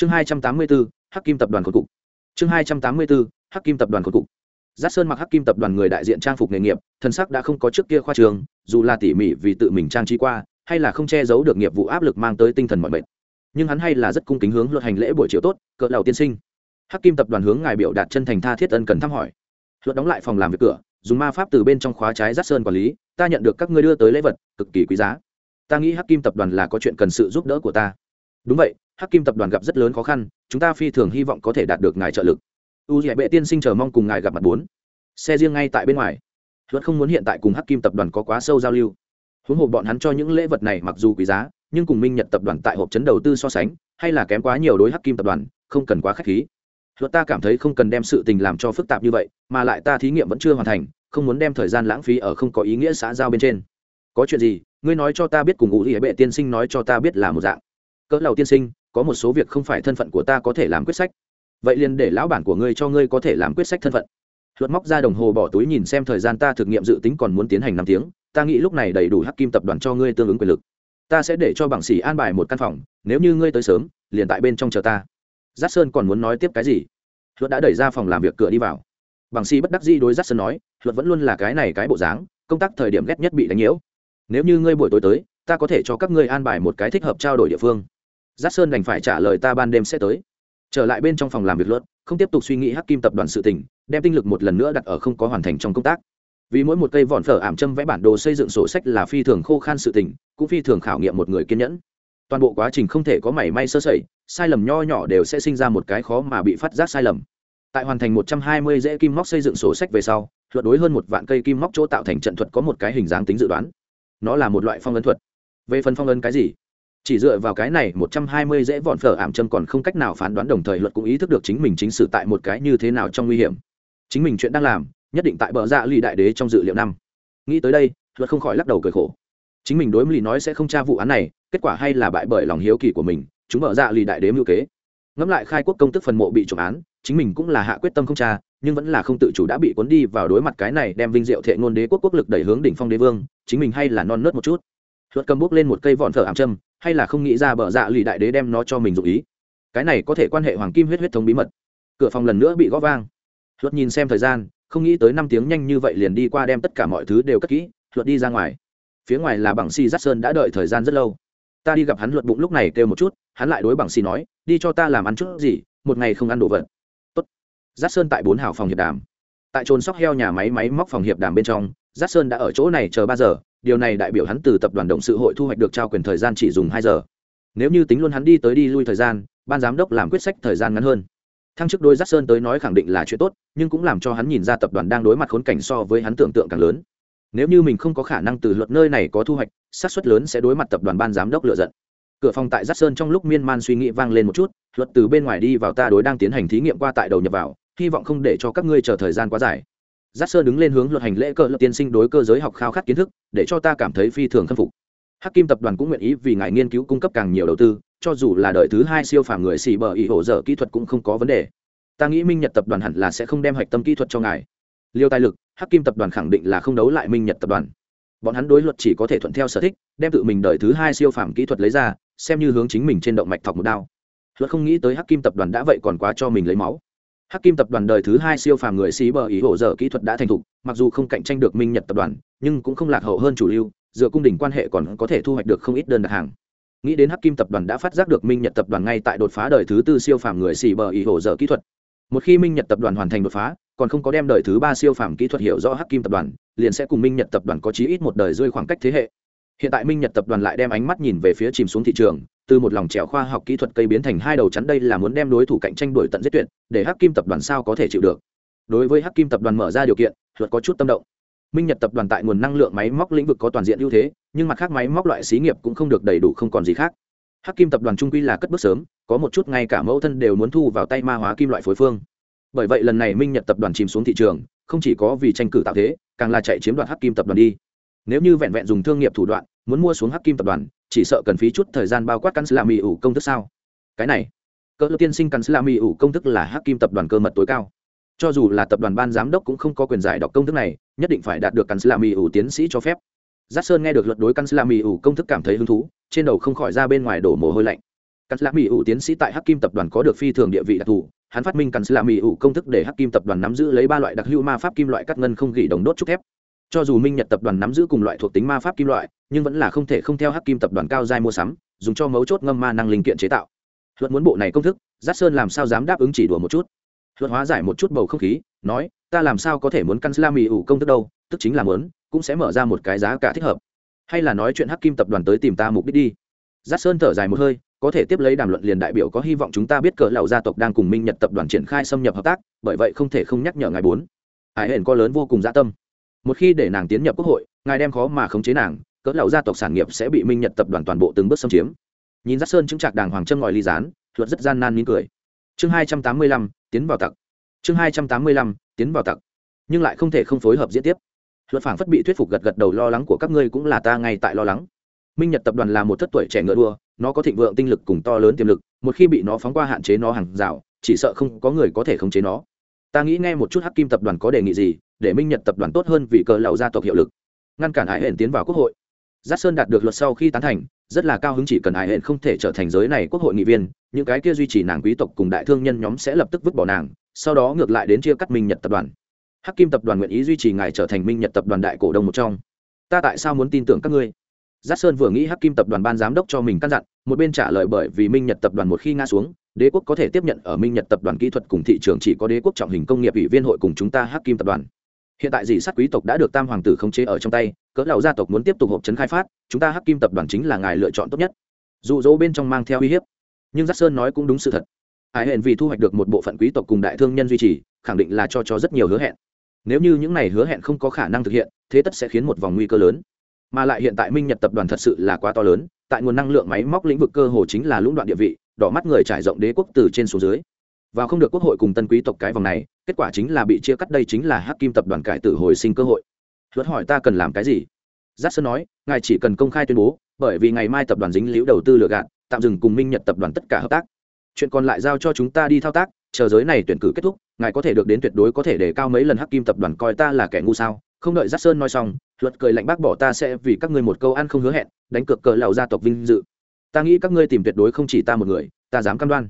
chương hai trăm tám mươi bốn hắc kim tập đoàn cổ cục. Chương hai trăm tám mươi bốn hắc kim tập đoàn cổ cục. Giác sơn mặc hắc kim tập đoàn người đại diện trang phục nghề nghiệp, thân sắc đã không có trước kia khoa trường, dù là tỉ mỉ vì tự mình trang trí qua, hay là không che giấu được nghiệp vụ áp lực mang tới tinh thần mọi mệt. Nhưng hắn hay là rất cung kính hướng luật hành lễ buổi chiều tốt, cỡ đầu tiên sinh. Hắc kim tập đoàn hướng ngài biểu đạt chân thành tha thiết ân cần thăm hỏi. Luật đóng lại phòng làm việc cửa, dùng ma pháp từ bên trong khóa trái giác sơn quản lý, ta nhận được các ngươi đưa tới lễ vật, cực kỳ quý giá. Ta nghĩ hắc kim tập đoàn là có chuyện cần sự giúp đỡ của ta đúng vậy, hắc kim tập đoàn gặp rất lớn khó khăn, chúng ta phi thường hy vọng có thể đạt được ngài trợ lực. U dạy bệ tiên sinh chờ mong cùng ngài gặp mặt bốn. Xe riêng ngay tại bên ngoài. Luật không muốn hiện tại cùng hắc kim tập đoàn có quá sâu giao lưu. Huống hồ bọn hắn cho những lễ vật này mặc dù quý giá, nhưng cùng minh nhật tập đoàn tại hộp chấn đầu tư so sánh, hay là kém quá nhiều đối hắc kim tập đoàn, không cần quá k h á c h khí. Luật ta cảm thấy không cần đem sự tình làm cho phức tạp như vậy, mà lại ta thí nghiệm vẫn chưa hoàn thành, không muốn đem thời gian lãng phí ở không có ý nghĩa xã giao bên trên. Có chuyện gì, ngươi nói cho ta biết cùng ngụ ý bệ tiên sinh nói cho ta biết là một dạng cỡ lầu tiên sinh, có một số việc không phải thân phận của ta có thể làm quyết sách. Vậy liền để lão bản của ngươi cho ngươi có thể làm quyết sách thân phận. Luật móc ra đồng hồ bỏ túi nhìn xem thời gian ta thực nghiệm dự tính còn muốn tiến hành năm tiếng, ta nghĩ lúc này đầy đủ hắc kim tập đoàn cho ngươi tương ứng quyền lực. Ta sẽ để cho bảng sĩ an bài một căn phòng, nếu như ngươi tới sớm, liền tại bên trong chờ ta. Giác sơn còn muốn nói tiếp cái gì? Luật đã đẩy ra phòng làm việc cửa đi vào. Bảng sĩ bất đắc dĩ đối giác sơn nói, luật vẫn luôn là cái này cái bộ dáng, công tác thời điểm ghét nhất bị đánh nhiễu. Nếu như ngươi buổi tối tới, ta có thể cho các ngươi an bài một cái thích hợp trao đổi địa phương giác sơn đành phải trả lời ta ban đêm sẽ tới. Trở lại bên trong phòng làm việc luật, không tiếp tục suy nghĩ hắc kim tập đoàn sự tình, đem tinh lực một lần nữa đặt ở không có hoàn thành trong công tác. Vì mỗi một cây vòn phở ảm châm vẽ bản đồ xây dựng sổ sách là phi thường khô khan sự tình, cũng phi thường khảo nghiệm một người kiên nhẫn. Toàn bộ quá trình không thể có mảy may sơ sẩy, sai lầm nho nhỏ đều sẽ sinh ra một cái khó mà bị phát giác sai lầm. Tại hoàn thành một trăm hai mươi dễ kim móc xây dựng sổ sách về sau, luật đối hơn một vạn cây kim móc chỗ tạo thành trận thuật có một cái hình dáng tính dự đoán. Nó là một loại phong ấn thuật. Về phần phong ấn cái gì chỉ dựa vào cái này một trăm hai mươi dễ vọn phở ảm châm còn không cách nào phán đoán đồng thời luật cũng ý thức được chính mình chính xử tại một cái như thế nào trong nguy hiểm. Chính mình chuyện đang làm, nhất định tại bờ dạ lì đại đế trong dự liệu năm. Nghĩ tới đây, luật không khỏi lắc đầu cười khổ. Chính mình đối lì nói sẽ không tra vụ án này, kết quả hay là bại bởi lòng hiếu kỳ của mình, chúng bờ dạ lì đại đế mưu kế. Ngẫm lại khai quốc công tức phần mộ bị trộm án, chính mình cũng là hạ quyết tâm không tra, nhưng vẫn là không tự chủ đã bị cuốn đi vào đối mặt cái này đem vinh diệu thệ ngôn đế quốc quốc lực đẩy hướng đỉnh phong đế vương, chính mình hay là non nớt một chút. Luật cầm bước lên một cây vọn thở ảm châm hay là không nghĩ ra bờ dạ lì đại đế đem nó cho mình dụ ý? Cái này có thể quan hệ hoàng kim huyết huyết thống bí mật. Cửa phòng lần nữa bị gõ vang. Luật nhìn xem thời gian, không nghĩ tới năm tiếng nhanh như vậy liền đi qua đem tất cả mọi thứ đều cất kỹ, luật đi ra ngoài. Phía ngoài là bằng si giắt sơn đã đợi thời gian rất lâu. Ta đi gặp hắn luật bụng lúc này kêu một chút, hắn lại đối bằng si nói, đi cho ta làm ăn chút gì, một ngày không ăn đồ vật. Tốt. Giắt sơn tại bốn hào phòng hiệp đàm. Tại trôn sóc heo nhà máy máy móc phòng hiệp đàm bên trong giắt sơn đã ở chỗ này chờ ba giờ điều này đại biểu hắn từ tập đoàn động sự hội thu hoạch được trao quyền thời gian chỉ dùng hai giờ. Nếu như tính luôn hắn đi tới đi lui thời gian, ban giám đốc làm quyết sách thời gian ngắn hơn. Thăng chức đôi giác sơn tới nói khẳng định là chuyện tốt, nhưng cũng làm cho hắn nhìn ra tập đoàn đang đối mặt khốn cảnh so với hắn tưởng tượng càng lớn. Nếu như mình không có khả năng từ luật nơi này có thu hoạch, xác suất lớn sẽ đối mặt tập đoàn ban giám đốc lựa giận. Cửa phòng tại giác sơn trong lúc miên man suy nghĩ vang lên một chút, luật từ bên ngoài đi vào ta đối đang tiến hành thí nghiệm qua tại đầu nhập vào, hy vọng không để cho các ngươi chờ thời gian quá dài giác sơ đứng lên hướng luật hành lễ cơ lập tiên sinh đối cơ giới học khao khát kiến thức, để cho ta cảm thấy phi thường khâm phục. Hắc kim tập đoàn cũng nguyện ý vì ngài nghiên cứu cung cấp càng nhiều đầu tư, cho dù là đời thứ hai siêu phàm người xì bờ ý hỗ trợ kỹ thuật cũng không có vấn đề. Ta nghĩ minh nhật tập đoàn hẳn là sẽ không đem hạch tâm kỹ thuật cho ngài. Liêu tài lực, hắc kim tập đoàn khẳng định là không đấu lại minh nhật tập đoàn. Bọn hắn đối luật chỉ có thể thuận theo sở thích, đem tự mình đời thứ hai siêu phàm kỹ thuật lấy ra, xem như hướng chính mình trên động mạch thọc một đao. Luật không nghĩ tới hắc kim tập đoàn đã vậy còn quá cho mình lấy máu hắc kim tập đoàn đời thứ hai siêu phàm người xí bờ ý hỗ dở kỹ thuật đã thành thục, mặc dù không cạnh tranh được minh nhật tập đoàn, nhưng cũng không lạc hậu hơn chủ lưu, dựa cung đình quan hệ còn có thể thu hoạch được không ít đơn đặt hàng. Nghĩ đến hắc kim tập đoàn đã phát giác được minh nhật tập đoàn ngay tại đột phá đời thứ tư siêu phàm người xì bờ ý hỗ dở kỹ thuật. Một khi minh nhật tập đoàn hoàn thành đột phá, còn không có đem đời thứ ba siêu phàm kỹ thuật hiểu rõ hắc kim tập đoàn, liền sẽ cùng minh nhật tập đoàn có chí ít một đời rơi khoảng cách thế hệ. Hiện tại minh nhật tập đoàn lại đem ánh mắt nhìn về phía chìm xuống thị trường từ một lòng trèo khoa học kỹ thuật cây biến thành hai đầu chắn đây là muốn đem đối thủ cạnh tranh đuổi tận giết tuyệt, để hắc kim tập đoàn sao có thể chịu được. Đối với hắc kim tập đoàn mở ra điều kiện luật có chút tâm động. Minh nhật tập đoàn tại nguồn năng lượng máy móc lĩnh vực có toàn diện ưu thế, nhưng mặt khác máy móc loại xí nghiệp cũng không được đầy đủ không còn gì khác. Hắc kim tập đoàn trung quy là cất bước sớm, có một chút ngay cả mẫu thân đều muốn thu vào tay ma hóa kim loại phối phương. Bởi vậy lần này minh nhật tập đoàn chìm xuống thị trường, không chỉ có vì tranh cử tạo thế, càng là chạy chiếm đoạt hắc kim tập đoàn đi. Nếu như vẹn vẹn dùng thương nghiệp thủ đoạn muốn mua xuống hắc kim tập đoàn, chỉ sợ cần phí chút thời gian bao quát căn sứ làm mì ủ công thức sao? Cái này, cỡ tiên sinh căn sứ làm mì ủ công thức là hắc kim tập đoàn cơ mật tối cao. Cho dù là tập đoàn ban giám đốc cũng không có quyền giải đọc công thức này, nhất định phải đạt được căn sứ làm mì ủ tiến sĩ cho phép. Giác sơn nghe được luật đối căn sứ làm mì ủ công thức cảm thấy hứng thú, trên đầu không khỏi ra bên ngoài đổ mồ hôi lạnh. Cắn lạ mỹ ủ tiến sĩ tại hắc kim tập đoàn có được phi thường địa vị đặc thù, hắn phát minh cắn lạ mỹ ủ công thức để hắc kim tập đoàn nắm giữ lấy ba loại đặc hữu ma pháp kim loại cắt ngân không gỉ đồng đốt trúc thép cho dù minh nhật tập đoàn nắm giữ cùng loại thuộc tính ma pháp kim loại, nhưng vẫn là không thể không theo hắc kim tập đoàn cao giai mua sắm, dùng cho mấu chốt ngâm ma năng linh kiện chế tạo. Luật muốn bộ này công thức giác sơn làm sao dám đáp ứng chỉ đùa một chút? Luật hóa giải một chút bầu không khí, nói, ta làm sao có thể muốn căn slam mì ủ công thức đâu, tức chính là muốn, cũng sẽ mở ra một cái giá cả thích hợp. Hay là nói chuyện hắc kim tập đoàn tới tìm ta mục đích đi. Giác sơn thở dài một hơi, có thể tiếp lấy đàm luận liền đại biểu có hy vọng chúng ta biết cỡ lầu gia tộc đang cùng minh nhật tập đoàn triển khai xâm nhập hợp tác, bởi vậy không thể không nhắc nhở ngài bốn. Hải hển có lớn vô cùng dạ tâm một khi để nàng tiến nhập quốc hội, ngài đem khó mà khống chế nàng, cỡ lão gia tộc sản nghiệp sẽ bị minh nhật tập đoàn toàn bộ từng bước xâm chiếm. Nhìn giác sơn chứng trạc đàng hoàng châm ngòi ly gián, luật rất gian nan mỉm cười. Chương hai trăm tám mươi lăm, tiến vào tặc. Chương hai trăm tám mươi lăm, tiến vào tặc. Nhưng lại không thể không phối hợp diễn tiếp. Luật phảng phất bị thuyết phục gật gật đầu lo lắng của các ngươi cũng là ta ngay tại lo lắng. Minh nhật tập đoàn là một thất tuổi trẻ ngựa đua, nó có thịnh vượng tinh lực cùng to lớn tiềm lực, một khi bị nó phóng qua hạn chế nó hàng rào, chỉ sợ không có người có thể khống chế nó. Ta nghĩ nghe một chút hắc kim tập đoàn có đề nghị gì để minh nhật tập đoàn tốt hơn vì cờ lầu gia tộc hiệu lực ngăn cản hải hển tiến vào quốc hội giác sơn đạt được luật sau khi tán thành rất là cao hứng chỉ cần hải hển không thể trở thành giới này quốc hội nghị viên những cái kia duy trì nàng quý tộc cùng đại thương nhân nhóm sẽ lập tức vứt bỏ nàng sau đó ngược lại đến chia cắt minh nhật tập đoàn hắc kim tập đoàn nguyện ý duy trì ngài trở thành minh nhật tập đoàn đại cổ đông một trong ta tại sao muốn tin tưởng các ngươi giác sơn vừa nghĩ hắc kim tập đoàn ban giám đốc cho mình căn dặn một bên trả lời bởi vì minh nhật tập đoàn một khi ngã xuống đế quốc có thể tiếp nhận ở minh nhật tập đoàn kỹ thuật cùng thị trường chỉ có đế quốc trọng hình công nghiệp ủy viên hội cùng chúng ta hắc kim tập đoàn hiện tại dị sát quý tộc đã được tam hoàng tử khống chế ở trong tay, cỡ lão gia tộc muốn tiếp tục hộp chấn khai phát, chúng ta hắc kim tập đoàn chính là ngài lựa chọn tốt nhất. Dụ dỗ bên trong mang theo uy hiếp. Nhưng giác sơn nói cũng đúng sự thật. Hải hẹn vì thu hoạch được một bộ phận quý tộc cùng đại thương nhân duy trì, khẳng định là cho cho rất nhiều hứa hẹn. Nếu như những này hứa hẹn không có khả năng thực hiện, thế tất sẽ khiến một vòng nguy cơ lớn. Mà lại hiện tại minh nhật tập đoàn thật sự là quá to lớn, tại nguồn năng lượng máy móc lĩnh vực cơ hồ chính là lũng đoạn địa vị, đỏ mắt người trải rộng đế quốc từ trên xuống dưới và không được quốc hội cùng tân quý tộc cái vòng này, kết quả chính là bị chia cắt đây chính là hắc kim tập đoàn cải tử hồi sinh cơ hội. Luật hỏi ta cần làm cái gì? Giác sơn nói, ngài chỉ cần công khai tuyên bố, bởi vì ngày mai tập đoàn dính liễu đầu tư lừa gạt, tạm dừng cùng minh nhật tập đoàn tất cả hợp tác. Chuyện còn lại giao cho chúng ta đi thao tác, chờ giới này tuyển cử kết thúc, ngài có thể được đến tuyệt đối có thể để cao mấy lần hắc kim tập đoàn coi ta là kẻ ngu sao? Không đợi giác sơn nói xong, luật cười lạnh bác bỏ ta sẽ vì các ngươi một câu ăn không hứa hẹn, đánh cược cờ lầu gia tộc vinh dự. Ta nghĩ các ngươi tìm tuyệt đối không chỉ ta một người, ta dám cam đoan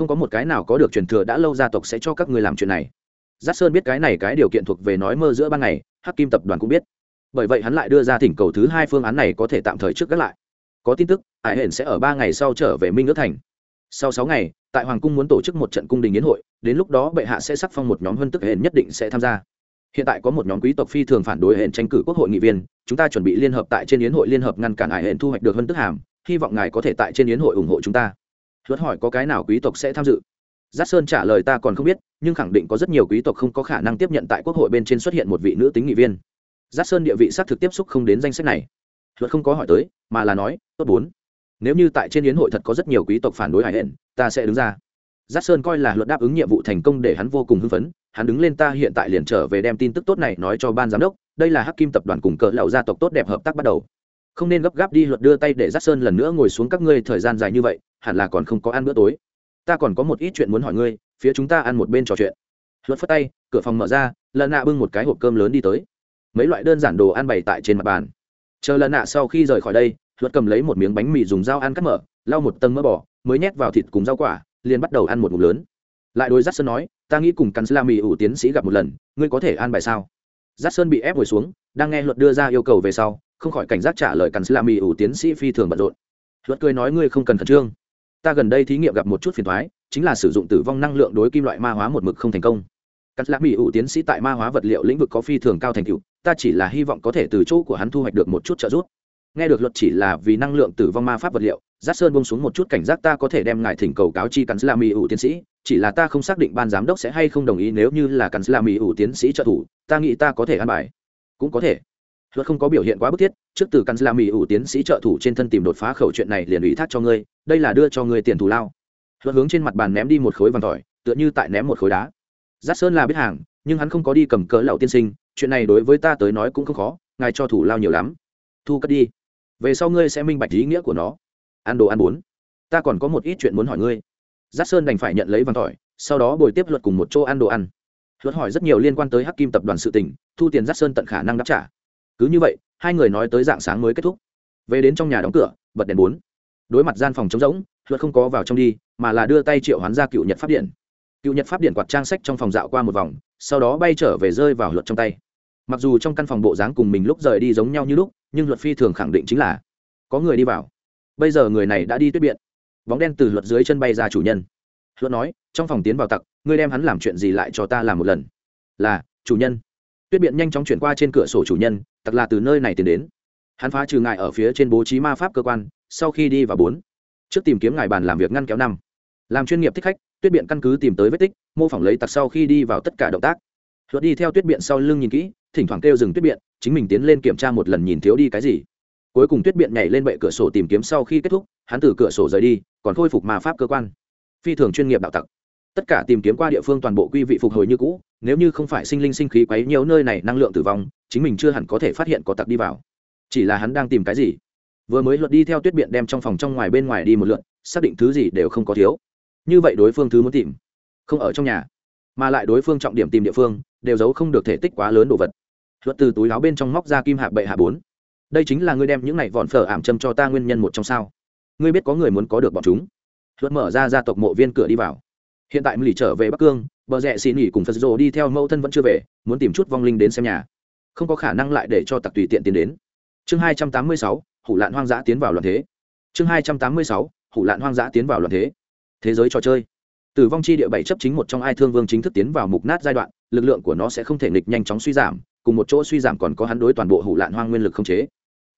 không có một cái nào có được truyền thừa đã lâu gia tộc sẽ cho các ngươi làm chuyện này. Giác sơn biết cái này cái điều kiện thuộc về nói mơ giữa ban ngày, hắc kim tập đoàn cũng biết. Bởi vậy hắn lại đưa ra thỉnh cầu thứ hai phương án này có thể tạm thời trước gác lại. Có tin tức, hải hển sẽ ở ba ngày sau trở về minh ước thành. Sau sáu ngày, tại hoàng cung muốn tổ chức một trận cung đình yến hội, đến lúc đó bệ hạ sẽ sắc phong một nhóm vân tức hển nhất định sẽ tham gia. Hiện tại có một nhóm quý tộc phi thường phản đối hển tranh cử quốc hội nghị viên, chúng ta chuẩn bị liên hợp tại trên yến hội liên hợp ngăn cản hải hển thu hoạch được vân tức hàm, hy vọng ngài có thể tại trên yến hội ủng hộ chúng ta luật hỏi có cái nào quý tộc sẽ tham dự? Giác sơn trả lời ta còn không biết, nhưng khẳng định có rất nhiều quý tộc không có khả năng tiếp nhận tại quốc hội bên trên xuất hiện một vị nữ tính nghị viên. Giác sơn địa vị xác thực tiếp xúc không đến danh sách này. Luật không có hỏi tới, mà là nói, tốt bốn. Nếu như tại trên yến hội thật có rất nhiều quý tộc phản đối hải hển ta sẽ đứng ra. Giác sơn coi là luật đáp ứng nhiệm vụ thành công để hắn vô cùng hưng phấn, hắn đứng lên ta hiện tại liền trở về đem tin tức tốt này nói cho ban giám đốc, đây là hắc kim tập đoàn cùng cỡ lậu gia tộc tốt đẹp hợp tác bắt đầu. Không nên gấp gáp đi luật đưa tay để giác sơn lần nữa ngồi xuống các ngươi thời gian dài như vậy hẳn là còn không có ăn bữa tối. Ta còn có một ít chuyện muốn hỏi ngươi, phía chúng ta ăn một bên trò chuyện. Luật phất tay, cửa phòng mở ra lần nạ bưng một cái hộp cơm lớn đi tới. Mấy loại đơn giản đồ ăn bày tại trên mặt bàn. Chờ lần nạ sau khi rời khỏi đây, luật cầm lấy một miếng bánh mì dùng dao ăn cắt mở, lau một tầng mỡ bỏ, mới nhét vào thịt cùng rau quả, liền bắt đầu ăn một ngụm lớn. Lại đôi giác sơn nói, ta nghĩ cùng cắn sla mì ủ tiến sĩ gặp một lần, ngươi có thể ăn bài sao? Giác sơn bị ép ngồi xuống, đang nghe luật đưa ra yêu cầu về sau, không khỏi cảnh giác trả lời cắn sla mì ủ tiến sĩ phi thường bận rộn. Luật cười nói, ngươi không cần khẩn trương ta gần đây thí nghiệm gặp một chút phiền thoái, chính là sử dụng tử vong năng lượng đối kim loại ma hóa một mực không thành công. Cắt lã mỹ ủ tiến sĩ tại ma hóa vật liệu lĩnh vực có phi thường cao thành tựu, ta chỉ là hy vọng có thể từ chỗ của hắn thu hoạch được một chút trợ giúp. Nghe được luật chỉ là vì năng lượng tử vong ma pháp vật liệu, giác sơn bông xuống một chút cảnh giác ta có thể đem ngài thỉnh cầu cáo chi cắn sla mỹ ủ tiến sĩ, chỉ là ta không xác định ban giám đốc sẽ hay không đồng ý nếu như là cắn sla mỹ ủ tiến sĩ trợ thủ, ta nghĩ ta có thể ăn bài. Cũng có thể luật không có biểu hiện quá bức thiết, trước từ căn la mỹ ủ tiến sĩ trợ thủ trên thân tìm đột phá khẩu chuyện này liền ủy thác cho ngươi, đây là đưa cho ngươi tiền thù lao. Luật hướng trên mặt bàn ném đi một khối vàng tỏi, tựa như tại ném một khối đá. Giác sơn là biết hàng, nhưng hắn không có đi cầm cỡ lậu tiên sinh, chuyện này đối với ta tới nói cũng không khó, ngài cho thủ lao nhiều lắm. Thu cất đi. Về sau ngươi sẽ minh bạch ý nghĩa của nó. Ăn đồ ăn bốn. Ta còn có một ít chuyện muốn hỏi ngươi. Giác sơn đành phải nhận lấy vàng tỏi, sau đó bồi tiếp luật cùng một chỗ ăn đồ ăn. Luật hỏi rất nhiều liên quan tới hắc kim tập đoàn sự tình, thu tiền giác sơn tận khả năng đáp trả cứ như vậy, hai người nói tới dạng sáng mới kết thúc. Về đến trong nhà đóng cửa, bật đèn bốn. Đối mặt gian phòng trống rỗng luật không có vào trong đi, mà là đưa tay triệu hoán ra cựu nhật pháp điện. Cựu nhật pháp điện quạt trang sách trong phòng dạo qua một vòng, sau đó bay trở về rơi vào luật trong tay. Mặc dù trong căn phòng bộ dáng cùng mình lúc rời đi giống nhau như lúc, nhưng luật phi thường khẳng định chính là có người đi vào. Bây giờ người này đã đi tuyết biện. Bóng đen từ luật dưới chân bay ra chủ nhân. Luật nói, trong phòng tiến vào tặc, ngươi đem hắn làm chuyện gì lại cho ta làm một lần? Là, chủ nhân tuyết biện nhanh chóng chuyển qua trên cửa sổ chủ nhân, tặc là từ nơi này tiến đến. Hắn phá trừ ngài ở phía trên bố trí ma pháp cơ quan, sau khi đi vào bốn, trước tìm kiếm ngài bàn làm việc ngăn kéo năm. Làm chuyên nghiệp thích khách, tuyết biện căn cứ tìm tới vết tích, mô phỏng lấy tặc sau khi đi vào tất cả động tác. Luật đi theo tuyết biện sau lưng nhìn kỹ, thỉnh thoảng kêu dừng tuyết biện, chính mình tiến lên kiểm tra một lần nhìn thiếu đi cái gì. Cuối cùng tuyết biện nhảy lên bệ cửa sổ tìm kiếm sau khi kết thúc, hắn từ cửa sổ rời đi, còn khôi phục ma pháp cơ quan. Phi thường chuyên nghiệp đạo tặc tất cả tìm kiếm qua địa phương toàn bộ quy vị phục hồi như cũ, nếu như không phải sinh linh sinh khí quấy nhiều nơi này năng lượng tử vong, chính mình chưa hẳn có thể phát hiện có tặc đi vào. Chỉ là hắn đang tìm cái gì? Vừa mới luật đi theo tuyết biện đem trong phòng trong ngoài bên ngoài đi một lượt, xác định thứ gì đều không có thiếu. Như vậy đối phương thứ muốn tìm, không ở trong nhà, mà lại đối phương trọng điểm tìm địa phương, đều giấu không được thể tích quá lớn đồ vật. Luật từ túi áo bên trong móc ra kim hạ bệ hạ bốn. Đây chính là ngươi đem những này vọn phở ảm châm cho ta nguyên nhân một trong sao. Ngươi biết có người muốn có được bọn chúng. Luật mở ra gia tộc mộ viên cửa đi vào hiện tại lì trở về bắc cương, bờ rẽ xì nỉ cùng phật rồ đi theo mẫu thân vẫn chưa về, muốn tìm chút vong linh đến xem nhà. Không có khả năng lại để cho tặc tùy tiện tiến đến. Chương hai trăm tám mươi sáu, hủ lạn hoang dã tiến vào loạn thế. Chương hai trăm tám mươi sáu, hủ lạn hoang dã tiến vào loạn thế. Thế giới trò chơi. Tử vong chi địa bảy chấp chính một trong ai thương vương chính thức tiến vào mục nát giai đoạn, lực lượng của nó sẽ không thể nghịch nhanh chóng suy giảm, cùng một chỗ suy giảm còn có hắn đối toàn bộ hủ lạn hoang nguyên lực không chế.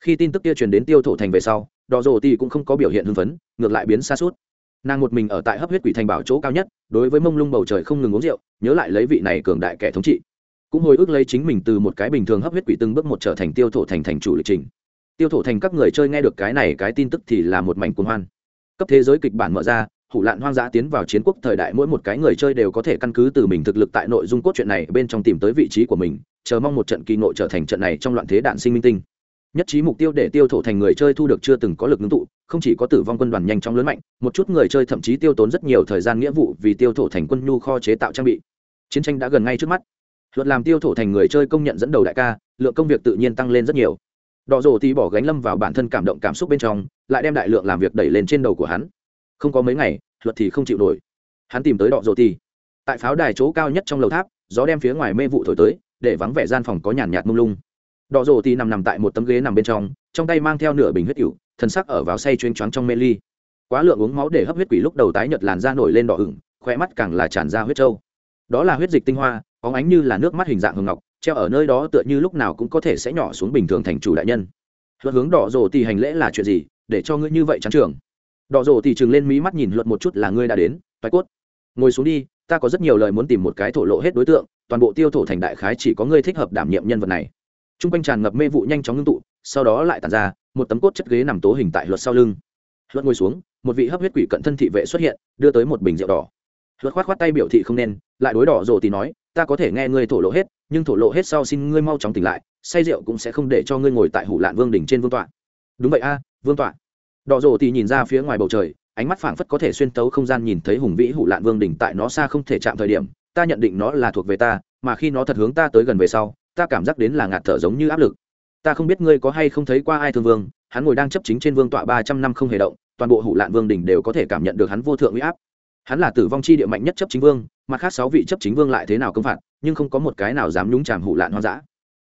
Khi tin tức kia truyền đến tiêu thổ thành về sau đò rồ ti cũng không có biểu hiện hưng phấn, ngược lại biến xa suốt. Nàng một mình ở tại hấp huyết quỷ thành bảo chỗ cao nhất đối với mông lung bầu trời không ngừng uống rượu, nhớ lại lấy vị này cường đại kẻ thống trị. Cũng hồi ức lấy chính mình từ một cái bình thường hấp huyết quỷ từng bước một trở thành tiêu thổ thành thành chủ lịch trình. Tiêu thổ thành các người chơi nghe được cái này cái tin tức thì là một mảnh cuồng hoan. Cấp thế giới kịch bản mở ra, hủ lạn hoang dã tiến vào chiến quốc thời đại mỗi một cái người chơi đều có thể căn cứ từ mình thực lực tại nội dung cốt truyện này bên trong tìm tới vị trí của mình, chờ mong một trận kỳ nội trở thành trận này trong loạn thế đạn sinh minh tinh nhất trí mục tiêu để tiêu thổ thành người chơi thu được chưa từng có lực ngưng tụ, không chỉ có tử vong quân đoàn nhanh chóng lớn mạnh, một chút người chơi thậm chí tiêu tốn rất nhiều thời gian nghĩa vụ vì tiêu thổ thành quân nhu kho chế tạo trang bị. Chiến tranh đã gần ngay trước mắt. Luật làm tiêu thổ thành người chơi công nhận dẫn đầu đại ca, lượng công việc tự nhiên tăng lên rất nhiều. Đỏ rổ thì bỏ gánh lâm vào bản thân cảm động cảm xúc bên trong, lại đem đại lượng làm việc đẩy lên trên đầu của hắn. Không có mấy ngày, luật thì không chịu nổi. Hắn tìm tới đỏ rổ thì. Tại pháo đài chỗ cao nhất trong lầu tháp, gió đem phía ngoài mê vụ thổi tới, để vắng vẻ gian phòng có nhàn nhạt mông lung đỏ rổ thì nằm nằm tại một tấm ghế nằm bên trong trong tay mang theo nửa bình huyết cựu thần sắc ở vào say chuyên choáng trong mê ly. Quá lượng uống máu để hấp huyết quỷ lúc đầu tái nhợt làn da nổi lên đỏ ửng khoe mắt càng là tràn ra huyết trâu. Đó là huyết dịch tinh hoa óng ánh như là nước mắt hình dạng hồng ngọc, treo ở nơi đó tựa như lúc nào cũng có thể sẽ nhỏ xuống bình thường thành chủ đại nhân. Luật hướng đỏ rổ thì hành lễ là chuyện gì? Để cho ngươi như vậy trắng trường đỏ rổ thì chừng lên mí mắt nhìn luật một chút là ngươi đã đến toái cốt. Ngồi xuống đi, ta có rất nhiều lời muốn tìm một cái thổ lộ hết đối tượng, toàn bộ tiêu thổ thành đại khái chỉ có ngươi thích hợp đảm nhiệm nhân vật này t r u n g quanh tràn ngập mê vụ nhanh chóng ngưng tụ, sau đó lại tàn ra một tấm cốt chất ghế nằm tố hình tại luật sau lưng. Luật ngồi xuống, một vị hấp huyết quỷ cận thân thị vệ xuất hiện, đưa tới một bình rượu đỏ. Luật khoát khoát tay biểu thị không nên, lại đối đỏ rồ thì nói, ta có thể nghe ngươi thổ lộ hết, nhưng thổ lộ hết sau xin ngươi mau chóng tỉnh lại, say rượu cũng sẽ không để cho ngươi ngồi tại hủ lạn vương đỉnh trên vương tọa. Đúng vậy a, vương tọa. Đỏ rồ thì nhìn ra phía ngoài bầu trời, ánh mắt phảng phất có thể xuyên tấu không gian nhìn thấy hùng vĩ hủ lạn vương đỉnh tại nó xa không thể chạm thời điểm, ta nhận định nó là thuộc về ta, mà khi nó thật hướng ta tới gần về sau ta cảm giác đến là ngạt thở giống như áp lực. Ta không biết ngươi có hay không thấy qua ai thương vương, hắn ngồi đang chấp chính trên vương tọa ba trăm năm không hề động, toàn bộ hủ lạn vương đỉnh đều có thể cảm nhận được hắn vô thượng uy áp. Hắn là tử vong chi địa mạnh nhất chấp chính vương, mặt khác sáu vị chấp chính vương lại thế nào công phạt, nhưng không có một cái nào dám nhúng chàm hủ lạn hoang dã.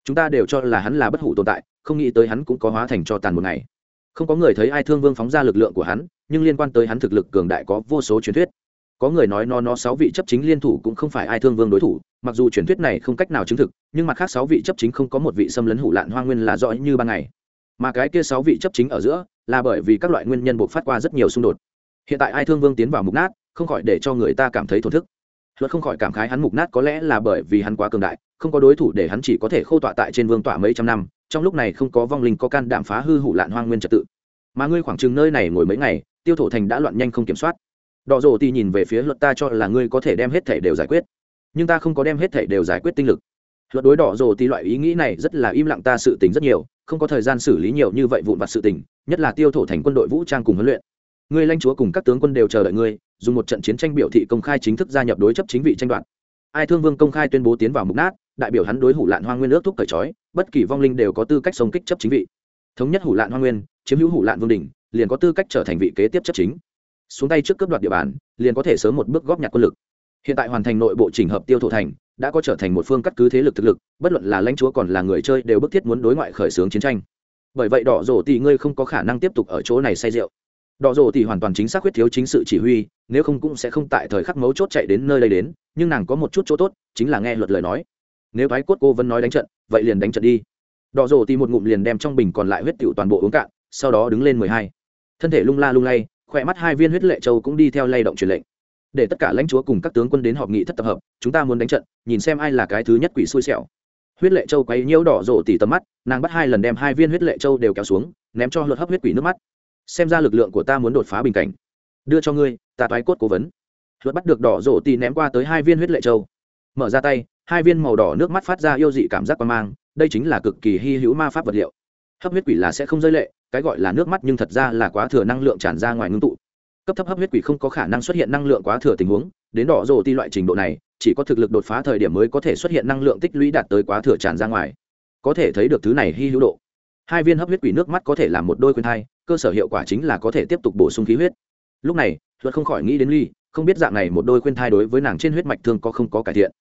Chúng ta đều cho là hắn là bất hủ tồn tại, không nghĩ tới hắn cũng có hóa thành cho tàn một ngày. Không có người thấy ai thương vương phóng ra lực lượng của hắn, nhưng liên quan tới hắn thực lực cường đại có vô số truyền thuyết. Có người nói nó nó sáu vị chấp chính liên thủ cũng không phải ai thương vương đối thủ mặc dù truyền thuyết này không cách nào chứng thực, nhưng mặt khác sáu vị chấp chính không có một vị xâm lấn hủ lạn hoa nguyên là rõ như ban ngày. Mà cái kia sáu vị chấp chính ở giữa, là bởi vì các loại nguyên nhân buộc phát qua rất nhiều xung đột. Hiện tại ai thương vương tiến vào mục nát, không khỏi để cho người ta cảm thấy thổn thức. Luật không khỏi cảm khái hắn mục nát có lẽ là bởi vì hắn quá cường đại, không có đối thủ để hắn chỉ có thể khô tọa tại trên vương tọa mấy trăm năm, trong lúc này không có vong linh có can đảm phá hư hủ lạn hoang nguyên trật tự. Mà ngươi khoảng chừng nơi này ngồi mấy ngày, tiêu thổ thành đã loạn nhanh không kiểm soát. Đỏ rồ thì nhìn về phía luật ta cho là ngươi có thể đem hết thể đều giải quyết nhưng ta không có đem hết thể đều giải quyết tinh lực. Luật đối đỏ rồ thì loại ý nghĩ này rất là im lặng ta sự tình rất nhiều, không có thời gian xử lý nhiều như vậy vụn vặt sự tình, nhất là tiêu thổ thành quân đội vũ trang cùng huấn luyện. Ngươi lãnh chúa cùng các tướng quân đều chờ đợi ngươi, dùng một trận chiến tranh biểu thị công khai chính thức gia nhập đối chấp chính vị tranh đoạt. Ai thương vương công khai tuyên bố tiến vào mục nát, đại biểu hắn đối hủ lạn hoa nguyên ước thúc cởi trói, bất kỳ vong linh đều có tư cách sống kích chấp chính vị. Thống nhất hủ lạn hoa nguyên, chiếm hữu hủ lạn vương đình liền có tư cách trở thành vị kế tiếp chấp chính. Xuống tay trước cướp đoạt địa bàn, liền có thể sớm một bước góp nhặt quân lực hiện tại hoàn thành nội bộ chỉnh hợp tiêu thổ thành, đã có trở thành một phương cắt cứ thế lực thực lực, bất luận là lãnh chúa còn là người chơi đều bức thiết muốn đối ngoại khởi xướng chiến tranh. Bởi vậy đỏ rổ tỷ ngươi không có khả năng tiếp tục ở chỗ này say rượu. Đỏ rổ tỷ hoàn toàn chính xác khuyết thiếu chính sự chỉ huy, nếu không cũng sẽ không tại thời khắc mấu chốt chạy đến nơi đây đến, nhưng nàng có một chút chỗ tốt, chính là nghe luật lời nói. Nếu thái cốt cô vẫn nói đánh trận, vậy liền đánh trận đi. Đỏ rổ tỷ một ngụm liền đem trong bình còn lại huyết tiểu toàn bộ uống cạn, sau đó đứng lên mười hai. Thân thể lung la lung lay, khỏe mắt hai viên huyết lệ châu cũng đi theo lay động truyền lệnh để tất cả lãnh chúa cùng các tướng quân đến họp nghị thất tập hợp, chúng ta muốn đánh trận, nhìn xem ai là cái thứ nhất quỷ xui xẻo. Huyết lệ châu quấy nhiễu đỏ rộ tỉ tầm mắt, nàng bắt hai lần đem hai viên huyết lệ châu đều kéo xuống, ném cho luật hấp huyết quỷ nước mắt. Xem ra lực lượng của ta muốn đột phá bình cảnh. Đưa cho ngươi, ta toái cốt cố vấn. Luật bắt được đỏ rộ tỉ ném qua tới hai viên huyết lệ châu. Mở ra tay, hai viên màu đỏ nước mắt phát ra yêu dị cảm giác quan mang, đây chính là cực kỳ hy hữu ma pháp vật liệu. Hấp huyết quỷ là sẽ không rơi lệ, cái gọi là nước mắt nhưng thật ra là quá thừa năng lượng tràn ra ngoài ngưng tụ cấp thấp hấp huyết quỷ không có khả năng xuất hiện năng lượng quá thừa tình huống, đến đỏ rồ ti loại trình độ này, chỉ có thực lực đột phá thời điểm mới có thể xuất hiện năng lượng tích lũy đạt tới quá thừa tràn ra ngoài. Có thể thấy được thứ này hy hữu độ. Hai viên hấp huyết quỷ nước mắt có thể làm một đôi khuyên thai, cơ sở hiệu quả chính là có thể tiếp tục bổ sung khí huyết. Lúc này, luật không khỏi nghĩ đến ly, không biết dạng này một đôi khuyên thai đối với nàng trên huyết mạch thương có không có cải thiện.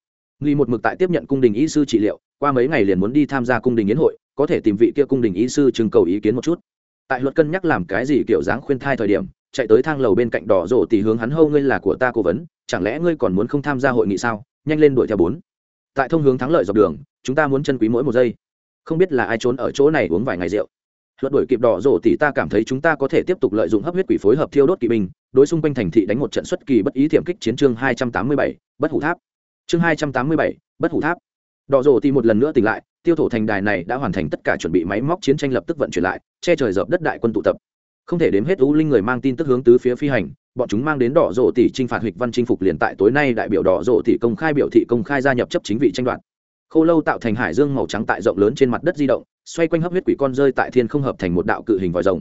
Ly một mực tại tiếp nhận cung đình y sư trị liệu, qua mấy ngày liền muốn đi tham gia cung đình yến hội, có thể tìm vị kia cung đình y sư trưng cầu ý kiến một chút. Tại luật cân nhắc làm cái gì kiểu dáng khuyên thai thời điểm chạy tới thang lầu bên cạnh đỏ rổ tỉ hướng hắn, hâu, ngươi là của ta cố vấn, chẳng lẽ ngươi còn muốn không tham gia hội nghị sao? Nhanh lên đuổi theo bốn. Tại thông hướng thắng lợi dọc đường, chúng ta muốn chân quý mỗi một giây. Không biết là ai trốn ở chỗ này uống vài ngày rượu. Luật đuổi kịp đỏ rổ tỉ, ta cảm thấy chúng ta có thể tiếp tục lợi dụng hấp huyết quỷ phối hợp thiêu đốt kỵ binh, đối xung quanh thành thị đánh một trận xuất kỳ bất ý thiểm kích chiến chương hai trăm tám mươi bảy, bất hủ tháp. Chương hai trăm tám mươi bảy, bất hủ tháp. Đỏ rổ tỉ một lần nữa tỉnh lại, tiêu thổ thành đài này đã hoàn thành tất cả chuẩn bị máy móc chiến tranh lập tức vận chuyển lại, che trời dợp đất đại quân tụ tập không thể đếm hết u linh người mang tin tức hướng tứ phía phi hành, bọn chúng mang đến đỏ rộ tỷ t r i n h phạt hịch văn chinh phục liền tại tối nay đại biểu đỏ rộ tỷ công khai biểu thị công khai gia nhập chấp chính vị tranh đoạt. Khô lâu tạo thành hải dương màu trắng tại rộng lớn trên mặt đất di động, xoay quanh hấp huyết quỷ con rơi tại thiên không hợp thành một đạo cự hình vòi rồng.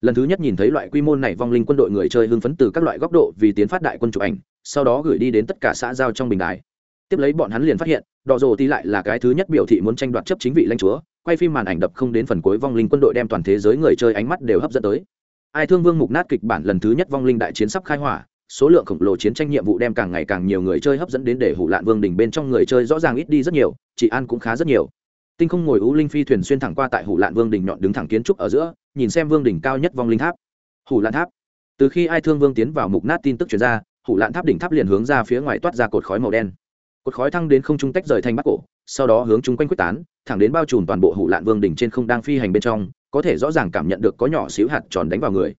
Lần thứ nhất nhìn thấy loại quy mô này vong linh quân đội người chơi hưng phấn từ các loại góc độ vì tiến phát đại quân chụp ảnh, sau đó gửi đi đến tất cả xã giao trong bình đài. Tiếp lấy bọn hắn liền phát hiện, đỏ rồ tỷ lại là cái thứ nhất biểu thị muốn tranh đoạt chấp chính vị lãnh chúa, quay phim màn ảnh đập không đến phần cuối vong linh quân đội đem toàn thế giới người chơi ánh mắt đều hấp dẫn tới ai thương vương mục nát kịch bản lần thứ nhất vong linh đại chiến sắp khai hỏa, số lượng khổng lồ chiến tranh nhiệm vụ đem càng ngày càng nhiều người chơi hấp dẫn đến để hủ lạn vương đỉnh bên trong người chơi rõ ràng ít đi rất nhiều, chị an cũng khá rất nhiều. Tinh không ngồi ú linh phi thuyền xuyên thẳng qua tại hủ lạn vương đỉnh nhọn đứng thẳng kiến trúc ở giữa, nhìn xem vương đỉnh cao nhất vong linh tháp. Hủ lạn tháp. Từ khi ai thương vương tiến vào mục nát tin tức chuyển ra, hủ lạn tháp đỉnh tháp liền hướng ra phía ngoài toát ra cột khói màu đen. Cột khói thăng đến không trung tách rời thành bắc cổ, sau đó hướng chung quanh quyết tán, thẳng đến bao trùm toàn bộ hủ lạn vương đỉnh trên không đang phi hành bên trong có thể rõ ràng cảm nhận được có nhỏ xíu hạt tròn đánh vào người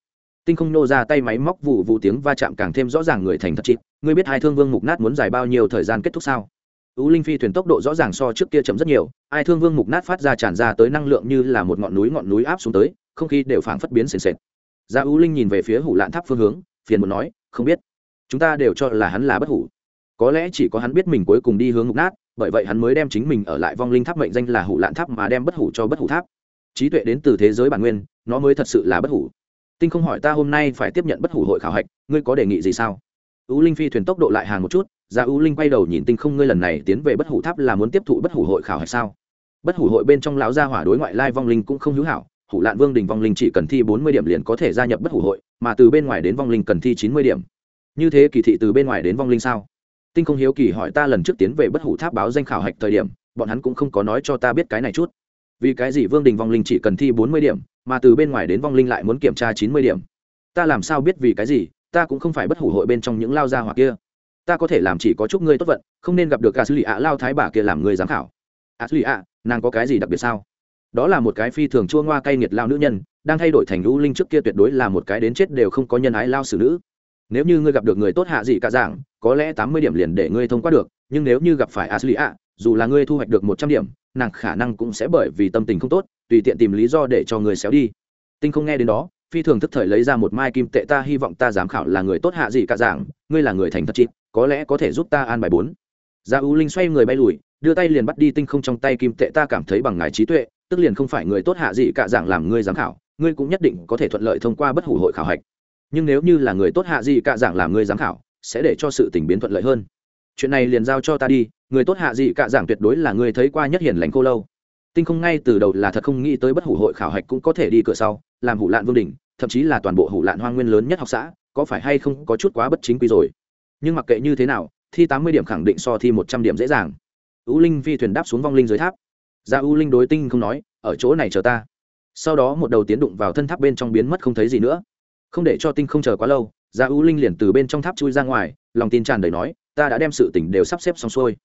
tinh không nô ra tay máy móc vụ vụ tiếng va chạm càng thêm rõ ràng người thành thật chịt ngươi biết hai thương vương mục nát muốn dài bao nhiêu thời gian kết thúc sao U Linh phi thuyền tốc độ rõ ràng so trước kia chậm rất nhiều, ai thương vương mục nát phát ra tràn ra tới năng lượng như là một ngọn núi ngọn núi áp xuống tới, không khí đều phảng phất biến sền sệt. Dạ Gia U Linh nhìn về phía Hủ Lạn Tháp phương hướng, phiền muốn nói, không biết. Chúng ta đều cho là hắn là bất hủ. Có lẽ chỉ có hắn biết mình cuối cùng đi hướng mục nát, bởi vậy hắn mới đem chính mình ở lại vong linh tháp mệnh danh là Hủ Lạn Tháp mà đem bất hủ cho bất hủ tháp. Trí tuệ đến từ thế giới bản nguyên, nó mới thật sự là bất hủ. Tinh không hỏi ta hôm nay phải tiếp nhận bất hủ hội khảo hạch ngươi có đề nghị gì sao? U linh phi thuyền tốc độ lại hàng một chút ra u linh quay đầu nhìn tinh không ngươi lần này tiến về bất hủ tháp là muốn tiếp thụ bất hủ hội khảo hạch sao? Bất hủ hội bên trong lão gia hỏa đối ngoại lai vong linh cũng không hữu hảo hủ lạn vương đình vong linh chỉ cần thi bốn mươi điểm liền có thể gia nhập bất hủ hội mà từ bên ngoài đến vong linh cần thi chín mươi điểm. Như thế kỳ thị từ bên ngoài đến vong linh sao? Tinh không hiếu kỳ hỏi ta lần trước tiến về bất hủ tháp báo danh khảo hạch thời điểm bọn hắn cũng không có nói cho ta biết cái này chút vì cái gì vương đình vong linh chỉ cần thi bốn mươi điểm, mà từ bên ngoài đến vong linh lại muốn kiểm tra chín mươi điểm? Ta làm sao biết vì cái gì, ta cũng không phải bất hủ hội bên trong những lao gia hoặc kia. Ta có thể làm chỉ có chúc ngươi tốt vận, không nên gặp được a sư lì ạ, lao thái bà kia làm người giám khảo. A sư lì ạ, nàng có cái gì đặc biệt sao? Đó là một cái phi thường chua ngoa cay nghiệt lao nữ nhân, đang thay đổi thành lũ linh trước kia tuyệt đối là một cái đến chết đều không có nhân ái lao xử nữ. Nếu như ngươi gặp được người tốt hạ gì cả dạng, có lẽ tám mươi điểm liền để ngươi thông qua được nhưng nếu như gặp phải Ashley ạ dù là ngươi thu hoạch được một trăm điểm, nàng khả năng cũng sẽ bởi vì tâm tình không tốt, tùy tiện tìm lý do để cho người xéo đi. Tinh không nghe đến đó, phi thường thức thời lấy ra một mai kim tệ ta hy vọng ta giám khảo là người tốt hạ gì cả dạng, ngươi là người thành thật chịt, có lẽ có thể giúp ta an bài bốn. Gia u linh xoay người bay lùi, đưa tay liền bắt đi tinh không trong tay kim tệ ta cảm thấy bằng ngài trí tuệ, tức liền không phải người tốt hạ gì cả dạng làm ngươi giám khảo, ngươi cũng nhất định có thể thuận lợi thông qua bất hủ hội khảo hạch. Nhưng nếu như là người tốt hạ gì cả dạng làm ngươi giám khảo, sẽ để cho sự tình biến thuận lợi hơn chuyện này liền giao cho ta đi, người tốt hạ dị cả giảng tuyệt đối là người thấy qua nhất hiển lành cô lâu. Tinh không ngay từ đầu là thật không nghĩ tới bất hủ hội khảo hạch cũng có thể đi cửa sau, làm hủ lạn vương đỉnh, thậm chí là toàn bộ hủ lạn hoa nguyên lớn nhất học xã, có phải hay không có chút quá bất chính quy rồi. Nhưng mặc kệ như thế nào, thi tám mươi điểm khẳng định so thi một trăm điểm dễ dàng. U linh phi thuyền đáp xuống vong linh dưới tháp. Ra u linh đối tinh không nói, ở chỗ này chờ ta. Sau đó một đầu tiến đụng vào thân tháp bên trong biến mất không thấy gì nữa. Không để cho tinh không chờ quá lâu ra u linh liền từ bên trong tháp chui ra ngoài, lòng tin tràn đầy nói ta đã đem sự tình đều sắp xếp xong xuôi.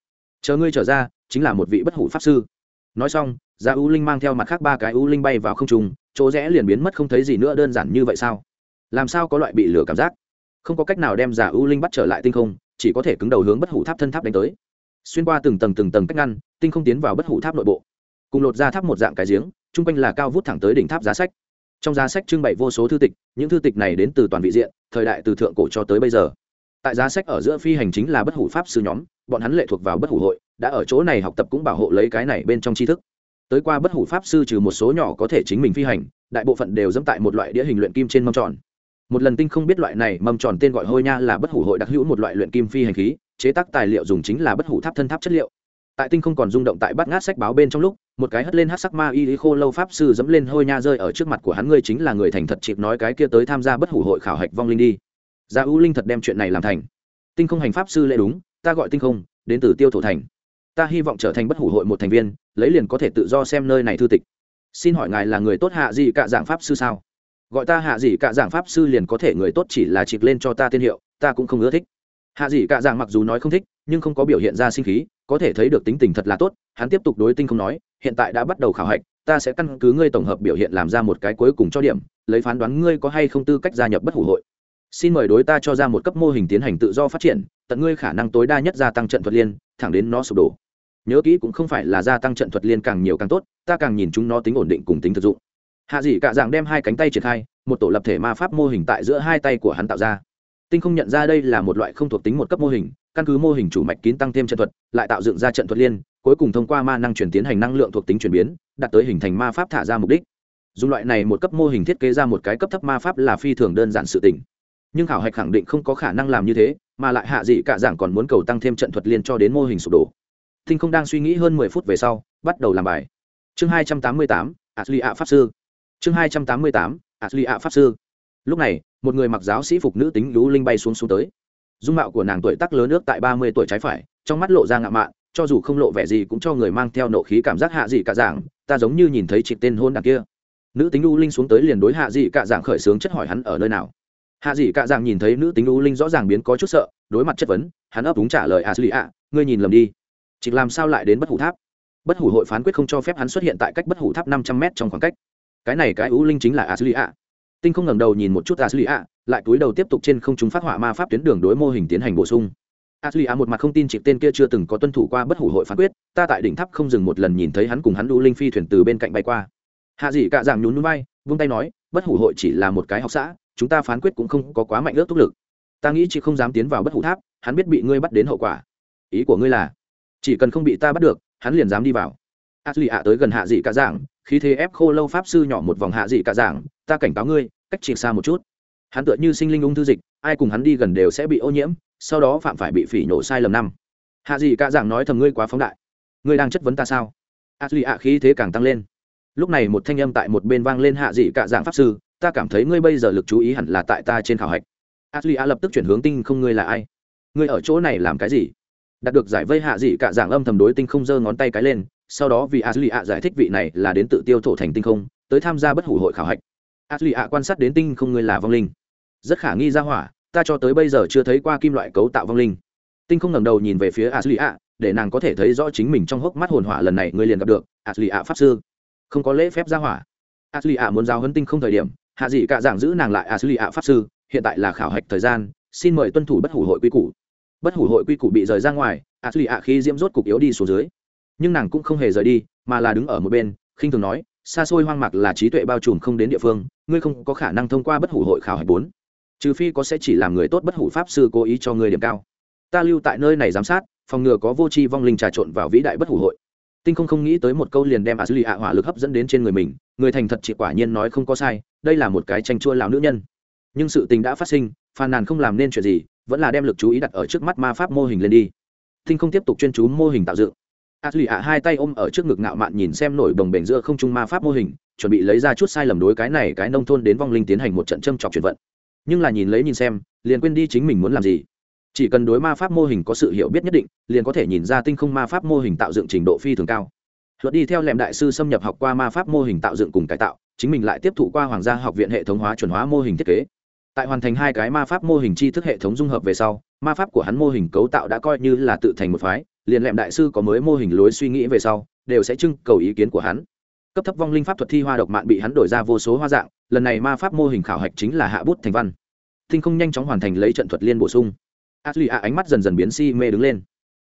Chờ ngươi trở ra, chính là một vị bất hủ pháp sư. Nói xong ra u linh mang theo mặt khác ba cái u linh bay vào không trùng chỗ rẽ liền biến mất không thấy gì nữa đơn giản như vậy sao? Làm sao có loại bị lửa cảm giác? Không có cách nào đem giả u linh bắt trở lại tinh không, chỉ có thể cứng đầu hướng bất hủ tháp thân tháp đánh tới. Xuyên qua từng tầng từng tầng cách ngăn, tinh không tiến vào bất hủ tháp nội bộ. Cùng lột ra tháp một dạng cái giếng, chung quanh là cao vút thẳng tới đỉnh tháp giá sách. Trong giá sách trưng bày vô số thư tịch, những thư tịch này đến từ toàn vị diện, thời đại từ thượng cổ cho tới bây giờ tại giá sách ở giữa phi hành chính là bất hủ pháp sư nhóm, bọn hắn lệ thuộc vào bất hủ hội, đã ở chỗ này học tập cũng bảo hộ lấy cái này bên trong tri thức. Tới qua bất hủ pháp sư trừ một số nhỏ có thể chính mình phi hành, đại bộ phận đều dẫm tại một loại đĩa hình luyện kim trên mâm tròn. Một lần tinh không biết loại này, mâm tròn tên gọi hôi nha là bất hủ hội đặc hữu một loại luyện kim phi hành khí, chế tác tài liệu dùng chính là bất hủ tháp thân tháp chất liệu. Tại tinh không còn rung động tại bắt ngát sách báo bên trong lúc, một cái hất lên hát sắc ma y lý khô lâu pháp sư dẫm lên hôi nha rơi ở trước mặt của hắn, ngươi chính là người thành thật chịp nói cái kia tới tham gia bất hủ hội khảo hạch vong linh đi gia U linh thật đem chuyện này làm thành. Tinh không hành pháp sư lễ đúng, ta gọi tinh không, đến từ tiêu thổ thành. Ta hy vọng trở thành bất hủ hội một thành viên, lấy liền có thể tự do xem nơi này thư tịch. Xin hỏi ngài là người tốt hạ gì cả dạng pháp sư sao? Gọi ta hạ gì cả dạng pháp sư liền có thể người tốt chỉ là chịp lên cho ta tên hiệu, ta cũng không ưa thích. Hạ gì cả dạng mặc dù nói không thích, nhưng không có biểu hiện ra sinh khí, có thể thấy được tính tình thật là tốt, hắn tiếp tục đối tinh không nói, hiện tại đã bắt đầu khảo hạch, ta sẽ căn cứ ngươi tổng hợp biểu hiện làm ra một cái cuối cùng cho điểm, lấy phán đoán ngươi có hay không tư cách gia nhập bất hủ hội xin mời đối ta cho ra một cấp mô hình tiến hành tự do phát triển, tận ngươi khả năng tối đa nhất gia tăng trận thuật liên, thẳng đến nó sụp đổ. Nhớ kỹ cũng không phải là gia tăng trận thuật liên càng nhiều càng tốt, ta càng nhìn chúng nó tính ổn định cùng tính thực dụng. Hạ dị cạ dạng đem hai cánh tay triển khai, một tổ lập thể ma pháp mô hình tại giữa hai tay của hắn tạo ra. Tinh không nhận ra đây là một loại không thuộc tính một cấp mô hình, căn cứ mô hình chủ mạch kín tăng thêm trận thuật, lại tạo dựng ra trận thuật liên, cuối cùng thông qua ma năng chuyển tiến hành năng lượng thuộc tính chuyển biến, đạt tới hình thành ma pháp thả ra mục đích. Dùng loại này một cấp mô hình thiết kế ra một cái cấp thấp ma pháp là phi thường đơn giản sự tình nhưng khảo hạch khẳng định không có khả năng làm như thế, mà lại hạ dị cả giảng còn muốn cầu tăng thêm trận thuật liên cho đến mô hình sụp đổ. Thinh không đang suy nghĩ hơn mười phút về sau, bắt đầu làm bài. Chương hai trăm tám mươi tám asli ạ pháp sư. Chương hai trăm tám mươi tám asli ạ pháp sư. Lúc này, một người mặc giáo sĩ phục nữ tính lũ linh bay xuống xuống tới. Dung mạo của nàng tuổi tác lớn ước tại ba mươi tuổi trái phải, trong mắt lộ ra ngạo mạn, cho dù không lộ vẻ gì cũng cho người mang theo nộ khí cảm giác hạ dị cả giảng, ta giống như nhìn thấy chị tên hôn đằng kia. Nữ tính u linh xuống tới liền đối hạ dị cả giảng khởi xướng chất hỏi hắn ở nơi nào hạ dị cả dạng nhìn thấy nữ tính u linh rõ ràng biến có chút sợ đối mặt chất vấn hắn ấp đúng trả lời à, a sư ạ ngươi nhìn lầm đi. Chỉ làm sao lại đến bất hủ tháp? Bất hủ hội phán quyết không cho phép hắn xuất hiện tại cách bất hủ tháp năm trăm m trong khoảng cách. Cái này cái u linh chính là à, a sư ạ. Tinh không ngẩng đầu nhìn một chút à, a sư ạ lại túi đầu tiếp tục trên không chúng phát họa ma pháp tuyến đường đối mô hình tiến hành bổ sung. A Ashley A một mặt không tin chị tên kia chưa từng có tuân thủ qua bất hủ hội phán quyết, ta tại đỉnh tháp không dừng một lần nhìn thấy hắn cùng hắn U linh phi thuyền từ bên cạnh bay qua. Hạ dị cả dạng nhún núi vai, vung tay nói, bất hủ hội chỉ là một cái học xã, chúng ta phán quyết cũng không có quá mạnh ước thúc lực. Ta nghĩ chị không dám tiến vào bất hủ tháp, hắn biết bị ngươi bắt đến hậu quả. Ý của ngươi là, chỉ cần không bị ta bắt được, hắn liền dám đi vào. a duy ạ tới gần hạ dị cả giảng, khí thế ép khô lâu pháp sư nhỏ một vòng hạ dị cả giảng. ta cảnh cáo ngươi, cách chị xa một chút. Hắn tựa như sinh linh ung thư dịch, ai cùng hắn đi gần đều sẽ bị ô nhiễm, sau đó phạm phải bị phỉ nổ sai lầm năm hạ dị cả giảng nói thầm ngươi quá phóng đại ngươi đang chất vấn ta sao a duy ạ khí thế càng tăng lên lúc này một thanh âm tại một bên vang lên hạ dị cả giảng pháp sư ta cảm thấy ngươi bây giờ lực chú ý hẳn là tại ta trên khảo hạch. A lập tức chuyển hướng tinh không ngươi là ai? Ngươi ở chỗ này làm cái gì? Đạt được giải vây hạ dị cả giảng âm thầm đối tinh không giơ ngón tay cái lên, sau đó vì a giải thích vị này là đến tự tiêu thổ thành tinh không, tới tham gia bất hủ hội khảo hạch. A quan sát đến tinh không ngươi là vong linh. Rất khả nghi ra hỏa, ta cho tới bây giờ chưa thấy qua kim loại cấu tạo vong linh. Tinh không ngẩng đầu nhìn về phía ashley a, để nàng có thể thấy rõ chính mình trong hốc mắt hồn hỏa lần này ngươi liền gặp được, ashley a pháp sư. Không có lễ phép ra hỏa. Ashley a muốn giao hấn tinh không thời điểm hạ dị cả giảng giữ nàng lại ashley ạ pháp sư, hiện tại là khảo hạch thời gian, xin mời tuân thủ bất hủ hội quy củ. Bất hủ hội quy củ bị rời ra ngoài ashley ạ khi diễm rốt cục yếu đi xuống dưới. Nhưng nàng cũng không hề rời đi, mà là đứng ở một bên, khinh thường nói, xa xôi hoang mạc là trí tuệ bao trùm không đến địa phương, ngươi không có khả năng thông qua bất hủ hội khảo hạch bốn. Trừ phi có sẽ chỉ làm người tốt bất hủ pháp sư cố ý cho ngươi điểm cao. Ta lưu tại nơi này giám sát, phòng ngừa có vô tri vong linh trà trộn vào vĩ đại bất hủ hội tinh không không nghĩ tới một câu liền đem a dư ạ hỏa lực hấp dẫn đến trên người mình, người thành thật chị quả nhiên nói không có sai, đây là một cái tranh chua lão nữ nhân. Nhưng sự tình đã phát sinh, phàn nàn không làm nên chuyện gì, vẫn là đem lực chú ý đặt ở trước mắt ma pháp mô hình lên đi. Tinh không tiếp tục chuyên chú mô hình tạo dựng. A dư ạ hai tay ôm ở trước ngực ngạo mạn nhìn xem nổi đồng bể giữa không trung ma pháp mô hình, chuẩn bị lấy ra chút sai lầm đối cái này cái nông thôn đến vong linh tiến hành một trận châm trọc chuyển vận. Nhưng là nhìn lấy nhìn xem, liền quên đi chính mình muốn làm gì chỉ cần đối ma pháp mô hình có sự hiểu biết nhất định, liền có thể nhìn ra tinh không ma pháp mô hình tạo dựng trình độ phi thường cao. Luật đi theo lệm đại sư xâm nhập học qua ma pháp mô hình tạo dựng cùng cải tạo, chính mình lại tiếp thụ qua hoàng gia học viện hệ thống hóa chuẩn hóa mô hình thiết kế. Tại hoàn thành hai cái ma pháp mô hình tri thức hệ thống dung hợp về sau, ma pháp của hắn mô hình cấu tạo đã coi như là tự thành một phái, liền lệm đại sư có mới mô hình lối suy nghĩ về sau, đều sẽ trưng cầu ý kiến của hắn. Cấp thấp vong linh pháp thuật thi hoa độc mạng bị hắn đổi ra vô số hoa dạng, lần này ma pháp mô hình khảo hạch chính là hạ bút thành văn. Tinh không nhanh chóng hoàn thành lấy trận thuật liên bổ sung ashley a ánh mắt dần dần biến si mê đứng lên.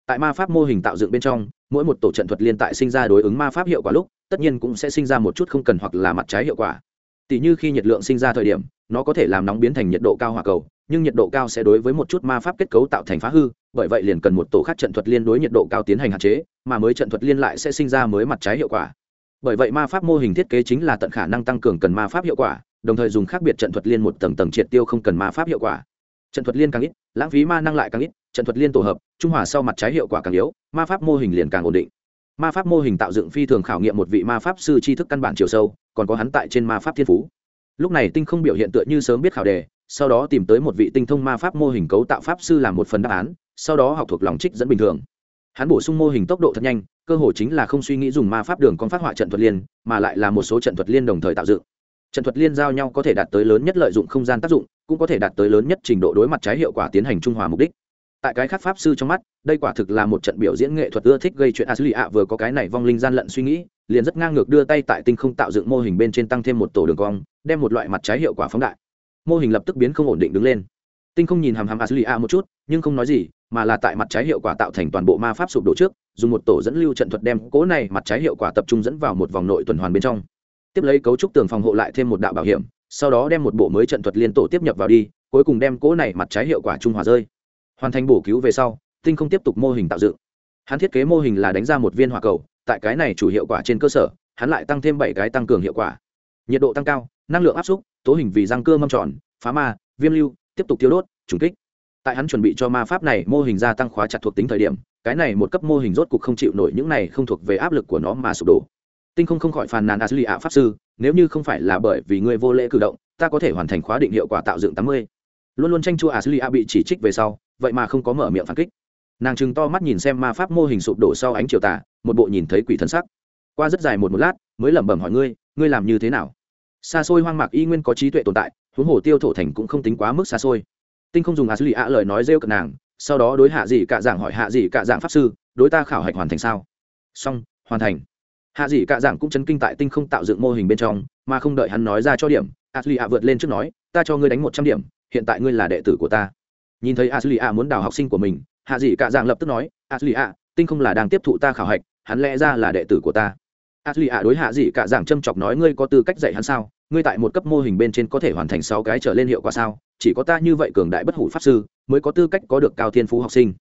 Tại ma pháp mô hình tạo dựng bên trong, mỗi một tổ trận thuật liên tại sinh ra đối ứng ma pháp hiệu quả lúc, tất nhiên cũng sẽ sinh ra một chút không cần hoặc là mặt trái hiệu quả. Tỷ như khi nhiệt lượng sinh ra thời điểm, nó có thể làm nóng biến thành nhiệt độ cao hỏa cầu, nhưng nhiệt độ cao sẽ đối với một chút ma pháp kết cấu tạo thành phá hư, bởi vậy liền cần một tổ khác trận thuật liên đối nhiệt độ cao tiến hành hạn chế, mà mới trận thuật liên lại sẽ sinh ra mới mặt trái hiệu quả. Bởi vậy ma pháp mô hình thiết kế chính là tận khả năng tăng cường cần ma pháp hiệu quả, đồng thời dùng khác biệt trận thuật liên một tầng tầng triệt tiêu không cần ma pháp hiệu quả trận thuật liên càng ít, lãng phí ma năng lại càng ít, trận thuật liên tổ hợp, trung hòa sau mặt trái hiệu quả càng yếu, ma pháp mô hình liền càng ổn định. Ma pháp mô hình tạo dựng phi thường khảo nghiệm một vị ma pháp sư tri thức căn bản chiều sâu, còn có hắn tại trên ma pháp thiên phú. Lúc này tinh không biểu hiện tựa như sớm biết khảo đề, sau đó tìm tới một vị tinh thông ma pháp mô hình cấu tạo pháp sư làm một phần đáp án, sau đó học thuộc lòng trích dẫn bình thường. Hắn bổ sung mô hình tốc độ thật nhanh, cơ hội chính là không suy nghĩ dùng ma pháp đường con phát họa trận thuật liên, mà lại là một số trận thuật liên đồng thời tạo dựng trận thuật liên giao nhau có thể đạt tới lớn nhất lợi dụng không gian tác dụng, cũng có thể đạt tới lớn nhất trình độ đối mặt trái hiệu quả tiến hành trung hòa mục đích. Tại cái khác pháp sư trong mắt, đây quả thực là một trận biểu diễn nghệ thuật ưa thích gây chuyện ashley ạ vừa có cái này vong linh gian lận suy nghĩ, liền rất ngang ngược đưa tay tại tinh không tạo dựng mô hình bên trên tăng thêm một tổ đường cong, đem một loại mặt trái hiệu quả phóng đại. Mô hình lập tức biến không ổn định đứng lên. Tinh không nhìn hàm hàm ashley ạ một chút, nhưng không nói gì, mà là tại mặt trái hiệu quả tạo thành toàn bộ ma pháp sụp đổ trước, dùng một tổ dẫn lưu trận thuật đem cố này mặt trái hiệu quả tập trung dẫn vào một vòng nội tuần hoàn bên trong tiếp lấy cấu trúc tường phòng hộ lại thêm một đạo bảo hiểm, sau đó đem một bộ mới trận thuật liên tổ tiếp nhập vào đi, cuối cùng đem cố này mặt trái hiệu quả trung hòa rơi. Hoàn thành bổ cứu về sau, tinh không tiếp tục mô hình tạo dựng. Hắn thiết kế mô hình là đánh ra một viên hỏa cầu, tại cái này chủ hiệu quả trên cơ sở, hắn lại tăng thêm bảy cái tăng cường hiệu quả. Nhiệt độ tăng cao, năng lượng áp xúc tố hình vì răng cưa mâm tròn, phá ma, viêm lưu, tiếp tục tiêu đốt, trùng kích. Tại hắn chuẩn bị cho ma pháp này mô hình gia tăng khóa chặt thuộc tính thời điểm, cái này một cấp mô hình rốt cục không chịu nổi những này không thuộc về áp lực của nó mà sụp đổ tinh không không khỏi phàn nàn ashley ạ pháp sư, nếu như không phải là bởi vì ngươi vô lễ cử động, ta có thể hoàn thành khóa định hiệu quả tạo dựng tám mươi. Luôn luôn tranh chua ashley ạ bị chỉ trích về sau, vậy mà không có mở miệng phản kích. Nàng chừng to mắt nhìn xem ma pháp mô hình sụp đổ sau ánh chiều tà, một bộ nhìn thấy quỷ thân sắc. Qua rất dài một một lát, mới lẩm bẩm hỏi ngươi ngươi làm như thế nào? Xa xôi hoang mạc y nguyên có trí tuệ tồn tại, huống hồ tiêu thổ thành cũng không tính quá mức xa xôi tinh không dùng ashley ạ lời nói rêu cận nàng, sau đó đối hạ gì cả giảng hỏi hạ gì cả giảng pháp sư, đối ta khảo hạch hoàn thành sao? Xong, hoàn thành hạ dị cạ dạng cũng chấn kinh tại tinh không tạo dựng mô hình bên trong, mà không đợi hắn nói ra cho điểm ashley ạ vượt lên trước nói, ta cho ngươi đánh một trăm điểm, hiện tại ngươi là đệ tử của ta. Nhìn thấy ashley ạ muốn đào học sinh của mình, hạ dị cạ dạng lập tức nói ashley ạ tinh không là đang tiếp thụ ta khảo hạch, hắn lẽ ra là đệ tử của ta. Ashley ạ đối hạ dị cạ dạng châm chọc nói, ngươi có tư cách dạy hắn sao? Ngươi tại một cấp mô hình bên trên có thể hoàn thành sáu cái trở lên hiệu quả sao? Chỉ có ta như vậy cường đại bất hủ pháp sư, mới có tư cách có được cao thiên phú học sinh.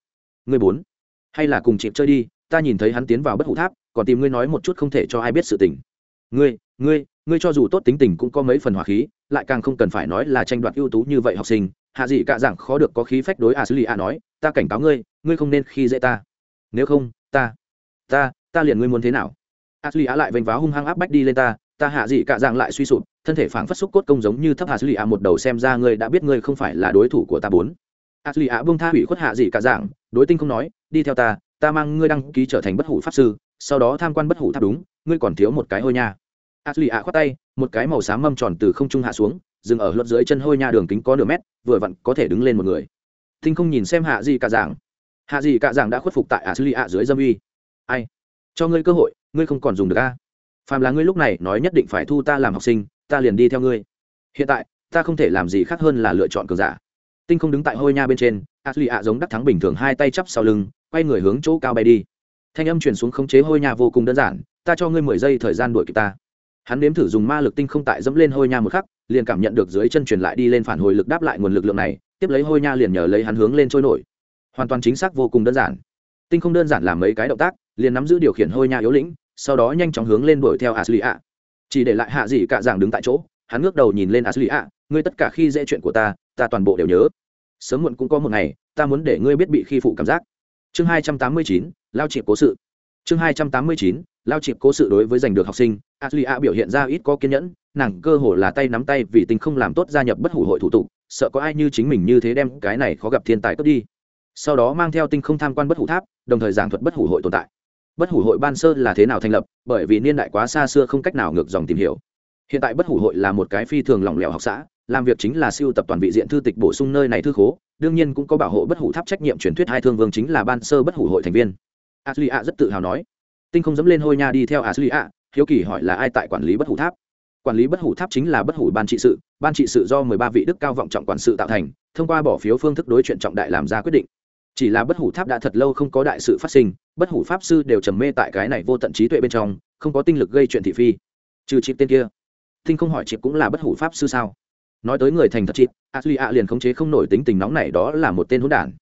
Ngươi bốn hay là cùng chịp chơi đi? Ta nhìn thấy hắn tiến vào bất hủ tháp còn tìm ngươi nói một chút không thể cho ai biết sự tình. Ngươi ngươi ngươi cho dù tốt tính tình cũng có mấy phần hỏa khí lại càng không cần phải nói là tranh đoạt ưu tú như vậy học sinh. Hạ dị cạ giảng khó được có khí phách đối a xử lý a nói ta cảnh cáo ngươi ngươi không nên khi dễ ta. Nếu không ta ta ta liền ngươi muốn thế nào? A xử lý a lại vênh váo hung hăng áp bách đi lên ta ta hạ dị cạ giảng lại suy sụp thân thể phảng phất xúc cốt công giống như thấp hạ xử lý a một đầu xem ra ngươi đã biết ngươi không phải là đối thủ của ta bốn. A xử lý a buông tha hủy khuất hạ dị cạ giảng, đối tinh không nói đi theo ta ta mang ngươi đăng ký trở thành bất hủ pháp sư, sau đó tham quan bất hủ tháp đúng, ngươi còn thiếu một cái hôi nha. Ashley ạ khoát tay, một cái màu xám mâm tròn từ không trung hạ xuống, dừng ở luật dưới chân hôi nha đường kính có nửa mét, vừa vặn có thể đứng lên một người. Thinh không nhìn xem hạ gì cả giảng. Hạ gì cả giảng đã khuất phục tại ashley ạ dưới dâm uy. Ai? Cho ngươi cơ hội, ngươi không còn dùng được a. Phàm là ngươi lúc này nói nhất định phải thu ta làm học sinh, ta liền đi theo ngươi. Hiện tại, ta không thể làm gì khác hơn là lựa chọn cường giả. Tinh không đứng tại hôi nha bên trên, ashley ạ giống đắc thắng bình thường hai tay chắp sau lưng quay người hướng chỗ cao bay đi. Thanh âm truyền xuống khống chế hôi nha vô cùng đơn giản, ta cho ngươi mười giây thời gian đuổi kịp ta. Hắn nếm thử dùng ma lực tinh không tại dẫm lên hôi nha một khắc, liền cảm nhận được dưới chân truyền lại đi lên phản hồi lực đáp lại nguồn lực lượng này, tiếp lấy hôi nha liền nhờ lấy hắn hướng lên trôi nổi. Hoàn toàn chính xác vô cùng đơn giản. Tinh không đơn giản làm mấy cái động tác, liền nắm giữ điều khiển hôi nha yếu lĩnh, sau đó nhanh chóng hướng lên đuổi theo ashley ạ chỉ để lại hạ dị cả giảng đứng tại chỗ, hắn ngước đầu nhìn lên ashley ạ ngươi tất cả khi dễ chuyện của ta ta toàn bộ đều nhớ. Sớm muộn cũng có một ngày, ta muốn để ngươi biết bị khi phụ cảm giác chương hai trăm tám mươi chín, lao chịp cố sự. Chương hai trăm tám mươi chín, lao chịp cố sự đối với giành được học sinh atlia biểu hiện ra ít có kiên nhẫn, nàng cơ hồ là tay nắm tay vì tình không làm tốt gia nhập bất hủ hội thủ tục, sợ có ai như chính mình như thế đem cái này khó gặp thiên tài cướp đi. Sau đó mang theo tinh không tham quan bất hủ tháp, đồng thời giảng thuật bất hủ hội tồn tại. Bất hủ hội ban sơ là thế nào thành lập, bởi vì niên đại quá xa xưa không cách nào ngược dòng tìm hiểu. Hiện tại bất hủ hội là một cái phi thường lỏng lẻo học xã làm việc chính là siêu tập toàn vị diện thư tịch bổ sung nơi này thư khố, đương nhiên cũng có bảo hộ bất hủ tháp trách nhiệm truyền thuyết hai thương vương chính là ban sơ bất hủ hội thành viên. Ashley a rất tự hào nói. Tinh không dẫm lên hôi nha đi theo ashley a hiếu kỳ hỏi là ai tại quản lý bất hủ tháp? Quản lý bất hủ tháp chính là bất hủ ban trị sự, ban trị sự do mười ba vị đức cao vọng trọng quản sự tạo thành, thông qua bỏ phiếu phương thức đối chuyện trọng đại làm ra quyết định. Chỉ là bất hủ tháp đã thật lâu không có đại sự phát sinh, bất hủ pháp sư đều trầm mê tại cái này vô tận trí tuệ bên trong, không có tinh lực gây chuyện thị phi. Trừ chịp tên kia, tinh không hỏi chịp cũng là bất hủ pháp sư sao? Nói tới người thành thật chịt ashley a liền khống chế không nổi tính tình nóng này, đó là một tên hỗn đản.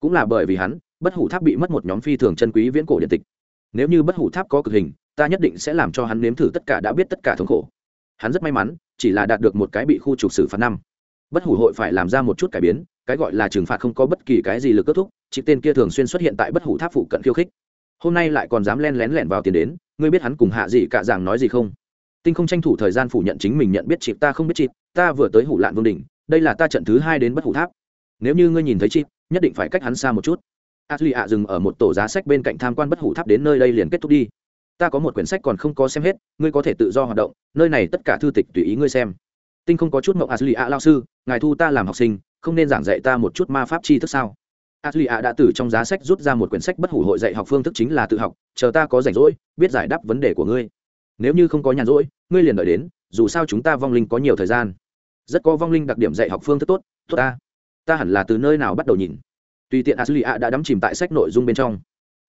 Cũng là bởi vì hắn, bất hủ tháp bị mất một nhóm phi thường chân quý viễn cổ điện tịch. Nếu như bất hủ tháp có cực hình, ta nhất định sẽ làm cho hắn nếm thử tất cả đã biết tất cả thống khổ. Hắn rất may mắn, chỉ là đạt được một cái bị khu trục xử phạt năm. Bất hủ hội phải làm ra một chút cải biến, cái gọi là trừng phạt không có bất kỳ cái gì lực kết thúc chị tên kia thường xuyên xuất hiện tại bất hủ tháp phụ cận khiêu khích. Hôm nay lại còn dám len lén lẻn vào tiền đến, ngươi biết hắn cùng hạ gì cả rằng nói gì không? Tinh không tranh thủ thời gian phủ nhận chính mình nhận biết chị, ta không biết chị ta vừa tới hủ lạn vương đình, đây là ta trận thứ hai đến bất hủ tháp. Nếu như ngươi nhìn thấy chị nhất định phải cách hắn xa một chút. Ashley ạ dừng ở một tổ giá sách bên cạnh tham quan bất hủ tháp đến nơi đây liền kết thúc đi. Ta có một quyển sách còn không có xem hết, ngươi có thể tự do hoạt động, nơi này tất cả thư tịch tùy ý ngươi xem. Tinh không có chút mộng ashley ạ lao sư, ngài thu ta làm học sinh, không nên giảng dạy ta một chút ma pháp chi thức sao? Ashley ạ đã từ trong giá sách rút ra một quyển sách bất hủ hội dạy học phương thức chính là tự học, chờ ta có rảnh rỗi, biết giải đáp vấn đề của ngươi. Nếu như không có nhàn rỗi, ngươi liền đợi đến, dù sao chúng ta vong linh có nhiều thời gian rất có vong linh đặc điểm dạy học phương thức tốt tốt ta. Ta hẳn là từ nơi nào bắt đầu nhìn? Tùy tiện ashley ạ đã đắm chìm tại sách nội dung bên trong.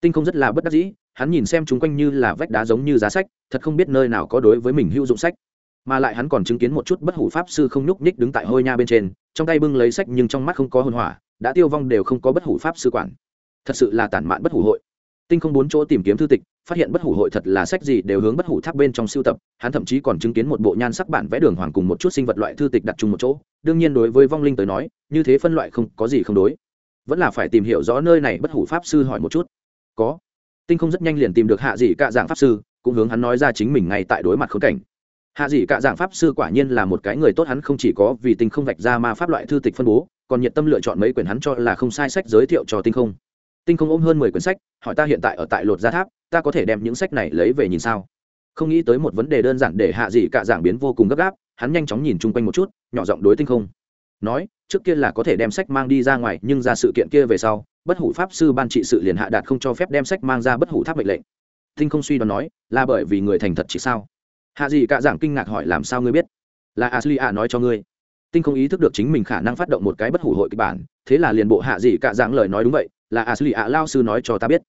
Tinh không rất là bất đắc dĩ, hắn nhìn xem chúng quanh như là vách đá giống như giá sách, thật không biết nơi nào có đối với mình hữu dụng sách. Mà lại hắn còn chứng kiến một chút bất hủ pháp sư không nhúc nhích đứng tại hôi nha bên trên, trong tay bưng lấy sách nhưng trong mắt không có hôn hỏa, đã tiêu vong đều không có bất hủ pháp sư quản. Thật sự là tản mạn bất hủ hội. Tinh không bốn chỗ tìm kiếm thư tịch phát hiện bất hủ hội thật là sách gì đều hướng bất hủ tháp bên trong siêu tập, hắn thậm chí còn chứng kiến một bộ nhan sắc bản vẽ đường hoàng cùng một chút sinh vật loại thư tịch đặt chung một chỗ. Đương nhiên đối với vong linh tới nói, như thế phân loại không có gì không đối. Vẫn là phải tìm hiểu rõ nơi này bất hủ pháp sư hỏi một chút. Có. Tinh không rất nhanh liền tìm được hạ dị cạ dạng pháp sư, cũng hướng hắn nói ra chính mình ngay tại đối mặt khốn cảnh. Hạ dị cạ dạng pháp sư quả nhiên là một cái người tốt, hắn không chỉ có vì tinh không vạch ra ma pháp loại thư tịch phân bố, còn nhiệt tâm lựa chọn mấy quyển hắn cho là không sai sách giới thiệu cho tinh không. Tinh không ôm hơn mười quyển sách hỏi ta hiện tại ở tại lột gia tháp, ta có thể đem những sách này lấy về nhìn sao? Không nghĩ tới một vấn đề đơn giản để hạ dị cạ giảng biến vô cùng gấp gáp, hắn nhanh chóng nhìn chung quanh một chút, nhỏ giọng đối tinh không. Nói, trước kia là có thể đem sách mang đi ra ngoài, nhưng ra sự kiện kia về sau, bất hủ pháp sư ban trị sự liền hạ đạt không cho phép đem sách mang ra bất hủ tháp mệnh lệnh. Tinh không suy đoán nói, là bởi vì người thành thật chỉ sao? Hạ gì cả giảng kinh ngạc hỏi làm sao ngươi biết? Là ashley a nói cho ngươi tinh không ý thức được chính mình khả năng phát động một cái bất hủ hội kịch bản, thế là liền bộ hạ gì cả giảng lời nói đúng vậy, là a lì ạ lao sư nói cho ta biết.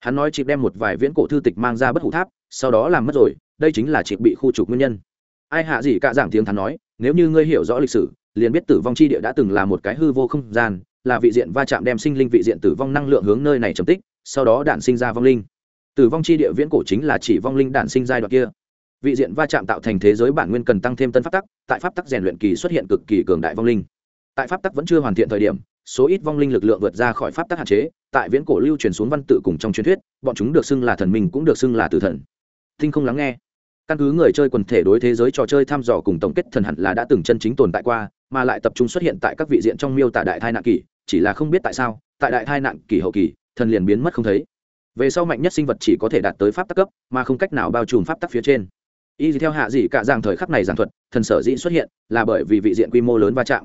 Hắn nói chị đem một vài viễn cổ thư tịch mang ra bất hủ tháp, sau đó làm mất rồi, đây chính là chị bị khu trục nguyên nhân. Ai hạ gì cả giảng tiếng thắn nói, nếu như ngươi hiểu rõ lịch sử, liền biết tử vong chi địa đã từng là một cái hư vô không gian, là vị diện va chạm đem sinh linh vị diện tử vong năng lượng hướng nơi này trầm tích, sau đó đản sinh ra vong linh. Tử vong chi địa viễn cổ chính là chỉ vong linh đản sinh giai đoạn kia vị diện va chạm tạo thành thế giới bản nguyên cần tăng thêm tân pháp tắc, tại pháp tắc rèn luyện kỳ xuất hiện cực kỳ cường đại vong linh. Tại pháp tắc vẫn chưa hoàn thiện thời điểm, số ít vong linh lực lượng vượt ra khỏi pháp tắc hạn chế, tại viễn cổ lưu truyền xuống văn tự cùng trong truyền thuyết, bọn chúng được xưng là thần minh cũng được xưng là tử thần. Thinh không lắng nghe. Căn cứ người chơi quần thể đối thế giới trò chơi thăm dò cùng tổng kết thần hẳn là đã từng chân chính tồn tại qua, mà lại tập trung xuất hiện tại các vị diện trong miêu tả đại thai nạn kỳ chỉ là không biết tại sao, tại đại thai nạn kỳ hậu kỳ, thần liền biến mất không thấy. Về sau mạnh nhất sinh vật chỉ có thể đạt tới pháp tắc cấp, mà không cách nào bao trùm pháp tắc phía trên y theo hạ dị cả dạng thời khắc này giảng thuật, thần sở dĩ xuất hiện là bởi vì vị diện quy mô lớn va chạm.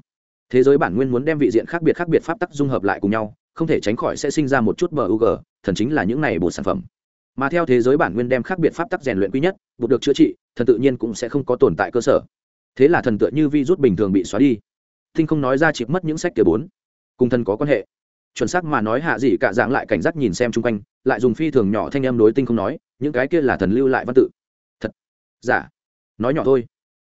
Thế giới bản nguyên muốn đem vị diện khác biệt khác biệt pháp tắc dung hợp lại cùng nhau, không thể tránh khỏi sẽ sinh ra một chút bờ u g thần chính là những này bột sản phẩm. Mà theo thế giới bản nguyên đem khác biệt pháp tắc rèn luyện quy nhất buộc được chữa trị, thần tự nhiên cũng sẽ không có tồn tại cơ sở. Thế là thần tựa như vi rút bình thường bị xóa đi. Thinh không nói ra chịp mất những sách kia bốn. Cùng thần có quan hệ. Chuẩn xác mà nói hạ gì cả dạng lại cảnh giác nhìn xem chung quanh, lại dùng phi thường nhỏ thanh em đối tinh không nói, những cái kia là thần lưu lại văn tự thật giả nói nhỏ thôi.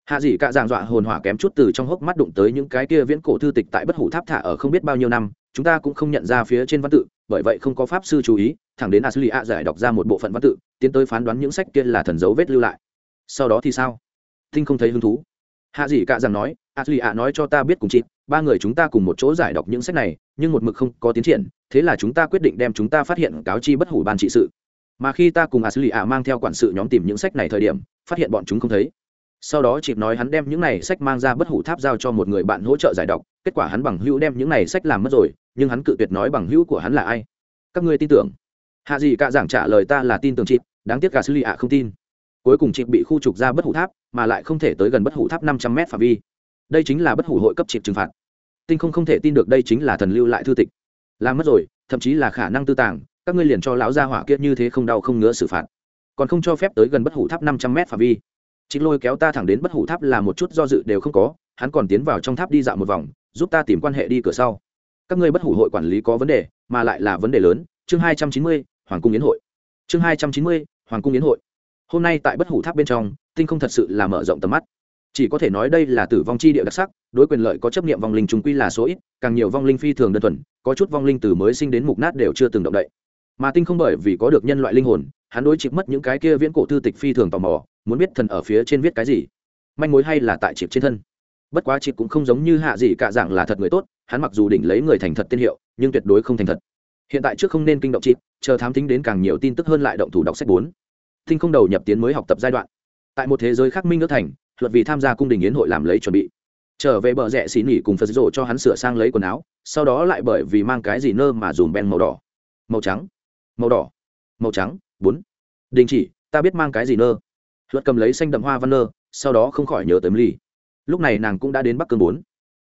Hạ dị cả dạng dọa hồn hỏa kém chút từ trong hốc mắt đụng tới những cái kia viễn cổ thư tịch tại bất hủ tháp thả ở không biết bao nhiêu năm, chúng ta cũng không nhận ra phía trên văn tự, bởi vậy không có pháp sư chú ý, thẳng đến ashley a giải đọc ra một bộ phận văn tự, tiến tới phán đoán những sách kia là thần dấu vết lưu lại. Sau đó thì sao? Tinh không thấy hứng thú. Hạ dị cả rằng nói ashley a nói cho ta biết cùng chị, ba người chúng ta cùng một chỗ giải đọc những sách này, nhưng một mực không có tiến triển, thế là chúng ta quyết định đem chúng ta phát hiện cáo chi bất hủ ban trị sự. Mà khi ta cùng ashley a mang theo quản sự nhóm tìm những sách này thời điểm phát hiện bọn chúng không thấy. Sau đó chịp nói hắn đem những này sách mang ra bất hủ tháp giao cho một người bạn hỗ trợ giải đọc, kết quả hắn bằng hữu đem những này sách làm mất rồi, nhưng hắn cự tuyệt nói bằng hữu của hắn là ai? Các ngươi tin tưởng. Hạ gì cả giảng trả lời ta là tin tưởng chịp, đáng tiếc cả sư lì ạ không tin. Cuối cùng chịp bị khu trục ra bất hủ tháp, mà lại không thể tới gần bất hủ tháp năm trăm m phạm vi. Đây chính là bất hủ hội cấp chịp trừng phạt. Tinh không không thể tin được đây chính là thần lưu lại thư tịch. Làm mất rồi, thậm chí là khả năng tư tàng, các ngươi liền cho lão gia hỏa kiết như thế không đau không ngứa xử phạt còn không cho phép tới gần bất hủ tháp năm trăm m phạm vi. Trích lôi kéo ta thẳng đến bất hủ tháp là một chút do dự đều không có, hắn còn tiến vào trong tháp đi dạo một vòng, giúp ta tìm quan hệ đi cửa sau. Các ngươi bất hủ hội quản lý có vấn đề, mà lại là vấn đề lớn. Chương hai trăm chín mươi, hoàng cung yến hội. Chương hai trăm chín mươi, hoàng cung yến hội. Hôm nay tại bất hủ tháp bên trong, tinh không thật sự là mở rộng tầm mắt. Chỉ có thể nói đây là tử vong chi địa đặc sắc, đối quyền lợi có chấp nghiệm vong linh chúng quy là số ít, càng nhiều vong linh phi thường đơn thuần, có chút vong linh từ mới sinh đến mục nát đều chưa từng động đậy. Mà tinh không bởi vì có được nhân loại linh hồn hắn đối chịp mất những cái kia viễn cổ thư tịch phi thường tò mò, muốn biết thần ở phía trên viết cái gì. Manh mối hay là tại chịp trên thân. Bất quá chịp cũng không giống như hạ gì cả dạng là thật người tốt, hắn mặc dù đỉnh lấy người thành thật tên hiệu, nhưng tuyệt đối không thành thật. Hiện tại trước không nên kinh động chịp, chờ thám tính đến càng nhiều tin tức hơn lại động thủ đọc sách bốn. Tinh không đầu nhập tiến mới học tập giai đoạn. Tại một thế giới khác minh nước thành, luật vì tham gia cung đình yến hội làm lấy chuẩn bị. Trở về bờ rẽ xỉ nỉ cùng phật rộ cho hắn sửa sang lấy quần áo, sau đó lại bởi vì mang cái gì nơ mà dùm ben màu đỏ. Màu trắng. Màu đỏ. Màu trắng bốn. Đình chỉ, ta biết mang cái gì nơ. Luật cầm lấy xanh đậm hoa văn nơ, sau đó không khỏi nhớ tới ly lúc này nàng cũng đã đến bắc cương bốn.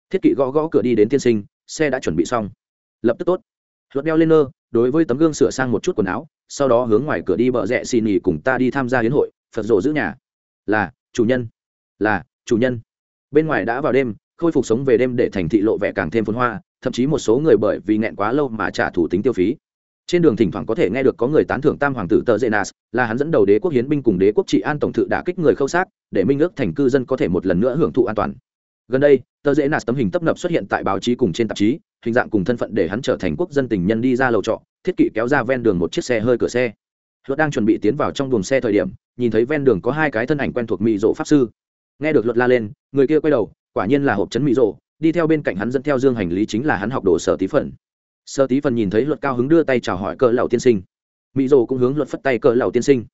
Thiết kỵ gõ gõ cửa đi đến tiên sinh, xe đã chuẩn bị xong. Lập tức tốt. Luật đeo lên nơ, đối với tấm gương sửa sang một chút quần áo, sau đó hướng ngoài cửa đi bợ rẽ xì nỉ cùng ta đi tham gia hiến hội, phật rộ giữ nhà. Là, chủ nhân. Là, chủ nhân. Bên ngoài đã vào đêm, khôi phục sống về đêm để thành thị lộ vẻ càng thêm phồn hoa, thậm chí một số người bởi vì nghẹn quá lâu mà trả thủ tính tiêu phí trên đường thỉnh thoảng có thể nghe được có người tán thưởng tam hoàng tử tờ dê nas là hắn dẫn đầu đế quốc hiến binh cùng đế quốc trị an tổng thự đã kích người khâu xác, để minh ước thành cư dân có thể một lần nữa hưởng thụ an toàn. Gần đây, tờ dễ nas tấm hình tấp nập xuất hiện tại báo chí cùng trên tạp chí, hình dạng cùng thân phận để hắn trở thành quốc dân tình nhân đi ra lầu trọ, thiết kỵ kéo ra ven đường một chiếc xe hơi cửa xe. Luật đang chuẩn bị tiến vào trong buồng xe thời điểm, nhìn thấy ven đường có hai cái thân ảnh quen thuộc mỹ rộ pháp sư. Nghe được luật la lên, người kia quay đầu, quả nhiên là hộp chấn mỹ rộ, đi theo bên cạnh hắn dẫn theo dương hành lý chính là hắn học đồ sở tí phần Sơ tí phần nhìn thấy luật cao hứng đưa tay chào hỏi cỡ lầu tiên sinh. Mỹ Dô cũng hướng luật phất tay cỡ lầu tiên sinh.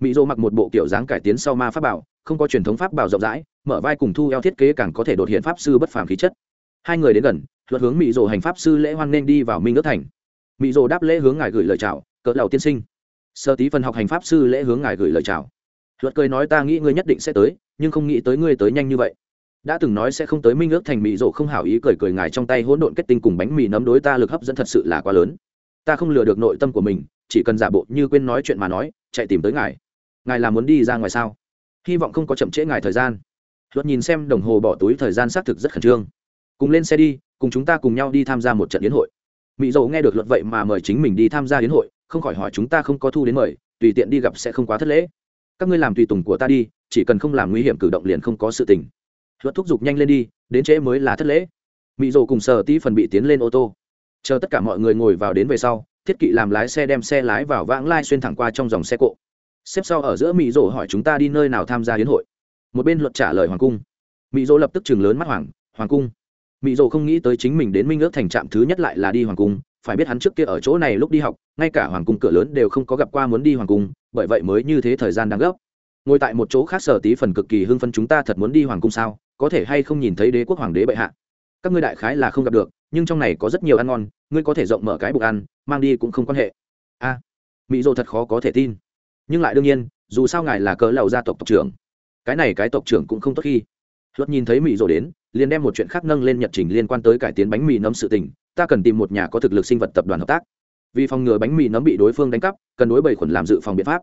Mỹ Dô mặc một bộ kiểu dáng cải tiến sau ma pháp bảo, không có truyền thống pháp bảo rộng rãi, mở vai cùng thu eo thiết kế càng có thể đột hiện pháp sư bất phàm khí chất. Hai người đến gần, luật hướng mỹ Dô hành pháp sư lễ hoan nên đi vào minh ước thành. Mỹ Dô đáp lễ hướng ngài gửi lời chào cỡ lầu tiên sinh. Sơ tí phần học hành pháp sư lễ hướng ngài gửi lời chào. Luật cười nói ta nghĩ ngươi nhất định sẽ tới, nhưng không nghĩ tới ngươi tới nhanh như vậy đã từng nói sẽ không tới minh ước thành mỹ rộ không hảo ý cười cười ngài trong tay hỗn độn kết tinh cùng bánh mì nấm đối ta lực hấp dẫn thật sự là quá lớn. Ta không lừa được nội tâm của mình, chỉ cần giả bộ như quên nói chuyện mà nói, chạy tìm tới ngài. Ngài là muốn đi ra ngoài sao? Hy vọng không có chậm trễ ngài thời gian. Luật nhìn xem đồng hồ bỏ túi thời gian xác thực rất khẩn trương. Cùng lên xe đi, cùng chúng ta cùng nhau đi tham gia một trận yến hội. Mỹ dầu nghe được luật vậy mà mời chính mình đi tham gia yến hội, không khỏi hỏi chúng ta không có thu đến mời, tùy tiện đi gặp sẽ không quá thất lễ. Các ngươi làm tùy tùng của ta đi, chỉ cần không làm nguy hiểm cử động liền không có sự tình luật thúc giục nhanh lên đi, đến trễ mới là thất lễ. Mỹ rồ cùng sở tí phần bị tiến lên ô tô. Chờ tất cả mọi người ngồi vào đến về sau, thiết kỵ làm lái xe đem xe lái vào vãng lai xuyên thẳng qua trong dòng xe cộ. Xếp sau ở giữa mỹ rồ hỏi chúng ta đi nơi nào tham gia hiến hội. Một bên luật trả lời hoàng cung. Mỹ rồ lập tức chừng lớn mắt hoàng hoàng cung. Mỹ rồ không nghĩ tới chính mình đến minh ước thành trạm thứ nhất lại là đi hoàng cung, phải biết hắn trước kia ở chỗ này lúc đi học, ngay cả hoàng cung cửa lớn đều không có gặp qua muốn đi hoàng cung, bởi vậy mới như thế thời gian đang gấp ngồi tại một chỗ khác sở tí phần cực kỳ hưng phân chúng ta thật muốn đi hoàng cung sao, có thể hay không nhìn thấy đế quốc hoàng đế bệ hạ? Các ngươi đại khái là không gặp được, nhưng trong này có rất nhiều ăn ngon, ngươi có thể rộng mở cái bụng ăn, mang đi cũng không quan hệ. A mỹ dô thật khó có thể tin. Nhưng lại đương nhiên, dù sao ngài là cỡ lầu gia tộc tộc trưởng, cái này cái tộc trưởng cũng không tốt khi. Luật nhìn thấy mỹ dô đến, liền đem một chuyện khác nâng lên nhật trình liên quan tới cải tiến bánh mì nấm sự tình, ta cần tìm một nhà có thực lực sinh vật tập đoàn hợp tác. Vì phòng ngừa bánh mì nấm bị đối phương đánh cắp, cần đối bầy khuẩn làm dự phòng biện pháp.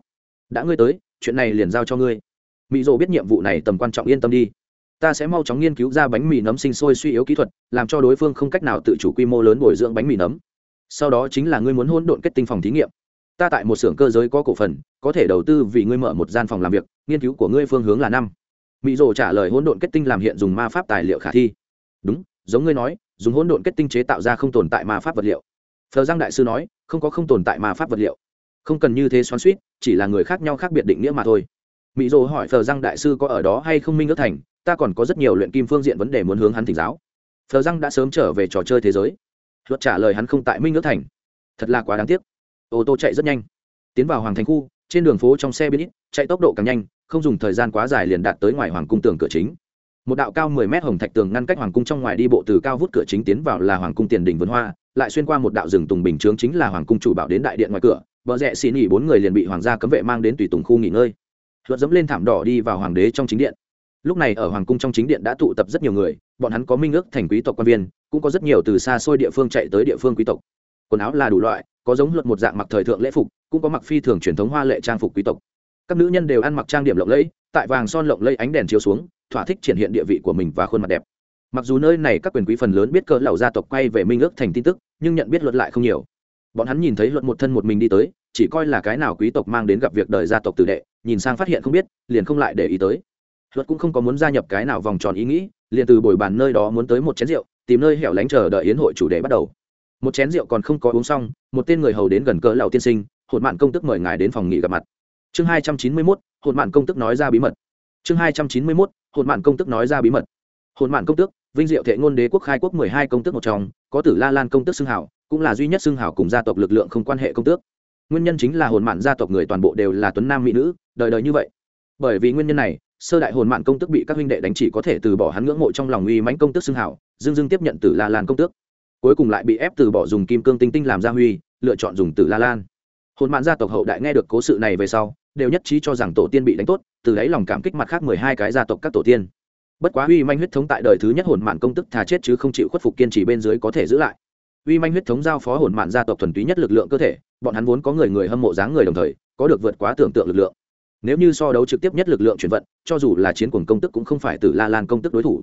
Đã ngươi tới chuyện này liền giao cho ngươi. Mỹ dô biết nhiệm vụ này tầm quan trọng yên tâm đi. Ta sẽ mau chóng nghiên cứu ra bánh mì nấm sinh sôi suy yếu kỹ thuật, làm cho đối phương không cách nào tự chủ quy mô lớn bồi dưỡng bánh mì nấm. Sau đó chính là ngươi muốn hỗn độn kết tinh phòng thí nghiệm. Ta tại một xưởng cơ giới có cổ phần, có thể đầu tư vì ngươi mở một gian phòng làm việc, nghiên cứu của ngươi phương hướng là năm. Mỹ rồ trả lời hỗn độn kết tinh làm hiện dùng ma pháp tài liệu khả thi. Đúng, giống ngươi nói, dùng hỗn độn kết tinh chế tạo ra không tồn tại ma pháp vật liệu. Thờ giang đại sư nói, không có không tồn tại ma pháp vật liệu không cần như thế xoắn suýt, chỉ là người khác nhau khác biệt định nghĩa mà thôi. Mỹ Dô hỏi thờ giang đại sư có ở đó hay không minh ước thành, ta còn có rất nhiều luyện kim phương diện vấn đề muốn hướng hắn thỉnh giáo. Thờ răng đã sớm trở về trò chơi thế giới. Luật trả lời hắn không tại minh ước thành. Thật là quá đáng tiếc. Ô tô chạy rất nhanh. Tiến vào hoàng thành khu, trên đường phố trong xe biến ít, chạy tốc độ càng nhanh, không dùng thời gian quá dài liền đạt tới ngoài hoàng cung tường cửa chính. Một đạo cao mười mét hồng thạch tường ngăn cách hoàng cung trong ngoài đi bộ từ cao vút cửa chính tiến vào là hoàng cung tiền đình vườn hoa, lại xuyên qua một đạo rừng tùng bình chướng chính là hoàng cung chủ bảo đến đại điện ngoài cửa vợ rẽ xì nỉ bốn người liền bị hoàng gia cấm vệ mang đến tùy tùng khu nghỉ ngơi. Luật dẫm lên thảm đỏ đi vào hoàng đế trong chính điện. Lúc này ở hoàng cung trong chính điện đã tụ tập rất nhiều người, bọn hắn có minh ước thành quý tộc quan viên, cũng có rất nhiều từ xa xôi địa phương chạy tới địa phương quý tộc. Quần áo là đủ loại, có giống luật một dạng mặc thời thượng lễ phục, cũng có mặc phi thường truyền thống hoa lệ trang phục quý tộc. Các nữ nhân đều ăn mặc trang điểm lộng lẫy, tại vàng son lộng lẫy ánh đèn chiếu xuống, thỏa thích triển hiện địa vị của mình và khuôn mặt đẹp. Mặc dù nơi này các quyền quý phần lớn biết cỡ lầu gia tộc quay về minh ước thành tin tức, nhưng nhận biết luật lại không nhiều bọn hắn nhìn thấy luật một thân một mình đi tới, chỉ coi là cái nào quý tộc mang đến gặp việc đời gia tộc tử đệ, nhìn sang phát hiện không biết, liền không lại để ý tới. Luật cũng không có muốn gia nhập cái nào vòng tròn ý nghĩ, liền từ bồi bàn nơi đó muốn tới một chén rượu, tìm nơi hẻo lánh chờ đợi yến hội chủ đề bắt đầu. Một chén rượu còn không có uống xong, một tên người hầu đến gần cỡ lầu tiên sinh hồn mạn công tức mời ngài đến phòng nghỉ gặp mặt. Chương hai trăm chín mươi mốt hồn mạn công tức nói ra bí mật. Chương hai trăm chín mươi mốt hồn mạn công tức nói ra bí mật. Hồn mạn công tước vinh diệu thệ ngôn đế quốc khai quốc mười hai công tước một trong, có tử la lan công tước xưng hảo cũng là duy nhất xưng hào cùng gia tộc lực lượng không quan hệ công tước. Nguyên nhân chính là hồn mạn gia tộc người toàn bộ đều là tuấn nam mỹ nữ, đời đời như vậy. Bởi vì nguyên nhân này, sơ đại hồn mạn công tước bị các huynh đệ đánh chỉ có thể từ bỏ hắn ngưỡng mộ trong lòng uy mãnh công tước xưng hào, dương dương tiếp nhận từ la lan công tước. Cuối cùng lại bị ép từ bỏ dùng kim cương tinh tinh làm gia huy, lựa chọn dùng từ la lan. Hồn mạn gia tộc hậu đại nghe được cố sự này về sau, đều nhất trí cho rằng tổ tiên bị đánh tốt, từ đấy lòng cảm kích mặt khác mười hai cái gia tộc các tổ tiên. Bất quá uy manh huyết thống tại đời thứ nhất hồn mạn công tức thà chết chứ không chịu khuất phục kiên trì bên dưới có thể giữ lại uy manh huyết thống giao phó hồn mạn gia tộc thuần túy nhất lực lượng cơ thể, bọn hắn vốn có người người hâm mộ dáng người đồng thời, có được vượt quá tưởng tượng lực lượng. Nếu như so đấu trực tiếp nhất lực lượng chuyển vận, cho dù là chiến cuồng công tức cũng không phải từ la lan công tức đối thủ.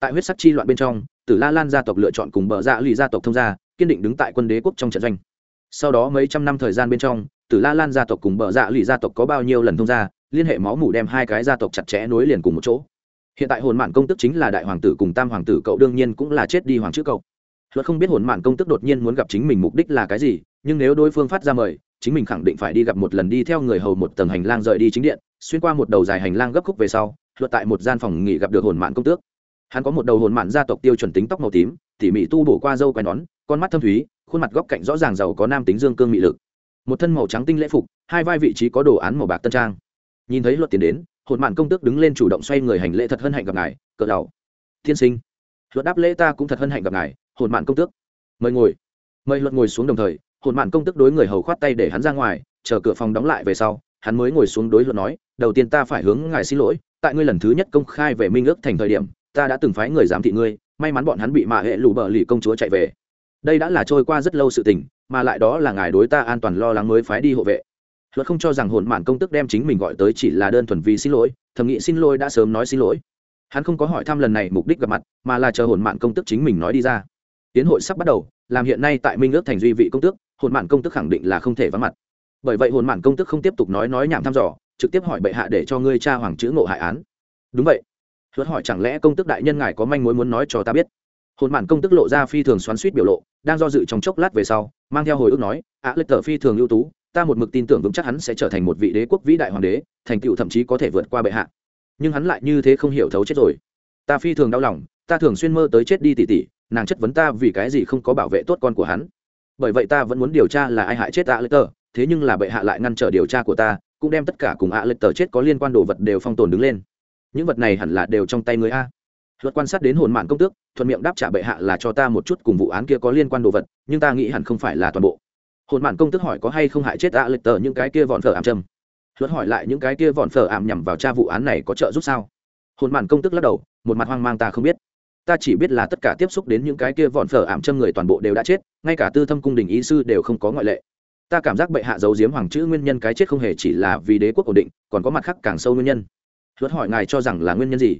Tại huyết sắc chi loạn bên trong từ la lan gia tộc lựa chọn cùng bờ dạ lì gia tộc thông gia, kiên định đứng tại quân đế quốc trong trận doanh. Sau đó mấy trăm năm thời gian bên trong từ la lan gia tộc cùng bờ dạ lì gia tộc có bao nhiêu lần thông gia, liên hệ máu mủ đem hai cái gia tộc chặt chẽ nối liền cùng một chỗ. Hiện tại hồn mạn công tức chính là đại hoàng tử cùng tam hoàng tử cậu đương nhiên cũng là chết đi hoàng chữ cậu luật không biết hồn mạn công tức đột nhiên muốn gặp chính mình mục đích là cái gì, nhưng nếu đối phương phát ra mời, chính mình khẳng định phải đi gặp một lần đi theo người hầu một tầng hành lang rời đi chính điện, xuyên qua một đầu dài hành lang gấp khúc về sau, luật tại một gian phòng nghỉ gặp được hồn mạn công tước. Hắn có một đầu hồn mạn gia tộc tiêu chuẩn tính tóc màu tím, tỉ mỉ tu bổ qua dâu quai nón, con mắt thâm thúy, khuôn mặt góc cạnh rõ ràng giàu có nam tính dương cương mị lực. Một thân màu trắng tinh lễ phục, hai vai vị trí có đồ án màu bạc tân trang. Nhìn thấy luật tiền đến, hồn mạn công tước đứng lên chủ động xoay người hành lễ thật hân hạnh gặp ngài, cỡ đầu. Thiên sinh. Luật đáp lễ ta cũng thật hân hạnh gặp ngài hồn mạn công tước. Mời ngồi. Mời luật ngồi xuống đồng thời, hồn mạn công tước đối người hầu khoát tay để hắn ra ngoài, chờ cửa phòng đóng lại về sau, hắn mới ngồi xuống đối luật nói, đầu tiên ta phải hướng ngài xin lỗi, tại ngươi lần thứ nhất công khai về minh ước thành thời điểm, ta đã từng phái người giám thị ngươi, may mắn bọn hắn bị mạ hệ lù bờ lì công chúa chạy về. Đây đã là trôi qua rất lâu sự tình, mà lại đó là ngài đối ta an toàn lo lắng mới phái đi hộ vệ. Luật không cho rằng hồn mạn công tức đem chính mình gọi tới chỉ là đơn thuần vì xin lỗi, thầm nghĩ xin lỗi đã sớm nói xin lỗi. Hắn không có hỏi thăm lần này mục đích gặp mặt, mà là chờ hồn mạn công tức chính mình nói đi ra tiến hội sắp bắt đầu, làm hiện nay tại minh ước thành duy vị công tước, hồn mạn công tức khẳng định là không thể vắng mặt. Bởi vậy hồn mạn công tức không tiếp tục nói nói nhảm thăm dò, trực tiếp hỏi bệ hạ để cho ngươi cha hoàng chữ ngộ hại án. Đúng vậy. Luật hỏi chẳng lẽ công tức đại nhân ngài có manh mối muốn nói cho ta biết? Hồn mạn công tức lộ ra phi thường xoắn suýt biểu lộ, đang do dự trong chốc lát về sau, mang theo hồi ức nói ạ lệch tờ phi thường ưu tú, ta một mực tin tưởng vững chắc hắn sẽ trở thành một vị đế quốc vĩ đại hoàng đế, thành tựu thậm chí có thể vượt qua bệ hạ. Nhưng hắn lại như thế không hiểu thấu chết rồi. Ta phi thường đau lòng, ta thường xuyên mơ tới chết đi tỉ tỉ nàng chất vấn ta vì cái gì không có bảo vệ tốt con của hắn. Bởi vậy ta vẫn muốn điều tra là ai hại chết ạ lệch tờ thế nhưng là bệ hạ lại ngăn trở điều tra của ta, cũng đem tất cả cùng ạ lệch tờ chết có liên quan đồ vật đều phong tồn đứng lên. Những vật này hẳn là đều trong tay người a. Luật quan sát đến hồn mạng công tước, thuận miệng đáp trả bệ hạ là cho ta một chút cùng vụ án kia có liên quan đồ vật, nhưng ta nghĩ hẳn không phải là toàn bộ. Hồn mạng công tước hỏi có hay không hại chết ạ lệch tờ những cái kia vọn phở ảm trầm luật hỏi lại những cái kia vọn phở ảm nhằm vào tra vụ án này có trợ giúp sao? Hồn mạng công tước lắc đầu, một mặt hoang mang ta không biết ta chỉ biết là tất cả tiếp xúc đến những cái kia vọn phở ảm châm người toàn bộ đều đã chết, ngay cả tư thâm cung đình ý sư đều không có ngoại lệ. Ta cảm giác bệ hạ giấu giếm hoàng chữ nguyên nhân cái chết không hề chỉ là vì đế quốc ổn định, còn có mặt khác càng sâu nguyên nhân. Luật hỏi ngài cho rằng là nguyên nhân gì?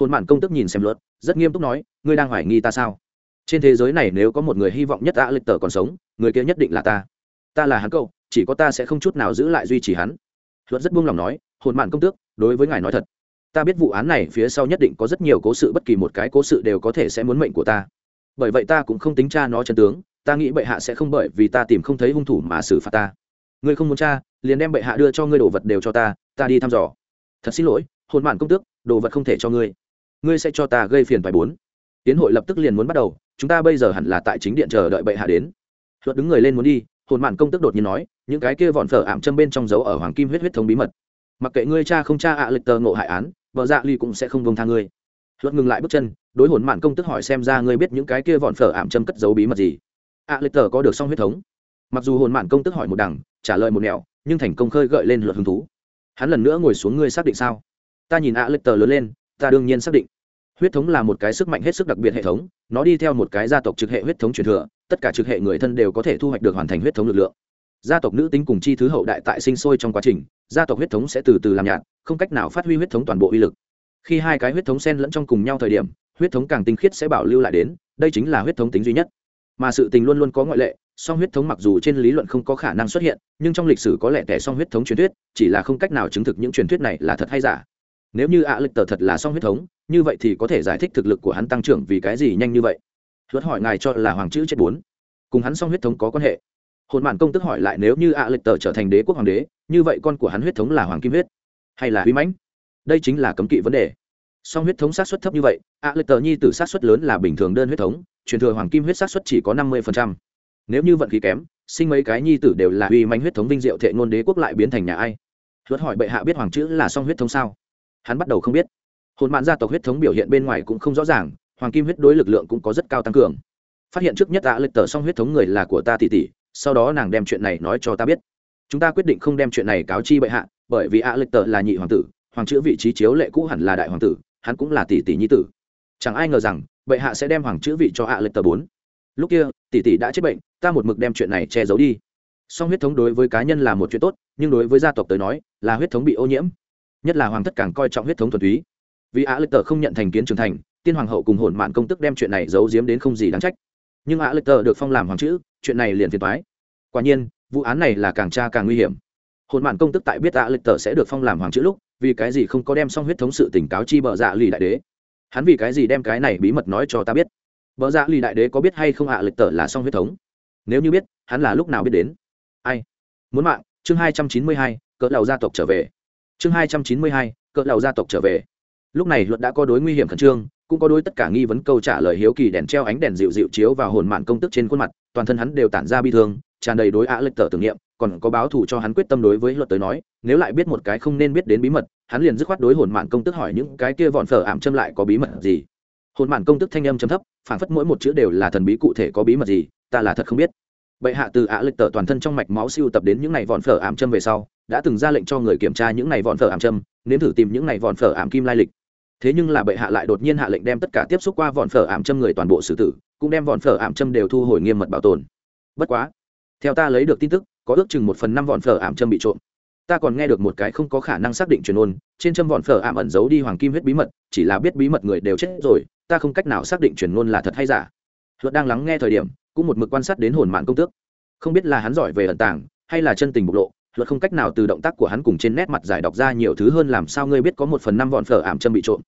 Hồn mạn công tức nhìn xem luật, rất nghiêm túc nói, ngươi đang hoài nghi ta sao? Trên thế giới này nếu có một người hy vọng nhất đã lịch tờ còn sống, người kia nhất định là ta. Ta là hắn cậu, chỉ có ta sẽ không chút nào giữ lại duy trì hắn. Luật rất buông lòng nói, hồn mạn công tước, đối với ngài nói thật ta biết vụ án này phía sau nhất định có rất nhiều cố sự, bất kỳ một cái cố sự đều có thể sẽ muốn mệnh của ta. Bởi vậy ta cũng không tính cha nó chân tướng, ta nghĩ bệ hạ sẽ không bởi vì ta tìm không thấy hung thủ mà xử phạt ta. Ngươi không muốn cha liền đem bệ hạ đưa cho ngươi đồ vật đều cho ta ta đi thăm dò. Thật xin lỗi, hồn mạn công tước, đồ vật không thể cho ngươi. Ngươi sẽ cho ta gây phiền phải bốn. Tiến hội lập tức liền muốn bắt đầu, chúng ta bây giờ hẳn là tại chính điện chờ đợi bệ hạ đến. Luật đứng người lên muốn đi, hồn mạn công tức đột nhiên nói, những cái kia vọn phở ảm châm bên trong dấu ở hoàng kim huyết huyết thống bí mật. Mặc kệ ngươi cha không cha ạ lịch tờ ngộ hại án vợ dạ ly cũng sẽ không bông tha ngươi. Luật ngừng lại bước chân, đối hồn mạn công tức hỏi xem ra ngươi biết những cái kia vọn phở ảm châm cất giấu bí mật gì. Ạ lịch tờ có được song huyết thống. Mặc dù hồn mạn công tức hỏi một đằng, trả lời một nẻo, nhưng thành công khơi gợi lên luật hứng thú. Hắn lần nữa ngồi xuống ngươi xác định sao? Ta nhìn ạ lịch tờ lớn lên, ta đương nhiên xác định. Huyết thống là một cái sức mạnh hết sức đặc biệt hệ thống, nó đi theo một cái gia tộc trực hệ huyết thống truyền thừa, tất cả trực hệ người thân đều có thể thu hoạch được hoàn thành huyết thống lực lượng gia tộc nữ tính cùng chi thứ hậu đại tại sinh sôi trong quá trình, gia tộc huyết thống sẽ từ từ làm nhạt, không cách nào phát huy huyết thống toàn bộ uy lực. Khi hai cái huyết thống xen lẫn trong cùng nhau thời điểm, huyết thống càng tinh khiết sẽ bảo lưu lại đến, đây chính là huyết thống tính duy nhất. Mà sự tình luôn luôn có ngoại lệ, song huyết thống mặc dù trên lý luận không có khả năng xuất hiện, nhưng trong lịch sử có lẽ tẻ song huyết thống truyền thuyết, chỉ là không cách nào chứng thực những truyền thuyết này là thật hay giả. Nếu như ạ lịch tờ thật là song huyết thống, như vậy thì có thể giải thích thực lực của hắn tăng trưởng vì cái gì nhanh như vậy. Luật hỏi ngài cho là hoàng chữ chết bốn, cùng hắn song huyết thống có quan hệ hồn mạn công tức hỏi lại nếu như ạ lịch tờ trở thành đế quốc hoàng đế, như vậy con của hắn huyết thống là hoàng kim huyết hay là huy mãnh? Đây chính là cấm kỵ vấn đề. Song huyết thống sát xuất thấp như vậy ạ lịch tờ nhi tử sát xuất lớn là bình thường đơn huyết thống, truyền thừa hoàng kim huyết sát xuất chỉ có năm mươi nếu như vận khí kém, sinh mấy cái nhi tử đều là huy mãnh huyết thống vinh diệu thệ ngôn đế quốc lại biến thành nhà ai? Luật hỏi bệ hạ biết hoàng chữ là song huyết thống sao? Hắn bắt đầu không biết. Hồn mạn gia tộc huyết thống biểu hiện bên ngoài cũng không rõ ràng, hoàng kim huyết đối lực lượng cũng có rất cao tăng cường. Phát hiện trước nhất ạ lịch tờ song huyết thống người là của ta tỷ tỷ sau đó nàng đem chuyện này nói cho ta biết. Chúng ta quyết định không đem chuyện này cáo chi bệ hạ, bởi vì ạ lịch tờ là nhị hoàng tử, hoàng chữ vị trí chiếu lệ cũ hẳn là đại hoàng tử, hắn cũng là tỷ tỷ nhi tử. Chẳng ai ngờ rằng, bệ hạ sẽ đem hoàng chữ vị cho ạ lịch tờ bốn. Lúc kia, tỷ tỷ đã chết bệnh, ta một mực đem chuyện này che giấu đi. Song huyết thống đối với cá nhân là một chuyện tốt, nhưng đối với gia tộc tới nói, là huyết thống bị ô nhiễm. Nhất là hoàng thất càng coi trọng huyết thống thuần túy. Vì ạ lịch tờ không nhận thành kiến trưởng thành, tiên hoàng hậu cùng hồn mạn công tức đem chuyện này giấu giếm đến không gì đáng trách. Nhưng ạ lịch tờ được phong làm hoàng chữ chuyện này liền phiền toái. Quả nhiên, vụ án này là càng tra càng nguy hiểm. Hồn mạn công tức tại biết ạ lịch tờ sẽ được phong làm hoàng chữ lúc, vì cái gì không có đem xong huyết thống sự tỉnh cáo chi bợ dạ lì đại đế? Hắn vì cái gì đem cái này bí mật nói cho ta biết? Bợ dạ lì đại đế có biết hay không ạ lịch tờ là xong huyết thống? Nếu như biết, hắn là lúc nào biết đến? Ai? Muốn mạng, chương hai trăm chín mươi hai, cỡ lầu gia tộc trở về. Chương hai trăm chín mươi hai, cỡ lầu gia tộc trở về. Lúc này luật đã có đối nguy hiểm khẩn trương cũng có đối tất cả nghi vấn câu trả lời hiếu kỳ đèn treo ánh đèn dịu dịu chiếu vào hồn mạn công tức trên khuôn mặt, toàn thân hắn đều tản ra bi thương, tràn đầy đối ạ lệch tờ tưởng niệm, còn có báo thù cho hắn quyết tâm đối với luật tới nói, nếu lại biết một cái không nên biết đến bí mật, hắn liền dứt khoát đối hồn mạn công tức hỏi những cái kia vọn phở ảm châm lại có bí mật gì. Hồn mạn công tức thanh âm chấm thấp phản phất mỗi một chữ đều là thần bí cụ thể có bí mật gì, ta là thật không biết. Bệ hạ từ ạ lịch tờ toàn thân trong mạch máu siêu tập đến những ngày vọn phở ảm châm về sau, đã từng ra lệnh cho người kiểm tra những ngày vọn phở ảm châm, nếm thử tìm những ngày vọn phở ảm kim lai lịch thế nhưng là bệ hạ lại đột nhiên hạ lệnh đem tất cả tiếp xúc qua vọn phở ảm châm người toàn bộ xử tử, cũng đem vọn phở ảm châm đều thu hồi nghiêm mật bảo tồn. Bất quá, theo ta lấy được tin tức, có ước chừng một phần năm vọn phở ảm châm bị trộm. Ta còn nghe được một cái không có khả năng xác định truyền ôn, trên châm vọn phở ảm ẩn giấu đi hoàng kim huyết bí mật, chỉ là biết bí mật người đều chết rồi, ta không cách nào xác định truyền ngôn là thật hay giả. Luật đang lắng nghe thời điểm, cũng một mực quan sát đến hồn mạng công tước. Không biết là hắn giỏi về ẩn tàng, hay là chân tình bộc lộ luật không cách nào từ động tác của hắn cùng trên nét mặt giải đọc ra nhiều thứ hơn làm sao ngươi biết có một phần năm vọn phở ảm châm bị trộm.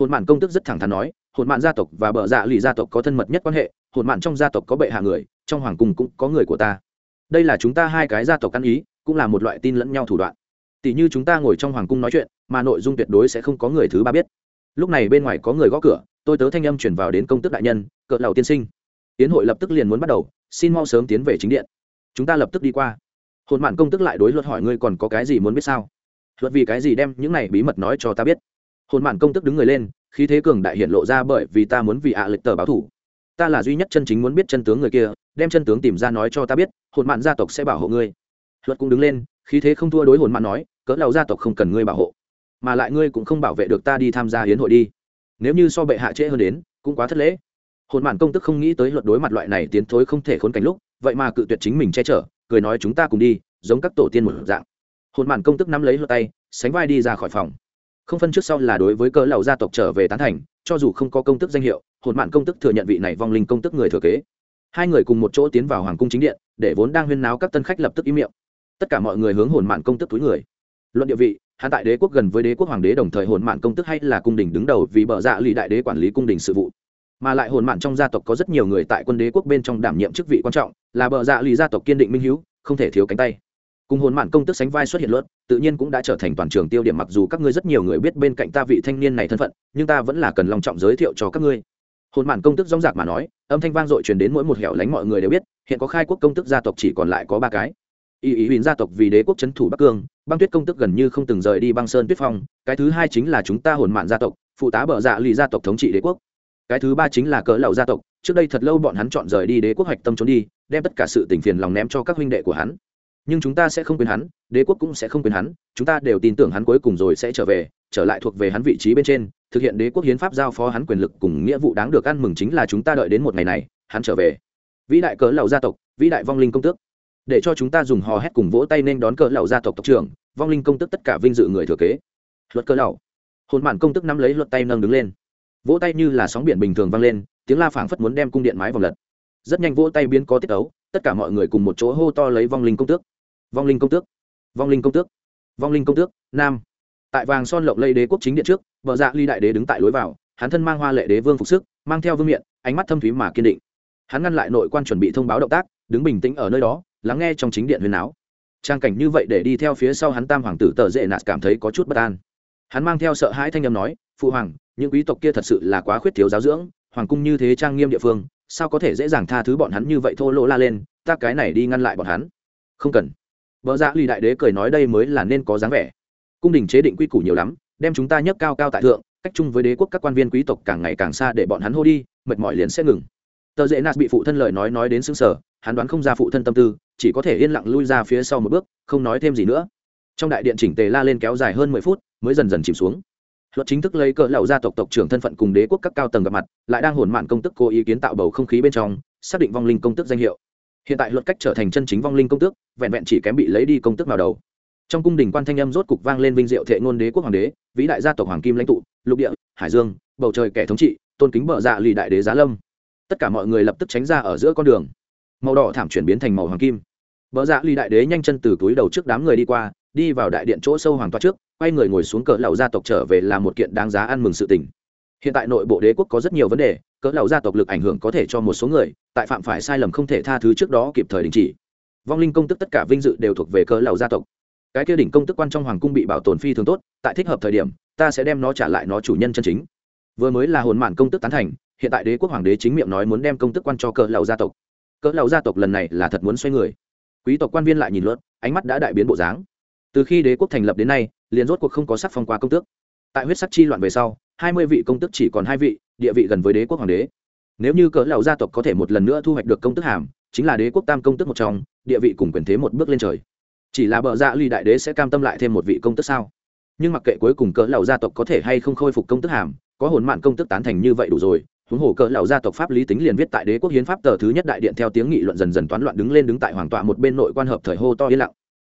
Hồn mạn công tức rất thẳng thắn nói, hồn mạn gia tộc và bờ dạ lì gia tộc có thân mật nhất quan hệ, hồn mạn trong gia tộc có bệ hạ người, trong hoàng cung cũng có người của ta. Đây là chúng ta hai cái gia tộc ăn ý, cũng là một loại tin lẫn nhau thủ đoạn. Tỷ như chúng ta ngồi trong hoàng cung nói chuyện, mà nội dung tuyệt đối sẽ không có người thứ ba biết. Lúc này bên ngoài có người gõ cửa, tôi tớ thanh âm chuyển vào đến công tức đại nhân cỡ lầu tiên sinh. Tiến hội lập tức liền muốn bắt đầu, xin mau sớm tiến về chính điện. Chúng ta lập tức đi qua hồn mạn công tức lại đối luật hỏi ngươi còn có cái gì muốn biết sao? Luật vì cái gì đem những này bí mật nói cho ta biết? Hồn mạn công tức đứng người lên, khí thế cường đại hiện lộ ra bởi vì ta muốn vì ạ lịch tờ báo thủ. Ta là duy nhất chân chính muốn biết chân tướng người kia, đem chân tướng tìm ra nói cho ta biết, hồn mạn gia tộc sẽ bảo hộ ngươi. Luật cũng đứng lên, khí thế không thua đối hồn mạn nói, cỡ lầu gia tộc không cần ngươi bảo hộ. Mà lại ngươi cũng không bảo vệ được ta đi tham gia hiến hội đi. Nếu như so bệ hạ trễ hơn đến, cũng quá thất lễ. Hồn mạn công tức không nghĩ tới luật đối mặt loại này tiến thối không thể khốn cảnh lúc, vậy mà cự tuyệt chính mình che chở cười nói chúng ta cùng đi, giống các tổ tiên một dạng. Hồn mạn công tức nắm lấy luật tay, sánh vai đi ra khỏi phòng. Không phân trước sau là đối với cỡ lầu gia tộc trở về tán thành, cho dù không có công tức danh hiệu, hồn mạn công tức thừa nhận vị này vong linh công tức người thừa kế. Hai người cùng một chỗ tiến vào hoàng cung chính điện, để vốn đang huyên náo các tân khách lập tức im miệng. Tất cả mọi người hướng hồn mạn công tức túi người. Luận địa vị hạ tại đế quốc gần với đế quốc hoàng đế đồng thời hồn mạn công tức hay là cung đình đứng đầu vì bờ dạ lì đại đế quản lý cung đình sự vụ mà lại hồn mạn trong gia tộc có rất nhiều người tại quân đế quốc bên trong đảm nhiệm chức vị quan trọng, là bờ dạ lì gia tộc kiên định minh hữu không thể thiếu cánh tay. Cùng hồn mạn công tức sánh vai xuất hiện luật, tự nhiên cũng đã trở thành toàn trường tiêu điểm mặc dù các ngươi rất nhiều người biết bên cạnh ta vị thanh niên này thân phận, nhưng ta vẫn là cần lòng trọng giới thiệu cho các ngươi. Hồn mạn công tức rong rạc mà nói, âm thanh vang dội truyền đến mỗi một hẻo lánh mọi người đều biết, hiện có khai quốc công tức gia tộc chỉ còn lại có ba cái. Ý ý huỳnh gia tộc vì đế quốc c thủ bắc cương, băng tuyết công tức gần như không từng rời đi băng sơn tuyết phong, cái thứ hai chính là chúng ta hồn mạn gia tộc, phụ tá bờ dạ lì gia tộc thống trị đế quốc cái thứ ba chính là cỡ lậu gia tộc, trước đây thật lâu bọn hắn chọn rời đi đế quốc hoạch tâm trốn đi, đem tất cả sự tình phiền lòng ném cho các huynh đệ của hắn. Nhưng chúng ta sẽ không quên hắn, đế quốc cũng sẽ không quên hắn, chúng ta đều tin tưởng hắn cuối cùng rồi sẽ trở về, trở lại thuộc về hắn vị trí bên trên, thực hiện đế quốc hiến pháp giao phó hắn quyền lực cùng nghĩa vụ đáng được ăn mừng chính là chúng ta đợi đến một ngày này, hắn trở về. Vĩ đại cỡ lậu gia tộc, vĩ đại vong linh công tước. Để cho chúng ta dùng hò hét cùng vỗ tay nên đón cỡ lậu gia tộc tộc trưởng, vong linh công tước tất cả vinh dự người thừa kế. Luật cỡ lậu. Hồn mạn công tức nắm lấy luật tay nâng đứng lên vỗ tay như là sóng biển bình thường vang lên, tiếng la phảng phất muốn đem cung điện mái vòng lật. Rất nhanh vỗ tay biến có tiết ấu tất cả mọi người cùng một chỗ hô to lấy vong linh công tước. Vong linh công tước, vong linh công tước, vong linh công tước, nam. Tại vàng son lộng lây đế quốc chính điện trước vợ dạ ly đại đế đứng tại lối vào, hắn thân mang hoa lệ đế vương phục sức, mang theo vương miện, ánh mắt thâm thúy mà kiên định. Hắn ngăn lại nội quan chuẩn bị thông báo động tác, đứng bình tĩnh ở nơi đó, lắng nghe trong chính điện huyền áo trang cảnh như vậy để đi theo phía sau hắn tam hoàng tử tờ dễ nạt cảm thấy có chút bất an. Hắn mang theo sợ hãi thanh âm nói, phụ hoàng những quý tộc kia thật sự là quá khuyết thiếu giáo dưỡng, hoàng cung như thế trang nghiêm địa phương, sao có thể dễ dàng tha thứ bọn hắn như vậy thô lỗ la lên, ta cái này đi ngăn lại bọn hắn. Không cần. Vợ dạ lì đại đế cười nói đây mới là nên có dáng vẻ. Cung đình chế định quy củ nhiều lắm, đem chúng ta nhấc cao cao tại thượng, cách chung với đế quốc các quan viên quý tộc càng ngày càng xa để bọn hắn hô đi, mệt mỏi liền sẽ ngừng. Tờ dễ nạt bị phụ thân lời nói nói đến xứng sở hắn đoán không ra phụ thân tâm tư, chỉ có thể yên lặng lui ra phía sau một bước, không nói thêm gì nữa. Trong đại điện chỉnh tề la lên kéo dài hơn mười phút, mới dần dần chìm xuống luật chính thức lấy cỡ lầu gia tộc tộc trưởng thân phận cùng đế quốc các cao tầng gặp mặt, lại đang hồn mạn công tức cố ý kiến tạo bầu không khí bên trong, xác định vong linh công tức danh hiệu. Hiện tại luật cách trở thành chân chính vong linh công tước vẹn vẹn chỉ kém bị lấy đi công tức vào đầu. Trong cung đình quan thanh âm rốt cục vang lên vinh diệu thệ ngôn đế quốc hoàng đế, vĩ đại gia tộc hoàng kim lãnh tụ, lục địa, hải dương, bầu trời kẻ thống trị, tôn kính bợ dạ lì đại đế giá lâm. Tất cả mọi người lập tức tránh ra ở giữa con đường. Màu đỏ thảm chuyển biến thành màu hoàng kim. Bợ dạ lì đại đế nhanh chân từ túi đầu trước đám người đi qua, đi vào đại điện chỗ sâu hoàng toa trước quay người ngồi xuống cỡ lầu gia tộc trở về là một kiện đáng giá ăn mừng sự tình. Hiện tại nội bộ đế quốc có rất nhiều vấn đề, cỡ lầu gia tộc lực ảnh hưởng có thể cho một số người, tại phạm phải sai lầm không thể tha thứ trước đó kịp thời đình chỉ. Vong linh công tức tất cả vinh dự đều thuộc về cỡ lầu gia tộc. Cái kia đỉnh công tức quan trong hoàng cung bị bảo tồn phi thường tốt, tại thích hợp thời điểm, ta sẽ đem nó trả lại nó chủ nhân chân chính. Vừa mới là hồn mạn công tức tán thành, hiện tại đế quốc hoàng đế chính miệng nói muốn đem công tức quan cho cỡ lầu gia tộc. Cỡ lầu gia tộc lần này là thật muốn xoay người. Quý tộc quan viên lại nhìn luật ánh mắt đã đại biến bộ dáng. Từ khi đế quốc thành lập đến nay liền rốt cuộc không có sắc phong qua công tước. Tại huyết sắc chi loạn về sau, hai mươi vị công tước chỉ còn hai vị, địa vị gần với đế quốc hoàng đế. Nếu như cỡ lão gia tộc có thể một lần nữa thu hoạch được công tước hàm, chính là đế quốc tam công tước một trong, địa vị cùng quyền thế một bước lên trời. Chỉ là bờ dạ ly đại đế sẽ cam tâm lại thêm một vị công tước sao? Nhưng mặc kệ cuối cùng cỡ lão gia tộc có thể hay không khôi phục công tước hàm, có hồn mạn công tước tán thành như vậy đủ rồi, huống hồ cỡ lão gia tộc pháp lý tính liền viết tại đế quốc hiến pháp tờ thứ nhất đại điện theo tiếng nghị luận dần dần toán loạn đứng lên đứng tại hoàng tọa một bên nội quan hợp thời hô to yên lặng.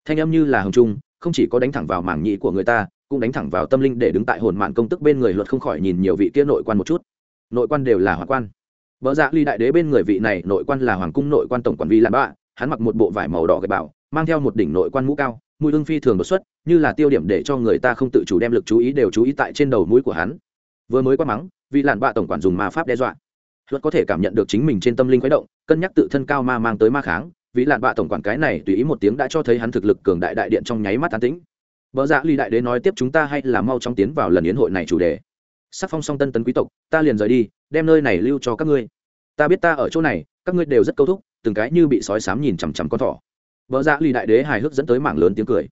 Thanh âm như là hồng trung không chỉ có đánh thẳng vào mảng nhị của người ta, cũng đánh thẳng vào tâm linh để đứng tại hồn mạn công tức bên người luật không khỏi nhìn nhiều vị kia nội quan một chút. Nội quan đều là hoàng quan. Vợ dạ ly đại đế bên người vị này nội quan là hoàng cung nội quan tổng quản vi làm bạ, hắn mặc một bộ vải màu đỏ gạch bảo mang theo một đỉnh nội quan mũ cao, mùi hương phi thường đột xuất, như là tiêu điểm để cho người ta không tự chủ đem lực chú ý đều chú ý tại trên đầu mũi của hắn. Vừa mới quát mắng, vị làn bạ tổng quản dùng ma pháp đe dọa. Luật có thể cảm nhận được chính mình trên tâm linh khuấy động, cân nhắc tự thân cao ma mang tới ma kháng vị Lạn bạ tổng quản cái này tùy ý một tiếng đã cho thấy hắn thực lực cường đại đại điện trong nháy mắt tán tĩnh. Vợ dạ ly đại đế nói tiếp chúng ta hay là mau chóng tiến vào lần yến hội này chủ đề. Sắc phong song tân tấn quý tộc, ta liền rời đi, đem nơi này lưu cho các ngươi. Ta biết ta ở chỗ này, các ngươi đều rất câu thúc, từng cái như bị sói sám nhìn chằm chằm con thỏ. Vợ dạ ly đại đế hài hước dẫn tới mảng lớn tiếng cười.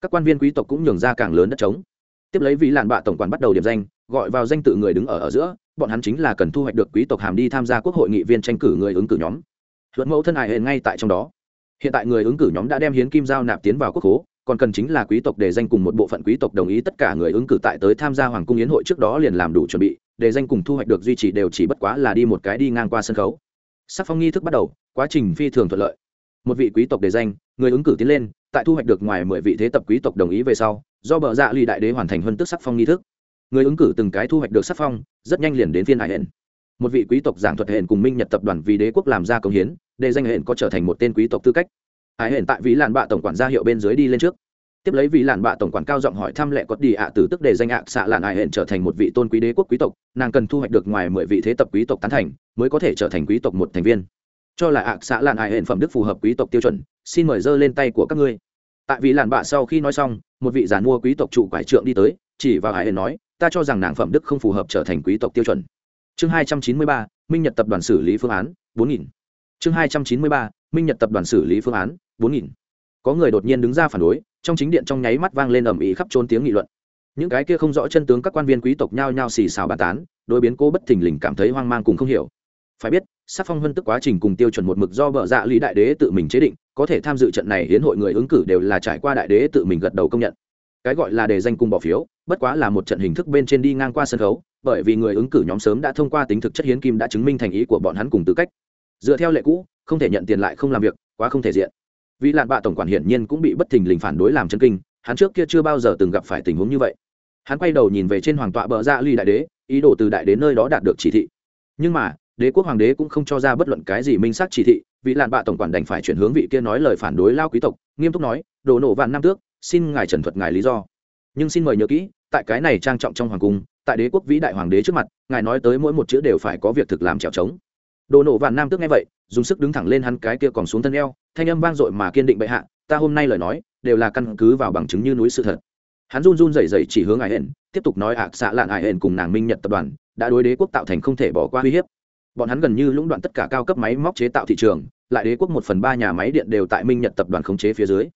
Các quan viên quý tộc cũng nhường ra càng lớn đất trống. Tiếp lấy vị Lạn bạ tổng quản bắt đầu điểm danh, gọi vào danh tự người đứng ở ở giữa, bọn hắn chính là cần thu hoạch được quý tộc hàm đi tham gia quốc hội nghị viên tranh cử người ứng cử nhóm luận mẫu thân ải hề ngay tại trong đó. Hiện tại người ứng cử nhóm đã đem hiến kim giao nạp tiến vào quốc hố còn cần chính là quý tộc đề danh cùng một bộ phận quý tộc đồng ý tất cả người ứng cử tại tới tham gia hoàng cung yến hội trước đó liền làm đủ chuẩn bị đề danh cùng thu hoạch được duy trì đều chỉ bất quá là đi một cái đi ngang qua sân khấu. Sắc phong nghi thức bắt đầu, quá trình phi thường thuận lợi. Một vị quý tộc đề danh, người ứng cử tiến lên, tại thu hoạch được ngoài mười vị thế tập quý tộc đồng ý về sau, do bờ dạ lì đại đế hoàn thành hơn tức sắc phong nghi thức. Người ứng cử từng cái thu hoạch được sắc phong, rất nhanh liền đến phiên hải hển một vị quý tộc giảng thuật hển cùng minh nhật tập đoàn vì đế quốc làm ra công hiến, để danh hển có trở thành một tên quý tộc tư cách. Hải hển tại vị làn bạ tổng quản gia hiệu bên dưới đi lên trước. Tiếp lấy vị làn bạ tổng quản cao giọng hỏi thăm lệ có đi ạ từ tức để danh ạ xạ làn hải hển trở thành một vị tôn quý đế quốc quý tộc, nàng cần thu hoạch được ngoài mười vị thế tập quý tộc tán thành, mới có thể trở thành quý tộc một thành viên. Cho là ạ xạ làn hải hển phẩm đức phù hợp quý tộc tiêu chuẩn, xin mời dơ lên tay của các ngươi. Tại vị làn bạ sau khi nói xong, một vị giàn mua quý tộc trụ quải trượng đi tới, chỉ vào hải hển nói, ta cho rằng nàng phẩm đức không phù hợp trở thành quý tộc tiêu chuẩn chương hai trăm chín mươi ba, minh nhật tập đoàn xử lý phương án, bốn nghìn. Chương hai trăm chín mươi ba, minh nhật tập đoàn xử lý phương án, bốn nghìn. Có người đột nhiên đứng ra phản đối, trong chính điện trong nháy mắt vang lên ầm ĩ khắp trốn tiếng nghị luận. Những cái kia không rõ chân tướng các quan viên quý tộc nhao nhao xì xào bàn tán đôi biến cố bất thình lình cảm thấy hoang mang cùng không hiểu. Phải biết, sắc phong hơn tức quá trình cùng tiêu chuẩn một mực do vợ dạ lý đại đế tự mình chế định, có thể tham dự trận này hiến hội người ứng cử đều là trải qua đại đế tự mình gật đầu công nhận. Cái gọi là đề danh cùng bỏ phiếu bất quá là một trận hình thức bên trên đi ngang qua sân khấu, bởi vì người ứng cử nhóm sớm đã thông qua tính thực chất hiến kim đã chứng minh thành ý của bọn hắn cùng tư cách. Dựa theo lệ cũ, không thể nhận tiền lại không làm việc, quá không thể diện. Vì lạn bạ tổng quản hiển nhiên cũng bị bất thình lình phản đối làm chân kinh, hắn trước kia chưa bao giờ từng gặp phải tình huống như vậy. Hắn quay đầu nhìn về trên hoàng tọa bờ dạ ra ly đại đế, ý đồ từ đại đế nơi đó đạt được chỉ thị. Nhưng mà, đế quốc hoàng đế cũng không cho ra bất luận cái gì minh xác chỉ thị vị lạn bạ tổng quản đành phải chuyển hướng vị kia nói lời phản đối lao quý tộc, nghiêm túc nói, đồ nổ vạn năm tước, xin ngài trần thuật ngài lý do nhưng xin mời nhớ kỹ, tại cái này trang trọng trong hoàng cung, tại đế quốc vĩ đại hoàng đế trước mặt, ngài nói tới mỗi một chữ đều phải có việc thực làm trèo trống. Đồ nổ vạn nam tước nghe vậy, dùng sức đứng thẳng lên hắn cái kia còn xuống thân eo, thanh âm vang dội mà kiên định bệ hạ, ta hôm nay lời nói, đều là căn cứ vào bằng chứng như núi sự thật. Hắn run run rẩy rẩy chỉ hướng ải hển, tiếp tục nói ạc xạ lạn ải hển cùng nàng minh nhật tập đoàn, đã đối đế quốc tạo thành không thể bỏ qua uy hiếp. Bọn hắn gần như lũng đoạn tất cả cao cấp máy móc chế tạo thị trường, lại đế quốc một phần ba nhà máy điện đều tại minh nhật tập đoàn khống chế phía dưới.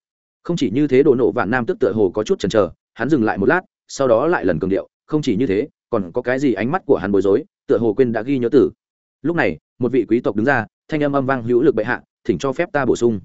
Không chỉ như thế, đồ nổ vạn nam tức tựa hồ có chút chần chờ hắn dừng lại một lát, sau đó lại lần cường điệu, không chỉ như thế, còn có cái gì ánh mắt của hắn bối rối, tựa hồ quên đã ghi nhớ tử lúc này, một vị quý tộc đứng ra, thanh âm âm vang hữu lực bệ hạ, thỉnh cho phép ta bổ sung.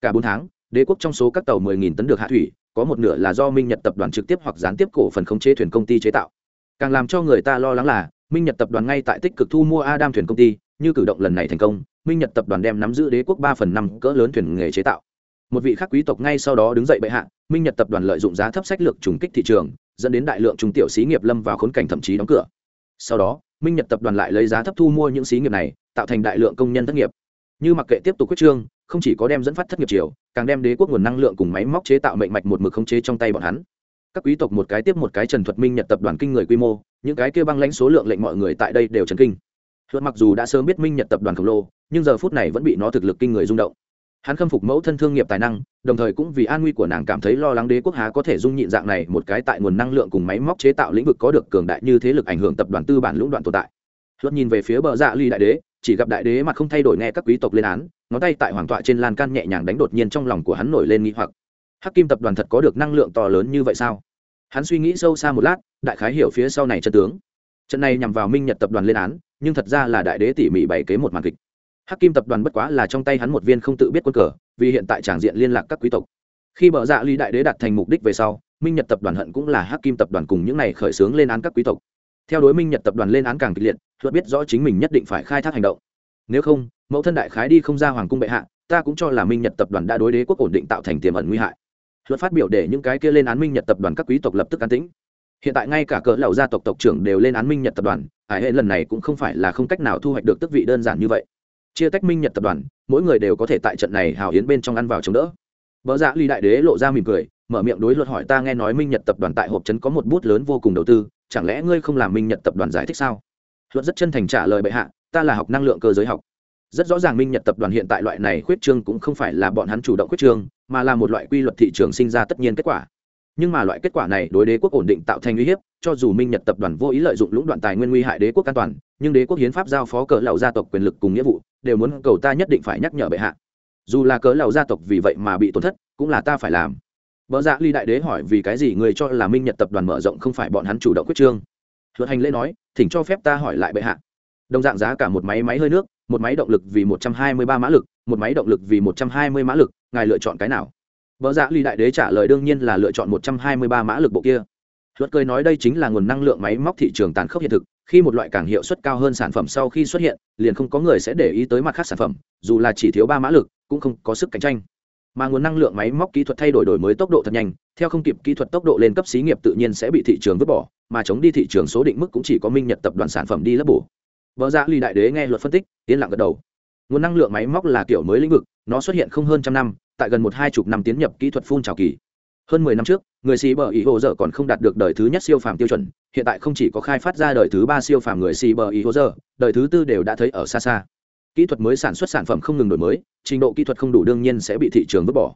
Cả bốn tháng, đế quốc trong số các tàu 10.000 tấn được hạ thủy, có một nửa là do minh nhật tập đoàn trực tiếp hoặc gián tiếp cổ phần khống chế thuyền công ty chế tạo. Càng làm cho người ta lo lắng là, minh nhật tập đoàn ngay tại tích cực thu mua adam thuyền công ty, như cử động lần này thành công, minh nhật tập đoàn đem nắm giữ đế quốc ba phần năm cỡ lớn thuyền nghề chế tạo một vị khác quý tộc ngay sau đó đứng dậy bệ hạ, minh nhật tập đoàn lợi dụng giá thấp sách lược trùng kích thị trường, dẫn đến đại lượng trung tiểu xí nghiệp lâm vào khốn cảnh thậm chí đóng cửa. Sau đó, minh nhật tập đoàn lại lấy giá thấp thu mua những xí nghiệp này, tạo thành đại lượng công nhân thất nghiệp. Như mặc kệ tiếp tục quyết trương, không chỉ có đem dẫn phát thất nghiệp chiều càng đem đế quốc nguồn năng lượng cùng máy móc chế tạo mệnh mạch một mực khống chế trong tay bọn hắn. Các quý tộc một cái tiếp một cái trần thuật minh nhật tập đoàn kinh người quy mô, những cái kia băng lãnh số lượng lệnh mọi người tại đây đều trần kinh. Luật mặc dù đã sớm biết minh nhật tập đoàn khổng lồ, nhưng giờ phút này vẫn bị nó thực lực kinh người rung động hắn khâm phục mẫu thân thương nghiệp tài năng, đồng thời cũng vì an nguy của nàng cảm thấy lo lắng đế quốc há có thể dung nhịn dạng này một cái tại nguồn năng lượng cùng máy móc chế tạo lĩnh vực có được cường đại như thế lực ảnh hưởng tập đoàn tư bản lũng đoạn tồn tại. Luật nhìn về phía bờ dạ ly đại đế, chỉ gặp đại đế mặt không thay đổi nghe các quý tộc lên án, ngón tay tại hoàng tọa trên lan can nhẹ nhàng đánh đột nhiên trong lòng của hắn nổi lên nghi hoặc. Hắc kim tập đoàn thật có được năng lượng to lớn như vậy sao? Hắn suy nghĩ sâu xa một lát, đại khái hiểu phía sau này chân tướng. Trận này nhằm vào minh nhật tập đoàn lên án, nhưng thật ra là đại đế tỉ mỉ bày kế một màn kịch hắc kim tập đoàn bất quá là trong tay hắn một viên không tự biết quân cờ, vì hiện tại tràng diện liên lạc các quý tộc. Khi bờ dạ ly đại đế đạt thành mục đích về sau, minh nhật tập đoàn hận cũng là hắc kim tập đoàn cùng những này khởi xướng lên án các quý tộc. Theo đối minh nhật tập đoàn lên án càng kịch liệt thuật biết rõ chính mình nhất định phải khai thác hành động. Nếu không, mẫu thân đại khái đi không ra hoàng cung bệ hạ, ta cũng cho là minh nhật tập đoàn đã đối đế quốc ổn định tạo thành tiềm ẩn nguy hại. Luật phát biểu để những cái kia lên án minh nhật tập đoàn các quý tộc lập tức an tĩnh. Hiện tại ngay cả cỡ lầu gia tộc tộc trưởng đều lên án minh nhật tập đoàn hải hệ lần này cũng không phải là không cách nào thu hoạch được tước vị đơn giản như vậy chia tách minh nhật tập đoàn, mỗi người đều có thể tại trận này hào hiến bên trong ăn vào chống đỡ. Vợ dạ ly đại đế lộ ra mỉm cười, mở miệng đối luật hỏi ta nghe nói minh nhật tập đoàn tại hộp trấn có một bút lớn vô cùng đầu tư, chẳng lẽ ngươi không làm minh nhật tập đoàn giải thích sao? Luật rất chân thành trả lời bệ hạ, ta là học năng lượng cơ giới học. Rất rõ ràng minh nhật tập đoàn hiện tại loại này khuyết trương cũng không phải là bọn hắn chủ động khuyết trương, mà là một loại quy luật thị trường sinh ra tất nhiên kết quả nhưng mà loại kết quả này đối đế quốc ổn định tạo thành uy hiếp, cho dù minh nhật tập đoàn vô ý lợi dụng lũng đoạn tài nguyên nguy hại đế quốc an toàn, nhưng đế quốc hiến pháp giao phó cỡ lầu gia tộc quyền lực cùng nghĩa vụ, đều muốn cầu ta nhất định phải nhắc nhở bệ hạ. Dù là cỡ lầu gia tộc vì vậy mà bị tổn thất, cũng là ta phải làm. Vợ dạ ly đại đế hỏi vì cái gì người cho là minh nhật tập đoàn mở rộng không phải bọn hắn chủ động quyết trương? Luật hành lễ nói, thỉnh cho phép ta hỏi lại bệ hạ. Đồng dạng giá cả một máy máy hơi nước, một máy động lực vì một trăm hai mươi ba mã lực, một máy động lực vì một trăm hai mươi mã lực, ngài lựa chọn cái nào? Vợ dạ ly đại đế trả lời đương nhiên là lựa chọn một trăm hai mươi ba mã lực bộ kia. Luật cười nói đây chính là nguồn năng lượng máy móc thị trường tàn khốc hiện thực, khi một loại càng hiệu suất cao hơn sản phẩm sau khi xuất hiện, liền không có người sẽ để ý tới mặt khác sản phẩm, dù là chỉ thiếu ba mã lực, cũng không có sức cạnh tranh. Mà nguồn năng lượng máy móc kỹ thuật thay đổi đổi mới tốc độ thật nhanh, theo không kịp kỹ thuật tốc độ lên cấp xí nghiệp tự nhiên sẽ bị thị trường vứt bỏ, mà chống đi thị trường số định mức cũng chỉ có minh nhật tập đoàn sản phẩm đi lấp bổ. Vợ dạ ly đại đế nghe luật phân tích tiến lặng gật đầu. Nguồn năng lượng máy móc là kiểu mới lĩnh vực, nó xuất hiện không hơn trăm năm tại gần một hai chục năm tiến nhập kỹ thuật phun trào kỳ. Hơn mười năm trước, người xì bờ ý hồ dở còn không đạt được đời thứ nhất siêu phàm tiêu chuẩn, hiện tại không chỉ có khai phát ra đời thứ ba siêu phàm người xì bờ ý hồ dở, đời thứ tư đều đã thấy ở xa xa. Kỹ thuật mới sản xuất sản phẩm không ngừng đổi mới, trình độ kỹ thuật không đủ đương nhiên sẽ bị thị trường vứt bỏ.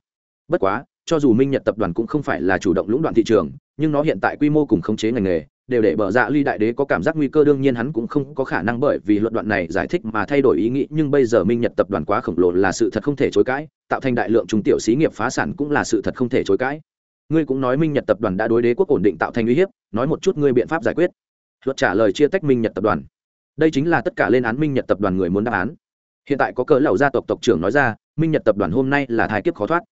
Bất quá, cho dù minh nhật tập đoàn cũng không phải là chủ động lũng đoạn thị trường, nhưng nó hiện tại quy mô cùng khống chế ngành nghề đều để bờ dạ ly đại đế có cảm giác nguy cơ, đương nhiên hắn cũng không có khả năng bởi vì luận đoạn này giải thích mà thay đổi ý nghĩ, nhưng bây giờ minh nhật tập đoàn quá khổng lồ là sự thật không thể chối cãi, tạo thành đại lượng trung tiểu xí nghiệp phá sản cũng là sự thật không thể chối cãi. Ngươi cũng nói minh nhật tập đoàn đã đối đế quốc ổn định tạo thành uy hiếp, nói một chút ngươi biện pháp giải quyết. Luật trả lời chia tách minh nhật tập đoàn. Đây chính là tất cả lên án minh nhật tập đoàn người muốn đáp án. Hiện tại có cỡ lầu gia tộc tộc trưởng nói ra, minh nhật tập đoàn hôm nay là thái kiếp khó thoát.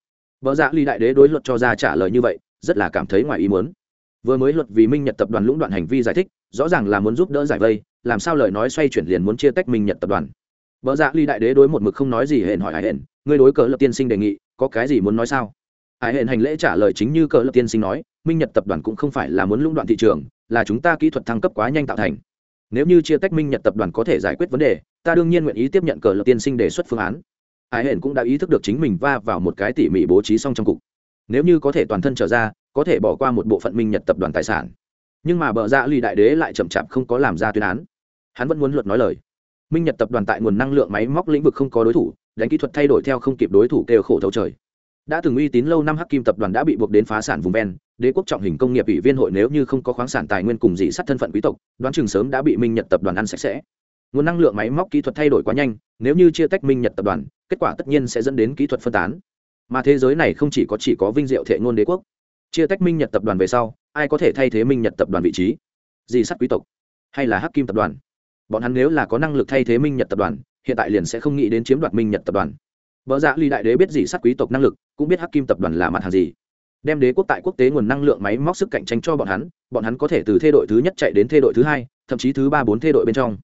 Vợ dạ ly đại đế đối luật cho ra trả lời như vậy, rất là cảm thấy ngoài ý muốn vừa mới luật vì minh nhật tập đoàn lũng đoạn hành vi giải thích, rõ ràng là muốn giúp đỡ giải vây, làm sao lời nói xoay chuyển liền muốn chia tách minh nhật tập đoàn. Vợ dạ ly đại đế đối một mực không nói gì hển hỏi hải hển ngươi đối cờ lập tiên sinh đề nghị, có cái gì muốn nói sao? Hải hển hành lễ trả lời chính như cờ lập tiên sinh nói, minh nhật tập đoàn cũng không phải là muốn lũng đoạn thị trường, là chúng ta kỹ thuật thăng cấp quá nhanh tạo thành. Nếu như chia tách minh nhật tập đoàn có thể giải quyết vấn đề, ta đương nhiên nguyện ý tiếp nhận cờ lập tiên sinh đề xuất phương án. Hải hển cũng đã ý thức được chính mình va vào một cái tỉ mỉ bố trí xong trong cục nếu như có thể toàn thân trở ra, có thể bỏ qua một bộ phận minh nhật tập đoàn tài sản. Nhưng mà bờ ra dạ lì đại đế lại chậm chạp không có làm ra tuyên án. Hắn vẫn muốn luật nói lời. Minh nhật tập đoàn tại nguồn năng lượng máy móc lĩnh vực không có đối thủ, đánh kỹ thuật thay đổi theo không kịp đối thủ kêu khổ thấu trời. Đã từng uy tín lâu năm hắc kim tập đoàn đã bị buộc đến phá sản vùng ven, đế quốc trọng hình công nghiệp ủy viên hội nếu như không có khoáng sản tài nguyên cùng dị sắt thân phận quý tộc, đoán chừng sớm đã bị minh nhật tập đoàn ăn sạch sẽ. Nguồn năng lượng máy móc kỹ thuật thay đổi quá nhanh, nếu như chia tách minh nhật tập đoàn, kết quả tất nhiên sẽ dẫn đến kỹ thuật phân tán mà thế giới này không chỉ có chỉ có vinh diệu thệ ngôn đế quốc. Chia tách minh nhật tập đoàn về sau, ai có thể thay thế minh nhật tập đoàn vị trí? Di sắt quý tộc hay là hắc kim tập đoàn? Bọn hắn nếu là có năng lực thay thế minh nhật tập đoàn, hiện tại liền sẽ không nghĩ đến chiếm đoạt minh nhật tập đoàn. Vợ dạ ly đại đế biết gì sắt quý tộc năng lực, cũng biết hắc kim tập đoàn là mặt hàng gì. Đem đế quốc tại quốc tế nguồn năng lượng máy móc sức cạnh tranh cho bọn hắn bọn hắn có thể từ thê đội thứ nhất chạy đến thê đội thứ hai, thậm chí thứ ba bốn thê đội bên trong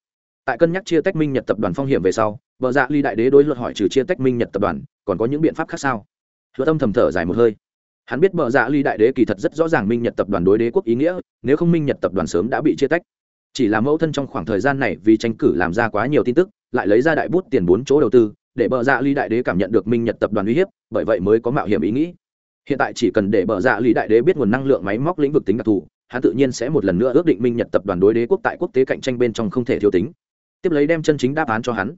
tại cân nhắc chia tách minh nhật tập đoàn phong hiểm về sau vợ dạ ly đại đế đối luật hỏi trừ chia tách minh nhật tập đoàn, còn có những biện pháp khác sao? Luật tâm thầm thở dài một hơi. Hắn biết vợ dạ ly đại đế kỳ thật rất rõ ràng minh nhật tập đoàn đối đế quốc ý nghĩa, nếu không minh nhật tập đoàn sớm đã bị chia tách. Chỉ là mẫu thân trong khoảng thời gian này vì tranh cử làm ra quá nhiều tin tức, lại lấy ra đại bút tiền bốn chỗ đầu tư, để bờ dạ ly đại đế cảm nhận được minh nhật tập đoàn uy hiếp, bởi vậy mới có mạo hiểm ý nghĩ. Hiện tại chỉ cần để bờ dạ ly đại đế biết nguồn năng lượng máy móc lĩnh vực tính đặc thù, hắn tự nhiên sẽ một lần nữa ước định minh nhật tập đoàn đối đế quốc tại quốc tế cạnh tranh bên trong không thể thiếu tính tiếp lấy đem chân chính đáp án cho hắn.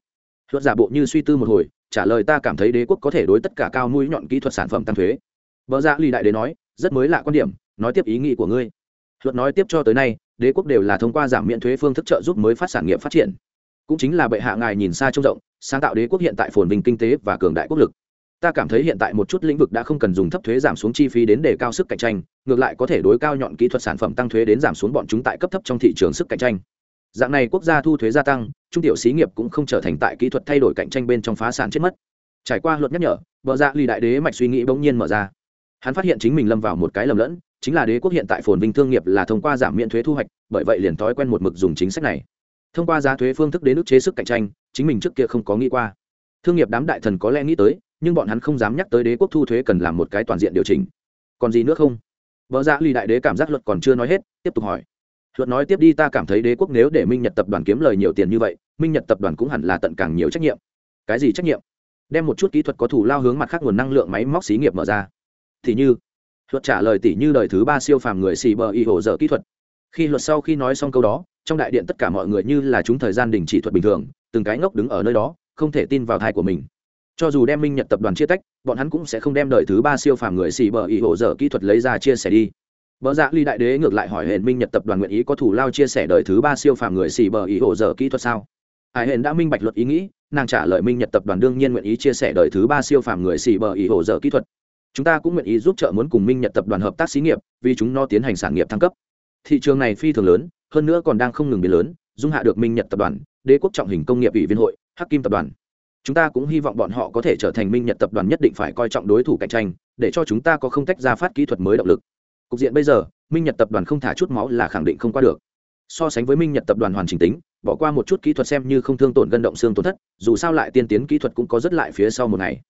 Luật giả bộ như suy tư một hồi, trả lời ta cảm thấy đế quốc có thể đối tất cả cao mũi nhọn kỹ thuật sản phẩm tăng thuế. Vợ dạ lì đại đế nói, rất mới lạ quan điểm, nói tiếp ý nghĩ của ngươi. Luật nói tiếp cho tới nay, đế quốc đều là thông qua giảm miễn thuế phương thức trợ giúp mới phát sản nghiệp phát triển. Cũng chính là bệ hạ ngài nhìn xa trông rộng, sáng tạo đế quốc hiện tại phồn vinh kinh tế và cường đại quốc lực. Ta cảm thấy hiện tại một chút lĩnh vực đã không cần dùng thấp thuế giảm xuống chi phí đến để cao sức cạnh tranh, ngược lại có thể đối cao nhọn kỹ thuật sản phẩm tăng thuế đến giảm xuống bọn chúng tại cấp thấp trong thị trường sức cạnh tranh dạng này quốc gia thu thuế gia tăng, trung tiểu xí nghiệp cũng không trở thành tại kỹ thuật thay đổi cạnh tranh bên trong phá sản chết mất. Trải qua luật nhắc nhở vợ dạ lì đại đế mạch suy nghĩ bỗng nhiên mở ra. Hắn phát hiện chính mình lâm vào một cái lầm lẫn, chính là đế quốc hiện tại phồn vinh thương nghiệp là thông qua giảm miễn thuế thu hoạch, bởi vậy liền thói quen một mực dùng chính sách này. Thông qua giá thuế phương thức đến ức chế sức cạnh tranh, chính mình trước kia không có nghĩ qua. Thương nghiệp đám đại thần có lẽ nghĩ tới, nhưng bọn hắn không dám nhắc tới đế quốc thu thuế cần làm một cái toàn diện điều chỉnh. Còn gì nữa không? Vợ dạ lì đại đế cảm giác luật còn chưa nói hết, tiếp tục hỏi luật nói tiếp đi, ta cảm thấy đế quốc nếu để minh nhật tập đoàn kiếm lời nhiều tiền như vậy, minh nhật tập đoàn cũng hẳn là tận càng nhiều trách nhiệm. Cái gì trách nhiệm? Đem một chút kỹ thuật có thủ lao hướng mặt khác nguồn năng lượng máy móc xí nghiệp mở ra. Thì như, luật trả lời tỷ như đời thứ ba siêu phàm người xì bờ y hổ dở kỹ thuật. Khi luật sau khi nói xong câu đó, trong đại điện tất cả mọi người như là chúng thời gian đình chỉ thuật bình thường, từng cái ngốc đứng ở nơi đó, không thể tin vào thai của mình. Cho dù đem minh nhật tập đoàn chia tách, bọn hắn cũng sẽ không đem đời thứ ba siêu phàm người xì bờ y hổ dở kỹ thuật lấy ra chia sẻ đi. Bờ dạ ly đại đế ngược lại hỏi hển minh nhật tập đoàn nguyện ý có thủ lao chia sẻ đời thứ ba siêu phàm người xì bờ ý hộ dở kỹ thuật sao? Hải hển đã minh bạch luật ý nghĩ, nàng trả lời minh nhật tập đoàn đương nhiên nguyện ý chia sẻ đời thứ ba siêu phàm người xì bờ ý hộ dở kỹ thuật. Chúng ta cũng nguyện ý giúp trợ muốn cùng minh nhật tập đoàn hợp tác xí nghiệp, vì chúng nó tiến hành sản nghiệp thăng cấp. Thị trường này phi thường lớn, hơn nữa còn đang không ngừng biến lớn, dung hạ được minh nhật tập đoàn, đế quốc trọng hình công nghiệp ủy viên hội, hắc kim tập đoàn. Chúng ta cũng hy vọng bọn họ có thể trở thành minh nhật tập đoàn nhất định phải coi trọng đối thủ cạnh tranh, để cho chúng ta có không tách ra phát kỹ thuật mới động lực cục diện bây giờ, minh nhật tập đoàn không thả chút máu là khẳng định không qua được. So sánh với minh nhật tập đoàn hoàn chỉnh tính, bỏ qua một chút kỹ thuật xem như không thương tổn gân động xương tổn thất, dù sao lại tiên tiến kỹ thuật cũng có rất lại phía sau một ngày.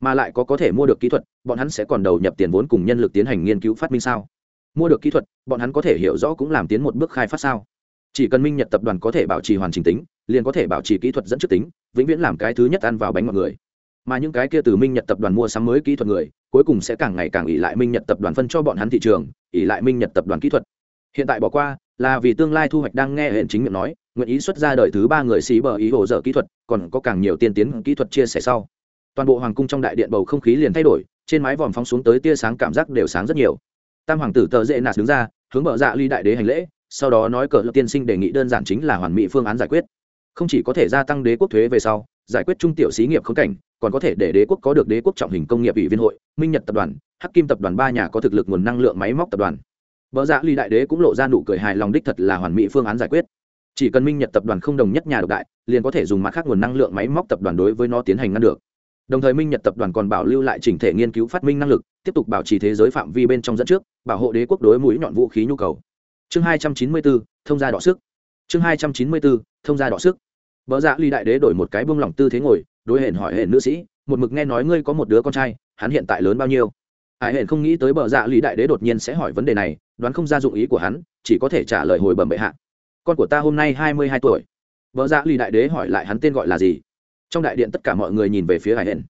Mà lại có có thể mua được kỹ thuật, bọn hắn sẽ còn đầu nhập tiền vốn cùng nhân lực tiến hành nghiên cứu phát minh sao? Mua được kỹ thuật, bọn hắn có thể hiểu rõ cũng làm tiến một bước khai phát sao? Chỉ cần minh nhật tập đoàn có thể bảo trì hoàn chỉnh tính, liền có thể bảo trì kỹ thuật dẫn trước tính, vĩnh viễn làm cái thứ nhất ăn vào bánh mọi người. Mà những cái kia từ minh nhật tập đoàn mua sắm mới kỹ thuật người cuối cùng sẽ càng ngày càng ỉ lại minh nhật tập đoàn phân cho bọn hắn thị trường ỉ lại minh nhật tập đoàn kỹ thuật. Hiện tại bỏ qua là vì tương lai thu hoạch đang nghe hệ chính miệng nói, nguyện ý xuất ra đời thứ ba người xí bờ ý hồ dở kỹ thuật, còn có càng nhiều tiên tiến kỹ thuật chia sẻ sau. Toàn bộ hoàng cung trong đại điện bầu không khí liền thay đổi, trên mái vòm phóng xuống tới tia sáng cảm giác đều sáng rất nhiều. Tam hoàng tử tờ dễ nạt đứng ra, hướng bờ dạ ly đại đế hành lễ, sau đó nói cờ lập tiên sinh đề nghị đơn giản chính là hoàn mỹ phương án giải quyết. Không chỉ có thể gia tăng đế quốc thuế về sau, giải quyết trung tiểu xí nghiệp khống cảnh còn có thể để đế quốc có được đế quốc trọng hình công nghiệp ủy viên hội, minh nhật tập đoàn, hắc kim tập đoàn ba nhà có thực lực nguồn năng lượng máy móc tập đoàn. Vợ dạ ly đại đế cũng lộ ra nụ cười hài lòng đích thật là hoàn mỹ phương án giải quyết. Chỉ cần minh nhật tập đoàn không đồng nhất nhà độc đại, liền có thể dùng mặt khác nguồn năng lượng máy móc tập đoàn đối với nó tiến hành ngăn được. Đồng thời minh nhật tập đoàn còn bảo lưu lại chỉnh thể nghiên cứu phát minh năng lực, tiếp tục bảo trì thế giới phạm vi bên trong dẫn trước, bảo hộ đế quốc đối mũi nhọn vũ khí nhu cầu. Chương hai trăm chín mươi bốn, thông gia đọ sức. Chương hai trăm chín mươi bốn, thông gia đọ sức. Vợ dạ ly đại đế đổi một cái buông lỏng tư thế ngồi đối hển hỏi hển nữ sĩ, một mực nghe nói ngươi có một đứa con trai, hắn hiện tại lớn bao nhiêu? Hải hển không nghĩ tới bờ dạ lý đại đế đột nhiên sẽ hỏi vấn đề này, đoán không ra dụng ý của hắn, chỉ có thể trả lời hồi bẩm bệ hạ. Con của ta hôm nay hai mươi hai tuổi. Vợ dạ lý đại đế hỏi lại hắn tên gọi là gì. Trong đại điện tất cả mọi người nhìn về phía hải hển.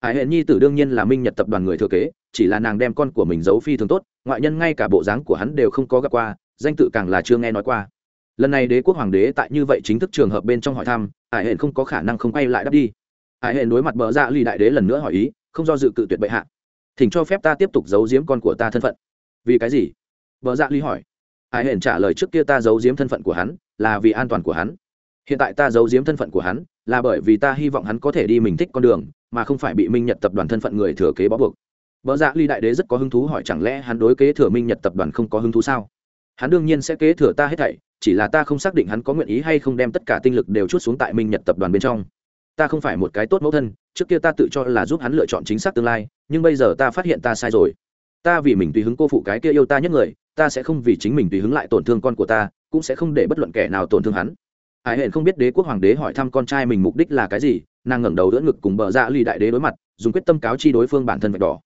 Hải hển nhi tử đương nhiên là minh nhật tập đoàn người thừa kế, chỉ là nàng đem con của mình giấu phi thường tốt, ngoại nhân ngay cả bộ dáng của hắn đều không có gặp qua, danh tự càng là chưa nghe nói qua. Lần này đế quốc hoàng đế tại như vậy chính thức trường hợp bên trong hỏi thăm, hải hển không có khả năng không quay lại đáp đi hải hển đối mặt bờ dạ lì đại đế lần nữa hỏi ý, không do dự cự tuyệt bệ hạ. Thỉnh cho phép ta tiếp tục giấu giếm con của ta thân phận. Vì cái gì? Bờ dạ ly hỏi. Hải hển trả lời trước kia ta giấu giếm thân phận của hắn là vì an toàn của hắn. Hiện tại ta giấu giếm thân phận của hắn là bởi vì ta hy vọng hắn có thể đi mình thích con đường, mà không phải bị minh nhật tập đoàn thân phận người thừa kế bó buộc. Vợ dạ ly đại đế rất có hứng thú hỏi chẳng lẽ hắn đối kế thừa minh nhật tập đoàn không có hứng thú sao? Hắn đương nhiên sẽ kế thừa ta hết thảy, chỉ là ta không xác định hắn có nguyện ý hay không đem tất cả tinh lực đều chút xuống tại minh nhật tập đoàn bên trong ta không phải một cái tốt mẫu thân, trước kia ta tự cho là giúp hắn lựa chọn chính xác tương lai, nhưng bây giờ ta phát hiện ta sai rồi. Ta vì mình tùy hứng cô phụ cái kia yêu ta nhất người, ta sẽ không vì chính mình tùy hứng lại tổn thương con của ta, cũng sẽ không để bất luận kẻ nào tổn thương hắn. Hải hển không biết đế quốc hoàng đế hỏi thăm con trai mình mục đích là cái gì, nàng ngẩng đầu đỡ ngực cùng bờ dạ ly đại đế đối mặt, dùng quyết tâm cáo chi đối phương bản thân vạch đỏ.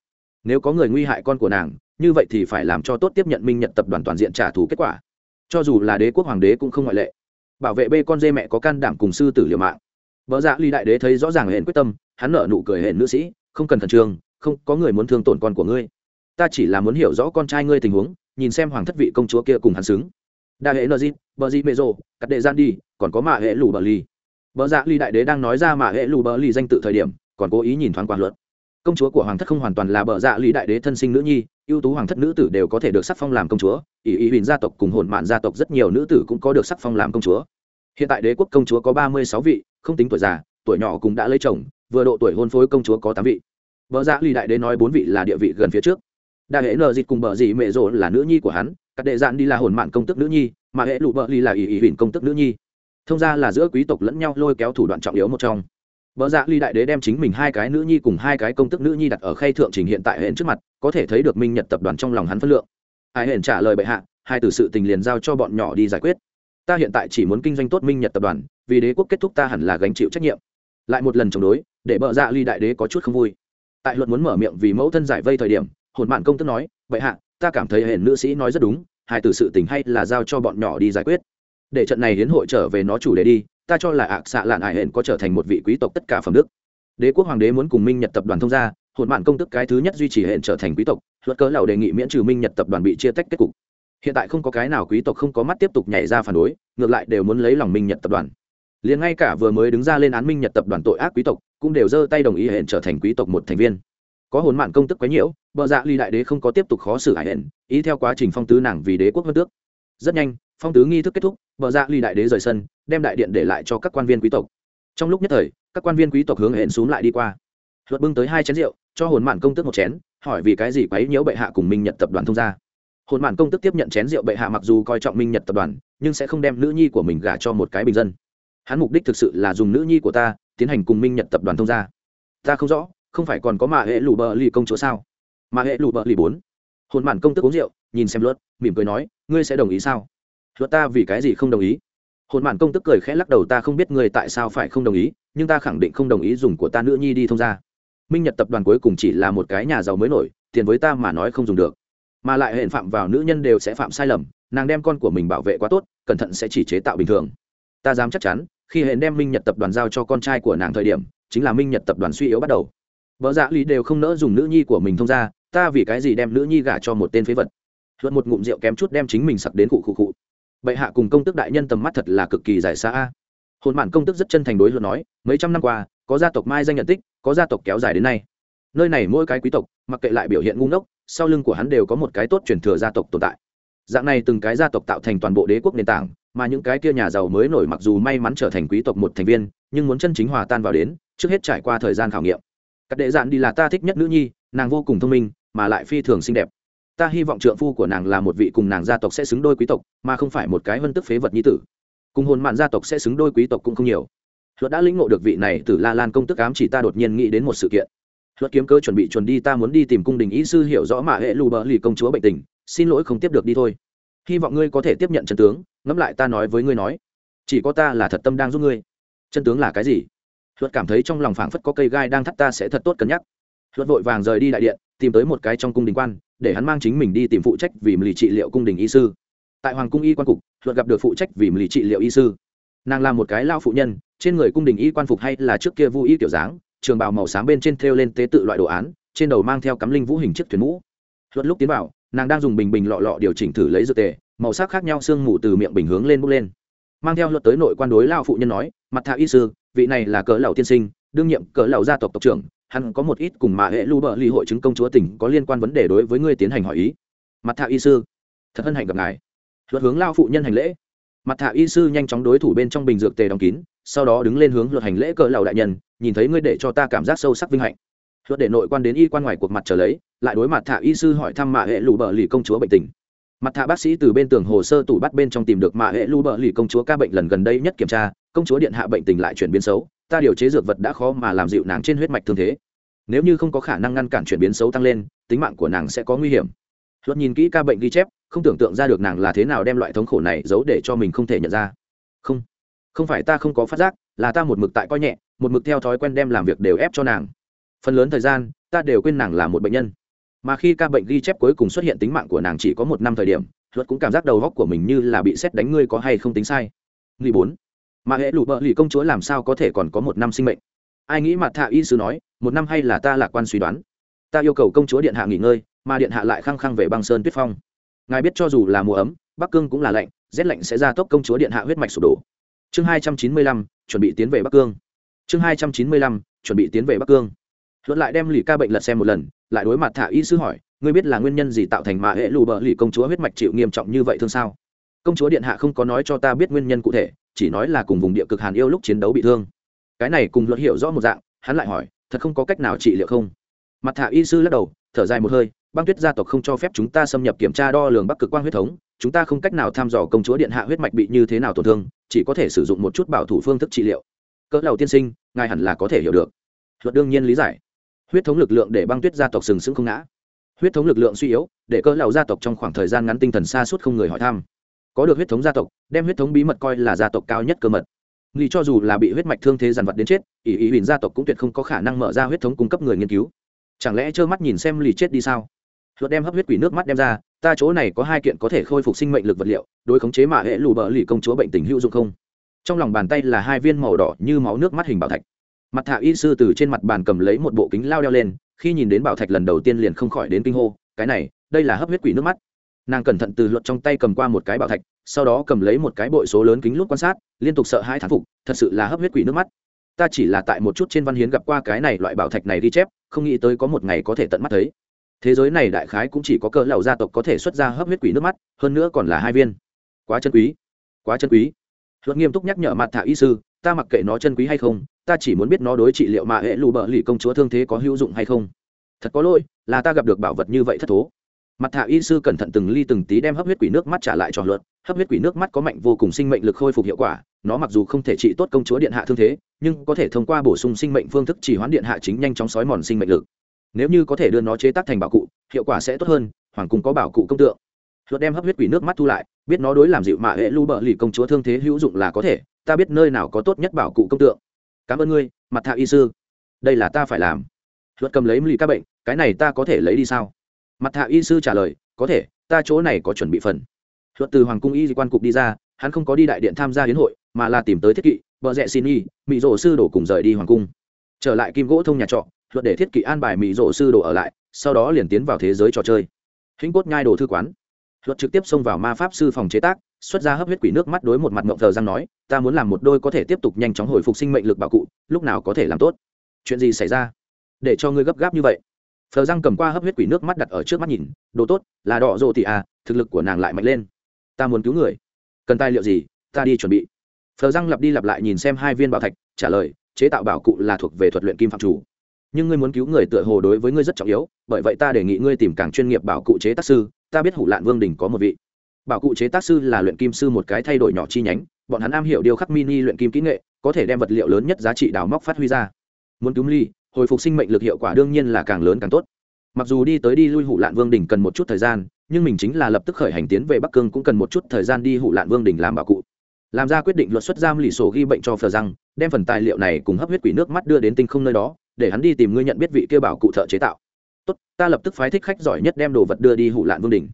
Nếu có người nguy hại con của nàng, như vậy thì phải làm cho tốt tiếp nhận minh nhận tập đoàn toàn diện trả thù kết quả. Cho dù là đế quốc hoàng đế cũng không ngoại lệ. Bảo vệ bê con dê mẹ có can đảm cùng sư tử liều mạng vợ dạ ly đại đế thấy rõ ràng hển quyết tâm, hắn nở nụ cười hển nữ sĩ, không cần thần trường không, có người muốn thương tổn con của ngươi. Ta chỉ là muốn hiểu rõ con trai ngươi tình huống, nhìn xem hoàng thất vị công chúa kia cùng hắn xứng. Đa hệ nợ dịp, bờ dị mê rồ, cắt đệ gian đi, còn có mạ hệ lù bờ ly vợ dạ ly đại đế đang nói ra mạ hệ lù bờ ly danh tự thời điểm, còn cố ý nhìn thoáng qua luật. Công chúa của hoàng thất không hoàn toàn là bờ dạ ly đại đế thân sinh nữ nhi, ưu tú hoàng thất nữ tử đều có thể được sắc phong làm công chúa, ỷ ý huỳnh gia tộc cùng hồn mạn gia tộc rất nhiều nữ tử cũng có được sắc phong làm công chúa. Hiện tại đế quốc công chúa có ba mươi sáu vị không tính tuổi già, tuổi nhỏ cũng đã lấy chồng, vừa độ tuổi hôn phối công chúa có tám vị. Vợ dạ ly đại đế nói bốn vị là địa vị gần phía trước. Đại hệ nờ dịt cùng bờ dị mẹ rỗ là nữ nhi của hắn các đệ dạn đi là hồn mạn công tức nữ nhi, mà hệ lụ bờ ly là ỷ ỷ huỳnh công tức nữ nhi. Thông ra là giữa quý tộc lẫn nhau lôi kéo thủ đoạn trọng yếu một trong. Vợ dạ ly đại đế đem chính mình hai cái nữ nhi cùng hai cái công tức nữ nhi đặt ở khay thượng trình hiện tại hẹn trước mặt, có thể thấy được minh nhật tập đoàn trong lòng hắn phân lượng. Ai hẹn trả lời bệ hạ, hai từ sự tình liền giao cho bọn nhỏ đi giải quyết. Ta hiện tại chỉ muốn kinh doanh tốt minh nhật tập đoàn vì đế quốc kết thúc ta hẳn là gánh chịu trách nhiệm. Lại một lần chống đối, để bợ dạ ly đại đế có chút không vui. Tại luận muốn mở miệng vì mẫu thân giải vây thời điểm, hồn mạn công tức nói vậy hạ, ta cảm thấy hển nữ sĩ nói rất đúng, hai từ sự tình hay là giao cho bọn nhỏ đi giải quyết. Để trận này hiến hội trở về nó chủ đề đi, ta cho là ạc xạ lạn ải hển có trở thành một vị quý tộc tất cả phẩm đức. Đế quốc hoàng đế muốn cùng minh nhật tập đoàn thông gia, hồn mạn công tức cái thứ nhất duy trì hển trở thành quý tộc, luật cớ lầu đề nghị miễn trừ minh nhật tập đoàn bị chia tách kết cục. Hiện tại không có cái nào quý tộc không có mắt tiếp tục nhảy ra phản đối, ngược lại đều muốn lấy lòng minh nhật tập đoàn liền ngay cả vừa mới đứng ra lên án minh nhật tập đoàn tội ác quý tộc, cũng đều giơ tay đồng ý hẹn trở thành quý tộc một thành viên. Có hồn mạn công tức quấy nhiễu bờ dạ ly đại đế không có tiếp tục khó xử hải hẹn, ý theo quá trình phong tứ nàng vì đế quốc vân tước. Rất nhanh, phong tứ nghi thức kết thúc bờ dạ ly đại đế rời sân, đem đại điện để lại cho các quan viên quý tộc. Trong lúc nhất thời, các quan viên quý tộc hướng hẹn xuống lại đi qua. Luật bưng tới hai chén rượu, cho hồn mạn công tức một chén, hỏi vì cái gì quấy nhiễu bệ hạ cùng minh nhật tập đoàn thông gia. Hồn mạn công tức tiếp nhận chén rượu bệ hạ mặc dù coi trọng minh nhật tập đoàn, nhưng sẽ không đem nữ nhi của mình gả cho một cái bình dân hắn mục đích thực sự là dùng nữ nhi của ta tiến hành cùng minh nhật tập đoàn thông gia. Ta không rõ, không phải còn có mạ hệ lù bờ lì công chúa sao? Mạ hệ lù bờ lì bốn. Hồn mạn công tức uống rượu, nhìn xem luật, mỉm cười nói, ngươi sẽ đồng ý sao? Luật ta vì cái gì không đồng ý? Hồn mạn công tức cười khẽ lắc đầu, ta không biết ngươi tại sao phải không đồng ý, nhưng ta khẳng định không đồng ý dùng của ta nữ nhi đi thông gia. Minh nhật tập đoàn cuối cùng chỉ là một cái nhà giàu mới nổi, tiền với ta mà nói không dùng được. Mà lại hệ phạm vào nữ nhân đều sẽ phạm sai lầm, nàng đem con của mình bảo vệ quá tốt, cẩn thận sẽ chỉ chế tạo bình thường ta dám chắc chắn, khi hệ đem minh nhật tập đoàn giao cho con trai của nàng thời điểm, chính là minh nhật tập đoàn suy yếu bắt đầu. Vợ dạ lý đều không nỡ dùng nữ nhi của mình thông ra ta vì cái gì đem nữ nhi gả cho một tên phế vật? Luận một ngụm rượu kém chút đem chính mình sặc đến cụ cụ cụ bệ hạ cùng công tức đại nhân tầm mắt thật là cực kỳ dài xa hồn mạn công tức rất chân thành đối luận nói, mấy trăm năm qua, có gia tộc mai danh nhận tích, có gia tộc kéo dài đến nay. Nơi này mỗi cái quý tộc, mặc kệ lại biểu hiện ngu ngốc, sau lưng của hắn đều có một cái tốt truyền thừa gia tộc tồn tại. Dạng này từng cái gia tộc tạo thành toàn bộ đế quốc nền tảng mà những cái kia nhà giàu mới nổi mặc dù may mắn trở thành quý tộc một thành viên, nhưng muốn chân chính hòa tan vào đến, trước hết trải qua thời gian khảo nghiệm. Các đệ dạn đi là ta thích nhất nữ nhi, nàng vô cùng thông minh, mà lại phi thường xinh đẹp. Ta hy vọng trượng phu của nàng là một vị cùng nàng gia tộc sẽ xứng đôi quý tộc, mà không phải một cái vân tức phế vật nhi tử. Cùng hồn mạn gia tộc sẽ xứng đôi quý tộc cũng không nhiều. Luật đã lĩnh ngộ được vị này từ la lan công tức ám chỉ ta đột nhiên nghĩ đến một sự kiện. Luật kiếm cơ chuẩn bị chuẩn đi, ta muốn đi tìm cung đình ý sư hiểu rõ mà hệ lù bờ lì công chúa bệnh tình, xin lỗi không tiếp được đi thôi. Hy vọng ngươi có thể tiếp nhận trận tướng ngẫm lại ta nói với ngươi nói, chỉ có ta là thật tâm đang giúp ngươi. Chân tướng là cái gì? Luật cảm thấy trong lòng phảng phất có cây gai đang thắt ta sẽ thật tốt cân nhắc. Luật vội vàng rời đi đại điện, tìm tới một cái trong cung đình quan, để hắn mang chính mình đi tìm phụ trách vì lì trị liệu cung đình y sư. Tại hoàng cung y quan cục, luật gặp được phụ trách vì lì trị liệu y sư. Nàng là một cái lao phụ nhân, trên người cung đình y quan phục hay là trước kia vu y kiểu dáng, trường bào màu xám bên trên thêu lên tế tự loại đồ án, trên đầu mang theo cắm linh vũ hình chiếc thuyền mũ. Luật lúc tiến vào, nàng đang dùng bình bình lọ lọ điều chỉnh thử lấy dược tề màu sắc khác nhau sương mù từ miệng bình hướng lên bốc lên. Mang theo luật tới nội quan đối lao phụ nhân nói, mặt thạ y sư, vị này là cỡ lầu tiên sinh, đương nhiệm cỡ lầu gia tộc tộc trưởng, hắn có một ít cùng mạ hệ lưu bờ ly hội chứng công chúa tỉnh có liên quan vấn đề đối với ngươi tiến hành hỏi ý. Mặt thạ y sư, thật hân hạnh gặp ngài. Luật hướng lao phụ nhân hành lễ. Mặt thạ y sư nhanh chóng đối thủ bên trong bình dược tề đóng kín, sau đó đứng lên hướng luật hành lễ cỡ lầu đại nhân, nhìn thấy ngươi để cho ta cảm giác sâu sắc vinh hạnh. Luật để nội quan đến y quan ngoài cuộc mặt trở lấy, lại đối mặt thạ y sư hỏi thăm mạ hệ lù bờ lì công chúa bệnh tình mặt thạ bác sĩ từ bên tường hồ sơ tủ bắt bên trong tìm được mạ hệ lưu bợ lì công chúa ca bệnh lần gần đây nhất kiểm tra, công chúa điện hạ bệnh tình lại chuyển biến xấu, ta điều chế dược vật đã khó mà làm dịu nàng trên huyết mạch thương thế. Nếu như không có khả năng ngăn cản chuyển biến xấu tăng lên, tính mạng của nàng sẽ có nguy hiểm. Luật nhìn kỹ ca bệnh ghi chép, không tưởng tượng ra được nàng là thế nào đem loại thống khổ này giấu để cho mình không thể nhận ra. Không không phải ta không có phát giác, là ta một mực tại coi nhẹ, một mực theo thói quen đem làm việc đều ép cho nàng. Phần lớn thời gian, ta đều quên nàng là một bệnh nhân mà khi ca bệnh ghi chép cuối cùng xuất hiện tính mạng của nàng chỉ có một năm thời điểm, luật cũng cảm giác đầu góc của mình như là bị xét đánh ngươi có hay không tính sai. Nghỉ bốn. Mà hệ lụ bợ lì công chúa làm sao có thể còn có một năm sinh mệnh? Ai nghĩ mặt thạ y sứ nói, một năm hay là ta lạc quan suy đoán. Ta yêu cầu công chúa điện hạ nghỉ ngơi, mà điện hạ lại khăng khăng về băng sơn tuyết phong. Ngài biết cho dù là mùa ấm, bắc cương cũng là lạnh, rét lạnh sẽ ra tốc công chúa điện hạ huyết mạch sụp đổ. Chương hai trăm chín mươi lăm, chuẩn bị tiến về bắc cương. Chương hai trăm chín mươi lăm, chuẩn bị tiến về bắc cương. Luận lại đem lì ca bệnh lật xem một lần lại đối mặt thả y sư hỏi, ngươi biết là nguyên nhân gì tạo thành mà hệ lù bờ lì công chúa huyết mạch chịu nghiêm trọng như vậy thương sao? Công chúa điện hạ không có nói cho ta biết nguyên nhân cụ thể, chỉ nói là cùng vùng địa cực hàn yêu lúc chiến đấu bị thương. Cái này cùng luật hiểu rõ một dạng, hắn lại hỏi, thật không có cách nào trị liệu không? Mặt thả y sư lắc đầu, thở dài một hơi, băng tuyết gia tộc không cho phép chúng ta xâm nhập kiểm tra đo lường bắc cực quang huyết thống, chúng ta không cách nào thăm dò công chúa điện hạ huyết mạch bị như thế nào tổn thương, chỉ có thể sử dụng một chút bảo thủ phương thức trị liệu. Cỡ đầu tiên sinh, ngài hẳn là có thể hiểu được. Luật đương nhiên lý giải huyết thống lực lượng để băng tuyết gia tộc sừng sững không ngã. Huyết thống lực lượng suy yếu, để cỡ lầu gia tộc trong khoảng thời gian ngắn tinh thần xa suốt không người hỏi thăm. Có được huyết thống gia tộc, đem huyết thống bí mật coi là gia tộc cao nhất cơ mật. Nghĩ cho dù là bị huyết mạch thương thế dằn vặt đến chết, ỷ ý huỳnh gia tộc cũng tuyệt không có khả năng mở ra huyết thống cung cấp người nghiên cứu. Chẳng lẽ trơ mắt nhìn xem lì chết đi sao? Luật đem hấp huyết quỷ nước mắt đem ra, ta chỗ này có hai kiện có thể khôi phục sinh mệnh lực vật liệu, đối khống chế mạ hệ lù bờ lì công chúa bệnh tình hữu dụng không? Trong lòng bàn tay là hai viên màu đỏ như máu nước mắt hình bảo thạch mặt thạ y sư từ trên mặt bàn cầm lấy một bộ kính lao đeo lên, khi nhìn đến bảo thạch lần đầu tiên liền không khỏi đến kinh hô, cái này, đây là hấp huyết quỷ nước mắt. Nàng cẩn thận từ luật trong tay cầm qua một cái bảo thạch, sau đó cầm lấy một cái bội số lớn kính lút quan sát, liên tục sợ hai thán phục, thật sự là hấp huyết quỷ nước mắt. Ta chỉ là tại một chút trên văn hiến gặp qua cái này loại bảo thạch này ghi chép, không nghĩ tới có một ngày có thể tận mắt thấy. Thế giới này đại khái cũng chỉ có cỡ lầu gia tộc có thể xuất ra hấp huyết quỷ nước mắt, hơn nữa còn là hai viên. Quá chân quý. Quá chân quý luật nghiêm túc nhắc nhở mặt thả y sư, ta mặc kệ nó chân quý hay không, ta chỉ muốn biết nó đối trị liệu mà hệ lù bợ lì công chúa thương thế có hữu dụng hay không. Thật có lỗi, là ta gặp được bảo vật như vậy thất thố. Mặt thả y sư cẩn thận từng ly từng tí đem hấp huyết quỷ nước mắt trả lại cho luật. Hấp huyết quỷ nước mắt có mạnh vô cùng sinh mệnh lực khôi phục hiệu quả, nó mặc dù không thể trị tốt công chúa điện hạ thương thế, nhưng có thể thông qua bổ sung sinh mệnh phương thức chỉ hoán điện hạ chính nhanh chóng sói mòn sinh mệnh lực. Nếu như có thể đưa nó chế tác thành bảo cụ, hiệu quả sẽ tốt hơn, hoàng cung có bảo cụ công tượng luật đem hấp huyết quỷ nước mắt thu lại, biết nó đối làm dịu mạ hệ lưu bợ lì công chúa thương thế hữu dụng là có thể, ta biết nơi nào có tốt nhất bảo cụ công tượng. Cảm ơn ngươi mặt thạ y sư. Đây là ta phải làm. Luật cầm lấy lì các bệnh, cái này ta có thể lấy đi sao? Mặt thạ y sư trả lời, có thể, ta chỗ này có chuẩn bị phần. Luật từ hoàng cung y quan cục đi ra, hắn không có đi đại điện tham gia hiến hội, mà là tìm tới thiết kỵ vợ rẽ xin y mỹ rổ sư đổ cùng rời đi hoàng cung. Trở lại kim gỗ thông nhà trọ, luật để thiết kỵ an bài mỹ rổ sư đổ ở lại, sau đó liền tiến vào thế giới trò chơi. Hĩnh cốt nhai đồ thư quán luật trực tiếp xông vào ma pháp sư phòng chế tác, xuất ra hấp huyết quỷ nước mắt đối một mặt ngộng thờ răng nói, ta muốn làm một đôi có thể tiếp tục nhanh chóng hồi phục sinh mệnh lực bảo cụ, lúc nào có thể làm tốt? Chuyện gì xảy ra? Để cho ngươi gấp gáp như vậy. Phờ răng cầm qua hấp huyết quỷ nước mắt đặt ở trước mắt nhìn, đồ tốt, là đỏ rộ thì à thực lực của nàng lại mạnh lên. Ta muốn cứu người. Cần tài liệu gì, ta đi chuẩn bị. Phờ răng lặp đi lặp lại nhìn xem hai viên bảo thạch, trả lời, chế tạo bảo cụ là thuộc về thuật luyện kim phạm chủ nhưng ngươi muốn cứu người tựa hồ đối với ngươi rất trọng yếu, bởi vậy ta đề nghị ngươi tìm càng chuyên nghiệp bảo cụ chế tác sư, ta biết hủ lạn vương đình có một vị. Bảo cụ chế tác sư là luyện kim sư một cái thay đổi nhỏ chi nhánh, bọn hắn am hiểu điều khắc mini luyện kim kỹ nghệ, có thể đem vật liệu lớn nhất giá trị đào móc phát huy ra. Muốn cứu ly, hồi phục sinh mệnh lực hiệu quả đương nhiên là càng lớn càng tốt. Mặc dù đi tới đi lui hủ lạn vương đình cần một chút thời gian, nhưng mình chính là lập tức khởi hành tiến về bắc cương cũng cần một chút thời gian đi hủ lạn vương đình làm bảo cụ. Làm ra quyết định luật xuất giam lì sổ ghi bệnh cho phờ răng, đem phần tài liệu này cùng hấp huyết quỷ nước mắt đưa đến tinh không nơi đó để hắn đi tìm ngươi nhận biết vị kia bảo cụ thợ chế tạo. Tốt, ta lập tức phái thích khách giỏi nhất đem đồ vật đưa đi hủ lạn vương đình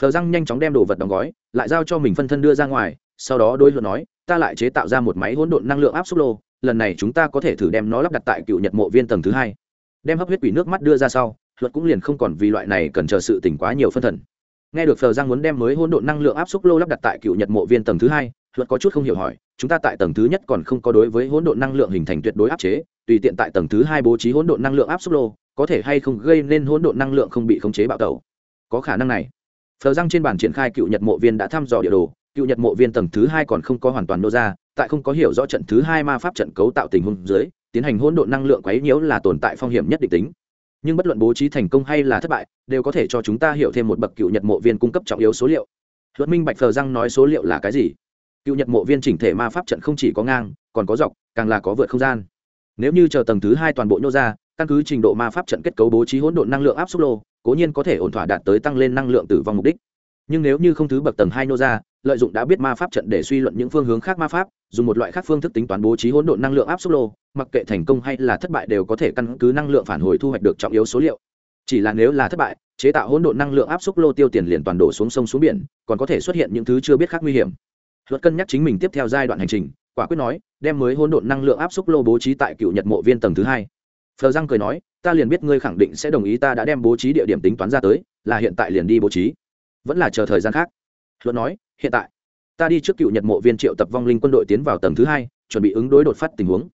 phờ răng nhanh chóng đem đồ vật đóng gói, lại giao cho mình phân thân đưa ra ngoài, sau đó đôi luận nói, ta lại chế tạo ra một máy hỗn độn năng lượng áp xúc lô, lần này chúng ta có thể thử đem nó lắp đặt tại cựu nhật mộ viên tầng thứ hai. Đem hấp huyết quỷ nước mắt đưa ra sau luật cũng liền không còn vì loại này cần chờ sự tỉnh quá nhiều phân thần. Nghe được phờ giang muốn đem mới hỗn độn năng lượng áp xúc lô lắp đặt tại cựu nhật mộ viên tầng thứ hai luật có chút không hiểu hỏi, chúng ta tại tầng thứ nhất còn không có đối với hỗn độn năng lượng hình thành tuyệt đối áp chế, tùy tiện tại tầng thứ hai bố trí hỗn độn năng lượng áp xúc lô, có thể hay không gây nên hỗn độn năng lượng không bị khống chế bạo tẩu. Có khả năng này. Phờ răng trên bản triển khai cựu nhật mộ viên đã thăm dò địa đồ, cựu nhật mộ viên tầng thứ hai còn không có hoàn toàn nô ra, tại không có hiểu rõ trận thứ hai ma pháp trận cấu tạo tình huống dưới, tiến hành hỗn độn năng lượng quấy nhiễu là tồn tại phong hiểm nhất định tính. Nhưng bất luận bố trí thành công hay là thất bại, đều có thể cho chúng ta hiểu thêm một bậc cựu nhật mộ viên cung cấp trọng yếu số liệu. Luật minh bạch phờ răng nói số liệu là cái gì? Cựu nhật mộ viên chỉnh thể ma pháp trận không chỉ có ngang, còn có dọc, càng là có vượt không gian. Nếu như chờ tầng thứ hai toàn bộ nhô ra, căn cứ trình độ ma pháp trận kết cấu bố trí hỗn độn năng lượng áp xúc lô, cố nhiên có thể ổn thỏa đạt tới tăng lên năng lượng tử vong mục đích. Nhưng nếu như không thứ bậc tầng hai nhô ra, lợi dụng đã biết ma pháp trận để suy luận những phương hướng khác ma pháp, dùng một loại khác phương thức tính toán bố trí hỗn độn năng lượng áp xúc lô, mặc kệ thành công hay là thất bại đều có thể căn cứ năng lượng phản hồi thu hoạch được trọng yếu số liệu. Chỉ là nếu là thất bại, chế tạo hỗn độn năng lượng áp xúc lô tiêu tiền liền toàn đổ xuống sông xuống biển, còn có thể xuất hiện những thứ chưa biết khác nguy hiểm luật cân nhắc chính mình tiếp theo giai đoạn hành trình, quả quyết nói, đem mới hỗn độn năng lượng áp xúc lô bố trí tại cựu nhật mộ viên tầng thứ hai. Phờ răng cười nói, ta liền biết ngươi khẳng định sẽ đồng ý ta đã đem bố trí địa điểm tính toán ra tới, là hiện tại liền đi bố trí. Vẫn là chờ thời gian khác. Luật nói, hiện tại, ta đi trước cựu nhật mộ viên triệu tập vong linh quân đội tiến vào tầng thứ hai, chuẩn bị ứng đối đột phát tình huống.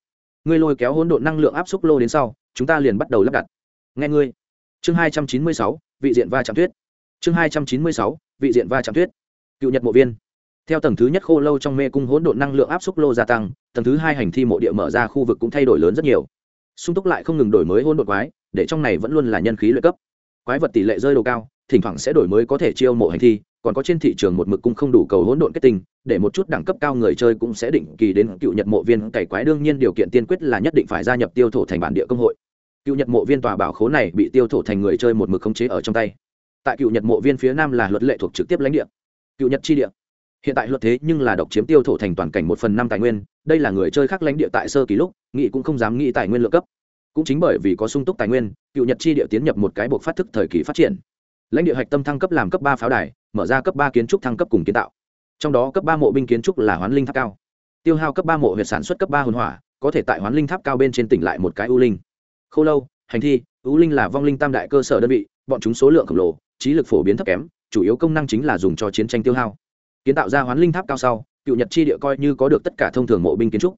Ngươi lôi kéo hỗn độn năng lượng áp xúc lô đến sau, chúng ta liền bắt đầu lắp đặt. Nghe ngươi. Chương hai trăm chín mươi sáu, vị diện va chạm tuyết chương hai trăm chín mươi sáu, vị diện va chạm tuyết cựu nhật mộ viên theo tầng thứ nhất khô lâu trong mê cung hỗn độn năng lượng áp xúc lô gia tăng, tầng thứ hai hành thi mộ địa mở ra khu vực cũng thay đổi lớn rất nhiều. Sung túc lại không ngừng đổi mới hỗn độn quái, để trong này vẫn luôn là nhân khí lợi cấp. Quái vật tỷ lệ rơi độ cao, thỉnh thoảng sẽ đổi mới có thể chiêu mộ hành thi, còn có trên thị trường một mực cung không đủ cầu hỗn độn kết tinh, để một chút đẳng cấp cao người chơi cũng sẽ định kỳ đến cựu nhật mộ viên cày quái. Đương nhiên điều kiện tiên quyết là nhất định phải gia nhập tiêu thổ thành bản địa công hội. Cựu nhật mộ viên tòa bảo khố này bị tiêu thổ thành người chơi một mực khống chế ở trong tay. Tại cựu nhật mộ viên phía nam là luật lệ thuộc trực tiếp lãnh địa. Cựu nhật chi địa hiện tại luật thế nhưng là độc chiếm tiêu thổ thành toàn cảnh một phần năm tài nguyên, đây là người chơi khác lãnh địa tại sơ kỳ lúc nghị cũng không dám nghĩ tài nguyên lượng cấp. Cũng chính bởi vì có sung túc tài nguyên, cựu nhật chi địa tiến nhập một cái buộc phát thức thời kỳ phát triển. Lãnh địa hạch tâm thăng cấp làm cấp ba pháo đài, mở ra cấp ba kiến trúc thăng cấp cùng kiến tạo. Trong đó cấp ba mộ binh kiến trúc là hoán linh tháp cao. Tiêu hao cấp ba mộ huyện sản xuất cấp ba hồn hỏa, có thể tại hoán linh tháp cao bên trên tỉnh lại một cái ưu linh. Khâu lâu, hành thi, ưu linh là vong linh tam đại cơ sở đơn vị, bọn chúng số lượng khổng lồ, trí lực phổ biến thấp kém, chủ yếu công năng chính là dùng cho chiến tranh tiêu hao kiến tạo ra hoán linh tháp cao sau, cựu nhật chi địa coi như có được tất cả thông thường mộ binh kiến trúc.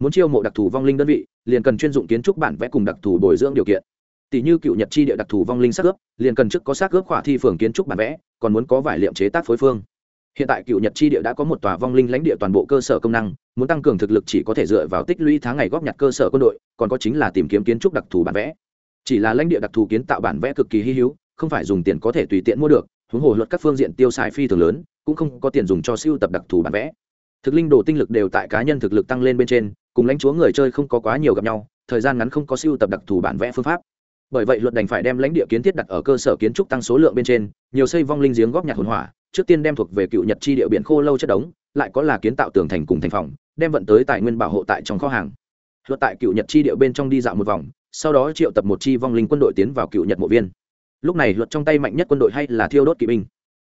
Muốn chiêu mộ đặc thù vong linh đơn vị, liền cần chuyên dụng kiến trúc bản vẽ cùng đặc thù bồi dưỡng điều kiện. Tỷ như cựu nhật chi địa đặc thù vong linh xác ướp, liền cần trước có xác ướp khỏa thi phường kiến trúc bản vẽ, còn muốn có vải liệm chế tác phối phương. Hiện tại cựu nhật chi địa đã có một tòa vong linh lãnh địa toàn bộ cơ sở công năng, muốn tăng cường thực lực chỉ có thể dựa vào tích lũy tháng ngày góp nhặt cơ sở quân đội, còn có chính là tìm kiếm kiến trúc đặc thù bản vẽ. Chỉ là lãnh địa đặc thù kiến tạo bản vẽ cực kỳ hy hữu, không phải dùng tiền có thể tùy tiện mua được, huống hồ luật các phương diện tiêu xài phi thường lớn cũng không có tiền dùng cho siêu tập đặc thù bản vẽ. Thực linh đồ tinh lực đều tại cá nhân thực lực tăng lên bên trên, cùng lãnh chúa người chơi không có quá nhiều gặp nhau, thời gian ngắn không có siêu tập đặc thù bản vẽ phương pháp. Bởi vậy luật đành phải đem lãnh địa kiến thiết đặt ở cơ sở kiến trúc tăng số lượng bên trên, nhiều xây vong linh giếng góp nhặt hồn hỏa, trước tiên đem thuộc về cựu nhật chi địa biển khô lâu chất đống, lại có là kiến tạo tường thành cùng thành phòng, đem vận tới tài nguyên bảo hộ tại trong kho hàng. Luật tại cựu nhật chi địa bên trong đi dạo một vòng, sau đó triệu tập một chi vong linh quân đội tiến vào cựu nhật mộ viên. Lúc này luật trong tay mạnh nhất quân đội hay là thiêu đốt kỵ binh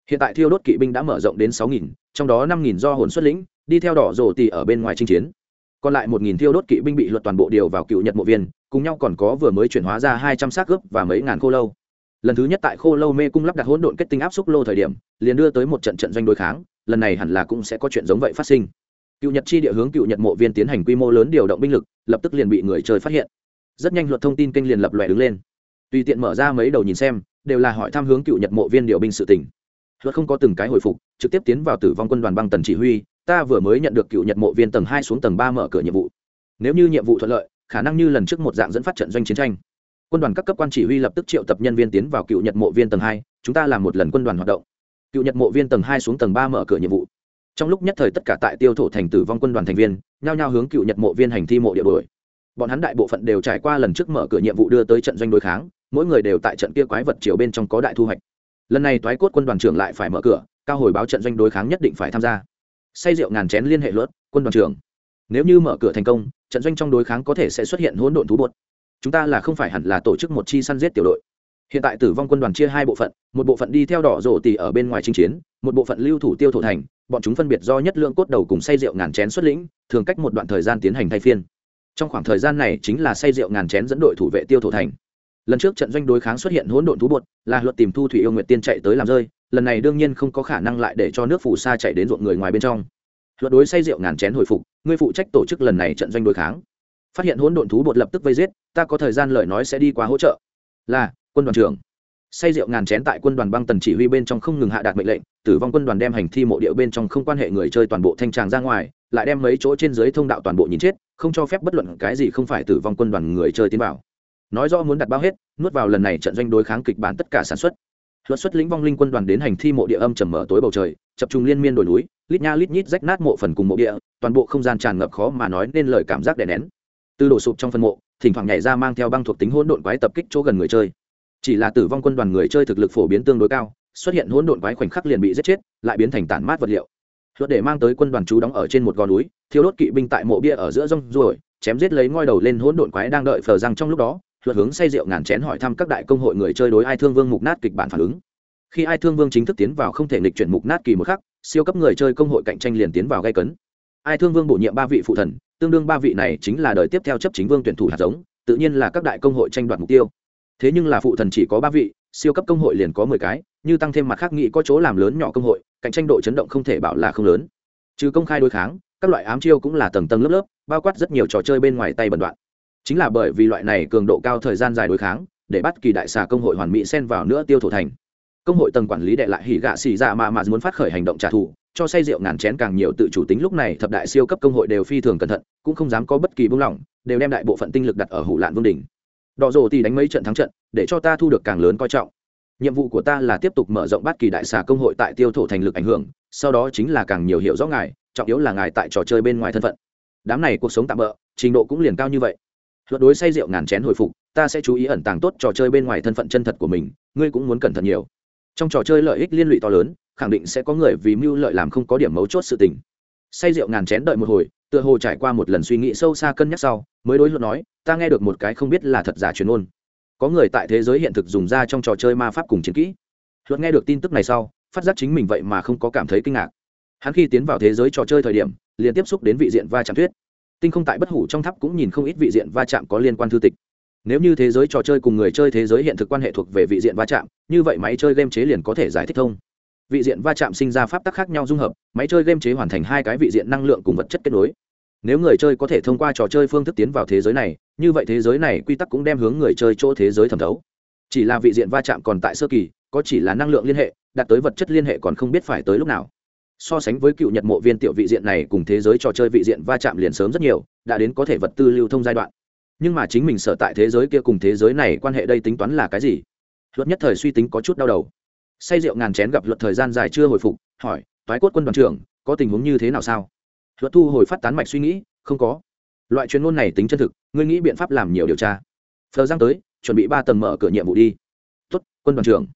hiện tại thiêu đốt kỵ binh đã mở rộng đến sáu nghìn, trong đó năm nghìn do hồn xuất lĩnh, đi theo đỏ rổ tì ở bên ngoài chinh chiến. Còn lại một nghìn thiêu đốt kỵ binh bị luật toàn bộ điều vào cựu nhật mộ viên, cùng nhau còn có vừa mới chuyển hóa ra hai trăm xác ướp và mấy ngàn khô lâu. Lần thứ nhất tại khô lâu mê cung lắp đặt hỗn độn kết tinh áp xúc lô thời điểm, liền đưa tới một trận trận doanh đối kháng, lần này hẳn là cũng sẽ có chuyện giống vậy phát sinh. Cựu nhật chi địa hướng cựu nhật mộ viên tiến hành quy mô lớn điều động binh lực, lập tức liền bị người chơi phát hiện. Rất nhanh luật thông tin kênh liền lập lòe đứng lên. Tùy tiện mở ra mấy đầu nhìn xem, đều là hỏi thăm hướng cựu nhật mộ viên điều binh sự tỉnh luật không có từng cái hồi phục, trực tiếp tiến vào tử vong quân đoàn băng tần chỉ huy, ta vừa mới nhận được cựu nhật mộ viên tầng hai xuống tầng ba mở cửa nhiệm vụ. Nếu như nhiệm vụ thuận lợi, khả năng như lần trước một dạng dẫn phát trận doanh chiến tranh. Quân đoàn các cấp quan chỉ huy lập tức triệu tập nhân viên tiến vào cựu nhật mộ viên tầng hai, chúng ta làm một lần quân đoàn hoạt động. Cựu nhật mộ viên tầng hai xuống tầng ba mở cửa nhiệm vụ. Trong lúc nhất thời tất cả tại tiêu thổ thành tử vong quân đoàn thành viên, nhao nhao hướng cựu nhật mộ viên hành thi mộ địa đuổi. Bọn hắn đại bộ phận đều trải qua lần trước mở cửa nhiệm vụ đưa tới trận doanh đối kháng, mỗi người đều tại trận kia quái vật chiều bên trong có đại thu hoạch lần này toái cốt quân đoàn trưởng lại phải mở cửa, cao hồi báo trận doanh đối kháng nhất định phải tham gia. Say rượu ngàn chén liên hệ luật, quân đoàn trưởng. Nếu như mở cửa thành công, trận doanh trong đối kháng có thể sẽ xuất hiện hỗn độn thú bột. Chúng ta là không phải hẳn là tổ chức một chi săn giết tiểu đội. Hiện tại tử vong quân đoàn chia hai bộ phận, một bộ phận đi theo đỏ rổ tỉ ở bên ngoài chinh chiến, một bộ phận lưu thủ tiêu thổ thành, bọn chúng phân biệt do nhất lượng cốt đầu cùng say rượu ngàn chén xuất lĩnh, thường cách một đoạn thời gian tiến hành thay phiên. Trong khoảng thời gian này chính là say rượu ngàn chén dẫn đội thủ vệ tiêu thổ thành lần trước trận doanh đối kháng xuất hiện hỗn độn thú bột, là luật tìm thu thủy yêu nguyệt tiên chạy tới làm rơi, lần này đương nhiên không có khả năng lại để cho nước phù sa chạy đến ruộng người ngoài bên trong. Luật đối say rượu ngàn chén hồi phục, ngươi phụ trách tổ chức lần này trận doanh đối kháng. Phát hiện hỗn độn thú bột lập tức vây giết, ta có thời gian lời nói sẽ đi qua hỗ trợ. Là, quân đoàn trưởng. Say rượu ngàn chén tại quân đoàn băng tần chỉ huy bên trong không ngừng hạ đạt mệnh lệnh, tử vong quân đoàn đem hành thi mộ điệu bên trong không quan hệ người chơi toàn bộ thanh tràng ra ngoài, lại đem mấy chỗ trên dưới thông đạo toàn bộ nhìn chết, không cho phép bất luận cái gì không phải tử vong quân đoàn người chơi tiến vào nói rõ muốn đặt bao hết, nuốt vào lần này trận doanh đối kháng kịch bản tất cả sản xuất. Luật xuất lĩnh vong linh quân đoàn đến hành thi mộ địa âm trầm mở tối bầu trời, chập trung liên miên đồi núi, lít nha lít nhít rách nát mộ phần cùng mộ địa, toàn bộ không gian tràn ngập khó mà nói nên lời cảm giác đè nén. Từ đổ sụp trong phân mộ, thỉnh thoảng nhảy ra mang theo băng thuộc tính hỗn độn quái tập kích chỗ gần người chơi. Chỉ là tử vong quân đoàn người chơi thực lực phổ biến tương đối cao, xuất hiện hỗn độn quái khoảnh khắc liền bị giết chết, lại biến thành tản mát vật liệu. Luật để mang tới quân đoàn chú đóng ở trên một gò núi, thiêu đốt kỵ binh tại mộ bia ở giữa rông ruồi chém giết lấy ngoi đầu lên hỗn độn quái đang đợi phờ răng trong lúc đó luật hướng say rượu ngàn chén hỏi thăm các đại công hội người chơi đối ai thương vương mục nát kịch bản phản ứng. Khi ai thương vương chính thức tiến vào không thể nghịch chuyển mục nát kỳ một khắc, siêu cấp người chơi công hội cạnh tranh liền tiến vào gây cấn. Ai thương vương bổ nhiệm ba vị phụ thần, tương đương ba vị này chính là đời tiếp theo chấp chính vương tuyển thủ hạt giống, tự nhiên là các đại công hội tranh đoạt mục tiêu. Thế nhưng là phụ thần chỉ có ba vị, siêu cấp công hội liền có mười cái, như tăng thêm mặt khác nghĩ có chỗ làm lớn nhỏ công hội, cạnh tranh độ chấn động không thể bảo là không lớn. Trừ công khai đối kháng, các loại ám chiêu cũng là tầng tầng lớp lớp, bao quát rất nhiều trò chơi bên ngoài tay bẩn đoạn chính là bởi vì loại này cường độ cao thời gian dài đối kháng, để bắt kỳ đại xà công hội hoàn mỹ xen vào nữa tiêu thổ thành. Công hội tầng quản lý đệ lại hỉ gạ xì dạ mà mà muốn phát khởi hành động trả thù, cho say rượu ngàn chén càng nhiều tự chủ tính lúc này thập đại siêu cấp công hội đều phi thường cẩn thận, cũng không dám có bất kỳ buông lỏng, đều đem đại bộ phận tinh lực đặt ở hủ lạn vương đỉnh. Đỏ rồ thì đánh mấy trận thắng trận, để cho ta thu được càng lớn coi trọng. Nhiệm vụ của ta là tiếp tục mở rộng bát kỳ đại xà công hội tại tiêu thổ thành lực ảnh hưởng, sau đó chính là càng nhiều hiểu rõ ngài, trọng yếu là ngài tại trò chơi bên ngoài thân phận. Đám này cuộc sống tạm bỡ trình độ cũng liền cao như vậy luật đối say rượu ngàn chén hồi phục, ta sẽ chú ý ẩn tàng tốt trò chơi bên ngoài thân phận chân thật của mình, ngươi cũng muốn cẩn thận nhiều. Trong trò chơi lợi ích liên lụy to lớn, khẳng định sẽ có người vì mưu lợi làm không có điểm mấu chốt sự tình. Say rượu ngàn chén đợi một hồi, tựa hồ trải qua một lần suy nghĩ sâu xa cân nhắc sau, mới đối luận nói, ta nghe được một cái không biết là thật giả truyền ôn có người tại thế giới hiện thực dùng ra trong trò chơi ma pháp cùng chiến kỹ. Luật nghe được tin tức này sau, phát giác chính mình vậy mà không có cảm thấy kinh ngạc. Hắn khi tiến vào thế giới trò chơi thời điểm, liền tiếp xúc đến vị diện va chạm thuyết tinh không tại bất hủ trong tháp cũng nhìn không ít vị diện va chạm có liên quan thư tịch. Nếu như thế giới trò chơi cùng người chơi thế giới hiện thực quan hệ thuộc về vị diện va chạm, như vậy máy chơi game chế liền có thể giải thích thông. Vị diện va chạm sinh ra pháp tắc khác nhau dung hợp, máy chơi game chế hoàn thành hai cái vị diện năng lượng cùng vật chất kết nối. Nếu người chơi có thể thông qua trò chơi phương thức tiến vào thế giới này, như vậy thế giới này quy tắc cũng đem hướng người chơi chỗ thế giới thẩm thấu. Chỉ là vị diện va chạm còn tại sơ kỳ, có chỉ là năng lượng liên hệ, đạt tới vật chất liên hệ còn không biết phải tới lúc nào so sánh với cựu nhật mộ viên tiểu vị diện này cùng thế giới trò chơi vị diện va chạm liền sớm rất nhiều, đã đến có thể vật tư lưu thông giai đoạn. Nhưng mà chính mình sở tại thế giới kia cùng thế giới này quan hệ đây tính toán là cái gì? Luật nhất thời suy tính có chút đau đầu. Say rượu ngàn chén gặp luật thời gian dài chưa hồi phục, hỏi, toái cốt quân đoàn trưởng, có tình huống như thế nào sao? Luật thu hồi phát tán mạch suy nghĩ, không có. Loại chuyên môn này tính chân thực, ngươi nghĩ biện pháp làm nhiều điều tra. Phờ giang tới, chuẩn bị ba tầng mở cửa nhiệm vụ đi. Tuất quân đoàn trưởng.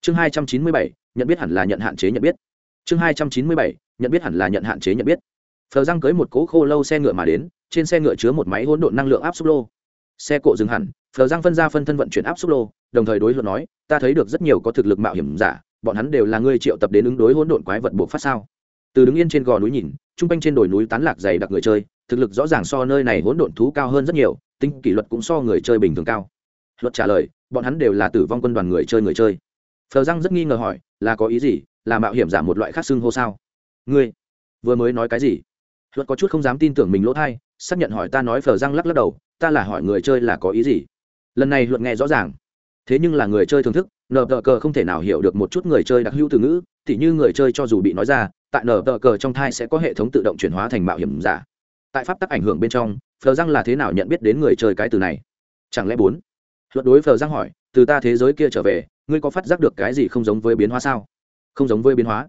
Chương hai trăm chín mươi bảy, nhận biết hẳn là nhận hạn chế nhận biết chương hai trăm chín mươi bảy, nhận biết hẳn là nhận hạn chế nhận biết. Phờ răng cưới một cố khô lâu xe ngựa mà đến, trên xe ngựa chứa một máy hỗn độn năng lượng áp xúc lô. Xe cộ dừng hẳn, phờ răng phân ra phân thân vận chuyển áp xúc lô, đồng thời đối luận nói, ta thấy được rất nhiều có thực lực mạo hiểm giả, bọn hắn đều là người triệu tập đến ứng đối hỗn độn quái vật buộc phát sao? Từ đứng yên trên gò núi nhìn chung quanh trên đồi núi tán lạc dày đặc người chơi, thực lực rõ ràng so nơi này hỗn độn thú cao hơn rất nhiều tinh kỷ luật cũng so người chơi bình thường cao. Luật trả lời, bọn hắn đều là tử vong quân đoàn người chơi người chơi. Phờ răng rất nghi ngờ hỏi, là có ý gì? Là mạo hiểm giả một loại khác xưng hô sao? Ngươi vừa mới nói cái gì? Luật có chút không dám tin tưởng mình lỗ thai, xác nhận hỏi ta nói phờ răng lắc lắc đầu, ta là hỏi người chơi là có ý gì? Lần này luật nghe rõ ràng. Thế nhưng là người chơi thưởng thức, nờ tờ cờ không thể nào hiểu được một chút người chơi đặc hữu từ ngữ thì như người chơi cho dù bị nói ra, tại nở tờ cờ trong thai sẽ có hệ thống tự động chuyển hóa thành mạo hiểm giả. Tại pháp tắc ảnh hưởng bên trong, phờ răng là thế nào nhận biết đến người chơi cái từ này? Chẳng lẽ bốn? Luật đối phờ răng hỏi, từ ta thế giới kia trở về, ngươi có phát giác được cái gì không giống với biến hóa sao? Không giống với biến hóa.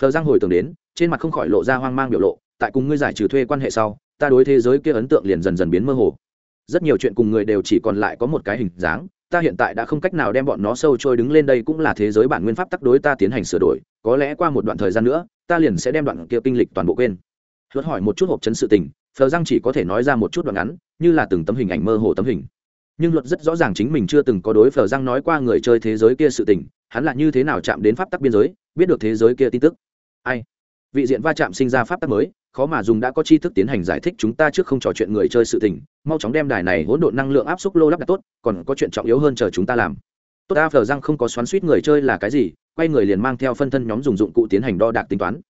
Phờ Giang hồi tưởng đến, trên mặt không khỏi lộ ra hoang mang biểu lộ, tại cùng ngươi giải trừ thuê quan hệ sau, ta đối thế giới kia ấn tượng liền dần dần biến mơ hồ. Rất nhiều chuyện cùng người đều chỉ còn lại có một cái hình dáng, ta hiện tại đã không cách nào đem bọn nó sâu trôi đứng lên đây cũng là thế giới bản nguyên pháp tắc đối ta tiến hành sửa đổi, có lẽ qua một đoạn thời gian nữa, ta liền sẽ đem đoạn kia kinh lịch toàn bộ quên. Luật hỏi một chút hộp chấn sự tình, phờ Giang chỉ có thể nói ra một chút đoạn ngắn, như là từng tấm hình ảnh mơ hồ tấm hình. Nhưng luật rất rõ ràng chính mình chưa từng có đối phờ Giang nói qua người chơi thế giới kia sự tình hắn là như thế nào chạm đến pháp tắc biên giới, biết được thế giới kia tin tức. Ai? Vị diện va chạm sinh ra pháp tắc mới, khó mà dùng đã có tri thức tiến hành giải thích chúng ta trước không trò chuyện người chơi sự tình, mau chóng đem đài này hỗn độn năng lượng áp suất lô lắp đặt tốt, còn có chuyện trọng yếu hơn chờ chúng ta làm. Tốt ta phờ răng không có xoắn suýt người chơi là cái gì, quay người liền mang theo phân thân nhóm dùng dụng cụ tiến hành đo đạc tính toán.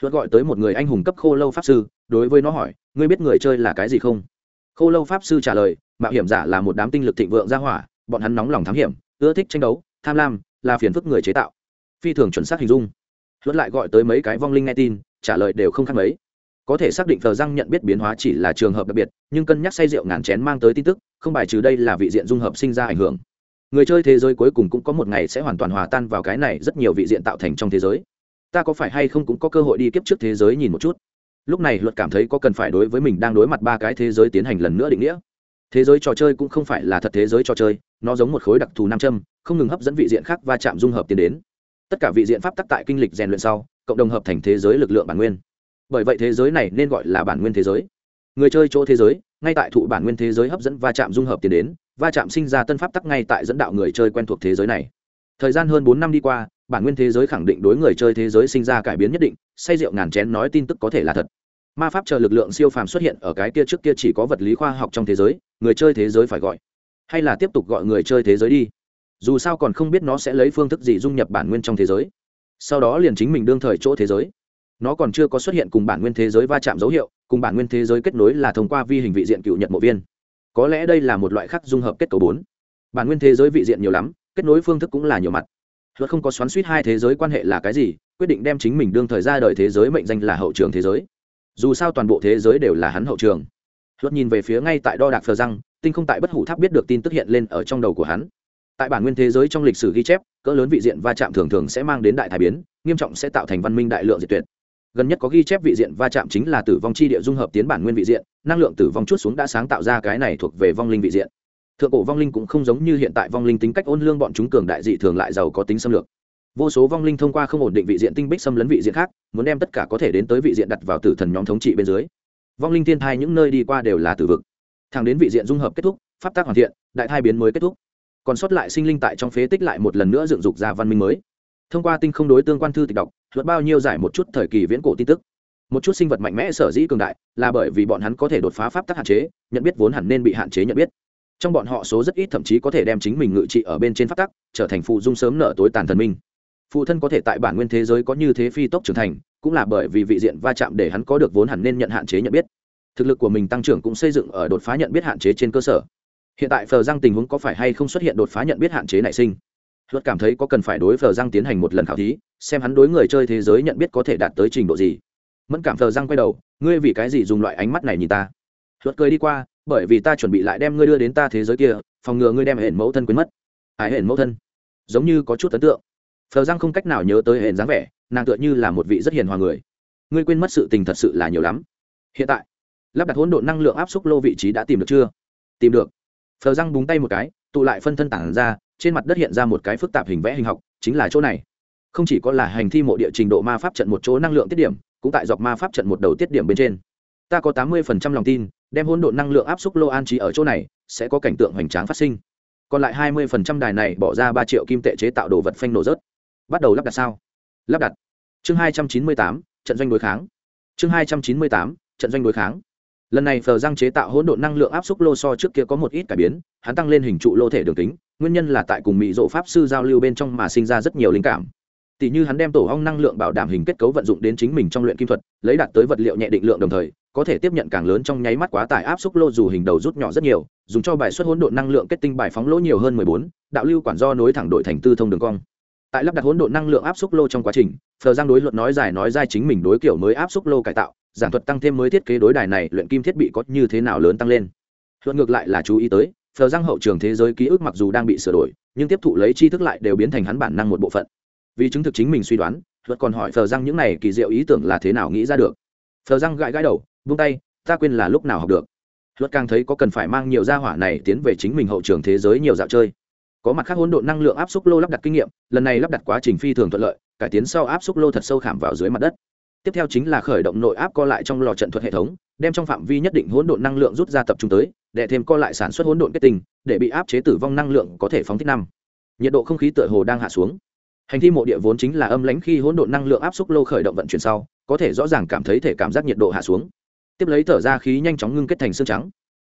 Hứa gọi tới một người anh hùng cấp khô lâu pháp sư, đối với nó hỏi, ngươi biết người chơi là cái gì không? Khô lâu pháp sư trả lời, mạo hiểm giả là một đám tinh lực thịnh vượng gia hỏa, bọn hắn nóng lòng thám hiểm, ưa thích tranh đấu, tham lam là phiền phức người chế tạo. Phi thường chuẩn xác hình dung. Hứa lại gọi tới mấy cái vong linh nghe tin, trả lời đều không khác mấy. Có thể xác định thờ răng nhận biết biến hóa chỉ là trường hợp đặc biệt, nhưng cân nhắc say rượu ngàn chén mang tới tin tức, không bài trừ đây là vị diện dung hợp sinh ra ảnh hưởng. Người chơi thế giới cuối cùng cũng có một ngày sẽ hoàn toàn hòa tan vào cái này rất nhiều vị diện tạo thành trong thế giới. Ta có phải hay không cũng có cơ hội đi kiếp trước thế giới nhìn một chút. Lúc này luật cảm thấy có cần phải đối với mình đang đối mặt ba cái thế giới tiến hành lần nữa định nghĩa thế giới trò chơi cũng không phải là thật thế giới trò chơi, nó giống một khối đặc thù nam châm, không ngừng hấp dẫn vị diện khác và chạm dung hợp tiến đến. Tất cả vị diện pháp tắc tại kinh lịch rèn luyện sau, cộng đồng hợp thành thế giới lực lượng bản nguyên. Bởi vậy thế giới này nên gọi là bản nguyên thế giới. Người chơi chỗ thế giới, ngay tại thụ bản nguyên thế giới hấp dẫn va chạm dung hợp tiến đến, va chạm sinh ra tân pháp tắc ngay tại dẫn đạo người chơi quen thuộc thế giới này. Thời gian hơn bốn năm đi qua, bản nguyên thế giới khẳng định đối người chơi thế giới sinh ra cải biến nhất định, say rượu ngàn chén nói tin tức có thể là thật ma pháp chờ lực lượng siêu phàm xuất hiện ở cái kia trước kia chỉ có vật lý khoa học trong thế giới, người chơi thế giới phải gọi. Hay là tiếp tục gọi người chơi thế giới đi. Dù sao còn không biết nó sẽ lấy phương thức gì dung nhập bản nguyên trong thế giới. Sau đó liền chính mình đương thời chỗ thế giới. Nó còn chưa có xuất hiện cùng bản nguyên thế giới va chạm dấu hiệu, cùng bản nguyên thế giới kết nối là thông qua vi hình vị diện cựu nhật mộ viên. Có lẽ đây là một loại khác dung hợp kết cấu bốn. Bản nguyên thế giới vị diện nhiều lắm, kết nối phương thức cũng là nhiều mặt. Luật không có xoắn suýt hai thế giới quan hệ là cái gì, quyết định đem chính mình đương thời ra đời thế giới mệnh danh là hậu trường thế giới dù sao toàn bộ thế giới đều là hắn hậu trường. Luật nhìn về phía ngay tại đo đạc phờ răng, tinh không tại bất hủ tháp biết được tin tức hiện lên ở trong đầu của hắn. Tại bản nguyên thế giới trong lịch sử ghi chép, cỡ lớn vị diện va chạm thường thường sẽ mang đến đại thái biến, nghiêm trọng sẽ tạo thành văn minh đại lượng diệt tuyệt. Gần nhất có ghi chép vị diện va chạm chính là tử vong chi địa dung hợp tiến bản nguyên vị diện, năng lượng tử vong chút xuống đã sáng tạo ra cái này thuộc về vong linh vị diện. Thượng cổ vong linh cũng không giống như hiện tại vong linh tính cách ôn lương bọn chúng cường đại dị thường lại giàu có tính xâm lược vô số vong linh thông qua không ổn định vị diện tinh bích xâm lấn vị diện khác, muốn đem tất cả có thể đến tới vị diện đặt vào tử thần nhóm thống trị bên dưới. Vong linh thiên thai những nơi đi qua đều là tử vực. Thẳng đến vị diện dung hợp kết thúc, pháp tác hoàn thiện, đại thai biến mới kết thúc. Còn sót lại sinh linh tại trong phế tích lại một lần nữa dựng dục ra văn minh mới. Thông qua tinh không đối tương quan thư tịch đọc, luật bao nhiêu giải một chút thời kỳ viễn cổ tin tức. Một chút sinh vật mạnh mẽ sở dĩ cường đại là bởi vì bọn hắn có thể đột phá pháp tắc hạn chế, nhận biết vốn hẳn nên bị hạn chế nhận biết. Trong bọn họ số rất ít thậm chí có thể đem chính mình ngự trị ở bên trên pháp tắc, trở thành phụ dung sớm nở tối tàn thần minh phụ thân có thể tại bản nguyên thế giới có như thế phi tốc trưởng thành, cũng là bởi vì vị diện va chạm để hắn có được vốn hẳn nên nhận hạn chế nhận biết. Thực lực của mình tăng trưởng cũng xây dựng ở đột phá nhận biết hạn chế trên cơ sở. Hiện tại phờ giang tình huống có phải hay không xuất hiện đột phá nhận biết hạn chế nảy sinh? Luật cảm thấy có cần phải đối phờ giang tiến hành một lần khảo thí, xem hắn đối người chơi thế giới nhận biết có thể đạt tới trình độ gì. Mẫn cảm phờ giang quay đầu, ngươi vì cái gì dùng loại ánh mắt này nhìn ta? Luật cười đi qua, bởi vì ta chuẩn bị lại đem ngươi đưa đến ta thế giới kia, phòng ngừa ngươi đem hệ mẫu thân quên mất. Ái hệ mẫu thân? Giống như có chút ấn tượng phờ giang không cách nào nhớ tới hệ dáng vẻ, nàng tựa như là một vị rất hiền hòa người. Ngươi quên mất sự tình thật sự là nhiều lắm. Hiện tại, lắp đặt hỗn độn năng lượng áp suất lô vị trí đã tìm được chưa? Tìm được. Phờ răng búng tay một cái, tụ lại phân thân tản ra, trên mặt đất hiện ra một cái phức tạp hình vẽ hình học, chính là chỗ này. Không chỉ có là hành thi mộ địa trình độ ma pháp trận một chỗ năng lượng tiết điểm, cũng tại dọc ma pháp trận một đầu tiết điểm bên trên. Ta có tám mươi phần trăm lòng tin, đem hỗn độn năng lượng áp suất lô an trí ở chỗ này, sẽ có cảnh tượng hoành tráng phát sinh. Còn lại hai mươi phần trăm đài này bỏ ra ba triệu kim tệ chế tạo đồ vật phanh nổ rớt bắt đầu lắp đặt sao? Lắp đặt. Chương hai trăm chín mươi tám, trận doanh đối kháng. Chương hai trăm chín mươi tám, trận doanh đối kháng. Lần này phờ giang chế tạo hỗn độn năng lượng áp suất lô so trước kia có một ít cải biến, hắn tăng lên hình trụ lô thể đường kính, nguyên nhân là tại cùng mỹ dỗ pháp sư giao lưu bên trong mà sinh ra rất nhiều linh cảm. Tỷ như hắn đem tổ hong năng lượng bảo đảm hình kết cấu vận dụng đến chính mình trong luyện kim thuật, lấy đạt tới vật liệu nhẹ định lượng đồng thời, có thể tiếp nhận càng lớn trong nháy mắt quá tải áp suất lô dù hình đầu rút nhỏ rất nhiều, dùng cho bài xuất hỗn độn năng lượng kết tinh bài phóng lỗ nhiều hơn mười bốn, đạo lưu quản do nối thẳng đội thành tư thông đường cong tại lắp đặt hỗn độn năng lượng áp xúc lô trong quá trình, phờ giang đối luận nói dài nói dài chính mình đối kiểu mới áp xúc lô cải tạo, giảng thuật tăng thêm mới thiết kế đối đài này, luyện kim thiết bị có như thế nào lớn tăng lên. Luận ngược lại là chú ý tới, phờ giang hậu trường thế giới ký ức mặc dù đang bị sửa đổi, nhưng tiếp thụ lấy tri thức lại đều biến thành hắn bản năng một bộ phận. Vì chứng thực chính mình suy đoán, luật còn hỏi phờ giang những này kỳ diệu ý tưởng là thế nào nghĩ ra được. Phờ giang gãi gãi đầu vung tay, ta quên là lúc nào học được. Luật càng thấy có cần phải mang nhiều gia hỏa này tiến về chính mình hậu trường thế giới nhiều dạo chơi có mặt khác hỗn độn năng lượng áp xúc lô lắp đặt kinh nghiệm, lần này lắp đặt quá trình phi thường thuận lợi, cải tiến sau áp xúc lô thật sâu khảm vào dưới mặt đất. Tiếp theo chính là khởi động nội áp co lại trong lò trận thuật hệ thống, đem trong phạm vi nhất định hỗn độn năng lượng rút ra tập trung tới, để thêm co lại sản xuất hỗn độn kết tinh, để bị áp chế tử vong năng lượng có thể phóng thích năm. Nhiệt độ không khí tựa hồ đang hạ xuống. Hành thi mộ địa vốn chính là âm lãnh khi hỗn độn năng lượng áp xúc lô khởi động vận chuyển sau, có thể rõ ràng cảm thấy thể cảm giác nhiệt độ hạ xuống. Tiếp lấy thở ra khí nhanh chóng ngưng kết thành xương trắng.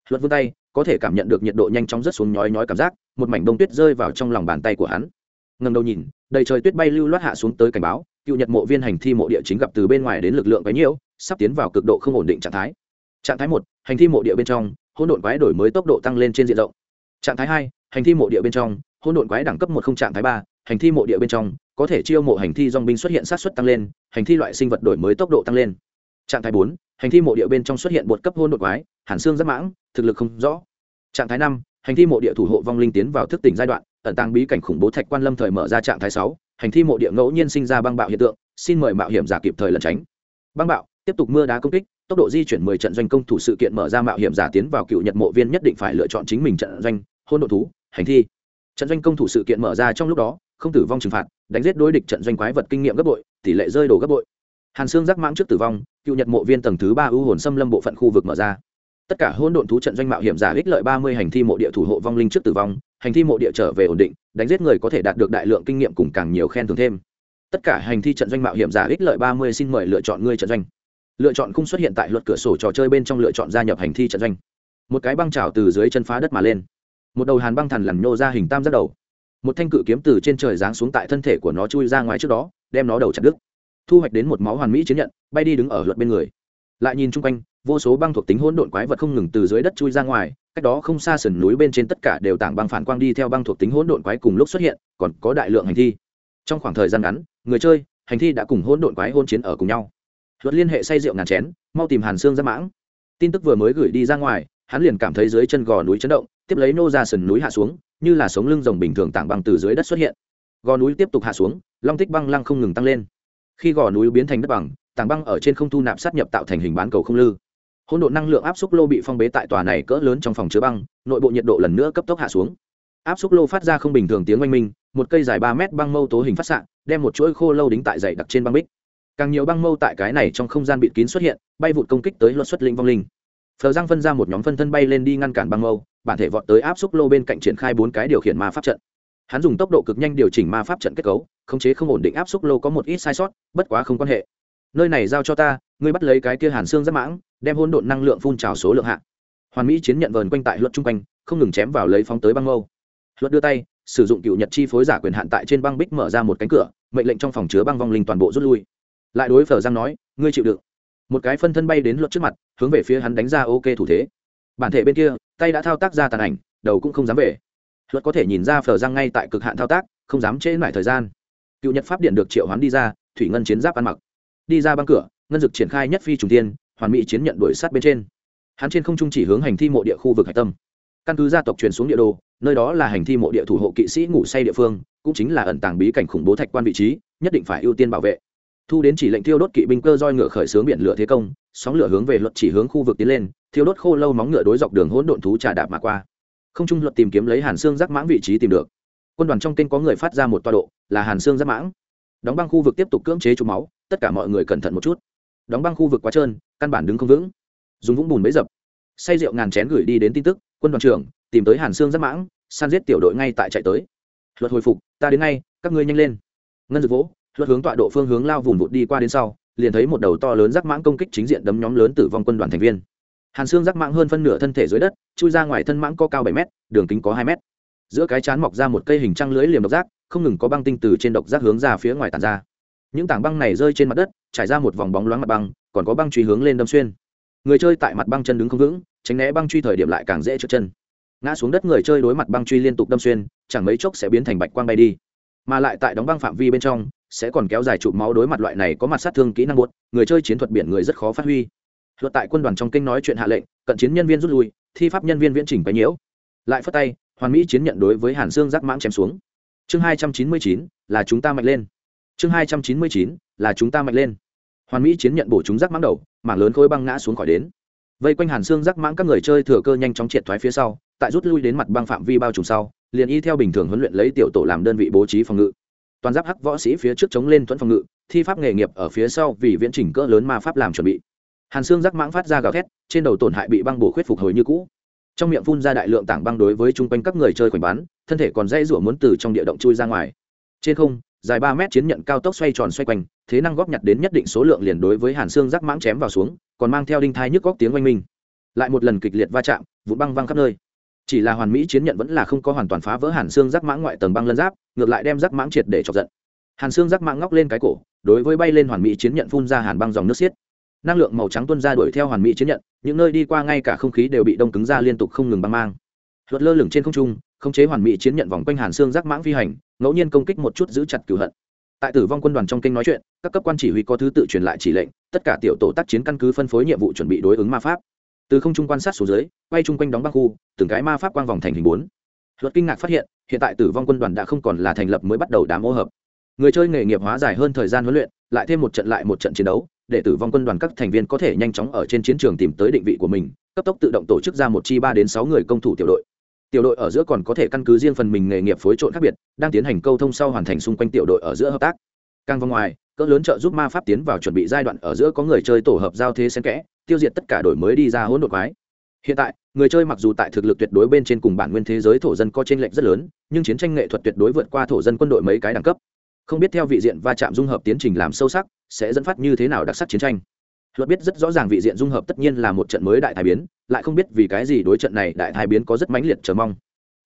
Luật vươn tay có thể cảm nhận được nhiệt độ nhanh chóng rất xuống nhói nhói cảm giác, một mảnh đông tuyết rơi vào trong lòng bàn tay của hắn. Ngần đầu nhìn, đầy trời tuyết bay lưu loát hạ xuống tới cảnh báo, cựu nhật mộ viên hành thi mộ địa chính gặp từ bên ngoài đến lực lượng bấy nhiêu sắp tiến vào cực độ không ổn định trạng thái. Trạng thái một, hành thi mộ địa bên trong, hỗn độn quái đổi mới tốc độ tăng lên trên diện rộng. Trạng thái hai, hành thi mộ địa bên trong, hỗn độn quái đẳng cấp một không trạng thái ba, hành thi mộ địa bên trong, có thể chiêu mộ hành thi dong binh xuất hiện sát xuất tăng lên, hành thi loại sinh vật đổi mới tốc độ tăng lên trạng thái bốn, hành thi mộ địa bên trong xuất hiện một cấp hôn đột quái, hàn xương rất mãng, thực lực không rõ. Trạng thái năm, hành thi mộ địa thủ hộ vong linh tiến vào thức tỉnh giai đoạn, ẩn tàng bí cảnh khủng bố thạch quan lâm thời mở ra trạng thái sáu, hành thi mộ địa ngẫu nhiên sinh ra băng bạo hiện tượng, xin mời mạo hiểm giả kịp thời lẩn tránh. Băng bạo, tiếp tục mưa đá công kích, tốc độ di chuyển mười trận doanh công thủ sự kiện mở ra mạo hiểm giả tiến vào cựu nhật mộ viên nhất định phải lựa chọn chính mình trận doanh, hôn độ thú, hành thi. Trận doanh công thủ sự kiện mở ra trong lúc đó, không tử vong trừng phạt, đánh giết đối địch trận doanh quái vật kinh nghiệm gấp bội, tỷ lệ rơi đổ gấp bội hàn xương rắc mãng trước tử vong, cựu nhật mộ viên tầng thứ ba ưu hồn xâm lâm bộ phận khu vực mở ra. Tất cả hỗn độn thú trận doanh mạo hiểm giả ích lợi ba mươi hành thi mộ địa thủ hộ vong linh trước tử vong, hành thi mộ địa trở về ổn định, đánh giết người có thể đạt được đại lượng kinh nghiệm cùng càng nhiều khen thưởng thêm. Tất cả hành thi trận doanh mạo hiểm giả ích lợi ba mươi xin mời lựa chọn ngươi trận doanh. Lựa chọn không xuất hiện tại luật cửa sổ trò chơi bên trong lựa chọn gia nhập hành thi trận doanh. Một cái băng trào từ dưới chân phá đất mà lên. Một đầu hàn băng thằn lằn nhô ra hình tam giác đầu. Một thanh cự kiếm từ trên trời giáng xuống tại thân thể của nó chui ra ngoài trước đó, đem nó đầu chặt đứt thu hoạch đến một máu hoàn mỹ chiến nhận, bay đi đứng ở luật bên người. Lại nhìn chung quanh, vô số băng thuộc tính hỗn độn quái vật không ngừng từ dưới đất chui ra ngoài, cách đó không xa sườn núi bên trên tất cả đều tảng băng phản quang đi theo băng thuộc tính hỗn độn quái cùng lúc xuất hiện, còn có đại lượng hành thi. Trong khoảng thời gian ngắn, người chơi, hành thi đã cùng hỗn độn quái hôn chiến ở cùng nhau. Luật liên hệ say rượu ngàn chén, mau tìm hàn xương ra mãng. Tin tức vừa mới gửi đi ra ngoài, hắn liền cảm thấy dưới chân gò núi chấn động, tiếp lấy nô ra sườn núi hạ xuống, như là sống lưng rồng bình thường tảng băng từ dưới đất xuất hiện. Gò núi tiếp tục hạ xuống, long tích băng lăng không ngừng tăng lên khi gò núi biến thành đất bằng, tảng băng ở trên không thu nạp sát nhập tạo thành hình bán cầu không lư. Hỗn độn năng lượng áp xúc lô bị phong bế tại tòa này cỡ lớn trong phòng chứa băng, nội bộ nhiệt độ lần nữa cấp tốc hạ xuống. Áp xúc lô phát ra không bình thường tiếng oanh minh, một cây dài ba mét băng mâu tố hình phát xạ, đem một chuỗi khô lâu đính tại dày đặc trên băng bích. Càng nhiều băng mâu tại cái này trong không gian bịt kín xuất hiện, bay vụt công kích tới luật xuất linh vong linh. Phờ giang phân ra một nhóm phân thân bay lên đi ngăn cản băng mâu, bản thể vọt tới áp xúc lô bên cạnh triển khai bốn cái điều khiển ma pháp trận. Hắn dùng tốc độ cực nhanh điều chỉnh ma pháp trận kết cấu khống chế không ổn định áp xúc lô có một ít sai sót, bất quá không quan hệ. Nơi này giao cho ta, ngươi bắt lấy cái kia hàn xương rất mãng, đem hôn độn năng lượng phun trào số lượng hạ. Hoàn mỹ chiến nhận vờn quanh tại luật chung quanh, không ngừng chém vào lấy phóng tới băng mâu. Luật đưa tay, sử dụng cựu nhật chi phối giả quyền hạn tại trên băng bích mở ra một cánh cửa, mệnh lệnh trong phòng chứa băng vong linh toàn bộ rút lui. Lại đối phở giang nói, ngươi chịu đựng. Một cái phân thân bay đến luật trước mặt, hướng về phía hắn đánh ra ok thủ thế. Bản thể bên kia, tay đã thao tác ra tàn ảnh, đầu cũng không dám về. Luật có thể nhìn ra phở giang ngay tại cực hạn thao tác, không dám trễ lại thời gian cựu nhật pháp điện được triệu hoán đi ra, thủy ngân chiến giáp ăn mặc. Đi ra băng cửa, ngân dực triển khai nhất phi trùng tiên hoàn mỹ chiến nhận đuổi sát bên trên. Hắn trên không trung chỉ hướng hành thi mộ địa khu vực hạch tâm. Căn cứ gia tộc truyền xuống địa đồ, nơi đó là hành thi mộ địa thủ hộ kỵ sĩ ngủ say địa phương, cũng chính là ẩn tàng bí cảnh khủng bố thạch quan vị trí, nhất định phải ưu tiên bảo vệ. Thu đến chỉ lệnh thiêu đốt kỵ binh cơ roi ngựa khởi xướng biển lửa thế công, sóng lửa hướng về luật chỉ hướng khu vực tiến lên, thiêu đốt khô lâu móng ngựa đối dọc đường hỗn độn thú trà đạp mà qua. Không trung luật tìm kiếm lấy hàn xương rắc mãng vị trí tìm được. Quân đoàn trong kênh có người phát ra một toa độ là hàn xương giáp mãng. Đóng băng khu vực tiếp tục cưỡng chế trục máu, tất cả mọi người cẩn thận một chút. Đóng băng khu vực quá trơn, căn bản đứng không vững. Dùng vũng bùn bấy dập. Say rượu ngàn chén gửi đi đến tin tức, quân đoàn trưởng, tìm tới hàn xương giáp mãng, san giết tiểu đội ngay tại chạy tới. Luật hồi phục, ta đến ngay, các ngươi nhanh lên. Ngân dược vỗ, luật hướng tọa độ phương hướng lao vùng vụt đi qua đến sau, liền thấy một đầu to lớn giáp mãng công kích chính diện đấm nhóm lớn tử vong quân đoàn thành viên. Hàn xương giáp mãng hơn phân nửa thân thể dưới đất, chui ra ngoài thân mãng có cao bảy m đường kính có hai m giữa cái chán mọc ra một cây hình trăng lưới liềm độc giác, không ngừng có băng tinh từ trên độc giác hướng ra phía ngoài tàn ra. Những tảng băng này rơi trên mặt đất, trải ra một vòng bóng loáng mặt băng, còn có băng truy hướng lên đâm xuyên. Người chơi tại mặt băng chân đứng không vững, tránh né băng truy thời điểm lại càng dễ trượt chân. Ngã xuống đất người chơi đối mặt băng truy liên tục đâm xuyên, chẳng mấy chốc sẽ biến thành bạch quang bay đi. Mà lại tại đóng băng phạm vi bên trong, sẽ còn kéo dài chụp máu đối mặt loại này có mặt sát thương kỹ năng buốt người chơi chiến thuật biển người rất khó phát huy. Luật tại quân đoàn trong kinh nói chuyện hạ lệnh, cận chiến nhân viên rút lui, thi pháp nhân viên viễn chỉnh bấy nhiễu. Lại phất tay hoàn mỹ chiến nhận đối với hàn xương giác mãng chém xuống. Chương hai trăm chín mươi chín là chúng ta mạnh lên. Chương hai trăm chín mươi chín là chúng ta mạnh lên. Hoàn mỹ chiến nhận bổ chúng giác mãng đầu, mảng lớn khối băng ngã xuống khỏi đến. Vây quanh hàn xương giác mãng các người chơi thừa cơ nhanh chóng triệt thoái phía sau, tại rút lui đến mặt băng phạm vi bao trùm sau, liền y theo bình thường huấn luyện lấy tiểu tổ làm đơn vị bố trí phòng ngự. Toàn giáp hắc võ sĩ phía trước chống lên thuẫn phòng ngự, thi pháp nghề nghiệp ở phía sau vì viễn trình cỡ lớn ma pháp làm chuẩn bị. Hàn xương giác mãng phát ra gào thét, trên đầu tổn hại bị băng bổ khuyết phục hồi như cũ trong miệng phun ra đại lượng tảng băng đối với chung quanh các người chơi khoảnh bắn thân thể còn dây rủa muốn từ trong địa động chui ra ngoài. Trên không, dài ba mét chiến nhận cao tốc xoay tròn xoay quanh, thế năng góp nhặt đến nhất định số lượng liền đối với hàn xương rắc mãng chém vào xuống, còn mang theo đinh thai nhức góc tiếng oanh minh. Lại một lần kịch liệt va chạm vụ băng văng khắp nơi. Chỉ là hoàn mỹ chiến nhận vẫn là không có hoàn toàn phá vỡ hàn xương rắc mãng ngoại tầng băng lân giáp, ngược lại đem rắc mãng triệt để chọc giận. Hàn xương rắc mãng ngóc lên cái cổ, đối với bay lên hoàn mỹ chiến nhận phun ra hàn băng dòng nước xiết năng lượng màu trắng tuân ra đuổi theo hoàn mỹ chiến nhận, những nơi đi qua ngay cả không khí đều bị đông cứng ra liên tục không ngừng băng mang. Luật lơ lửng trên không trung, khống chế hoàn mỹ chiến nhận vòng quanh hàn xương giác mãng phi hành, ngẫu nhiên công kích một chút giữ chặt cửu hận. Tại tử vong quân đoàn trong kinh nói chuyện, các cấp quan chỉ huy có thứ tự truyền lại chỉ lệnh, tất cả tiểu tổ tác chiến căn cứ phân phối nhiệm vụ chuẩn bị đối ứng ma pháp. Từ không trung quan sát xuống dưới, quay chung quanh đóng băng khu, từng cái ma pháp quang vòng thành hình bốn. Luật kinh ngạc phát hiện hiện tại tử vong quân đoàn đã không còn là thành lập mới bắt đầu đám ô hợp. Người chơi nghề nghiệp hóa dài hơn thời gian huấn luyện, lại thêm một trận lại một trận chiến đấu để tử vong quân đoàn các thành viên có thể nhanh chóng ở trên chiến trường tìm tới định vị của mình, cấp tốc tự động tổ chức ra một chi ba đến sáu người công thủ tiểu đội. Tiểu đội ở giữa còn có thể căn cứ riêng phần mình nghề nghiệp phối trộn khác biệt, đang tiến hành câu thông sau hoàn thành xung quanh tiểu đội ở giữa hợp tác. Càng vòng ngoài, cỡ lớn trợ giúp ma pháp tiến vào chuẩn bị giai đoạn ở giữa có người chơi tổ hợp giao thế xen kẽ, tiêu diệt tất cả đổi mới đi ra hỗn độn quái. Hiện tại, người chơi mặc dù tại thực lực tuyệt đối bên trên cùng bản nguyên thế giới thổ dân có trên lệnh rất lớn, nhưng chiến tranh nghệ thuật tuyệt đối vượt qua thổ dân quân đội mấy cái đẳng cấp. Không biết theo vị diện va chạm dung hợp tiến trình làm sâu sắc sẽ dẫn phát như thế nào đặc sắc chiến tranh. Luật biết rất rõ ràng vị diện dung hợp tất nhiên là một trận mới đại thái biến, lại không biết vì cái gì đối trận này đại thái biến có rất mãnh liệt chờ mong.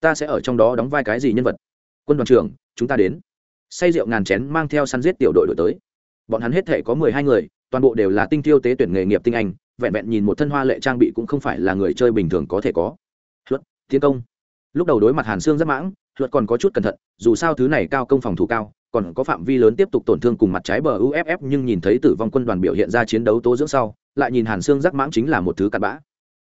Ta sẽ ở trong đó đóng vai cái gì nhân vật? Quân đoàn trưởng, chúng ta đến. Say rượu ngàn chén mang theo săn giết tiểu đội đổi tới. Bọn hắn hết thể có mười hai người, toàn bộ đều là tinh tiêu tế tuyển nghề nghiệp tinh anh, vẹn vẹn nhìn một thân hoa lệ trang bị cũng không phải là người chơi bình thường có thể có. Luật, tiến công. Lúc đầu đối mặt hàn xương rất mãng, luật còn có chút cẩn thận, dù sao thứ này cao công phòng thủ cao còn có phạm vi lớn tiếp tục tổn thương cùng mặt trái bờ uff nhưng nhìn thấy tử vong quân đoàn biểu hiện ra chiến đấu tố dưỡng sau, lại nhìn hàn xương giác mãng chính là một thứ cặn bã.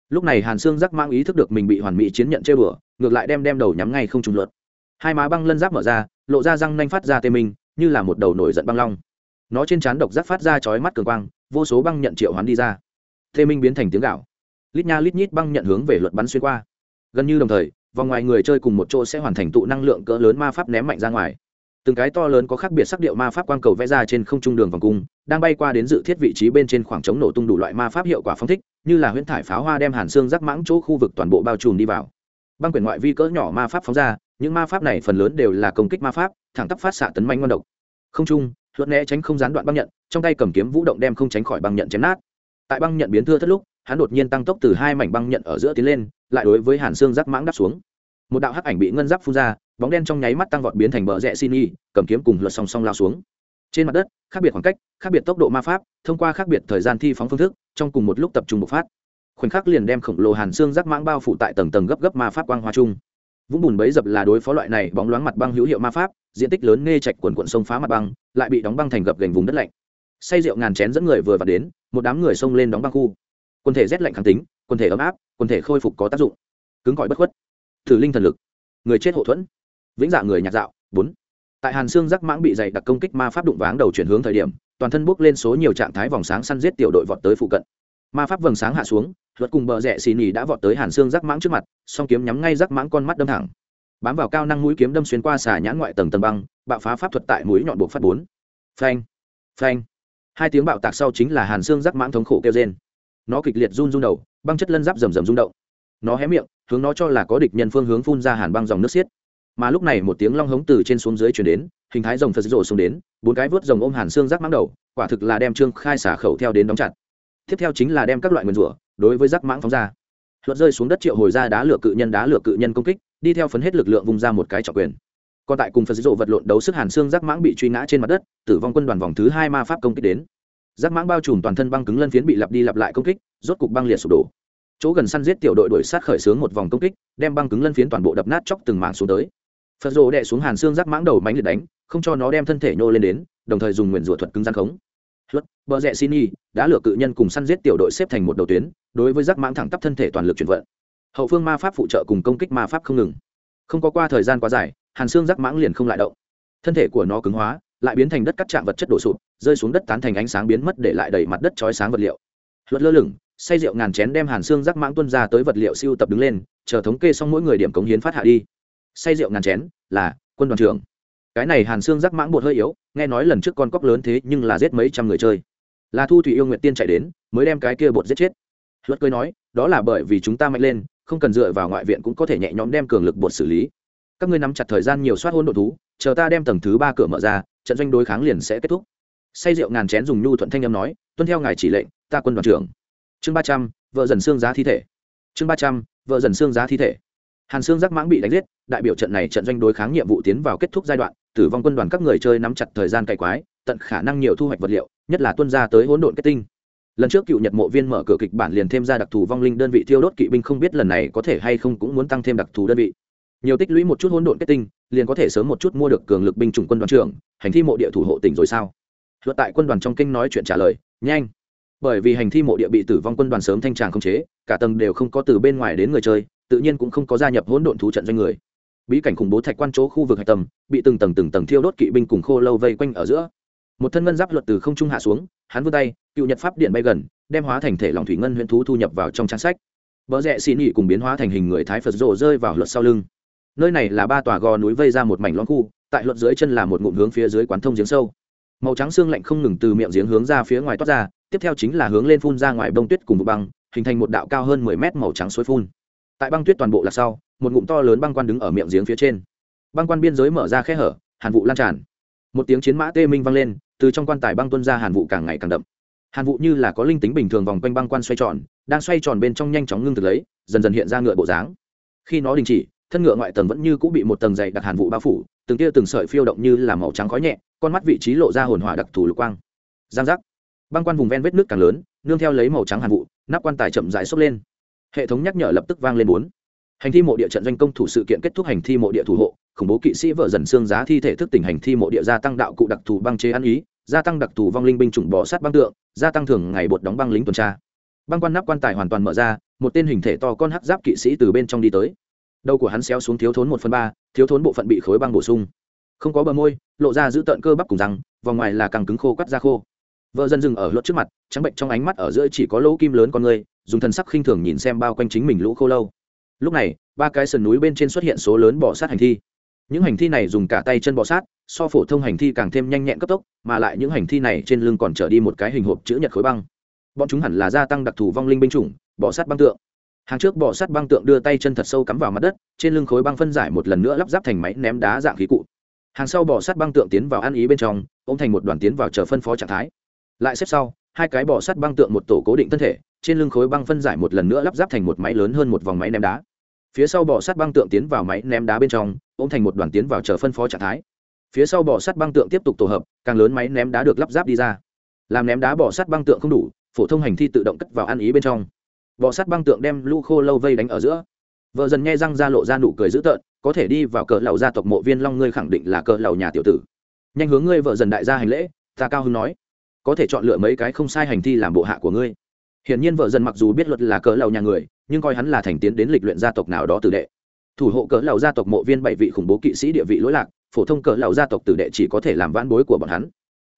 Lúc này hàn xương giác mãng ý thức được mình bị hoàn mỹ chiến nhận chơi bừa ngược lại đem đem đầu nhắm ngay không trùng luật. Hai má băng lân giáp mở ra, lộ ra răng nanh phát ra tê minh, như là một đầu nổi giận băng long. Nó trên trán độc giác phát ra chói mắt cường quang, vô số băng nhận triệu hoán đi ra. Tê minh biến thành tiếng gạo. Lít nha lít nhít băng nhận hướng về luật bắn xuyên qua. Gần như đồng thời, vòng ngoài người chơi cùng một chỗ sẽ hoàn thành tụ năng lượng cỡ lớn ma pháp ném mạnh ra ngoài từng cái to lớn có khác biệt sắc điệu ma pháp quang cầu vẽ ra trên không trung đường vòng cung, đang bay qua đến dự thiết vị trí bên trên khoảng trống nổ tung đủ loại ma pháp hiệu quả phong thích, như là huyễn thải pháo hoa đem hàn xương rắc mãng chỗ khu vực toàn bộ bao trùm đi vào. Băng quyển ngoại vi cỡ nhỏ ma pháp phóng ra, những ma pháp này phần lớn đều là công kích ma pháp, thẳng tắp phát xạ tấn manh ngon độc. Không trung, luận né tránh không gián đoạn băng nhận, trong tay cầm kiếm vũ động đem không tránh khỏi băng nhận chém nát. Tại băng nhận biến thưa thất lúc, hắn đột nhiên tăng tốc từ hai mảnh băng nhận ở giữa tiến lên, lại đối với hàn xương rắc mãng đáp xuống. Một đạo hắc ảnh bị ngân giáp phun ra bóng đen trong nháy mắt tăng vọt biến thành bờ rẽ xin y, cầm kiếm cùng luật song song lao xuống. Trên mặt đất, khác biệt khoảng cách, khác biệt tốc độ ma pháp, thông qua khác biệt thời gian thi phóng phương thức, trong cùng một lúc tập trung bộc phát. Khoảnh khắc liền đem khổng lồ hàn xương rắc mãng bao phủ tại tầng tầng gấp gấp ma pháp quang hoa trung vũng bùn bấy dập là đối phó loại này bóng loáng mặt băng hữu hiệu ma pháp, diện tích lớn nghe chạch quần quận sông phá mặt băng, lại bị đóng băng thành gập gành vùng đất lạnh. Say rượu ngàn chén dẫn người vừa vào đến, một đám người xông lên đóng băng khu. Quần thể rét lạnh kháng tính quần thể ấm áp quần thể khôi phục có tác dụng. Cứng cỏi bất khuất. Thử linh thần lực. Người chết hậu thuẫn vĩnh dạ người nhạc dạo, bốn. Tại hàn xương rắc mãng bị dày đặc công kích ma pháp đụng váng đầu chuyển hướng thời điểm, toàn thân bốc lên số nhiều trạng thái vòng sáng săn giết tiểu đội vọt tới phụ cận. Ma pháp vầng sáng hạ xuống, luật cùng bờ rẽ xì nỉ đã vọt tới hàn xương rắc mãng trước mặt, song kiếm nhắm ngay rắc mãng con mắt đâm thẳng. Bám vào cao năng mũi kiếm đâm xuyên qua xà nhãn ngoại tầng tầng băng, bạo phá pháp thuật tại mũi nhọn buộc phát bốn. Phanh phanh. Hai tiếng bạo tạc sau chính là hàn xương rắc mãng thống khổ kêu trên nó kịch liệt run run đầu, băng chất lân giáp rầm rầm rung động. Nó hé miệng, hướng nó cho là có địch nhân phương hướng phun ra hàn băng dòng nước xiết mà lúc này một tiếng long hống từ trên xuống dưới chuyển đến, hình thái rồng phật rổ xuống đến, bốn cái vớt rồng ôm hàn xương rác mãng đầu, quả thực là đem trương khai xả khẩu theo đến đóng chặt. Tiếp theo chính là đem các loại nguyên rủa đối với rác mãng phóng ra. Luật rơi xuống đất triệu hồi ra đá lửa cự nhân, đá lửa cự nhân công kích, đi theo phấn hết lực lượng vung ra một cái trọng quyền. Còn tại cùng phật rộ vật lộn đấu sức hàn xương rác mãng bị truy ngã trên mặt đất, tử vong quân đoàn vòng thứ hai ma pháp công kích đến. Rác mãng bao trùm toàn thân băng cứng lân phiến bị lặp đi lặp lại công kích, rốt cục băng liệt sụp đổ. Chỗ gần săn giết tiểu đội đuổi sát khởi xướng một vòng công kích, đem băng cứng lân phiến toàn bộ đập nát chóc từng mảng xuống tới phật rồ đẻ xuống hàn xương rắc mãng đầu mánh liệt đánh, không cho nó đem thân thể nhô lên đến, đồng thời dùng nguyền rủa thuật cứng gian khống. Luật bờ rẽ xin y, đã lựa cự nhân cùng săn giết tiểu đội xếp thành một đầu tuyến, đối với rác mãng thẳng tắp thân thể toàn lực chuyển vận. Hậu phương ma pháp phụ trợ cùng công kích ma pháp không ngừng. Không có qua thời gian quá dài, hàn xương rác mãng liền không lại động. Thân thể của nó cứng hóa, lại biến thành đất cắt chạm vật chất đổ sụp, rơi xuống đất tán thành ánh sáng biến mất để lại đầy mặt đất chói sáng vật liệu. Luật lơ lửng, say rượu ngàn chén đem hàn xương rác mãng tuân ra tới vật liệu siêu tập đứng lên, chờ thống kê xong mỗi người điểm cống hiến phát hạ đi say rượu ngàn chén, là quân đoàn trưởng. Cái này hàn xương rắc mãng bột hơi yếu, nghe nói lần trước con cóc lớn thế nhưng là giết mấy trăm người chơi. Là thu thủy yêu nguyệt tiên chạy đến, mới đem cái kia bột giết chết. Luật cười nói, đó là bởi vì chúng ta mạnh lên, không cần dựa vào ngoại viện cũng có thể nhẹ nhõm đem cường lực bột xử lý. Các ngươi nắm chặt thời gian nhiều soát hôn độ thú, chờ ta đem tầng thứ ba cửa mở ra, trận doanh đối kháng liền sẽ kết thúc. Say rượu ngàn chén dùng nhu thuận thanh âm nói, tuân theo ngài chỉ lệnh, ta quân đoàn trưởng. Chương ba trăm, vợ dần xương giá thi thể. Chương ba trăm, vợ dần xương giá thi thể hàn xương giác mãng bị đánh giết, đại biểu trận này trận doanh đối kháng nhiệm vụ tiến vào kết thúc giai đoạn, tử vong quân đoàn các người chơi nắm chặt thời gian cày quái, tận khả năng nhiều thu hoạch vật liệu, nhất là tuân ra tới hỗn độn kết tinh. Lần trước cựu nhật mộ viên mở cửa kịch bản liền thêm ra đặc thù vong linh đơn vị thiêu đốt kỵ binh không biết lần này có thể hay không cũng muốn tăng thêm đặc thù đơn vị. Nhiều tích lũy một chút hỗn độn kết tinh, liền có thể sớm một chút mua được cường lực binh chủng quân đoàn trưởng, hành thi mộ địa thủ hộ tỉnh rồi sao? Luật tại quân đoàn trong kinh nói chuyện trả lời, nhanh. Bởi vì hành thi mộ địa bị tử vong quân đoàn sớm thanh tràng không chế, cả tầng đều không có từ bên ngoài đến người chơi tự nhiên cũng không có gia nhập hỗn độn thú trận doanh người. Bí cảnh khủng bố thạch quan chỗ khu vực hạch tầm bị từng tầng từng tầng thiêu đốt kỵ binh cùng khô lâu vây quanh ở giữa. Một thân ngân giáp luật từ không trung hạ xuống, hắn vươn tay, cựu nhật pháp điện bay gần, đem hóa thành thể lòng thủy ngân huyễn thú thu nhập vào trong trang sách. Vợ rẽ xin nhị cùng biến hóa thành hình người thái phật rộ rơi vào luật sau lưng. Nơi này là ba tòa gò núi vây ra một mảnh lõm khu, tại luật dưới chân là một ngụm hướng phía dưới quán thông giếng sâu. Màu trắng xương lạnh không ngừng từ miệng giếng hướng ra phía ngoài toát ra, tiếp theo chính là hướng lên phun ra ngoài bông tuyết cùng băng, hình thành một đạo cao hơn mười mét màu trắng suối phun tại băng tuyết toàn bộ là sau, một ngụm to lớn băng quan đứng ở miệng giếng phía trên. Băng quan biên giới mở ra khe hở, hàn vụ lan tràn. Một tiếng chiến mã tê minh vang lên, từ trong quan tài băng tuân ra hàn vụ càng ngày càng đậm. Hàn vụ như là có linh tính bình thường vòng quanh băng quan xoay tròn, đang xoay tròn bên trong nhanh chóng ngưng thực lấy, dần dần hiện ra ngựa bộ dáng. Khi nó đình chỉ, thân ngựa ngoại tầng vẫn như cũng bị một tầng dày đặc hàn vụ bao phủ, từng tia từng sợi phiêu động như là màu trắng khói nhẹ, con mắt vị trí lộ ra hồn hỏa đặc thù lục quang. Giang giác. Băng quan vùng ven vết nước càng lớn, nương theo lấy màu trắng hàn vụ, nắp quan tài chậm rãi xốc lên hệ thống nhắc nhở lập tức vang lên bốn. Hành thi mộ địa trận doanh công thủ sự kiện kết thúc hành thi mộ địa thủ hộ, khủng bố kỵ sĩ vợ dần xương giá thi thể thức tỉnh hành thi mộ địa gia tăng đạo cụ đặc thù băng chế ăn ý, gia tăng đặc thù vong linh binh chủng bò sát băng tượng, gia tăng thường ngày bột đóng băng lính tuần tra. Băng quan nắp quan tài hoàn toàn mở ra, một tên hình thể to con hắc giáp kỵ sĩ từ bên trong đi tới. Đầu của hắn xéo xuống thiếu thốn một phần ba, thiếu thốn bộ phận bị khối băng bổ sung. Không có bờ môi, lộ ra giữ tợn cơ bắp cùng răng, vòng ngoài là càng cứng khô cắt ra khô vợ dân dừng ở lốt trước mặt, trắng bệnh trong ánh mắt ở giữa chỉ có lỗ kim lớn con người, dùng thần sắc khinh thường nhìn xem bao quanh chính mình lũ khô lâu. Lúc này, ba cái sườn núi bên trên xuất hiện số lớn bọ sát hành thi. Những hành thi này dùng cả tay chân bọ sát, so phổ thông hành thi càng thêm nhanh nhẹn cấp tốc, mà lại những hành thi này trên lưng còn trở đi một cái hình hộp chữ nhật khối băng. Bọn chúng hẳn là gia tăng đặc thù vong linh binh chủng, bọ sát băng tượng. Hàng trước bọ sát băng tượng đưa tay chân thật sâu cắm vào mặt đất, trên lưng khối băng phân giải một lần nữa lắp ráp thành máy ném đá dạng khí cụ. Hàng sau bọ sát băng tượng tiến vào ăn ý bên trong ô m thành một đoàn tiến vào chờ phân phó trạng thái lại xếp sau, hai cái bọ sắt băng tượng một tổ cố định thân thể, trên lưng khối băng phân giải một lần nữa lắp ráp thành một máy lớn hơn một vòng máy ném đá. Phía sau bọ sắt băng tượng tiến vào máy ném đá bên trong, ôm thành một đoàn tiến vào chờ phân phó trạng thái. Phía sau bọ sắt băng tượng tiếp tục tổ hợp, càng lớn máy ném đá được lắp ráp đi ra. Làm ném đá bọ sắt băng tượng không đủ, phổ thông hành thi tự động cất vào ăn ý bên trong. Bọ sắt băng tượng đem lũ khô lâu vây đánh ở giữa. Vợ dần nghe răng ra lộ ra nụ cười dữ tợn, có thể đi vào cờ lầu gia tộc mộ viên long ngươi khẳng định là cờ lầu nhà tiểu tử. Nhanh hướng ngươi vợ dần đại gia hành lễ, ta cao hưng nói có thể chọn lựa mấy cái không sai hành thi làm bộ hạ của ngươi. Hiển nhiên vợ dần mặc dù biết luật là cỡ lầu nhà người, nhưng coi hắn là thành tiến đến lịch luyện gia tộc nào đó tử đệ. Thủ hộ cỡ lầu gia tộc mộ viên bảy vị khủng bố kỵ sĩ địa vị lỗi lạc, phổ thông cỡ lầu gia tộc tử đệ chỉ có thể làm vãn bối của bọn hắn.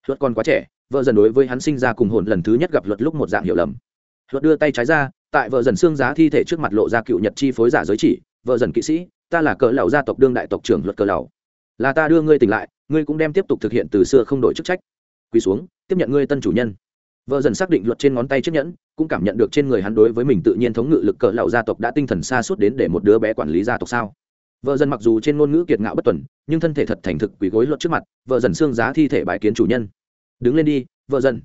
Luật còn quá trẻ, vợ dần đối với hắn sinh ra cùng hồn lần thứ nhất gặp luật lúc một dạng hiểu lầm. Luật đưa tay trái ra, tại vợ dần xương giá thi thể trước mặt lộ ra cựu nhật chi phối giả giới chỉ, vợ dần kỵ sĩ, ta là cỡ lầu gia tộc đương đại tộc trưởng luật cỡ lầu. Là ta đưa ngươi tỉnh lại, ngươi cũng đem tiếp tục thực hiện từ xưa không đổi chức trách. Quỳ xuống tiếp nhận ngươi tân chủ nhân. Vợ dần xác định luật trên ngón tay chiếc nhẫn, cũng cảm nhận được trên người hắn đối với mình tự nhiên thống ngự lực cờ lão gia tộc đã tinh thần xa suốt đến để một đứa bé quản lý gia tộc sao. Vợ dần mặc dù trên ngôn ngữ kiệt ngạo bất tuần, nhưng thân thể thật thành thực quỳ gối luật trước mặt, vợ dần xương giá thi thể bài kiến chủ nhân. Đứng lên đi, vợ dần.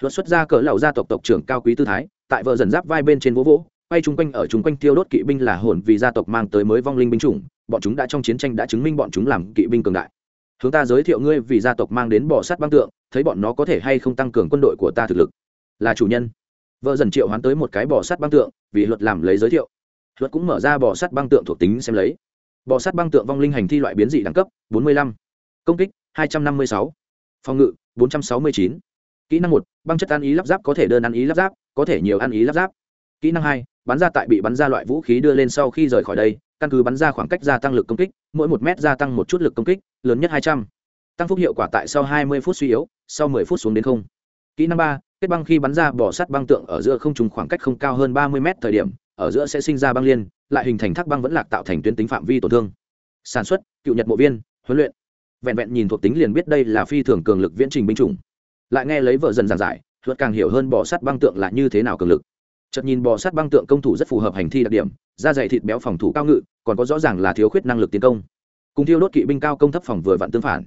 Luật xuất ra cờ lão gia tộc tộc trưởng cao quý tư thái, tại vợ dần giáp vai bên trên vỗ vỗ, quay chung quanh ở chung quanh tiêu đốt kỵ binh là hồn vì gia tộc mang tới mới vong linh binh chủng, bọn chúng đã trong chiến tranh đã chứng minh bọn chúng làm kỵ binh cường đại. Chúng ta giới thiệu ngươi vì gia tộc mang đến bỏ sát băng tượng thấy bọn nó có thể hay không tăng cường quân đội của ta thực lực. Là chủ nhân. Vợ dần triệu hoán tới một cái bò sắt băng tượng, vì luật làm lấy giới thiệu. Luật cũng mở ra bò sắt băng tượng thuộc tính xem lấy. Bò sắt băng tượng vong linh hành thi loại biến dị đẳng cấp 45. công kích, hai trăm năm mươi sáu. Phòng ngự, bốn trăm sáu mươi chín. Kỹ năng một, băng chất ăn ý lắp ráp có thể đơn ăn ý lắp ráp, có thể nhiều ăn ý lắp ráp. Kỹ năng hai, bắn ra tại bị bắn ra loại vũ khí đưa lên sau khi rời khỏi đây, căn cứ bắn ra khoảng cách gia tăng lực công kích, mỗi một mét gia tăng một chút lực công kích, lớn nhất hai trăm tăng phúc hiệu quả tại sau hai mươi phút suy yếu, sau mười phút xuống đến không. Kỹ năng ba, kết băng khi bắn ra bỏ sắt băng tượng ở giữa không trùng khoảng cách không cao hơn ba mươi mét thời điểm, ở giữa sẽ sinh ra băng liên, lại hình thành thác băng vẫn lạc tạo thành tuyến tính phạm vi tổn thương. Sản xuất, cựu nhật mộ viên, huấn luyện. Vẹn vẹn nhìn thuộc tính liền biết đây là phi thường cường lực viễn trình binh chủng. Lại nghe lấy vợ dần giảng giải thuật càng hiểu hơn bỏ sắt băng tượng là như thế nào cường lực. Chợt nhìn bò sắt băng tượng công thủ rất phù hợp hành thi đặc điểm, da dày thịt béo phòng thủ cao ngự, còn có rõ ràng là thiếu khuyết năng lực tiến công. Cùng thiêu đốt kỵ binh cao công thấp phòng vừa vặn tương phản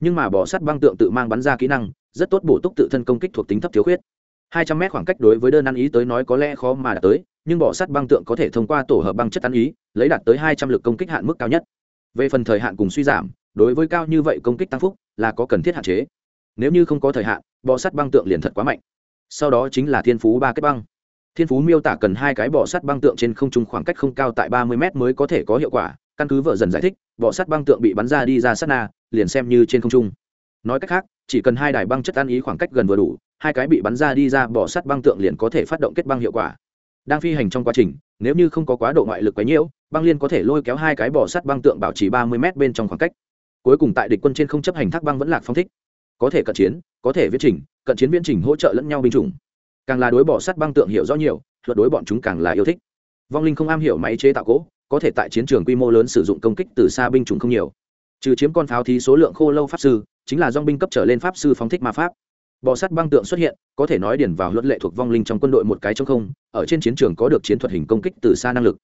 nhưng mà bỏ sắt băng tượng tự mang bắn ra kỹ năng, rất tốt bổ túc tự thân công kích thuộc tính thấp thiếu khuyết. Hai trăm mét khoảng cách đối với đơn ăn ý tới nói có lẽ khó mà đạt tới, nhưng bỏ sắt băng tượng có thể thông qua tổ hợp băng chất ăn ý, lấy đạt tới hai trăm lực công kích hạn mức cao nhất. Về phần thời hạn cùng suy giảm, đối với cao như vậy công kích tăng phúc là có cần thiết hạn chế. Nếu như không có thời hạn bò sắt băng tượng liền thật quá mạnh. Sau đó chính là thiên phú ba kết băng. Thiên phú miêu tả cần hai cái bò sắt băng tượng trên không trung khoảng cách không cao tại ba mươi m mới có thể có hiệu quả, căn cứ vợ dần giải thích bò sắt băng tượng bị bắn ra đi ra sát na liền xem như trên không trung. Nói cách khác, chỉ cần hai đài băng chất ăn ý khoảng cách gần vừa đủ, hai cái bị bắn ra đi ra bỏ sắt băng tượng liền có thể phát động kết băng hiệu quả. Đang phi hành trong quá trình, nếu như không có quá độ ngoại lực quấy nhiễu băng liên có thể lôi kéo hai cái bỏ sắt băng tượng bảo trì ba mươi m bên trong khoảng cách. Cuối cùng tại địch quân trên không chấp hành thác băng vẫn lạc phong thích. Có thể cận chiến, có thể viễn trình, cận chiến viễn trình hỗ trợ lẫn nhau binh chủng. Càng là đối bỏ sắt băng tượng hiểu rõ nhiều luật đối bọn chúng càng là yêu thích. Vong linh không am hiểu máy chế tạo cỗ có thể tại chiến trường quy mô lớn sử dụng công kích từ xa binh chủng không nhiều trừ chiếm con pháo thì số lượng khô lâu pháp sư, chính là dong binh cấp trở lên pháp sư phóng thích ma pháp. Bò sắt băng tượng xuất hiện, có thể nói điển vào luật lệ thuộc vong linh trong quân đội một cái trong không, ở trên chiến trường có được chiến thuật hình công kích từ xa năng lực.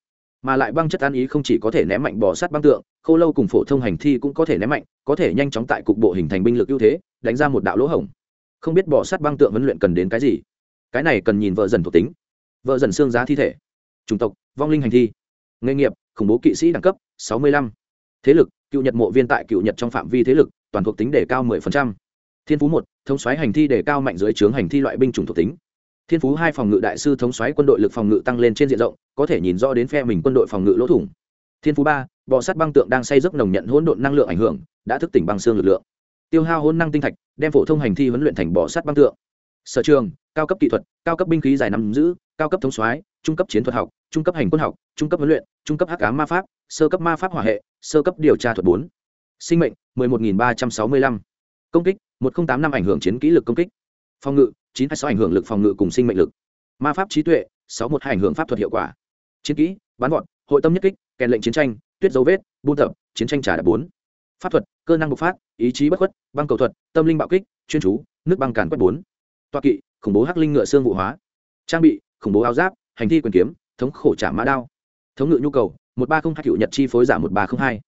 Mà lại băng chất an ý không chỉ có thể ném mạnh bò sắt băng tượng, khô lâu cùng phổ thông hành thi cũng có thể ném mạnh, có thể nhanh chóng tại cục bộ hình thành binh lực ưu thế, đánh ra một đạo lỗ hổng. Không biết bò sắt băng tượng huấn luyện cần đến cái gì? Cái này cần nhìn vợ dần thuộc tính. Vợ dần xương giá thi thể. Chủng tộc, vong linh hành thi. Nghề nghiệp, khủng bố kỵ sĩ đẳng cấp 65 thế lực, cựu nhật mộ viên tại cựu nhật trong phạm vi thế lực, toàn thuộc tính đề cao 10%. thiên phú một, thống xoáy hành thi đề cao mạnh dưới trướng hành thi loại binh chủng thuộc tính. Thiên phú hai, phòng ngự đại sư thống xoáy quân đội lực phòng ngự tăng lên trên diện rộng, có thể nhìn rõ đến phe mình quân đội phòng ngự lỗ thủng. Thiên phú ba bò sắt băng tượng đang say giấc nồng nhận hỗn độn năng lượng ảnh hưởng, đã thức tỉnh băng xương lực lượng. Tiêu hao hôn năng tinh thạch, đem phổ thông hành thi huấn luyện thành bò sắt băng tượng. Sở trường, cao cấp kỹ thuật, cao cấp binh khí dài nắm giữ, cao cấp thống soái trung cấp chiến thuật học, trung cấp hành quân học, trung cấp huấn luyện, trung cấp hắc ám ma pháp, sơ cấp ma pháp hỏa hệ, sơ cấp điều tra thuật bốn. Sinh mệnh 11.365. công kích 1085 ảnh hưởng chiến kỹ lực công kích. Phòng ngự 926 ảnh hưởng lực phòng ngự cùng sinh mệnh lực. Ma pháp trí tuệ 612 ảnh hưởng pháp thuật hiệu quả. Chiến kỹ bán gọn, hội tâm nhất kích, kèn lệnh chiến tranh, tuyết dấu vết, buôn tập, chiến tranh trả đạp bốn. Pháp thuật, cơ năng bộc phát, ý chí bất khuất, băng cầu thuật, tâm linh bạo kích, chuyên chú, nước băng càn quét bốn. Toa kỵ, khủng bố hắc linh ngựa xương vụ hóa. Trang bị, khủng bố áo giáp hành thi quyền kiếm, thống khổ trả mã đao. Thống ngự nhu cầu, một ba không hai cựu nhật chi phối giả một ba không hai.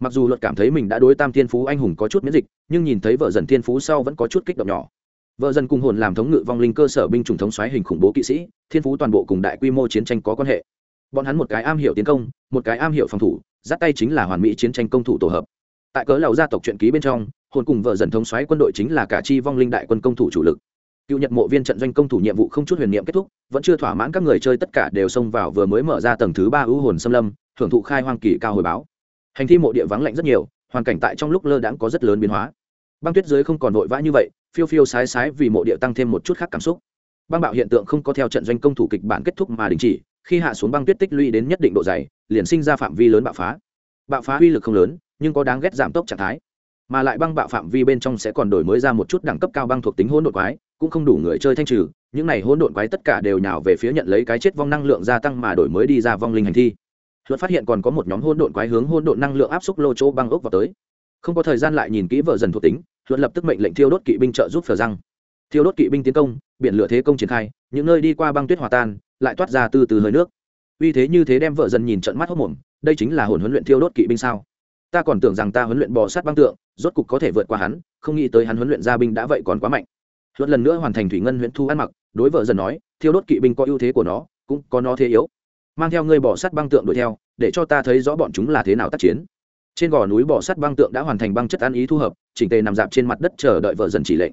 Mặc dù luật cảm thấy mình đã đối tam thiên phú anh hùng có chút miễn dịch, nhưng nhìn thấy vợ dần thiên phú sau vẫn có chút kích động nhỏ. Vợ dần cùng hồn làm thống ngự vong linh cơ sở binh chủng thống xoáy hình khủng bố kỵ sĩ, thiên phú toàn bộ cùng đại quy mô chiến tranh có quan hệ. Bọn hắn một cái am hiểu tiến công, một cái am hiểu phòng thủ giáp tay chính là hoàn mỹ chiến tranh công thủ tổ hợp. Tại cớ lầu gia tộc truyện ký bên trong, hồn cùng vợ dần thống xoáy quân đội chính là cả chi vong linh đại quân công thủ chủ lực cựu nhật mộ viên trận doanh công thủ nhiệm vụ không chút huyền niệm kết thúc, vẫn chưa thỏa mãn các người chơi, tất cả đều xông vào vừa mới mở ra tầng thứ ba ưu hồn xâm lâm thưởng thụ khai hoang kỳ cao hồi báo. Hành thi mộ địa vắng lạnh rất nhiều, hoàn cảnh tại trong lúc lơ đãng có rất lớn biến hóa. Băng tuyết dưới không còn vội vã như vậy, phiêu phiêu sái sái vì mộ địa tăng thêm một chút khác cảm xúc. Băng bạo hiện tượng không có theo trận doanh công thủ kịch bản kết thúc mà đình chỉ, khi hạ xuống băng tuyết tích lũy đến nhất định độ dày, liền sinh ra phạm vi lớn bạo phá. Bạo phá uy lực không lớn, nhưng có đáng ghét giảm tốc trạng thái. Mà lại băng bạo phạm vi bên trong sẽ còn đổi mới ra một chút đẳng cấp cao băng thuộc tính hỗn độn quái cũng không đủ người chơi thanh trừ, những này hỗn độn quái tất cả đều nhào về phía nhận lấy cái chết vong năng lượng gia tăng mà đổi mới đi ra vong linh hành thi. Luật phát hiện còn có một nhóm hỗn độn quái hướng hỗn độn năng lượng áp xúc lô chỗ băng ốc vào tới. Không có thời gian lại nhìn kỹ vợ dần thuộc tính, luật lập tức mệnh lệnh thiêu đốt kỵ binh trợ giúp phờ răng. Thiêu đốt kỵ binh tiến công, biển lửa thế công triển khai, những nơi đi qua băng tuyết hòa tan, lại toát ra từ từ hơi nước. Uy thế như thế đem vợ dần nhìn trận mắt hốc mồm, đây chính là hồn huấn luyện thiêu đốt kỵ binh sao? Ta còn tưởng rằng ta huấn luyện bò sát băng tượng, rốt cục có thể vượt qua hắn, không nghĩ tới hắn huấn luyện gia binh đã vậy còn quá mạnh luật lần nữa hoàn thành thủy ngân huyện thu ăn mặc, đối vợ dần nói, thiêu đốt kỵ binh có ưu thế của nó, cũng có nó thế yếu. Mang theo ngươi bỏ sắt băng tượng đuổi theo, để cho ta thấy rõ bọn chúng là thế nào tác chiến. Trên gò núi bỏ sắt băng tượng đã hoàn thành băng chất ăn ý thu hợp, chỉnh tề nằm dạp trên mặt đất chờ đợi vợ dần chỉ lệnh.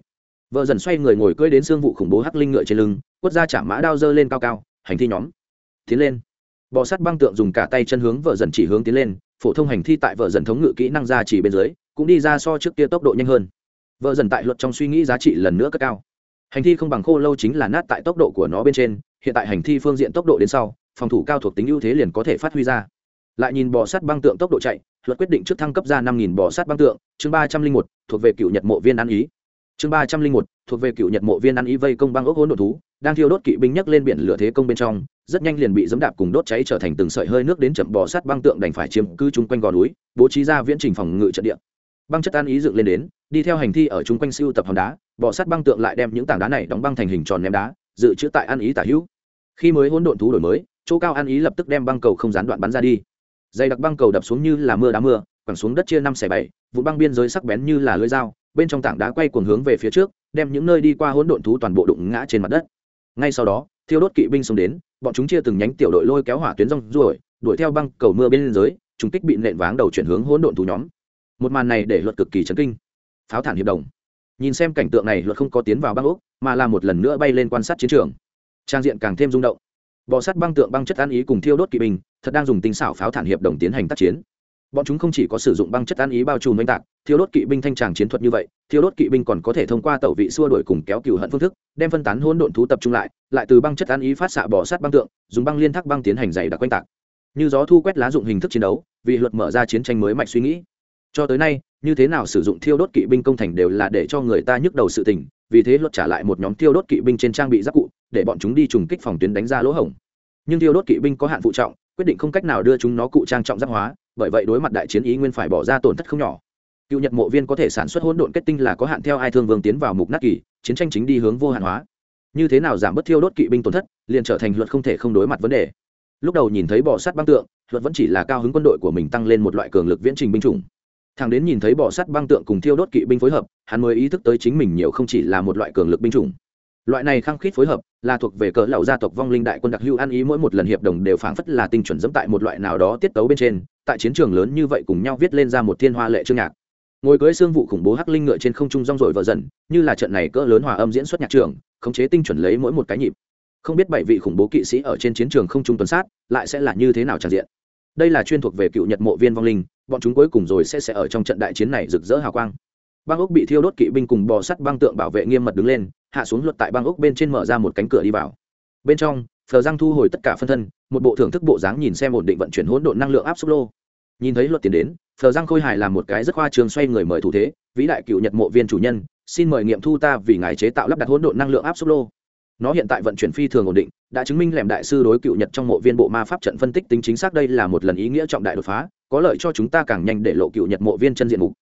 Vợ dần xoay người ngồi cưỡi đến xương vụ khủng bố hắc linh ngựa trên lưng, quất ra chạm mã đao dơ lên cao cao, hành thi nhóm. Tiến lên. Bò sắt băng tượng dùng cả tay chân hướng vợ dần chỉ hướng tiến lên, phổ thông hành thi tại vợ dần thống ngự kỹ năng ra chỉ bên dưới, cũng đi ra so trước kia tốc độ nhanh hơn vợ dần tại luật trong suy nghĩ giá trị lần nữa cất cao. Hành thi không bằng khô lâu chính là nát tại tốc độ của nó bên trên, hiện tại hành thi phương diện tốc độ đến sau, phòng thủ cao thuộc tính ưu thế liền có thể phát huy ra. Lại nhìn bò sát băng tượng tốc độ chạy, luật quyết định trước thăng cấp ra năm nghìn bò sát băng tượng, chương ba trăm linh một, thuộc về cựu nhật mộ viên ăn ý. Chương ba trăm linh một, thuộc về cựu nhật mộ viên ăn ý vây công băng ốc hỗn độn thú, đang thiêu đốt kỵ binh nhấc lên biển lửa thế công bên trong, rất nhanh liền bị dẫm đạp cùng đốt cháy trở thành từng sợi hơi nước đến chậm bò sát băng tượng đành phải chiếm cứ chung quanh gò núi, bố trí ra viễn trình phòng ngự trận địa băng chất tan ý dựng lên đến, đi theo hành thi ở chung quanh siêu tập hòn đá, bọ sát băng tượng lại đem những tảng đá này đóng băng thành hình tròn ném đá, dự trữ tại ăn ý tả hữu. Khi mới hỗn độn thú đổi mới, chỗ cao ăn ý lập tức đem băng cầu không gián đoạn bắn ra đi. Dày đặc băng cầu đập xuống như là mưa đá mưa, quẳng xuống đất chia năm xẻ bảy vụ băng biên giới sắc bén như là lưỡi dao, bên trong tảng đá quay cuồng hướng về phía trước, đem những nơi đi qua hỗn độn thú toàn bộ đụng ngã trên mặt đất. Ngay sau đó, thiêu đốt kỵ binh xông đến, bọn chúng chia từng nhánh tiểu đội lôi kéo hỏa tuyến rong ruổi, đuổi theo băng cầu mưa bên dưới chúng kích bị nện váng đầu chuyển hướng hỗn độn thú nhóm một màn này để luật cực kỳ chấn kinh. Pháo thản hiệp đồng. Nhìn xem cảnh tượng này, luật không có tiến vào băng úc mà là một lần nữa bay lên quan sát chiến trường. Trang diện càng thêm rung động. Bọ sát băng tượng băng chất ăn ý cùng thiêu đốt kỵ binh, thật đang dùng tinh xảo pháo thản hiệp đồng tiến hành tác chiến. Bọn chúng không chỉ có sử dụng băng chất ăn ý bao trùm oanh tạc, thiêu đốt kỵ binh thanh tràng chiến thuật như vậy, thiêu đốt kỵ binh còn có thể thông qua tẩu vị xua đổi cùng kéo cừu hận phương thức, đem phân tán hỗn độn thú tập trung lại lại từ băng chất ăn ý phát xạ bỏ sát băng tượng, dùng băng liên thác băng tiến hành dày đặc quanh tạc. Như gió thu quét lá dụng hình thức chiến đấu, vì luật mở ra chiến tranh mới mạch suy nghĩ cho tới nay, như thế nào sử dụng thiêu đốt kỵ binh công thành đều là để cho người ta nhức đầu sự tình, vì thế luật trả lại một nhóm thiêu đốt kỵ binh trên trang bị giáp cụ, để bọn chúng đi trùng kích phòng tuyến đánh ra lỗ hổng. Nhưng thiêu đốt kỵ binh có hạn phụ trọng, quyết định không cách nào đưa chúng nó cụ trang trọng giáp hóa, bởi vậy đối mặt đại chiến ý nguyên phải bỏ ra tổn thất không nhỏ. Cựu nhật mộ viên có thể sản xuất hỗn độn kết tinh là có hạn theo ai thương vương tiến vào mục nát kỳ, chiến tranh chính đi hướng vô hạn hóa. Như thế nào giảm bớt thiêu đốt kỵ binh tổn thất, liền trở thành luật không thể không đối mặt vấn đề. Lúc đầu nhìn thấy bỏ sát băng tượng, luật vẫn chỉ là cao hứng quân đội của mình tăng lên một loại cường lực viễn trình binh chủng thằng đến nhìn thấy bỏ sắt băng tượng cùng thiêu đốt kỵ binh phối hợp, hắn mới ý thức tới chính mình nhiều không chỉ là một loại cường lực binh chủng. Loại này khăng khít phối hợp là thuộc về cỡ lão gia tộc vong linh đại quân đặc hữu ăn ý mỗi một lần hiệp đồng đều phảng phất là tinh chuẩn dẫm tại một loại nào đó tiết tấu bên trên, tại chiến trường lớn như vậy cùng nhau viết lên ra một thiên hoa lệ chương nhạc. Ngồi cưới xương vụ khủng bố hắc linh ngựa trên không trung rong rổi vợ dần, như là trận này cỡ lớn hòa âm diễn xuất nhạc trường, khống chế tinh chuẩn lấy mỗi một cái nhịp. Không biết bảy vị khủng bố kỵ sĩ ở trên chiến trường không trung tuần sát, lại sẽ là như thế nào tràn diện đây là chuyên thuộc về cựu nhật mộ viên vong linh, bọn chúng cuối cùng rồi sẽ sẽ ở trong trận đại chiến này rực rỡ hào quang. Băng ốc bị thiêu đốt kỵ binh cùng bò sắt băng tượng bảo vệ nghiêm mật đứng lên, hạ xuống luật tại băng ốc bên trên mở ra một cánh cửa đi vào. Bên trong, phờ giang thu hồi tất cả phân thân, một bộ thưởng thức bộ dáng nhìn xem ổn định vận chuyển hỗn độn năng lượng áp xúc lô. Nhìn thấy luật tiền đến, phờ giang khôi hài làm một cái rất khoa trường xoay người mời thủ thế, vĩ đại cựu nhật mộ viên chủ nhân, xin mời nghiệm thu ta vì ngài chế tạo lắp đặt hỗn độn năng lượng áp xúc lô nó hiện tại vận chuyển phi thường ổn định, đã chứng minh lẻm đại sư đối cựu nhật trong mộ viên bộ ma pháp trận phân tích tính chính xác đây là một lần ý nghĩa trọng đại đột phá, có lợi cho chúng ta càng nhanh để lộ cựu nhật mộ viên chân diện mục.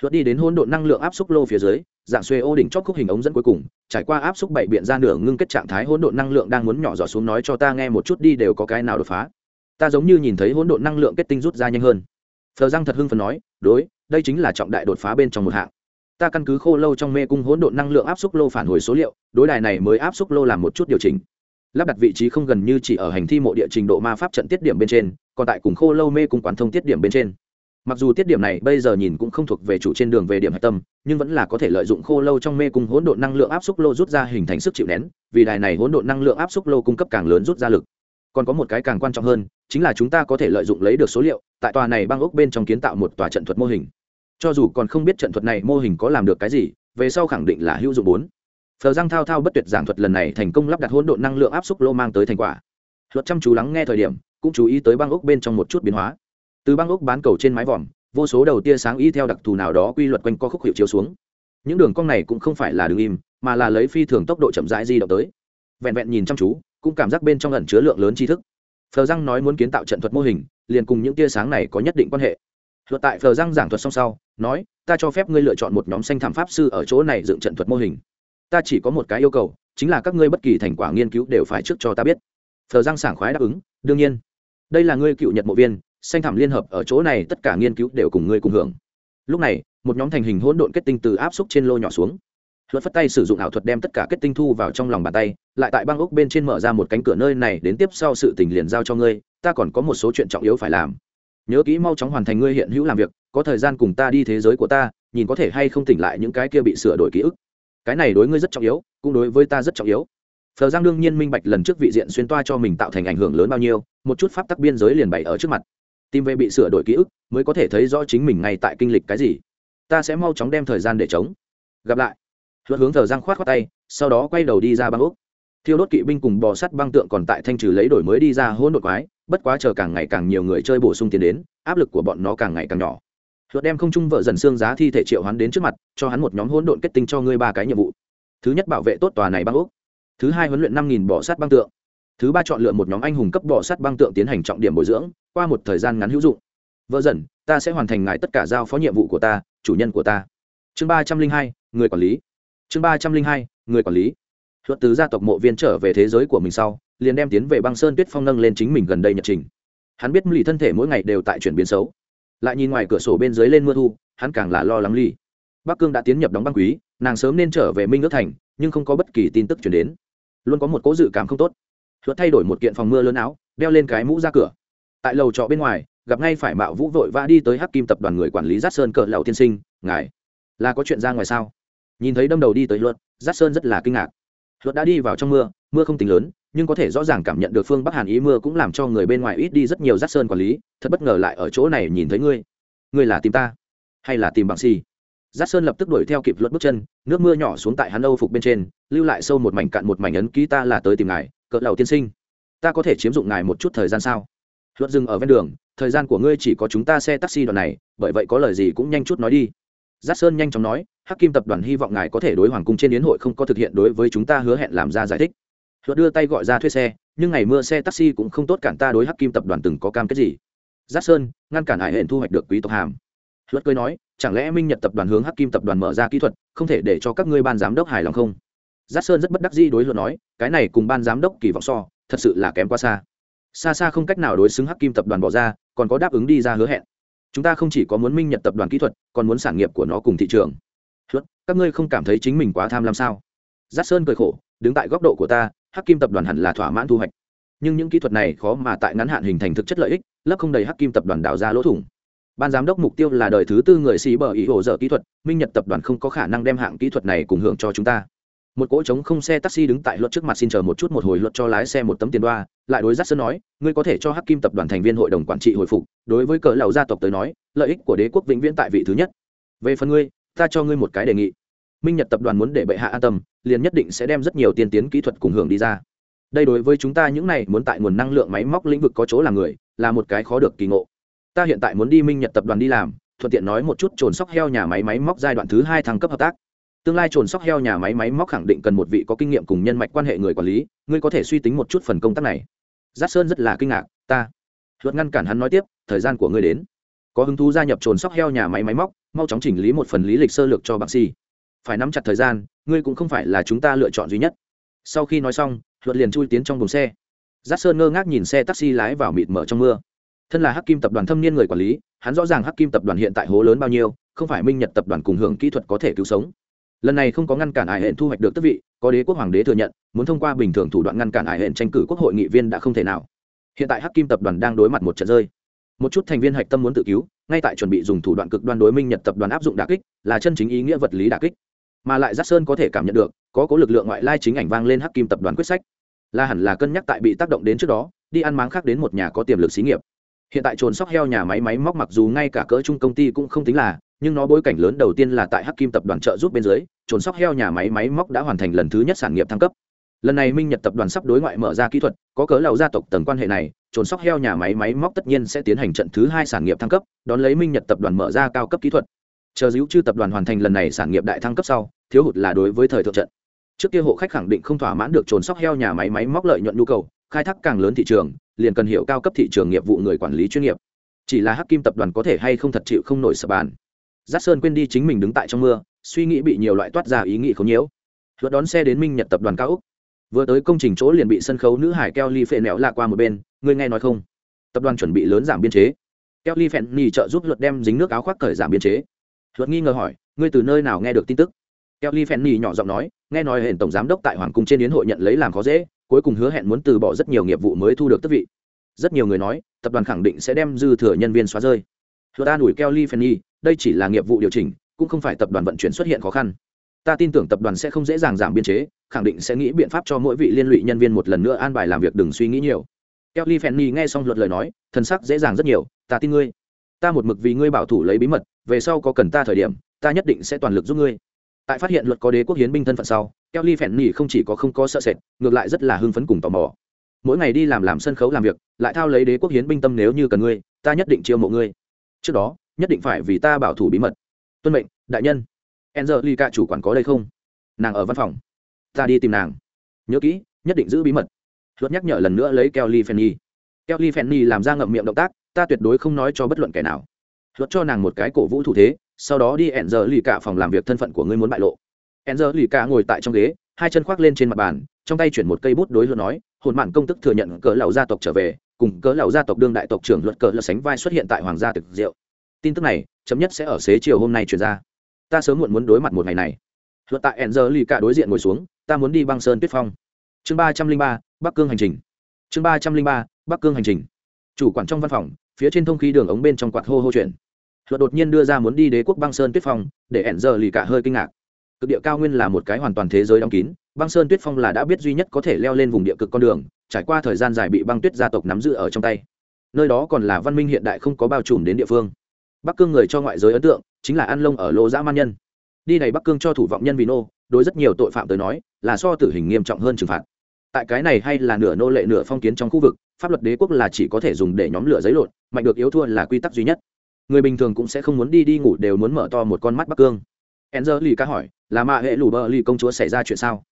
Luật đi đến hỗn độn năng lượng áp xúc lô phía dưới, dạng xuê ô đỉnh chót khúc hình ống dẫn cuối cùng, trải qua áp xúc bảy biện ra nửa ngưng kết trạng thái hỗn độn năng lượng đang muốn nhỏ giọt xuống nói cho ta nghe một chút đi đều có cái nào đột phá. Ta giống như nhìn thấy hỗn độn năng lượng kết tinh rút ra nhanh hơn. Phờ răng thật hưng phần nói, đối, đây chính là trọng đại đột phá bên trong một hạng ta căn cứ khô lâu trong mê cung hỗn độn năng lượng áp xúc lô phản hồi số liệu, đối đài này mới áp xúc lô làm một chút điều chỉnh. Lắp đặt vị trí không gần như chỉ ở hành thi mộ địa trình độ ma pháp trận tiết điểm bên trên, còn tại cùng khô lâu mê cung quán thông tiết điểm bên trên. Mặc dù tiết điểm này bây giờ nhìn cũng không thuộc về chủ trên đường về điểm hạch tâm, nhưng vẫn là có thể lợi dụng khô lâu trong mê cung hỗn độn năng lượng áp xúc lô rút ra hình thành sức chịu nén, vì đài này hỗn độn năng lượng áp xúc lô cung cấp càng lớn rút ra lực. Còn có một cái càng quan trọng hơn, chính là chúng ta có thể lợi dụng lấy được số liệu, tại tòa này băng ốc bên trong kiến tạo một tòa trận thuật mô hình cho dù còn không biết trận thuật này mô hình có làm được cái gì, về sau khẳng định là hữu dụng bốn. Phờ răng thao thao bất tuyệt giảng thuật lần này thành công lắp đặt hỗn độn năng lượng áp xúc lô mang tới thành quả. Luật chăm chú lắng nghe thời điểm, cũng chú ý tới băng ốc bên trong một chút biến hóa. Từ băng ốc bán cầu trên mái vòm, vô số đầu tia sáng y theo đặc thù nào đó quy luật quanh co khúc hiệu chiếu xuống. Những đường cong này cũng không phải là đường im, mà là lấy phi thường tốc độ chậm rãi di động tới. Vẹn vẹn nhìn chăm chú, cũng cảm giác bên trong ẩn chứa lượng lớn tri thức. Phờ răng nói muốn kiến tạo trận thuật mô hình, liền cùng những tia sáng này có nhất định quan hệ luật tại phờ răng giảng thuật xong sau, nói, ta cho phép ngươi lựa chọn một nhóm xanh thảm pháp sư ở chỗ này dựng trận thuật mô hình. Ta chỉ có một cái yêu cầu, chính là các ngươi bất kỳ thành quả nghiên cứu đều phải trước cho ta biết. Phờ răng sảng khoái đáp ứng, đương nhiên. Đây là ngươi cựu nhật mộ viên xanh thảm liên hợp ở chỗ này tất cả nghiên cứu đều cùng ngươi cùng hưởng. Lúc này, một nhóm thành hình hỗn độn kết tinh từ áp xúc trên lô nhỏ xuống. Luật phất tay sử dụng ảo thuật đem tất cả kết tinh thu vào trong lòng bàn tay, lại tại băng ốc bên trên mở ra một cánh cửa nơi này đến tiếp sau sự tình liền giao cho ngươi, ta còn có một số chuyện trọng yếu phải làm nhớ kỹ mau chóng hoàn thành ngươi hiện hữu làm việc, có thời gian cùng ta đi thế giới của ta, nhìn có thể hay không tỉnh lại những cái kia bị sửa đổi ký ức. Cái này đối ngươi rất trọng yếu, cũng đối với ta rất trọng yếu. Phờ giang đương nhiên minh bạch lần trước vị diện xuyên toa cho mình tạo thành ảnh hưởng lớn bao nhiêu, một chút pháp tắc biên giới liền bày ở trước mặt. Tìm về bị sửa đổi ký ức, mới có thể thấy rõ chính mình ngay tại kinh lịch cái gì. Ta sẽ mau chóng đem thời gian để chống gặp lại. Luật hướng thờ giang khoát khoát tay, sau đó quay đầu đi ra băng úc. Thiêu đốt kỵ binh cùng bò sắt băng tượng còn tại thanh trừ lấy đổi mới đi ra hỗn độn quái bất quá chờ càng ngày càng nhiều người chơi bổ sung tiền đến, áp lực của bọn nó càng ngày càng nhỏ. Luật đem không trung vợ dần xương giá thi thể triệu hắn đến trước mặt, cho hắn một nhóm hỗn độn kết tinh cho ngươi ba cái nhiệm vụ. Thứ nhất bảo vệ tốt tòa này băng úc thứ hai huấn luyện năm nghìn bỏ sắt băng tượng. Thứ ba chọn lựa một nhóm anh hùng cấp bỏ sắt băng tượng tiến hành trọng điểm bồi dưỡng, qua một thời gian ngắn hữu dụng. Vợ dần, ta sẽ hoàn thành ngài tất cả giao phó nhiệm vụ của ta, chủ nhân của ta. Chương ba trăm linh hai, người quản lý. Chương ba trăm linh hai, người quản lý. Luật từ gia tộc mộ viên trở về thế giới của mình sau liền đem tiến về băng sơn tuyết phong nâng lên chính mình gần đây nhật trình. Hắn biết lì thân thể mỗi ngày đều tại chuyển biến xấu. Lại nhìn ngoài cửa sổ bên dưới lên mưa thu, hắn càng là lo lắng ly bắc cương đã tiến nhập đóng băng quý, nàng sớm nên trở về minh ước thành, nhưng không có bất kỳ tin tức chuyển đến. Luôn có một cố dự cảm không tốt. Luật thay đổi một kiện phòng mưa lớn áo, đeo lên cái mũ ra cửa. Tại lầu trọ bên ngoài, gặp ngay phải mạo vũ vội vã đi tới hắc kim tập đoàn người quản lý giác sơn cỡ lão tiên sinh, ngài, là có chuyện ra ngoài sao? Nhìn thấy đâm đầu đi tới luật giác sơn rất là kinh ngạc. Luật đã đi vào trong mưa mưa không tính lớn nhưng có thể rõ ràng cảm nhận được phương bắc hàn ý mưa cũng làm cho người bên ngoài ít đi rất nhiều rát sơn quản lý, thật bất ngờ lại ở chỗ này nhìn thấy ngươi. Ngươi là tìm ta, hay là tìm bằng xì? Giác sơn lập tức đuổi theo kịp luật bước chân, nước mưa nhỏ xuống tại hắn âu phục bên trên, lưu lại sâu một mảnh cạn một mảnh ấn ký ta là tới tìm ngài, cỡ đầu tiên sinh. Ta có thể chiếm dụng ngài một chút thời gian sao? Luật dừng ở ven đường, thời gian của ngươi chỉ có chúng ta xe taxi đoạn này, bởi vậy có lời gì cũng nhanh chút nói đi. Giác sơn nhanh chóng nói, hắc kim tập đoàn hy vọng ngài có thể đối hoàng cung trên yến hội không có thực hiện đối với chúng ta hứa hẹn làm ra giải thích luật đưa tay gọi ra thuê xe, nhưng ngày mưa xe taxi cũng không tốt cản ta đối hắc kim tập đoàn từng có cam kết gì. Giác sơn, ngăn cản hải hển thu hoạch được quý tộc hàm. Luật cười nói, chẳng lẽ minh nhật tập đoàn hướng hắc kim tập đoàn mở ra kỹ thuật, không thể để cho các ngươi ban giám đốc hài lòng không? Giác sơn rất bất đắc dĩ đối luật nói, cái này cùng ban giám đốc kỳ vọng so, thật sự là kém quá xa. Xa xa không cách nào đối xứng hắc kim tập đoàn bỏ ra, còn có đáp ứng đi ra hứa hẹn. Chúng ta không chỉ có muốn minh nhật tập đoàn kỹ thuật, còn muốn sản nghiệp của nó cùng thị trường. Luật các ngươi không cảm thấy chính mình quá tham lam sao? Giác sơn cười khổ, đứng tại góc độ của ta hắc kim tập đoàn hẳn là thỏa mãn thu hoạch. Nhưng những kỹ thuật này khó mà tại ngắn hạn hình thành thực chất lợi ích, lấp không đầy hắc kim tập đoàn đào ra lỗ thủng. Ban giám đốc mục tiêu là đời thứ tư người xí bờ ý hồ dở kỹ thuật, minh nhật tập đoàn không có khả năng đem hạng kỹ thuật này cùng hưởng cho chúng ta. Một cỗ trống không xe taxi đứng tại luật trước mặt xin chờ một chút một hồi luật cho lái xe một tấm tiền đoa, lại đối giác sơn nói, ngươi có thể cho hắc kim tập đoàn thành viên hội đồng quản trị hồi phục, đối với cỡ lầu gia tộc tới nói, lợi ích của đế quốc vĩnh viễn tại vị thứ nhất. Về phần ngươi, ta cho ngươi một cái đề nghị. Minh nhật tập đoàn muốn để bệ hạ an tâm liền nhất định sẽ đem rất nhiều tiên tiến kỹ thuật cùng hưởng đi ra. Đây đối với chúng ta những này muốn tại nguồn năng lượng máy móc lĩnh vực có chỗ làm người, là một cái khó được kỳ ngộ. Ta hiện tại muốn đi minh nhật tập đoàn đi làm, thuận tiện nói một chút trồn sóc heo nhà máy máy móc giai đoạn thứ hai thăng cấp hợp tác. Tương lai trồn sóc heo nhà máy máy móc khẳng định cần một vị có kinh nghiệm cùng nhân mạch quan hệ người quản lý, ngươi có thể suy tính một chút phần công tác này. Giác sơn rất là kinh ngạc, ta. Luật ngăn cản hắn nói tiếp, thời gian của ngươi đến. Có hứng thú gia nhập trồn sóc heo nhà máy máy móc, mau chóng chỉnh lý một phần lý lịch sơ lược cho bác sĩ phải nắm chặt thời gian, ngươi cũng không phải là chúng ta lựa chọn duy nhất. Sau khi nói xong, luật liền chui tiến trong đồn xe. Giác sơn ngơ ngác nhìn xe taxi lái vào mịt mở trong mưa. Thân là hắc kim tập đoàn thâm niên người quản lý, hắn rõ ràng hắc kim tập đoàn hiện tại hố lớn bao nhiêu, không phải minh nhật tập đoàn cùng hưởng kỹ thuật có thể cứu sống. Lần này không có ngăn cản ải hẹn thu hoạch được tước vị, có đế quốc hoàng đế thừa nhận, muốn thông qua bình thường thủ đoạn ngăn cản ải hẹn tranh cử quốc hội nghị viên đã không thể nào. Hiện tại hắc kim tập đoàn đang đối mặt một trận rơi. Một chút thành viên hạch tâm muốn tự cứu, ngay tại chuẩn bị dùng thủ đoạn cực đoan đối minh nhật tập đoàn áp dụng đà kích, là chân chính ý nghĩa vật lý đà kích mà lại giác sơn có thể cảm nhận được, có cố lực lượng ngoại lai chính ảnh vang lên hắc kim tập đoàn quyết sách. Là hẳn là cân nhắc tại bị tác động đến trước đó, đi ăn máng khác đến một nhà có tiềm lực xí nghiệp. Hiện tại trồn sóc heo nhà máy máy móc mặc dù ngay cả cỡ chung công ty cũng không tính là, nhưng nó bối cảnh lớn đầu tiên là tại hắc kim tập đoàn trợ giúp bên dưới, trồn sóc heo nhà máy máy móc đã hoàn thành lần thứ nhất sản nghiệp thăng cấp. Lần này minh nhật tập đoàn sắp đối ngoại mở ra kỹ thuật, có cớ lầu gia tộc tầng quan hệ này, trồn sóc heo nhà máy máy móc tất nhiên sẽ tiến hành trận thứ hai sản nghiệp thăng cấp, đón lấy minh nhật tập đoàn mở ra cao cấp kỹ thuật chờ dữ chư tập đoàn hoàn thành lần này sản nghiệp đại thăng cấp sau, thiếu hụt là đối với thời thượng trận. Trước kia hộ khách khẳng định không thỏa mãn được trồn sóc heo nhà máy máy móc lợi nhuận nhu cầu, khai thác càng lớn thị trường, liền cần hiểu cao cấp thị trường nghiệp vụ người quản lý chuyên nghiệp. Chỉ là hắc kim tập đoàn có thể hay không thật chịu không nổi sập bàn. Giác sơn quên đi chính mình đứng tại trong mưa, suy nghĩ bị nhiều loại toát ra ý nghĩ không nhiễu. Luật đón xe đến minh nhật tập đoàn cao úc. Vừa tới công trình chỗ liền bị sân khấu nữ hải keo ly phệ nẹo lạ qua một bên, ngươi nghe nói không? Tập đoàn chuẩn bị lớn giảm biên chế. Keo ly phẹn nhì trợ giúp luật đem dính nước áo khoác cởi giảm biên chế luật nghi ngờ hỏi, ngươi từ nơi nào nghe được tin tức? Kelly ly nhỏ giọng nói, nghe nói hẹn tổng giám đốc tại hoàng cung trên yến hội nhận lấy làm khó dễ, cuối cùng hứa hẹn muốn từ bỏ rất nhiều nghiệp vụ mới thu được tước vị. Rất nhiều người nói, tập đoàn khẳng định sẽ đem dư thừa nhân viên xóa rơi. Luật an ủi kelly fanny đây chỉ là nghiệp vụ điều chỉnh, cũng không phải tập đoàn vận chuyển xuất hiện khó khăn. Ta tin tưởng tập đoàn sẽ không dễ dàng giảm biên chế, khẳng định sẽ nghĩ biện pháp cho mỗi vị liên lụy nhân viên một lần nữa an bài làm việc đừng suy nghĩ nhiều. Kelly fanny nghe xong luật lời nói thân sắc dễ dàng rất nhiều, ta tin ngươi. Ta một mực vì ngươi bảo thủ lấy bí mật về sau có cần ta thời điểm, ta nhất định sẽ toàn lực giúp ngươi. Tại phát hiện luật có đế quốc hiến binh thân phận sau kelly phèn nhì không chỉ có không có sợ sệt, ngược lại rất là hưng phấn cùng tò mò. Mỗi ngày đi làm làm sân khấu làm việc, lại thao lấy đế quốc hiến binh tâm nếu như cần ngươi, ta nhất định chiêu mộ ngươi. Trước đó, nhất định phải vì ta bảo thủ bí mật. Tuân mệnh, đại nhân. Angelica chủ quản có đây không? Nàng ở văn phòng. Ta đi tìm nàng. Nhớ kỹ, nhất định giữ bí mật. Luật nhắc nhở lần nữa lấy kelly fanny kelly fanny làm ra ngậm miệng động tác, ta tuyệt đối không nói cho bất luận kẻ nào luật cho nàng một cái cổ vũ thủ thế, sau đó đi ẹn giờ lì cả phòng làm việc thân phận của ngươi muốn bại lộ. Ẹn giờ lì cả ngồi tại trong ghế, hai chân khoác lên trên mặt bàn, trong tay chuyển một cây bút đối luật nói, hồn mạn công tức thừa nhận cỡ lão gia tộc trở về, cùng cỡ lão gia tộc đương đại tộc trưởng luật cỡ là sánh vai xuất hiện tại hoàng gia thực diệu. Tin tức này, chấm nhất sẽ ở xế chiều hôm nay truyền ra. Ta sớm muộn muốn đối mặt một ngày này. Luật tại ẹn giờ lì cả đối diện ngồi xuống, ta muốn đi băng sơn tuyết phong. Chương ba trăm linh ba, bắc cương hành trình. Chương ba trăm linh ba, bắc cương hành trình. Chủ quản trong văn phòng, phía trên thông khí đường ống bên trong quạt hô hô chuyển luật đột nhiên đưa ra muốn đi đế quốc băng sơn tuyết phong, để ẻn giờ lì cả hơi kinh ngạc. Cực địa cao nguyên là một cái hoàn toàn thế giới đóng kín, băng sơn tuyết phong là đã biết duy nhất có thể leo lên vùng địa cực con đường, trải qua thời gian dài bị băng tuyết gia tộc nắm giữ ở trong tay. Nơi đó còn là văn minh hiện đại không có bao trùm đến địa phương. Bắc cương người cho ngoại giới ấn tượng, chính là ăn lông ở lô dã man nhân. Đi này bắc cương cho thủ vọng nhân vì nô, đối rất nhiều tội phạm tới nói, là so tử hình nghiêm trọng hơn trừng phạt. Tại cái này hay là nửa nô lệ nửa phong kiến trong khu vực, pháp luật đế quốc là chỉ có thể dùng để nhóm lửa giấy lộn, mạnh được yếu thua là quy tắc duy nhất người bình thường cũng sẽ không muốn đi đi ngủ đều muốn mở to một con mắt bắc cương. Enzer lì ca hỏi, là mạ hệ lù bờ lì công chúa xảy ra chuyện sao?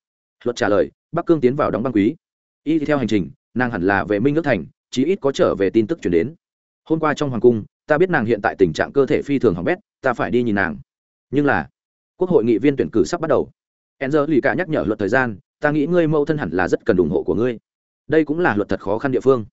Luật trả lời, bắc cương tiến vào đóng băng quý. Y theo hành trình, nàng hẳn là về minh nước thành, chí ít có trở về tin tức chuyển đến. Hôm qua trong hoàng cung, ta biết nàng hiện tại tình trạng cơ thể phi thường hỏng bét, ta phải đi nhìn nàng. Nhưng là, quốc hội nghị viên tuyển cử sắp bắt đầu. Enzer lì ca nhắc nhở luật thời gian, ta nghĩ ngươi mâu thân hẳn là rất cần ủng hộ của ngươi. Đây cũng là luật thật khó khăn địa phương.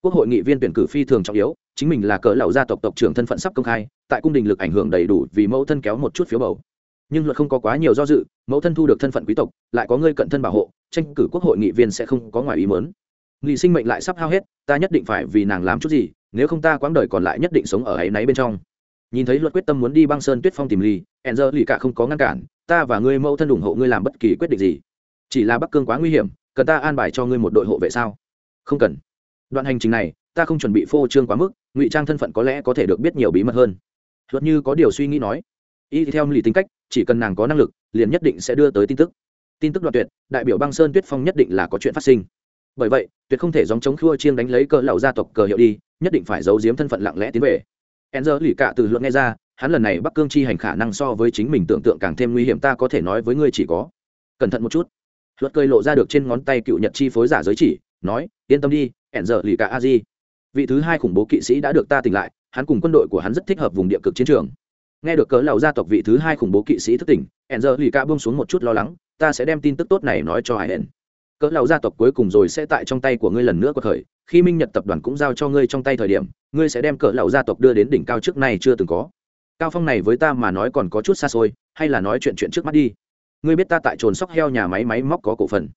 Quốc hội nghị viên tuyển cử phi thường trọng yếu chính mình là cỡ lão gia tộc tộc trưởng thân phận sắp công khai, tại cung đình lực ảnh hưởng đầy đủ vì mẫu thân kéo một chút phiếu bầu. Nhưng luật không có quá nhiều do dự, mẫu thân thu được thân phận quý tộc, lại có ngươi cận thân bảo hộ, tranh cử quốc hội nghị viên sẽ không có ngoài ý mớn nghị sinh mệnh lại sắp hao hết, ta nhất định phải vì nàng làm chút gì, nếu không ta quãng đời còn lại nhất định sống ở ấy náy bên trong. Nhìn thấy luật quyết tâm muốn đi băng sơn tuyết phong tìm ly hẹn giờ lì cả không có ngăn cản, ta và ngươi mẫu thân ủng hộ ngươi làm bất kỳ quyết định gì. Chỉ là bắc cương quá nguy hiểm, cần ta an bài cho ngươi một đội hộ vệ sao? Không cần. Đoạn hành trình này, ta không chuẩn bị phô trương quá mức ngụy trang thân phận có lẽ có thể được biết nhiều bí mật hơn. Luật như có điều suy nghĩ nói, y theo lì tính cách, chỉ cần nàng có năng lực, liền nhất định sẽ đưa tới tin tức. Tin tức đoạn tuyệt, đại biểu băng sơn tuyết phong nhất định là có chuyện phát sinh. Bởi vậy, tuyệt không thể dòng chống khua chiêng đánh lấy cỡ lậu gia tộc cờ hiệu đi, nhất định phải giấu giếm thân phận lặng lẽ tiến về. Enzer lì cạ từ luận nghe ra, hắn lần này bắc cương chi hành khả năng so với chính mình tưởng tượng càng thêm nguy hiểm, ta có thể nói với ngươi chỉ có. Cẩn thận một chút. Luật cười lộ ra được trên ngón tay cựu nhật chi phối giả giới chỉ, nói, yên tâm đi ẻn giờ lì cả a di vị thứ hai khủng bố kỵ sĩ đã được ta tỉnh lại, hắn cùng quân đội của hắn rất thích hợp vùng địa cực chiến trường. Nghe được cớ lầu gia tộc vị thứ hai khủng bố kỵ sĩ thức tỉnh hẹn giờ lì cả bông xuống một chút lo lắng, ta sẽ đem tin tức tốt này nói cho hải hẹn cỡ lầu gia tộc cuối cùng rồi sẽ tại trong tay của ngươi lần nữa có thời khi minh nhật tập đoàn cũng giao cho ngươi trong tay thời điểm, ngươi sẽ đem cỡ lầu gia tộc đưa đến đỉnh cao trước này chưa từng có. Cao phong này với ta mà nói còn có chút xa xôi, hay là nói chuyện chuyện trước mắt đi. Ngươi biết ta tại trồn sóc heo nhà máy máy móc có cổ phần.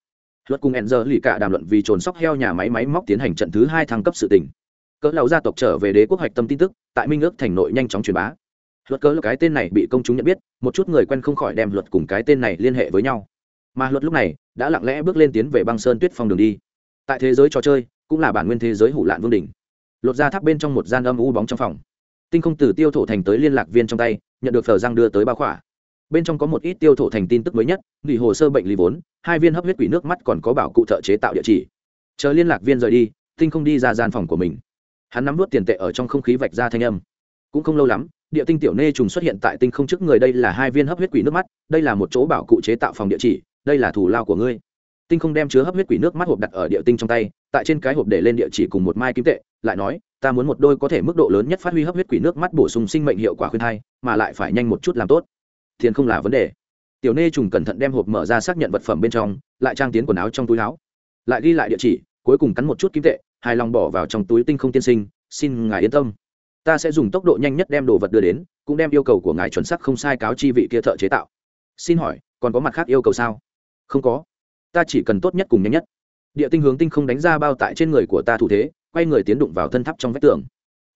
Luật cùng enzer lì cả đàm luận vì trồn sóc heo nhà máy máy móc tiến hành trận thứ hai thăng cấp sự tỉnh cỡ lão gia tộc trở về đế quốc hoạch tâm tin tức, tại minh ước thành nội nhanh chóng truyền bá. Luật cỡ cái tên này bị công chúng nhận biết, một chút người quen không khỏi đem luật cùng cái tên này liên hệ với nhau. Mà luật lúc này, đã lặng lẽ bước lên tiến về băng sơn tuyết phong đường đi. Tại thế giới trò chơi, cũng là bản nguyên thế giới hủ lạn vương đỉnh. Lột ra tháp bên trong một gian âm u bóng trong phòng. Tinh không từ tiêu thổ thành tới liên lạc viên trong tay, nhận được phờ giang đưa tới bao khỏa. Bên trong có một ít tiêu thổ thành tin tức mới nhất, nghỉ hồ sơ bệnh lý vốn, hai viên hấp huyết quỷ nước mắt còn có bảo cụ thợ chế tạo địa chỉ. Chờ liên lạc viên rời đi, tinh không đi ra gian phòng của mình hắn nắm vút tiền tệ ở trong không khí vạch ra thanh âm. Cũng không lâu lắm, địa tinh tiểu nê trùng xuất hiện tại tinh không trước người, đây là hai viên hấp huyết quỷ nước mắt, đây là một chỗ bảo cụ chế tạo phòng địa chỉ, đây là thủ lao của ngươi. Tinh không đem chứa hấp huyết quỷ nước mắt hộp đặt ở địa tinh trong tay, tại trên cái hộp để lên địa chỉ cùng một mai kim tệ, lại nói, ta muốn một đôi có thể mức độ lớn nhất phát huy hấp huyết quỷ nước mắt bổ sung sinh mệnh hiệu quả khuyên thai, mà lại phải nhanh một chút làm tốt. Tiền không là vấn đề. Tiểu nê trùng cẩn thận đem hộp mở ra xác nhận vật phẩm bên trong, lại trang tiến quần áo trong túi áo, lại ghi lại địa chỉ cuối cùng cắn một chút kim tệ, hài lòng bỏ vào trong túi tinh không tiên sinh, xin ngài yên tâm. Ta sẽ dùng tốc độ nhanh nhất đem đồ vật đưa đến, cũng đem yêu cầu của ngài chuẩn sắc không sai cáo chi vị kia thợ chế tạo. Xin hỏi, còn có mặt khác yêu cầu sao? Không có. Ta chỉ cần tốt nhất cùng nhanh nhất. Địa tinh hướng tinh không đánh ra bao tại trên người của ta thủ thế, quay người tiến đụng vào thân tháp trong vách tường.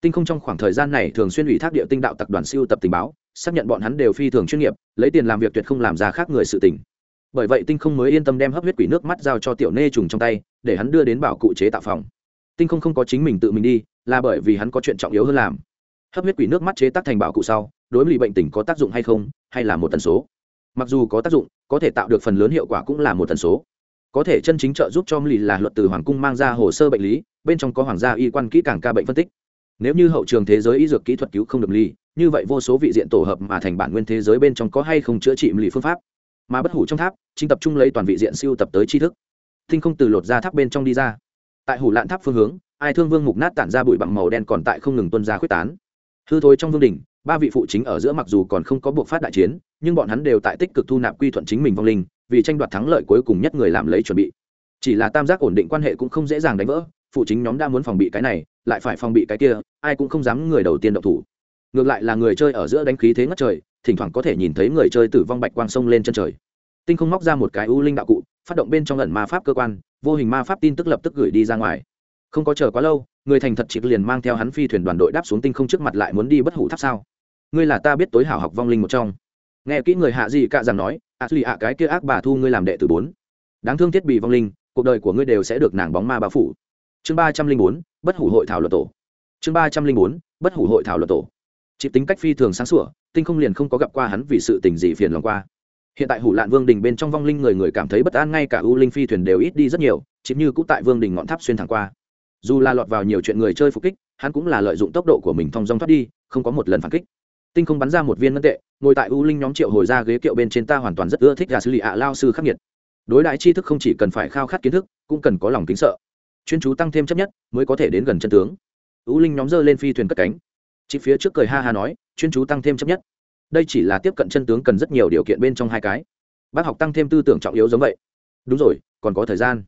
Tinh không trong khoảng thời gian này thường xuyên ủy thác địa tinh đạo tập đoàn siêu tập tình báo, xác nhận bọn hắn đều phi thường chuyên nghiệp, lấy tiền làm việc tuyệt không làm ra khác người sự tình bởi vậy tinh không mới yên tâm đem hấp huyết quỷ nước mắt giao cho tiểu nê trùng trong tay, để hắn đưa đến bảo cụ chế tạo phòng. Tinh không không có chính mình tự mình đi, là bởi vì hắn có chuyện trọng yếu hơn làm. Hấp huyết quỷ nước mắt chế tác thành bảo cụ sau, đối lì bệnh tình có tác dụng hay không, hay là một tần số? Mặc dù có tác dụng, có thể tạo được phần lớn hiệu quả cũng là một tần số. Có thể chân chính trợ giúp cho lì là luật từ hoàng cung mang ra hồ sơ bệnh lý, bên trong có hoàng gia y quan kỹ càng ca bệnh phân tích. Nếu như hậu trường thế giới y dược kỹ thuật cứu không được ly như vậy vô số vị diện tổ hợp mà thành bản nguyên thế giới bên trong có hay không chữa trị lì phương pháp? Mà bất hủ trong tháp, chính tập trung lấy toàn vị diện siêu tập tới tri thức. Tinh không từ lột ra tháp bên trong đi ra. Tại hủ lạn tháp phương hướng, ai thương vương mục nát tản ra bụi bặm màu đen còn tại không ngừng tuân ra quyết tán. Hư thối trong vương đình ba vị phụ chính ở giữa mặc dù còn không có buộc phát đại chiến, nhưng bọn hắn đều tại tích cực thu nạp quy thuận chính mình vong linh, vì tranh đoạt thắng lợi cuối cùng nhất người làm lấy chuẩn bị. Chỉ là tam giác ổn định quan hệ cũng không dễ dàng đánh vỡ, phụ chính nhóm đã muốn phòng bị cái này, lại phải phòng bị cái kia, ai cũng không dám người đầu tiên động thủ. Ngược lại là người chơi ở giữa đánh khí thế ngất trời thỉnh thoảng có thể nhìn thấy người chơi tử vong bạch quang sông lên chân trời. Tinh không móc ra một cái u linh đạo cụ, phát động bên trong ẩn ma pháp cơ quan, vô hình ma pháp tin tức lập tức gửi đi ra ngoài. Không có chờ quá lâu, người thành thật chỉ liền mang theo hắn phi thuyền đoàn đội đáp xuống tinh không trước mặt lại muốn đi bất hủ tháp sao? Ngươi là ta biết tối hảo học vong linh một trong. Nghe kỹ người hạ gì cả rằng nói ạ lì ạ, cái kia ác bà thu ngươi làm đệ tử bốn. Đáng thương thiết bị vong linh, cuộc đời của ngươi đều sẽ được nàng bóng ma bao phủ. Chương ba trăm linh bốn, bất hủ hội thảo luật tổ. Chương ba trăm linh bốn, bất hủ hội thảo luật tổ chỉ tính cách phi thường sáng sủa, tinh không liền không có gặp qua hắn vì sự tình gì phiền lòng qua. Hiện tại hủ lạn vương đình bên trong vong linh người người cảm thấy bất an, ngay cả u linh phi thuyền đều ít đi rất nhiều, chỉ như cũng tại vương đình ngọn tháp xuyên thẳng qua. Dù là lọt vào nhiều chuyện người chơi phục kích, hắn cũng là lợi dụng tốc độ của mình thong dong thoát đi, không có một lần phản kích. Tinh không bắn ra một viên ngân tệ, ngồi tại u linh nhóm triệu hồi ra ghế kiệu bên trên ta hoàn toàn rất ưa thích gà xử lý ạ, lao sư khắc nghiệt. Đối đại tri thức không chỉ cần phải khao khát kiến thức, cũng cần có lòng kính sợ. Chuyên chú tăng thêm chấp nhất, mới có thể đến gần chân tướng. U linh nhóm dơ lên phi thuyền cất cánh chỉ phía trước cười ha ha nói, chuyên chú tăng thêm chấp nhất. Đây chỉ là tiếp cận chân tướng cần rất nhiều điều kiện bên trong hai cái. Bác học tăng thêm tư tưởng trọng yếu giống vậy. Đúng rồi, còn có thời gian.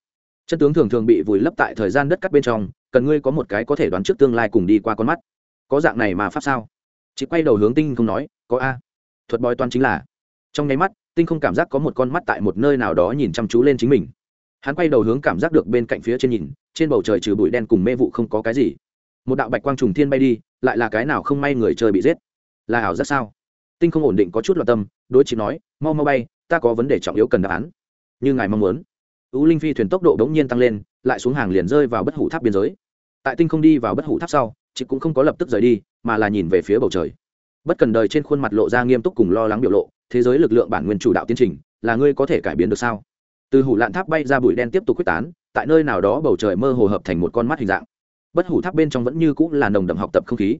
Chân tướng thường thường bị vùi lấp tại thời gian đất cắt bên trong, cần ngươi có một cái có thể đoán trước tương lai cùng đi qua con mắt. Có dạng này mà pháp sao? Chị quay đầu hướng tinh không nói, có a. Thuật bói toán chính là. Trong nháy mắt, tinh không cảm giác có một con mắt tại một nơi nào đó nhìn chăm chú lên chính mình. Hắn quay đầu hướng cảm giác được bên cạnh phía trên nhìn, trên bầu trời trừ bụi đen cùng mê vụ không có cái gì. Một đạo bạch quang trùng thiên bay đi lại là cái nào không may người chơi bị giết? Là ảo rất sao? Tinh không ổn định có chút loạt tâm, đối chị nói, mau mau bay, ta có vấn đề trọng yếu cần đáp án. Như ngài mong muốn. U linh phi thuyền tốc độ đ ố n g nhiên tăng lên, lại xuống hàng liền rơi vào bất hủ tháp biên giới. Tại tinh không đi vào bất hủ tháp sau, chị cũng không có lập tức rời đi, mà là nhìn về phía bầu trời. Bất cần đời trên khuôn mặt lộ ra nghiêm túc cùng lo lắng biểu lộ, thế giới lực lượng bản nguyên chủ đạo tiến trình, là ngươi có thể cải biến được sao? Từ hủ lạn tháp bay ra bụi đen tiếp tục quyết tán, tại nơi nào đó bầu trời mơ hồ hợp thành một con mắt hình dạng bất hủ tháp bên trong vẫn như cũng là nồng đậm học tập không khí.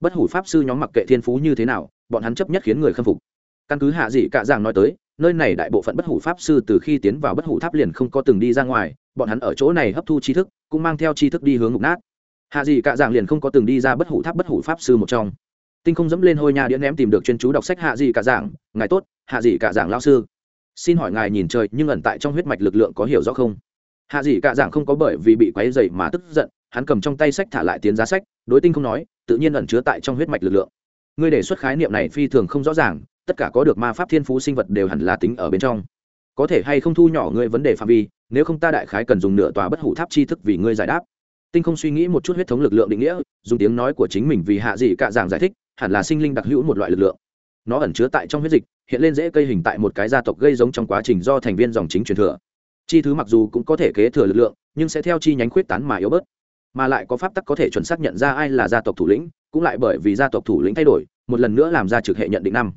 Bất hủ pháp sư nhóm mặc kệ thiên phú như thế nào, bọn hắn chấp nhất khiến người khâm phục. Căn cứ hạ dị cạ giảng nói tới, nơi này đại bộ phận bất hủ pháp sư từ khi tiến vào bất hủ tháp liền không có từng đi ra ngoài, bọn hắn ở chỗ này hấp thu tri thức, cũng mang theo tri thức đi hướng ngục nát. Hạ dị cạ giảng liền không có từng đi ra bất hủ tháp bất hủ pháp sư một trong. Tinh không dẫm lên hôi nha đĩa ném tìm được chuyên chú đọc sách hạ dị cạ giảng, ngài tốt, hạ dị cạ giảng lao sư. Xin hỏi ngài nhìn trời nhưng ẩn tại trong huyết mạch lực lượng có hiểu rõ không? Hạ dị cạ giảng không có bởi vì bị quáy dày mà tức giận hắn cầm trong tay sách thả lại tiến giá sách, đối tinh không nói, tự nhiên ẩn chứa tại trong huyết mạch lực lượng. Ngươi đề xuất khái niệm này phi thường không rõ ràng, tất cả có được ma pháp thiên phú sinh vật đều hẳn là tính ở bên trong. Có thể hay không thu nhỏ ngươi vấn đề phạm vi, nếu không ta đại khái cần dùng nửa tòa bất hủ tháp chi thức vì ngươi giải đáp. Tinh không suy nghĩ một chút huyết thống lực lượng định nghĩa, dùng tiếng nói của chính mình vì hạ dị cạ giảng giải thích, hẳn là sinh linh đặc hữu một loại lực lượng. Nó ẩn chứa tại trong huyết dịch, hiện lên dễ cây hình tại một cái gia tộc gây giống trong quá trình do thành viên dòng chính truyền thừa. Chi thứ mặc dù cũng có thể kế thừa lực lượng, nhưng sẽ theo chi nhánh khuyết tán mà yếu bớt mà lại có pháp tắc có thể chuẩn xác nhận ra ai là gia tộc thủ lĩnh, cũng lại bởi vì gia tộc thủ lĩnh thay đổi, một lần nữa làm ra trực hệ nhận định năm.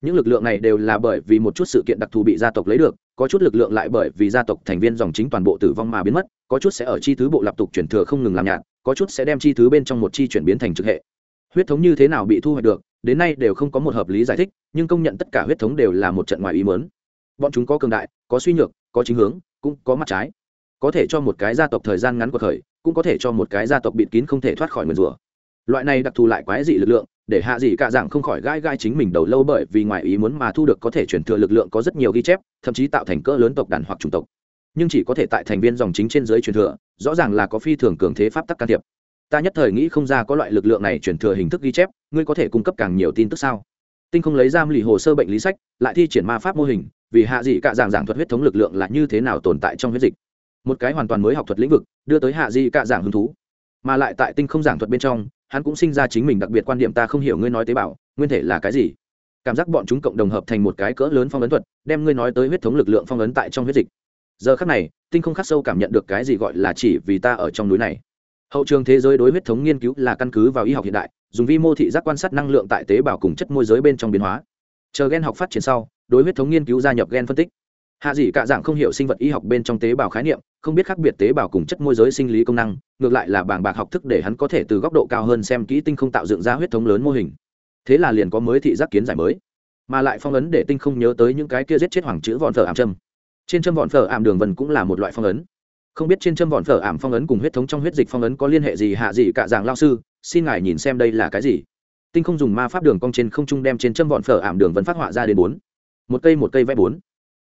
Những lực lượng này đều là bởi vì một chút sự kiện đặc thù bị gia tộc lấy được, có chút lực lượng lại bởi vì gia tộc thành viên dòng chính toàn bộ tử vong mà biến mất, có chút sẽ ở chi thứ bộ lập tục chuyển thừa không ngừng làm nhạt, có chút sẽ đem chi thứ bên trong một chi chuyển biến thành trực hệ. Huyết thống như thế nào bị thu hoạch được, đến nay đều không có một hợp lý giải thích, nhưng công nhận tất cả huyết thống đều là một trận ngoài ý mớn bọn chúng có cường đại, có suy nhược, có chính hướng, cũng có mặt trái. Có thể cho một cái gia tộc thời gian ngắn của thời cũng có thể cho một cái gia tộc bịt kín không thể thoát khỏi mượn rủa. Loại này đặc thù lại quái dị lực lượng, để hạ dị cả dạng không khỏi gai gai chính mình đầu lâu bởi vì ngoài ý muốn mà thu được có thể chuyển thừa lực lượng có rất nhiều ghi chép, thậm chí tạo thành cỡ lớn tộc đàn hoặc chủng tộc. Nhưng chỉ có thể tại thành viên dòng chính trên giới truyền thừa, rõ ràng là có phi thường cường thế pháp tắc can thiệp. Ta nhất thời nghĩ không ra có loại lực lượng này truyền thừa hình thức ghi chép, ngươi có thể cung cấp càng nhiều tin tức sao? Tinh không lấy giam lì hồ sơ bệnh lý sách, lại thi triển ma pháp mô hình, vì hạ dị cả dạng giảng thuật huyết thống lực lượng là như thế nào tồn tại trong huyết dịch? Một cái hoàn toàn mới học thuật lĩnh vực, đưa tới hạ dị cả dạng hứng thú. Mà lại tại tinh không giảng thuật bên trong, hắn cũng sinh ra chính mình đặc biệt quan điểm ta không hiểu ngươi nói tế bào, nguyên thể là cái gì. Cảm giác bọn chúng cộng đồng hợp thành một cái cỡ lớn phong ấn thuật, đem ngươi nói tới huyết thống lực lượng phong ấn tại trong huyết dịch. Giờ khắc này, tinh không khắc sâu cảm nhận được cái gì gọi là chỉ vì ta ở trong núi này. Hậu trường thế giới đối huyết thống nghiên cứu là căn cứ vào y học hiện đại, dùng vi mô thị giác quan sát năng lượng tại tế bào cùng chất môi giới bên trong biến hóa. Chờ gen học phát triển sau, đối huyết thống nghiên cứu gia nhập gen phân tích. Hạ dị cạ dạng không hiểu sinh vật y học bên trong tế bào khái niệm không biết khác biệt tế bào cùng chất môi giới sinh lý công năng, ngược lại là bảng bạc học thức để hắn có thể từ góc độ cao hơn xem kỹ tinh không tạo dựng ra huyết thống lớn mô hình. Thế là liền có mới thị giác kiến giải mới, mà lại phong ấn để tinh không nhớ tới những cái kia giết chết hoàng chữ vọn phở ảm châm. Trên châm vọn phở ảm đường vần cũng là một loại phong ấn. Không biết trên châm vọn phở ảm phong ấn cùng huyết thống trong huyết dịch phong ấn có liên hệ gì hạ gì cả dạng lao sư, xin ngài nhìn xem đây là cái gì. Tinh không dùng ma pháp đường cong trên không trung đem trên châm vọn phở ảm đường vần phát họa ra đến bốn. Một cây một cây vẽ bốn.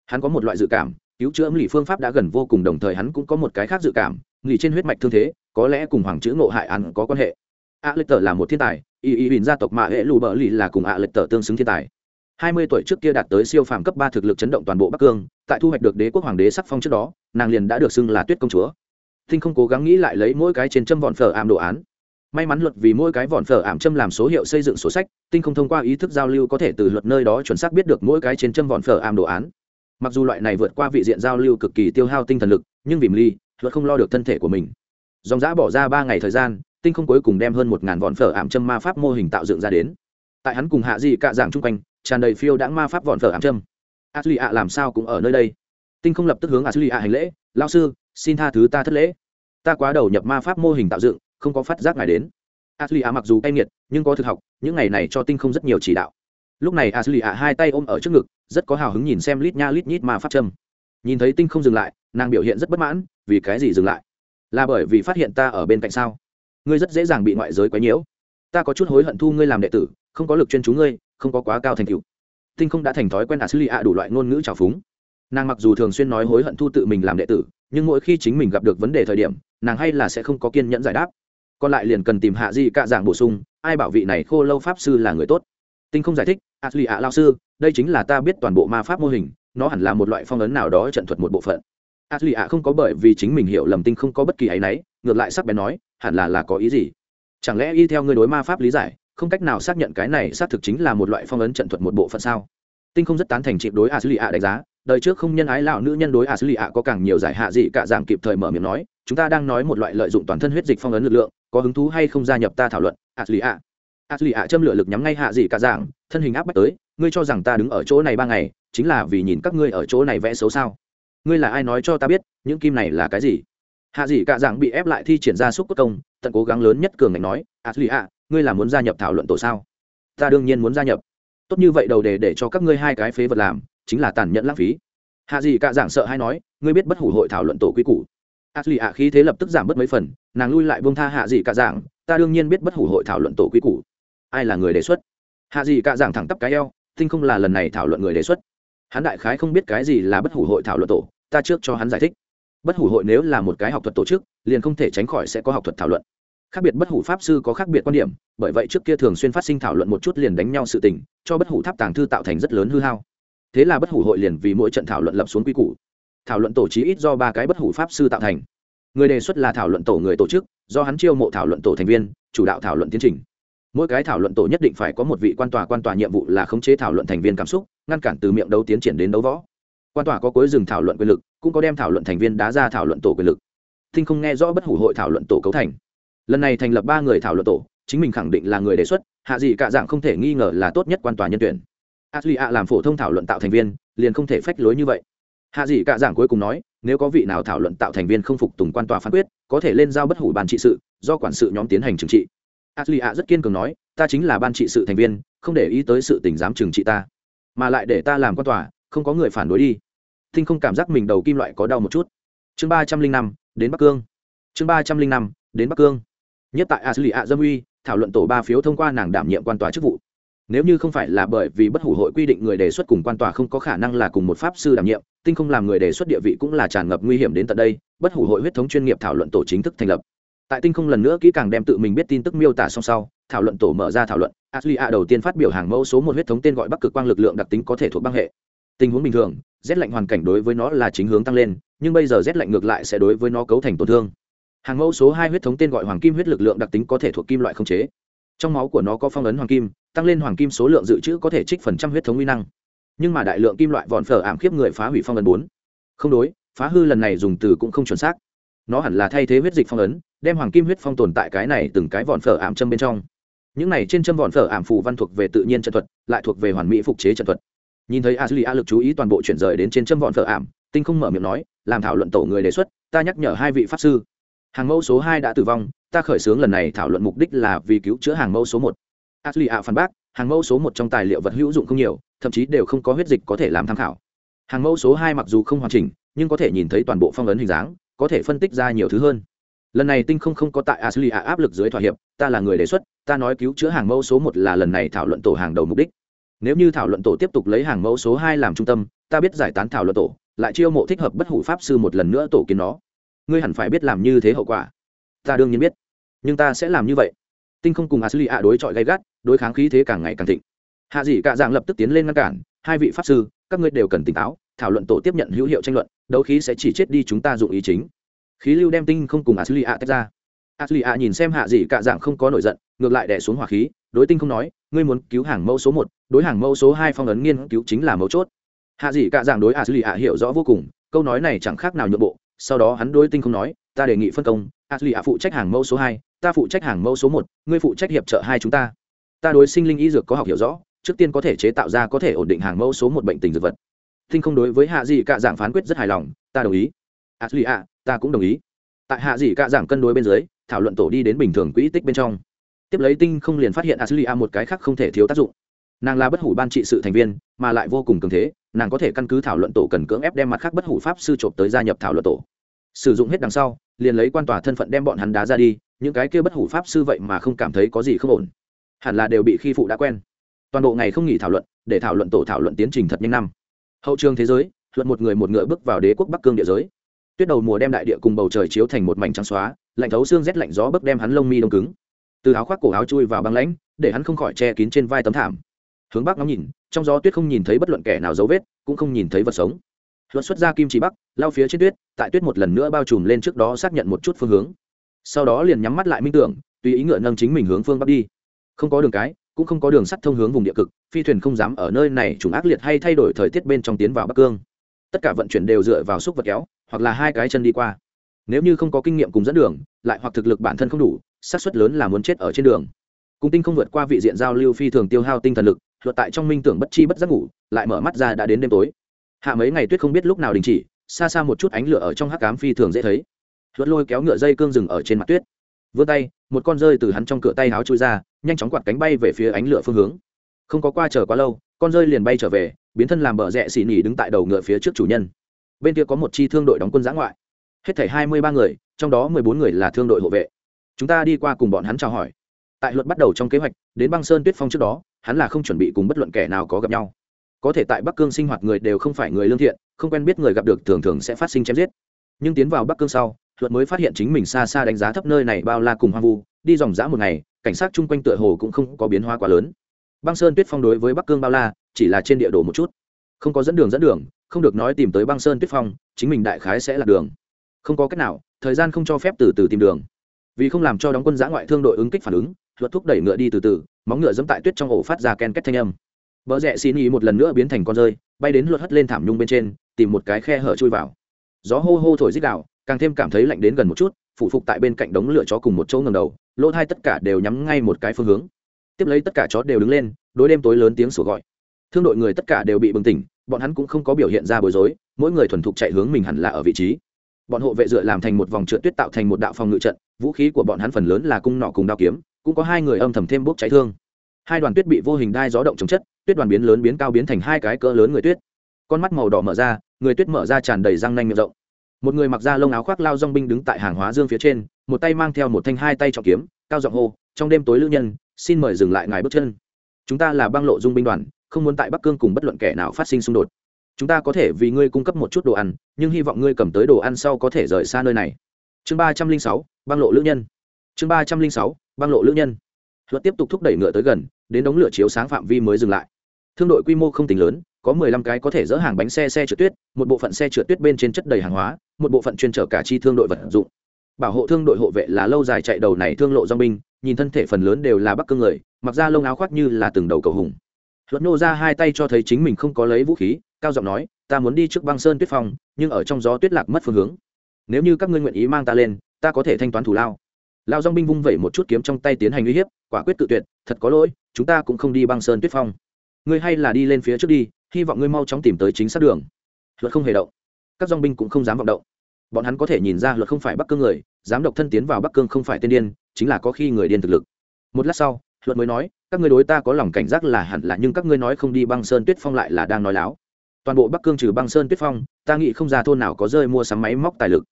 Hắn có một loại dự cảm cứu chữa lì phương pháp đã gần vô cùng, đồng thời hắn cũng có một cái khác dự cảm lì trên huyết mạch thương thế, có lẽ cùng hoàng chữ ngộ hại ăn có quan hệ. A lệch tờ là một thiên tài, y y bình gia tộc mạ hệ lù bờ lì là cùng a lệch tờ tương xứng thiên tài. Hai mươi tuổi trước kia đạt tới siêu phàm cấp ba thực lực chấn động toàn bộ bắc cương, tại thu hoạch được đế quốc hoàng đế sắc phong trước đó, nàng liền đã được xưng là tuyết công chúa. Thinh không cố gắng nghĩ lại lấy mỗi cái trên châm vọn phở ảm đồ án. May mắn luật vì mỗi cái vọn phở ảm châm làm số hiệu xây dựng sổ sách tinh không thông qua ý thức giao lưu có thể từ luật nơi đó chuẩn xác biết được mỗi cái trên châm vọn phở ảm đồ án mặc dù loại này vượt qua vị diện giao lưu cực kỳ tiêu hao tinh thần lực, nhưng vì ly luật không lo được thân thể của mình. Dòng giã bỏ ra ba ngày thời gian, tinh không cuối cùng đem hơn một ngàn vọn phở ảm châm ma pháp mô hình tạo dựng ra đến. Tại hắn cùng hạ dị cạ giảng chung quanh, tràn đầy phiêu đãng ma pháp vọn phở ảm châm. A duy ạ làm sao cũng ở nơi đây. Tinh không lập tức hướng a duy ạ hành lễ lao sư, xin tha thứ ta thất lễ. Ta quá đầu nhập ma pháp mô hình tạo dựng, không có phát giác ngài đến. A duy ạ mặc dù cay nghiệt, nhưng có thực học, những ngày này cho tinh không rất nhiều chỉ đạo lúc này a duy ạ hai tay ôm ở trước ngực, rất có hào hứng nhìn xem lít nha lít nhít ma phát châm. Nhìn thấy tinh không dừng lại, nàng biểu hiện rất bất mãn, vì cái gì dừng lại? Là bởi vì phát hiện ta ở bên cạnh sao? Ngươi rất dễ dàng bị ngoại giới quấy nhiễu. Ta có chút hối hận thu ngươi làm đệ tử, không có lực chuyên chú ngươi, không có quá cao thành cựu tinh không đã thành thói quen a xử lý ạ đủ loại ngôn ngữ trào phúng. Nàng mặc dù thường xuyên nói hối hận thu tự mình làm đệ tử, nhưng mỗi khi chính mình gặp được vấn đề thời điểm, nàng hay là sẽ không có kiên nhẫn giải đáp. Còn lại liền cần tìm hạ gì cạ giảng bổ sung, ai bảo vị này khô lâu pháp sư là người tốt tinh không giải thích a duy ạ lao sư, đây chính là ta biết toàn bộ ma pháp mô hình, nó hẳn là một loại phong ấn nào đó trận thuật một bộ phận. A duy ạ không có bởi vì chính mình hiểu lầm tinh không có bất kỳ áy náy, ngược lại sắc bén nói, hẳn là là có ý gì? Chẳng lẽ y theo ngươi đối ma pháp lý giải, không cách nào xác nhận cái này xác thực chính là một loại phong ấn trận thuật một bộ phận sao? Tinh không rất tán thành chịp đối a duy ạ đánh giá, đời trước không nhân ái lão nữ nhân đối a duy ạ có càng nhiều giải hạ gì cả giảm kịp thời mở miệng nói, chúng ta đang nói một loại lợi dụng toàn thân huyết dịch phong ấn lực lượng, có hứng thú hay không gia nhập ta thảo luận a duy ạ? Át xử lì ạ châm lửa lực nhắm ngay hạ gì cả dạng thân hình áp bách tới ngươi cho rằng ta đứng ở chỗ này ba ngày chính là vì nhìn các ngươi ở chỗ này vẽ xấu sao? Ngươi là ai nói cho ta biết những kim này là cái gì? Hạ dị cả dạng bị ép lại thi triển ra xúc cốt công tận cố gắng lớn nhất cường ngạnh nói Át xử lì ạ ngươi là muốn gia nhập thảo luận tổ sao? Ta đương nhiên muốn gia nhập. Tốt như vậy đầu đề để cho các ngươi hai cái phế vật làm chính là tàn nhẫn lãng phí. Hạ gì cả dạng sợ hay nói ngươi biết bất hủ hội thảo luận tổ quy củ. Át lì ạ khí thế lập tức giảm bớt mấy phần nàng lui lại buông tha hạ gì cả dạng, ta đương nhiên biết bất hủ hội thảo luận tổ quy củ ai là người đề xuất? Hạ gì cả giảng thẳng tắp cái eo, tinh không là lần này thảo luận người đề xuất. Hắn đại khái không biết cái gì là bất hủ hội thảo luận tổ, ta trước cho hắn giải thích. Bất hủ hội nếu là một cái học thuật tổ chức, liền không thể tránh khỏi sẽ có học thuật thảo luận. Khác biệt bất hủ pháp sư có khác biệt quan điểm, bởi vậy trước kia thường xuyên phát sinh thảo luận một chút liền đánh nhau sự tình, cho bất hủ tháp tàng thư tạo thành rất lớn hư hao. Thế là bất hủ hội liền vì mỗi trận thảo luận lập xuống quy củ. Thảo luận tổ chí ít do ba cái bất hủ pháp sư tạo thành. Người đề xuất là thảo luận tổ người tổ chức, do hắn chiêu mộ thảo luận tổ thành viên, chủ đạo thảo luận tiến trình mỗi cái thảo luận tổ nhất định phải có một vị quan tòa quan tòa nhiệm vụ là khống chế thảo luận thành viên cảm xúc, ngăn cản từ miệng đấu tiến triển đến đấu võ. Quan tòa có cuối dừng thảo luận quyền lực, cũng có đem thảo luận thành viên đá ra thảo luận tổ quyền lực. Thinh không nghe rõ bất hủ hội thảo luận tổ cấu thành. Lần này thành lập ba người thảo luận tổ, chính mình khẳng định là người đề xuất, hạ dị cả dạng không thể nghi ngờ là tốt nhất quan tòa nhân tuyển. A ạ làm phổ thông thảo luận tạo thành viên, liền không thể phách lối như vậy. Hạ dị cả dạng cuối cùng nói, nếu có vị nào thảo luận tạo thành viên không phục tùng quan tòa phán quyết, có thể lên giao bất hủ bàn trị sự, do quản sự nhóm tiến hành trừng trị a duy ạ rất kiên cường nói, ta chính là ban trị sự thành viên, không để ý tới sự tình giám trừng trị ta, mà lại để ta làm quan tòa, không có người phản đối đi. Thinh không cảm giác mình đầu kim loại có đau một chút. Chương ba trăm linh năm, đến bắc cương. Chương ba trăm linh năm, đến bắc cương. Nhất tại a xử a dâm uy, thảo luận tổ ba phiếu thông qua nàng đảm nhiệm quan tòa chức vụ. Nếu như không phải là bởi vì bất hủ hội quy định người đề xuất cùng quan tòa không có khả năng là cùng một pháp sư đảm nhiệm tinh không làm người đề xuất địa vị cũng là tràn ngập nguy hiểm đến tận đây, bất hủ hội huyết thống chuyên nghiệp thảo luận tổ chính thức thành lập tại tinh không lần nữa kỹ càng đem tự mình biết tin tức miêu tả song sau, thảo luận tổ mở ra thảo luận, ashley a đầu tiên phát biểu hàng mẫu số một huyết thống tên gọi bắc cực quang lực lượng đặc tính có thể thuộc băng hệ. Tình huống bình thường, rét lạnh hoàn cảnh đối với nó là chính hướng tăng lên, nhưng bây giờ rét lạnh ngược lại sẽ đối với nó cấu thành tổn thương. Hàng mẫu số hai huyết thống tên gọi hoàng kim huyết lực lượng đặc tính có thể thuộc kim loại không chế. Trong máu của nó có phong ấn hoàng kim, tăng lên hoàng kim số lượng dự trữ có thể trích phần trăm huyết thống uy năng. Nhưng mà đại lượng kim loại vòn phở ảm khiếp người phá hủy phong ấn bốn. Không đối, phá hư lần này dùng từ cũng không chuẩn xác. Nó hẳn là thay thế huyết dịch phong ấn đem hoàng kim huyết phong tồn tại cái này từng cái vòn phở ảm châm bên trong. Những này trên châm vòn phở ảm phù văn thuộc về tự nhiên trận thuật, lại thuộc về hoàn mỹ phục chế trận thuật. Nhìn thấy ashley a lực chú ý toàn bộ chuyển rời đến trên châm vòn phở ảm, tinh không mở miệng nói, làm thảo luận tổ người đề xuất, ta nhắc nhở hai vị pháp sư. Hàng mẫu số hai đã tử vong, ta khởi xướng lần này thảo luận mục đích là vì cứu chữa hàng mẫu số một. Ashley a phản bác, hàng mẫu số một trong tài liệu vật hữu dụng không nhiều, thậm chí đều không có huyết dịch có thể làm tham khảo. Hàng mẫu số hai mặc dù không hoàn chỉnh, nhưng có thể nhìn thấy toàn bộ phong ấn hình dáng, có thể phân tích ra nhiều thứ hơn lần này tinh không không có tại ashley áp lực dưới thỏa hiệp, ta là người đề xuất, ta nói cứu chữa hàng mẫu số một là lần này thảo luận tổ hàng đầu mục đích. Nếu như thảo luận tổ tiếp tục lấy hàng mẫu số hai làm trung tâm, ta biết giải tán thảo luận tổ, lại chiêu mộ thích hợp bất hủ pháp sư một lần nữa tổ kiến nó. Ngươi hẳn phải biết làm như thế hậu quả. Ta đương nhiên biết, nhưng ta sẽ làm như vậy. Tinh không cùng ashley A đối chọi gay gắt, đối kháng khí thế càng ngày càng thịnh. Hạ dị cạ dạng lập tức tiến lên ngăn cản, hai vị pháp sư, các ngươi đều cần tỉnh táo, thảo luận tổ tiếp nhận hữu hiệu tranh luận, đấu khí sẽ chỉ chết đi chúng ta dụng ý chính khí lưu đem tinh không cùng ashley ạ tách ra. Ashley ạ nhìn xem hạ dị cạ dạng không có nổi giận, ngược lại đẻ xuống hỏa khí, đối tinh không nói, ngươi muốn cứu hàng mẫu số một, đối hàng mẫu số hai phong ấn nghiên cứu chính là mấu chốt. Hạ dị cạ dạng đối ashley ạ hiểu rõ vô cùng, câu nói này chẳng khác nào nhượng bộ, sau đó hắn đối tinh không nói, ta đề nghị phân công ashley ạ phụ trách hàng mẫu số hai, ta phụ trách hàng mẫu số một, ngươi phụ trách hiệp trợ hai chúng ta. Ta đối sinh linh y dược có học hiểu rõ, trước tiên có thể chế tạo ra có thể ổn định hàng mẫu số một bệnh tình dược vật. Tinh không đối với hạ dị cạ dạng phán quyết rất hài lòng, ta đồng ý. À, ashley ạ, ta cũng đồng ý. Tại hạ dị cạ giảng cân đối bên dưới, thảo luận tổ đi đến bình thường quỹ tích bên trong. Tiếp lấy tinh không liền phát hiện ashley ạ một cái khác không thể thiếu tác dụng. Nàng là bất hủ ban trị sự thành viên, mà lại vô cùng cường thế, nàng có thể căn cứ thảo luận tổ cần cưỡng ép đem mặt khác bất hủ pháp sư trộm tới gia nhập thảo luận tổ. Sử dụng hết đằng sau, liền lấy quan tòa thân phận đem bọn hắn đá ra đi, những cái kia bất hủ pháp sư vậy mà không cảm thấy có gì không ổn. Hẳn là đều bị khi phụ đã quen. Toàn bộ ngày không nghỉ thảo luận, để thảo luận tổ thảo luận tiến trình thật nhanh năm. Hậu trường thế giới luận một người một ngựa bước vào đế quốc bắc cương địa giới tuyết đầu mùa đem đại địa cùng bầu trời chiếu thành một mảnh trắng xóa, lạnh thấu xương rét lạnh gió bấc đem hắn lông mi đông cứng. Từ áo khoác cổ áo chui vào băng lãnh, để hắn không khỏi che kín trên vai tấm thảm. Hướng bắc ngắm nhìn, trong gió tuyết không nhìn thấy bất luận kẻ nào dấu vết, cũng không nhìn thấy vật sống. Luật xuất ra kim chỉ bắc, lao phía trên tuyết, tại tuyết một lần nữa bao trùm lên trước đó xác nhận một chút phương hướng. Sau đó liền nhắm mắt lại minh tưởng, tùy ý ngựa nâng chính mình hướng phương bắc đi. Không có đường cái, cũng không có đường sắt thông hướng vùng địa cực, phi thuyền không dám ở nơi này trùng ác liệt hay thay đổi thời tiết bên trong tiến vào bắc cương tất cả vận chuyển đều dựa vào xúc vật kéo, hoặc là hai cái chân đi qua. Nếu như không có kinh nghiệm cùng dẫn đường, lại hoặc thực lực bản thân không đủ, xác suất lớn là muốn chết ở trên đường. Cung tinh không vượt qua vị diện giao lưu phi thường tiêu hao tinh thần lực luật tại trong minh tưởng bất chi bất giác ngủ, lại mở mắt ra đã đến đêm tối. Hạ mấy ngày tuyết không biết lúc nào đình chỉ, xa xa một chút ánh lửa ở trong hắc cám phi thường dễ thấy. Luật lôi kéo ngựa dây cương rừng ở trên mặt tuyết. Vươn tay, một con rơi từ hắn trong cửa tay háo chui ra, nhanh chóng quạt cánh bay về phía ánh lửa phương hướng. Không có qua chờ quá lâu con rơi liền bay trở về, biến thân làm bờ rẽ xỉ nỉ đứng tại đầu ngựa phía trước chủ nhân. Bên kia có một chi thương đội đóng quân giã ngoại. Hết thảy hai mươi ba người, trong đó mười bốn người là thương đội hộ vệ. Chúng ta đi qua cùng bọn hắn chào hỏi. Tại luật bắt đầu trong kế hoạch, đến băng sơn tuyết phong trước đó, hắn là không chuẩn bị cùng bất luận kẻ nào có gặp nhau. Có thể tại bắc cương sinh hoạt người đều không phải người lương thiện, không quen biết người gặp được thường thường sẽ phát sinh chém giết. Nhưng tiến vào bắc cương sau, luật mới phát hiện chính mình xa xa đánh giá thấp nơi này bao la cùng hoang vu, đi dòng dã một ngày, cảnh sát chung quanh tựa hồ cũng không có biến hóa quá lớn băng sơn tuyết phong đối với bắc cương bao la, chỉ là trên địa đồ một chút. Không có dẫn đường dẫn đường, không được nói tìm tới băng sơn tuyết phong, chính mình đại khái sẽ là đường. Không có cách nào, thời gian không cho phép từ từ tìm đường. Vì không làm cho đóng quân giã ngoại thương đội ứng kích phản ứng, luật thúc đẩy ngựa đi từ từ, móng ngựa dẫm tại tuyết trong ổ phát ra ken két thanh âm. Vợ rẽ xin ý một lần nữa biến thành con rơi, bay đến luật hất lên thảm nhung bên trên, tìm một cái khe hở chui vào. Gió hô hô thổi dích đạo càng thêm cảm thấy lạnh đến gần một chút, phụ phục tại bên cạnh đống lửa chó cùng một chỗ ngầm đầu, lỗ thai tất cả đều nhắm ngay một cái phương hướng tiếp lấy tất cả chó đều đứng lên, đối đêm tối lớn tiếng sủa gọi. Thương đội người tất cả đều bị bừng tỉnh, bọn hắn cũng không có biểu hiện ra bối rối, mỗi người thuần thục chạy hướng mình hẳn là ở vị trí. Bọn hộ vệ dựa làm thành một vòng trượt tuyết tạo thành một đạo phòng ngự trận, vũ khí của bọn hắn phần lớn là cung nọ cùng đao kiếm, cũng có hai người âm thầm thêm bốc cháy thương. Hai đoàn tuyết bị vô hình đai gió động chống chất, tuyết đoàn biến lớn biến cao biến thành hai cái cỡ lớn người tuyết. Con mắt màu đỏ mở ra, người tuyết mở ra tràn đầy răng nanh miệng rộng. Một người mặc da lông áo khoác lao dong binh đứng tại hàng hóa dương phía trên, một tay mang theo một thanh hai tay trọng kiếm, cao giọng hô, trong đêm tối lữ nhân xin mời dừng lại ngài bước chân. Chúng ta là băng lộ dung binh đoàn, không muốn tại bắc cương cùng bất luận kẻ nào phát sinh xung đột. Chúng ta có thể vì ngươi cung cấp một chút đồ ăn, nhưng hy vọng ngươi cầm tới đồ ăn sau có thể rời xa nơi này. Chương ba trăm linh sáu, băng lộ lữ nhân. Chương ba trăm linh sáu, băng lộ lữ nhân. Luật tiếp tục thúc đẩy ngựa tới gần, đến đống lửa chiếu sáng phạm vi mới dừng lại. Thương đội quy mô không tính lớn, có mười lăm cái có thể dỡ hàng bánh xe xe trượt tuyết, một bộ phận xe trượt tuyết bên trên chất đầy hàng hóa, một bộ phận chuyên chở cả chi thương đội vật dụng bảo hộ thương đội hộ vệ là lâu dài chạy đầu này thương lộ do binh, nhìn thân thể phần lớn đều là bắc cương người, mặc ra lông áo khoác như là từng đầu cầu hùng. Luật nô ra hai tay cho thấy chính mình không có lấy vũ khí, cao giọng nói, ta muốn đi trước băng sơn tuyết phong, nhưng ở trong gió tuyết lạc mất phương hướng. Nếu như các ngươi nguyện ý mang ta lên, ta có thể thanh toán thủ lao. Lao dong binh vung vẩy một chút kiếm trong tay tiến hành uy hiếp, quả quyết tự tuyệt, thật có lỗi, chúng ta cũng không đi băng sơn tuyết phong. Ngươi hay là đi lên phía trước đi, hy vọng ngươi mau chóng tìm tới chính xác đường. Luật không hề động. Các dong binh cũng không dám vọng động bọn hắn có thể nhìn ra luật không phải bắc cương người dám độc thân tiến vào bắc cương không phải tên điên, chính là có khi người điên thực lực. Một lát sau, luật mới nói, các ngươi đối ta có lòng cảnh giác là hẳn là, nhưng các ngươi nói không đi băng sơn tuyết phong lại là đang nói láo. Toàn bộ bắc cương trừ băng sơn tuyết phong, ta nghĩ không ra thôn nào có rơi mua sắm máy móc tài lực.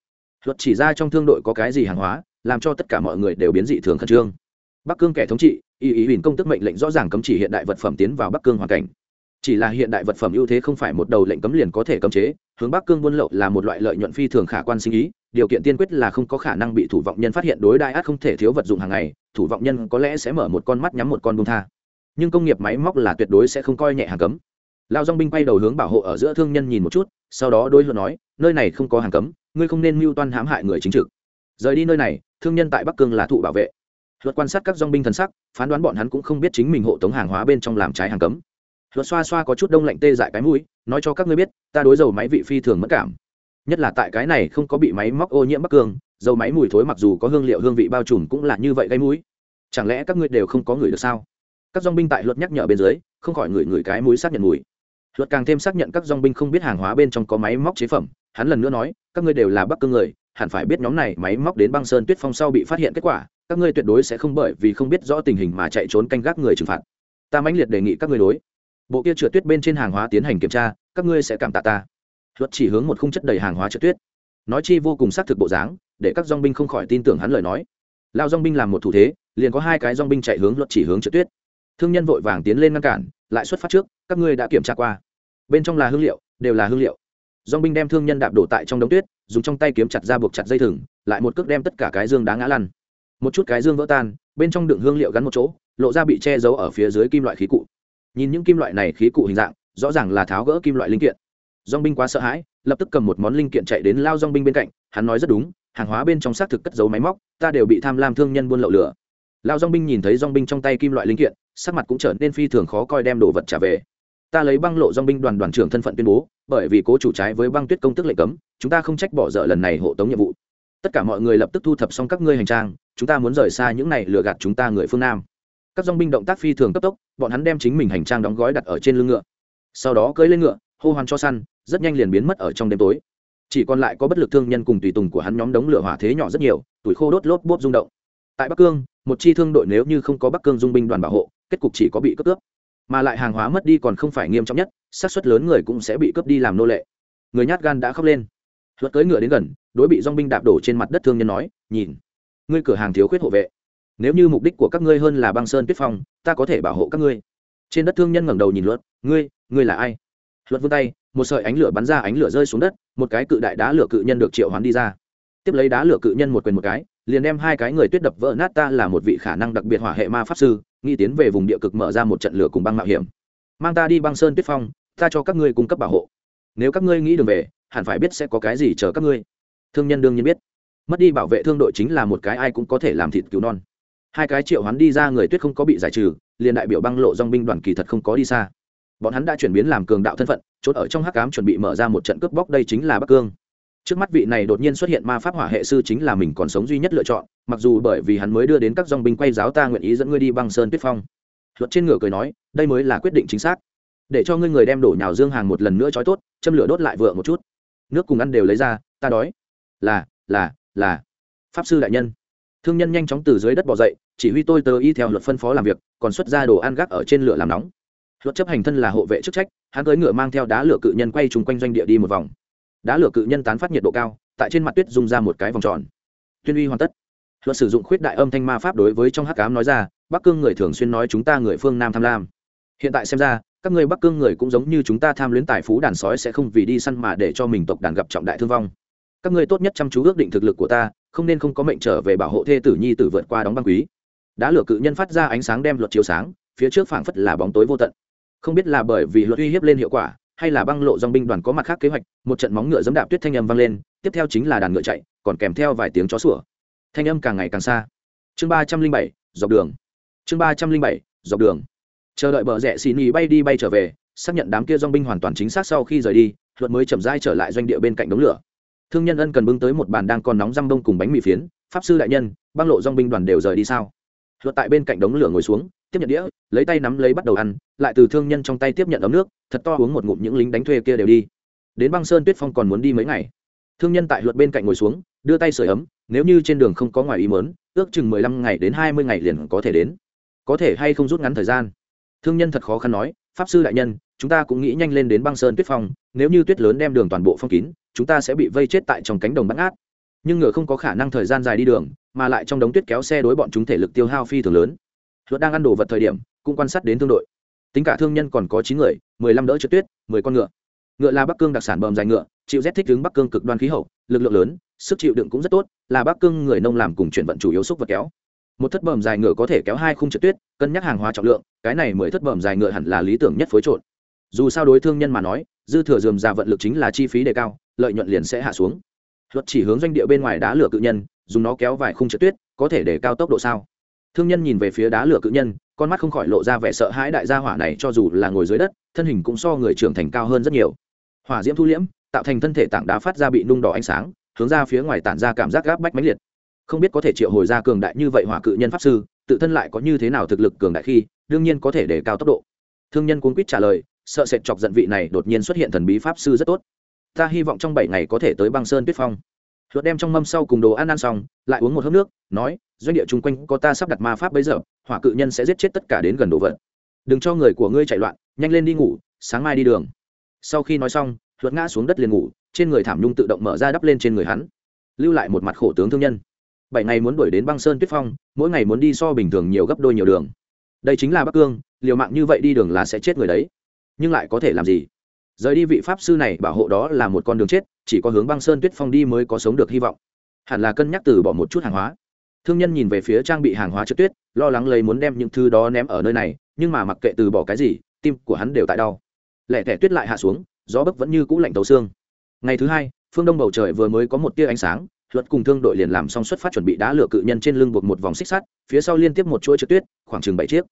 Luật chỉ ra trong thương đội có cái gì hàng hóa, làm cho tất cả mọi người đều biến dị thường khẩn trương. Bắc cương kẻ thống trị ý ý huỳnh công tức mệnh lệnh rõ ràng cấm chỉ hiện đại vật phẩm tiến vào bắc cương hoàn cảnh chỉ là hiện đại vật phẩm ưu thế không phải một đầu lệnh cấm liền có thể cấm chế, hướng bắc cương buôn lậu là một loại lợi nhuận phi thường khả quan sinh ý, điều kiện tiên quyết là không có khả năng bị thủ vọng nhân phát hiện đối đại ác không thể thiếu vật dụng hàng ngày, thủ vọng nhân có lẽ sẽ mở một con mắt nhắm một con bông tha. Nhưng công nghiệp máy móc là tuyệt đối sẽ không coi nhẹ hàng cấm. Lao dong binh quay đầu hướng bảo hộ ở giữa thương nhân nhìn một chút, sau đó đôi hứa nói, nơi này không có hàng cấm, ngươi không nên mưu toan hãm hại người chính trực. Rời đi nơi này, thương nhân tại bắc cương là thụ bảo vệ. Luật quan sát các dong binh thần sắc, phán đoán bọn hắn cũng không biết chính mình hộ tống hàng hóa bên trong làm trái hàng cấm luật xoa xoa có chút đông lạnh tê dại cái mũi, nói cho các ngươi biết, ta đối dầu máy vị phi thường mất cảm. Nhất là tại cái này không có bị máy móc ô nhiễm bắc cương dầu máy mùi thối mặc dù có hương liệu hương vị bao trùm cũng là như vậy gây mũi. Chẳng lẽ các ngươi đều không có người được sao? Các dong binh tại luật nhắc nhở bên dưới, không khỏi ngửi ngửi cái mũi xác nhận mùi. Luật càng thêm xác nhận các dong binh không biết hàng hóa bên trong có máy móc chế phẩm. Hắn lần nữa nói, các ngươi đều là bắc cương người, hẳn phải biết nhóm này máy móc đến băng sơn tuyết phong sau bị phát hiện kết quả, các ngươi tuyệt đối sẽ không bởi vì không biết rõ tình hình mà chạy trốn canh gác người trừng phạt. Ta mãnh liệt đề nghị các ngươi đối bộ kia trượt tuyết bên trên hàng hóa tiến hành kiểm tra, các ngươi sẽ cảm tạ ta. Luật chỉ hướng một khung chất đầy hàng hóa trượt tuyết. Nói chi vô cùng xác thực bộ dáng, để các dong binh không khỏi tin tưởng hắn lời nói. Lao dong binh làm một thủ thế, liền có hai cái dong binh chạy hướng luật chỉ hướng trượt tuyết. Thương nhân vội vàng tiến lên ngăn cản, lại xuất phát trước, các ngươi đã kiểm tra qua. Bên trong là hương liệu, đều là hương liệu. Dong binh đem thương nhân đạp đổ tại trong đống tuyết, dùng trong tay kiếm chặt ra buộc chặt dây thừng, lại một cước đem tất cả cái dương đá ngã lăn. Một chút cái dương vỡ tan, bên trong đựng hương liệu gắn một chỗ, lộ ra bị che giấu ở phía dưới kim loại khí cụ nhìn những kim loại này khí cụ hình dạng, rõ ràng là tháo gỡ kim loại linh kiện. Dong binh quá sợ hãi, lập tức cầm một món linh kiện chạy đến lao dong binh bên cạnh, hắn nói rất đúng, hàng hóa bên trong xác thực cất giấu máy móc, ta đều bị tham lam thương nhân buôn lậu lửa. Lao dong binh nhìn thấy dong binh trong tay kim loại linh kiện, sắc mặt cũng trở nên phi thường khó coi đem đồ vật trả về. Ta lấy băng lộ dong binh đoàn đoàn trưởng thân phận tuyên bố, bởi vì cố chủ trái với băng tuyết công tức lệnh cấm, chúng ta không trách bỏ dở lần này hộ tống nhiệm vụ. Tất cả mọi người lập tức thu thập xong các ngươi hành trang, chúng ta muốn rời xa những này lừa gạt chúng ta người phương nam các dong binh động tác phi thường cấp tốc, bọn hắn đem chính mình hành trang đóng gói đặt ở trên lưng ngựa. Sau đó cưỡi lên ngựa, hô hoan cho săn, rất nhanh liền biến mất ở trong đêm tối. Chỉ còn lại có bất lực thương nhân cùng tùy tùng của hắn nhóm đống lửa hỏa thế nhỏ rất nhiều, tuổi khô đốt lốp bốp rung động. Tại bắc cương, một chi thương đội nếu như không có bắc cương dung binh đoàn bảo hộ, kết cục chỉ có bị cướp cướp. Mà lại hàng hóa mất đi còn không phải nghiêm trọng nhất, xác suất lớn người cũng sẽ bị cướp đi làm nô lệ. Người nhát gan đã khóc lên. Luật cưỡi ngựa đến gần, đối bị dong binh đạp đổ trên mặt đất thương nhân nói, nhìn, ngươi cửa hàng thiếu khuyết hộ vệ nếu như mục đích của các ngươi hơn là băng sơn tuyết phong, ta có thể bảo hộ các ngươi. Trên đất thương nhân ngẩng đầu nhìn luật ngươi ngươi là ai? Luật vươn tay, một sợi ánh lửa bắn ra, ánh lửa rơi xuống đất, một cái cự đại đá lửa cự nhân được triệu hoán đi ra. Tiếp lấy đá lửa cự nhân một quyền một cái, liền đem hai cái người tuyết đập vỡ nát, ta là một vị khả năng đặc biệt hỏa hệ ma pháp sư, nghĩ tiến về vùng địa cực mở ra một trận lửa cùng băng mạo hiểm. Mang ta đi băng sơn tuyết phong, ta cho các ngươi cung cấp bảo hộ. Nếu các ngươi nghĩ đường về, hẳn phải biết sẽ có cái gì chờ các ngươi. Thương nhân đương nhiên biết. Mất đi bảo vệ thương đội chính là một cái ai cũng có thể làm thịt cứu non hai cái triệu hắn đi ra người tuyết không có bị giải trừ, liền đại biểu băng lộ dong binh đoàn kỳ thật không có đi xa. Bọn hắn đã chuyển biến làm cường đạo thân phận, chốt ở trong hắc cám chuẩn bị mở ra một trận cướp bóc, đây chính là bắc cương. Trước mắt vị này đột nhiên xuất hiện ma pháp hỏa hệ sư chính là mình còn sống duy nhất lựa chọn, mặc dù bởi vì hắn mới đưa đến các dong binh quay giáo ta nguyện ý dẫn ngươi đi băng sơn tuyết phong. Luật trên ngựa cười nói, đây mới là quyết định chính xác. Để cho ngươi người đem đổ nhào dương hàng một lần nữa trói tốt, châm lửa đốt lại vựa một chút. Nước cùng ăn đều lấy ra, ta đói. Là là là. Pháp sư đại nhân thương nhân nhanh chóng từ dưới đất bỏ dậy, chỉ huy tôi tớ y theo luật phân phó làm việc, còn xuất ra đồ ăn gác ở trên lửa làm nóng. Luật chấp hành thân là hộ vệ chức trách, hắn cưỡi ngựa mang theo đá lửa cự nhân quay chung quanh doanh địa đi một vòng. Đá lửa cự nhân tán phát nhiệt độ cao, tại trên mặt tuyết dùng ra một cái vòng tròn. Tuyên uy hoàn tất. Luật sử dụng khuyết đại âm thanh ma pháp đối với trong hắc cám nói ra, bắc cương người thường xuyên nói chúng ta người phương nam tham lam. Hiện tại xem ra, các người bắc cương người cũng giống như chúng ta tham luyến tài phú đàn sói sẽ không vì đi săn mà để cho mình tộc đàn gặp trọng đại thương vong. Các ngươi tốt nhất chăm chú ước định thực lực của ta không nên không có mệnh trở về bảo hộ thê tử nhi tử vượt qua đóng băng quý. Đá lửa cự nhân phát ra ánh sáng đem luật chiếu sáng, phía trước phảng phất là bóng tối vô tận. Không biết là bởi vì luật uy hiếp lên hiệu quả, hay là băng lộ dòng binh đoàn có mặt khác kế hoạch, một trận móng ngựa dẫm đạp tuyết thanh âm vang lên, tiếp theo chính là đàn ngựa chạy, còn kèm theo vài tiếng chó sủa. Thanh âm càng ngày càng xa. Chương ba trăm linh bảy, dọc đường. Chương ba trăm linh bảy, dọc đường. Chờ đợi bờ rẽ xì nhì bay đi bay trở về, xác nhận đám kia dòng binh hoàn toàn chính xác sau khi rời đi, luật mới chậm rãi trở lại doanh địa bên cạnh đống lửa thương nhân ân cần bưng tới một bàn đang còn nóng răm bông cùng bánh mì phiến, pháp sư đại nhân, băng lộ dong binh đoàn đều rời đi sao? Luật tại bên cạnh đống lửa ngồi xuống, tiếp nhận đĩa, lấy tay nắm lấy bắt đầu ăn, lại từ thương nhân trong tay tiếp nhận ấm nước, thật to uống một ngụm những lính đánh thuê kia đều đi. Đến băng sơn tuyết phong còn muốn đi mấy ngày. Thương nhân tại luật bên cạnh ngồi xuống, đưa tay sửa ấm, nếu như trên đường không có ngoài ý mớn ước chừng mười lăm ngày đến hai mươi ngày liền có thể đến. Có thể hay không rút ngắn thời gian? Thương nhân thật khó khăn nói, pháp sư đại nhân, chúng ta cũng nghĩ nhanh lên đến băng sơn tuyết phong, nếu như tuyết lớn đem đường toàn bộ phong kín chúng ta sẽ bị vây chết tại trong cánh đồng bắt ngát. Nhưng ngựa không có khả năng thời gian dài đi đường, mà lại trong đống tuyết kéo xe đối bọn chúng thể lực tiêu hao phi thường lớn. Luật đang ăn đồ vật thời điểm, cũng quan sát đến thương đội. Tính cả thương nhân còn có chín người, mười lăm đỡ trượt tuyết, mười con ngựa. Ngựa là bắc cương đặc sản bờm dài ngựa, chịu rét thích ứng bắc cương cực đoan khí hậu, lực lượng lớn, sức chịu đựng cũng rất tốt, là bắc cương người nông làm cùng chuyển vận chủ yếu xúc vật kéo. Một thất bờm dài ngựa có thể kéo hai khung trượt tuyết, cân nhắc hàng hóa trọng lượng, cái này mười thất bờm dài ngựa hẳn là lý tưởng nhất phối trộn. Dù sao đối thương nhân mà nói dư thừa dườm già vận lực chính là chi phí đề cao, lợi nhuận liền sẽ hạ xuống. Luật chỉ hướng doanh địa bên ngoài đá lửa cự nhân, dùng nó kéo vài khung trượt tuyết, có thể để cao tốc độ sao? Thương nhân nhìn về phía đá lửa cự nhân, con mắt không khỏi lộ ra vẻ sợ hãi đại gia hỏa này cho dù là ngồi dưới đất, thân hình cũng so người trưởng thành cao hơn rất nhiều. Hỏa diễm thu liễm, tạo thành thân thể tảng đá phát ra bị nung đỏ ánh sáng, hướng ra phía ngoài tản ra cảm giác gáp bách mãnh liệt. Không biết có thể triệu hồi ra cường đại như vậy hỏa cự nhân pháp sư, tự thân lại có như thế nào thực lực cường đại khi, đương nhiên có thể để cao tốc độ. Thương nhân cuốn quýt trả lời sợ sệt chọc giận vị này đột nhiên xuất hiện thần bí pháp sư rất tốt. Ta hy vọng trong bảy ngày có thể tới băng sơn tuyết phong. Luật đem trong mâm sau cùng đồ ăn ăn xong, lại uống một hớp nước, nói, doanh địa chung quanh có ta sắp đặt ma pháp bấy giờ, hỏa cự nhân sẽ giết chết tất cả đến gần đồ vật. Đừng cho người của ngươi chạy loạn, nhanh lên đi ngủ, sáng mai đi đường. Sau khi nói xong luật ngã xuống đất liền ngủ, trên người thảm nhung tự động mở ra đắp lên trên người hắn. Lưu lại một mặt khổ tướng thương nhân. Bảy ngày muốn đuổi đến băng sơn tuyết phong, mỗi ngày muốn đi so bình thường nhiều gấp đôi nhiều đường. Đây chính là bắc cương, liều mạng như vậy đi đường là sẽ chết người đấy nhưng lại có thể làm gì? Rời đi vị pháp sư này, bảo hộ đó là một con đường chết, chỉ có hướng băng sơn tuyết phong đi mới có sống được hy vọng. Hẳn là cân nhắc từ bỏ một chút hàng hóa. Thương nhân nhìn về phía trang bị hàng hóa trượt tuyết, lo lắng lấy muốn đem những thứ đó ném ở nơi này, nhưng mà mặc kệ từ bỏ cái gì, tim của hắn đều tại đau. Lẻ tẻ tuyết lại hạ xuống, gió bấc vẫn như cũ lạnh tấu xương. Ngày thứ hai, phương đông bầu trời vừa mới có một tia ánh sáng, luật cùng thương đội liền làm xong xuất phát chuẩn bị đá lửa cự nhân trên lưng buộc một vòng xích sắt, phía sau liên tiếp một chuỗi trượt tuyết, khoảng chừng bảy chiếc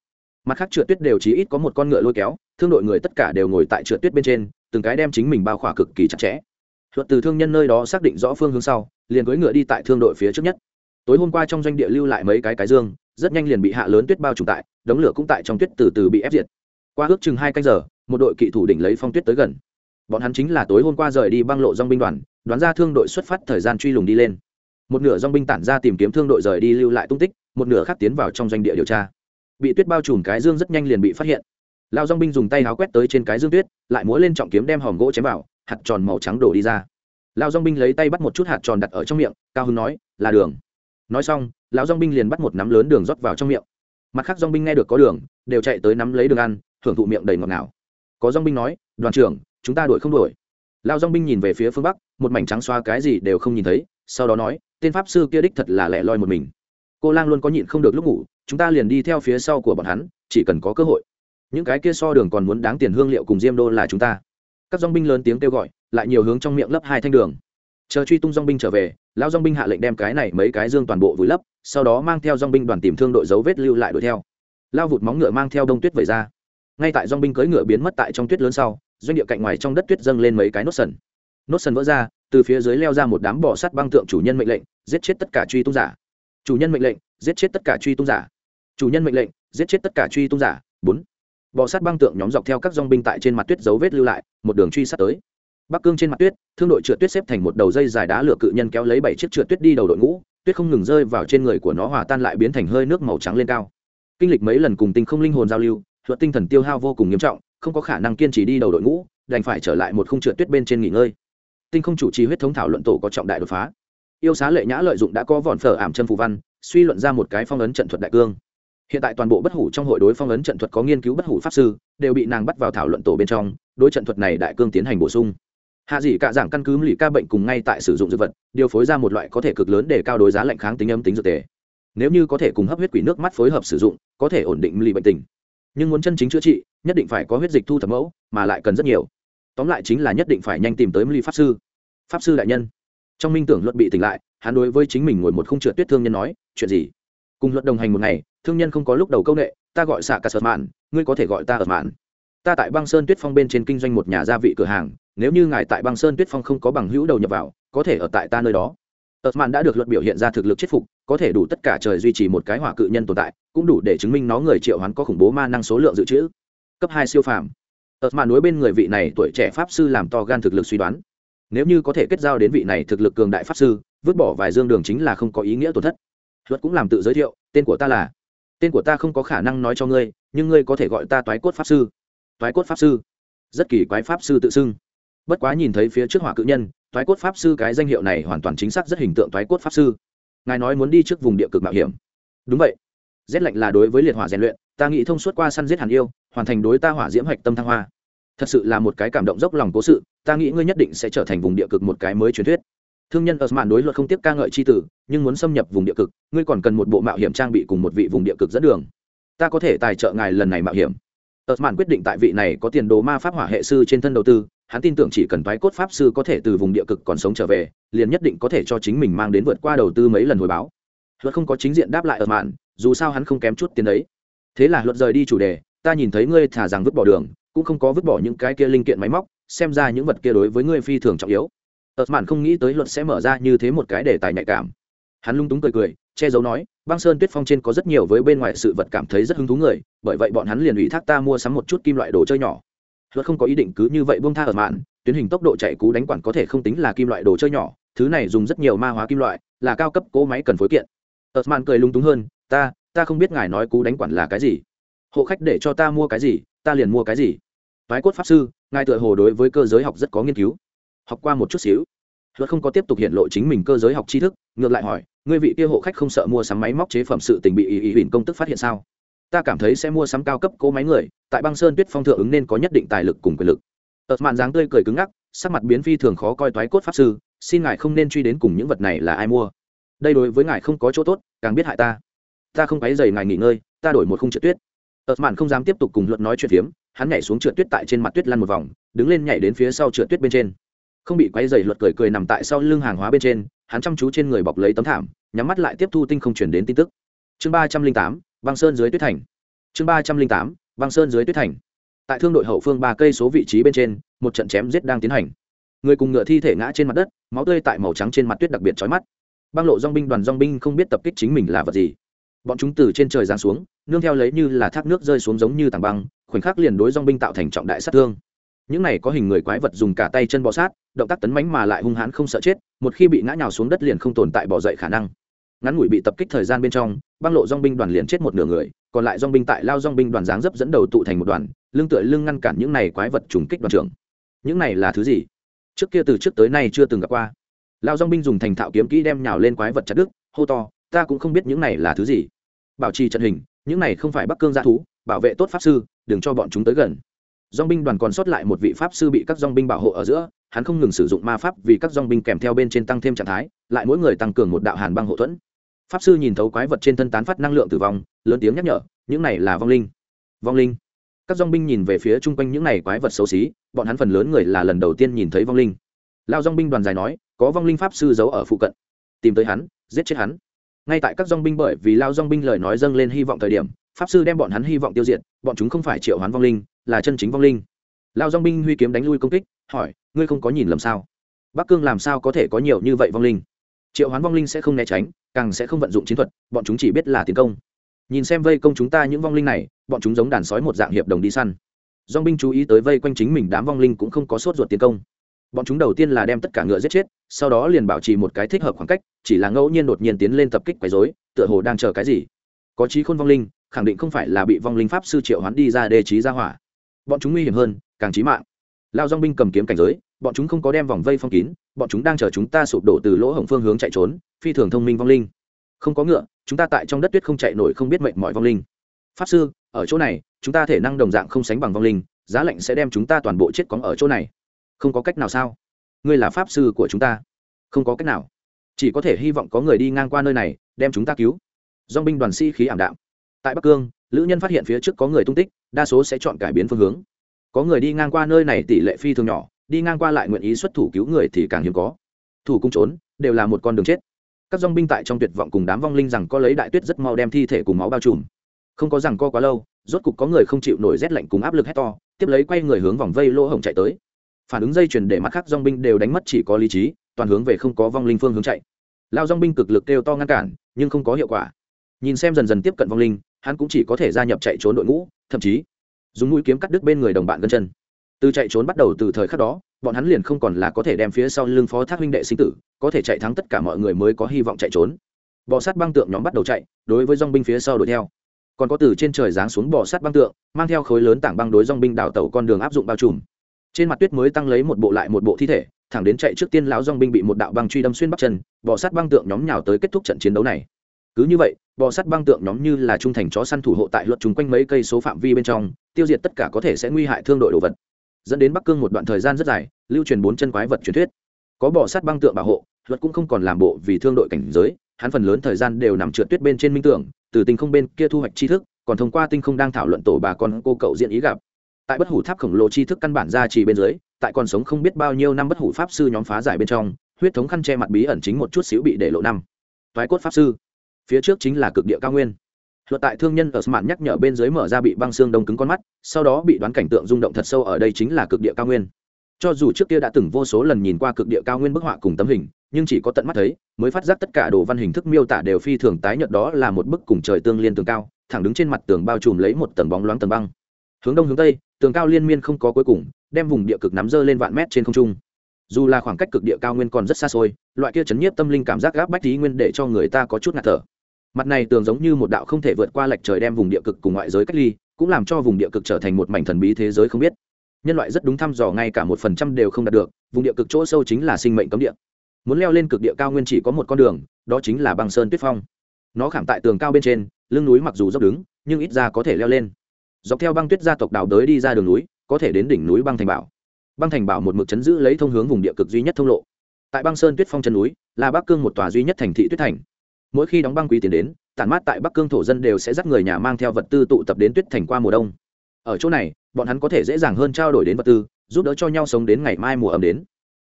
mặt khác trượt tuyết đều chỉ ít có một con ngựa lôi kéo, thương đội người tất cả đều ngồi tại trượt tuyết bên trên, từng cái đem chính mình bao khỏa cực kỳ chặt chẽ. Luật từ thương nhân nơi đó xác định rõ phương hướng sau, liền cưỡi ngựa đi tại thương đội phía trước nhất. Tối hôm qua trong doanh địa lưu lại mấy cái cái dương, rất nhanh liền bị hạ lớn tuyết bao trùm tại, đống lửa cũng tại trong tuyết từ từ bị ép diệt. Qua ước chừng hai canh giờ, một đội kỵ thủ đỉnh lấy phong tuyết tới gần. Bọn hắn chính là tối hôm qua rời đi băng lộ dong binh đoàn, đoán ra thương đội xuất phát thời gian truy lùng đi lên. Một nửa dong binh tản ra tìm kiếm thương đội rời đi lưu lại tung tích, một nửa khác tiến vào trong doanh địa điều tra bị tuyết bao trùm cái dương rất nhanh liền bị phát hiện. Lao dong binh dùng tay háo quét tới trên cái dương tuyết, lại múa lên trọng kiếm đem hòm gỗ chém vào, hạt tròn màu trắng đổ đi ra. Lao dong binh lấy tay bắt một chút hạt tròn đặt ở trong miệng, cao hưng nói, là đường. Nói xong, lão dong binh liền bắt một nắm lớn đường rót vào trong miệng. Mặt khác dong binh nghe được có đường, đều chạy tới nắm lấy đường ăn hưởng thụ miệng đầy ngọt ngào. Có dong binh nói, đoàn trưởng, chúng ta đuổi không đuổi. Lao dong binh nhìn về phía phương bắc, một mảnh trắng xoa cái gì đều không nhìn thấy, sau đó nói, tên pháp sư kia đích thật là lẻ loi một mình cô lang luôn có nhịn không được lúc ngủ, chúng ta liền đi theo phía sau của bọn hắn, chỉ cần có cơ hội. Những cái kia so đường còn muốn đáng tiền hương liệu cùng diêm đô là chúng ta. Các dong binh lớn tiếng kêu gọi, lại nhiều hướng trong miệng lấp hai thanh đường. Chờ truy tung dong binh trở về, lão dong binh hạ lệnh đem cái này mấy cái dương toàn bộ vùi lấp, sau đó mang theo dong binh đoàn tìm thương đội dấu vết lưu lại đuổi theo. Lao vụt móng ngựa mang theo đông tuyết vẩy ra. Ngay tại dong binh cưỡi ngựa biến mất tại trong tuyết lớn sau, doanh địa cạnh ngoài trong đất tuyết dâng lên mấy cái nốt sần. Nốt sần vỡ ra, từ phía dưới leo ra một đám bò sắt băng tượng chủ nhân mệnh lệnh, giết chết tất cả truy tung giả chủ nhân mệnh lệnh, giết chết tất cả truy tung giả. Chủ nhân mệnh lệnh, giết chết tất cả truy tung giả. Bốn. Bò sát băng tượng nhóm dọc theo các dong binh tại trên mặt tuyết dấu vết lưu lại, một đường truy sát tới. Bắc cương trên mặt tuyết, thương đội trượt tuyết xếp thành một đầu dây dài đá lửa cự nhân kéo lấy bảy chiếc trượt tuyết đi đầu đội ngũ, tuyết không ngừng rơi vào trên người của nó hòa tan lại biến thành hơi nước màu trắng lên cao. Kinh lịch mấy lần cùng tinh không linh hồn giao lưu, thuật tinh thần tiêu hao vô cùng nghiêm trọng, không có khả năng kiên trì đi đầu đội ngũ, đành phải trở lại một khung trượt tuyết bên trên nghỉ ngơi. Tinh không chủ trì huyết thống thảo luận tổ có trọng đại đột phá yêu xá lệ nhã lợi dụng đã có vòn phở ảm chân phù văn, suy luận ra một cái phong ấn trận thuật đại cương. Hiện tại toàn bộ bất hủ trong hội đối phong ấn trận thuật có nghiên cứu bất hủ pháp sư, đều bị nàng bắt vào thảo luận tổ bên trong, đối trận thuật này đại cương tiến hành bổ sung. Hạ dị cả giảng căn cứ lì ca bệnh cùng ngay tại sử dụng dược vật, điều phối ra một loại có thể cực lớn để cao đối giá lạnh kháng tính âm tính dược tề. Nếu như có thể cùng hấp huyết quỷ nước mắt phối hợp sử dụng, có thể ổn định lì bệnh tình. Nhưng muốn chân chính chữa trị, nhất định phải có huyết dịch thu thập mẫu, mà lại cần rất nhiều. Tóm lại chính là nhất định phải nhanh tìm tới lì pháp sư. Pháp sư đại nhân trong minh tưởng luật bị tỉnh lại, hắn đối với chính mình ngồi một khung trượt tuyết thương nhân nói, chuyện gì? Cùng luật đồng hành một ngày, thương nhân không có lúc đầu công nghệ ta gọi xạ cả sợt mạn, ngươi có thể gọi ta ở mạn. Ta tại băng sơn tuyết phong bên trên kinh doanh một nhà gia vị cửa hàng, nếu như ngài tại băng sơn tuyết phong không có bằng hữu đầu nhập vào, có thể ở tại ta nơi đó. Ợt mạn đã được luật biểu hiện ra thực lực chết phục, có thể đủ tất cả trời duy trì một cái hỏa cự nhân tồn tại, cũng đủ để chứng minh nó người triệu hắn có khủng bố ma năng số lượng dự trữ. Cấp hai siêu phàm. Ợt mạn đối bên người vị này tuổi trẻ pháp sư làm to gan thực lực suy đoán nếu như có thể kết giao đến vị này thực lực cường đại pháp sư, vứt bỏ vài dương đường chính là không có ý nghĩa tổn thất. Luật cũng làm tự giới thiệu, tên của ta là, tên của ta không có khả năng nói cho ngươi, nhưng ngươi có thể gọi ta toái cốt pháp sư. Toái cốt pháp sư. Rất kỳ quái pháp sư tự xưng. Bất quá nhìn thấy phía trước hỏa cự nhân, toái cốt pháp sư cái danh hiệu này hoàn toàn chính xác rất hình tượng toái cốt pháp sư. Ngài nói muốn đi trước vùng địa cực mạo hiểm. Đúng vậy. Rét lạnh là đối với liệt hỏa rèn luyện, ta nghĩ thông suốt qua săn giết hàn yêu, hoàn thành đối ta hỏa diễm hạch tâm thăng hoa thật sự là một cái cảm động dốc lòng cố sự, ta nghĩ ngươi nhất định sẽ trở thành vùng địa cực một cái mới truyền thuyết. Thương nhân osman đối luật không tiếp ca ngợi c h i tử, nhưng muốn xâm nhập vùng địa cực, ngươi còn cần một bộ mạo hiểm trang bị cùng một vị vùng địa cực dẫn đường. Ta có thể tài trợ ngài lần này mạo hiểm. Osman quyết định tại vị này có tiền đồ ma pháp hỏa hệ sư trên thân đầu tư, hắn tin tưởng chỉ cần thoái cốt pháp sư có thể từ vùng địa cực còn sống trở về, liền nhất định có thể cho chính mình mang đến vượt qua đầu tư mấy lần hồi báo. Luật không có chính diện đáp lại osman, dù sao hắn không kém chút tiền đấy thế là luật rời đi chủ đề, ta nhìn thấy ngươi thả rằng vứt bỏ đường cũng không có vứt bỏ những cái kia linh kiện máy móc, xem ra những vật kia đối với ngươi phi thường trọng yếu. Ợt mạn không nghĩ tới luật sẽ mở ra như thế một cái đề tài nhạy cảm. Hắn lung túng cười cười, che giấu nói, băng sơn tuyết phong trên có rất nhiều với bên ngoài sự vật cảm thấy rất hứng thú người, bởi vậy bọn hắn liền ủy thác ta mua sắm một chút kim loại đồ chơi nhỏ. Luật không có ý định cứ như vậy buông tha ở mạn, tuyến hình tốc độ chạy cú đánh quản có thể không tính là kim loại đồ chơi nhỏ, thứ này dùng rất nhiều ma hóa kim loại, là cao cấp cỗ máy cần phối kiện. Ợt mạn cười lung túng hơn, ta ta không biết ngài nói cú đánh quản là cái gì. Hộ khách để cho ta mua cái gì, ta liền mua cái gì. Vái cốt pháp sư, ngài tựa hồ đối với cơ giới học rất có nghiên cứu. Học qua một chút xíu. Luật không có tiếp tục hiện lộ chính mình cơ giới học tri thức, ngược lại hỏi, ngươi vị kia hộ khách không sợ mua sắm máy móc chế phẩm sự tình bị ý ý huỳnh công tức phát hiện sao? Ta cảm thấy sẽ mua sắm cao cấp cố máy người, tại băng sơn tuyết phong thượng ứng nên có nhất định tài lực cùng quyền lực. Tật mạn dáng tươi cười cứng ngắc, sắc mặt biến phi thường khó coi toái cốt pháp sư, xin ngài không nên truy đến cùng những vật này là ai mua. Đây đối với ngài không có chỗ tốt, càng biết hại ta. Ta không quấy dày ngài nghỉ ngơi, ta đổi một khung trượt tuyết. Tật mạn không dám tiếp tục cùng luật nói chuyện phiếm hắn nhảy xuống trượt tuyết tại trên mặt tuyết lăn một vòng, đứng lên nhảy đến phía sau trượt tuyết bên trên. Không bị quay dày luật cười cười nằm tại sau lưng hàng hóa bên trên, hắn chăm chú trên người bọc lấy tấm thảm, nhắm mắt lại tiếp thu tinh không chuyển đến tin tức. Chương ba trăm linh tám, băng sơn dưới tuyết thành. Chương ba trăm linh tám, băng sơn dưới tuyết thành. Tại thương đội hậu phương ba cây số vị trí bên trên, một trận chém giết đang tiến hành. Người cùng ngựa thi thể ngã trên mặt đất, máu tươi tại màu trắng trên mặt tuyết đặc biệt trói mắt. Băng lộ dong binh đoàn dong binh không biết tập kích chính mình là vật gì. Bọn chúng từ trên trời giáng xuống, nương theo lấy như là thác nước rơi xuống giống như tảng băng khoảnh khắc liền đối dong binh tạo thành trọng đại sát thương. Những này có hình người quái vật dùng cả tay chân bò sát, động tác tấn mánh mà lại hung hãn không sợ chết, một khi bị ngã nhào xuống đất liền không tồn tại bỏ dậy khả năng. Ngắn ngủi bị tập kích thời gian bên trong, băng lộ dong binh đoàn liền chết một nửa người, còn lại dong binh tại lao dong binh đoàn dáng dấp dẫn đầu tụ thành một đoàn, lưng tựa lưng ngăn cản những này quái vật trùng kích đoàn trưởng. Những này là thứ gì? Trước kia từ trước tới nay chưa từng gặp qua. Lao dong binh dùng thành thạo kiếm kỹ đem nhào lên quái vật chặt đức hô to, ta cũng không biết những này là thứ gì. Bảo trì trận hình, những này không phải bắc cương g thú, bảo vệ tốt pháp sư đừng cho bọn chúng tới gần. Dong binh đoàn còn sót lại một vị pháp sư bị các dong binh bảo hộ ở giữa, hắn không ngừng sử dụng ma pháp vì các dong binh kèm theo bên trên tăng thêm trạng thái, lại mỗi người tăng cường một đạo hàn băng hộ thuẫn. Pháp sư nhìn thấu quái vật trên thân tán phát năng lượng tử vong, lớn tiếng nhắc nhở, những này là vong linh. Vong linh? Các dong binh nhìn về phía chung quanh những này quái vật xấu xí, bọn hắn phần lớn người là lần đầu tiên nhìn thấy vong linh. Lao dong binh đoàn dài nói, có vong linh pháp sư giấu ở phụ cận. Tìm tới hắn, giết chết hắn. Ngay tại các dong binh bởi vì lao dong binh lời nói dâng lên hy vọng thời điểm pháp sư đem bọn hắn hy vọng tiêu diệt, bọn chúng không phải triệu hoán vong linh, là chân chính vong linh. Lao dong binh huy kiếm đánh lui công kích, hỏi, ngươi không có nhìn lầm sao? Bắc cương làm sao có thể có nhiều như vậy vong linh? Triệu hoán vong linh sẽ không né tránh, càng sẽ không vận dụng chiến thuật, bọn chúng chỉ biết là tiến công. Nhìn xem vây công chúng ta những vong linh này, bọn chúng giống đàn sói một dạng hiệp đồng đi săn. Dong binh chú ý tới vây quanh chính mình đám vong linh cũng không có sốt ruột tiến công. Bọn chúng đầu tiên là đem tất cả ngựa giết chết, sau đó liền bảo trì một cái thích hợp khoảng cách, chỉ là ngẫu nhiên đột nhiên tiến lên tập kích quấy dối tựa hồ đang chờ cái gì. Có trí khôn vong linh khẳng định không phải là bị vong linh pháp sư triệu hoán đi ra đề trí ra hỏa. Bọn chúng nguy hiểm hơn, càng trí mạng. Lao dong binh cầm kiếm cảnh giới, bọn chúng không có đem vòng vây phong kín, bọn chúng đang chờ chúng ta sụp đổ từ lỗ hổng phương hướng chạy trốn, phi thường thông minh vong linh. Không có ngựa, chúng ta tại trong đất tuyết không chạy nổi không biết mệnh mọi vong linh. Pháp sư, ở chỗ này, chúng ta thể năng đồng dạng không sánh bằng vong linh, giá lạnh sẽ đem chúng ta toàn bộ chết cóng ở chỗ này. Không có cách nào sao? Ngươi là pháp sư của chúng ta. Không có cách nào. Chỉ có thể hy vọng có người đi ngang qua nơi này, đem chúng ta cứu. Dong binh đoàn sĩ khí ảm đạm tại bắc cương, lữ nhân phát hiện phía trước có người tung tích, đa số sẽ chọn cải biến phương hướng. Có người đi ngang qua nơi này tỷ lệ phi thường nhỏ, đi ngang qua lại nguyện ý xuất thủ cứu người thì càng hiếm có. Thủ cung trốn, đều là một con đường chết. Các dong binh tại trong tuyệt vọng cùng đám vong linh rằng có lấy đại tuyết rất mau đem thi thể cùng máu bao trùm. Không có rằng co quá lâu, rốt cục có người không chịu nổi rét lạnh cùng áp lực hét to, tiếp lấy quay người hướng vòng vây lỗ hổng chạy tới. Phản ứng dây chuyền để mắt khác dong binh đều đánh mất chỉ có lý trí, toàn hướng về không có vong linh phương hướng chạy. Lao dong binh cực lực kêu to ngăn cản, nhưng không có hiệu quả nhìn xem dần dần tiếp cận vong linh, hắn cũng chỉ có thể gia nhập chạy trốn đội ngũ, thậm chí dùng mũi kiếm cắt đứt bên người đồng bạn gân chân. Từ chạy trốn bắt đầu từ thời khắc đó, bọn hắn liền không còn là có thể đem phía sau lưng phó thác huynh đệ sinh tử, có thể chạy thắng tất cả mọi người mới có hy vọng chạy trốn. Bọ sát băng tượng nhóm bắt đầu chạy, đối với dong binh phía sau đuổi theo. Còn có từ trên trời giáng xuống bọ sát băng tượng, mang theo khối lớn tảng băng đối dong binh đào tẩu con đường áp dụng bao trùm. Trên mặt tuyết mới tăng lấy một bộ lại một bộ thi thể, thẳng đến chạy trước tiên lão dong binh bị một đạo băng truy đâm xuyên bắp chân, bọ sát băng tượng nhóm nhào tới kết thúc trận chiến đấu này cứ như vậy, bò sắt băng tượng nhóm như là trung thành chó săn thủ hộ tại luật chúng quanh mấy cây số phạm vi bên trong, tiêu diệt tất cả có thể sẽ nguy hại thương đội đồ vật. Dẫn đến bắc cương một đoạn thời gian rất dài, lưu truyền bốn chân quái vật truyền thuyết. Có bò sắt băng tượng bảo hộ, luật cũng không còn làm bộ vì thương đội cảnh giới, hắn phần lớn thời gian đều nằm trượt tuyết bên trên minh tưởng, từ tinh không bên kia thu hoạch tri thức, còn thông qua tinh không đang thảo luận tổ bà con cô cậu diện ý gặp. Tại bất hủ tháp khổng lồ tri thức căn bản ra chỉ bên dưới, tại còn sống không biết bao nhiêu năm bất hủ pháp sư nhóm phá giải bên trong, huyết thống khăn che mặt bí ẩn chính một chút xíu bị để lộ năm. Toái cốt pháp sư phía trước chính là cực địa cao nguyên. Luật tại thương nhân ở mạn nhắc nhở bên dưới mở ra bị băng xương đông cứng con mắt, sau đó bị đoán cảnh tượng rung động thật sâu ở đây chính là cực địa cao nguyên. Cho dù trước kia đã từng vô số lần nhìn qua cực địa cao nguyên bức họa cùng tấm hình, nhưng chỉ có tận mắt thấy, mới phát giác tất cả đồ văn hình thức miêu tả đều phi thường tái nhợt đó là một bức cùng trời tương liên tường cao, thẳng đứng trên mặt tường bao trùm lấy một tầng bóng loáng tầng băng. Hướng đông hướng tây, tường cao liên miên không có cuối cùng, đem vùng địa cực nắm dơ lên vạn mét trên không trung. Dù là khoảng cách cực địa cao nguyên còn rất xa xôi, loại kia chấn nhiếp tâm linh cảm giác gáp bách tí nguyên để cho người ta có chút ngạt thở mặt này tường giống như một đạo không thể vượt qua lệch trời đem vùng địa cực cùng ngoại giới cách ly, cũng làm cho vùng địa cực trở thành một mảnh thần bí thế giới không biết. Nhân loại rất đúng thăm dò ngay cả một phần trăm đều không đạt được, vùng địa cực chỗ sâu chính là sinh mệnh cấm địa. Muốn leo lên cực địa cao nguyên chỉ có một con đường, đó chính là băng sơn tuyết phong. Nó khảm tại tường cao bên trên, lưng núi mặc dù dốc đứng, nhưng ít ra có thể leo lên. Dọc theo băng tuyết gia tộc đào đới đi ra đường núi, có thể đến đỉnh núi băng thành bảo. Băng thành bảo một mực chấn giữ lấy thông hướng vùng địa cực duy nhất thông lộ. Tại băng sơn tuyết phong chân núi, là bắc cương một tòa duy nhất thành thị tuyết thành mỗi khi đóng băng quý tiền đến, tản mát tại bắc cương thổ dân đều sẽ dắt người nhà mang theo vật tư tụ tập đến tuyết thành qua mùa đông. Ở chỗ này, bọn hắn có thể dễ dàng hơn trao đổi đến vật tư, giúp đỡ cho nhau sống đến ngày mai mùa ấm đến.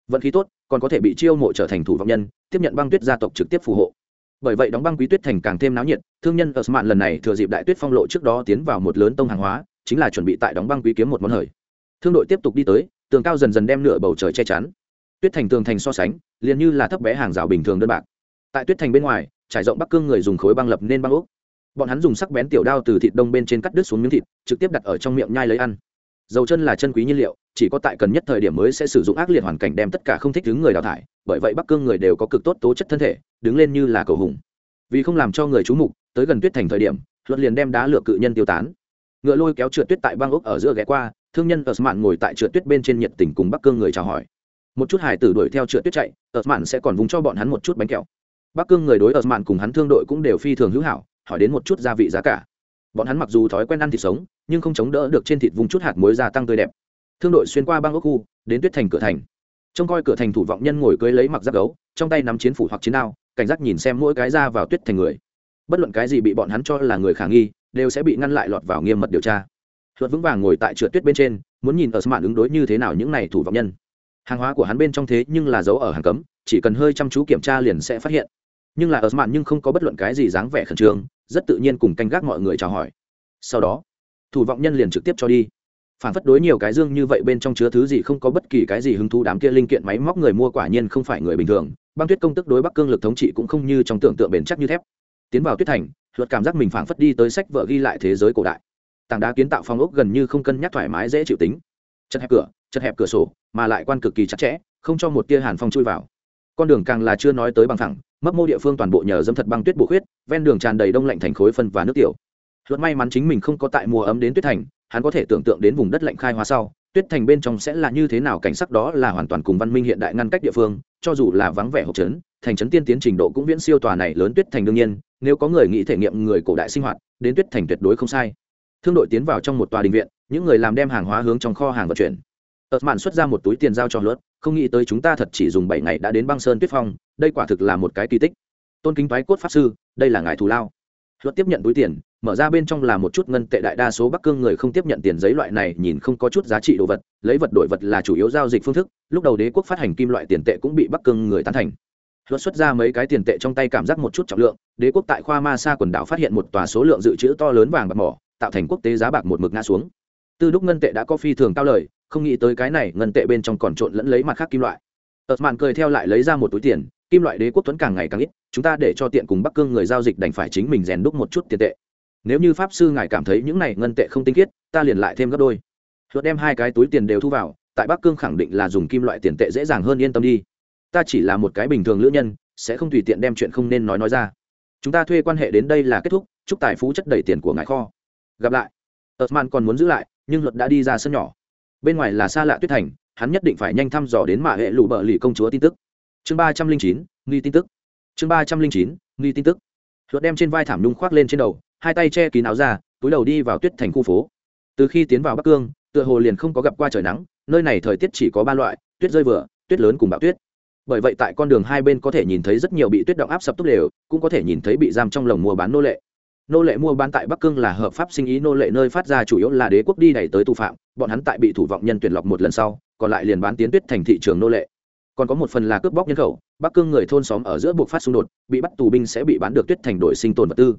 Vận khí tốt, còn có thể bị chiêu mộ trở thành thủ vọng nhân, tiếp nhận băng tuyết gia tộc trực tiếp phù hộ. Bởi vậy đóng băng quý tuyết thành càng thêm náo nhiệt, thương nhân ở mạn lần này thừa dịp đại tuyết phong lộ trước đó tiến vào một lớn tông hàng hóa, chính là chuẩn bị tại đóng băng quý kiếm một món hời. Thương đội tiếp tục đi tới, tường cao dần dần đem nửa bầu trời che chắn. Tuyết thành tường thành so sánh, liền như là thấp bé hàng rào bình thường đơn bạc. Tại tuyết thành bên ngoài trải rộng bắc cương người dùng khối băng lập nên băng ốc. Bọn hắn dùng sắc bén tiểu đao từ thịt đông bên trên cắt đứt xuống miếng thịt, trực tiếp đặt ở trong miệng nhai lấy ăn. Dầu chân là chân quý nhiên liệu, chỉ có tại cần nhất thời điểm mới sẽ sử dụng ác liệt hoàn cảnh đem tất cả không thích đứng người đào thải, bởi vậy bắc cương người đều có cực tốt tố chất thân thể, đứng lên như là cầu hùng. Vì không làm cho người trú mục, tới gần tuyết thành thời điểm, luật liền đem đá lửa cự nhân tiêu tán. Ngựa lôi kéo trượt tuyết tại băng ốc ở giữa ghé qua, thương nhân ở mạn ngồi tại trượt tuyết bên trên nhiệt tình cùng bắc cương người chào hỏi. Một chút hải tử đuổi theo trượt tuyết chạy ở mạn sẽ còn vùng cho bọn hắn một chút bánh kẹo bắc cương người đối ở mạn cùng hắn thương đội cũng đều phi thường hữu hảo, hỏi đến một chút gia vị giá cả. Bọn hắn mặc dù thói quen ăn thịt sống, nhưng không chống đỡ được trên thịt vùng chút hạt muối gia tăng tươi đẹp. Thương đội xuyên qua băng ốc khu, đến tuyết thành cửa thành. Trông coi cửa thành thủ vọng nhân ngồi cưới lấy mặc giáp gấu, trong tay nắm chiến phủ hoặc chiến đao, cảnh giác nhìn xem mỗi cái ra vào tuyết thành người. Bất luận cái gì bị bọn hắn cho là người khả nghi, đều sẽ bị ngăn lại lọt vào nghiêm mật điều tra. Luật vững vàng ngồi tại trượt tuyết bên trên, muốn nhìn ở mạn ứng đối như thế nào những này thủ vọng nhân. Hàng hóa của hắn bên trong thế nhưng là giấu ở hàng cấm, chỉ cần hơi chăm chú kiểm tra liền sẽ phát hiện nhưng là ở mạn nhưng không có bất luận cái gì dáng vẻ khẩn trương, rất tự nhiên cùng canh gác mọi người chào hỏi. Sau đó, thủ vọng nhân liền trực tiếp cho đi. Phản phất đối nhiều cái dương như vậy bên trong chứa thứ gì không có bất kỳ cái gì hứng thú, đám kia linh kiện máy móc người mua quả nhiên không phải người bình thường. Băng tuyết công tức đối bắc cương lực thống trị cũng không như trong tưởng tượng bền chắc như thép. Tiến vào tuyết thành, luật cảm giác mình phản phất đi tới sách vợ ghi lại thế giới cổ đại. Tảng đá kiến tạo phong ốc gần như không cân nhắc thoải mái, dễ chịu tính. Chật hẹp cửa, chật hẹp cửa sổ, mà lại quan cực kỳ chặt chẽ, không cho một tia hàn phong chui vào con đường càng là chưa nói tới bằng thẳng mấp mô địa phương toàn bộ nhờ dâm thật băng tuyết bổ khuyết, ven đường tràn đầy đông lạnh thành khối phân và nước tiểu. Luật may mắn chính mình không có tại mùa ấm đến tuyết thành, hắn có thể tưởng tượng đến vùng đất lạnh khai hóa sau, tuyết thành bên trong sẽ là như thế nào cảnh sắc đó là hoàn toàn cùng văn minh hiện đại ngăn cách địa phương, cho dù là vắng vẻ hộp trấn thành trấn tiên tiến trình độ cũng viễn siêu tòa này lớn tuyết thành đương nhiên, nếu có người nghĩ thể nghiệm người cổ đại sinh hoạt, đến tuyết thành tuyệt đối không sai. Thương đội tiến vào trong một tòa đình viện, những người làm đem hàng hóa hướng trong kho hàng vận chuyển. Ợt mạn xuất ra một túi tiền giao cho luật không nghĩ tới chúng ta thật chỉ dùng bảy ngày đã đến băng sơn tuyết phong, đây quả thực là một cái kỳ tích. Tôn kính thoái cốt pháp sư, đây là ngài thù lao. Luật tiếp nhận túi tiền, mở ra bên trong là một chút ngân tệ đại đa số bắc cương người không tiếp nhận tiền giấy loại này, nhìn không có chút giá trị đồ vật, lấy vật đổi vật là chủ yếu giao dịch phương thức, lúc đầu đế quốc phát hành kim loại tiền tệ cũng bị bắc cương người tán thành. Luật xuất ra mấy cái tiền tệ trong tay cảm giác một chút trọng lượng, đế quốc tại khoa ma sa quần đảo phát hiện một tòa số lượng dự trữ to lớn vàng bạc mỏ, tạo thành quốc tế giá bạc một mực ngã xuống. Từ lúc ngân tệ đã có phi thường cao lời không nghĩ tới cái này ngân tệ bên trong còn trộn lẫn lấy mặt khác kim loại. Tật mạn cười theo lại lấy ra một túi tiền, kim loại đế quốc tuấn càng ngày càng ít, chúng ta để cho tiện cùng bắc cương người giao dịch đành phải chính mình rèn đúc một chút tiền tệ. Nếu như pháp sư ngài cảm thấy những này ngân tệ không tinh khiết, ta liền lại thêm gấp đôi. Luật đem hai cái túi tiền đều thu vào, tại bắc cương khẳng định là dùng kim loại tiền tệ dễ dàng hơn yên tâm đi. Ta chỉ là một cái bình thường lữ nhân, sẽ không tùy tiện đem chuyện không nên nói nói ra. Chúng ta thuê quan hệ đến đây là kết thúc, chúc tài phú chất đầy tiền của ngài kho. Gặp lại. Tờ man còn muốn giữ lại, nhưng luật đã đi ra sân nhỏ bên ngoài là xa lạ tuyết thành, hắn nhất định phải nhanh thăm dò đến mạ hệ lụ bờ lì công chúa tin tức. Chương ba trăm linh chín, nghi tin tức. Chương ba trăm linh chín, nghi tin tức. Luật đem trên vai thảm nhung khoác lên trên đầu, hai tay che kín áo ra, túi đầu đi vào tuyết thành khu phố. Từ khi tiến vào bắc cương, tựa hồ liền không có gặp qua trời nắng, nơi này thời tiết chỉ có ba loại, tuyết rơi vừa, tuyết lớn cùng bão tuyết. Bởi vậy tại con đường hai bên có thể nhìn thấy rất nhiều bị tuyết động áp sập túc đều cũng có thể nhìn thấy bị giam trong lồng mua bán nô lệ nô lệ mua bán tại bắc cương là hợp pháp sinh ý, nô lệ nơi phát ra chủ yếu là đế quốc đi đẩy tới tù phạm, bọn hắn tại bị thủ vọng nhân tuyển lọc một lần sau, còn lại liền bán tiến tuyết thành thị trường nô lệ. Còn có một phần là cướp bóc nhân khẩu, bắc cương người thôn xóm ở giữa buộc phát xung đột, bị bắt tù binh sẽ bị bán được tuyết thành đổi sinh tồn vật tư.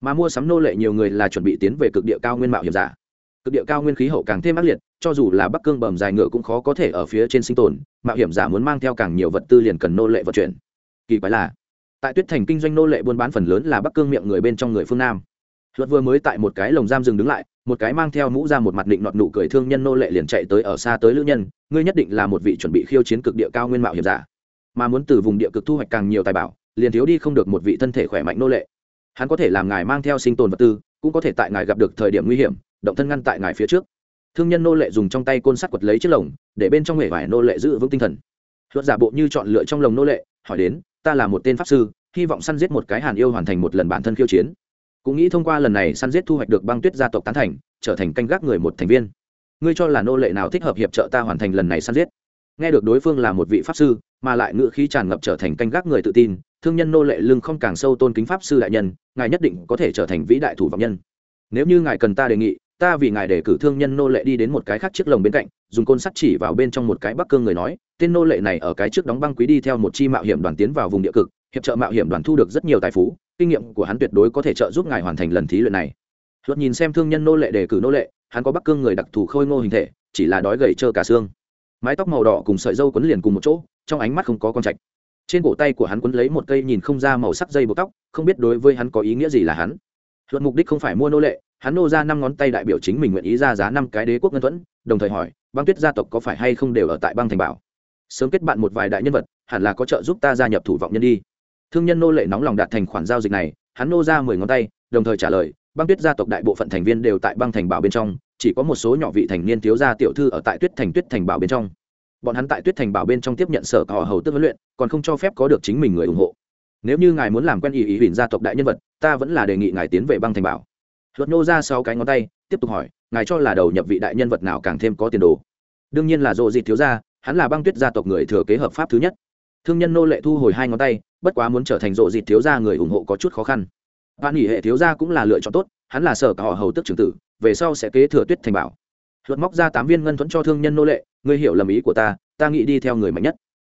Mà mua sắm nô lệ nhiều người là chuẩn bị tiến về cực địa cao nguyên mạo hiểm giả. Cực địa cao nguyên khí hậu càng thêm ác liệt, cho dù là bắc cương bầm dài ngựa cũng khó có thể ở phía trên sinh tồn, mạo hiểm giả muốn mang theo càng nhiều vật tư liền cần nô lệ vận chuyển. Kỳ quái là tại tuyết thành kinh doanh nô lệ buôn bán phần lớn là bắc cương miệng người bên trong người phương nam. Luật vừa mới tại một cái lồng giam dừng đứng lại, một cái mang theo mũ ra một mặt định nọt nụ cười thương nhân nô lệ liền chạy tới ở xa tới lữ nhân, ngươi nhất định là một vị chuẩn bị khiêu chiến cực địa cao nguyên mạo hiểm giả. Mà muốn từ vùng địa cực thu hoạch càng nhiều tài bảo, liền thiếu đi không được một vị thân thể khỏe mạnh nô lệ. Hắn có thể làm ngài mang theo sinh tồn vật tư, cũng có thể tại ngài gặp được thời điểm nguy hiểm, động thân ngăn tại ngài phía trước. Thương nhân nô lệ dùng trong tay côn sắt quật lấy chiếc lồng, để bên trong hệ vải nô lệ giữ vững tinh thần. Luật giả bộ như chọn lựa trong lồng nô lệ, hỏi đến ta là một tên pháp sư, hy vọng săn giết một cái hàn yêu hoàn thành một lần bản thân khiêu chiến. Cũng nghĩ thông qua lần này săn giết thu hoạch được băng tuyết gia tộc tán thành, trở thành canh gác người một thành viên. Ngươi cho là nô lệ nào thích hợp hiệp trợ ta hoàn thành lần này săn giết? Nghe được đối phương là một vị pháp sư, mà lại ngựa khí tràn ngập trở thành canh gác người tự tin, thương nhân nô lệ lưng không càng sâu tôn kính pháp sư đại nhân, ngài nhất định có thể trở thành vĩ đại thủ vọng nhân. Nếu như ngài cần ta đề nghị ta vì ngài để cử thương nhân nô lệ đi đến một cái khác chiếc lồng bên cạnh, dùng côn sắt chỉ vào bên trong một cái bắc cương người nói, tên nô lệ này ở cái trước đóng băng quý đi theo một chi mạo hiểm đoàn tiến vào vùng địa cực, hiệp trợ mạo hiểm đoàn thu được rất nhiều tài phú, kinh nghiệm của hắn tuyệt đối có thể trợ giúp ngài hoàn thành lần thí luyện này. Luật nhìn xem thương nhân nô lệ đề cử nô lệ, hắn có bắc cương người đặc thù khôi ngô hình thể, chỉ là đói gầy trơ cả xương. Mái tóc màu đỏ cùng sợi dâu quấn liền cùng một chỗ, trong ánh mắt không có con trạch. Trên cổ tay của hắn quấn lấy một cây nhìn không ra màu sắc dây buộc tóc, không biết đối với hắn có ý nghĩa gì là hắn. Luật mục đích không phải mua nô lệ hắn nô ra năm ngón tay đại biểu chính mình nguyện ý ra giá năm cái đế quốc ngân thuẫn, đồng thời hỏi, băng tuyết gia tộc có phải hay không đều ở tại băng thành bảo? Sớm kết bạn một vài đại nhân vật, hẳn là có trợ giúp ta gia nhập thủ vọng nhân đi. Thương nhân nô lệ nóng lòng đạt thành khoản giao dịch này, hắn nô ra mười ngón tay, đồng thời trả lời, băng tuyết gia tộc đại bộ phận thành viên đều tại băng thành bảo bên trong, chỉ có một số nhỏ vị thành niên thiếu gia tiểu thư ở tại tuyết thành tuyết thành bảo bên trong. Bọn hắn tại tuyết thành bảo bên trong tiếp nhận sở cỏ hầu tức huấn luyện, còn không cho phép có được chính mình người ủng hộ. Nếu như ngài muốn làm quen ý ý huỳnh gia tộc đại nhân vật, ta vẫn là đề nghị ngài tiến về băng thành bảo luật nô ra sau cái ngón tay, tiếp tục hỏi, ngài cho là đầu nhập vị đại nhân vật nào càng thêm có tiền đồ? Đương nhiên là dỗ dịt thiếu gia, hắn là băng tuyết gia tộc người thừa kế hợp pháp thứ nhất. Thương nhân nô lệ thu hồi hai ngón tay, bất quá muốn trở thành rộ dịt thiếu gia người ủng hộ có chút khó khăn. Bạn nghỉ hệ thiếu gia cũng là lựa chọn tốt, hắn là sở cả họ hầu tức trưởng tử, về sau sẽ kế thừa tuyết thành bảo. Luật móc ra tám viên ngân thuẫn cho thương nhân nô lệ, ngươi hiểu lầm ý của ta ta nghĩ đi theo người mạnh nhất.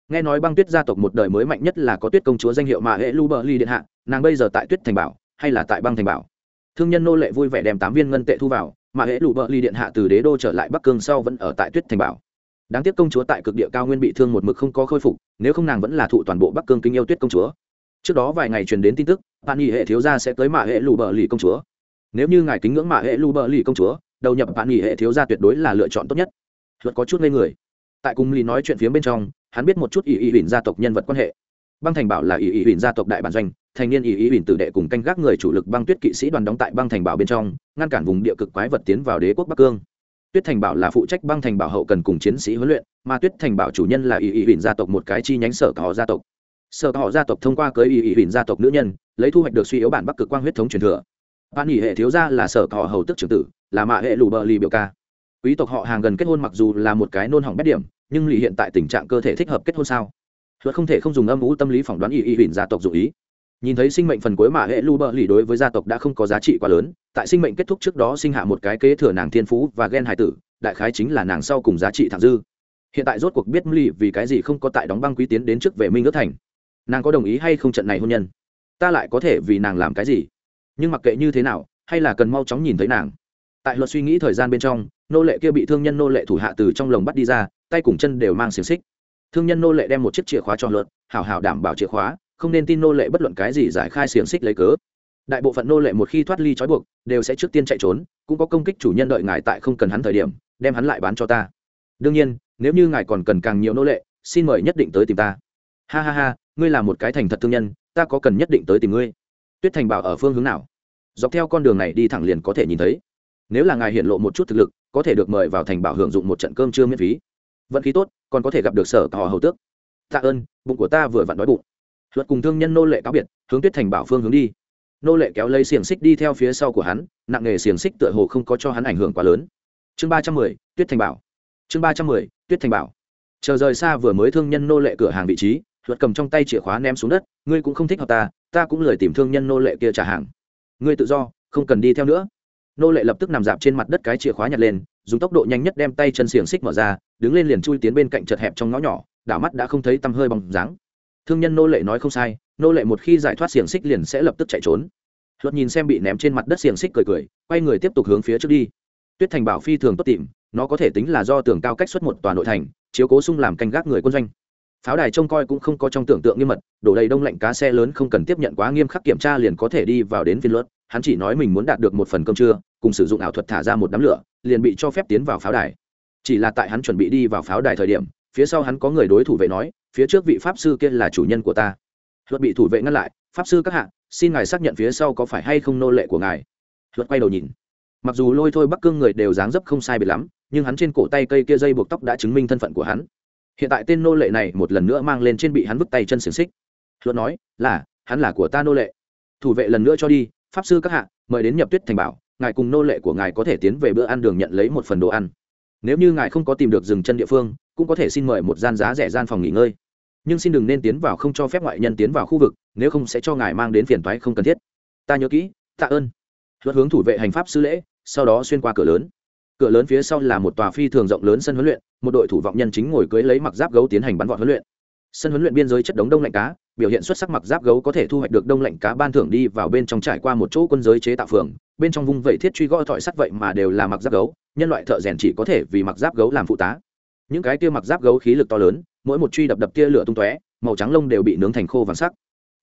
Nghe nói băng tuyết gia tộc một đời mới mạnh nhất là có tuyết công chúa danh hiệu mà hệ lu bờ ly điện hạ, nàng bây giờ tại tuyết thành bảo, hay là tại băng thành bảo? Thương nhân nô lệ vui vẻ đem tám viên ngân tệ thu vào, mà Hễ lụ bờ ly điện hạ từ đế đô trở lại bắc cương sau vẫn ở tại tuyết thành bảo. Đáng tiếc công chúa tại cực địa cao nguyên bị thương một mực không có khôi phục, nếu không nàng vẫn là thụ toàn bộ bắc cương kính yêu tuyết công chúa. Trước đó vài ngày truyền đến tin tức bạn nghỉ hệ thiếu gia sẽ tới mạ hệ lù bờ lì công chúa. Nếu như ngài kính ngưỡng mạ hệ lù bờ lì công chúa, đầu nhập bạn nghỉ hệ thiếu gia tuyệt đối là lựa chọn tốt nhất. Luật có chút ngây người. Tại cùng lì nói chuyện phía bên trong, hắn biết một chút ỷ ỷ huỳnh gia tộc nhân vật quan hệ. Băng thành bảo là ỷ ỷ huỳnh gia tộc đại bản doanh thành niên ý ý huỳnh tử đệ cùng canh gác người chủ lực băng tuyết kỵ sĩ đoàn đóng tại băng thành bảo bên trong, ngăn cản vùng địa cực quái vật tiến vào đế quốc bắc cương. Tuyết thành bảo là phụ trách băng thành bảo hậu cần cùng chiến sĩ huấn luyện, mà tuyết thành bảo chủ nhân là ý ý huỳnh gia tộc một cái chi nhánh sở cả họ gia tộc. Sở cả họ gia tộc thông qua cưới ý ý huỳnh gia tộc nữ nhân, lấy thu hoạch được suy yếu bản bắc cực quang huyết thống truyền thừa. Bạn nghỉ hệ thiếu gia là sở cả họ hầu tức trưởng tử, là mạ hệ lù bờ lì biểu ca. Quý tộc họ hàng gần kết hôn mặc dù là một cái nôn hỏng bét điểm, nhưng lì hiện tại tình trạng cơ thể thích hợp kết hôn sao? Luật không thể không dùng âm mưu tâm lý phỏng đoán ý ý huỳnh gia tộc dụ ý nhìn thấy sinh mệnh phần cuối mà hệ lu bờ lì đối với gia tộc đã không có giá trị quá lớn, tại sinh mệnh kết thúc trước đó sinh hạ một cái kế thừa nàng thiên phú và ghen hài tử, đại khái chính là nàng sau cùng giá trị thẳng dư. Hiện tại rốt cuộc biết lì vì cái gì không có tại đóng băng quý tiến đến trước về minh ước thành. Nàng có đồng ý hay không trận này hôn nhân? Ta lại có thể vì nàng làm cái gì? Nhưng mặc kệ như thế nào, hay là cần mau chóng nhìn thấy nàng. Tại luật suy nghĩ thời gian bên trong, nô lệ kia bị thương nhân nô lệ thủ hạ từ trong lồng bắt đi ra, tay cùng chân đều mang xiềng xích. Thương nhân nô lệ đem một chiếc chìa khóa cho luật, hảo hảo đảm bảo chìa khóa không nên tin nô lệ bất luận cái gì giải khai xiềng xích lấy cớ. Đại bộ phận nô lệ một khi thoát ly trói buộc, đều sẽ trước tiên chạy trốn, cũng có công kích chủ nhân đợi ngài tại không cần hắn thời điểm, đem hắn lại bán cho ta. Đương nhiên, nếu như ngài còn cần càng nhiều nô lệ, xin mời nhất định tới tìm ta. Ha ha ha, ngươi là một cái thành thật thương nhân, ta có cần nhất định tới tìm ngươi. Tuyết thành bảo ở phương hướng nào? Dọc theo con đường này đi thẳng liền có thể nhìn thấy. Nếu là ngài hiện lộ một chút thực lực, có thể được mời vào thành bảo hưởng dụng một trận cơm trưa miễn phí. Vận khí tốt, còn có thể gặp được sở tò hầu tước. Tạ ơn, bụng của ta vừa vặn đói bụng luật cùng thương nhân nô lệ cáo biệt, hướng tuyết thành bảo phương hướng đi. Nô lệ kéo lấy xiềng xích đi theo phía sau của hắn, nặng nghề xiềng xích tựa hồ không có cho hắn ảnh hưởng quá lớn. Chương ba trăm mười, tuyết thành bảo. Chương ba trăm mười, tuyết thành bảo. Chờ rời xa vừa mới thương nhân nô lệ cửa hàng vị trí, luật cầm trong tay chìa khóa ném xuống đất, ngươi cũng không thích hợp ta ta cũng lời tìm thương nhân nô lệ kia trả hàng. Ngươi tự do, không cần đi theo nữa. Nô lệ lập tức nằm dạp trên mặt đất cái chìa khóa nhặt lên, dùng tốc độ nhanh nhất đem tay chân xiềng xích mở ra, đứng lên liền chui tiến bên cạnh chật hẹp trong ngõ nhỏ, đảo mắt đã không thấy tăm hơi bằng dáng thương nhân nô lệ nói không sai, nô lệ một khi giải thoát xiềng xích liền sẽ lập tức chạy trốn. Luật nhìn xem bị ném trên mặt đất xiềng xích cười cười, quay người tiếp tục hướng phía trước đi. Tuyết thành bảo phi thường tốt tìm, nó có thể tính là do tường cao cách xuất một tòa nội thành, chiếu cố sung làm canh gác người quân doanh. Pháo đài trông coi cũng không có trong tưởng tượng nghiêm mật, đổ đầy đông lạnh cá xe lớn không cần tiếp nhận quá nghiêm khắc kiểm tra liền có thể đi vào đến phiên luật. Hắn chỉ nói mình muốn đạt được một phần cơm trưa, cùng sử dụng ảo thuật thả ra một đám lửa, liền bị cho phép tiến vào pháo đài. Chỉ là tại hắn chuẩn bị đi vào pháo đài thời điểm phía sau hắn có người đối thủ vệ nói, phía trước vị pháp sư kia là chủ nhân của ta. Luật bị thủ vệ ngăn lại, pháp sư các hạ, xin ngài xác nhận phía sau có phải hay không nô lệ của ngài. Luật quay đầu nhìn. Mặc dù lôi thôi bắc cương người đều dáng dấp không sai biệt lắm, nhưng hắn trên cổ tay cây kia dây buộc tóc đã chứng minh thân phận của hắn. Hiện tại tên nô lệ này một lần nữa mang lên trên bị hắn vứt tay chân xiềng xích. Luật nói, là, hắn là của ta nô lệ. Thủ vệ lần nữa cho đi, pháp sư các hạ, mời đến nhập tuyết thành bảo, ngài cùng nô lệ của ngài có thể tiến về bữa ăn đường nhận lấy một phần đồ ăn. Nếu như ngài không có tìm được dừng chân địa phương cũng có thể xin mời một gian giá rẻ gian phòng nghỉ ngơi. Nhưng xin đừng nên tiến vào không cho phép ngoại nhân tiến vào khu vực, nếu không sẽ cho ngài mang đến phiền toái không cần thiết. Ta nhớ kỹ, tạ ơn. Luật hướng thủ vệ hành pháp sư lễ, sau đó xuyên qua cửa lớn. Cửa lớn phía sau là một tòa phi thường rộng lớn sân huấn luyện, một đội thủ vọng nhân chính ngồi cưới lấy mặc giáp gấu tiến hành bắn vọt huấn luyện. Sân huấn luyện biên giới chất đống đông lạnh cá, biểu hiện xuất sắc mặc giáp gấu có thể thu hoạch được đông lạnh cá ban thưởng đi vào bên trong trải qua một chỗ quân giới chế tạo phường, bên trong vung vẩy thiết truy gõ thỏi sắt vậy mà đều là mặc giáp gấu, nhân loại thợ rèn chỉ có thể vì mặc giáp gấu làm phụ tá những cái kia mặc giáp gấu khí lực to lớn, mỗi một truy đập đập tia lửa tung tóe, màu trắng lông đều bị nướng thành khô vàng sắc.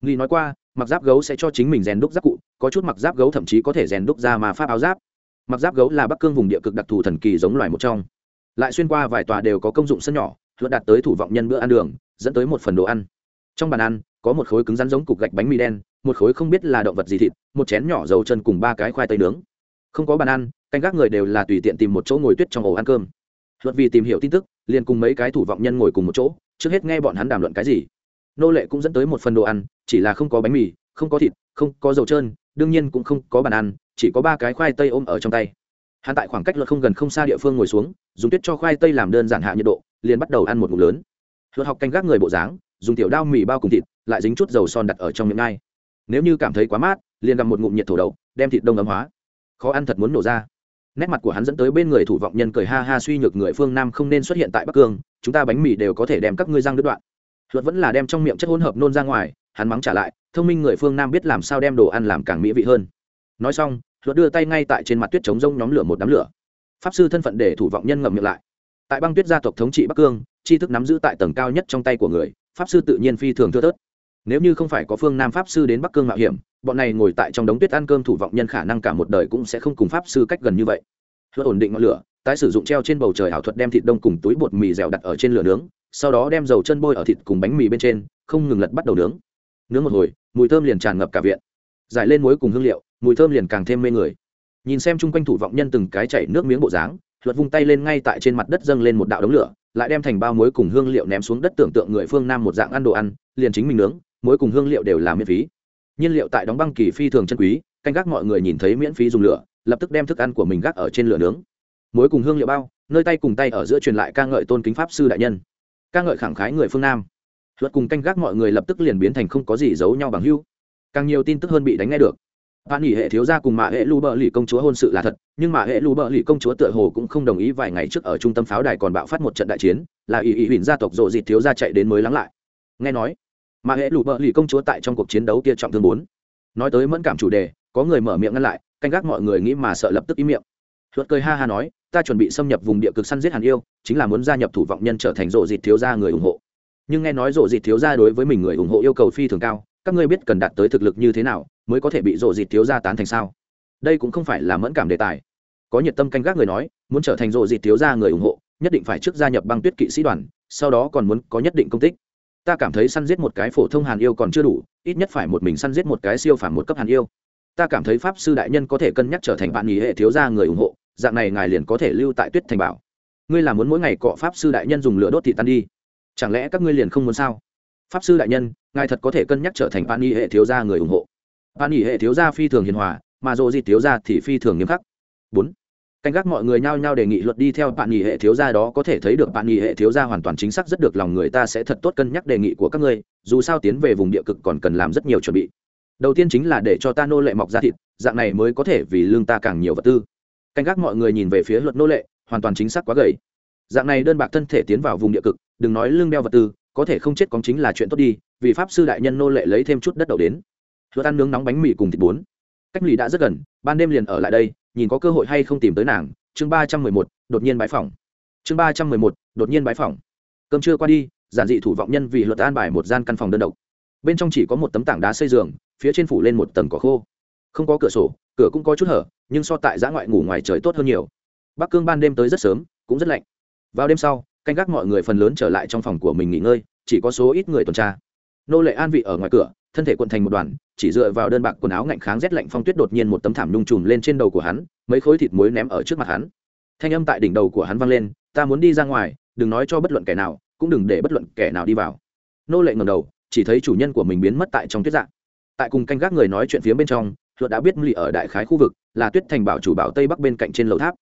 Nghi nói qua, mặc giáp gấu sẽ cho chính mình rèn đúc giáp cụ, có chút mặc giáp gấu thậm chí có thể rèn đúc ra mà pháp áo giáp. Mặc giáp gấu là bắc cương vùng địa cực đặc thù thần kỳ giống loài một trong. Lại xuyên qua vài tòa đều có công dụng sân nhỏ luật đạt tới thủ vọng nhân bữa ăn đường, dẫn tới một phần đồ ăn. Trong bàn ăn, có một khối cứng rắn giống cục gạch bánh mì đen, một khối không biết là động vật gì thịt, một chén nhỏ dầu chân cùng ba cái khoai tây nướng. Không có bàn ăn, canh gác người đều là tùy tiện tìm một chỗ ngồi tuyết trong ổ ăn cơm. Luật vì tìm hiểu tin tức liền cùng mấy cái thủ vọng nhân ngồi cùng một chỗ, trước hết nghe bọn hắn đàm luận cái gì. Nô lệ cũng dẫn tới một phần đồ ăn, chỉ là không có bánh mì, không có thịt, không có dầu trơn, đương nhiên cũng không có bàn ăn, chỉ có ba cái khoai tây ôm ở trong tay. Hắn tại khoảng cách luật không gần không xa địa phương ngồi xuống, dùng tuyết cho khoai tây làm đơn giản hạ nhiệt độ, liền bắt đầu ăn một ngụm lớn. Luật học canh gác người bộ dáng, dùng tiểu đao mì bao cùng thịt, lại dính chút dầu son đặt ở trong miệng ngay. Nếu như cảm thấy quá mát, liền gặm một ngụm nhiệt thổ đậu, đem thịt đông ấm hóa. Khó ăn thật muốn nổ ra nét mặt của hắn dẫn tới bên người thủ vọng nhân cười ha ha suy nhược người phương nam không nên xuất hiện tại bắc cương, chúng ta bánh mì đều có thể đem các ngươi răng đứt đoạn. Luật vẫn là đem trong miệng chất hỗn hợp nôn ra ngoài, hắn mắng trả lại, thông minh người phương nam biết làm sao đem đồ ăn làm càng mỹ vị hơn. Nói xong, luật đưa tay ngay tại trên mặt tuyết chống rông nhóm lửa một đám lửa. Pháp sư thân phận để thủ vọng nhân ngậm miệng lại. Tại băng tuyết gia tộc thống trị bắc cương, tri thức nắm giữ tại tầng cao nhất trong tay của người, pháp sư tự nhiên phi thường thưa thớt. Nếu như không phải có phương nam pháp sư đến bắc cương mạo hiểm bọn này ngồi tại trong đống tuyết ăn cơm thủ vọng nhân khả năng cả một đời cũng sẽ không cùng pháp sư cách gần như vậy. Luật ổn định ngọn lửa, tái sử dụng treo trên bầu trời ảo thuật đem thịt đông cùng túi bột mì dẻo đặt ở trên lửa nướng, sau đó đem dầu chân bôi ở thịt cùng bánh mì bên trên, không ngừng lật bắt đầu nướng. Nướng một hồi, mùi thơm liền tràn ngập cả viện. Giải lên muối cùng hương liệu, mùi thơm liền càng thêm mê người. Nhìn xem chung quanh thủ vọng nhân từng cái chảy nước miếng bộ dáng luật vung tay lên ngay tại trên mặt đất dâng lên một đạo đống lửa, lại đem thành bao muối cùng hương liệu ném xuống đất tưởng tượng người phương nam một dạng ăn đồ ăn, liền chính mình nướng, muối cùng hương liệu đều là miễn phí nhiên liệu tại đóng băng kỳ phi thường chân quý, canh gác mọi người nhìn thấy miễn phí dùng lửa, lập tức đem thức ăn của mình gác ở trên lửa nướng. Muối cùng hương liệu bao, nơi tay cùng tay ở giữa truyền lại ca ngợi tôn kính pháp sư đại nhân. Ca ngợi khẳng khái người phương nam. Luật cùng canh gác mọi người lập tức liền biến thành không có gì giấu nhau bằng hưu càng nhiều tin tức hơn bị đánh nghe được. Bạn nghỉ hệ thiếu gia cùng mạ hệ lu bờ lì công chúa hôn sự là thật, nhưng mạ hệ lu bờ lì công chúa tựa hồ cũng không đồng ý vài ngày trước ở trung tâm pháo đài còn bạo phát một trận đại chiến, là ỷ ỷ huỳnh gia tộc rộ dịt thiếu gia chạy đến mới lắng lại. Nghe nói mà hệ lu bợ lì công chúa tại trong cuộc chiến đấu kia trọng thương bốn. Nói tới mẫn cảm chủ đề, có người mở miệng ngăn lại, canh gác mọi người nghĩ mà sợ lập tức im miệng. Luật cười ha ha nói, ta chuẩn bị xâm nhập vùng địa cực săn giết hàn yêu, chính là muốn gia nhập thủ vọng nhân trở thành rộ dịt thiếu gia người ủng hộ. Nhưng nghe nói rộ dịt thiếu gia đối với mình người ủng hộ yêu cầu phi thường cao, các ngươi biết cần đạt tới thực lực như thế nào mới có thể bị rộ dịt thiếu gia tán thành sao? Đây cũng không phải là mẫn cảm đề tài. Có nhiệt tâm canh gác người nói, muốn trở thành rộ dịt thiếu gia người ủng hộ, nhất định phải trước gia nhập băng tuyết kỵ sĩ đoàn, sau đó còn muốn có nhất định công tích ta cảm thấy săn giết một cái phổ thông hàn yêu còn chưa đủ, ít nhất phải một mình săn giết một cái siêu phản một cấp hàn yêu. Ta cảm thấy pháp sư đại nhân có thể cân nhắc trở thành bạn nghỉ hệ thiếu gia người ủng hộ, dạng này ngài liền có thể lưu tại tuyết thành bảo. Ngươi là muốn mỗi ngày cọ pháp sư đại nhân dùng lửa đốt thị tan đi. Chẳng lẽ các ngươi liền không muốn sao? Pháp sư đại nhân, ngài thật có thể cân nhắc trở thành bạn nghỉ hệ thiếu gia người ủng hộ. Bạn nghỉ hệ thiếu gia phi thường hiền hòa, mà dồ di thiếu gia thì phi thường nghiêm khắc. Bốn canh gác mọi người nhao nhao đề nghị luật đi theo bạn nghỉ hệ thiếu gia đó có thể thấy được bạn nghỉ hệ thiếu gia hoàn toàn chính xác rất được lòng người ta sẽ thật tốt cân nhắc đề nghị của các ngươi, dù sao tiến về vùng địa cực còn cần làm rất nhiều chuẩn bị. Đầu tiên chính là để cho ta nô lệ mọc ra thịt, dạng này mới có thể vì lương ta càng nhiều vật tư. Canh gác mọi người nhìn về phía luật nô lệ, hoàn toàn chính xác quá gầy. Dạng này đơn bạc thân thể tiến vào vùng địa cực, đừng nói lương đeo vật tư, có thể không chết có chính là chuyện tốt đi, vì pháp sư đại nhân nô lệ lấy thêm chút đất đầu đến. Luật ăn nướng nóng bánh mì cùng thịt bốn cách lì đã rất gần, ban đêm liền ở lại đây nhìn có cơ hội hay không tìm tới nàng, chương ba trăm mười một, đột nhiên bãi phòng chương ba trăm mười một, đột nhiên bãi phòng cơm trưa qua đi, giản dị thủ vọng nhân vì luật an bài một gian căn phòng đơn độc. Bên trong chỉ có một tấm tảng đá xây giường, phía trên phủ lên một tầng cỏ khô. Không có cửa sổ, cửa cũng có chút hở, nhưng so tại giã ngoại ngủ ngoài trời tốt hơn nhiều. Bắc cương ban đêm tới rất sớm, cũng rất lạnh. Vào đêm sau, canh gác mọi người phần lớn trở lại trong phòng của mình nghỉ ngơi, chỉ có số ít người tuần tra. Nô lệ an vị ở ngoài cửa thân thể quận thành một đoàn, chỉ dựa vào đơn bạc quần áo ngạnh kháng rét lạnh phong tuyết đột nhiên một tấm thảm nhung trùm lên trên đầu của hắn, mấy khối thịt muối ném ở trước mặt hắn. Thanh âm tại đỉnh đầu của hắn vang lên, ta muốn đi ra ngoài, đừng nói cho bất luận kẻ nào, cũng đừng để bất luận kẻ nào đi vào. Nô lệ ngầm đầu, chỉ thấy chủ nhân của mình biến mất tại trong tuyết dạng. Tại cùng canh gác người nói chuyện phía bên trong luật đã biết lì ở đại khái khu vực, là tuyết thành bảo chủ bảo tây bắc bên cạnh trên lầu tháp.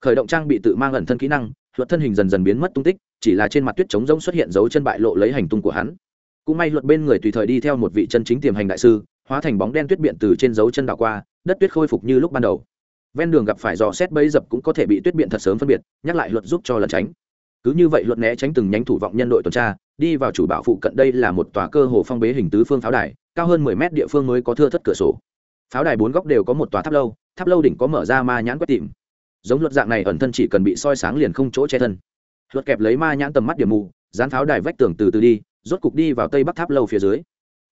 Khởi động trang bị tự mang ẩn thân kỹ năng luật thân hình dần dần biến mất tung tích, chỉ là trên mặt tuyết trống rỗng xuất hiện dấu chân bại lộ lấy hành tung của hắn cũng may luật bên người tùy thời đi theo một vị chân chính tiềm hành đại sư, hóa thành bóng đen tuyết biện từ trên dấu chân đảo qua, đất tuyết khôi phục như lúc ban đầu. Ven đường gặp phải dò xét bấy dập cũng có thể bị tuyết biện thật sớm phân biệt, nhắc lại luật giúp cho lần tránh. Cứ như vậy luật né tránh từng nhánh thủ vọng nhân đội tuần tra, đi vào chủ bảo phụ cận đây là một tòa cơ hồ phong bế hình tứ phương pháo đài, cao hơn mười mét địa phương mới có thưa thất cửa sổ. Pháo đài bốn góc đều có một tòa tháp lâu tháp lâu đỉnh có mở ra ma nhãn quét tìm. Giống luật dạng này ẩn thân chỉ cần bị soi sáng liền không chỗ che thân. Luật kẹp lấy ma nhãn tầm mắt điểm mù, dán pháo đài vách tường từ từ đi rốt cục đi vào tây bắc tháp lâu phía dưới.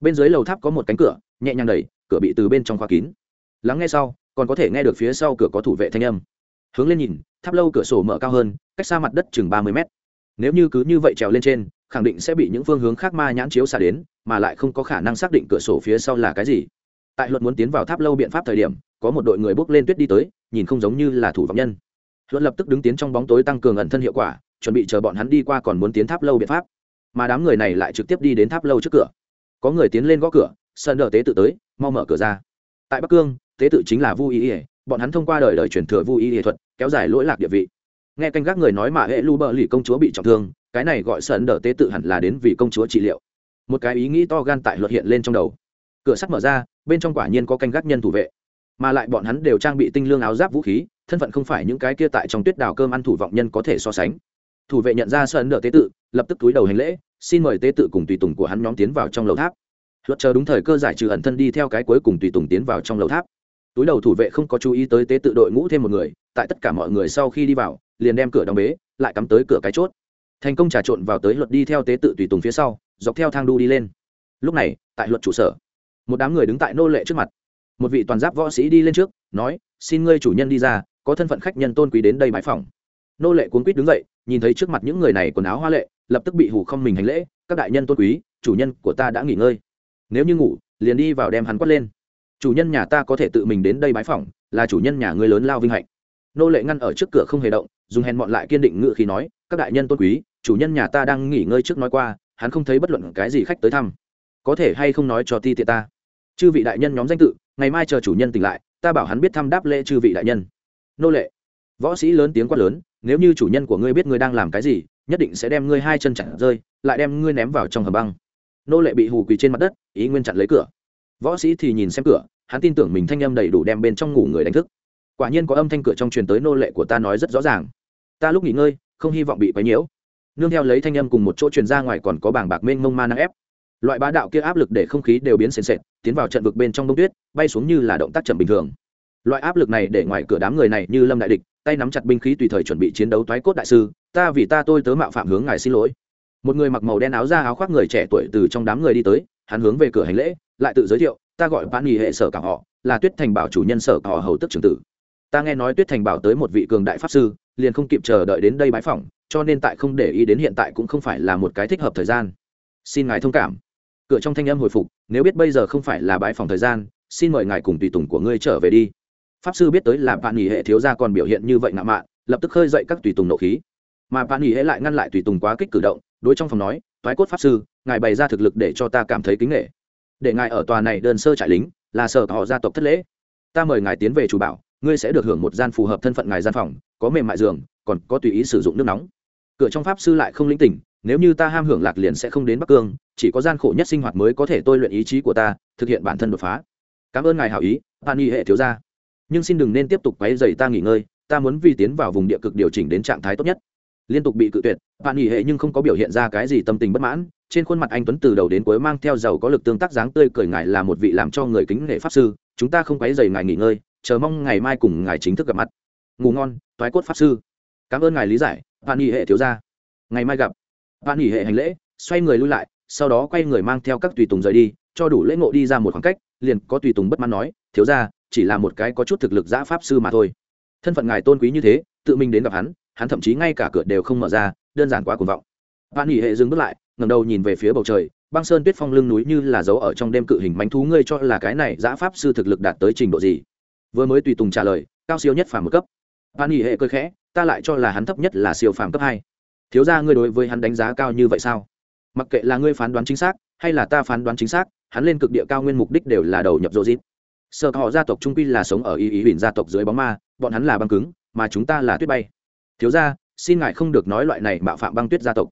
Bên dưới lầu tháp có một cánh cửa, nhẹ nhàng đẩy, cửa bị từ bên trong khóa kín. Lắng nghe sau, còn có thể nghe được phía sau cửa có thủ vệ thanh âm. Hướng lên nhìn, tháp lâu cửa sổ mở cao hơn, cách xa mặt đất chừng ba mươi mét. Nếu như cứ như vậy trèo lên trên, khẳng định sẽ bị những phương hướng khác ma nhãn chiếu xa đến, mà lại không có khả năng xác định cửa sổ phía sau là cái gì. Tại luật muốn tiến vào tháp lâu biện pháp thời điểm, có một đội người bước lên tuyết đi tới, nhìn không giống như là thủ vọng nhân. Luật lập tức đứng tiến trong bóng tối tăng cường ẩn thân hiệu quả, chuẩn bị chờ bọn hắn đi qua còn muốn tiến tháp lâu biện pháp mà đám người này lại trực tiếp đi đến tháp lâu trước cửa. Có người tiến lên gõ cửa sơn đờ tế tự tới, mau mở cửa ra. Tại bắc cương, tế tự chính là vu y ỉa bọn hắn thông qua đời đời truyền thừa vu y ỉa thuật, kéo dài lỗi lạc địa vị. Nghe canh gác người nói mà hệ lu bờ lì công chúa bị trọng thương, cái này gọi sơn đờ tế tự hẳn là đến vì công chúa trị liệu. Một cái ý nghĩ to gan tại luật hiện lên trong đầu. Cửa sắt mở ra, bên trong quả nhiên có canh gác nhân thủ vệ. Mà lại bọn hắn đều trang bị tinh lương áo giáp vũ khí, thân phận không phải những cái kia tại trong tuyết đào cơm ăn thủ vọng nhân có thể so sánh. Thủ vệ nhận ra sơn đờ tế tự lập tức túi đầu hành lễ, xin mời tế tự cùng tùy tùng của hắn nhóm tiến vào trong lầu tháp. Luật chờ đúng thời cơ giải trừ ẩn thân đi theo cái cuối cùng tùy tùng tiến vào trong lầu tháp. Túi đầu thủ vệ không có chú ý tới tế tự đội ngũ thêm một người, tại tất cả mọi người sau khi đi vào, liền đem cửa đóng bế, lại cắm tới cửa cái chốt. Thành công trà trộn vào tới luật đi theo tế tự tùy tùng phía sau, dọc theo thang đu đi lên. Lúc này, tại luật trụ sở, một đám người đứng tại nô lệ trước mặt. Một vị toàn giáp võ sĩ đi lên trước, nói, xin ngươi chủ nhân đi ra, có thân phận khách nhân tôn quý đến đây bãi phòng nô lệ cuốn quýt đứng dậy, nhìn thấy trước mặt những người này quần áo hoa lệ lập tức bị hủ không mình hành lễ, các đại nhân tôn quý, chủ nhân của ta đã nghỉ ngơi. Nếu như ngủ, liền đi vào đem hắn quất lên. Chủ nhân nhà ta có thể tự mình đến đây bái phỏng, là chủ nhân nhà ngươi lớn lao vinh hạnh. Nô lệ ngăn ở trước cửa không hề động, dùng hèn mọn lại kiên định ngự khi nói, các đại nhân tôn quý, chủ nhân nhà ta đang nghỉ ngơi trước nói qua, hắn không thấy bất luận cái gì khách tới thăm. Có thể hay không nói cho ti tiện ta? Chư vị đại nhân nhóm danh tự, ngày mai chờ chủ nhân tỉnh lại, ta bảo hắn biết thăm đáp lễ chư vị đại nhân. Nô lệ, võ sĩ lớn tiếng quát lớn, nếu như chủ nhân của ngươi biết ngươi đang làm cái gì nhất định sẽ đem ngươi hai chân chặn rơi, lại đem ngươi ném vào trong hầm băng. Nô lệ bị hù quỳ trên mặt đất, ý nguyên chặn lấy cửa. Võ sĩ thì nhìn xem cửa, hắn tin tưởng mình thanh âm đầy đủ đem bên trong ngủ người đánh thức. Quả nhiên có âm thanh cửa trong truyền tới nô lệ của ta nói rất rõ ràng. Ta lúc nghỉ ngơi, không hy vọng bị quấy nhiễu. Nương theo lấy thanh âm cùng một chỗ truyền ra ngoài còn có bảng bạc mênh mông ma năng ép. Loại bá đạo kia áp lực để không khí đều biến sền sệt, tiến vào trận vực bên trong đông tuyết, bay xuống như là động tác chậm bình thường. Loại áp lực này để ngoài cửa đám người này như lâm đại địch, tay nắm chặt binh khí tùy thời chuẩn bị chiến đấu toái cốt đại sư ta vì ta tôi tớ mạo phạm hướng ngài xin lỗi. Một người mặc màu đen áo da áo khoác người trẻ tuổi từ trong đám người đi tới, hắn hướng về cửa hành lễ, lại tự giới thiệu, ta gọi bạn nghỉ hệ sở cả họ, là tuyết thành bảo chủ nhân sở cả họ hầu tức trưởng tử. Ta nghe nói tuyết thành bảo tới một vị cường đại pháp sư, liền không kịp chờ đợi đến đây bãi phỏng, cho nên tại không để ý đến hiện tại cũng không phải là một cái thích hợp thời gian. Xin ngài thông cảm. Cửa trong thanh âm hồi phục, nếu biết bây giờ không phải là bãi phòng thời gian, xin mời ngài cùng tùy tùng của ngươi trở về đi. Pháp sư biết tới là bạn nghỉ hệ thiếu gia còn biểu hiện như vậy ngạo mạn, lập tức khơi dậy các tùy tùng nộ khí mà bạn nghỉ hệ lại ngăn lại tùy tùng quá kích cử động, đối trong phòng nói thoái cốt pháp sư, ngài bày ra thực lực để cho ta cảm thấy kính nghệ để ngài ở tòa này đơn sơ trại lính, là sở họ gia tộc thất lễ. Ta mời ngài tiến về chủ bảo, ngươi sẽ được hưởng một gian phù hợp thân phận ngài gian phòng, có mềm mại giường, còn có tùy ý sử dụng nước nóng. Cửa trong pháp sư lại không lĩnh tỉnh, nếu như ta ham hưởng lạc liền sẽ không đến bắc cương, chỉ có gian khổ nhất sinh hoạt mới có thể tôi luyện ý chí của ta, thực hiện bản thân đột phá. Cảm ơn ngài hảo ý bạn nghi hệ thiếu gia. Nhưng xin đừng nên tiếp tục quấy dày ta nghỉ ngơi, ta muốn vi tiến vào vùng địa cực điều chỉnh đến trạng thái tốt nhất liên tục bị cự tuyệt bạn nghỉ hệ nhưng không có biểu hiện ra cái gì tâm tình bất mãn, trên khuôn mặt anh tuấn từ đầu đến cuối mang theo giàu có lực tương tác dáng tươi cười ngài là một vị làm cho người kính nghệ pháp sư, chúng ta không quấy dày ngài nghỉ ngơi, chờ mong ngày mai cùng ngài chính thức gặp mặt. Ngủ ngon, toái cốt pháp sư. Cảm ơn ngài lý giải bạn nghỉ hệ thiếu gia. Ngày mai gặp. Bạn nghỉ hệ hành lễ, xoay người lui lại, sau đó quay người mang theo các tùy tùng rời đi, cho đủ lễ ngộ đi ra một khoảng cách, liền có tùy tùng bất mãn nói, thiếu gia, chỉ là một cái có chút thực lực giã pháp sư mà thôi. Thân phận ngài tôn quý như thế, tự mình đến gặp hắn hắn thậm chí ngay cả cửa đều không mở ra, đơn giản quá cuồng vọng. Bạn nghỉ hệ dừng bước lại, ngẩng đầu nhìn về phía bầu trời, băng sơn tuyết phong lưng núi như là dấu ở trong đêm cự hình bánh thú ngươi cho là cái này giã pháp sư thực lực đạt tới trình độ gì? Vừa mới tùy tùng trả lời, cao siêu nhất phàm một cấp. Bạn nghỉ hệ cười khẽ, ta lại cho là hắn thấp nhất là siêu phàm cấp hai. Thiếu ra ngươi đối với hắn đánh giá cao như vậy sao? Mặc kệ là ngươi phán đoán chính xác, hay là ta phán đoán chính xác, hắn lên cực địa cao nguyên mục đích đều là đầu nhập rô dít. Sợ họ gia tộc trung quy là sống ở ý ý huỳnh gia tộc dưới bóng ma, bọn hắn là băng cứng, mà chúng ta là tuyết bay thiếu ra xin ngài không được nói loại này mạo phạm băng tuyết gia tộc.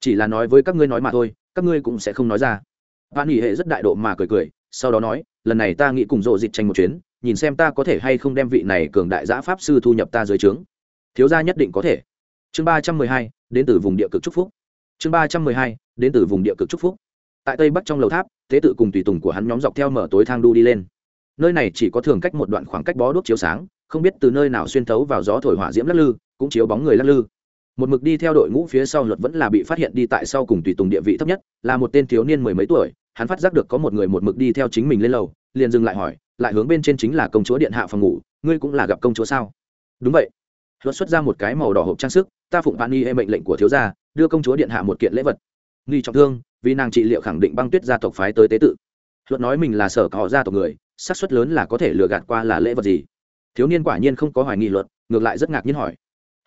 Chỉ là nói với các ngươi nói mà thôi, các ngươi cũng sẽ không nói ra. Bạn nghỉ hệ rất đại độ mà cười cười, sau đó nói, lần này ta nghĩ cùng rộ dịch tranh một chuyến, nhìn xem ta có thể hay không đem vị này cường đại giã pháp sư thu nhập ta dưới trướng. Thiếu gia nhất định có thể. Chương ba trăm mười hai, đến từ vùng địa cực trúc phúc. Chương ba trăm mười hai, đến từ vùng địa cực trúc phúc. Tại tây bắc trong lầu tháp thế tự cùng tùy tùng của hắn nhóm dọc theo mở tối thang đu đi lên. Nơi này chỉ có thường cách một đoạn khoảng cách bó đuốc chiếu sáng không biết từ nơi nào xuyên thấu vào gió thổi hỏa diễm lắc lư, cũng chiếu bóng người lắc lư. Một mực đi theo đội ngũ phía sau luật vẫn là bị phát hiện đi tại sau cùng tùy tùng địa vị thấp nhất, là một tên thiếu niên mười mấy tuổi, hắn phát giác được có một người một mực đi theo chính mình lên lầu, liền dừng lại hỏi, lại hướng bên trên chính là công chúa điện hạ phòng ngủ, ngươi cũng là gặp công chúa sao? Đúng vậy. Luật xuất ra một cái màu đỏ hộp trang sức, ta phụng bạn nghi hệ mệnh lệnh của thiếu gia, đưa công chúa điện hạ một kiện lễ vật. Nghi trọng thương, vì nàng trị liệu khẳng định băng tuyết gia tộc phái tới tế tự. Luật nói mình là sở họ gia tộc người, xác suất lớn là có thể lừa gạt qua là lễ vật gì? Thiếu niên quả nhiên không có hoài nghi luật, ngược lại rất ngạc nhiên hỏi.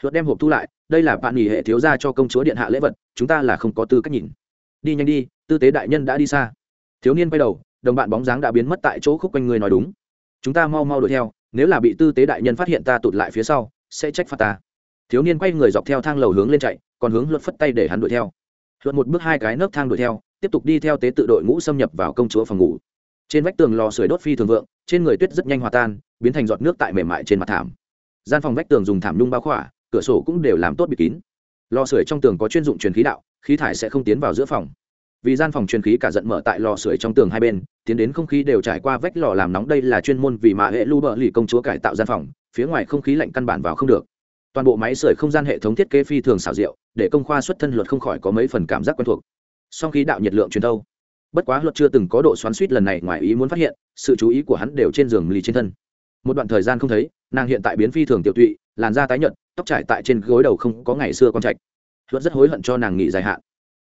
Luật đem hộp thu lại, đây là bạn nghỉ hệ thiếu gia cho công chúa điện hạ lễ vật, chúng ta là không có tư cách nhìn. Đi nhanh đi, tư tế đại nhân đã đi xa. Thiếu niên quay đầu, đồng bạn bóng dáng đã biến mất tại chỗ khúc quanh người nói đúng. Chúng ta mau mau đuổi theo, nếu là bị tư tế đại nhân phát hiện ta tụt lại phía sau, sẽ trách phạt ta. Thiếu niên quay người dọc theo thang lầu hướng lên chạy, còn hướng luật phất tay để hắn đuổi theo. Luật một bước hai cái nấc thang đuổi theo, tiếp tục đi theo tế tự đội ngũ xâm nhập vào công chúa phòng ngủ trên vách tường lò sưởi đốt phi thường vượng, trên người tuyết rất nhanh hòa tan, biến thành giọt nước tại mềm mại trên mặt thảm. Gian phòng vách tường dùng thảm nhung bao khỏa, cửa sổ cũng đều làm tốt bịt kín. Lò sưởi trong tường có chuyên dụng truyền khí đạo, khí thải sẽ không tiến vào giữa phòng. Vì gian phòng truyền khí cả giận mở tại lò sưởi trong tường hai bên, tiến đến không khí đều trải qua vách lò làm nóng đây là chuyên môn vì mà hệ lưu bờ lì công chúa cải tạo gian phòng, phía ngoài không khí lạnh căn bản vào không được. Toàn bộ máy sưởi không gian hệ thống thiết kế phi thường xảo diệu, để công khoa xuất thân luật không khỏi có mấy phần cảm giác quen thuộc. Song khí đạo nhiệt lượng truyền thâu bất quá luật chưa từng có độ xoắn suýt lần này ngoài ý muốn phát hiện, sự chú ý của hắn đều trên giường lì trên thân. Một đoạn thời gian không thấy, nàng hiện tại biến phi thường tiểu tụy, làn da tái nhợt, tóc trải tại trên gối đầu không có ngày xưa con trạch. Luật rất hối hận cho nàng nghỉ dài hạn.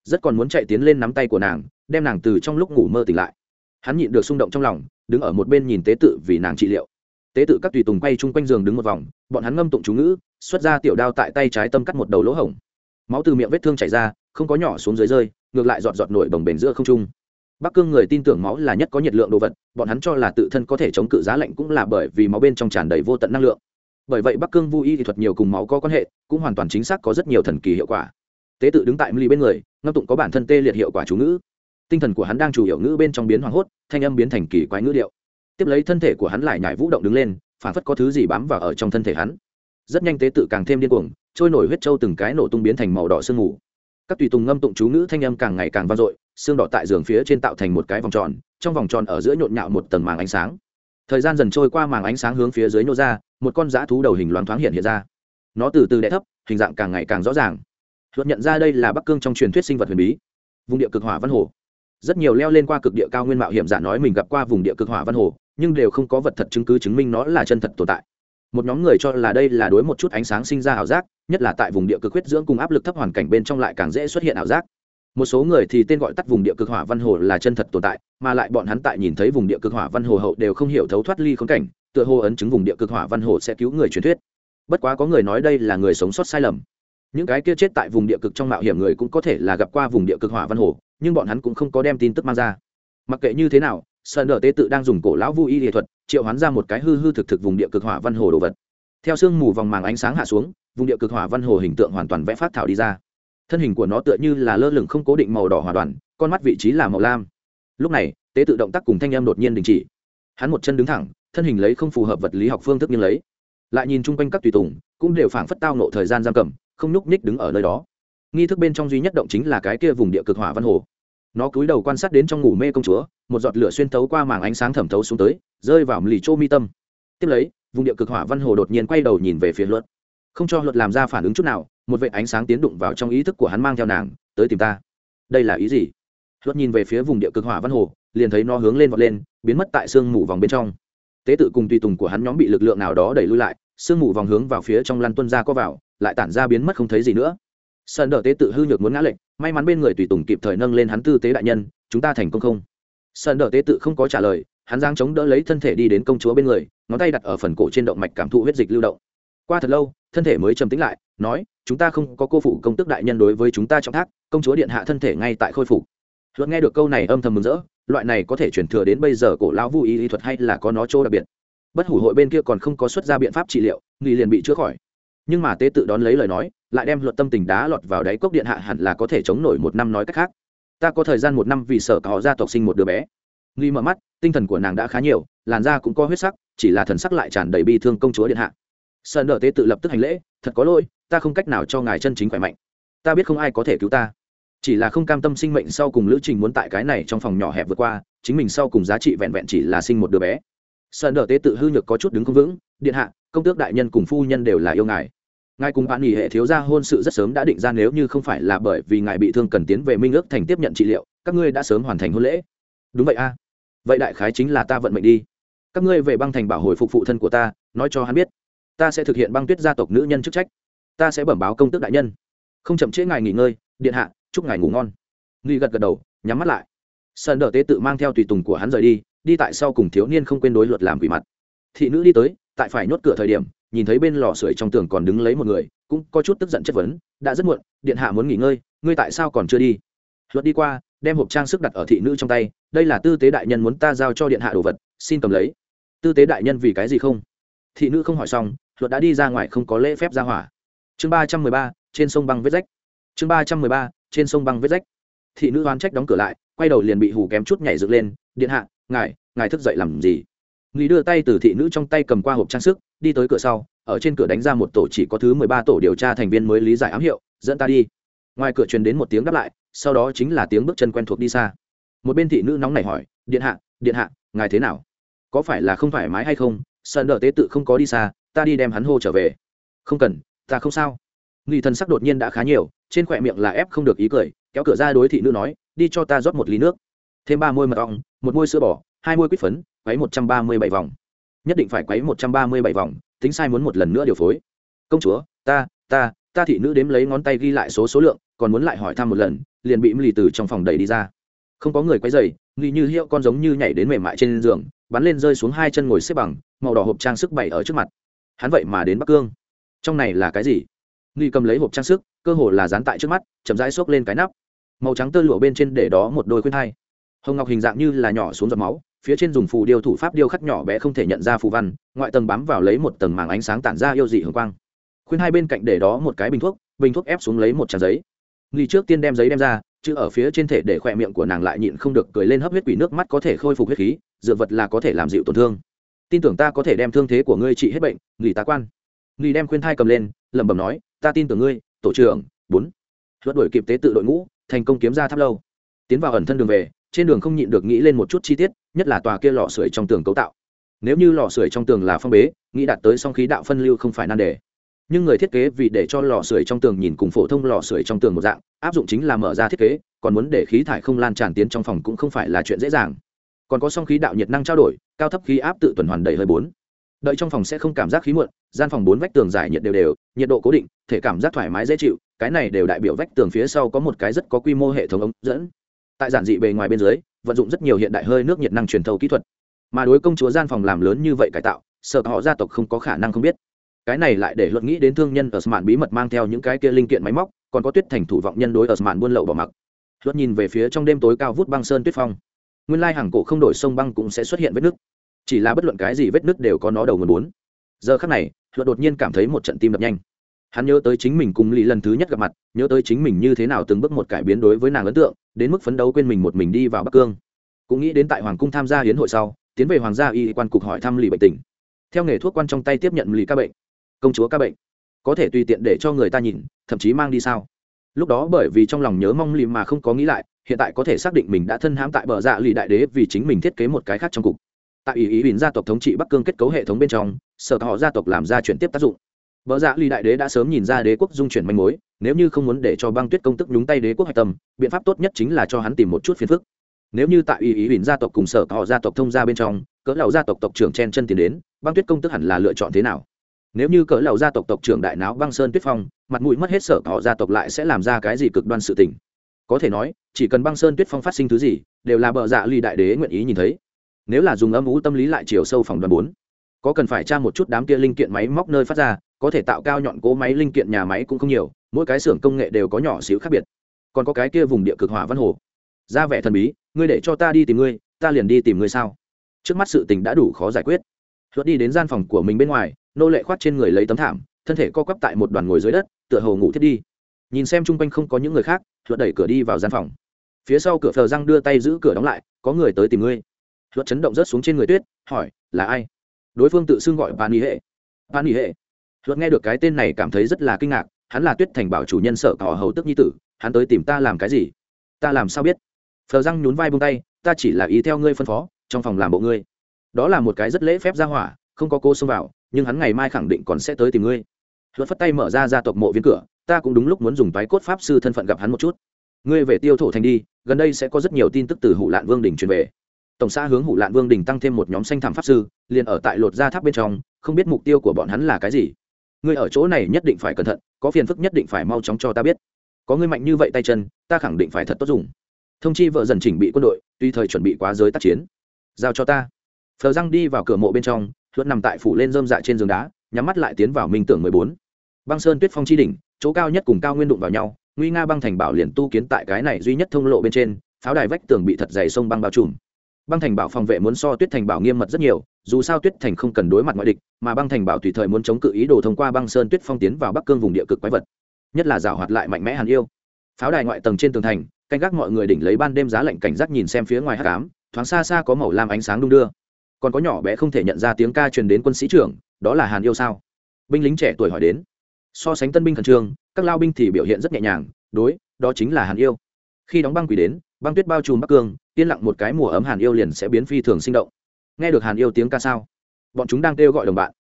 Rất còn muốn chạy tiến lên nắm tay của nàng, đem nàng từ trong lúc ngủ mơ tỉnh lại. Hắn nhịn được xung động trong lòng, đứng ở một bên nhìn tế tự vì nàng trị liệu. Tế tự các tùy tùng quay chung quanh giường đứng một vòng, bọn hắn ngâm tụng chú ngữ, xuất ra tiểu đao tại tay trái tâm cắt một đầu lỗ hổng. Máu từ miệng vết thương chảy ra, không có nhỏ xuống dưới rơi, ngược lại giọt giọt nổi bồng bềnh giữa không trung bắc cương người tin tưởng máu là nhất có nhiệt lượng đồ vật, bọn hắn cho là tự thân có thể chống cự giá lạnh cũng là bởi vì máu bên trong tràn đầy vô tận năng lượng. Bởi vậy bắc cương vô y thì thuật nhiều cùng máu có quan hệ, cũng hoàn toàn chính xác có rất nhiều thần kỳ hiệu quả. Tế tự đứng tại mly bên người, ngâm tụng có bản thân tê liệt hiệu quả chú ngữ. Tinh thần của hắn đang chủ hiệu ngữ bên trong biến hoảng hốt, thanh âm biến thành kỳ quái ngữ điệu. Tiếp lấy thân thể của hắn lại nhảy vũ động đứng lên, phản phất có thứ gì bám vào ở trong thân thể hắn. Rất nhanh tế tự càng thêm điên cuồng, trôi nổi huyết trâu từng cái nổ tung biến thành màu đỏ sương mù các tùy tùng ngâm tụng chú ngữ thanh âm càng ngày càng vang dội, xương đỏ tại giường phía trên tạo thành một cái vòng tròn, trong vòng tròn ở giữa nhộn nhạo một tầng màng ánh sáng. Thời gian dần trôi qua màng ánh sáng hướng phía dưới nhô ra, một con dã thú đầu hình loáng thoáng hiện hiện ra. Nó từ từ đẻ thấp, hình dạng càng ngày càng rõ ràng. Luật nhận ra đây là bắc cương trong truyền thuyết sinh vật huyền bí. Vùng địa cực hỏa văn hồ. Rất nhiều leo lên qua cực địa cao nguyên mạo hiểm giả nói mình gặp qua vùng địa cực hỏa văn hồ, nhưng đều không có vật thật chứng cứ chứng minh nó là chân thật tồn tại một nhóm người cho là đây là đối một chút ánh sáng sinh ra ảo giác, nhất là tại vùng địa cực huyết dưỡng cùng áp lực thấp hoàn cảnh bên trong lại càng dễ xuất hiện ảo giác. Một số người thì tên gọi tắt vùng địa cực hỏa văn hồ là chân thật tồn tại, mà lại bọn hắn tại nhìn thấy vùng địa cực hỏa văn hồ hậu đều không hiểu thấu thoát ly khốn cảnh, tựa hồ ấn chứng vùng địa cực hỏa văn hồ sẽ cứu người truyền thuyết. Bất quá có người nói đây là người sống sót sai lầm. Những cái kia chết tại vùng địa cực trong mạo hiểm người cũng có thể là gặp qua vùng địa cực hỏa văn hồ, nhưng bọn hắn cũng không có đem tin tức mang ra. Mặc kệ như thế nào sơn đờ tế tự đang dùng cổ lão vu y nghệ thuật triệu hoán ra một cái hư hư thực thực vùng địa cực hỏa văn hồ đồ vật. Theo sương mù vòng màng ánh sáng hạ xuống, vùng địa cực hỏa văn hồ hình tượng hoàn toàn vẽ phát thảo đi ra. Thân hình của nó tựa như là lơ lửng không cố định màu đỏ hòa đoàn, con mắt vị trí là màu lam. Lúc này, tế tự động tác cùng thanh em đột nhiên đình chỉ. Hắn một chân đứng thẳng, thân hình lấy không phù hợp vật lý học phương thức nhưng lấy. Lại nhìn chung quanh các tùy tùng, cũng đều phảng phất tao nộ thời gian giam cầm, không nhúc nhích đứng ở nơi đó. Nghi thức bên trong duy nhất động chính là cái kia vùng địa cực hỏa văn hồ nó cúi đầu quan sát đến trong ngủ mê công chúa, một giọt lửa xuyên thấu qua màng ánh sáng thẩm thấu xuống tới, rơi vào lì chô mi tâm. Tiếp lấy, vùng địa cực hỏa văn hồ đột nhiên quay đầu nhìn về phía luật. Không cho luật làm ra phản ứng chút nào, một vệ ánh sáng tiến đụng vào trong ý thức của hắn mang theo nàng, tới tìm ta. Đây là ý gì? Luật nhìn về phía vùng địa cực hỏa văn hồ, liền thấy nó hướng lên vọt lên, biến mất tại sương mù vòng bên trong. Tế tự cùng tùy tùng của hắn nhóm bị lực lượng nào đó đẩy lui lại, sương mù vòng hướng vào phía trong lăn tuân ra có vào, lại tản ra biến mất không thấy gì nữa sơn đỡ tế tự hư nhược muốn ngã lệnh may mắn bên người tùy tùng kịp thời nâng lên hắn tư tế đại nhân, chúng ta thành công không? Sơn đỡ tế tự không có trả lời, hắn giang chống đỡ lấy thân thể đi đến công chúa bên người, ngón tay đặt ở phần cổ trên động mạch cảm thụ huyết dịch lưu động. Qua thật lâu, thân thể mới trầm tĩnh lại, nói, chúng ta không có cô phụ công tức đại nhân đối với chúng ta trong thác, công chúa điện hạ thân thể ngay tại khôi phục. Luận nghe được câu này âm thầm mừng rỡ, loại này có thể chuyển thừa đến bây giờ cổ lão vu y lý thuật hay là có nó chỗ đặc biệt. Bất hủ hội bên kia còn không có xuất ra biện pháp trị liệu, nghi liền bị chữa khỏi nhưng mà tế tự đón lấy lời nói, lại đem luật tâm tình đá lọt vào đáy cốc điện hạ hẳn là có thể chống nổi một năm nói cách khác. Ta có thời gian một năm vì sợ họ gia tộc sinh một đứa bé. Nghi mở mắt, tinh thần của nàng đã khá nhiều, làn da cũng có huyết sắc, chỉ là thần sắc lại tràn đầy bi thương công chúa điện hạ. Sơn nợ tế tự lập tức hành lễ, thật có lỗi, ta không cách nào cho ngài chân chính khỏe mạnh. Ta biết không ai có thể cứu ta. Chỉ là không cam tâm sinh mệnh sau cùng lữ trình muốn tại cái này trong phòng nhỏ hẹp vượt qua, chính mình sau cùng giá trị vẹn vẹn chỉ là sinh một đứa bé. Sơn nợ tế tự hư nhược có chút đứng không vững, điện hạ, công tước đại nhân cùng phu nhân đều là yêu ngài ngài cùng bạn nghỉ hệ thiếu gia hôn sự rất sớm đã định ra nếu như không phải là bởi vì ngài bị thương cần tiến về minh ước thành tiếp nhận trị liệu, các ngươi đã sớm hoàn thành hôn lễ. Đúng vậy a. Vậy đại khái chính là ta vận mệnh đi. Các ngươi về băng thành bảo hồi phục phụ thân của ta, nói cho hắn biết. Ta sẽ thực hiện băng tuyết gia tộc nữ nhân chức trách. Ta sẽ bẩm báo công tước đại nhân. Không chậm trễ ngài nghỉ ngơi, điện hạ, chúc ngài ngủ ngon. Nghi gật gật đầu, nhắm mắt lại. Sơn đỡ tế tự mang theo tùy tùng của hắn rời đi đi tại sau cùng thiếu niên không quên đối luật làm quỷ mặt. Thị nữ đi tới, tại phải nhốt cửa thời điểm nhìn thấy bên lò sưởi trong tường còn đứng lấy một người, cũng có chút tức giận chất vấn, đã rất muộn, điện hạ muốn nghỉ ngơi, ngươi tại sao còn chưa đi? Luật đi qua, đem hộp trang sức đặt ở thị nữ trong tay, đây là tư tế đại nhân muốn ta giao cho điện hạ đồ vật, xin cầm lấy. Tư tế đại nhân vì cái gì không? Thị nữ không hỏi xong, luật đã đi ra ngoài không có lễ phép ra hỏa. Chương ba trăm mười ba, trên sông băng vết rách. Chương ba trăm mười ba, trên sông băng vết rách. Thị nữ oán trách đóng cửa lại, quay đầu liền bị hù kém chút nhảy dựng lên, điện hạ, ngài ngài thức dậy làm gì? Nghĩ đưa tay từ thị nữ trong tay cầm qua hộp trang sức, đi tới cửa sau, ở trên cửa đánh ra một tổ chỉ có thứ mười ba tổ điều tra thành viên mới lý giải ám hiệu, dẫn ta đi. Ngoài cửa truyền đến một tiếng đáp lại, sau đó chính là tiếng bước chân quen thuộc đi xa. Một bên thị nữ nóng nảy hỏi, điện hạ điện hạ, ngài thế nào? Có phải là không thoải mái hay không? Sợ nợ tế tự không có đi xa, ta đi đem hắn hô trở về. Không cần, ta không sao. Nghi thần sắc đột nhiên đã khá nhiều, trên khỏe miệng là ép không được ý cười, kéo cửa ra đối thị nữ nói, đi cho ta rót một ly nước. Thêm ba môi mật ong, một môi sữa bò, hai môi quýt phấn quấy một trăm ba mươi bảy vòng. Nhất định phải quấy một trăm ba mươi bảy vòng, tính sai muốn một lần nữa điều phối. Công chúa, ta ta ta thị nữ đếm lấy ngón tay ghi lại số số lượng, còn muốn lại hỏi thăm một lần, liền bị lì từ trong phòng đẩy đi ra. Không có người quấy dày nghi như hiệu con giống như nhảy đến mềm mại trên giường, bắn lên rơi xuống hai chân ngồi xếp bằng, màu đỏ hộp trang sức bày ở trước mặt. Hắn vậy mà đến bắc cương. Trong này là cái gì? Nghi cầm lấy hộp trang sức, cơ hồ là dán tại trước mắt, chậm rãi xốc lên cái nắp. Màu trắng tơ lụa bên trên để đó một đôi khuyên thai. Hồng ngọc hình dạng như là nhỏ xuống giọt máu phía trên dùng phù điêu thủ pháp điêu khắc nhỏ bé không thể nhận ra phù văn, ngoại tầng bám vào lấy một tầng màng ánh sáng tản ra yêu dị hồng quang. Khuyên hai bên cạnh để đó một cái bình thuốc bình thuốc ép xuống lấy một trang giấy. Nghi trước tiên đem giấy đem ra, chứ ở phía trên thể để khỏe miệng của nàng lại nhịn không được cười lên hấp huyết quỷ nước mắt có thể khôi phục huyết khí dựa vật là có thể làm dịu tổn thương. Tin tưởng ta có thể đem thương thế của ngươi trị hết bệnh nghỉ tá quan. Nghỉ đem khuyên thai cầm lên, lẩm bẩm nói, ta tin tưởng ngươi, tổ trưởng, bốn. Luật đuổi kịp tế tự đội ngũ, thành công kiếm ra tháp lâu. Tiến vào ẩn thân đường về trên đường không nhịn được nghĩ lên một chút chi tiết, nhất là tòa kia lò sưởi trong tường cấu tạo. Nếu như lò sưởi trong tường là phong bế, nghĩ đạt tới song khí đạo phân lưu không phải nan đề. Nhưng người thiết kế vì để cho lò sưởi trong tường nhìn cùng phổ thông lò sưởi trong tường một dạng, áp dụng chính là mở ra thiết kế, còn muốn để khí thải không lan tràn tiến trong phòng cũng không phải là chuyện dễ dàng. Còn có song khí đạo nhiệt năng trao đổi, cao thấp khí áp tự tuần hoàn đầy hơi bốn. Đợi trong phòng sẽ không cảm giác khí muộn, gian phòng bốn vách tường giải nhiệt đều đều, nhiệt độ cố định, thể cảm giác thoải mái dễ chịu, cái này đều đại biểu vách tường phía sau có một cái rất có quy mô hệ thống ống dẫn tại giản dị bề ngoài bên dưới, vận dụng rất nhiều hiện đại hơi nước nhiệt năng truyền thầu kỹ thuật. Mà đối công chúa gian phòng làm lớn như vậy cải tạo, sợ họ gia tộc không có khả năng không biết. Cái này lại để luận nghĩ đến thương nhân ở mạn bí mật mang theo những cái kia linh kiện máy móc, còn có tuyết thành thủ vọng nhân đối ở mạn buôn lậu bỏ mặc. Luận nhìn về phía trong đêm tối cao vút băng sơn tuyết phong. Nguyên lai hàng cổ không đổi sông băng cũng sẽ xuất hiện vết nứt. Chỉ là bất luận cái gì vết nứt đều có nó đầu nguồn bốn. Giờ khắc này luận đột nhiên cảm thấy một trận tim đập nhanh hắn nhớ tới chính mình cùng lì lần thứ nhất gặp mặt, nhớ tới chính mình như thế nào từng bước một cải biến đối với nàng ấn tượng, đến mức phấn đấu quên mình một mình đi vào bắc cương. Cũng nghĩ đến tại hoàng cung tham gia hiến hội sau, tiến về hoàng gia y quan cục hỏi thăm lì bệnh tình. Theo nghề thuốc quan trong tay tiếp nhận lì ca bệnh, công chúa ca bệnh. Có thể tùy tiện để cho người ta nhìn, thậm chí mang đi sao? Lúc đó bởi vì trong lòng nhớ mong lì mà không có nghĩ lại, hiện tại có thể xác định mình đã thân hãm tại bờ dạ lì đại đế vì chính mình thiết kế một cái khác trong cục. Tại ý ý ý gia tộc thống trị bắc cương kết cấu hệ thống bên trong, sở họ gia tộc làm ra chuyển tiếp tác dụng. Bờ dạ ly đại đế đã sớm nhìn ra đế quốc dung chuyển manh mối, nếu như không muốn để cho băng tuyết công tức nhúng tay đế quốc hạch tâm, biện pháp tốt nhất chính là cho hắn tìm một chút phiền phức. Nếu như tại ý ý huỳnh gia tộc cùng sở họ gia tộc thông gia bên trong, cỡ lão gia tộc tộc trưởng chen chân tiến đến, băng tuyết công tức hẳn là lựa chọn thế nào? Nếu như cỡ lão gia tộc tộc trưởng đại náo băng sơn tuyết phong, mặt mũi mất hết sở họ gia tộc lại sẽ làm ra cái gì cực đoan sự tình? Có thể nói, chỉ cần băng sơn tuyết phong phát sinh thứ gì, đều là bờ dạ ly đại đế nguyện ý nhìn thấy. Nếu là dùng âm u tâm lý lại chiều sâu phòng đoàn bốn, có cần phải tra một chút đám kia linh kiện máy móc nơi phát ra, có thể tạo cao nhọn cố máy linh kiện nhà máy cũng không nhiều, mỗi cái xưởng công nghệ đều có nhỏ xíu khác biệt. Còn có cái kia vùng địa cực hỏa văn hồ. Ra vẻ thần bí, ngươi để cho ta đi tìm ngươi, ta liền đi tìm ngươi sao? Trước mắt sự tình đã đủ khó giải quyết. Hớt đi đến gian phòng của mình bên ngoài, nô lệ khoát trên người lấy tấm thảm, thân thể co quắp tại một đoàn ngồi dưới đất, tựa hồ ngủ thiết đi. Nhìn xem chung quanh không có những người khác hớt đẩy cửa đi vào gian phòng. Phía sau cửa phờ răng đưa tay giữ cửa đóng lại, có người tới tìm ngươi. Hớt chấn động rớt xuống trên người tuyết, hỏi, là ai? Đối phương tự xưng gọi bạn nghỉ hệ. Bạn nghỉ hệ. Luật nghe được cái tên này cảm thấy rất là kinh ngạc, hắn là tuyết thành bảo chủ nhân sợ cỏ hầu tức nhi tử, hắn tới tìm ta làm cái gì? Ta làm sao biết? Phờ răng nhún vai bông tay, ta chỉ là ý theo ngươi phân phó, trong phòng làm bộ ngươi. Đó là một cái rất lễ phép ra hỏa, không có cô xông vào, nhưng hắn ngày mai khẳng định còn sẽ tới tìm ngươi. Luật phất tay mở ra gia tộc mộ viên cửa, ta cũng đúng lúc muốn dùng tái cốt pháp sư thân phận gặp hắn một chút. Ngươi về tiêu thổ thành đi, gần đây sẽ có rất nhiều tin tức từ hủ lạn vương đình truyền về tổng xã hướng hủ lạn vương đình tăng thêm một nhóm xanh thảm pháp sư, liền ở tại lột gia tháp bên trong, không biết mục tiêu của bọn hắn là cái gì. Ngươi ở chỗ này nhất định phải cẩn thận, có phiền phức nhất định phải mau chóng cho ta biết. Có ngươi mạnh như vậy tay chân, ta khẳng định phải thật tốt dùng. Thông chi vợ dần chỉnh bị quân đội tùy thời chuẩn bị quá giới tác chiến. Giao cho ta. Phờ răng đi vào cửa mộ bên trong luật nằm tại phủ lên dơm dạ trên giường đá, nhắm mắt lại tiến vào minh tưởng mười bốn. Băng sơn tuyết phong chi đỉnh, chỗ cao nhất cùng cao nguyên đụng vào nhau, nguy nga băng thành bảo liền tu kiến tại cái này duy nhất thông lộ bên trên, pháo đài vách tường bị thật dày sông băng bao trùm băng thành bảo phòng vệ muốn so tuyết thành bảo nghiêm mật rất nhiều, dù sao tuyết thành không cần đối mặt ngoại địch, mà băng thành bảo tùy thời muốn chống cự ý đồ thông qua băng sơn tuyết phong tiến vào bắc cương vùng địa cực quái vật. Nhất là rào hoạt lại mạnh mẽ hàn yêu. Pháo đài ngoại tầng trên tường thành, canh gác mọi người đỉnh lấy ban đêm giá lạnh cảnh giác nhìn xem phía ngoài hát cám thoáng xa xa có màu lam ánh sáng đung đưa. Còn có nhỏ bé không thể nhận ra tiếng ca truyền đến quân sĩ trưởng, đó là hàn yêu sao? Binh lính trẻ tuổi hỏi đến. So sánh tân binh khẩn trương, các lao binh thì biểu hiện rất nhẹ nhàng, đối, đó chính là hàn yêu. Khi đóng băng quỷ đến, băng tuyết bao trùm bắc cương yên lặng một cái mùa ấm hàn yêu liền sẽ biến phi thường sinh động. Nghe được hàn yêu tiếng ca sao, bọn chúng đang kêu gọi đồng bạn.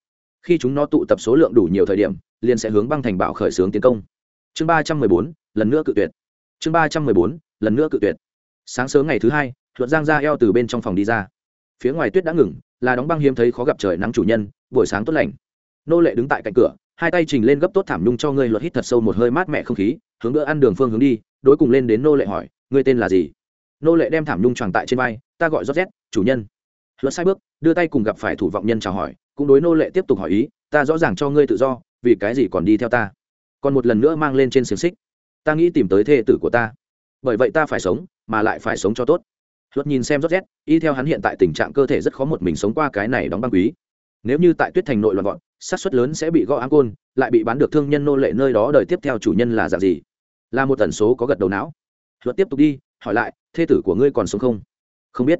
Khi chúng nó tụ tập số lượng đủ nhiều thời điểm, liền sẽ hướng băng thành bạo khởi xướng tiến công. Chương ba trăm mười bốn, lần nữa cự tuyệt. Chương ba trăm mười bốn, lần nữa cự tuyệt. Sáng sớm ngày thứ hai thuận giang ra eo từ bên trong phòng đi ra. Phía ngoài tuyết đã ngừng, là đóng băng hiếm thấy khó gặp trời nắng chủ nhân, buổi sáng tốt lành. Nô lệ đứng tại cạnh cửa, hai tay trình lên gấp tốt thảm nhung cho ngươi luật hít thật sâu một hơi mát mẻ không khí, hướng bữa ăn đường phương hướng đi, đối cùng lên đến nô lệ hỏi, ngươi tên là gì? Nô lệ đem thảm nhung tròn tại trên vai, ta gọi rót rét chủ nhân. Luật sai bước, đưa tay cùng gặp phải thủ vọng nhân chào hỏi, cũng đối nô lệ tiếp tục hỏi ý, ta rõ ràng cho ngươi tự do, vì cái gì còn đi theo ta? Còn một lần nữa mang lên trên xiềng xích. Ta nghĩ tìm tới thê tử của ta. Bởi vậy ta phải sống, mà lại phải sống cho tốt. Luật nhìn xem rót rét y theo hắn hiện tại tình trạng cơ thể rất khó một mình sống qua cái này đóng băng quý. Nếu như tại tuyết thành nội loạn vọn sát xuất lớn sẽ bị gõ áng côn, lại bị bán được thương nhân nô lệ nơi đó đời tiếp theo chủ nhân là dạng gì? Là một tần số có gật đầu não. Luật tiếp tục đi hỏi lại, thê tử của ngươi còn sống không? Không biết.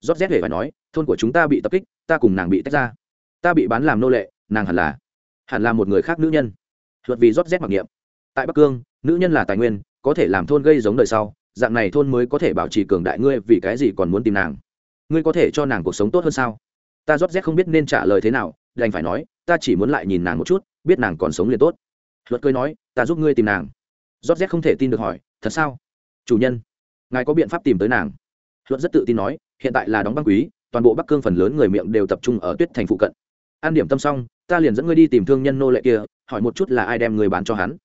Rót rét hề phải nói, thôn của chúng ta bị tập kích, ta cùng nàng bị tách ra. Ta bị bán làm nô lệ, nàng hẳn là hẳn là một người khác nữ nhân. Luật vì rót rét mặc niệm. Tại bắc cương, nữ nhân là tài nguyên, có thể làm thôn gây giống đời sau, dạng này thôn mới có thể bảo trì cường đại ngươi vì cái gì còn muốn tìm nàng? Ngươi có thể cho nàng cuộc sống tốt hơn sao? Ta rót rét không biết nên trả lời thế nào, đành phải nói, ta chỉ muốn lại nhìn nàng một chút, biết nàng còn sống liền tốt. Luật cười nói, ta giúp ngươi tìm nàng. Rót rét không thể tin được hỏi, thật sao? Chủ nhân ngài có biện pháp tìm tới nàng? Luật rất tự tin nói, hiện tại là đóng băng quý, toàn bộ bắc cương phần lớn người miệng đều tập trung ở tuyết thành phụ cận. An điểm tâm xong, ta liền dẫn ngươi đi tìm thương nhân nô lệ kia, hỏi một chút là ai đem người bán cho hắn.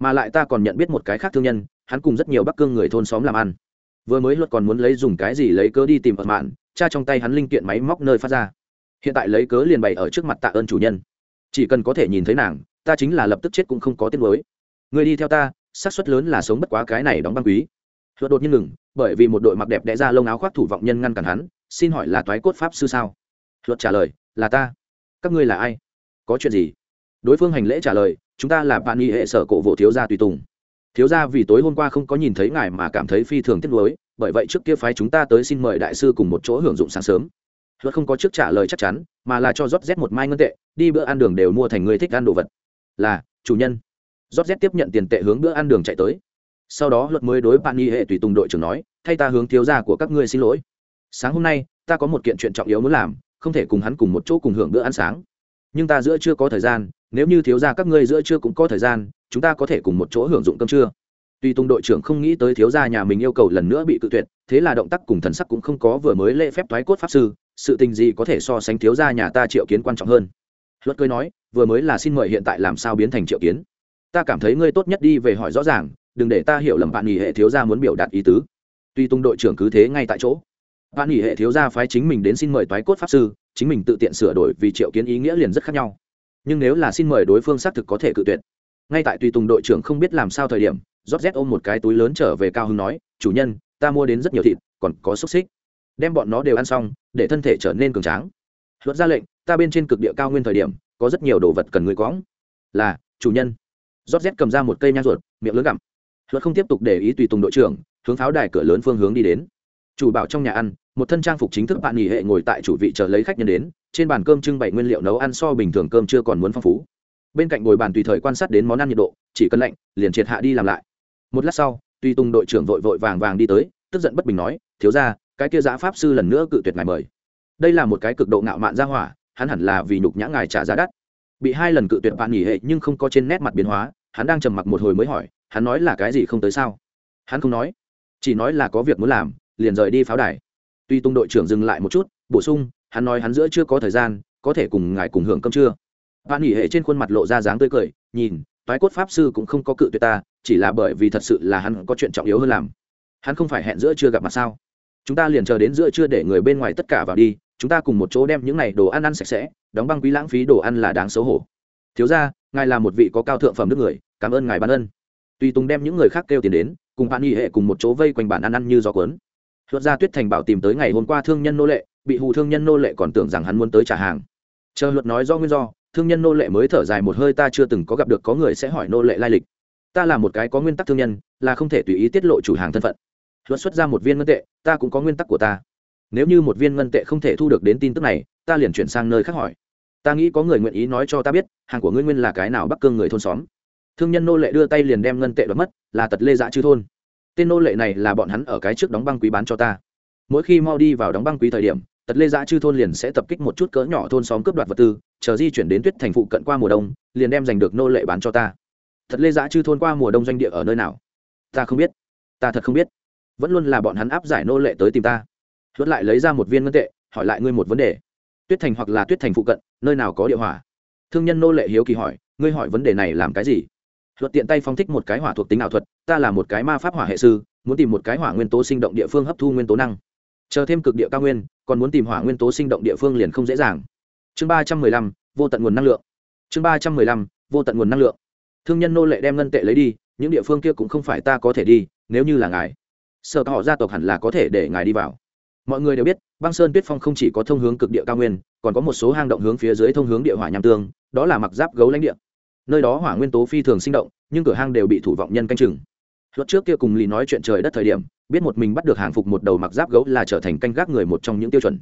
Mà lại ta còn nhận biết một cái khác thương nhân, hắn cùng rất nhiều bắc cương người thôn xóm làm ăn. Vừa mới luật còn muốn lấy dùng cái gì lấy cớ đi tìm ở mạn, cha trong tay hắn linh kiện máy móc nơi phát ra. Hiện tại lấy cớ liền bày ở trước mặt tạ ơn chủ nhân. Chỉ cần có thể nhìn thấy nàng, ta chính là lập tức chết cũng không có tiết mới người đi theo ta, xác suất lớn là sống bất quá cái này đóng băng quý luật đột nhiên ngừng, bởi vì một đội mặc đẹp đẽ ra lông áo khoác thủ vọng nhân ngăn cản hắn, xin hỏi là toái cốt pháp sư sao? Luật trả lời, là ta. Các ngươi là ai? Có chuyện gì? Đối phương hành lễ trả lời, chúng ta là bạn nghị hệ sở cổ vũ thiếu gia tùy tùng. Thiếu gia vì tối hôm qua không có nhìn thấy ngài mà cảm thấy phi thường tiếc nuối, bởi vậy trước kia phái chúng ta tới xin mời đại sư cùng một chỗ hưởng dụng sáng sớm. Luật không có trước trả lời chắc chắn, mà là cho rót rét một mai ngân tệ, đi bữa ăn đường đều mua thành người thích ăn đồ vật. Là, chủ nhân. Rót rét tiếp nhận tiền tệ hướng bữa ăn đường chạy tới sau đó luật mới đối bạn nghi hệ tùy tùng đội trưởng nói, thay ta hướng thiếu gia của các ngươi xin lỗi. Sáng hôm nay, ta có một kiện chuyện trọng yếu muốn làm, không thể cùng hắn cùng một chỗ cùng hưởng bữa ăn sáng. Nhưng ta giữa chưa có thời gian, nếu như thiếu gia các ngươi giữa chưa cũng có thời gian, chúng ta có thể cùng một chỗ hưởng dụng cơm trưa. Tuy tùng đội trưởng không nghĩ tới thiếu gia nhà mình yêu cầu lần nữa bị cự tuyệt, thế là động tác cùng thần sắc cũng không có vừa mới lễ phép thoái cốt pháp sư, sự tình gì có thể so sánh thiếu gia nhà ta triệu kiến quan trọng hơn. Luật cười nói, vừa mới là xin mời hiện tại làm sao biến thành triệu kiến? Ta cảm thấy ngươi tốt nhất đi về hỏi rõ ràng đừng để ta hiểu lầm bạn nghỉ hệ thiếu gia muốn biểu đạt ý tứ. Tuy tung đội trưởng cứ thế ngay tại chỗ. Bạn nghỉ hệ thiếu gia phái chính mình đến xin mời toái cốt pháp sư, chính mình tự tiện sửa đổi vì triệu kiến ý nghĩa liền rất khác nhau. Nhưng nếu là xin mời đối phương xác thực có thể cự tuyệt. Ngay tại tùy tùng đội trưởng không biết làm sao thời điểm rót rét ôm một cái túi lớn trở về cao hưng nói, chủ nhân, ta mua đến rất nhiều thịt, còn có xúc xích. Đem bọn nó đều ăn xong, để thân thể trở nên cường tráng. Luật ra lệnh, ta bên trên cực địa cao nguyên thời điểm, có rất nhiều đồ vật cần người quõng. Là, chủ nhân. Rót rét cầm ra một cây nhang ruột, miệng lớn gặm luật không tiếp tục để ý tùy tùng đội trưởng, hướng pháo đài cửa lớn phương hướng đi đến. Chủ bảo trong nhà ăn, một thân trang phục chính thức bạn nghỉ hệ ngồi tại chủ vị chờ lấy khách nhân đến, trên bàn cơm trưng bày nguyên liệu nấu ăn so bình thường cơm chưa còn muốn phong phú. Bên cạnh ngồi bàn tùy thời quan sát đến món ăn nhiệt độ, chỉ cần lạnh, liền triệt hạ đi làm lại. Một lát sau, tùy tùng đội trưởng vội vội vàng vàng đi tới, tức giận bất bình nói, thiếu ra cái kia giã pháp sư lần nữa cự tuyệt ngài mời. Đây là một cái cực độ ngạo mạn ra hỏa, hắn hẳn là vì nhục nhã ngài trả giá đắt. Bị hai lần cự tuyệt bạn nghỉ hệ nhưng không có trên nét mặt biến hóa, hắn đang trầm mặc một hồi mới hỏi hắn nói là cái gì không tới sao? Hắn không nói, chỉ nói là có việc muốn làm, liền rời đi pháo đài. Tuy tung đội trưởng dừng lại một chút, bổ sung, hắn nói hắn giữa chưa có thời gian, có thể cùng ngài cùng hưởng cơm trưa. Bạn nghỉ hệ trên khuôn mặt lộ ra dáng tươi cười, nhìn, toái cốt pháp sư cũng không có cự tuyệt ta, chỉ là bởi vì thật sự là hắn có chuyện trọng yếu hơn làm. Hắn không phải hẹn giữa chưa gặp mặt sao? Chúng ta liền chờ đến giữa trưa để người bên ngoài tất cả vào đi, chúng ta cùng một chỗ đem những này đồ ăn ăn sạch sẽ, đóng băng quý lãng phí đồ ăn là đáng xấu hổ. Thiếu ra ngài là một vị có cao thượng phẩm nước người, cảm ơn ngài ban ân tùy tùng đem những người khác kêu tiền đến, cùng bạn nghỉ hệ cùng một chỗ vây quanh bản ăn ăn như gió cuốn. Luật ra tuyết thành bảo tìm tới ngày hôm qua thương nhân nô lệ, bị hù thương nhân nô lệ còn tưởng rằng hắn muốn tới trả hàng. Chờ luật nói do nguyên do, thương nhân nô lệ mới thở dài một hơi, ta chưa từng có gặp được có người sẽ hỏi nô lệ lai lịch. Ta là một cái có nguyên tắc thương nhân, là không thể tùy ý tiết lộ chủ hàng thân phận. Luật xuất ra một viên ngân tệ, ta cũng có nguyên tắc của ta. Nếu như một viên ngân tệ không thể thu được đến tin tức này, ta liền chuyển sang nơi khác hỏi. Ta nghĩ có người nguyện ý nói cho ta biết, hàng của ngươi nguyên là cái nào bắc cương người thôn xóm thương nhân nô lệ đưa tay liền đem ngân tệ đoạt mất, là tật lê dã chư thôn. Tên nô lệ này là bọn hắn ở cái trước đóng băng quý bán cho ta. Mỗi khi mau đi vào đóng băng quý thời điểm, tật lê dã chư thôn liền sẽ tập kích một chút cỡ nhỏ thôn xóm cướp đoạt vật tư, chờ di chuyển đến tuyết thành phụ cận qua mùa đông, liền đem giành được nô lệ bán cho ta. Tật lê dã chư thôn qua mùa đông doanh địa ở nơi nào? Ta không biết. Ta thật không biết. Vẫn luôn là bọn hắn áp giải nô lệ tới tìm ta. Luật lại lấy ra một viên ngân tệ, hỏi lại ngươi một vấn đề. Tuyết thành hoặc là tuyết thành phụ cận, nơi nào có địa hỏa? Thương nhân nô lệ hiếu kỳ hỏi, ngươi hỏi vấn đề này làm cái gì? Luật tiện tay phong thích một cái hỏa thuộc tính ảo thuật, ta là một cái ma pháp hỏa hệ sư, muốn tìm một cái hỏa nguyên tố sinh động địa phương hấp thu nguyên tố năng. Chờ thêm cực địa cao nguyên, còn muốn tìm hỏa nguyên tố sinh động địa phương liền không dễ dàng. Chương ba trăm mười lăm, vô tận nguồn năng lượng. Chương ba trăm mười lăm, vô tận nguồn năng lượng. Thương nhân nô lệ đem ngân tệ lấy đi, những địa phương kia cũng không phải ta có thể đi, nếu như là ngài, sợ họ gia tộc hẳn là có thể để ngài đi vào. Mọi người đều biết, băng sơn tuyết phong không chỉ có thông hướng cực địa cao nguyên, còn có một số hang động hướng phía dưới thông hướng địa hỏa nham tương, đó là mặc giáp gấu lãnh địa nơi đó hỏa nguyên tố phi thường sinh động, nhưng cửa hang đều bị thủ vọng nhân canh chừng. Luật trước kia cùng lì nói chuyện trời đất thời điểm, biết một mình bắt được hàng phục một đầu mặc giáp gấu là trở thành canh gác người một trong những tiêu chuẩn.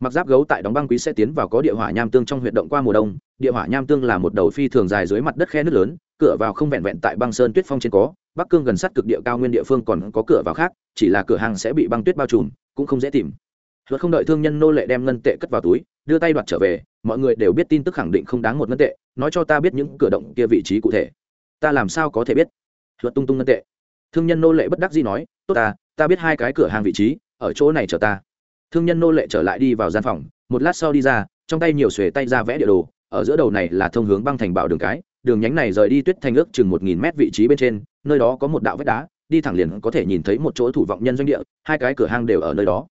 Mặc giáp gấu tại đóng băng quý sẽ tiến vào có địa hỏa nham tương trong huyện động qua mùa đông, địa hỏa nham tương là một đầu phi thường dài dưới mặt đất khe nước lớn, cửa vào không vẹn vẹn tại băng sơn tuyết phong trên có, bắc cương gần sát cực địa cao nguyên địa phương còn có cửa vào khác, chỉ là cửa hàng sẽ bị băng tuyết bao trùm, cũng không dễ tìm luật không đợi thương nhân nô lệ đem ngân tệ cất vào túi, đưa tay đoạt trở về, mọi người đều biết tin tức khẳng định không đáng một ngân tệ, nói cho ta biết những cửa động kia vị trí cụ thể. Ta làm sao có thể biết? Luật tung tung ngân tệ. Thương nhân nô lệ bất đắc dĩ nói, tốt ta ta biết hai cái cửa hàng vị trí, ở chỗ này chờ ta. Thương nhân nô lệ trở lại đi vào gian phòng, một lát sau đi ra, trong tay nhiều xuề tay ra vẽ địa đồ, ở giữa đầu này là thông hướng băng thành bảo đường cái, đường nhánh này rời đi tuyết thành ước chừng một nghìn mét vị trí bên trên, nơi đó có một đạo vách đá, đi thẳng liền có thể nhìn thấy một chỗ thủ vọng nhân doanh địa, hai cái cửa hàng đều ở nơi đó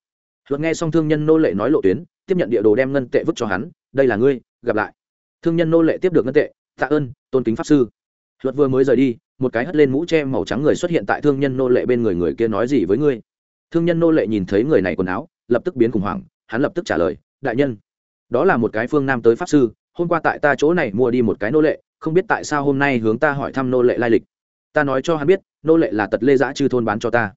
luật nghe xong thương nhân nô lệ nói lộ tuyến, tiếp nhận địa đồ đem ngân tệ vứt cho hắn, đây là ngươi, gặp lại. Thương nhân nô lệ tiếp được ngân tệ, tạ ơn, tôn kính pháp sư. Luật vừa mới rời đi, một cái hất lên mũ che màu trắng người xuất hiện tại thương nhân nô lệ bên người người kia nói gì với ngươi? Thương nhân nô lệ nhìn thấy người này quần áo, lập tức biến khủng hoảng, hắn lập tức trả lời, đại nhân, đó là một cái phương nam tới pháp sư, hôm qua tại ta chỗ này mua đi một cái nô lệ, không biết tại sao hôm nay hướng ta hỏi thăm nô lệ lai lịch. Ta nói cho hắn biết, nô lệ là tật lê giã chư thôn bán cho ta.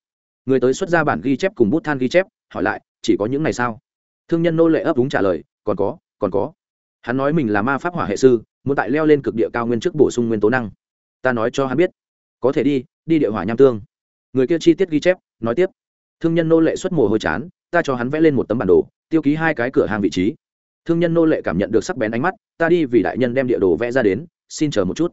Người tới xuất ra bản ghi chép cùng bút than ghi chép, hỏi lại chỉ có những này sao? Thương nhân nô lệ ấp úng trả lời, còn có còn có. Hắn nói mình là ma pháp hỏa hệ sư, muốn tại leo lên cực địa cao nguyên trước bổ sung nguyên tố năng. Ta nói cho hắn biết. Có thể đi đi địa hỏa nham tương. Người kia chi tiết ghi chép, nói tiếp. Thương nhân nô lệ xuất mồ hôi chán, ta cho hắn vẽ lên một tấm bản đồ, tiêu ký hai cái cửa hàng vị trí. Thương nhân nô lệ cảm nhận được sắc bén ánh mắt, ta đi vì đại nhân đem địa đồ vẽ ra đến, xin chờ một chút.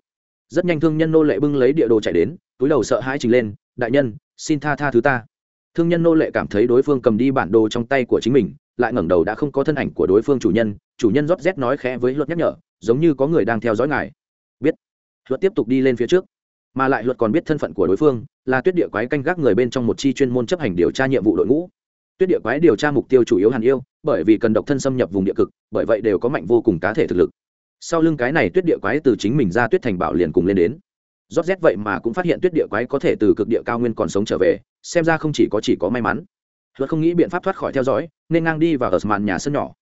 Rất nhanh thương nhân nô lệ bưng lấy địa đồ chạy đến, túi đầu sợ hãi trình lên, đại nhân, xin tha tha thứ ta thương nhân nô lệ cảm thấy đối phương cầm đi bản đồ trong tay của chính mình, lại ngẩng đầu đã không có thân ảnh của đối phương chủ nhân chủ nhân rót rét nói khẽ với luật nhắc nhở, giống như có người đang theo dõi ngài. Biết. Luật tiếp tục đi lên phía trước, mà lại luật còn biết thân phận của đối phương, là tuyết địa quái canh gác người bên trong một chi chuyên môn chấp hành điều tra nhiệm vụ đội ngũ. Tuyết địa quái điều tra mục tiêu chủ yếu hàn yêu, bởi vì cần độc thân xâm nhập vùng địa cực, bởi vậy đều có mạnh vô cùng cá thể thực lực. Sau lưng cái này tuyết địa quái từ chính mình ra tuyết thành bảo liền cùng lên đến. Rót rét vậy mà cũng phát hiện tuyết địa quái có thể từ cực địa cao nguyên còn sống trở về xem ra không chỉ có chỉ có may mắn. Luật không nghĩ biện pháp thoát khỏi theo dõi, nên ngang đi vào ở màn nhà sân nhỏ.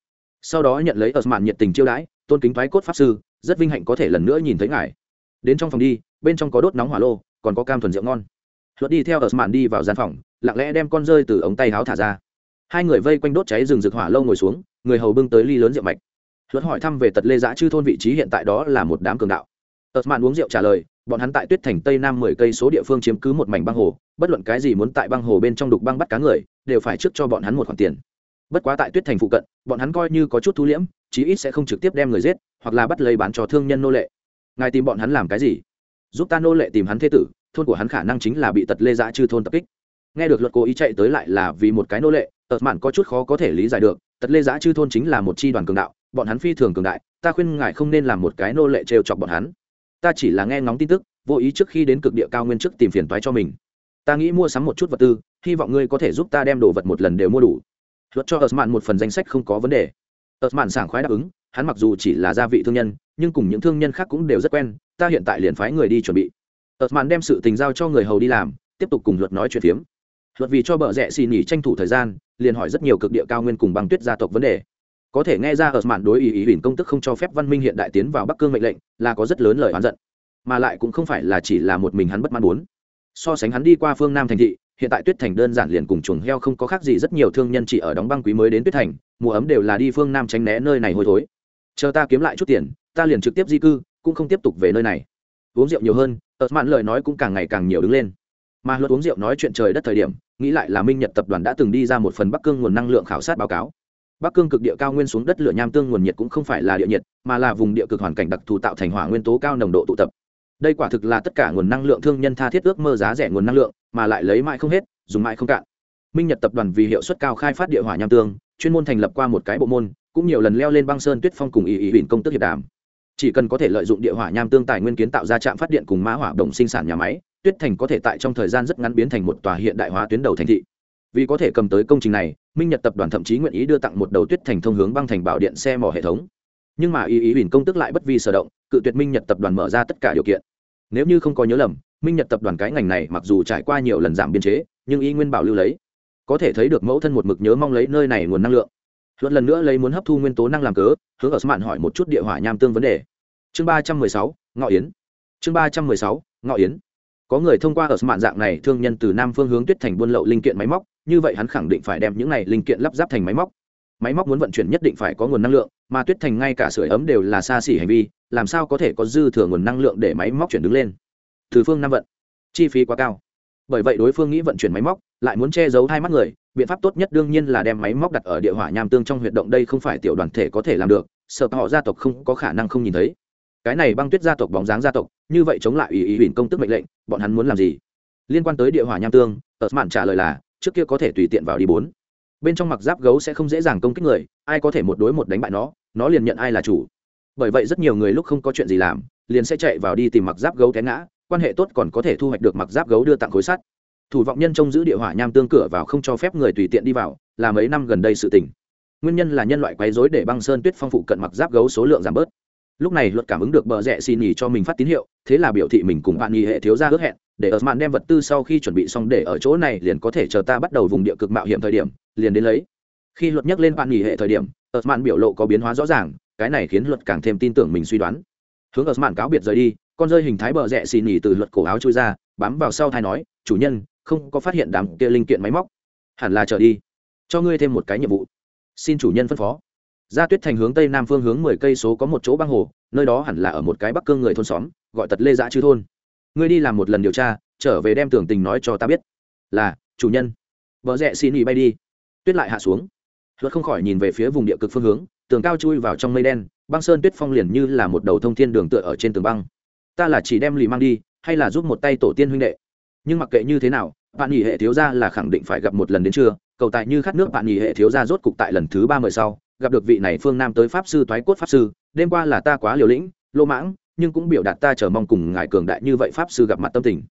Sau đó nhận lấy ở màn nhiệt tình chiêu đãi, tôn kính thoái cốt pháp sư, rất vinh hạnh có thể lần nữa nhìn thấy ngài. Đến trong phòng đi, bên trong có đốt nóng hỏa lô, còn có cam thuần rượu ngon. Luật đi theo ở màn đi vào gian phòng, lặng lẽ đem con rơi từ ống tay háo thả ra. Hai người vây quanh đốt cháy rừng rực hỏa lâu ngồi xuống, người hầu bưng tới ly lớn rượu mạch. Luật hỏi thăm về tật lê giã chư thôn vị trí hiện tại đó là một đám cường đạo. Tật mạn uống rượu trả lời bọn hắn tại tuyết thành tây nam mười cây số địa phương chiếm cứ một mảnh băng hồ, bất luận cái gì muốn tại băng hồ bên trong đục băng bắt cá người, đều phải trước cho bọn hắn một khoản tiền. Bất quá tại tuyết thành phụ cận, bọn hắn coi như có chút thu liễm, chí ít sẽ không trực tiếp đem người giết, hoặc là bắt lấy bán cho thương nhân nô lệ. Ngài tìm bọn hắn làm cái gì? Giúp ta nô lệ tìm hắn thế tử, thôn của hắn khả năng chính là bị tật lê dã chư thôn tập kích. Nghe được luật cố ý chạy tới lại là vì một cái nô lệ, tật mạn có chút khó có thể lý giải được, tật lê dã chư thôn chính là một c h i đoàn cường đạo, bọn hắn phi thường cường đại, ta khuyên ngài không nên làm một cái nô lệ trêu chọc bọn hắn ta chỉ là nghe ngóng tin tức, vô ý trước khi đến cực địa cao nguyên trước tìm phiền toái cho mình. Ta nghĩ mua sắm một chút vật tư, hy vọng ngươi có thể giúp ta đem đồ vật một lần đều mua đủ. Luật cho ớt mạn một phần danh sách không có vấn đề. Ớt mạn sảng khoái đáp ứng, hắn mặc dù chỉ là gia vị thương nhân, nhưng cùng những thương nhân khác cũng đều rất quen, ta hiện tại liền phái người đi chuẩn bị. Ớt mạn đem sự tình giao cho người hầu đi làm, tiếp tục cùng luật nói chuyện phiếm. Luật vì cho bợ rẽ xì nhỉ tranh thủ thời gian, liền hỏi rất nhiều cực địa cao nguyên cùng băng tuyết gia tộc vấn đề có thể nghe ra ở mạn đối ý ý huỳnh công tức không cho phép văn minh hiện đại tiến vào bắc cương mệnh lệnh, là có rất lớn lời oán giận. Mà lại cũng không phải là chỉ là một mình hắn bất mãn muốn. So sánh hắn đi qua phương nam thành thị, hiện tại tuyết thành đơn giản liền cùng chuồng heo không có khác gì rất nhiều thương nhân chỉ ở đóng băng quý mới đến tuyết thành, mùa ấm đều là đi phương nam tránh né nơi này hôi thối. Chờ ta kiếm lại chút tiền, ta liền trực tiếp di cư, cũng không tiếp tục về nơi này. Uống rượu nhiều hơn, ở mạn lời nói cũng càng ngày càng nhiều đứng lên. Mà luật uống rượu nói chuyện trời đất thời điểm, nghĩ lại là minh nhật tập đoàn đã từng đi ra một phần bắc cương nguồn năng lượng khảo sát báo cáo bắc cương cực địa cao nguyên xuống đất lửa nham tương nguồn nhiệt cũng không phải là địa nhiệt, mà là vùng địa cực hoàn cảnh đặc thù tạo thành hỏa nguyên tố cao nồng độ tụ tập. Đây quả thực là tất cả nguồn năng lượng thương nhân tha thiết ước mơ giá rẻ nguồn năng lượng, mà lại lấy mãi không hết, dùng mãi không cạn. Minh nhật tập đoàn vì hiệu suất cao khai phát địa hỏa nham tương, chuyên môn thành lập qua một cái bộ môn, cũng nhiều lần leo lên băng sơn tuyết phong cùng ý ý huỳnh công tức hiệp đàm. Chỉ cần có thể lợi dụng địa hỏa nham tương tài nguyên kiến tạo ra trạm phát điện cùng mã hỏa động sinh sản nhà máy, tuyết thành có thể tại trong thời gian rất ngắn biến thành một tòa hiện đại hóa tuyến đầu thành thị. Vì có thể cầm tới công trình này minh nhật tập đoàn thậm chí nguyện ý đưa tặng một đầu tuyết thành thông hướng băng thành bảo điện xe mỏ hệ thống nhưng mà ý ý huỳnh công tức lại bất vi sở động cự tuyệt minh nhật tập đoàn mở ra tất cả điều kiện nếu như không có nhớ lầm minh nhật tập đoàn cái ngành này mặc dù trải qua nhiều lần giảm biên chế nhưng y nguyên bảo lưu lấy có thể thấy được mẫu thân một mực nhớ mong lấy nơi này nguồn năng lượng luận lần nữa lấy muốn hấp thu nguyên tố năng làm cớ, hướng ở mạn hỏi một chút địa hỏa nham tương vấn đề. Chương ba trăm mười sáu, ngọ yến. Chương ba trăm mười sáu, ngọ yến. Có người thông qua ở mạn dạng này thương nhân từ nam phương hướng tuyết thành buôn lậu linh kiện máy móc như vậy hắn khẳng định phải đem những này linh kiện lắp ráp thành máy móc. Máy móc muốn vận chuyển nhất định phải có nguồn năng lượng, mà tuyết thành ngay cả sưởi ấm đều là xa xỉ hành vi, làm sao có thể có dư thừa nguồn năng lượng để máy móc chuyển đứng lên? Từ phương nam vận, chi phí quá cao. Bởi vậy đối phương nghĩ vận chuyển máy móc, lại muốn che giấu hai mắt người, biện pháp tốt nhất đương nhiên là đem máy móc đặt ở địa hỏa nham tương trong huyệt động đây không phải tiểu đoàn thể có thể làm được, sợ họ gia tộc không có khả năng không nhìn thấy. Cái này băng tuyết gia tộc bóng dáng gia tộc, như vậy chống lại ủy ủy ủy công tức mệnh lệnh, bọn hắn muốn làm gì? Liên quan tới địa hỏa nham tương tờ mạn trả lời là trước kia có thể tùy tiện vào đi bốn. Bên trong mặc giáp gấu sẽ không dễ dàng công kích người, ai có thể một đối một đánh bại nó nó liền nhận ai là chủ. Bởi vậy rất nhiều người lúc không có chuyện gì làm, liền sẽ chạy vào đi tìm mặc giáp gấu té ngã, quan hệ tốt còn có thể thu hoạch được mặc giáp gấu đưa tặng khối sắt. Thủ vọng nhân trông giữ địa hỏa nham tương cửa vào không cho phép người tùy tiện đi vào, là mấy năm gần đây sự tình. Nguyên nhân là nhân loại quấy rối để băng sơn tuyết phong phụ cận mặc giáp gấu số lượng giảm bớt. Lúc này luật cảm ứng được bờ rẽ xin nhì cho mình phát tín hiệu, thế là biểu thị mình cùng bạn nhì hệ thiếu ra ước hẹn để ở mạn đem vật tư sau khi chuẩn bị xong để ở chỗ này liền có thể chờ ta bắt đầu vùng địa cực mạo hiểm thời điểm, liền đến lấy. Khi luật nhắc lên bạn nghỉ hệ thời điểm, ở mạn biểu lộ có biến hóa rõ ràng, cái này khiến luật càng thêm tin tưởng mình suy đoán. Hướng ở mạn cáo biệt rời đi, con rơi hình thái bờ rẽ xì nhì từ luật cổ áo trôi ra, bám vào sau thai nói, chủ nhân, không có phát hiện đám kia linh kiện máy móc. Hẳn là trở đi. Cho ngươi thêm một cái nhiệm vụ. Xin chủ nhân phân phó. Ra tuyết thành hướng tây nam phương hướng mười cây số có một chỗ băng hồ, nơi đó hẳn là ở một cái bắc cương người thôn xóm, gọi tật lê dã chư thôn ngươi đi làm một lần điều tra, trở về đem tưởng tình nói cho ta biết. Là, chủ nhân. Vợ rẽ xin ý bay đi. Tuyết lại hạ xuống. Luật không khỏi nhìn về phía vùng địa cực phương hướng, tường cao chui vào trong mây đen, băng sơn tuyết phong liền như là một đầu thông thiên đường tựa ở trên tường băng. Ta là chỉ đem lì mang đi, hay là giúp một tay tổ tiên huynh đệ? Nhưng mặc kệ như thế nào, bạn nghỉ hệ thiếu gia là khẳng định phải gặp một lần đến trưa, cầu tại như khát nước bạn nghỉ hệ thiếu gia rốt cục tại lần thứ ba mười sau, gặp được vị này phương nam tới pháp sư thoái cốt pháp sư, đêm qua là ta quá liều lĩnh, lô mãng nhưng cũng biểu đạt ta chờ mong cùng ngài cường đại như vậy pháp sư gặp mặt tâm tình.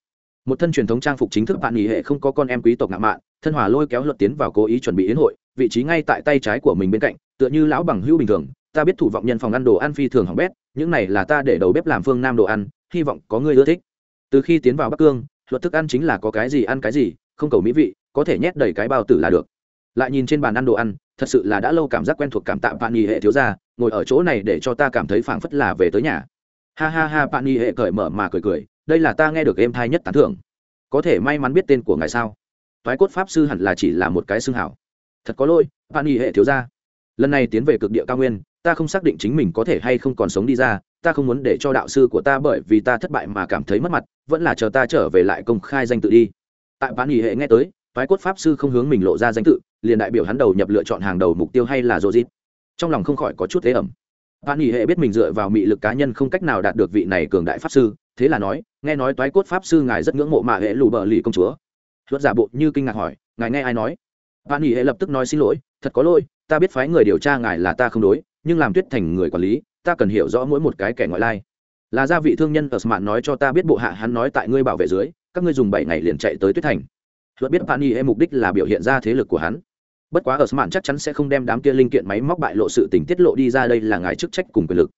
Một thân truyền thống trang phục chính thức bạn nghỉ hệ không có con em quý tộc ngạo mạn, thân hòa lôi kéo luật tiến vào cố ý chuẩn bị yến hội, vị trí ngay tại tay trái của mình bên cạnh, tựa như lão bằng hữu bình thường, ta biết thủ vọng nhân phòng ăn đồ ăn phi thường hỏng bét, những này là ta để đầu bếp làm phương nam đồ ăn, hy vọng có người ưa thích. Từ khi tiến vào bắc cương, luật thức ăn chính là có cái gì ăn cái gì, không cầu mỹ vị, có thể nhét đầy cái bao tử là được. Lại nhìn trên bàn ăn đồ ăn, thật sự là đã lâu cảm giác quen thuộc cảm tạ bạn nghỉ hệ thiếu gia, ngồi ở chỗ này để cho ta cảm thấy phảng phất là về tới nhà ha ha ha, bạn nghỉ hệ cởi mở mà cười cười, đây là ta nghe được em thai nhất tán thưởng. Có thể may mắn biết tên của ngài sao? Toái cốt pháp sư hẳn là chỉ là một cái xương hảo. Thật có lỗi, bạn nghỉ hệ thiếu gia. Lần này tiến về cực địa cao nguyên, ta không xác định chính mình có thể hay không còn sống đi ra, ta không muốn để cho đạo sư của ta bởi vì ta thất bại mà cảm thấy mất mặt, vẫn là chờ ta trở về lại công khai danh tự đi. Tại bạn nghỉ hệ nghe tới, toái cốt pháp sư không hướng mình lộ ra danh tự, liền đại biểu hắn đầu nhập lựa chọn hàng đầu mục tiêu hay là dô dít. Trong lòng không khỏi có chút thế ẩm bạn nghỉ hệ biết mình dựa vào mị lực cá nhân không cách nào đạt được vị này cường đại pháp sư, thế là nói, nghe nói toái cốt pháp sư ngài rất ngưỡng mộ mạ hệ lù bờ lì công chúa. Luật giả bộ như kinh ngạc hỏi, ngài nghe ai nói? Bạn nghỉ hệ lập tức nói xin lỗi, thật có lỗi, ta biết phái người điều tra ngài là ta không đối, nhưng làm tuyết thành người quản lý, ta cần hiểu rõ mỗi một cái kẻ ngoại lai. Là gia vị thương nhân ở smart nói cho ta biết bộ hạ hắn nói tại ngươi bảo vệ dưới, các ngươi dùng bảy ngày liền chạy tới tuyết thành. Luật biết bạn nghỉ hệ mục đích là biểu hiện ra thế lực của hắn bất quá ở mạn chắc chắn sẽ không đem đám kia linh kiện máy móc bại lộ sự tình tiết lộ đi ra đây là ngài chức trách cùng quyền lực.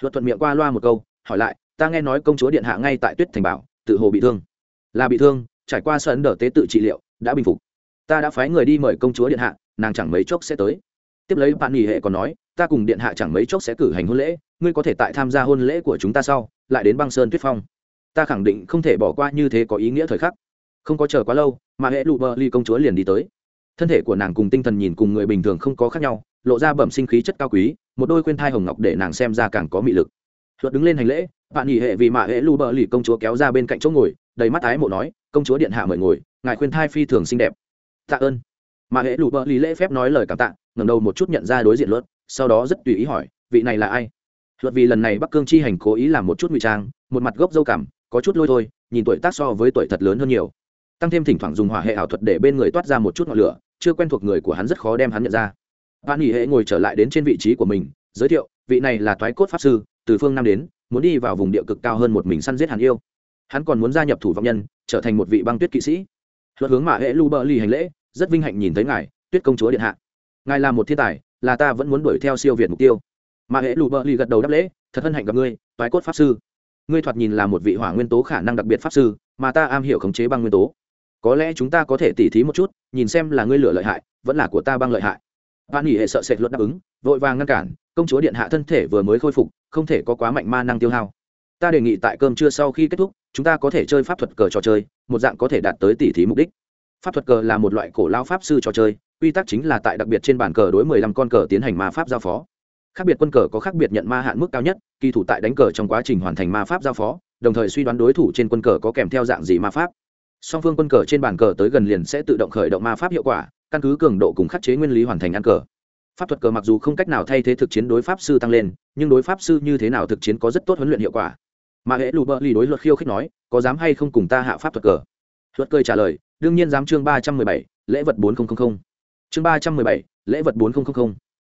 Luật thuận miệng qua loa một câu, hỏi lại, ta nghe nói công chúa điện hạ ngay tại tuyết thành bảo, tự hồ bị thương. Là bị thương, trải qua sân đỡ tế tự trị liệu, đã bình phục. Ta đã phái người đi mời công chúa điện hạ, nàng chẳng mấy chốc sẽ tới. Tiếp lấy bạn nghỉ hệ còn nói, ta cùng điện hạ chẳng mấy chốc sẽ cử hành hôn lễ, ngươi có thể tại tham gia hôn lễ của chúng ta sau, lại đến băng sơn tuyết phong. Ta khẳng định không thể bỏ qua như thế có ý nghĩa thời khắc. Không có chờ quá lâu, mà hệ lụ bờ ly công chúa liền đi tới thân thể của nàng cùng tinh thần nhìn cùng người bình thường không có khác nhau, lộ ra bẩm sinh khí chất cao quý, một đôi khuyên thai hồng ngọc để nàng xem ra càng có mị lực. Luật đứng lên hành lễ, bạn nghỉ hệ vì mạ hệ lu bờ lì công chúa kéo ra bên cạnh chỗ ngồi, đầy mắt ái mộ nói, công chúa điện hạ mời ngồi, ngài khuyên thai phi thường xinh đẹp. Tạ ơn. Mạ hệ lu bờ lì lễ phép nói lời cảm tạ, ngẩng đầu một chút nhận ra đối diện luật, sau đó rất tùy ý hỏi, vị này là ai? Luật vì lần này bắc cương chi hành cố ý làm một chút ngụy trang, một mặt gốc dâu cảm, có chút lôi thôi, nhìn tuổi tác so với tuổi thật lớn hơn nhiều. Tăng thêm thỉnh thoảng dùng hỏa hệ ảo thuật để bên người toát ra một chút ngọn lửa chưa quen thuộc người của hắn rất khó đem hắn nhận ra. Bạn nghỉ hệ ngồi trở lại đến trên vị trí của mình, giới thiệu, vị này là thoái cốt pháp sư, từ phương nam đến, muốn đi vào vùng địa cực cao hơn một mình săn giết hàn yêu. Hắn còn muốn gia nhập thủ vọng nhân, trở thành một vị băng tuyết kỵ sĩ. Luật hướng mạ hệ lu bờ lì hành lễ, rất vinh hạnh nhìn thấy ngài, tuyết công chúa điện hạ. Ngài là một thiên tài, là ta vẫn muốn đuổi theo siêu việt mục tiêu. Mạ hệ lu bờ lì gật đầu đáp lễ, thật hân hạnh gặp ngươi thoái cốt pháp sư. Ngươi thoạt nhìn là một vị hỏa nguyên tố khả năng đặc biệt pháp sư, mà ta am hiểu khống chế băng nguyên tố có lẽ chúng ta có thể tỉ thí một chút, nhìn xem là ngươi lửa lợi hại, vẫn là của ta băng lợi hại. Bạn nghỉ hệ sợ sệt luật đáp ứng, vội vàng ngăn cản, công chúa điện hạ thân thể vừa mới khôi phục, không thể có quá mạnh ma năng tiêu hao. Ta đề nghị tại cơm trưa sau khi kết thúc, chúng ta có thể chơi pháp thuật cờ trò chơi, một dạng có thể đạt tới tỉ thí mục đích. Pháp thuật cờ là một loại cổ lao pháp sư trò chơi, quy tắc chính là tại đặc biệt trên bàn cờ đối mười lăm con cờ tiến hành ma pháp giao phó. Khác biệt quân cờ có khác biệt nhận ma hạn mức cao nhất, kỳ thủ tại đánh cờ trong quá trình hoàn thành ma pháp giao phó, đồng thời suy đoán đối thủ trên quân cờ có kèm theo dạng gì ma pháp song phương quân cờ trên bàn cờ tới gần liền sẽ tự động khởi động ma pháp hiệu quả, căn cứ cường độ cùng khắc chế nguyên lý hoàn thành ăn cờ. Pháp thuật cờ mặc dù không cách nào thay thế thực chiến đối pháp sư tăng lên, nhưng đối pháp sư như thế nào thực chiến có rất tốt huấn luyện hiệu quả. Mà hệ lù bơ lì đối luật khiêu khích nói, có dám hay không cùng ta hạ pháp thuật cờ? Luật cười trả lời, đương nhiên dám chương ba trăm mười bảy, lễ vật bốn nghìn chương ba trăm mười bảy, lễ vật bốn nghìn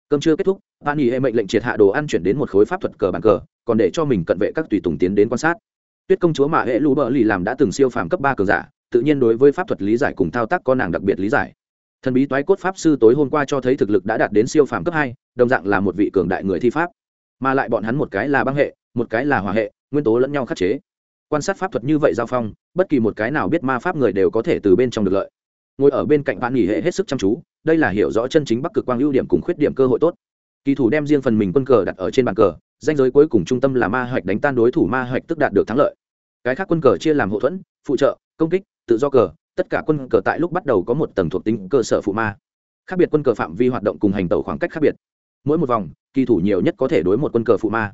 cơm chưa kết thúc bạn nghỉ hệ mệnh lệnh triệt hạ đồ ăn chuyển đến một khối pháp thuật cờ bàn cờ, còn để cho mình cận vệ các tùy tùng tiến đến quan sát. Tuyết công chúa mà hệ lũ bợ lì làm đã từng siêu phàm cấp ba cường giả tự nhiên đối với pháp thuật lý giải cùng thao tác có nàng đặc biệt lý giải. Thần bí toái cốt pháp sư tối hôm qua cho thấy thực lực đã đạt đến siêu phàm cấp hai, đồng dạng là một vị cường đại người thi pháp. Mà lại bọn hắn một cái là băng hệ, một cái là hỏa hệ, nguyên tố lẫn nhau khắc chế. Quan sát pháp thuật như vậy giao phong, bất kỳ một cái nào biết ma pháp người đều có thể từ bên trong được lợi. Ngồi ở bên cạnh bạn nghỉ hệ hết sức chăm chú, đây là hiểu rõ chân chính bắc cực quang ưu điểm cùng khuyết điểm cơ hội tốt. Kỳ thủ đem riêng phần mình quân cờ đặt ở trên bàn cờ, danh giới cuối cùng trung tâm là ma hoạch đánh tan đối thủ ma hoạch tức đạt được thắng lợi. Cái khác quân cờ chia làm hậu thuẫn, phụ trợ, công kích tự do cờ, tất cả quân cờ tại lúc bắt đầu có một tầng thuộc tính cơ sở phụ ma. Khác biệt quân cờ phạm vi hoạt động cùng hành tẩu khoảng cách khác biệt. Mỗi một vòng, kỳ thủ nhiều nhất có thể đối một quân cờ phụ ma.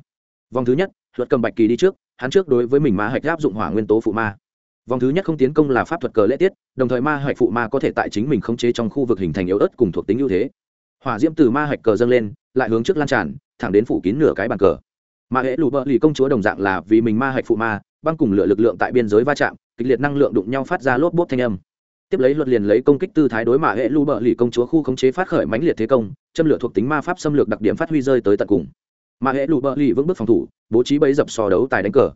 Vòng thứ nhất, luật cầm bạch kỳ đi trước, hắn trước đối với mình ma hạch áp dụng hỏa nguyên tố phụ ma. Vòng thứ nhất không tiến công là pháp thuật cờ lễ tiết, đồng thời ma hạch phụ ma có thể tại chính mình khống chế trong khu vực hình thành yếu ớt cùng thuộc tính ưu thế. Hỏa diễm từ ma hạch cờ dâng lên, lại hướng trước lan tràn, thẳng đến phủ kín nửa cái bàn cờ. Ma hệ lụ bợ lì công chúa đồng dạng là vì mình ma hạch phụ ma, băng cùng lửa lực lượng tại biên giới va chạm kịch liệt năng lượng đụng nhau phát ra lốp bốp thanh âm. Tiếp lấy luật liền lấy công kích tư thái đối mạ hệ lưu bợ lì công chúa khu khống chế phát khởi mãnh liệt thế công, châm lửa thuộc tính ma pháp xâm lược đặc điểm phát huy rơi tới tận cùng. Mạ hệ lưu bợ lì vững bước phòng thủ, bố trí bấy dập sò đấu tài đánh cờ.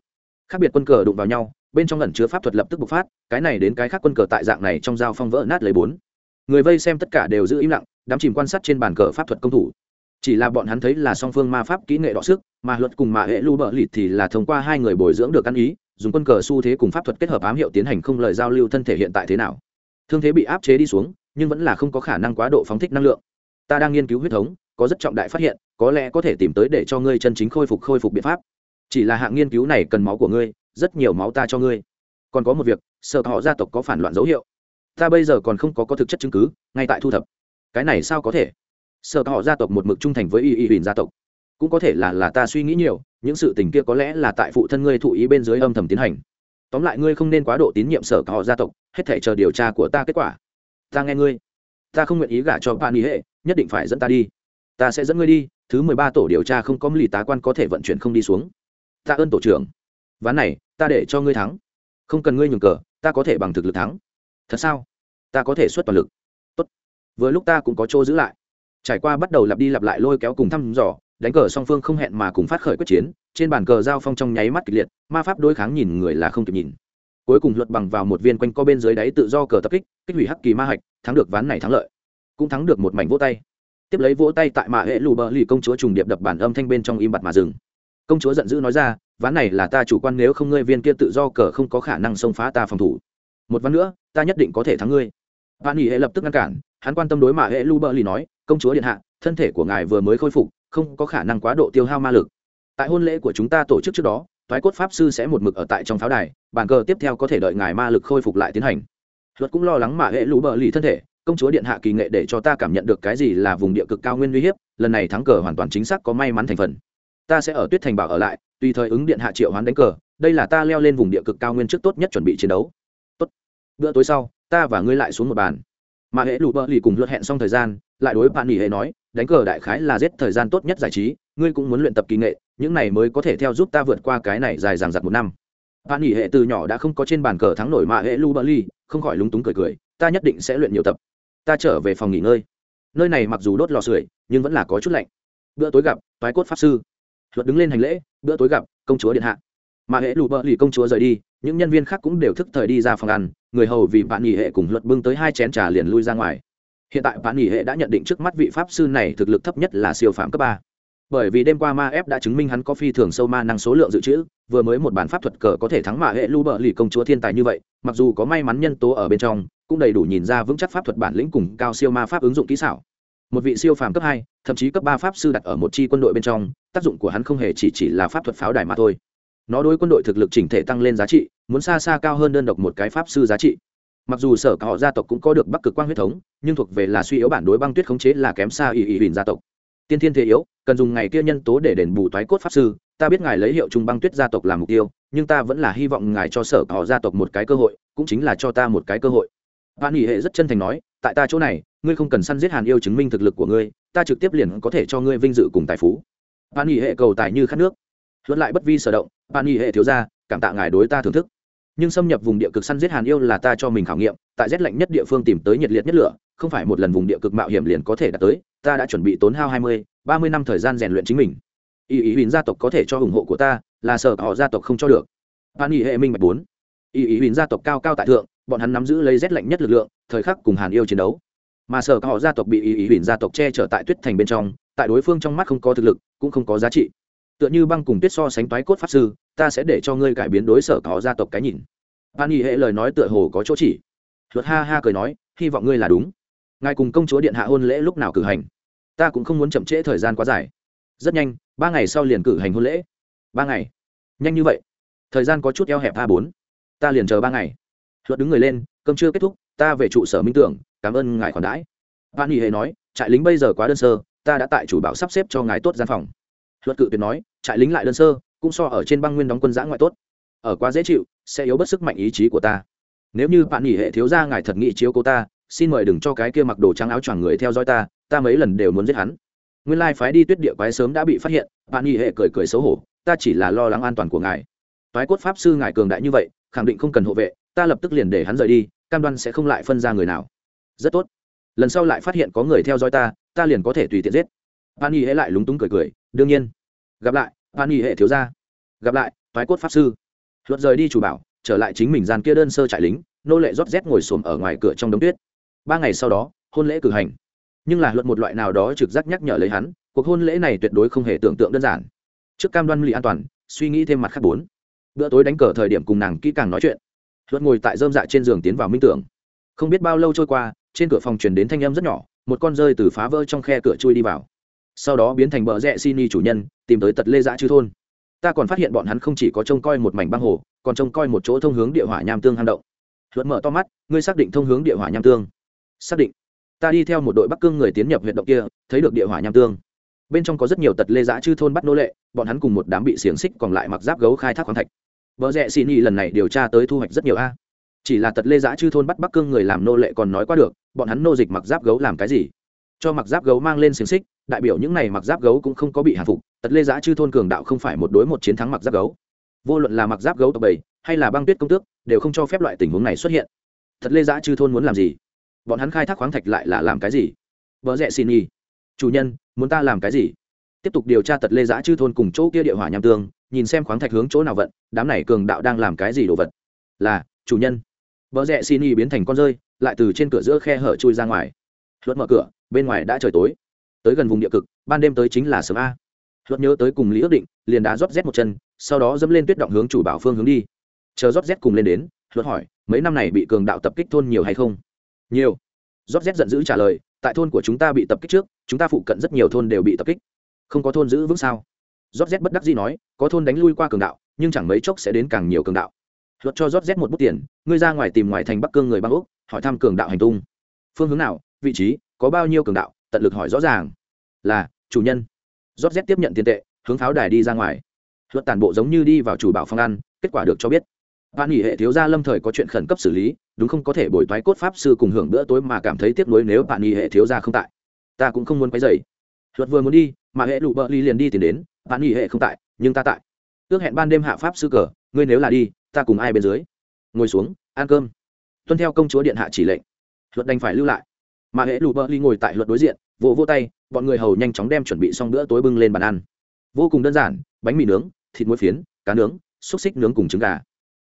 Khác biệt quân cờ đụng vào nhau, bên trong lần chứa pháp thuật lập tức bộc phát, cái này đến cái khác quân cờ tại dạng này trong dao phong vỡ nát lấy bốn. Người vây xem tất cả đều giữ im lặng, đám chìm quan sát trên bàn cờ pháp thuật công thủ. Chỉ là bọn hắn thấy là song phương ma pháp kỹ nghệ đọ sức, mà luật cùng mạ hệ lưu bợ lì thì là thông qua hai người bồi dưỡng được ăn ý dùng quân cờ xu thế cùng pháp thuật kết hợp ám hiệu tiến hành không lời giao lưu thân thể hiện tại thế nào. Thương thế bị áp chế đi xuống, nhưng vẫn là không có khả năng quá độ phóng thích năng lượng. Ta đang nghiên cứu huyết thống, có rất trọng đại phát hiện, có lẽ có thể tìm tới để cho ngươi chân chính khôi phục khôi phục biện pháp. Chỉ là hạng nghiên cứu này cần máu của ngươi, rất nhiều máu ta cho ngươi. Còn có một việc, sợ họ gia tộc có phản loạn dấu hiệu. Ta bây giờ còn không có có thực chất chứng cứ, ngay tại thu thập. Cái này sao có thể? Sợ họ gia tộc một mực trung thành với y y huỳnh gia tộc cũng có thể là là ta suy nghĩ nhiều, những sự tình kia có lẽ là tại phụ thân ngươi thụ ý bên dưới âm thầm tiến hành. Tóm lại ngươi không nên quá độ tín nhiệm sở họ gia tộc, hết thể chờ điều tra của ta kết quả. Ta nghe ngươi. Ta không nguyện ý gả cho bạn ý hệ, nhất định phải dẫn ta đi. Ta sẽ dẫn ngươi đi, thứ mười ba tổ điều tra không có lì tá quan có thể vận chuyển không đi xuống. Ta ơn tổ trưởng. Ván này, ta để cho ngươi thắng. Không cần ngươi nhường cờ, ta có thể bằng thực lực thắng. Thật sao? Ta có thể xuất toàn lực. Tốt. vừa lúc ta cũng có chỗ giữ lại. Trải qua bắt đầu lặp đi lặp lại lôi kéo cùng thăm dò đánh cờ song phương không hẹn mà cùng phát khởi quyết chiến, trên bàn cờ giao phong trong nháy mắt kịch liệt, ma pháp đối kháng nhìn người là không kịp nhìn. Cuối cùng luật bằng vào một viên quanh co bên dưới đáy tự do cờ tập kích kích hủy hắc kỳ ma hạch, thắng được ván này thắng lợi. Cũng thắng được một mảnh vỗ tay. Tiếp lấy vỗ tay tại mạ hệ lù bờ lì công chúa trùng điệp đập bản âm thanh bên trong im bặt mà dừng. Công chúa giận dữ nói ra, ván này là ta chủ quan nếu không ngươi viên kia tự do cờ không có khả năng xông phá ta phòng thủ. Một ván nữa, ta nhất định có thể thắng ngươi. Bạn nghỉ hệ lập tức ngăn cản, hắn quan tâm đối mạ hệ lu bờ lì nói, công chúa điện hạ, thân thể của ngài vừa mới khôi phục không có khả năng quá độ tiêu hao ma lực. Tại hôn lễ của chúng ta tổ chức trước đó, thoái cốt pháp sư sẽ một mực ở tại trong pháo đài, bàn cờ tiếp theo có thể đợi ngài ma lực khôi phục lại tiến hành. Luật cũng lo lắng mà hệ lũ bờ lì thân thể, công chúa điện hạ kỳ nghệ để cho ta cảm nhận được cái gì là vùng địa cực cao nguyên uy hiếp, lần này thắng cờ hoàn toàn chính xác có may mắn thành phần. Ta sẽ ở tuyết thành bảo ở lại, tùy thời ứng điện hạ triệu hoán đánh cờ, đây là ta leo lên vùng địa cực cao nguyên trước tốt nhất chuẩn bị chiến đấu. Tốt. Bữa tối sau, ta và ngươi lại xuống một bàn. Mà hệ lụ bờ lì cùng luật hẹn xong thời gian, lại đối bạn nghỉ hệ nói đánh cờ đại khái là giết thời gian tốt nhất giải trí ngươi cũng muốn luyện tập kỳ nghệ những này mới có thể theo giúp ta vượt qua cái này dài dằng dặc một năm. Bạn nghỉ hệ từ nhỏ đã không có trên bàn cờ thắng nổi mà hệ lu bờ ly, không khỏi lúng túng cười cười ta nhất định sẽ luyện nhiều tập. Ta trở về phòng nghỉ ngơi. Nơi này mặc dù đốt lò sưởi nhưng vẫn là có chút lạnh. Bữa tối gặp toái cốt pháp sư. Luật đứng lên hành lễ bữa tối gặp công chúa điện hạ. Mà hệ lụ bờ lì công chúa rời đi những nhân viên khác cũng đều thức thời đi ra phòng ăn người hầu vì bạn nghỉ hệ cùng luật bưng tới hai chén trà liền lui ra ngoài hiện tại bạn nghỉ hệ đã nhận định trước mắt vị pháp sư này thực lực thấp nhất là siêu phạm cấp ba. Bởi vì đêm qua ma ép đã chứng minh hắn có phi thường sâu ma năng số lượng dự trữ, vừa mới một bản pháp thuật cờ có thể thắng mạ hệ lu bờ lì công chúa thiên tài như vậy, mặc dù có may mắn nhân tố ở bên trong, cũng đầy đủ nhìn ra vững chắc pháp thuật bản lĩnh cùng cao siêu ma pháp ứng dụng kỹ xảo. Một vị siêu phàm cấp hai, thậm chí cấp ba pháp sư đặt ở một chi quân đội bên trong, tác dụng của hắn không hề chỉ chỉ là pháp thuật pháo đài mà thôi. Nó đối quân đội thực lực chỉnh thể tăng lên giá trị, muốn xa xa cao hơn đơn độc một cái pháp sư giá trị mặc dù sở cả họ gia tộc cũng có được bắc cực quan huyết thống, nhưng thuộc về là suy yếu bản đối băng tuyết khống chế là kém xa ỷ ỷ huỳnh gia tộc. Tiên thiên thế yếu, cần dùng ngày kia nhân tố để đền bù thoái cốt pháp sư, ta biết ngài lấy hiệu trung băng tuyết gia tộc làm mục tiêu, nhưng ta vẫn là hy vọng ngài cho sở họ gia tộc một cái cơ hội, cũng chính là cho ta một cái cơ hội. Bạn nghỉ hệ rất chân thành nói, tại ta chỗ này, ngươi không cần săn giết hàn yêu chứng minh thực lực của ngươi, ta trực tiếp liền có thể cho ngươi vinh dự cùng tài phú. Bạn nghỉ hệ cầu tài như khát nước. Luận lại bất vi sở động bạn nghỉ hệ thiếu ra cảm tạ ngài đối ta thưởng thức nhưng xâm nhập vùng địa cực săn giết hàn yêu là ta cho mình khảo nghiệm, tại rét lạnh nhất địa phương tìm tới nhiệt liệt nhất lửa, không phải một lần vùng địa cực mạo hiểm liền có thể đạt tới, ta đã chuẩn bị tốn hao hai mươi, ba mươi năm thời gian rèn luyện chính mình. Ý ý huỳnh gia tộc có thể cho ủng hộ của ta, là sợ họ gia tộc không cho được. Bạn ý hệ minh bạch bốn. Ý ý huỳnh gia tộc cao cao tại thượng, bọn hắn nắm giữ lấy rét lạnh nhất lực lượng, thời khắc cùng hàn yêu chiến đấu. Mà sở họ gia tộc bị ý ý huỳnh gia tộc che chở tại tuyết thành bên trong, tại đối phương trong mắt không có thực lực, cũng không có giá trị. Tựa như băng cùng tuyết so sánh toái cốt pháp sư ta sẽ để cho ngươi cải biến đối sở có gia tộc cái nhìn. Ban y hệ lời nói tựa hồ có chỗ chỉ. Luật ha ha cười nói, hy vọng ngươi là đúng. Ngài cùng công chúa điện hạ hôn lễ lúc nào cử hành? Ta cũng không muốn chậm trễ thời gian quá dài. Rất nhanh, ba ngày sau liền cử hành hôn lễ. Ba ngày? Nhanh như vậy? Thời gian có chút eo hẹp a bốn. Ta liền chờ ba ngày. Luật đứng người lên, cơm chưa kết thúc, ta về trụ sở minh tưởng, cảm ơn ngài khoản đãi. Bạn nghỉ hệ nói, trại lính bây giờ quá đơn sơ, ta đã tại chủ bảo sắp xếp cho ngài tốt gian phòng. Luật cự tuyệt nói, trại lính lại đơn sơ cũng so ở trên băng nguyên đóng quân giã ngoại tốt. Ở quá dễ chịu, sẽ yếu bất sức mạnh ý chí của ta. Nếu như bạn nghỉ hệ thiếu ra ngài thật nghị chiếu cô ta, xin mời đừng cho cái kia mặc đồ trắng áo choàng người theo dõi ta ta mấy lần đều muốn giết hắn. Nguyên lai phái đi tuyết địa quái sớm đã bị phát hiện, bạn nghỉ hệ cười cười xấu hổ, ta chỉ là lo lắng an toàn của ngài. Toái cốt pháp sư ngài cường đại như vậy, khẳng định không cần hộ vệ, ta lập tức liền để hắn rời đi, cam đoan sẽ không lại phân ra người nào. Rất tốt. Lần sau lại phát hiện có người theo dõi ta ta liền có thể tùy tiện giết. Bạn nghỉ hệ lại lúng túng cười cười, đương nhiên. Gặp lại hoan nghỉ hệ thiếu gia, gặp lại thoái cốt pháp sư. Luật rời đi chủ bảo trở lại chính mình gian kia đơn sơ trại lính nô lệ rót rét ngồi xổm ở ngoài cửa trong đống tuyết. Ba ngày sau đó hôn lễ cử hành. Nhưng là luật một loại nào đó trực giác nhắc nhở lấy hắn cuộc hôn lễ này tuyệt đối không hề tưởng tượng đơn giản. Trước cam đoan lì an toàn suy nghĩ thêm mặt khác bốn. Bữa tối đánh cờ thời điểm cùng nàng kỹ càng nói chuyện. Luật ngồi tại dơm dạ trên giường tiến vào minh tưởng. Không biết bao lâu trôi qua trên cửa phòng truyền đến thanh âm rất nhỏ một con rơi từ phá vỡ trong khe cửa chui đi vào sau đó biến thành bờ rẽ xin y chủ nhân, tìm tới tật lê dã chư thôn. Ta còn phát hiện bọn hắn không chỉ có trông coi một mảnh băng hồ, còn trông coi một chỗ thông hướng địa hỏa nham tương hang động. Luận mở to mắt, ngươi xác định thông hướng địa hỏa nham tương. Xác định. Ta đi theo một đội bắc cương người tiến nhập huyện động kia, thấy được địa hỏa nham tương. Bên trong có rất nhiều tật lê giã chư thôn bắt nô lệ, bọn hắn cùng một đám bị xiềng xích còn lại mặc giáp gấu khai thác khoáng thạch. Vợ rẽ xin nhị lần này điều tra tới thu hoạch rất nhiều a. Chỉ là tật lê giã chư thôn bắt bắc cương người làm nô lệ còn nói qua được, bọn hắn nô dịch mặc giáp gấu làm cái gì? Cho mặc giáp gấu mang lên xiềng xích, đại biểu những này mặc giáp gấu cũng không có bị hạ phục, tật lê giã chư thôn cường đạo không phải một đối một chiến thắng mặc giáp gấu. Vô luận là mặc giáp gấu tập bầy, hay là băng tuyết công tước, đều không cho phép loại tình huống này xuất hiện. Thật lê giã chư thôn muốn làm gì? Bọn hắn khai thác khoáng thạch lại là làm cái gì? Vợ rẽ xin y chủ nhân, muốn ta làm cái gì? Tiếp tục điều tra tật lê giã chư thôn cùng chỗ kia địa hỏa nham tương, nhìn xem khoáng thạch hướng chỗ nào vận, đám này cường đạo đang làm cái gì đồ vật? Là, chủ nhân. Vợ rẽ xin y biến thành con rơi, lại từ trên cửa giữa khe hở chui ra ngoài. Luật mở cửa bên ngoài đã trời tối. Tới gần vùng địa cực, ban đêm tới chính là sớm a. Luật nhớ tới cùng lý ước định, liền đá rót rét một chân, sau đó dẫm lên tuyết động hướng chủ bảo phương hướng đi. Chờ rót rét cùng lên đến, luật hỏi, mấy năm này bị cường đạo tập kích thôn nhiều hay không? Nhiều. Rót rét giận dữ trả lời, tại thôn của chúng ta bị tập kích trước, chúng ta phụ cận rất nhiều thôn đều bị tập kích. Không có thôn giữ vững sao? Rót rét bất đắc dĩ nói, có thôn đánh lui qua cường đạo, nhưng chẳng mấy chốc sẽ đến càng nhiều cường đạo. Luật cho rót rét một bút tiền, ngươi ra ngoài tìm ngoài thành bắc cương người băng úc, hỏi thăm cường đạo hành tung. Phương hướng nào? Vị trí, có bao nhiêu cường đạo, tận lực hỏi rõ ràng. Là, chủ nhân. Rót rét tiếp nhận tiền tệ, hướng pháo đài đi ra ngoài. Luật tàn bộ giống như đi vào chủ bảo phong ăn, kết quả được cho biết. Bạn nghỉ hệ thiếu gia lâm thời có chuyện khẩn cấp xử lý, đúng không có thể bồi toái cốt pháp sư cùng hưởng bữa tối mà cảm thấy tiếc nuối nếu bạn nghỉ hệ thiếu gia không tại. Ta cũng không muốn quấy dày luật vừa muốn đi, mà hệ lụ bợ ly liền đi tìm đến bạn nghỉ hệ không tại, nhưng ta tại. Ước hẹn ban đêm hạ pháp sư cờ, ngươi nếu là đi, ta cùng ai bên dưới? Ngồi xuống, ăn cơm. Tuân theo công chúa điện hạ chỉ lệnh. Luật đành phải lưu lại mà Hễ Lù Bơ ly ngồi tại luật đối diện, vỗ vỗ tay, bọn người hầu nhanh chóng đem chuẩn bị xong bữa tối bưng lên bàn ăn. Vô cùng đơn giản, bánh mì nướng, thịt muối phiến, cá nướng, xúc xích nướng cùng trứng gà.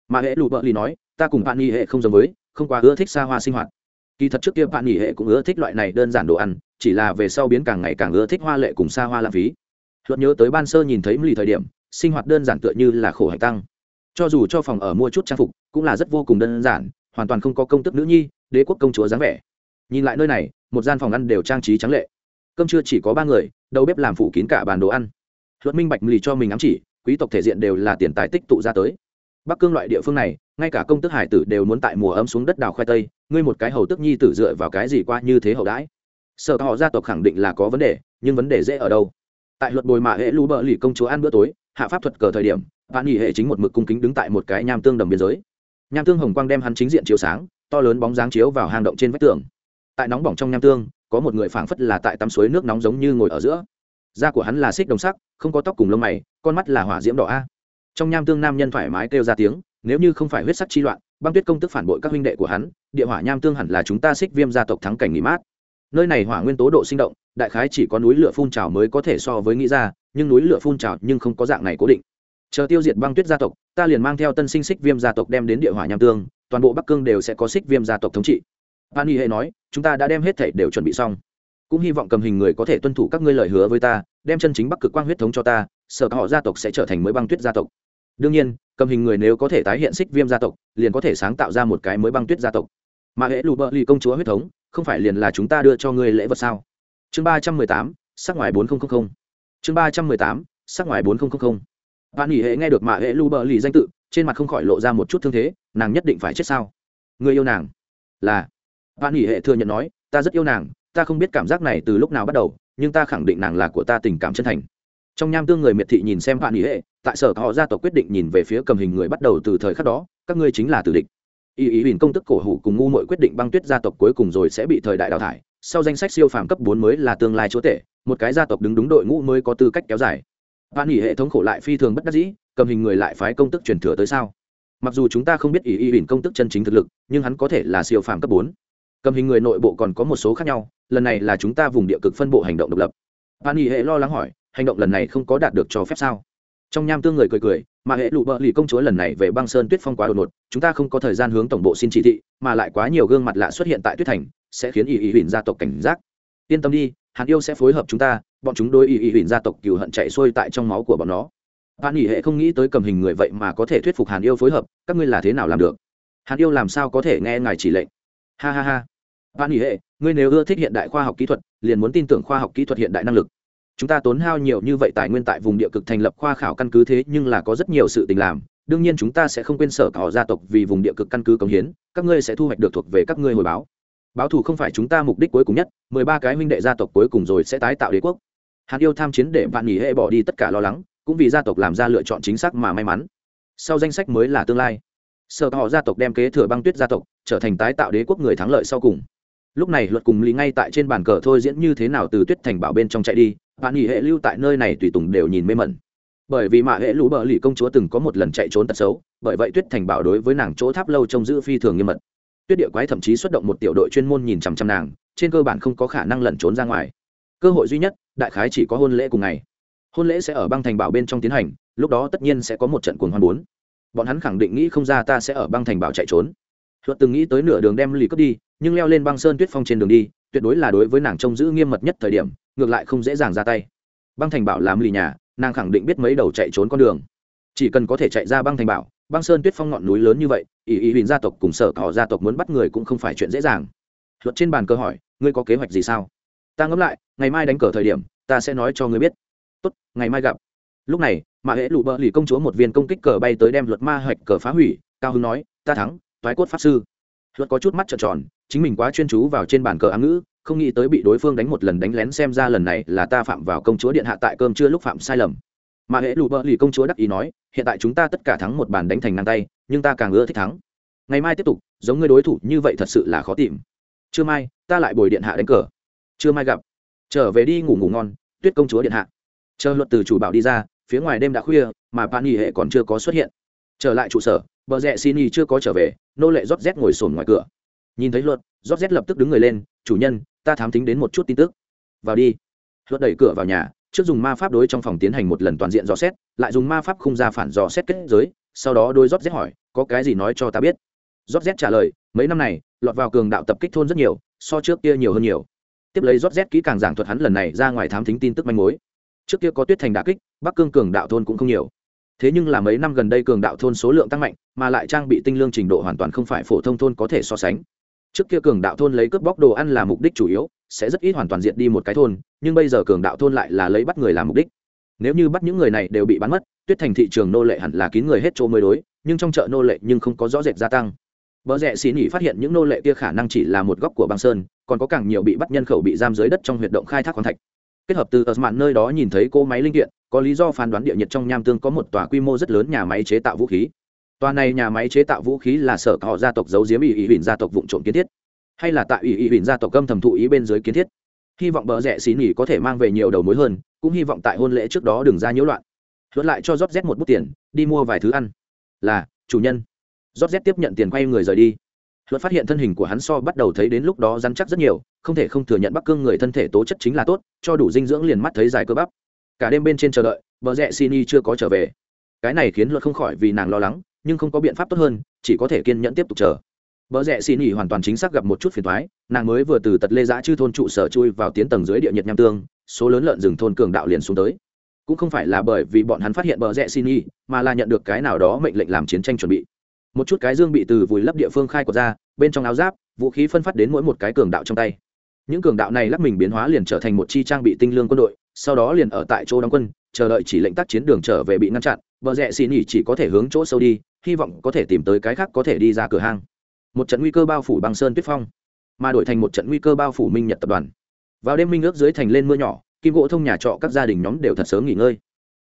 Mà hệ lụ bợ ly nói, ta cùng bạn nghỉ hệ không giống với, không quá ưa thích xa hoa sinh hoạt. Kỳ thật trước kia bạn nghỉ hệ cũng ưa thích loại này đơn giản đồ ăn, chỉ là về sau biến càng ngày càng ưa thích hoa lệ cùng xa hoa lãng phí. Luật nhớ tới ban sơ nhìn thấy lì thời điểm, sinh hoạt đơn giản tựa như là khổ hạnh tăng. Cho dù cho phòng ở mua chút trang phục, cũng là rất vô cùng đơn giản, hoàn toàn không có công tức nữ nhi, đế quốc công chúa dáng vẻ nhìn lại nơi này, một gian phòng ăn đều trang trí trắng lệ. Cơm trưa chỉ có ba người, đầu bếp làm phủ kín cả bàn đồ ăn. Luật minh bạch lì cho mình ám chỉ, quý tộc thể diện đều là tiền tài tích tụ ra tới. Bắc cương loại địa phương này, ngay cả công tức hải tử đều muốn tại mùa ấm xuống đất đào khoai tây, ngươi một cái hầu tức nhi tử dựa vào cái gì qua như thế hậu đãi? Sợ họ gia tộc khẳng định là có vấn đề, nhưng vấn đề dễ ở đâu? Tại luật bồi mạ hệ lũ bợ lì công chúa ăn bữa tối, hạ pháp thuật cờ thời điểm bạn nghỉ hệ chính một mực cung kính đứng tại một cái nham tương đầm biên giới. Nham tương hồng quang đem hắn chính diện chiếu sáng, to lớn bóng dáng chiếu vào hang động trên vách tường tại nóng bỏng trong nham tương, có một người phảng phất là tại tắm suối nước nóng giống như ngồi ở giữa. Da của hắn là xích đồng sắc, không có tóc cùng lông mày, con mắt là hỏa diễm đỏ a. Trong nham tương nam nhân thoải mái kêu ra tiếng, nếu như không phải huyết sắc chi loạn, băng tuyết công tức phản bội các huynh đệ của hắn, địa hỏa nham tương hẳn là chúng ta xích viêm gia tộc thắng cảnh nghỉ mát. Nơi này hỏa nguyên tố độ sinh động, đại khái chỉ có núi lửa phun trào mới có thể so với nghĩ ra, nhưng núi lửa phun trào nhưng không có dạng này cố định. Chờ tiêu diệt băng tuyết gia tộc, ta liền mang theo tân sinh xích viêm gia tộc đem đến địa hỏa nham tương, toàn bộ bắc cương đều sẽ có xích viêm gia tộc thống trị an y hệ nói, chúng ta đã đem hết thảy đều chuẩn bị xong. Cũng hy vọng cầm hình người có thể tuân thủ các ngươi lời hứa với ta, đem chân chính bắc cực quang huyết thống cho ta, sợ họ gia tộc sẽ trở thành mới băng tuyết gia tộc. Đương nhiên, cầm hình người nếu có thể tái hiện xích viêm gia tộc, liền có thể sáng tạo ra một cái mới băng tuyết gia tộc. Mà hệ lù bợ lì công chúa huyết thống, không phải liền là chúng ta đưa cho ngươi lễ vật sao? Chương ba trăm mười tám, sắc ngoài bốn nghìn chương ba trăm mười tám, sắc ngoài bốn nghìn Nghị nghỉ hệ nghe được mạ hệ lù bợ lì danh tự, trên mặt không khỏi lộ ra một chút thương thế, nàng nhất định phải chết sao? Người yêu nàng là vạn nghỉ hệ thừa nhận nói, ta rất yêu nàng, ta không biết cảm giác này từ lúc nào bắt đầu, nhưng ta khẳng định nàng là của ta tình cảm chân thành. Trong nham tương người miệt thị nhìn xem vạn nghỉ hệ, tại sở họ gia tộc quyết định nhìn về phía cầm hình người bắt đầu từ thời khắc đó, các ngươi chính là tử địch. Ý ý huỳnh công tức cổ hủ cùng ngu mội quyết định băng tuyết gia tộc cuối cùng rồi sẽ bị thời đại đào thải, sau danh sách siêu phàm cấp bốn mới là tương lai chúa tể, một cái gia tộc đứng đúng đội ngũ mới có tư cách kéo dài. Vạn nghỉ hệ thống khổ lại phi thường bất đắc dĩ, cầm hình người lại phái công tức truyền thừa tới sao? Mặc dù chúng ta không biết ý ý huỳnh công tức chân chính thực lực, nhưng hắn có thể là siêu phàm cấp bốn cầm hình người nội bộ còn có một số khác nhau, lần này là chúng ta vùng địa cực phân bộ hành động độc lập. Bạn nghỉ hệ lo lắng hỏi, hành động lần này không có đạt được cho phép sao? Trong nham tương người cười cười, mà hệ lụ bợ lì công chúa lần này về băng sơn tuyết phong quá đột ngột, chúng ta không có thời gian hướng tổng bộ xin chỉ thị, mà lại quá nhiều gương mặt lạ xuất hiện tại tuyết thành, sẽ khiến y y huỳnh gia tộc cảnh giác. Yên tâm đi hàn yêu sẽ phối hợp chúng ta, bọn chúng đôi y y huỳnh gia tộc cừu hận chạy xuôi tại trong máu của bọn nó. Bạn nghỉ hệ không nghĩ tới cầm hình người vậy mà có thể thuyết phục hàn yêu phối hợp, các ngươi là thế nào làm được? Hàn yêu làm sao có thể nghe ngài chỉ lệnh? Ha ha ha bạn nghỉ hệ, ngươi nếu ưa thích hiện đại khoa học kỹ thuật, liền muốn tin tưởng khoa học kỹ thuật hiện đại năng lực. Chúng ta tốn hao nhiều như vậy tài nguyên tại vùng địa cực thành lập khoa khảo căn cứ thế nhưng là có rất nhiều sự tình làm. Đương nhiên chúng ta sẽ không quên sở cỏ gia tộc vì vùng địa cực căn cứ cống hiến, các ngươi sẽ thu hoạch được thuộc về các ngươi hồi báo. Báo thù không phải chúng ta mục đích cuối cùng nhất, mười ba cái huynh đệ gia tộc cuối cùng rồi sẽ tái tạo đế quốc. Hàn yêu tham chiến để bạn nghỉ hệ bỏ đi tất cả lo lắng, cũng vì gia tộc làm ra lựa chọn chính xác mà may mắn. Sau danh sách mới là tương lai. Sở họ gia tộc đem kế thừa băng tuyết gia tộc, trở thành tái tạo đế quốc người thắng lợi sau cùng lúc này luật cùng lý ngay tại trên bàn cờ thôi diễn như thế nào từ tuyết thành bảo bên trong chạy đi bạn nghỉ hệ lưu tại nơi này tùy tùng đều nhìn mê mẩn. Bởi vì mạ hệ lũ bờ lì công chúa từng có một lần chạy trốn tật xấu, bởi vậy tuyết thành bảo đối với nàng chỗ tháp lâu trông giữ phi thường nghiêm mật. Tuyết địa quái thậm chí xuất động một tiểu đội chuyên môn nhìn chằm chằm nàng, trên cơ bản không có khả năng lẩn trốn ra ngoài. Cơ hội duy nhất, đại khái chỉ có hôn lễ cùng ngày. Hôn lễ sẽ ở băng thành bảo bên trong tiến hành, lúc đó tất nhiên sẽ có một trận cuồng hoan bốn. Bọn hắn khẳng định nghĩ không ra ta sẽ ở băng thành bảo chạy trốn luật từng nghĩ tới nửa đường đem lì cướp đi, nhưng leo lên băng sơn tuyết phong trên đường đi, tuyệt đối là đối với nàng trông giữ nghiêm mật nhất thời điểm, ngược lại không dễ dàng ra tay. Băng thành bảo làm lì nhà, nàng khẳng định biết mấy đầu chạy trốn con đường. Chỉ cần có thể chạy ra băng thành bảo, băng sơn tuyết phong ngọn núi lớn như vậy Ý ý huỳnh gia tộc cùng sở thọ gia tộc muốn bắt người cũng không phải chuyện dễ dàng. Luật trên bàn cơ hỏi, ngươi có kế hoạch gì sao? Ta ngẫm lại, ngày mai đánh cờ thời điểm, ta sẽ nói cho ngươi biết. Tốt, ngày mai gặp. Lúc này mà hễ lụ bợ lì công chúa một viên công kích cờ bay tới đem luật ma hoạch cờ phá hủy, cao hưng nói, ta thắng toái cốt pháp sư. Luật có chút mắt trợn tròn, chính mình quá chuyên chú vào trên bàn cờ ám ngữ, không nghĩ tới bị đối phương đánh một lần đánh lén xem ra lần này là ta phạm vào công chúa điện hạ tại cơm chưa lúc phạm sai lầm. Mà hễ lụ bợ lì công chúa đắc ý nói, hiện tại chúng ta tất cả thắng một bàn đánh thành ngang tay, nhưng ta càng ưa thích thắng. Ngày mai tiếp tục, giống người đối thủ như vậy thật sự là khó tìm. Trưa mai, ta lại bồi điện hạ đánh cờ. Trưa mai gặp. Trở về đi ngủ ngủ ngon, tuyết công chúa điện hạ. Chờ luật từ chủ bảo đi ra, phía ngoài đêm đã khuya, mà bạn nghỉ hệ còn chưa có xuất hiện. Trở lại trụ sở bờ rẽ xin y chưa có trở về, nô lệ rót rét ngồi sồn ngoài cửa. Nhìn thấy luật rót rét lập tức đứng người lên, chủ nhân, ta thám tính đến một chút tin tức. Vào đi. Luật đẩy cửa vào nhà, trước dùng ma pháp đối trong phòng tiến hành một lần toàn diện dò xét, lại dùng ma pháp khung ra phản dò xét kết giới, sau đó đôi rót rét hỏi, có cái gì nói cho ta biết? Rót rét trả lời, mấy năm này, lọt vào cường đạo tập kích thôn rất nhiều, so trước kia nhiều hơn nhiều. Tiếp lấy rót rét kỹ càng giảng thuật hắn lần này ra ngoài thám thính tin tức manh mối. Trước kia có tuyết thành đà kích, bắc cương cường đạo thôn cũng không nhiều thế nhưng là mấy năm gần đây cường đạo thôn số lượng tăng mạnh mà lại trang bị tinh lương trình độ hoàn toàn không phải phổ thông thôn có thể so sánh. Trước kia cường đạo thôn lấy cướp bóc đồ ăn là mục đích chủ yếu sẽ rất ít hoàn toàn diện đi một cái thôn nhưng bây giờ cường đạo thôn lại là lấy bắt người làm mục đích. Nếu như bắt những người này đều bị bắn mất tuyết thành thị trường nô lệ hẳn là kín người hết chỗ mới đối nhưng trong chợ nô lệ nhưng không có rõ rệt gia tăng. Bờ rẽ xì nhỉ phát hiện những nô lệ kia khả năng chỉ là một góc của băng sơn, còn có càng nhiều bị bắt nhân khẩu bị giam dưới đất trong huyệt động khai thác khoáng thạch. Kết hợp từ ở mạn nơi đó nhìn thấy cô máy linh kiện, có lý do phán đoán địa nhiệt trong nham tương có một tòa quy mô rất lớn nhà máy chế tạo vũ khí. Tòa này nhà máy chế tạo vũ khí là sở họ gia tộc giấu giếm ủy ủy gia tộc vụ trộm kiến thiết hay là tại ủy ủy huỳnh gia tộc gâm thầm thụ ý bên dưới kiến thiết. Hy vọng bờ rẽ xì nghỉ có thể mang về nhiều đầu mối hơn cũng hy vọng tại hôn lễ trước đó đừng ra nhiễu loạn. Luật lại cho rót z một bút tiền đi mua vài thứ ăn. Là chủ nhân. Rót z tiếp nhận tiền quay người rời đi luật phát hiện thân hình của hắn so bắt đầu thấy đến lúc đó rắn chắc rất nhiều, không thể không thừa nhận bắc cương người thân thể tố chất chính là tốt, cho đủ dinh dưỡng liền mắt thấy dài cơ bắp. Cả đêm bên trên chờ đợi bờ rẽ xin y chưa có trở về. Cái này khiến luật không khỏi vì nàng lo lắng, nhưng không có biện pháp tốt hơn, chỉ có thể kiên nhẫn tiếp tục chờ. Vợ rẽ xin y hoàn toàn chính xác gặp một chút phiền thoái nàng mới vừa từ tật lê giã chư thôn trụ sở chui vào tiến tầng dưới địa nhiệt nham tương, số lớn lợn rừng thôn cường đạo liền xuống tới. Cũng không phải là bởi vì bọn hắn phát hiện bờ rẽ xin y mà là nhận được cái nào đó mệnh lệnh làm chiến tranh chuẩn bị một chút cái dương bị từ vùi lấp địa phương khai quật ra, bên trong áo giáp, vũ khí phân phát đến mỗi một cái cường đạo trong tay. Những cường đạo này lắp mình biến hóa liền trở thành một chi trang bị tinh lương quân đội, sau đó liền ở tại chỗ đóng quân, chờ đợi chỉ lệnh tác chiến đường trở về bị ngăn chặn, bờ rẽ xì nhỉ chỉ có thể hướng chỗ sâu đi, hy vọng có thể tìm tới cái khác có thể đi ra cửa hang. Một trận nguy cơ bao phủ bằng sơn tuyết phong, mà đổi thành một trận nguy cơ bao phủ minh nhật tập đoàn. Vào đêm minh ước dưới thành lên mưa nhỏ, kim gỗ thông nhà trọ các gia đình nhóm đều thật sớm nghỉ ngơi.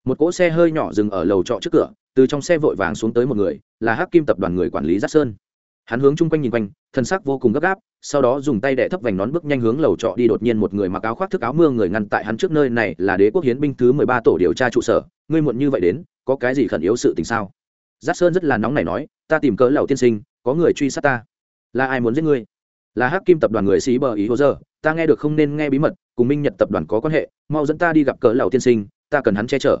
Một cỗ xe hơi nhỏ dừng ở lầu trọ trước cửa từ trong xe vội vàng xuống tới một người, là hắc kim tập đoàn người quản lý giác sơn. Hắn hướng chung quanh nhìn quanh, thân sắc vô cùng gấp gáp, sau đó dùng tay đẻ thấp vành nón bước nhanh hướng lầu trọ đi đột nhiên một người mặc áo khoác thức áo mưa người ngăn tại hắn trước nơi này là đế quốc hiến binh thứ mười ba tổ điều tra trụ sở. Ngươi muộn như vậy đến, có cái gì khẩn yếu sự tình sao? Giác sơn rất là nóng này nói, ta tìm cớ lầu tiên sinh, có người truy sát ta. Là ai muốn giết ngươi? Là hắc kim tập đoàn người sĩ bờ ý hồ giờ, ta nghe được không nên nghe bí mật, cùng minh nhật tập đoàn có quan hệ, mau dẫn ta đi gặp cỡ lầu tiên sinh, ta cần hắn che chở.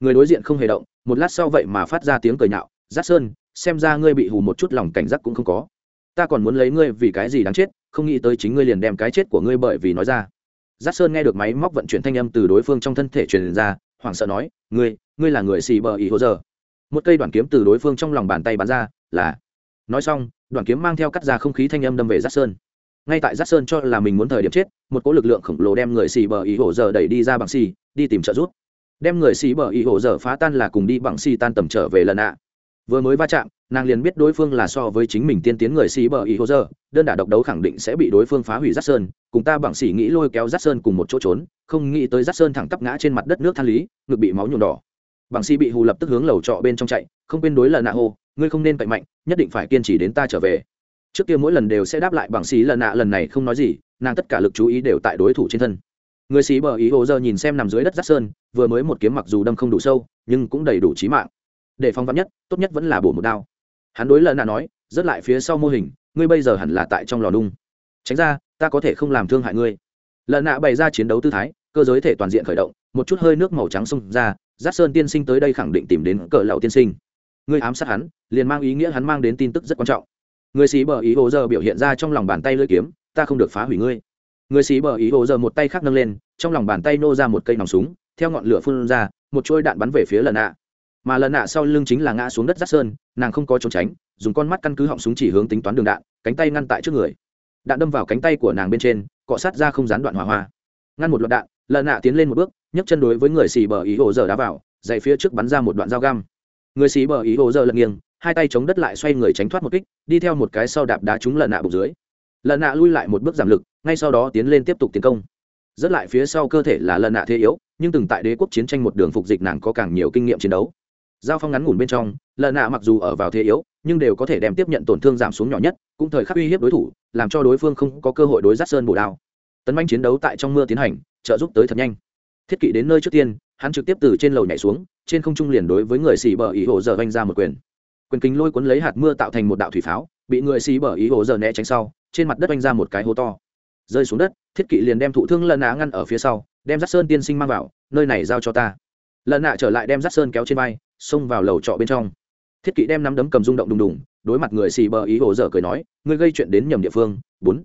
Người đối diện không hề động một lát sau vậy mà phát ra tiếng cười nhạo, giác sơn, xem ra ngươi bị hù một chút lòng cảnh giác cũng không có. Ta còn muốn lấy ngươi vì cái gì đáng chết, không nghĩ tới chính ngươi liền đem cái chết của ngươi bởi vì nói ra. Giác sơn nghe được máy móc vận chuyển thanh âm từ đối phương trong thân thể truyền ra, hoảng sợ nói, ngươi ngươi là người xì bờ ý hồ giờ. Một cây đoàn kiếm từ đối phương trong lòng bàn tay bắn ra, là nói xong đoàn kiếm mang theo cắt ra không khí thanh âm đâm về giác sơn. Ngay tại giác sơn cho là mình muốn thời điểm chết, một cỗ lực lượng khổng lồ đem người xì bờ ý hồ giờ đẩy đi ra bằng xì, đi tìm trợ giúp đem người xì bờ ý hồ dở phá tan là cùng đi bằng xì tan tầm trở về lần ạ. Vừa mới va chạm, nàng liền biết đối phương là so với chính mình tiên tiến người xì bờ ý hồ dở, đơn đả độc đấu khẳng định sẽ bị đối phương phá hủy rát sơn, cùng ta bằng xì nghĩ lôi kéo rát sơn cùng một chỗ trốn, không nghĩ tới rát sơn thẳng tắp ngã trên mặt đất nước than lý, ngực bị máu nhuộm đỏ. Bằng xì bị hù lập tức hướng lầu trọ bên trong chạy, không quên đối lần nạ hô, ngươi không nên cậy mạnh, nhất định phải kiên trì đến ta trở về. Trước kia mỗi lần đều sẽ đáp lại bằng xì lần nạ lần này không nói gì, nàng tất cả lực chú ý đều tại đối thủ trên thân người sĩ bờ ý hồ giờ nhìn xem nằm dưới đất giác sơn, vừa mới một kiếm mặc dù đâm không đủ sâu, nhưng cũng đầy đủ trí mạng. Để phong vắn nhất, tốt nhất vẫn là bổ một đao. Hắn đối lợn nạ nói rất lại phía sau mô hình, ngươi bây giờ hẳn là tại trong lò nung. Tránh ra, ta có thể không làm thương hại ngươi. Lợn nạ bày ra chiến đấu tư thái, cơ giới thể toàn diện khởi động, một chút hơi nước màu trắng xông ra giác sơn tiên sinh tới đây khẳng định tìm đến cỡ lậu tiên sinh. Ngươi ám sát hắn, liền mang ý nghĩa hắn mang đến tin tức rất quan trọng. Người xí bờ ý hồ giờ biểu hiện ra trong lòng bàn tay lưỡi kiếm, ta không được phá hủy ngươi người xí bờ ý hồ giờ một tay khác nâng lên, trong lòng bàn tay nô ra một cây nòng súng, theo ngọn lửa phun ra, một chuôi đạn bắn về phía lần nạ. Mà lần nạ sau lưng chính là ngã xuống đất rát sơn, nàng không có trốn tránh, dùng con mắt căn cứ họng súng chỉ hướng tính toán đường đạn, cánh tay ngăn tại trước người. Đạn đâm vào cánh tay của nàng bên trên, cọ sát ra không gián đoạn hỏa hoa. Ngăn một loạt đạn lần nạ tiến lên một bước, nhấc chân đối với người xì bờ ý hồ giờ đá vào, dậy phía trước bắn ra một đoạn dao găm. Người xì bờ ý hồ giờ lật nghiêng, hai tay chống đất lại xoay người tránh thoát một kích, đi theo một cái sau đạp đá trúng lần nạ bụng dưới lần nạ lui lại một bước giảm lực, ngay sau đó tiến lên tiếp tục tiến công. Rất lại phía sau cơ thể là lần nạ thế yếu, nhưng từng tại đế quốc chiến tranh một đường phục dịch nàng có càng nhiều kinh nghiệm chiến đấu. Giao phong ngắn ngủn bên trong, lần nạ mặc dù ở vào thế yếu, nhưng đều có thể đem tiếp nhận tổn thương giảm xuống nhỏ nhất, cũng thời khắc uy hiếp đối thủ, làm cho đối phương không có cơ hội đối giáp sơn bổ đao. Tấn manh chiến đấu tại trong mưa tiến hành, trợ giúp tới thật nhanh. Thiết kỵ đến nơi trước tiên, hắn trực tiếp từ trên lầu nhảy xuống, trên không trung liền đối với người xì bờ ý hồ giờ vanh ra một quyền. Quyền kính lôi cuốn lấy hạt mưa tạo thành một đạo thủy pháo bị người xì bờ ý hồ giờ né tránh sau, trên mặt đất oanh ra một cái hố to. Rơi xuống đất, thiết kỵ liền đem thụ thương lần nạ ngăn ở phía sau, đem giác sơn tiên sinh mang vào, nơi này giao cho ta. Lần nạ trở lại đem giác sơn kéo trên vai, xông vào lầu trọ bên trong. Thiết kỵ đem nắm đấm cầm rung động đùng đùng, đối mặt người xì bờ ý hồ dở cười nói, ngươi gây chuyện đến nhầm địa phương. Bốn.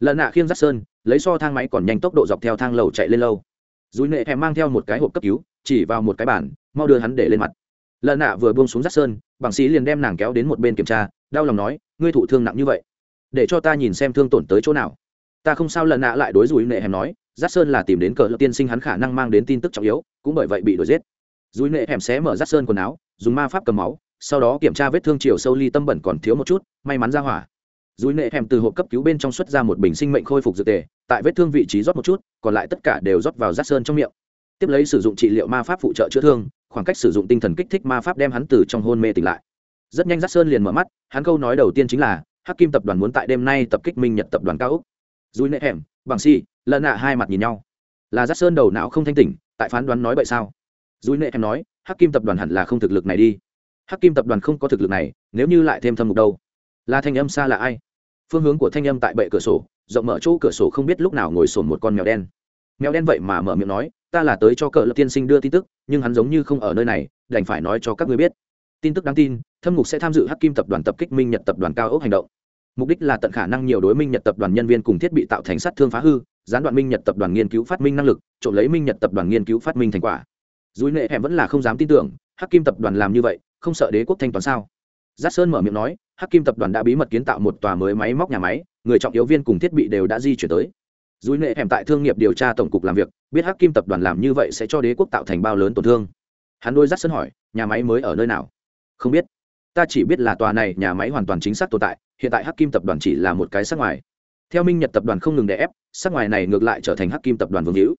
Lần nạ khiêng giác sơn, lấy so thang máy còn nhanh tốc độ dọc theo thang lầu chạy lên lâu. Dùi nệ thèm mang theo một cái hộp cấp cứu, chỉ vào một cái bản mau đưa hắn để lên mặt. Lần nạ vừa buông xuống giác sơn, bằng sĩ liền đem nàng kéo đến một bên kiểm tra đau lòng nói, ngươi thụ thương nặng như vậy, để cho ta nhìn xem thương tổn tới chỗ nào. Ta không sao lần nạ lại đối dùi nệ hèm nói giác sơn là tìm đến cờ lập tiên sinh hắn khả năng mang đến tin tức trọng yếu, cũng bởi vậy bị đuổi giết. Dùi nệ hẻm xé mở giáp sơn quần áo, dùng ma pháp cầm máu, sau đó kiểm tra vết thương chiều sâu ly tâm bẩn còn thiếu một chút, may mắn ra hỏa. Dùi nệ hẻm từ hộp cấp cứu bên trong xuất ra một bình sinh mệnh khôi phục dược tề, tại vết thương vị trí rót một chút, còn lại tất cả đều rót vào giáp sơn trong miệng. Tiếp lấy sử dụng trị liệu ma pháp phụ trợ chữa thương, khoảng cách sử dụng tinh thần kích thích ma pháp đem hắn từ trong hôn mê tỉnh lại rất nhanh rát sơn liền mở mắt, hắn câu nói đầu tiên chính là, hắc kim tập đoàn muốn tại đêm nay tập kích minh nhật tập đoàn cao úc dùi nệ hẻm, bằng si lần nạ hai mặt nhìn nhau. Là giác sơn đầu não không thanh tỉnh, tại phán đoán nói vậy sao? Dùi nệ hẻm nói, hắc kim tập đoàn hẳn là không thực lực này đi. Hắc kim tập đoàn không có thực lực này, nếu như lại thêm thâm mục đâu? Là thanh âm xa là ai? Phương hướng của thanh âm tại bệ cửa sổ, rộng mở chỗ cửa sổ không biết lúc nào ngồi sồn một con mèo đen. Mèo đen vậy mà mở miệng nói, ta là tới cho cờ lập tiên sinh đưa tin tức, nhưng hắn giống như không ở nơi này, đành phải nói cho các ngươi biết tin tức đáng tin, thâm ngục sẽ tham dự hắc kim tập đoàn tập kích minh nhật tập đoàn cao ốc hành động. Mục đích là tận khả năng nhiều đối minh nhật tập đoàn nhân viên cùng thiết bị tạo thành sát thương phá hư, gián đoạn minh nhật tập đoàn nghiên cứu phát minh năng lực, trộm lấy minh nhật tập đoàn nghiên cứu phát minh thành quả. Dối nệ hẻm vẫn là không dám tin tưởng, hắc kim tập đoàn làm như vậy, không sợ đế quốc thanh toán sao? Giác sơn mở miệng nói, hắc kim tập đoàn đã bí mật kiến tạo một tòa mới máy móc nhà máy, người trọng yếu viên cùng thiết bị đều đã di chuyển tới. Dối nệ hẻm tại thương nghiệp điều tra tổng cục làm việc, biết hắc kim tập đoàn làm như vậy sẽ cho đế quốc tạo thành bao lớn tổn thương. Hắn đôi giác sơn hỏi, nhà máy mới ở nơi nào? Không biết. Ta chỉ biết là tòa này nhà máy hoàn toàn chính xác tồn tại, hiện tại hắc kim tập đoàn chỉ là một cái sắc ngoài. Theo minh nhật tập đoàn không ngừng đè ép sắc ngoài này ngược lại trở thành hắc kim tập đoàn vương hữu.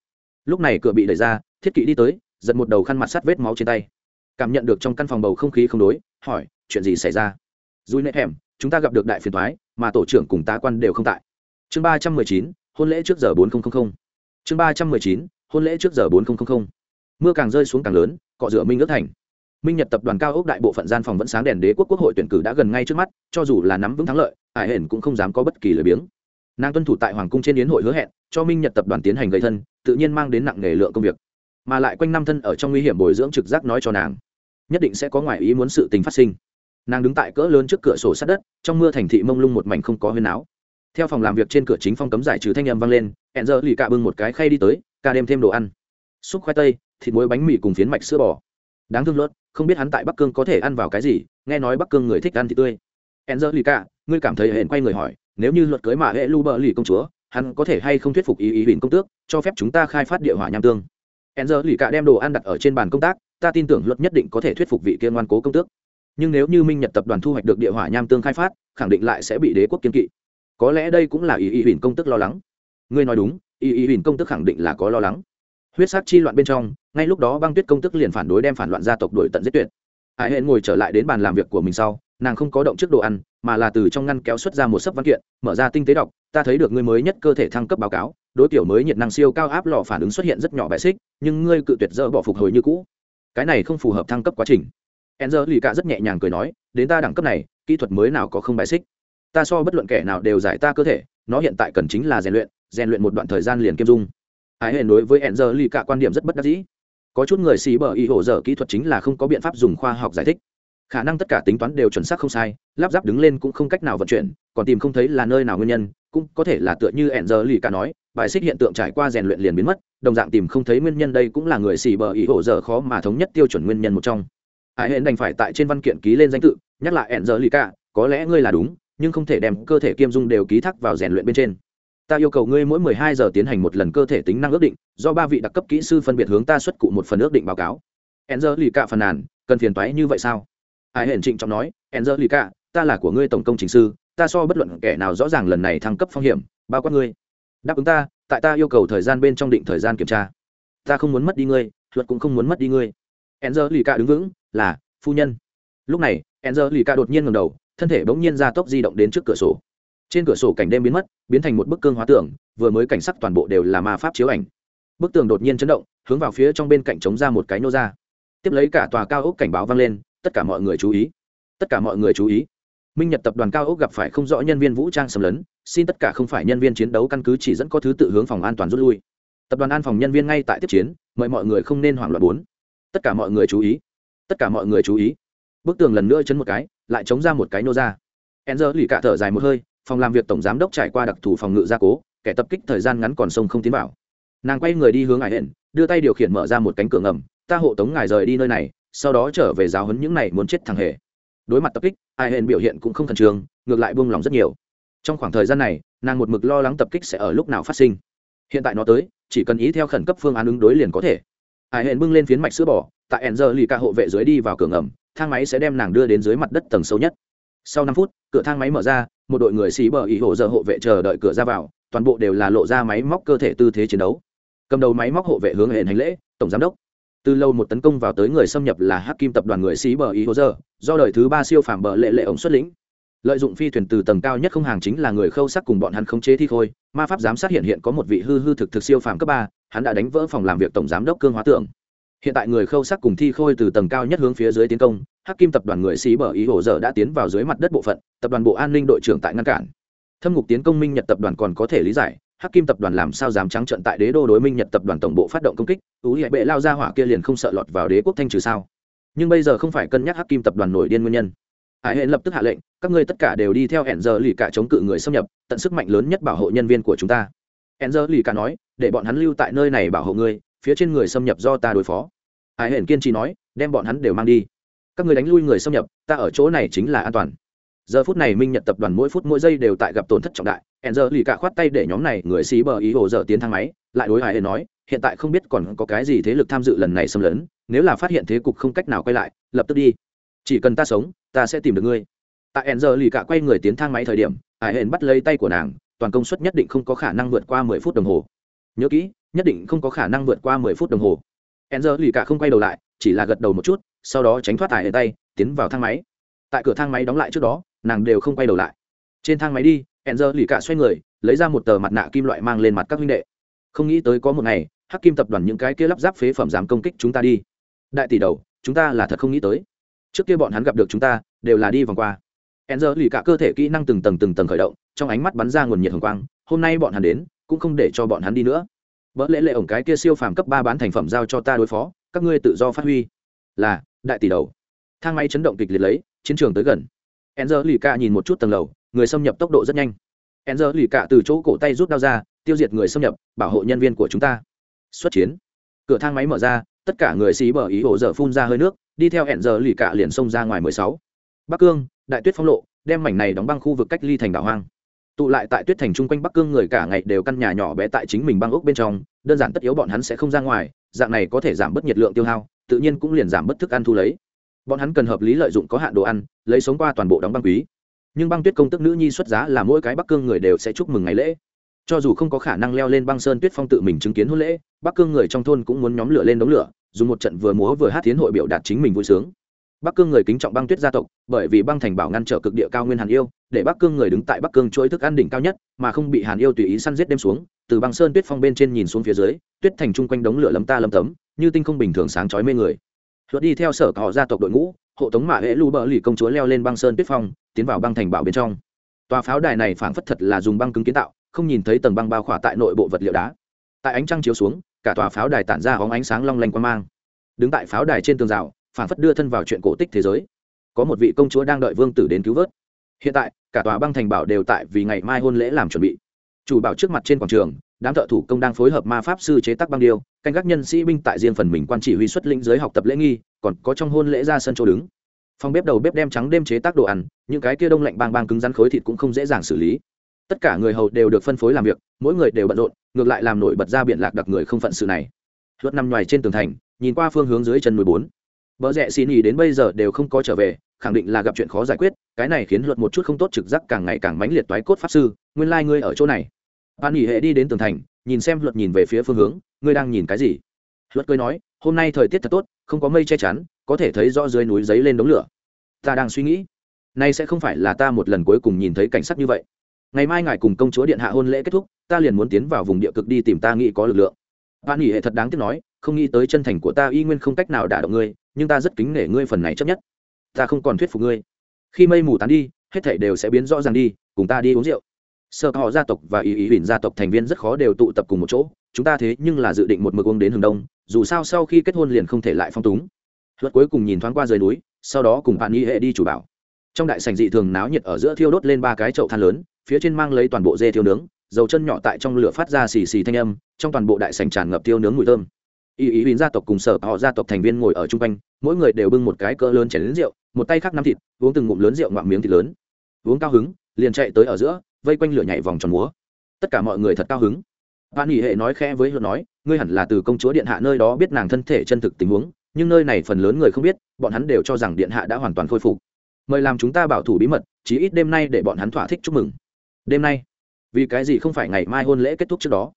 Lúc này cửa bị đẩy ra, thiết kỵ đi tới, giật một đầu khăn mặt sát vết máu trên tay. Cảm nhận được trong căn phòng bầu không khí không đối, hỏi, chuyện gì xảy ra? Dùi nệ hẻm chúng ta gặp được đại phiền thoái mà tổ trưởng cùng tá quan đều không tại. Chương ba trăm mười chín, hôn lễ trước giờ bốn nghìn chương ba trăm mười chín, hôn lễ trước giờ bốn nghìn mưa càng rơi xuống càng lớn, cọ rửa minh ước thành minh nhật tập đoàn cao ốc đại bộ phận gian phòng vẫn sáng đèn đế quốc quốc hội tuyển cử đã gần ngay trước mắt, cho dù là nắm vững thắng lợi ải hển cũng không dám có bất kỳ lời biếng. Nàng tuân thủ tại hoàng cung trên yến hội hứa hẹn, cho minh nhật tập đoàn tiến hành gây thân, tự nhiên mang đến nặng nghề lượng công việc. Mà lại quanh năm thân ở trong nguy hiểm bồi dưỡng trực giác nói cho nàng, nhất định sẽ có ngoại ý muốn sự tình phát sinh. Nàng đứng tại cỡ lớn trước cửa sổ sát đất, trong mưa thành thị mông lung một mảnh không có huyên áo. Theo phòng làm việc trên cửa chính phong cấm giải trừ thanh âm vang lên, hẹn giờ lì cạ bưng một cái khay đi tới, ca đêm thêm đồ ăn. Xúc khoai tây, thịt muối bánh mì cùng phiến mạch sữa bò. Đáng thương luật không biết hắn tại bắc cương có thể ăn vào cái gì, nghe nói bắc cương người thích ăn thịt tươi. Hẹn giờ lì ngươi cảm thấy hẹn quay người hỏi, nếu như luật cưới mà hệ lu bờ lì công chúa, hắn có thể hay không thuyết phục ý ý huỳnh công tước, cho phép chúng ta khai phát địa hỏa nham tương? Hẹn giờ lì đem đồ ăn đặt ở trên bàn công tác, ta tin tưởng luật nhất định có thể thuyết phục vị kia ngoan cố công tước. Nhưng nếu như minh nhật tập đoàn thu hoạch được địa hỏa nham tương khai phát, khẳng định lại sẽ bị đế quốc kiên kỵ. Có lẽ đây cũng là ý ý huỳnh công tức lo lắng. Ngươi nói đúng, ý ý huỳnh công tức khẳng định là có lo lắng. Huyết sát chi loạn bên trong ngay lúc đó băng tuyết công tức liền phản đối đem phản loạn gia tộc đuổi tận giết tuyệt. Hải hệ ngồi trở lại đến bàn làm việc của mình sau, nàng không có động trước đồ ăn, mà là từ trong ngăn kéo xuất ra một sấp văn kiện, mở ra tinh tế đọc, ta thấy được ngươi mới nhất cơ thể thăng cấp báo cáo, đối tiểu mới nhiệt năng siêu cao áp lò phản ứng xuất hiện rất nhỏ bài xích, nhưng ngươi cự tuyệt dỡ bỏ phục hồi như cũ. Cái này không phù hợp thăng cấp quá trình. Enzer lì cả rất nhẹ nhàng cười nói, đến ta đẳng cấp này, kỹ thuật mới nào có không bài xích? Ta so bất luận kẻ nào đều giải ta cơ thể, nó hiện tại cần chính là rèn luyện rèn luyện một đoạn thời gian liền kiêm dung. Ai hề đối với enzer lì cả quan điểm rất bất đắc dĩ có chút người xì bờ y hổ dở kỹ thuật chính là không có biện pháp dùng khoa học giải thích. Khả năng tất cả tính toán đều chuẩn xác không sai, lắp ráp đứng lên cũng không cách nào vận chuyển, còn tìm không thấy là nơi nào nguyên nhân, cũng có thể là tựa như ẹn giờ lì cả nói, bài xích hiện tượng trải qua rèn luyện liền biến mất, đồng dạng tìm không thấy nguyên nhân đây cũng là người xì bờ ý hổ dở khó mà thống nhất tiêu chuẩn nguyên nhân một trong. Ai hẹn đành phải tại trên văn kiện ký lên danh tự, nhắc lại ẹn giờ lì cả, có lẽ ngươi là đúng, nhưng không thể đem cơ thể kiêm dung đều ký thác vào rèn luyện bên trên ta yêu cầu ngươi mỗi mười hai giờ tiến hành một lần cơ thể tính năng ước định, do ba vị đặc cấp kỹ sư phân biệt hướng ta xuất cụ một phần ước định báo cáo. Ẹn giờ lì cả phàn nàn, cần phiền toái như vậy sao? Ai hẹn trịnh trọng nói ẹn giờ lì cả ta là của ngươi tổng công trình sư, ta so bất luận kẻ nào rõ ràng lần này thăng cấp phong hiểm, bao quát ngươi. Đáp ứng ta, tại ta yêu cầu thời gian bên trong định thời gian kiểm tra. Ta không muốn mất đi ngươi, luật cũng không muốn mất đi ngươi. Enzer lì cạ đứng vững, là, phu nhân. Lúc này enzer lì cạ đột nhiên ngầm đầu, thân thể bỗng nhiên ra tốc di động đến trước cửa sổ trên cửa sổ cảnh đêm biến mất, biến thành một bức cương hóa tường, vừa mới cảnh sắc toàn bộ đều là ma pháp chiếu ảnh. Bức tường đột nhiên chấn động, hướng vào phía trong bên cạnh chống ra một cái nô ra. Tiếp lấy cả tòa cao ốc cảnh báo vang lên, tất cả mọi người chú ý. Tất cả mọi người chú ý. Minh nhật tập đoàn cao ốc gặp phải không rõ nhân viên vũ trang xâm lấn, xin tất cả không phải nhân viên chiến đấu căn cứ chỉ dẫn có thứ tự hướng phòng an toàn rút lui. Tập đoàn an phòng nhân viên ngay tại tiếp chiến, mời mọi người không nên hoảng loạn bốn. Tất cả mọi người chú ý. Tất cả mọi người chú ý. Bức tường lần nữa chấn một cái, lại chống ra một cái nô ra. Enzer lì cả thở dài một hơi phòng làm việc tổng giám đốc trải qua đặc thù phòng ngự gia cố, kẻ tập kích thời gian ngắn còn sông không tiến vào. Nàng quay người đi hướng ải hển đưa tay điều khiển mở ra một cánh cửa ngầm, ta hộ tống ngài rời đi nơi này, sau đó trở về giáo huấn những này muốn chết thằng hề. Đối mặt tập kích ai hển biểu hiện cũng không khẩn trương, ngược lại buông lòng rất nhiều. Trong khoảng thời gian này, nàng một mực lo lắng tập kích sẽ ở lúc nào phát sinh. Hiện tại nó tới, chỉ cần ý theo khẩn cấp phương án ứng đối liền có thể. Ai hển bưng lên phiến mạch sữa bò, tại ẩn giờ lì ca hộ vệ dưới đi vào cửa ngầm, thang máy sẽ đem nàng đưa đến dưới mặt đất tầng sâu nhất. Sau năm phút, cửa thang máy mở ra một đội người sĩ bờ ý hộ giờ hộ vệ chờ đợi cửa ra vào, toàn bộ đều là lộ ra máy móc cơ thể tư thế chiến đấu. Cầm đầu máy móc hộ vệ hướng hẹn hành lễ, tổng giám đốc. Từ lâu một tấn công vào tới người xâm nhập là hắc kim tập đoàn người xí bờ ý hồ giờ, do đời thứ ba siêu phàm bờ lệ lệ ổng xuất lĩnh. Lợi dụng phi thuyền từ tầng cao nhất không hàng chính là người khâu sắc cùng bọn hắn khống chế thi khôi, ma pháp giám sát hiện hiện có một vị hư hư thực thực siêu phàm cấp ba, hắn đã đánh vỡ phòng làm việc tổng giám đốc cương hóa tượng. Hiện tại người khâu sắc cùng thi khôi từ tầng cao nhất hướng phía dưới tiến công hắc kim tập đoàn người xí bờ ý hồ dở đã tiến vào dưới mặt đất bộ phận, tập đoàn bộ an ninh đội trưởng tại ngăn cản. Thâm ngục tiến công minh nhật tập đoàn còn có thể lý giải, hắc kim tập đoàn làm sao dám trắng trận tại đế đô đối minh nhật tập đoàn tổng bộ phát động công kích, tú hệ bệ lao ra hỏa kia liền không sợ lọt vào đế quốc thanh trừ sao. Nhưng bây giờ không phải cân nhắc hắc kim tập đoàn nổi điên nguyên nhân. Hải hệ lập tức hạ lệnh, các ngươi tất cả đều đi theo hẹn giờ lì cả chống cự người xâm nhập, tận sức mạnh lớn nhất bảo hộ nhân viên của chúng ta. Hẹn giờ lì cả nói, để bọn hắn lưu tại nơi này bảo hộ ngươi, phía trên người xâm nhập do ta đối phó. Hải hển kiên trì nói, đem bọn hắn đều mang đi các người đánh lui người xâm nhập, ta ở chỗ này chính là an toàn. Giờ phút này minh nhật tập đoàn mỗi phút mỗi giây đều tại gặp tổn thất trọng đại. Hẹn giờ lì cả khoát tay để nhóm này, người xí bờ ý hồ dở tiến thang máy, lại đối hải hề nói, hiện tại không biết còn có cái gì thế lực tham dự lần này xâm lấn, nếu là phát hiện thế cục không cách nào quay lại, lập tức đi. Chỉ cần ta sống, ta sẽ tìm được ngươi. Tại hẹn giờ lì cả quay người tiến thang máy thời điểm, hải hển bắt lấy tay của nàng, toàn công suất nhất định không có khả năng vượt qua mười phút đồng hồ. Nhớ kỹ, nhất định không có khả năng vượt qua mười phút đồng hồ. Hẹn giờ lì cả không quay đầu lại, chỉ là gật đầu một chút sau đó tránh thoát tải hệ tay, tiến vào thang máy. Tại cửa thang máy đóng lại trước đó, nàng đều không quay đầu lại. Trên thang máy đi hẹn giờ lì cả xoay người, lấy ra một tờ mặt nạ kim loại mang lên mặt các huynh đệ. Không nghĩ tới có một ngày, hắc kim tập đoàn những cái kia lắp ráp phế phẩm dám công kích chúng ta đi. Đại tỷ đầu, chúng ta là thật không nghĩ tới. Trước kia bọn hắn gặp được chúng ta, đều là đi vòng qua. Hẹn giờ lì cả cơ thể kỹ năng từng tầng từng tầng khởi động, trong ánh mắt bắn ra nguồn nhiệt hồng quang, hôm nay bọn hắn đến, cũng không để cho bọn hắn đi nữa. Vỡ lễ lệ ổng cái kia siêu phàm cấp ba bán thành phẩm giao cho ta đối phó, các ngươi tự do phát huy. Là đại tỷ đầu. Thang máy chấn động kịch liệt lấy, chiến trường tới gần. Enzer lì cạ nhìn một chút tầng lầu, người xâm nhập tốc độ rất nhanh. Enzer lì cạ từ chỗ cổ tay rút đao ra, tiêu diệt người xâm nhập, bảo hộ nhân viên của chúng ta. Xuất chiến. Cửa thang máy mở ra, tất cả người xí bờ ý hộ dở phun ra hơi nước, đi theo hẹn giờ lì cạ liền xông ra ngoài mười sáu. Bắc cương, đại tuyết phong lộ, đem mảnh này đóng băng khu vực cách ly thành đảo hoang. Tụ lại tại tuyết thành chung quanh bắc cương người cả ngày đều căn nhà nhỏ bé tại chính mình băng ốc bên trong, đơn giản tất yếu bọn hắn sẽ không ra ngoài, dạng này có thể giảm bớt nhiệt lượng tiêu hao tự nhiên cũng liền giảm bớt thức ăn thu lấy. Bọn hắn cần hợp lý lợi dụng có hạn đồ ăn, lấy sống qua toàn bộ đóng băng quý. Nhưng băng tuyết công tức nữ nhi xuất giá là mỗi cái bắc cương người đều sẽ chúc mừng ngày lễ. Cho dù không có khả năng leo lên băng sơn tuyết phong tự mình chứng kiến hôn lễ, bắc cương người trong thôn cũng muốn nhóm lửa lên đống lửa, dùng một trận vừa múa vừa hát tiến hội biểu đạt chính mình vui sướng. Bắc cương người kính trọng băng tuyết gia tộc, bởi vì băng thành bảo ngăn trở cực địa cao nguyên hàn yêu, để bắc cương người đứng tại bắc cương chuỗi thức ăn đỉnh cao nhất, mà không bị hàn yêu tùy ý săn giết đêm xuống, từ băng sơn tuyết phong bên trên nhìn xuống phía dưới, tuyết thành chung quanh đống lửa lấm ta lấm tấm như tinh không bình thường sáng chói mê người. Luật đi theo sở họ gia tộc đội ngũ, hộ tống mạ hễ lu bờ lì công chúa leo lên băng sơn tuyết phong, tiến vào băng thành bảo bên trong. Tòa pháo đài này phảng phất thật là dùng băng cứng kiến tạo, không nhìn thấy tầng băng bao khỏa tại nội bộ vật liệu đá. Tại ánh trăng chiếu xuống, cả tòa pháo đài tản ra hóng ánh sáng long lanh quan mang. Đứng tại pháo đài trên tường rào, phảng phất đưa thân vào chuyện cổ tích thế giới. Có một vị công chúa đang đợi vương tử đến cứu vớt. Hiện tại, cả tòa băng thành bảo đều tại vì ngày mai hôn lễ làm chuẩn bị. Chủ bảo trước mặt trên quảng trường, đám thợ thủ công đang phối hợp ma pháp sư chế tác băng điêu canh các nhân sĩ binh tại riêng phần mình quan chỉ huy xuất lĩnh giới học tập lễ nghi, còn có trong hôn lễ ra sân chỗ đứng. Phòng bếp đầu bếp đem trắng đêm chế tác đồ ăn, những cái kia đông lạnh bang bang cứng rắn khối thịt cũng không dễ dàng xử lý. Tất cả người hầu đều được phân phối làm việc, mỗi người đều bận rộn, ngược lại làm nổi bật ra biện lạc đặc người không phận sự này. Luật nằm ngoài trên tường thành, nhìn qua phương hướng dưới chân mười bốn. Vợ rẽ xin ý đến bây giờ đều không có trở về, khẳng định là gặp chuyện khó giải quyết, cái này khiến luật một chút không tốt trực giác càng ngày càng mãnh liệt toái cốt pháp sư, nguyên lai、like、ngươi ở chỗ này. Bạn nghỉ hệ đi đến tường thành, nhìn xem luật nhìn về phía phương hướng ngươi đang nhìn cái gì? Luật cười nói, hôm nay thời tiết thật tốt, không có mây che chắn, có thể thấy rõ dưới núi giấy lên đống lửa. Ta đang suy nghĩ, nay sẽ không phải là ta một lần cuối cùng nhìn thấy cảnh sắc như vậy. Ngày mai ngài cùng công chúa điện hạ hôn lễ kết thúc, ta liền muốn tiến vào vùng địa cực đi tìm ta nghĩ có lực lượng. Bạn nghỉ hệ thật đáng tiếc nói, không nghĩ tới chân thành của ta y nguyên không cách nào đả động ngươi, nhưng ta rất kính nể ngươi phần này chấp nhất. Ta không còn thuyết phục ngươi. Khi mây mù tán đi, hết thảy đều sẽ biến rõ ràng đi, cùng ta đi uống rượu. Sơ họ gia tộc và ý ý huỳnh gia tộc thành viên rất khó đều tụ tập cùng một chỗ chúng ta thế nhưng là dự định một mực uống đến hướng đông, dù sao sau khi kết hôn liền không thể lại phong túng. Luật cuối cùng nhìn thoáng qua dưới núi, sau đó cùng bạn nghi hệ đi chủ bảo. Trong đại sảnh dị thường náo nhiệt ở giữa thiêu đốt lên ba cái chậu than lớn, phía trên mang lấy toàn bộ dê thiêu nướng, dầu chân nhỏ tại trong lửa phát ra xì xì thanh âm, trong toàn bộ đại sảnh tràn ngập thiêu nướng mùi thơm. Y ý huỳnh gia tộc cùng sở họ gia tộc thành viên ngồi ở chung quanh, mỗi người đều bưng một cái cỡ lớn chén lớn rượu, một tay khác nắm thịt, uống từng ngụm lớn rượu ngoạm miếng thịt lớn. Uống cao hứng, liền chạy tới ở giữa, vây quanh lửa nhảy vòng tròn múa. Tất cả mọi người thật cao hứng bạn nghỉ hệ nói khẽ với luật nói, ngươi hẳn là từ công chúa điện hạ nơi đó biết nàng thân thể chân thực tình huống, nhưng nơi này phần lớn người không biết, bọn hắn đều cho rằng điện hạ đã hoàn toàn khôi phục. Mời làm chúng ta bảo thủ bí mật, chí ít đêm nay để bọn hắn thỏa thích chúc mừng. Đêm nay? Vì cái gì không phải ngày mai hôn lễ kết thúc trước đó?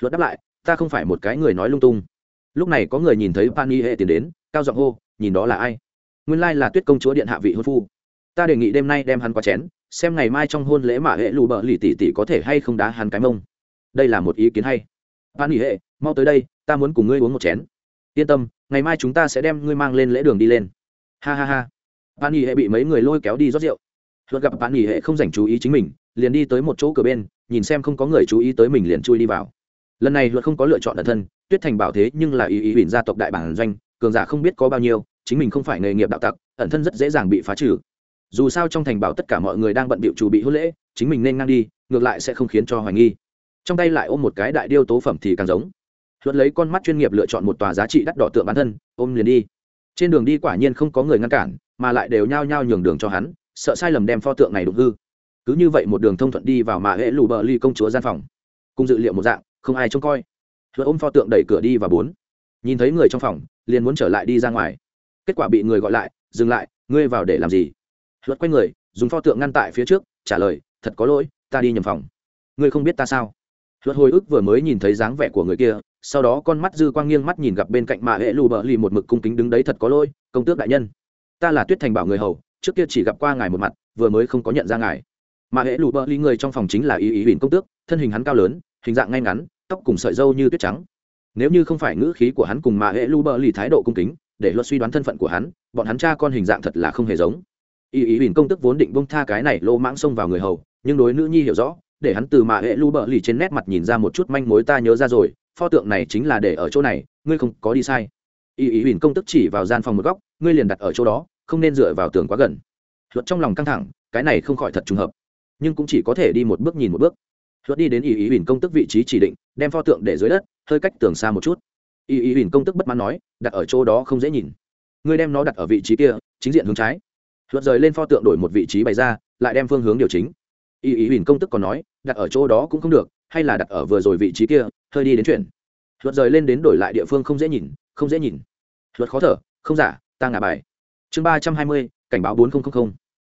Luật đáp lại, ta không phải một cái người nói lung tung. Lúc này có người nhìn thấy pani hệ tiến đến, cao giọng hô, nhìn đó là ai? Nguyên lai là tuyết công chúa điện hạ vị hôn phu. Ta đề nghị đêm nay đem hắn qua chén, xem ngày mai trong hôn lễ mà hệ lù bợ lì tỉ tỉ có thể hay không đá hắn cái mông đây là một ý kiến hay. Ban nghỉ hệ, mau tới đây, ta muốn cùng ngươi uống một chén. Yên tâm, ngày mai chúng ta sẽ đem ngươi mang lên lễ đường đi lên. Ha ha ha. Ban nghỉ hệ bị mấy người lôi kéo đi rót rượu. Luật gặp bạn nghỉ hệ không dành chú ý chính mình, liền đi tới một chỗ cửa bên, nhìn xem không có người chú ý tới mình liền chui đi vào. Lần này luật không có lựa chọn ẩn thân, tuyết thành bảo thế nhưng là ý ý ủy gia tộc đại bản doanh, cường giả không biết có bao nhiêu, chính mình không phải nghề nghiệp đạo tặc, ẩn thân rất dễ dàng bị phá trừ. Dù sao trong thành bảo tất cả mọi người đang bận bịu chủ bị hôn lễ, chính mình nên ngang đi, ngược lại sẽ không khiến cho hoài nghi trong tay lại ôm một cái đại điêu tố phẩm thì càng giống. Luật lấy con mắt chuyên nghiệp lựa chọn một tòa giá trị đắt đỏ tượng bản thân, ôm liền đi. Trên đường đi quả nhiên không có người ngăn cản, mà lại đều nhao nhao nhường đường cho hắn, sợ sai lầm đem pho tượng này đục hư. Cứ như vậy một đường thông thuận đi vào mà hễ lù bờ ly công chúa gian phòng. Cùng dự liệu một dạng, không ai trông coi. Luật ôm pho tượng đẩy cửa đi và bốn. Nhìn thấy người trong phòng, liền muốn trở lại đi ra ngoài. Kết quả bị người gọi lại, dừng lại, ngươi vào để làm gì? Luật quay người, dùng pho tượng ngăn tại phía trước, trả lời, thật có lỗi, ta đi nhầm phòng. Ngươi không biết ta sao? Luật hồi ức vừa mới nhìn thấy dáng vẻ của người kia, sau đó con mắt dư quang nghiêng mắt nhìn gặp bên cạnh mạ hệ lù bờ lì một mực cung kính đứng đấy thật có lỗi, công tước đại nhân. Ta là tuyết thành bảo người hầu, trước kia chỉ gặp qua ngài một mặt, vừa mới không có nhận ra ngài. Mạ hệ lù bờ Lì người trong phòng chính là ý ý huỳnh công tước, thân hình hắn cao lớn, hình dạng ngay ngắn, tóc cùng sợi dâu như tuyết trắng. Nếu như không phải ngữ khí của hắn cùng mạ hệ lù bờ Lì thái độ cung kính, để luật suy đoán thân phận của hắn, bọn hắn cha con hình dạng thật là không hề giống. Ý ý huỳnh công tước vốn định bông tha cái này lô mãng xông vào người hầu, nhưng đối nữ nhi hiểu rõ để hắn từ mà hệ lu bờ lì trên nét mặt nhìn ra một chút manh mối ta nhớ ra rồi, pho tượng này chính là để ở chỗ này, ngươi không có đi sai. Y ý huỳnh công tức chỉ vào gian phòng một góc, ngươi liền đặt ở chỗ đó, không nên dựa vào tường quá gần. Luật trong lòng căng thẳng, cái này không khỏi thật trùng hợp. Nhưng cũng chỉ có thể đi một bước nhìn một bước. Luật đi đến y ý huỳnh công tức vị trí chỉ định, đem pho tượng để dưới đất, hơi cách tường xa một chút. Y ý huỳnh công tức bất mãn nói, đặt ở chỗ đó không dễ nhìn. Ngươi đem nó đặt ở vị trí kia, chính diện hướng trái. Luật rời lên pho tượng đổi một vị trí bày ra, lại đem phương hướng điều chính Y ý huỳnh công tức còn nói, đặt ở chỗ đó cũng không được, hay là đặt ở vừa rồi vị trí kia, hơi đi đến chuyển luật rời lên đến đổi lại địa phương không dễ nhìn, không dễ nhìn. Luật khó thở, không giả, ta ngả bài. Chương ba trăm hai mươi, cảnh báo bốn nghìn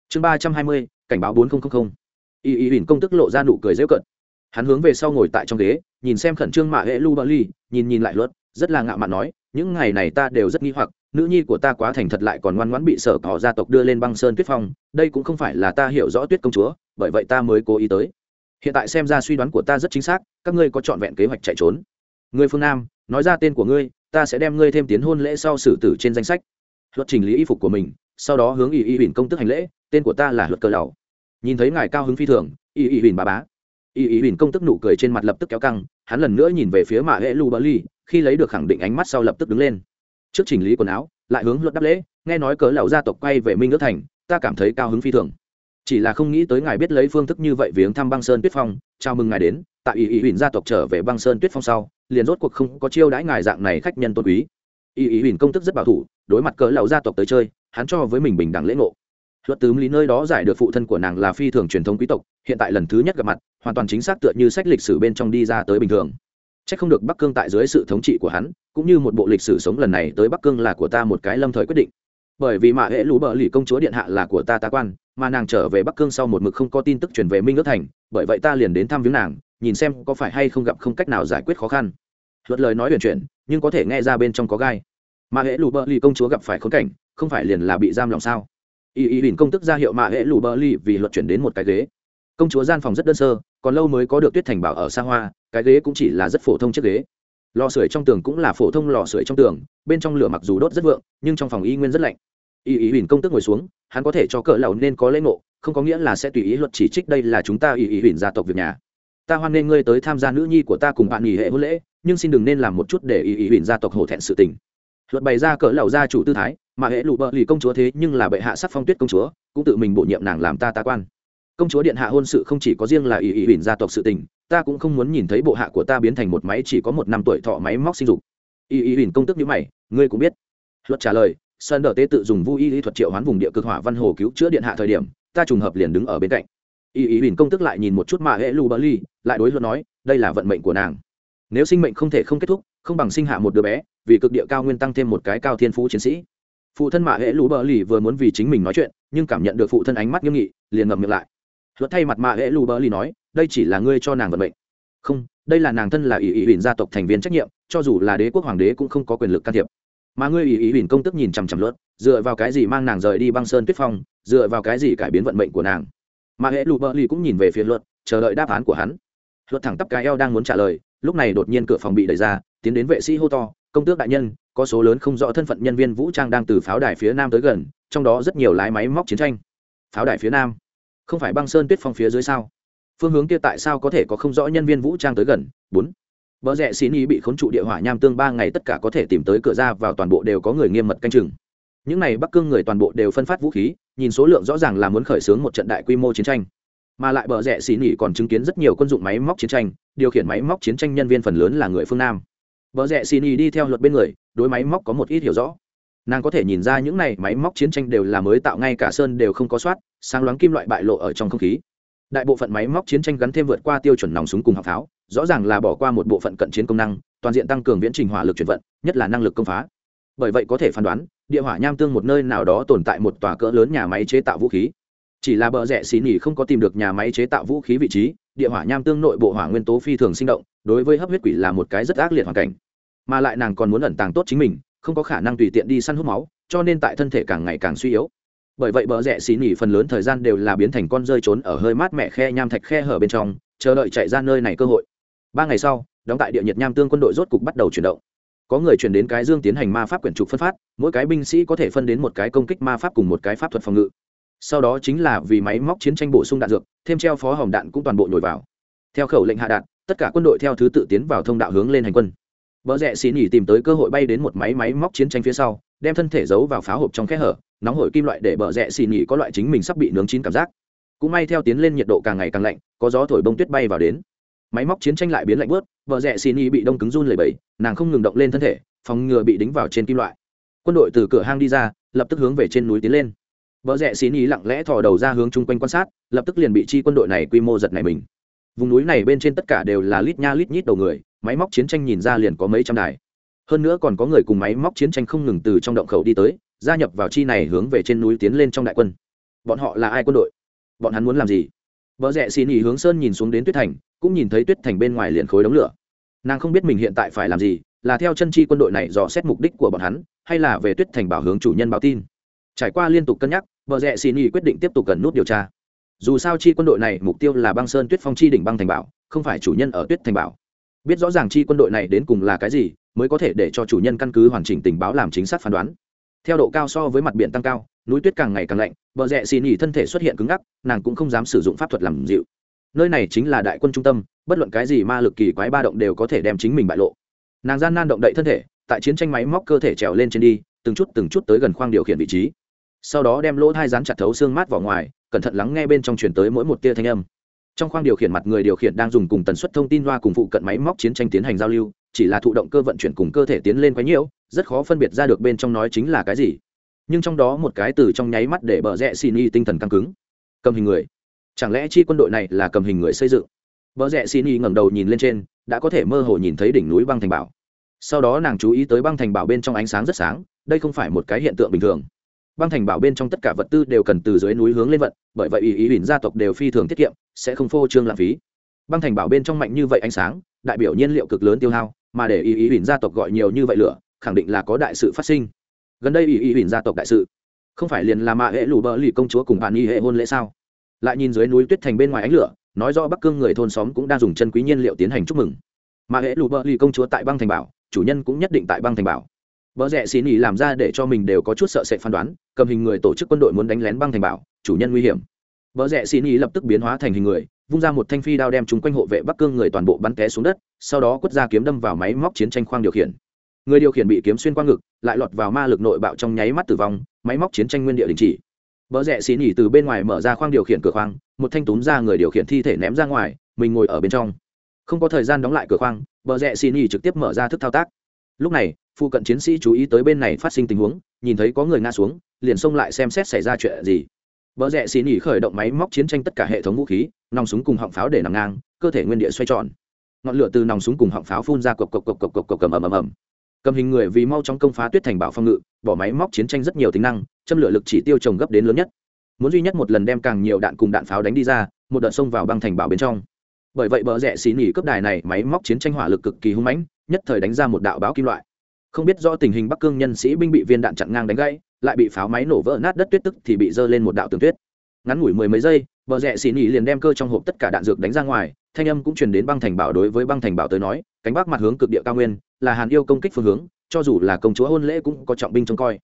chương ba trăm hai mươi, cảnh báo bốn nghìn y ý huỳnh công tức lộ ra nụ cười dễu cận hắn hướng về sau ngồi tại trong ghế, nhìn xem khẩn trương mạ hệ lu bờ ly nhìn nhìn lại luật, rất là ngạo mạn nói, những ngày này ta đều rất nghi hoặc nữ nhi của ta quá thành thật lại còn ngoan ngoãn bị sở cỏ gia tộc đưa lên băng sơn tuyết phong, đây cũng không phải là ta hiểu rõ tuyết công chúa, bởi vậy ta mới cố ý tới. Hiện tại xem ra suy đoán của ta rất chính xác, các ngươi có trọn vẹn kế hoạch chạy trốn. Người phương nam, nói ra tên của ngươi, ta sẽ đem ngươi thêm tiến hôn lễ sau xử tử trên danh sách. Luật trình lý y phục của mình, sau đó hướng y y huỳnh công tức hành lễ, tên của ta là luật cơ lầu. Nhìn thấy ngài cao hứng phi thường, y y huỳnh bà bá. Y y huỳnh công tức nụ cười trên mặt lập tức kéo căng, hắn lần nữa nhìn về phía mạ hệ lu bờ ly khi lấy được khẳng định ánh mắt sau lập tức đứng lên trước chỉnh lý quần áo, lại hướng luật đáp lễ, nghe nói cớ lão gia tộc quay về minh ước thành, ta cảm thấy cao hứng phi thường. Chỉ là không nghĩ tới ngài biết lấy phương thức như vậy viếng thăm băng sơn tuyết phong, chào mừng ngài đến, tại y y huỳnh gia tộc trở về băng sơn tuyết phong sau, liền rốt cuộc không có chiêu đãi ngài dạng này khách nhân tôn quý. Y y huỳnh công tức rất bảo thủ, đối mặt cớ lão gia tộc tới chơi, hắn cho với mình bình đẳng lễ ngộ. Luật tứ lý nơi đó giải được phụ thân của nàng là phi thường truyền thống quý tộc, hiện tại lần thứ nhất gặp mặt, hoàn toàn chính xác tựa như sách lịch sử bên trong đi ra tới bình thường. Chắc không được bắc cương tại dưới sự thống trị của hắn, cũng như một bộ lịch sử sống lần này tới bắc cương là của ta một cái lâm thời quyết định. Bởi vì mạ hệ lũ bờ lì công chúa điện hạ là của ta tá quan, mà nàng trở về bắc cương sau một mực không có tin tức truyền về minh ước thành, bởi vậy ta liền đến thăm viếng nàng, nhìn xem có phải hay không gặp không cách nào giải quyết khó khăn. Luật lời nói huyền chuyển, nhưng có thể nghe ra bên trong có gai. Mà hệ lũ bờ lì công chúa gặp phải khốn cảnh, không phải liền là bị giam lòng sao? Y y huỳnh công tức ra hiệu mạ hệ lũ bờ Lì vì luật chuyển đến một cái ghế. Công chúa gian phòng rất đơn sơ còn lâu mới có được tuyết thành bảo ở xa hoa, cái ghế cũng chỉ là rất phổ thông chiếc ghế. Lò sưởi trong tường cũng là phổ thông lò sưởi trong tường, bên trong lửa mặc dù đốt rất vượng, nhưng trong phòng y nguyên rất lạnh. Y y huỳnh công tức ngồi xuống, hắn có thể cho cỡ lầu nên có lễ ngộ, không có nghĩa là sẽ tùy ý luật chỉ trích đây là chúng ta y y huỳnh gia tộc việc nhà. Ta hoan nghênh ngươi tới tham gia nữ nhi của ta cùng bạn nghỉ hệ hôn lễ, nhưng xin đừng nên làm một chút để y y huỳnh gia tộc hổ thẹn sự tình. Luật bày ra cỡ lầu gia chủ tư thái, mà hệ lụ bợ lì công chúa thế nhưng là bệ hạ sắc phong tuyết công chúa, cũng tự mình bổ nhiệm nàng làm ta ta quan công chúa điện hạ hôn sự không chỉ có riêng là ỷ ỷ huỳnh gia tộc sự tình, ta cũng không muốn nhìn thấy bộ hạ của ta biến thành một máy chỉ có một năm tuổi thọ máy móc sinh dục. Ỷ ỷ huỳnh công tức như mày, ngươi cũng biết. Luật trả lời sơn đờ tế tự dùng Vu y lý thuật triệu hoán vùng địa cực hỏa văn hồ cứu chữa điện hạ thời điểm, ta trùng hợp liền đứng ở bên cạnh. Ỷ ỷ huỳnh công tức lại nhìn một chút mà hệ lu bờ ly, lại đối luật nói, đây là vận mệnh của nàng. Nếu sinh mệnh không thể không kết thúc, không bằng sinh hạ một đứa bé, vì cực địa cao nguyên tăng thêm một cái cao thiên phú chiến sĩ. Phụ thân mạ hễ lũ bờ lì vừa muốn vì chính mình nói chuyện, nhưng cảm nhận được phụ thân ánh mắt nghiêm nghị, liền ngậm miệng lại luật thay mặt mạ hệ lù bờ lì nói, đây chỉ là ngươi cho nàng vận mệnh. Không, đây là nàng thân là ỷ ỷ huỳnh gia tộc thành viên trách nhiệm, cho dù là đế quốc hoàng đế cũng không có quyền lực can thiệp. Mà ngươi ỷ ỷ huỳnh công tức nhìn chằm chằm luật dựa vào cái gì mang nàng rời đi băng sơn tuyết phong, dựa vào cái gì cải biến vận mệnh của nàng? Mà hệ lù bờ lì cũng nhìn về phía luật chờ đợi đáp án của hắn. Luật thẳng tắp cái eo đang muốn trả lời, lúc này đột nhiên cửa phòng bị đẩy ra, tiến đến vệ sĩ hô to, công tước đại nhân, có số lớn không rõ thân phận nhân viên vũ trang đang từ pháo đài phía nam tới gần, trong đó rất nhiều lái máy móc chiến tranh. Pháo đài phía nam? Không phải băng sơn tuyết phong phía dưới sao? Phương hướng kia tại sao có thể có không rõ nhân viên vũ trang tới gần? Bốn. Bờ rẽ xin ý bị khốn trụ địa hỏa nham tương ba ngày tất cả có thể tìm tới cửa ra vào toàn bộ đều có người nghiêm mật canh chừng. Những n à y bắc cương người toàn bộ đều phân phát vũ khí, nhìn số lượng rõ ràng là muốn khởi xướng một trận đại quy mô chiến tranh. Mà lại bờ rẽ xỉ nỉ còn chứng kiến rất nhiều quân dụng máy móc chiến tranh, điều khiển máy móc chiến tranh nhân viên phần lớn là người phương nam. Bờ rẽ xỉ nỉ đi theo luật bên người, đối máy móc có một ít hiểu rõ nàng có thể nhìn ra những này máy móc chiến tranh đều là mới tạo ngay cả sơn đều không có soát, sáng loáng kim loại bại lộ ở trong không khí. Đại bộ phận máy móc chiến tranh gắn thêm vượt qua tiêu chuẩn nòng súng cùng học pháo rõ ràng là bỏ qua một bộ phận cận chiến công năng, toàn diện tăng cường viễn trình hỏa lực chuyển vận, nhất là năng lực công phá. Bởi vậy có thể phán đoán, địa hỏa nham tương một nơi nào đó tồn tại một tòa cỡ lớn nhà máy chế tạo vũ khí. Chỉ là bờ rẽ xì nỉ không có tìm được nhà máy chế tạo vũ khí vị trí, địa hỏa nham tương nội bộ hỏa nguyên tố phi thường sinh động, đối với hấp huyết quỷ là một cái rất ác liệt hoàn cảnh. Mà lại nàng còn muốn ẩn tàng tốt chính mình không có khả năng tùy tiện đi săn hút máu, cho nên tại thân thể càng ngày càng suy yếu. Bởi vậy bờ rẽ xì nỉ phần lớn thời gian đều là biến thành con rơi trốn ở hơi mát mẻ khe nham thạch khe hở bên trong, chờ đợi chạy ra nơi này cơ hội. Ba ngày sau, đóng tại địa nhiệt nham tương quân đội rốt cục bắt đầu chuyển động. Có người chuyển đến cái dương tiến hành ma pháp quyển trục phân phát, mỗi cái binh sĩ có thể phân đến một cái công kích ma pháp cùng một cái pháp thuật phòng ngự. Sau đó chính là vì máy móc chiến tranh bổ sung đạn dược, thêm treo phó hồng đạn cũng toàn bộ nhồi vào. Theo khẩu lệnh hạ đạn, tất cả quân đội theo thứ tự tiến vào thông đạo hướng lên hành quân. Bờ rẽ xì nhỉ tìm tới cơ hội bay đến một máy máy móc chiến tranh phía sau đem thân thể giấu vào pháo hộp trong khe hở nóng hổi kim loại để bờ rẽ xì nhỉ có loại chính mình sắp bị nướng chín cảm giác. Cũng may theo tiến lên nhiệt độ càng ngày càng lạnh có gió thổi bông tuyết bay vào đến. Máy móc chiến tranh lại biến lạnh bớt bờ rẽ xì nhỉ bị đông cứng run lẩy bẩy, nàng không ngừng động lên thân thể phòng ngừa bị đính vào trên kim loại. Quân đội từ cửa hang đi ra lập tức hướng về trên núi tiến lên. Bờ rẽ xì nhỉ lặng lẽ thò đầu ra hướng chung quanh quan sát lập tức liền bị chi quân đội này quy mô giật này mình. Vùng núi này bên trên tất cả đều là lít nha lít nhít đầu người máy móc chiến tranh nhìn ra liền có mấy trăm đài. Hơn nữa còn có người cùng máy móc chiến tranh không ngừng từ trong động khẩu đi tới, gia nhập vào chi này hướng về trên núi tiến lên trong đại quân. Bọn họ là ai quân đội? Bọn hắn muốn làm gì? Vợ rẽ xin ý hướng sơn nhìn xuống đến tuyết thành, cũng nhìn thấy tuyết thành bên ngoài liền khối đống lửa. Nàng không biết mình hiện tại phải làm gì, là theo chân chi quân đội này dò xét mục đích của bọn hắn, hay là về tuyết thành bảo hướng chủ nhân báo tin. Trải qua liên tục cân nhắc vợ rẽ xin ý quyết định tiếp tục cần nút điều tra. Dù sao chi quân đội này mục tiêu là băng sơn tuyết phong chi đỉnh băng thành bảo, không phải chủ nhân ở tuyết thành bảo biết rõ ràng chi quân đội này đến cùng là cái gì, mới có thể để cho chủ nhân căn cứ hoàn chỉnh tình báo làm chính xác phán đoán. Theo độ cao so với mặt biển tăng cao, núi tuyết càng ngày càng lạnh vợ rẽ xì nhì thân thể xuất hiện cứng ngắc, nàng cũng không dám sử dụng pháp thuật làm dịu. Nơi này chính là đại quân trung tâm, bất luận cái gì ma lực kỳ quái ba động đều có thể đem chính mình bại lộ. Nàng gian nan động đậy thân thể, tại chiến tranh máy móc cơ thể trèo lên trên đi, từng chút từng chút tới gần khoang điều khiển vị trí. Sau đó đem lỗ thai rán chặt thấu xương mát vào ngoài, cẩn thận lắng nghe bên trong truyền tới mỗi một tia thanh âm trong khoang điều khiển mặt người điều khiển đang dùng cùng tần suất thông tin loa cùng phụ cận máy móc chiến tranh tiến hành giao lưu, chỉ là thụ động cơ vận chuyển cùng cơ thể tiến lên quấy nhiễu, rất khó phân biệt ra được bên trong nói chính là cái gì. Nhưng trong đó một cái từ trong nháy mắt để bờ rẽ xin y tinh thần căng cứng. Cầm hình người. Chẳng lẽ chi quân đội này là cầm hình người xây dựng? Bờ rẽ xin y ngẩng đầu nhìn lên trên, đã có thể mơ hồ nhìn thấy đỉnh núi băng thành bảo. Sau đó nàng chú ý tới băng thành bảo bên trong ánh sáng rất sáng, đây không phải một cái hiện tượng bình thường băng thành bảo bên trong tất cả vật tư đều cần từ dưới núi hướng lên vận, bởi vậy ý ý ỉn gia tộc đều phi thường tiết kiệm, sẽ không phô trương lãng phí. Băng thành bảo bên trong mạnh như vậy ánh sáng, đại biểu nhiên liệu cực lớn tiêu hao, mà để ý ý ỉn gia tộc gọi nhiều như vậy lửa, khẳng định là có đại sự phát sinh. Gần đây ý ý ỉn gia tộc đại sự, không phải liền là mạ hệ lù bờ lì công chúa cùng bạn y hệ hôn lễ sao? Lại nhìn dưới núi tuyết thành bên ngoài ánh lửa, nói rõ bắc cương người thôn xóm cũng đang dùng chân quý nhiên liệu tiến hành chúc mừng. Mà hệ lù bờ lì công chúa tại băng thành bảo, chủ nhân cũng nhất định tại băng thành bảo. Bỡ rẽ xì nỉ làm ra để cho mình đều có chút sợ sệt phán đoán, cầm hình người tổ chức quân đội muốn đánh lén băng thành bảo, chủ nhân nguy hiểm. Bỡ rẽ xì nỉ lập tức biến hóa thành hình người, vung ra một thanh phi đao đem chúng quanh hộ vệ Bắc Cương người toàn bộ bắn té xuống đất, sau đó quất ra kiếm đâm vào máy móc chiến tranh khoang điều khiển. Người điều khiển bị kiếm xuyên qua ngực, lại lọt vào ma lực nội bạo trong nháy mắt tử vong, máy móc chiến tranh nguyên địa đình chỉ. Bỡ rẽ xì nỉ từ bên ngoài mở ra khoang điều khiển cửa khoang, một thanh túm ra người điều khiển thi thể ném ra ngoài, mình ngồi ở bên trong. Không có thời gian đóng lại cửa khoang, bờ rẽ xì nỉ trực tiếp mở ra thức thao tác lúc này phụ cận chiến sĩ chú ý tới bên này phát sinh tình huống, nhìn thấy có người ngã xuống, liền xông lại xem xét xảy ra chuyện gì. Vợ rẽ xì nỉ khởi động máy móc chiến tranh tất cả hệ thống vũ khí, nòng súng cùng họng pháo để nằm ngang, cơ thể nguyên địa xoay tròn. Ngọn lửa từ nòng súng cùng họng pháo phun ra cộc cộc cộc cộc cộc cộc cầm ầm ầm ầm. Cầm hình người vì mau trong công phá tuyết thành bảo phong ngự, bỏ máy móc chiến tranh rất nhiều tính năng, châm lửa lực chỉ tiêu trồng gấp đến lớn nhất. Muốn duy nhất một lần đem càng nhiều đạn cùng đạn pháo đánh đi ra, một đợt xông vào băng thành bảo bên trong. Bởi vậy bờ rẽ xì nỉ cấp đài này máy móc chiến tranh hỏa lực cực kỳ hung mãnh, nhất thời đánh ra một đạo báo kim loại không biết do tình hình bắc cương nhân sĩ binh bị viên đạn chặn ngang đánh gãy, lại bị pháo máy nổ vỡ nát đất tuyết tức thì bị dơ lên một đạo tường tuyết. Ngắn ngủi mười mấy giây vợ rẽ xì nhì liền đem cơ trong hộp tất cả đạn dược đánh ra ngoài, thanh âm cũng truyền đến băng thành bảo đối với băng thành bảo tới nói, cánh bắc mặt hướng cực địa cao nguyên, là hàn yêu công kích phương hướng, cho dù là công chúa hôn lễ cũng có trọng binh trông coi.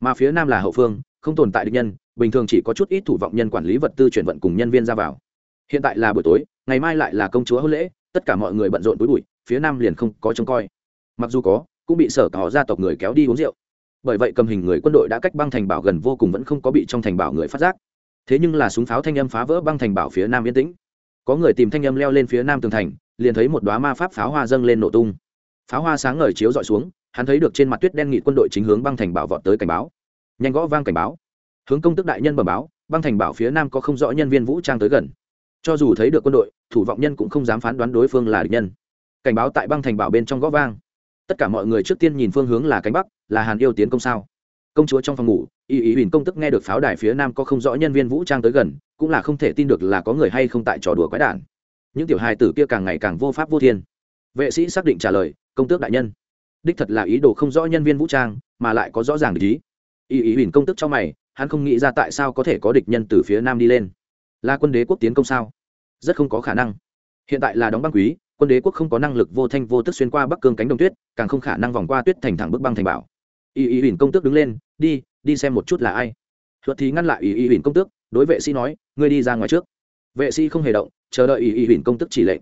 Mà phía nam là hậu phương, không tồn tại địch nhân, bình thường chỉ có chút ít thủ vọng nhân quản lý vật tư chuyển vận cùng nhân viên ra vào. Hiện tại là buổi tối, ngày mai lại là công chúa hôn lễ, tất cả mọi người bận rộn túi bụi, phía nam liền không có trông coi. Mặc dù có cũng bị sở cả họ gia tộc người kéo đi uống rượu. Bởi vậy cầm hình người quân đội đã cách băng thành bảo gần vô cùng vẫn không có bị trong thành bảo người phát giác. Thế nhưng là súng pháo thanh âm phá vỡ băng thành bảo phía nam yên tĩnh. Có người tìm thanh âm leo lên phía nam tường thành, liền thấy một đoá ma pháp pháo hoa dâng lên nổ tung. Pháo hoa sáng ngời chiếu dọi xuống, hắn thấy được trên mặt tuyết đen nghị quân đội chính hướng băng thành bảo vọt tới cảnh báo. Nhanh gõ vang cảnh báo. Hướng công tức đại nhân bẩm báo, băng thành bảo phía nam có không rõ nhân viên vũ trang tới gần. Cho dù thấy được quân đội, thủ vọng nhân cũng không dám phán đoán đối phương là địch nhân. Cảnh báo tại băng thành bảo bên trong gõ vang tất cả mọi người trước tiên nhìn phương hướng là cánh bắc, là hàn yêu tiến công sao? Công chúa trong phòng ngủ, y ý huỳnh công tức nghe được pháo đài phía nam có không rõ nhân viên vũ trang tới gần, cũng là không thể tin được là có người hay không tại trò đùa quái đản. Những tiểu hài tử kia càng ngày càng vô pháp vô thiên. Vệ sĩ xác định trả lời, công tước đại nhân. Đích thật là ý đồ không rõ nhân viên vũ trang, mà lại có rõ ràng địch ý. Y ý huỳnh công tức trong mày, hắn không nghĩ ra tại sao có thể có địch nhân từ phía nam đi lên. Là quân đế quốc tiến công sao? Rất không có khả năng. Hiện tại là đóng băng quý quân đế quốc không có năng lực vô thanh vô tức xuyên qua bắc cương cánh đồng tuyết, càng không khả năng vòng qua tuyết thành thẳng bức băng thành bảo. Y y huỳnh công tước đứng lên, đi đi xem một chút là ai. Luật thì ngăn lại y y huỳnh công tước, đối vệ sĩ nói, ngươi đi ra ngoài trước. Vệ sĩ không hề động, chờ đợi y y huỳnh công tước chỉ lệnh.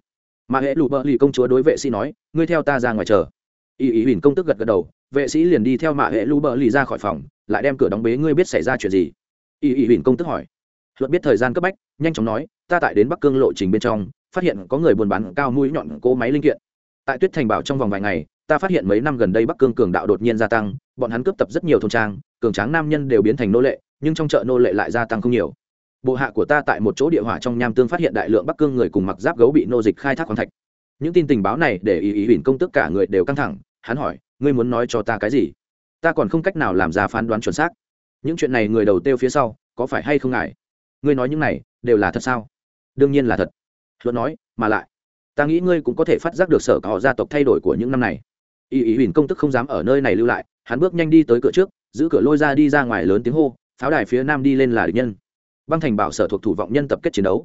Mà hệ lụ bợ lì công chúa đối vệ sĩ nói, ngươi theo ta ra ngoài chờ. Y y huỳnh công tước gật gật đầu, vệ sĩ liền đi theo mạ hệ lụ bợ lì ra khỏi phòng, lại đem cửa đóng bế, ngươi biết xảy ra chuyện gì? Y y huỳnh công tước hỏi. Luật biết thời gian cấp bách, nhanh chóng nói, ta tại đến bắc cương lộ trình bên trong phát hiện có người buôn bán cao mũi nhọn cỗ máy linh kiện. Tại tuyết thành bảo trong vòng vài ngày, ta phát hiện mấy năm gần đây bắc cương cường đạo đột nhiên gia tăng, bọn hắn cướp tập rất nhiều thôn trang, cường tráng nam nhân đều biến thành nô lệ, nhưng trong chợ nô lệ lại gia tăng không nhiều. Bộ hạ của ta tại một chỗ địa hỏa trong nham tương phát hiện đại lượng bắc cương người cùng mặc giáp gấu bị nô dịch khai thác khoáng thạch. Những tin tình báo này để ý ý huỳnh công tức cả người đều căng thẳng, hắn hỏi, ngươi muốn nói cho ta cái gì? Ta còn không cách nào làm ra phán đoán chuẩn xác. Những chuyện này người đầu tiêu phía sau, có phải hay không ngại? Ngươi nói những này, đều là thật sao? Đương nhiên là thật luận nói, mà lại, ta nghĩ ngươi cũng có thể phát giác được sở cả họ gia tộc thay đổi của những năm này. Y ý huỳnh công tức không dám ở nơi này lưu lại, hắn bước nhanh đi tới cửa trước, giữ cửa lôi ra đi ra ngoài lớn tiếng hô, pháo đài phía nam đi lên là địch nhân. Băng thành bảo sở thuộc thủ vọng nhân tập kết chiến đấu.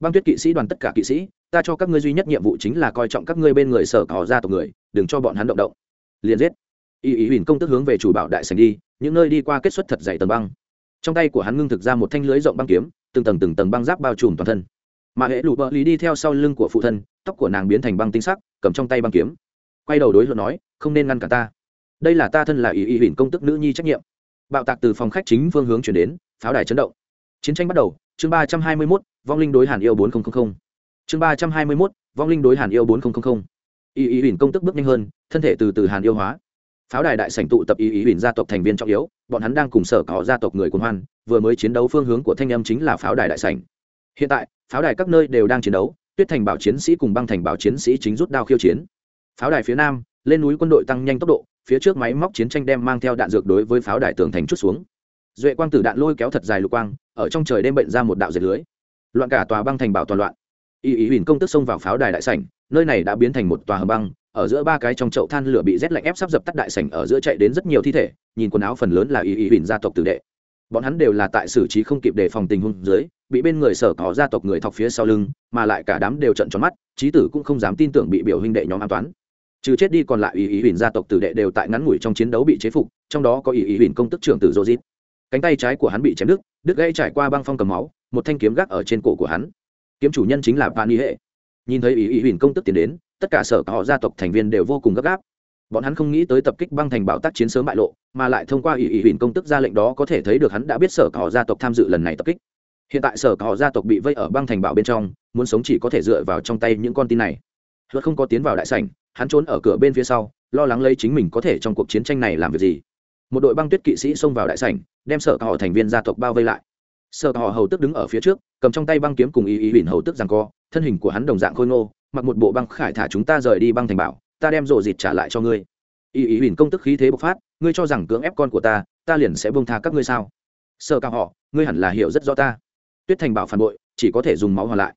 Băng tuyết kỵ sĩ đoàn tất cả kỵ sĩ, ta cho các ngươi duy nhất nhiệm vụ chính là coi trọng các ngươi bên người sở cả họ gia tộc người, đừng cho bọn hắn động động. Liền giết. Y ý huỳnh công tức hướng về chủ bảo đại sành đi, những nơi đi qua kết xuất thật dày tầng băng. Trong tay của hắn ngưng thực ra một thanh lưới rộng băng kiếm, từng tầng từng tầng băng giáp bao trùm toàn thân mà hệ lụ bợ lý đi theo sau lưng của phụ thân, tóc của nàng biến thành băng tinh sắc, cầm trong tay băng kiếm. Quay đầu đối luận nói, không nên ngăn cả ta. Đây là ta thân là ý ý huỳnh công tức nữ nhi trách nhiệm. Bạo tạc từ phòng khách chính phương hướng chuyển đến, pháo đài chấn động. Chiến tranh bắt đầu, chương ba trăm hai mươi mốt, vong linh đối hàn yêu bốn nghìn chương ba trăm hai mươi mốt, vong linh đối hàn yêu bốn nghìn ý ý huỳnh công tức bước nhanh hơn, thân thể từ từ hàn yêu hóa. Pháo đài đại sảnh tụ tập ý ý huỳnh gia tộc thành viên trọng yếu, bọn hắn đang cùng sở cả gia tộc người quân hoan, vừa mới chiến đấu phương hướng của thanh âm chính là pháo đài đại sảnh. Hiện tại pháo đài các nơi đều đang chiến đấu, tuyết thành bảo chiến sĩ cùng băng thành bảo chiến sĩ chính rút đao khiêu chiến. Pháo đài phía nam, lên núi quân đội tăng nhanh tốc độ, phía trước máy móc chiến tranh đem mang theo đạn dược đối với pháo đài tường thành chút xuống. Duệ quang tử đạn lôi kéo thật dài lục quang, ở trong trời đêm bệnh ra một đạo dệt lưới. Loạn cả tòa băng thành bảo toàn loạn. Y ý huỳnh công tức xông vào pháo đài đại sảnh, nơi này đã biến thành một tòa hầm băng, ở giữa ba cái trong chậu than lửa bị rét lạnh ép sắp dập tắt đại sảnh, ở giữa chạy đến rất nhiều thi thể, nhìn quần áo phần lớn là y ý huỳnh gia tộc tử đệ. Bọn hắn đều là tại xử trí không kịp đề phòng tình huống dưới bị bên người sở có gia tộc người thọc phía sau lưng, mà lại cả đám đều trận tròn mắt trí tử cũng không dám tin tưởng bị biểu huynh đệ nhóm an toán. Trừ chết đi còn lại ý ý huỳnh gia tộc tử đệ đều tại ngắn ngủi trong chiến đấu bị chế phục, trong đó có ý ý huỳnh công tức trưởng tử dô cánh tay trái của hắn bị chém đứt đứt gãy trải qua băng phong cầm máu, một thanh kiếm gác ở trên cổ của hắn. Kiếm chủ nhân chính là van hệ. Nhìn thấy ý ý huỳnh công tức tiến đến, tất cả sở họ gia tộc thành viên đều vô cùng gấp gáp. Bọn hắn không nghĩ tới tập kích băng thành bảo tác chiến sớm bại lộ, mà lại thông qua ý ý huỳnh công tức ra lệnh đó có thể thấy được hắn đã biết sở họ gia tộc tham dự lần này tập kích hiện tại sở họ gia tộc bị vây ở băng thành bảo bên trong, muốn sống chỉ có thể dựa vào trong tay những con tin này. Luật không có tiến vào đại sảnh, hắn trốn ở cửa bên phía sau, lo lắng lấy chính mình có thể trong cuộc chiến tranh này làm việc gì. Một đội băng tuyết kỵ sĩ xông vào đại sảnh, đem sở họ thành viên gia tộc bao vây lại. Sở họ hầu tức đứng ở phía trước, cầm trong tay băng kiếm cùng ý ý huỳnh hầu tức rằng co, thân hình của hắn đồng dạng khôi ngô, mặc một bộ băng khải thả chúng ta rời đi băng thành bảo, ta đem rổ dịt trả lại cho ngươi. Ý ý huỳnh công tức khí thế bộc phát, ngươi cho rằng cưỡng ép con của ta ta liền sẽ bông tha các ngươi sao? Sợ cao họ, ngươi hẳn là hiểu rất rõ ta tuyết thành bảo phản bội, chỉ có thể dùng máu hòa lại.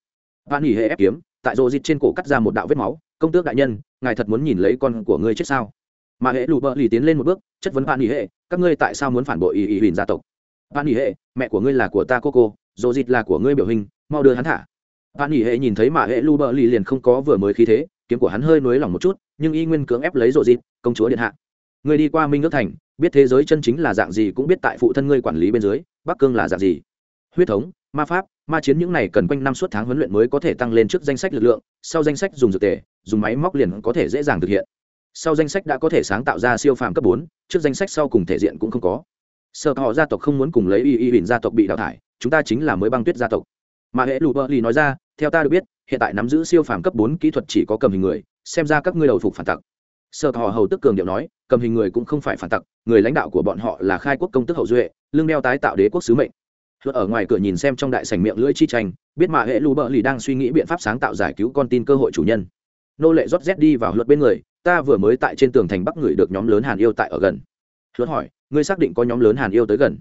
Bạn nghỉ hệ ép kiếm, tại rô dịt trên cổ cắt ra một đạo vết máu. Công tước đại nhân, ngài thật muốn nhìn lấy con của ngươi chết sao? Mà hệ lụ bợ lì tiến lên một bước, chất vấn bạn nghỉ hệ, các ngươi tại sao muốn phản bội ý ý huỳnh gia tộc? Bạn nghỉ hệ, mẹ của ngươi là của ta cô cô dồ dịt là của ngươi biểu hình, mau đưa hắn thả. Bạn nghỉ hệ nhìn thấy mà hệ lụ bờ lì liền không có vừa mới khí thế, kiếm của hắn hơi nới lỏng một chút, nhưng y nguyên cưỡng ép lấy rộ dịt công chúa điện hạ. Người đi qua minh ước thành, biết thế giới chân chính là dạng gì cũng biết tại phụ thân ngươi quản lý bên dưới, bắc cương là dạng gì. Huyết thống ma pháp, ma chiến những này cần quanh năm suốt tháng huấn luyện mới có thể tăng lên trước danh sách lực lượng, sau danh sách dùng dược tề, dùng máy móc liền có thể dễ dàng thực hiện. Sau danh sách đã có thể sáng tạo ra siêu phàm cấp bốn, trước danh sách sau cùng thể diện cũng không có. Sợ họ gia tộc không muốn cùng lấy y y huỳnh gia tộc bị đào thải, chúng ta chính là mới băng tuyết gia tộc. Mà hệ lụ bơ lì nói ra, theo ta được biết, hiện tại nắm giữ siêu phàm cấp bốn kỹ thuật chỉ có cầm hình người, xem ra các ngươi đầu phục phản tặc. Sợ họ hầu tức cường điệu nói, cầm hình người cũng không phải phản tặc, người lãnh đạo của bọn họ là khai quốc công tức hậu duệ, lương đeo tái tạo đế quốc sứ mệnh luật ở ngoài cửa nhìn xem trong đại sảnh miệng lưỡi chi tranh, biết mà hệ lụ bợ lì đang suy nghĩ biện pháp sáng tạo giải cứu con tin cơ hội chủ nhân. Nô lệ rót rét đi vào luật bên người, ta vừa mới tại trên tường thành bắc người được nhóm lớn hàn yêu tại ở gần. Luật hỏi, ngươi xác định có nhóm lớn hàn yêu tới gần?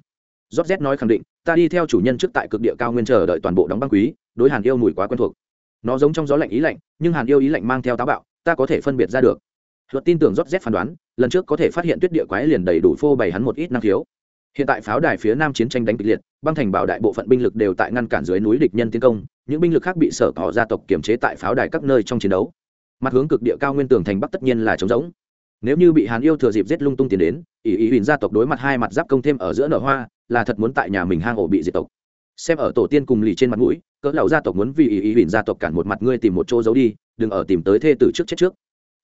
Rót rét nói khẳng định, ta đi theo chủ nhân trước tại cực địa cao nguyên chờ đợi toàn bộ đóng băng quý, đối hàn yêu mùi quá quen thuộc. Nó giống trong gió lạnh ý lạnh, nhưng hàn yêu ý lạnh mang theo táo bạo, ta có thể phân biệt ra được. Luật tin tưởng rót rét phán đoán, lần trước có thể phát hiện tuyết địa quái liền đầy đủ phô bày hắn một ít năng khiếu hiện tại pháo đài phía nam chiến tranh đánh kịch liệt, băng thành bảo đại bộ phận binh lực đều tại ngăn cản dưới núi địch nhân tiến công, những binh lực khác bị sở họ gia tộc kiểm chế tại pháo đài các nơi trong chiến đấu. Mặt hướng cực địa cao nguyên tường thành bắc tất nhiên là trống rỗng. Nếu như bị hàn yêu thừa dịp giết lung tung tiến đến, ỷ ý huỳnh gia tộc đối mặt hai mặt giáp công thêm ở giữa nở hoa, là thật muốn tại nhà mình hang ổ bị diệt tộc. Xem ở tổ tiên cùng lì trên mặt mũi, cỡ lão gia tộc muốn vì ỷ ý huỳnh gia tộc cản một mặt ngươi tìm một chỗ giấu đi, đừng ở tìm tới thê tử trước chết trước.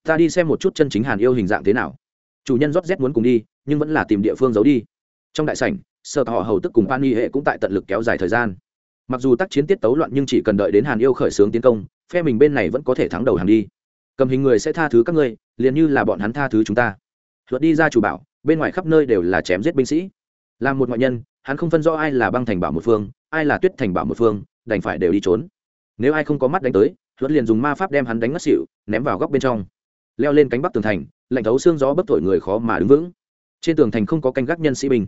Ta đi xem một chút chân chính hàn yêu hình dạng thế nào. Chủ nhân rót rét muốn cùng đi, nhưng vẫn là tìm địa phương giấu đi trong đại sảnh sợ họ hầu tức cùng an nghi hệ cũng tại tận lực kéo dài thời gian. Mặc dù tác chiến tiết tấu loạn nhưng chỉ cần đợi đến hàn yêu khởi xướng tiến công, phe mình bên này vẫn có thể thắng đầu hàng đi. Cầm hình người sẽ tha thứ các ngươi, liền như là bọn hắn tha thứ chúng ta. Luật đi ra chủ bảo, bên ngoài khắp nơi đều là chém giết binh sĩ. Làm một ngoại nhân, hắn không phân rõ ai là băng thành bảo một phương, ai là tuyết thành bảo một phương, đành phải đều đi trốn. Nếu ai không có mắt đánh tới, luật liền dùng ma pháp đem hắn đánh ngất xỉu, ném vào góc bên trong. Leo lên cánh bắc tường thành, lạnh thấu xương gió bấp thổi người khó mà đứng vững. Trên tường thành không có canh gác nhân sĩ binh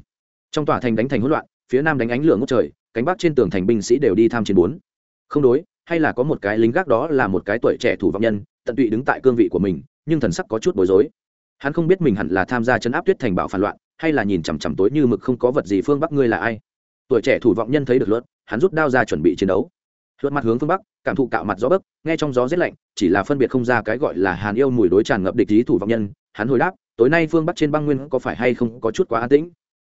trong tòa thành đánh thành hỗn loạn, phía nam đánh ánh lửa ngốc trời, cánh bắc trên tường thành binh sĩ đều đi tham chiến bốn. Không đối, hay là có một cái lính gác đó là một cái tuổi trẻ thủ vọng nhân, tận tụy đứng tại cương vị của mình, nhưng thần sắc có chút bối rối. Hắn không biết mình hẳn là tham gia chấn áp tuyết thành bảo phản loạn, hay là nhìn chằm chằm tối như mực không có vật gì phương bắc ngươi là ai. Tuổi trẻ thủ vọng nhân thấy được luật, hắn rút đao ra chuẩn bị chiến đấu. Luật mặt hướng phương bắc, cảm thụ cạo mặt gió bấc, nghe trong gió rét lạnh, chỉ là phân biệt không ra cái gọi là hàn yêu mùi đối tràn ngập địch ý thủ vọng nhân, hắn hồi đáp, tối nay phương bắc trên băng nguyên có phải hay không có chút quá an tĩnh?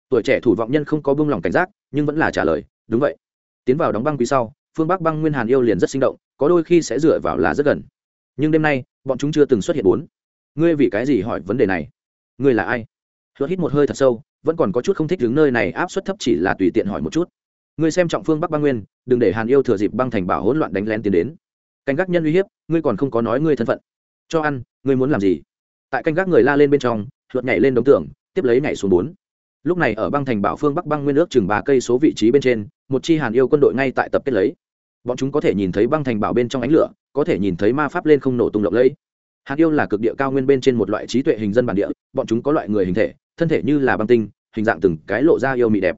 Tuổi trẻ thủ vọng nhân không có buông lòng cảnh giác, nhưng vẫn là trả lời, đúng vậy. Tiến vào đóng băng quý sau, phương bắc băng nguyên hàn yêu liền rất sinh động, có đôi khi sẽ dựa vào là rất gần. Nhưng đêm nay, bọn chúng chưa từng xuất hiện bốn. Ngươi vì cái gì hỏi vấn đề này? Ngươi là ai? Hứa hít một hơi thật sâu, vẫn còn có chút không thích đứng nơi này, áp suất thấp chỉ là tùy tiện hỏi một chút. Ngươi xem trọng phương bắc băng nguyên, đừng để hàn yêu thừa dịp băng thành bảo hỗn loạn đánh lén tiến đến. Canh gác nhân uy hiếp, ngươi còn không có nói ngươi thân phận. Cho ăn, ngươi muốn làm gì? Tại canh gác người la lên bên trong luật nhảy lên đống tường, tiếp lấy nhảy xuống bốn lúc này ở băng thành bảo phương bắc băng nguyên ước chừng ba cây số vị trí bên trên, một chi hàn yêu quân đội ngay tại tập kết lấy. Bọn chúng có thể nhìn thấy băng thành bảo bên trong ánh lửa, có thể nhìn thấy ma pháp lên không nổ tung lộng lẫy. Hàn yêu là cực địa cao nguyên bên trên một loại trí tuệ hình dân bản địa, bọn chúng có loại người hình thể, thân thể như là băng tinh, hình dạng từng cái lộ ra yêu mị đẹp.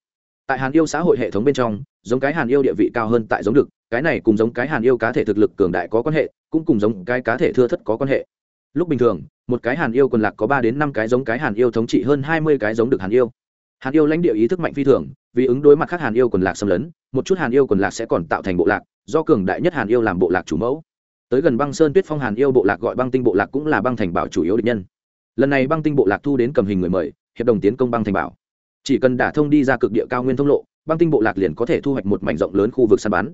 Tại hàn yêu xã hội hệ thống bên trong, giống cái hàn yêu địa vị cao hơn tại giống đực, cái này cùng giống cái hàn yêu cá thể thực lực cường đại có quan hệ, cũng cùng giống cái cá thể thưa thất có quan hệ. Lúc bình thường, một cái hàn yêu quần lạc có ba đến năm cái giống cái hàn yêu thống trị hơn hai mươi cái giống được hàn yêu hàn yêu lãnh địa ý thức mạnh phi thường, vì ứng đối mặt khác hàn yêu quần lạc xâm lấn, một chút hàn yêu quần lạc sẽ còn tạo thành bộ lạc, do cường đại nhất hàn yêu làm bộ lạc chủ mẫu. Tới gần băng sơn tuyết phong hàn yêu bộ lạc gọi băng tinh bộ lạc cũng là băng thành bảo chủ yếu địch nhân. Lần này băng tinh bộ lạc thu đến cầm hình người mời, hiệp đồng tiến công băng thành bảo. Chỉ cần đả thông đi ra cực địa cao nguyên thông lộ, băng tinh bộ lạc liền có thể thu hoạch một mảnh rộng lớn khu vực săn bắn.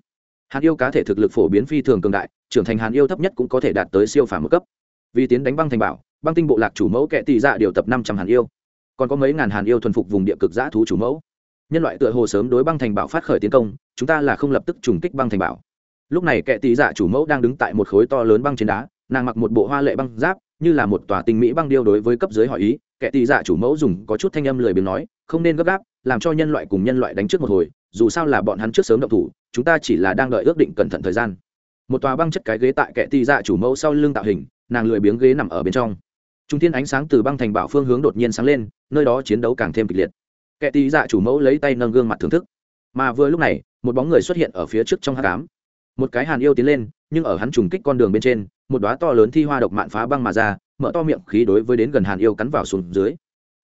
Hàn yêu cá thể thực lực phổ biến phi thường cường đại, trưởng thành hàn yêu thấp nhất cũng có thể đạt tới siêu phàm một cấp. Vì tiến đánh băng thành bảo, băng tinh bộ lạc chủ mẫu kệ tỷ dạ điều tập năm trăm hàn yêu còn có mấy ngàn hàn yêu thuần phục vùng địa cực giã thú chủ mẫu. Nhân loại tựa hồ sớm đối băng thành bảo phát khởi tiến công, chúng ta là không lập tức trùng kích băng thành bảo. Lúc này kệ tỷ dạ chủ mẫu đang đứng tại một khối to lớn băng trên đá, nàng mặc một bộ hoa lệ băng giáp, như là một tòa tinh mỹ băng điêu đối với cấp dưới hỏi ý. Kệ tỷ dạ chủ mẫu dùng có chút thanh âm lười biếng nói, không nên gấp gáp, làm cho nhân loại cùng nhân loại đánh trước một hồi, dù sao là bọn hắn trước sớm động thủ, chúng ta chỉ là đang đợi ước định cẩn thận thời gian. Một tòa băng chất cái ghế tại kệ tỷ dạ chủ mẫu sau lưng tạo hình, nàng lười biếng ghế nằm ở bên trong trung thiên ánh sáng từ băng thành bảo phương hướng đột nhiên sáng lên, nơi đó chiến đấu càng thêm kịch liệt. Kẻ tí dạ chủ mẫu lấy tay nâng gương mặt thưởng thức. Mà vừa lúc này, một bóng người xuất hiện ở phía trước trong hát cám một cái hàn yêu tiến lên, nhưng ở hắn trùng kích con đường bên trên, một đoá to lớn thi hoa độc mạn phá băng mà ra, mở to miệng khí đối với đến gần hàn yêu cắn vào xuống dưới.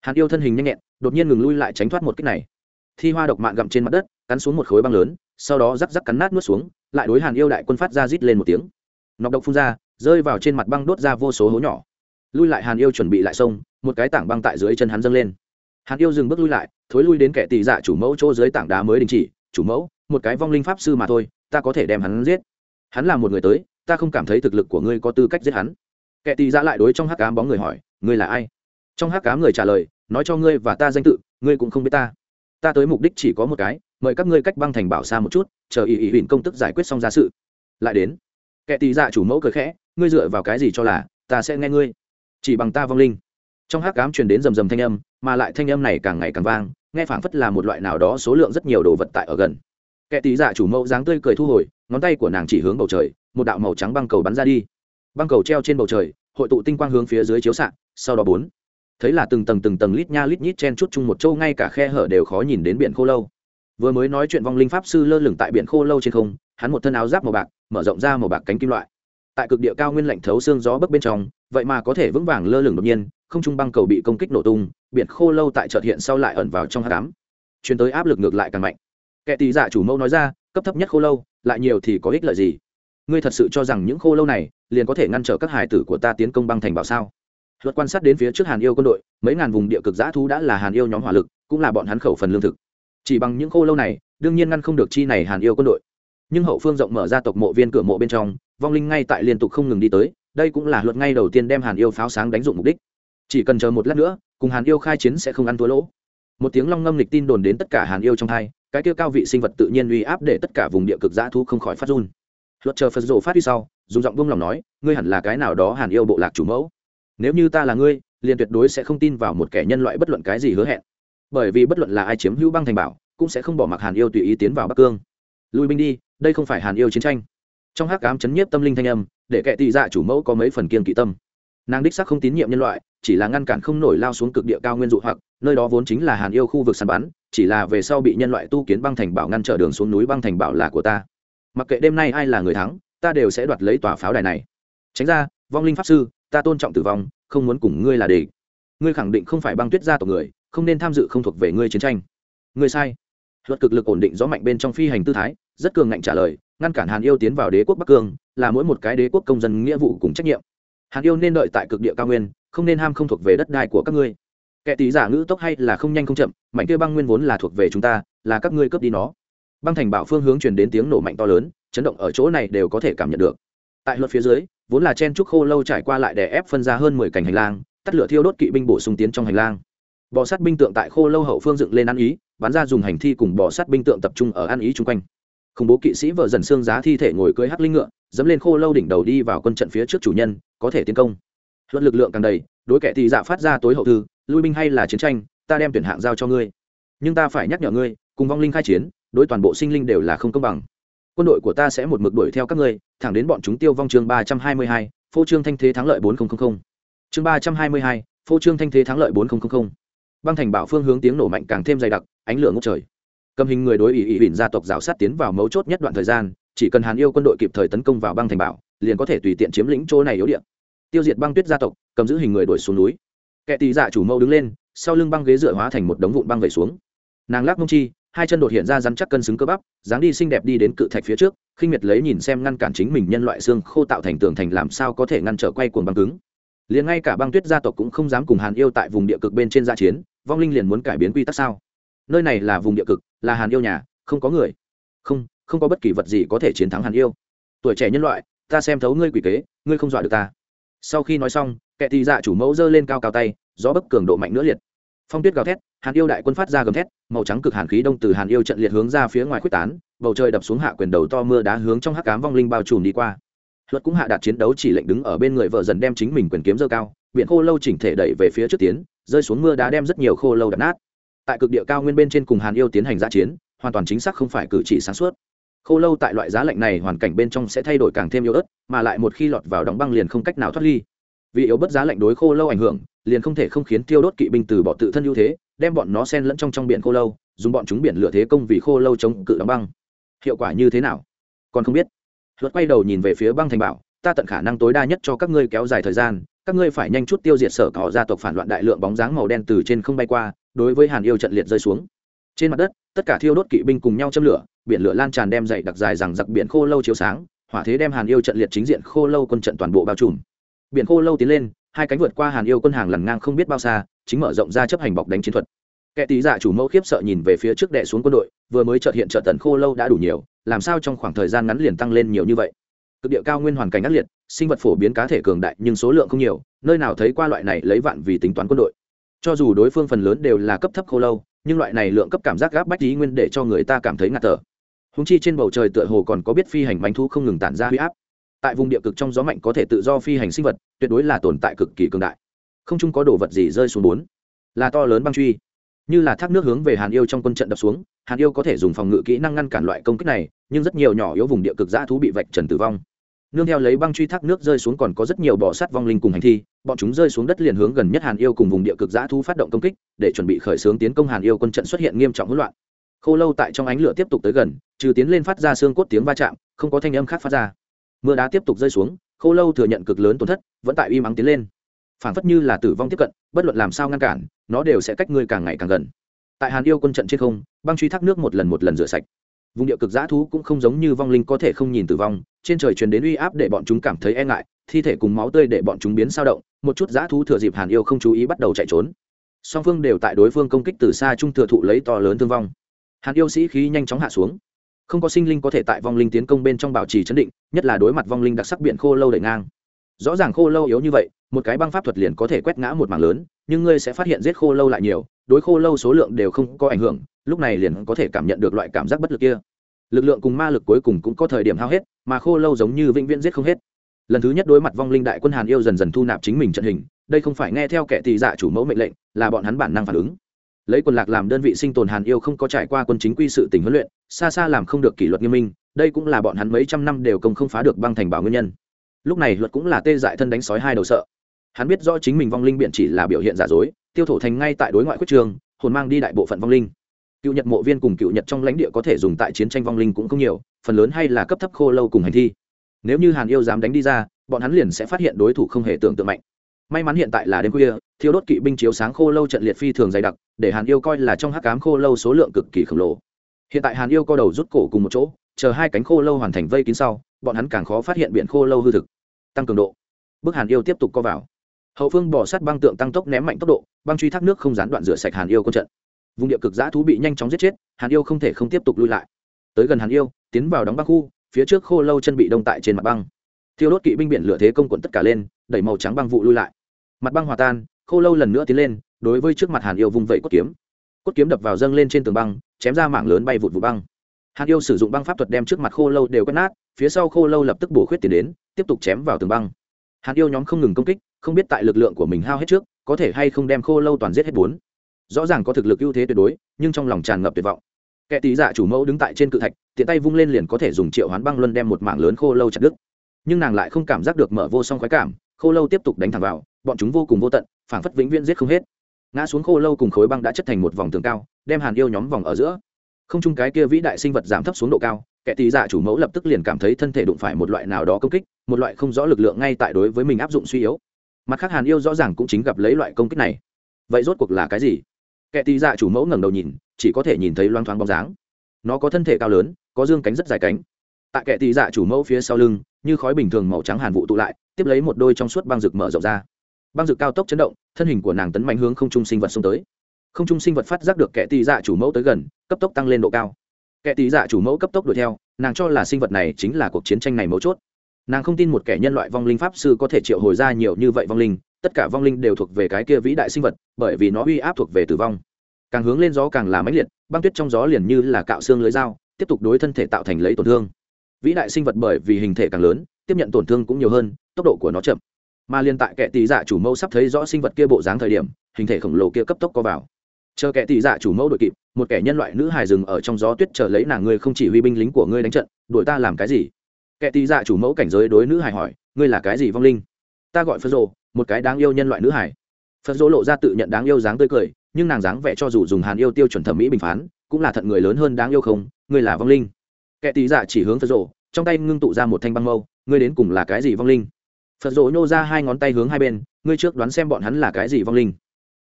Hàn yêu thân hình nhanh nhẹn, đột nhiên ngừng lui lại tránh thoát một kích này. Thi hoa độc mạn gặm trên mặt đất, cắn xuống một khối băng lớn, sau đó rắc rắc cắn nát nuốt xuống, lại đối hàn yêu đại quân phát ra rít lên một tiếng. Nọc độc phun ra, rơi vào trên mặt băng đốt ra vô số hố nhỏ lui lại hàn yêu chuẩn bị lại sông, một cái tảng băng tại dưới chân hắn dâng lên. Hàn yêu dừng bước lui lại, thối lui đến kẻ tỳ dạ chủ mẫu chỗ dưới tảng đá mới đình chỉ, chủ mẫu, một cái vong linh pháp sư mà thôi, ta có thể đem hắn giết. Hắn là một người tới, ta không cảm thấy thực lực của ngươi có tư cách giết hắn. Kẻ tỳ dạ lại đối trong hắc cám bóng người hỏi, ngươi là ai? Trong hắc cám người trả lời, nói cho ngươi và ta danh tự, ngươi cũng không biết ta. Ta tới mục đích chỉ có một cái, mời các ngươi cách băng thành bảo xa một chút, chờ ý ý huỳnh công tức giải quyết xong ra sự. Lại đến, kẻ tỳ dạ chủ mẫu cười khẽ, ngươi dựa vào cái gì cho là ta sẽ nghe ngươi? Chỉ bằng ta vong linh. Trong hát cám truyền đến rầm rầm thanh âm, mà lại thanh âm này càng ngày càng vang, nghe phảng phất là một loại nào đó số lượng rất nhiều đồ vật tại ở gần. Kẻ tí giả dạ chủ mẫu dáng tươi cười thu hồi, ngón tay của nàng chỉ hướng bầu trời, một đạo màu trắng băng cầu bắn ra đi. Băng cầu treo trên bầu trời, hội tụ tinh quang hướng phía dưới chiếu xạ sau đó bốn. Thấy là từng tầng từng tầng lít nha lít nhít chen chút chung một châu ngay cả khe hở đều khó nhìn đến biển khô lâu. Vừa mới nói chuyện vong linh pháp sư lơ lửng tại biển khô lâu trên không, hắn một thân áo giáp màu bạc, mở rộng ra màu bạc cánh kim loại. Tại cực địa cao nguyên lạnh thấu xương gió bấc bên trong vậy mà có thể vững vàng lơ lửng đột nhiên, không trung băng cầu bị công kích nổ tung, biển khô lâu tại trợt hiện sau lại ẩn vào trong hát cám chuyển tới áp lực ngược lại càng mạnh. Kẻ tì giả dạ chủ mẫu nói ra, cấp thấp nhất khô lâu, lại nhiều thì có ích lợi gì? Ngươi thật sự cho rằng những khô lâu này liền có thể ngăn trở các hải tử của ta tiến công băng thành bảo sao? Luật quan sát đến phía trước hàn yêu quân đội, mấy ngàn vùng địa cực giã thú đã là hàn yêu nhóm hỏa lực, cũng là bọn hắn khẩu phần lương thực. Chỉ bằng những khô lâu này, đương nhiên ngăn không được chi này hàn yêu quân đội. Nhưng hậu phương rộng mở ra tộc mộ viên cửa mộ bên trong, vong linh ngay tại liên tục không ngừng đi tới đây cũng là luật ngay đầu tiên đem hàn yêu pháo sáng đánh dụng mục đích. Chỉ cần chờ một lát nữa, cùng hàn yêu khai chiến sẽ không ăn thua lỗ. Một tiếng long ngâm lịch tin đồn đến tất cả hàn yêu trong hai, cái kia cao vị sinh vật tự nhiên uy áp để tất cả vùng địa cực giã thu không khỏi phát run. Luật chờ phật rộ phát đi sau, dùng giọng buông lòng nói, ngươi hẳn là cái nào đó hàn yêu bộ lạc chủ mẫu? Nếu như ta là ngươi, liền tuyệt đối sẽ không tin vào một kẻ nhân loại bất luận cái gì hứa hẹn. Bởi vì bất luận là ai chiếm hữu băng thành bảo, cũng sẽ không bỏ mặc hàn yêu tùy ý tiến vào bắc cương. Lui binh đi, đây không phải hàn yêu chiến tranh trong hắc ám chấn nhiếp tâm linh thanh âm, để kệ tị dạ chủ mẫu có mấy phần kiên kỵ tâm. Nàng đích sắc không tín nhiệm nhân loại, chỉ là ngăn cản không nổi lao xuống cực địa cao nguyên dụ hoặc, nơi đó vốn chính là hàn yêu khu vực săn bắn, chỉ là về sau bị nhân loại tu kiến băng thành bảo ngăn trở đường xuống núi băng thành bảo là của ta. Mặc kệ đêm nay ai là người thắng, ta đều sẽ đoạt lấy tòa pháo đài này. Tránh ra, vong linh pháp sư, ta tôn trọng tử vong, không muốn cùng ngươi là địch. Ngươi khẳng định không phải băng tuyết gia tộc người, không nên tham dự không thuộc về ngươi chiến tranh. Ngươi sai. Luật cực lực ổn định gió mạnh bên trong phi hành tư thái, rất cường ngạnh trả lời ngăn cản hàn yêu tiến vào đế quốc bắc cương, là mỗi một cái đế quốc công dân nghĩa vụ cùng trách nhiệm. Hàn yêu nên đợi tại cực địa cao nguyên, không nên ham không thuộc về đất đai của các ngươi. Kẻ tí giả ngữ tốc hay là không nhanh không chậm mạnh kia băng nguyên vốn là thuộc về chúng ta, là các ngươi cướp đi nó. Băng thành bảo phương hướng truyền đến tiếng nổ mạnh to lớn, chấn động ở chỗ này đều có thể cảm nhận được. Tại luật phía dưới, vốn là chen trúc khô lâu trải qua lại để ép phân ra hơn mười cành hành lang, tắt lửa thiêu đốt kỵ binh bổ sung tiến trong hành lang. Bò sát binh tượng tại khô lâu hậu phương dựng lên ăn ý, bắn ra dùng hành thi cùng bò sát binh tượng tập trung ở ăn ý chung quanh khủng bố kỵ sĩ vợ dần xương giá thi thể ngồi cưới hắc linh ngựa, dẫm lên khô lâu đỉnh đầu đi vào quân trận phía trước chủ nhân, có thể tiến công. Luận lực lượng càng đầy, đối kẻ thì dạ phát ra tối hậu thư, lui binh hay là chiến tranh, ta đem tuyển hạng giao cho ngươi. Nhưng ta phải nhắc nhở ngươi, cùng vong linh khai chiến, đối toàn bộ sinh linh đều là không công bằng. Quân đội của ta sẽ một mực đuổi theo các ngươi, thẳng đến bọn chúng tiêu vong chương ba trăm hai mươi hai, phô trương thanh thế thắng lợi bốn nghìn chương ba trăm hai mươi hai, phô trương thanh thế thắng lợi bốn nghìn băng thành bảo phương hướng tiếng nổ mạnh càng thêm dày đặc, ánh lửa ngốc trời cầm hình người đối ý ý ỉn gia tộc rào sát tiến vào mấu chốt nhất đoạn thời gian, chỉ cần hàn yêu quân đội kịp thời tấn công vào băng thành bảo, liền có thể tùy tiện chiếm lĩnh chỗ này yếu điện tiêu diệt băng tuyết gia tộc, cầm giữ hình người đuổi xuống núi. Kẻ tì dạ chủ mẫu đứng lên, sau lưng băng ghế dựa hóa thành một đống vụn băng vẩy xuống. Nàng lắc mông chi, hai chân đột hiện ra rắn chắc cân xứng cơ bắp, dáng đi xinh đẹp đi đến cự thạch phía trước, khinh miệt lấy nhìn xem ngăn cản chính mình nhân loại xương khô tạo thành tường thành làm sao có thể ngăn trở quay cuồng băng cứng. Liền ngay cả băng tuyết gia tộc cũng không dám cùng hàn yêu tại vùng địa cực bên trên gia chiến, vong linh liền muốn cải biến quy tắc sao? Nơi này là vùng địa cực là hàn yêu nhà, không có người. Không không có bất kỳ vật gì có thể chiến thắng hàn yêu. Tuổi trẻ nhân loại, ta xem thấu ngươi quỷ kế, ngươi không dọa được ta. Sau khi nói xong, kẻ thị dạ chủ mẫu giơ lên cao cao tay, gió bấc cường độ mạnh nữa liệt. Phong tuyết gào thét, hàn yêu đại quân phát ra gầm thét, màu trắng cực hàn khí đông từ hàn yêu trận liệt hướng ra phía ngoài quyết tán, bầu trời đập xuống hạ quyền đầu to mưa đá hướng trong hắc cám vong linh bao trùm đi qua. Luật cũng hạ đạt chiến đấu chỉ lệnh đứng ở bên người vợ dần đem chính mình quyền kiếm dơ cao, biển khô lâu chỉnh thể đẩy về phía trước tiến, rơi xuống mưa đá đem rất nhiều khô lâu đập nát tại cực địa cao nguyên bên trên cùng hàn yêu tiến hành giã chiến, hoàn toàn chính xác không phải cử chỉ sáng suốt. Khô lâu tại loại giá lạnh này hoàn cảnh bên trong sẽ thay đổi càng thêm yếu ớt, mà lại một khi lọt vào đóng băng liền không cách nào thoát ly. Vì yếu bất giá lạnh đối khô lâu ảnh hưởng, liền không thể không khiến tiêu đốt kỵ binh từ bỏ tự thân ưu thế, đem bọn nó sen lẫn trong trong biển khô lâu, dùng bọn chúng biển lửa thế công vì khô lâu chống cự đóng băng. Hiệu quả như thế nào? Còn không biết. Luật quay đầu nhìn về phía băng thành bảo, ta tận khả năng tối đa nhất cho các ngươi kéo dài thời gian các ngươi phải nhanh chút tiêu diệt sở cỏ gia tộc phản loạn đại lượng bóng dáng màu đen từ trên không bay qua, đối với hàn yêu trận liệt rơi xuống. Trên mặt đất, tất cả thiêu đốt kỵ binh cùng nhau châm lửa, biển lửa lan tràn đem dậy đặc dài rằng giặc biển khô lâu chiếu sáng, hỏa thế đem hàn yêu trận liệt chính diện khô lâu quân trận toàn bộ bao trùm. Biển khô lâu tiến lên, hai cánh vượt qua hàn yêu quân hàng lần ngang không biết bao xa, chính mở rộng ra chấp hành bọc đánh chiến thuật. Kẻ tí giả dạ chủ mẫu khiếp sợ nhìn về phía trước đệ xuống quân đội, vừa mới trợt hiện trợ tần khô lâu đã đủ nhiều, làm sao trong khoảng thời gian ngắn liền tăng lên nhiều như vậy? Cực địa cao nguyên hoàn cảnh ác liệt, sinh vật phổ biến cá thể cường đại nhưng số lượng không nhiều, nơi nào thấy qua loại này lấy vạn vì tính toán quân đội. Cho dù đối phương phần lớn đều là cấp thấp khô lâu, nhưng loại này lượng cấp cảm giác gáp bách ý nguyên để cho người ta cảm thấy ngạt thở. Húng chi trên bầu trời tựa hồ còn có biết phi hành bánh thu không ngừng tản ra huy áp. Tại vùng địa cực trong gió mạnh có thể tự do phi hành sinh vật, tuyệt đối là tồn tại cực kỳ cường đại. Không chung có đồ vật gì rơi xuống bốn. Là to lớn băng truy. Như là thác nước hướng về hàn yêu trong quân trận đập xuống, hàn yêu có thể dùng phòng ngự kỹ năng ngăn cản loại công kích này, nhưng rất nhiều nhỏ yếu vùng địa cực dã thú bị vạch trần tử vong nương theo lấy băng truy thác nước rơi xuống còn có rất nhiều bò sát vong linh cùng hành thi, bọn chúng rơi xuống đất liền hướng gần nhất hàn yêu cùng vùng địa cực giã thu phát động công kích, để chuẩn bị khởi xướng tiến công hàn yêu quân trận xuất hiện nghiêm trọng hỗn loạn. Khô lâu tại trong ánh lửa tiếp tục tới gần, trừ tiến lên phát ra xương cốt tiếng va chạm, không có thanh âm khác phát ra. Mưa đá tiếp tục rơi xuống, khô lâu thừa nhận cực lớn tổn thất, vẫn tại uy mắng tiến lên. Phản phất như là tử vong tiếp cận, bất luận làm sao ngăn cản, nó đều sẽ cách ngươi càng ngày càng gần. Tại hàn yêu quân trận trên không, băng truy thác nước một lần một lần rửa sạch vùng địa cực giã thú cũng không giống như vong linh có thể không nhìn tử vong, trên trời truyền đến uy áp để bọn chúng cảm thấy e ngại, thi thể cùng máu tươi để bọn chúng biến sao động, một chút giã thú thừa dịp hàn yêu không chú ý bắt đầu chạy trốn. Song phương đều tại đối phương công kích từ xa trung thừa thụ lấy to lớn thương vong. Hàn yêu sĩ khí nhanh chóng hạ xuống. Không có sinh linh có thể tại vong linh tiến công bên trong bảo trì chấn định, nhất là đối mặt vong linh đặc sắc biện khô lâu đẩy ngang. Rõ ràng khô lâu yếu như vậy, một cái băng pháp thuật liền có thể quét ngã một mảng lớn, nhưng ngươi sẽ phát hiện giết khô lâu lại nhiều, đối khô lâu số lượng đều không có ảnh hưởng lúc này liền có thể cảm nhận được loại cảm giác bất lực kia. Lực lượng cùng ma lực cuối cùng cũng có thời điểm hao hết, mà khô lâu giống như vĩnh viễn giết không hết. Lần thứ nhất đối mặt vong linh đại quân hàn yêu dần dần thu nạp chính mình trận hình, đây không phải nghe theo kẻ tỳ dạ chủ mẫu mệnh lệnh, là bọn hắn bản năng phản ứng. Lấy quần lạc làm đơn vị sinh tồn hàn yêu không có trải qua quân chính quy sự tình huấn luyện, xa xa làm không được kỷ luật nghiêm minh, đây cũng là bọn hắn mấy trăm năm đều công không phá được băng thành bảo nguyên nhân. Lúc này luật cũng là tê dại thân đánh sói hai đầu sợ. Hắn biết rõ chính mình vong linh biện chỉ là biểu hiện giả dối, tiêu thổ thành ngay tại đối ngoại quyết trường, hồn mang đi đại bộ phận vong linh cựu nhật mộ viên cùng cựu nhật trong lãnh địa có thể dùng tại chiến tranh vong linh cũng không nhiều, phần lớn hay là cấp thấp khô lâu cùng hành thi. Nếu như hàn yêu dám đánh đi ra, bọn hắn liền sẽ phát hiện đối thủ không hề tưởng tượng mạnh. May mắn hiện tại là đêm khuya thiếu đốt kỵ binh chiếu sáng khô lâu trận liệt phi thường dày đặc, để hàn yêu coi là trong hắc cám khô lâu số lượng cực kỳ khổng lồ. Hiện tại hàn yêu co đầu rút cổ cùng một chỗ, chờ hai cánh khô lâu hoàn thành vây kín sau, bọn hắn càng khó phát hiện biển khô lâu hư thực. Tăng cường độ. Bức hàn yêu tiếp tục co vào. Hậu phương bỏ sát băng tượng tăng tốc ném mạnh tốc độ, băng truy thác nước không gián đoạn rửa sạch hàn yêu quân trận vùng địa cực giã thú bị nhanh chóng giết chết, hàn yêu không thể không tiếp tục lui lại. Tới gần hàn yêu, tiến vào đóng băng khu, phía trước khô lâu chân bị đông tại trên mặt băng. Thiêu đốt kỵ binh biển lửa thế công quận tất cả lên, đẩy màu trắng băng vụ lui lại. Mặt băng hòa tan, khô lâu lần nữa tiến lên, đối với trước mặt hàn yêu vung vẩy cốt kiếm. Cốt kiếm đập vào dâng lên trên tường băng, chém ra mảng lớn bay vụt vụ băng. Hàn yêu sử dụng băng pháp thuật đem trước mặt khô lâu đều quét nát, phía sau khô lâu lập tức bổ khuyết tiến đến, tiếp tục chém vào tường băng. Hàn yêu nhóm không ngừng công kích, không biết tại lực lượng của mình hao hết trước, có thể hay không đem khô lâu toàn giết hết bốn rõ ràng có thực lực ưu thế tuyệt đối, nhưng trong lòng tràn ngập tuyệt vọng. Kẻ tí dạ chủ mẫu đứng tại trên cự thạch, tiện tay vung lên liền có thể dùng triệu hoán băng luân đem một mảng lớn khô lâu chặt đứt. Nhưng nàng lại không cảm giác được mở vô song khoái cảm, khô lâu tiếp tục đánh thẳng vào, bọn chúng vô cùng vô tận, phảng phất vĩnh viễn giết không hết. Ngã xuống khô lâu cùng khối băng đã chất thành một vòng tường cao, đem hàn yêu nhóm vòng ở giữa. Không chung cái kia vĩ đại sinh vật giảm thấp xuống độ cao, kẻ tì dạ chủ mẫu lập tức liền cảm thấy thân thể đụng phải một loại nào đó công kích, một loại không rõ lực lượng ngay tại đối với mình áp dụng suy yếu. Mặt khác hàn yêu rõ ràng cũng chính gặp lấy loại công kích này. Vậy rốt cuộc là cái gì? Kẻ tì dạ chủ mẫu ngẩng đầu nhìn, chỉ có thể nhìn thấy loang thoáng bóng dáng. Nó có thân thể cao lớn, có dương cánh rất dài cánh. Tại kẻ tì dạ chủ mẫu phía sau lưng, như khói bình thường màu trắng hàn vụ tụ lại, tiếp lấy một đôi trong suốt băng rực mở rộng ra. Băng rực cao tốc chấn động, thân hình của nàng tấn mạnh hướng không trung sinh vật xông tới. Không trung sinh vật phát giác được kẻ tì dạ chủ mẫu tới gần, cấp tốc tăng lên độ cao. Kẻ tì dạ chủ mẫu cấp tốc đuổi theo, nàng cho là sinh vật này chính là cuộc chiến tranh này mấu chốt. Nàng không tin một kẻ nhân loại vong linh pháp sư có thể triệu hồi ra nhiều như vậy vong linh tất cả vong linh đều thuộc về cái kia vĩ đại sinh vật, bởi vì nó uy áp thuộc về tử vong. Càng hướng lên gió càng là mãnh liệt, băng tuyết trong gió liền như là cạo xương lưới dao, tiếp tục đối thân thể tạo thành lấy tổn thương. Vĩ đại sinh vật bởi vì hình thể càng lớn, tiếp nhận tổn thương cũng nhiều hơn, tốc độ của nó chậm. Mà liên tại kẻ tỷ dạ chủ mẫu sắp thấy rõ sinh vật kia bộ dáng thời điểm, hình thể khổng lồ kia cấp tốc co vào. Chờ kẻ tỷ dạ chủ mẫu đội kịp, một kẻ nhân loại nữ hài rừng ở trong gió tuyết chờ lấy nàng ngươi không chỉ huy binh lính của ngươi đánh trận, đuổi ta làm cái gì? Kẻ tỷ dạ chủ mẫu cảnh giới đối nữ hài hỏi, ngươi là cái gì vong linh? Ta gọi phật rồ một cái đáng yêu nhân loại nữ hài phật dỗ lộ ra tự nhận đáng yêu dáng tươi cười, nhưng nàng dáng vẻ cho dù dùng hàn yêu tiêu chuẩn thẩm mỹ bình phán, cũng là thận người lớn hơn đáng yêu không ngươi là vong linh. Kẻ tì dạ chỉ hướng phật rồ trong tay ngưng tụ ra một thanh băng mâu, ngươi đến cùng là cái gì vong linh? Phật rồ nhô ra hai ngón tay hướng hai bên, ngươi trước đoán xem bọn hắn là cái gì vong linh.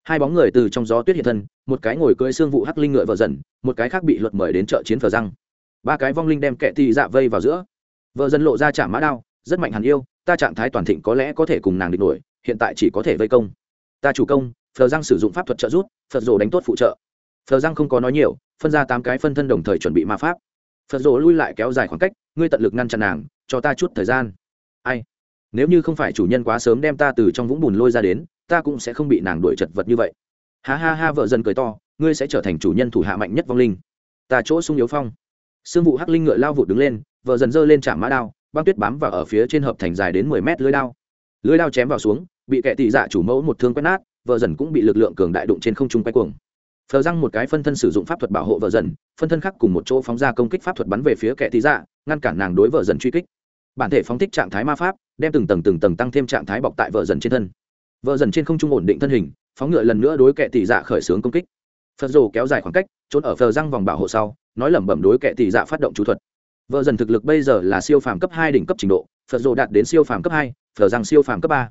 Hai bóng người từ trong gió tuyết hiện thân, một cái ngồi cưỡi xương vụ hắc linh ngựa vợ dần, một cái khác bị luật mời đến chợ chiến phờ răng. Ba cái vong linh đem kệ tì dạ vây vào giữa. Vợ dần lộ ra chạm mã đao, rất mạnh hẳn yêu, ta trạng thái toàn thịnh có lẽ có thể cùng nàng địch nổi hiện tại chỉ có thể vây công. Ta chủ công, phờ răng sử dụng pháp thuật trợ rút phật rồ đánh tốt phụ trợ. Phờ răng không có nói nhiều, phân ra tám cái phân thân đồng thời chuẩn bị ma pháp. Phật rồ lui lại kéo dài khoảng cách, ngươi tận lực ngăn chặn nàng, cho ta chút thời gian. Ai? Nếu như không phải chủ nhân quá sớm đem ta từ trong vũng bùn lôi ra đến, ta cũng sẽ không bị nàng đuổi chật vật như vậy. Ha ha ha, vợ dần cười to, ngươi sẽ trở thành chủ nhân thủ hạ mạnh nhất vong linh. Ta chỗ sung yếu phong. Sương vụ hắc linh ngựa lao vụt đứng lên, vợ dần giơ lên chạm mã đao, băng tuyết bám vào ở phía trên hợp thành dài đến mười mét lưới đao lưới đao chém vào xuống, bị kẻ tị dạ chủ mẫu một thương quét nát, vợ dần cũng bị lực lượng cường đại đụng trên không trung quay cuồng. Phờ răng một cái phân thân sử dụng pháp thuật bảo hộ vợ dần, phân thân khác cùng một chỗ phóng ra công kích pháp thuật bắn về phía kẻ tị dạ ngăn cản nàng đối vợ dần truy kích. Bản thể phóng thích trạng thái ma pháp, đem từng tầng từng tầng tăng thêm trạng thái bọc tại vợ dần trên thân. Vợ dần trên không trung ổn định thân hình, phóng ngựa lần nữa đối kẻ tị dạ khởi xướng công kích. Phật rồ kéo dài khoảng cách, trốn ở phờ răng vòng bảo hộ sau, nói lẩm bẩm đối kẻ tị dạ phát động chú thuật. Vợ dần thực lực bây giờ là siêu phàm cấp hai đỉnh cấp trình độ, phật rồ đạt đến siêu phàm cấp hai phở rằng siêu phàm cấp ba.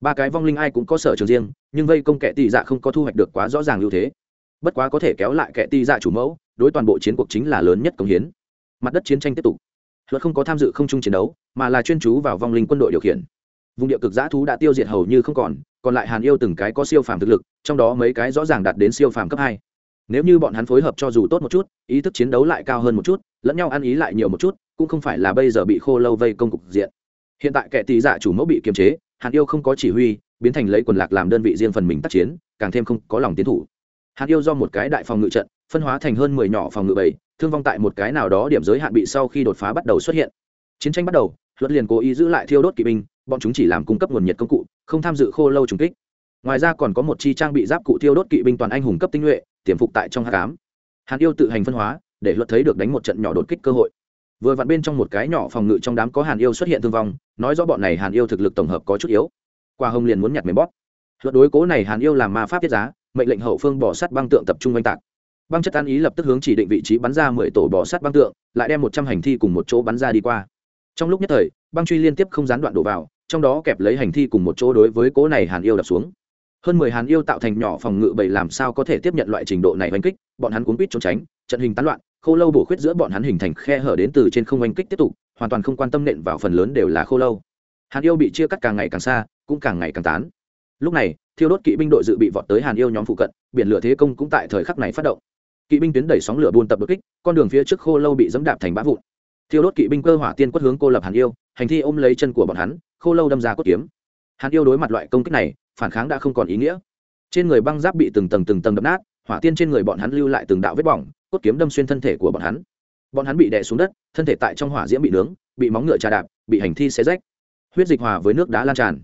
Ba cái vong linh ai cũng có sở trường riêng, nhưng vây công kẻ tị dạ không có thu hoạch được quá rõ ràng ưu thế. Bất quá có thể kéo lại kẻ tị dạ chủ mẫu, đối toàn bộ chiến cuộc chính là lớn nhất công hiến. Mặt đất chiến tranh tiếp tục. Luật không có tham dự không chung chiến đấu, mà là chuyên chú vào vong linh quân đội điều khiển. Vùng địa cực giã thú đã tiêu diệt hầu như không còn còn lại hàn yêu từng cái có siêu phàm thực lực, trong đó mấy cái rõ ràng đạt đến siêu phàm cấp hai. Nếu như bọn hắn phối hợp cho dù tốt một chút, ý thức chiến đấu lại cao hơn một chút, lẫn nhau ăn ý lại nhiều một chút, cũng không phải là bây giờ bị khô lâu vây công cục diện hiện tại kẻ tì dạ chủ mẫu bị kiềm chế, hàn yêu không có chỉ huy, biến thành lấy quần lạc làm đơn vị riêng phần mình tác chiến, càng thêm không có lòng tiến thủ. Hàn yêu do một cái đại phòng ngự trận, phân hóa thành hơn mười nhỏ phòng ngự bảy, thương vong tại một cái nào đó điểm giới hạn bị sau khi đột phá bắt đầu xuất hiện. Chiến tranh bắt đầu, luật liền cố ý giữ lại thiêu đốt kỵ binh, bọn chúng chỉ làm cung cấp nguồn nhiệt công cụ, không tham dự khô lâu trùng kích. Ngoài ra còn có một chi trang bị giáp cụ thiêu đốt kỵ binh toàn anh hùng cấp tinh nhuệ, tiềm phục tại trong hát cám hàn yêu tự hành phân hóa, để luật thấy được đánh một trận nhỏ đột kích cơ hội vừa vặn bên trong một cái nhỏ phòng ngự trong đám có hàn yêu xuất hiện thương vong, nói rõ bọn này hàn yêu thực lực tổng hợp có chút yếu. Qua hồng liền muốn nhặt mềm bóp. Luật đối cố này hàn yêu làm ma pháp tiết giá, mệnh lệnh hậu phương bỏ sắt băng tượng tập trung oanh tạc. Băng chất an ý lập tức hướng chỉ định vị trí bắn ra mười tổ bỏ sắt băng tượng, lại đem một trăm hành thi cùng một chỗ bắn ra đi qua. Trong lúc nhất thời, băng truy liên tiếp không gián đoạn đổ vào, trong đó kẹp lấy hành thi cùng một chỗ đối với cố này hàn yêu đập xuống. Hơn mười hàn yêu tạo thành nhỏ phòng ngự bầy làm sao có thể tiếp nhận loại trình độ này oanh kích, bọn hắn cuốn quýt trốn tránh, trận hình tán loạn khô lâu bổ khuyết giữa bọn hắn hình thành khe hở đến từ trên không oanh kích tiếp tục, hoàn toàn không quan tâm nện vào phần lớn đều là khô lâu. Hàn yêu bị chia cắt càng ngày càng xa, cũng càng ngày càng tán. Lúc này, thiêu đốt kỵ binh đội dự bị vọt tới hàn yêu nhóm phụ cận, biển lửa thế công cũng tại thời khắc này phát động. Kỵ binh tuyến đẩy sóng lửa buôn tập đột kích, con đường phía trước khô lâu bị dẫm đạp thành bã vụn. Thiêu đốt kỵ binh cơ hỏa tiên quất hướng cô lập hàn yêu, hành thi ôm lấy chân của bọn hắn, khô lâu đâm ra cốt kiếm. Hàn yêu đối mặt loại công kích này, phản kháng đã không còn ý nghĩa. Trên người băng giáp bị từng tầng từng tầng đập nát, hỏa tiên trên người bọn hắn lưu lại từng đạo vết bỏng cốt kiếm đâm xuyên thân thể của bọn hắn. Bọn hắn bị đè xuống đất, thân thể tại trong hỏa diễm bị nướng, bị móng ngựa trà đạp, bị hành thi xé rách. Huyết dịch hòa với nước đá lan tràn.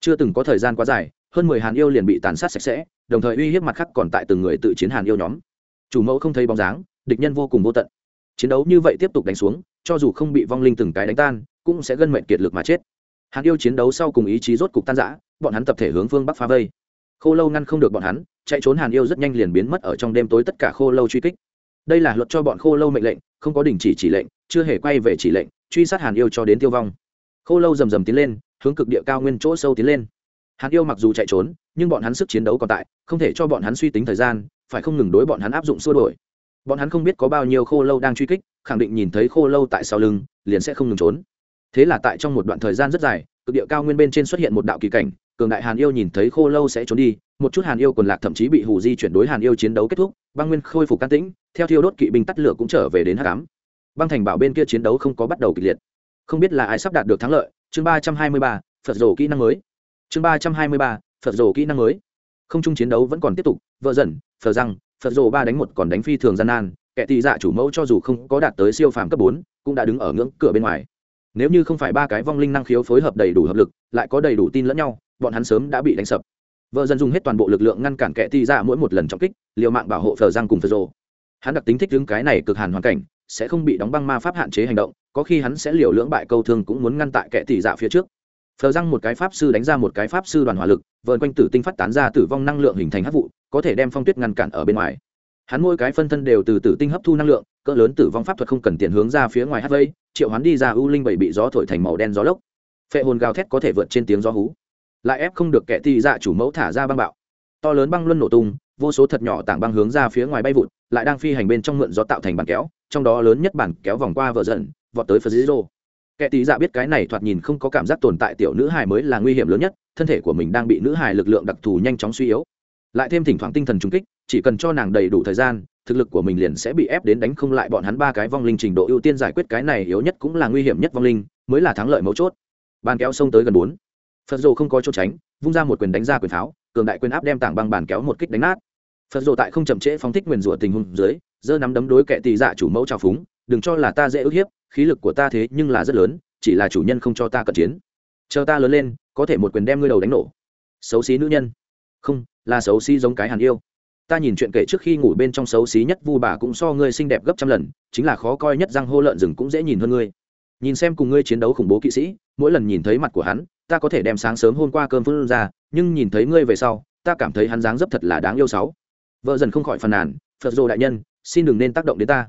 Chưa từng có thời gian quá dài, hơn mười hàn yêu liền bị tàn sát sạch sẽ, đồng thời uy hiếp mặt khác còn tại từng người tự chiến hàn yêu nhóm. Chủ mẫu không thấy bóng dáng, địch nhân vô cùng vô tận. Chiến đấu như vậy tiếp tục đánh xuống, cho dù không bị vong linh từng cái đánh tan, cũng sẽ gân mệnh kiệt lực mà chết. Hàn yêu chiến đấu sau cùng ý chí rốt cục tan giã bọn hắn tập thể hướng phương bắc phá vây. Khô lâu ngăn không được bọn hắn, chạy trốn hàn yêu rất nhanh liền biến mất ở trong đêm tối tất cả khô lâu truy kích đây là luật cho bọn khô lâu mệnh lệnh, không có đình chỉ chỉ lệnh, chưa hề quay về chỉ lệnh, truy sát hàn yêu cho đến tiêu vong. Khô lâu rầm rầm tiến lên, hướng cực địa cao nguyên chỗ sâu tiến lên. Hàn yêu mặc dù chạy trốn, nhưng bọn hắn sức chiến đấu còn tại, không thể cho bọn hắn suy tính thời gian, phải không ngừng đối bọn hắn áp dụng xua đổi bọn hắn không biết có bao nhiêu khô lâu đang truy kích, khẳng định nhìn thấy khô lâu tại sau lưng, liền sẽ không ngừng trốn. Thế là tại trong một đoạn thời gian rất dài, cực địa cao nguyên bên trên xuất hiện một đạo kỳ cảnh, cường đại hàn yêu nhìn thấy khô lâu sẽ trốn đi một chút hàn yêu còn lạc thậm chí bị hù di chuyển đối hàn yêu chiến đấu kết thúc, băng nguyên khôi phục can tĩnh, theo thiêu đốt kỵ binh tắt lửa cũng trở về đến h tám băng thành bảo bên kia chiến đấu không có bắt đầu kịch liệt. Không biết là ai sắp đạt được thắng lợi, chương ba trăm hai mươi ba, phật rổ kỹ năng mới. Chương ba trăm hai mươi ba, phật rổ kỹ năng mới. Không chung chiến đấu vẫn còn tiếp tục, vợ dần phờ răng, phật rổ ba đánh một còn đánh phi thường gian nan, kẻ tị dạ chủ mẫu cho dù không có đạt tới siêu phàm cấp bốn, cũng đã đứng ở ngưỡng cửa bên ngoài. Nếu như không phải ba cái vong linh năng khiếu phối hợp đầy đủ hợp lực, lại có đầy đủ tin lẫn nhau, bọn hắn sớm đã bị đánh sập vợ dần dùng hết toàn bộ lực lượng ngăn cản kẻ ti ra mỗi một lần trọng kích, liều mạng bảo hộ phờ Giang cùng phờ rồ. Hắn đặc tính thích đứng cái này cực hàn hoàn cảnh, sẽ không bị đóng băng ma pháp hạn chế hành động, có khi hắn sẽ liều lưỡng bại câu thương cũng muốn ngăn tại kẻ tỷ dạ phía trước. Phờ răng một cái pháp sư đánh ra một cái pháp sư đoàn hỏa lực vợn quanh tử tinh phát tán ra tử vong năng lượng hình thành hát vụ, có thể đem phong tuyết ngăn cản ở bên ngoài. Hắn mỗi cái phân thân đều từ tử tinh hấp thu năng lượng, cỡ lớn tử vong pháp thuật không cần tiền hướng ra phía ngoài hát vây, triệu hắn đi ra u linh bảy bị gió thổi thành màu đen gió lốc. Phệ hồn gào thét có thể vượt trên tiếng gió hú lại ép không được kẻ tị dạ chủ mẫu thả ra băng bạo. To lớn băng luân nổ tung, vô số thật nhỏ tảng băng hướng ra phía ngoài bay vụt, lại đang phi hành bên trong mượn gió tạo thành bàn kéo, trong đó lớn nhất bản kéo vòng qua vợ giận vọt tới phật dĩ rô. Kẻ tí dạ biết cái này thoạt nhìn không có cảm giác tồn tại tiểu nữ hài mới là nguy hiểm lớn nhất, thân thể của mình đang bị nữ hài lực lượng đặc thù nhanh chóng suy yếu. Lại thêm thỉnh thoảng tinh thần trung kích, chỉ cần cho nàng đầy đủ thời gian, thực lực của mình liền sẽ bị ép đến đánh không lại bọn hắn ba cái vong linh trình độ ưu tiên giải quyết cái này yếu nhất cũng là nguy hiểm nhất vong linh, mới là thắng lợi mấu chốt. Bàn kéo xông tới gần bốn phật dồ không có chỗ tránh, vung ra một quyền đánh ra quyền pháo, cường đại quyền áp đem tảng băng bàn kéo một kích đánh nát. Phật dồ tại không chậm trễ phóng thích nguyền rủa tình hùng dưới, giơ nắm đấm đối kệ tỳ dạ chủ mẫu trào phúng, đừng cho là ta dễ ức hiếp, khí lực của ta thế nhưng là rất lớn, chỉ là chủ nhân không cho ta cận chiến. Chờ ta lớn lên, có thể một quyền đem ngươi đầu đánh nổ. Xấu xí nữ nhân. Không, là xấu xí giống cái hàn yêu. Ta nhìn chuyện kể trước khi ngủ bên trong xấu xí nhất vu bà cũng so ngươi xinh đẹp gấp trăm lần, chính là khó coi nhất răng hô lợn rừng cũng dễ nhìn hơn ngươi. Nhìn xem cùng ngươi chiến đấu khủng bố kỵ sĩ, mỗi lần nhìn thấy mặt của hắn ta có thể đem sáng sớm hôm qua cơm phân ra, nhưng nhìn thấy ngươi về sau, ta cảm thấy hắn dáng dấp thật là đáng yêu sáu. Vợ dần không khỏi phàn nàn, phật rồ đại nhân, xin đừng nên tác động đến ta.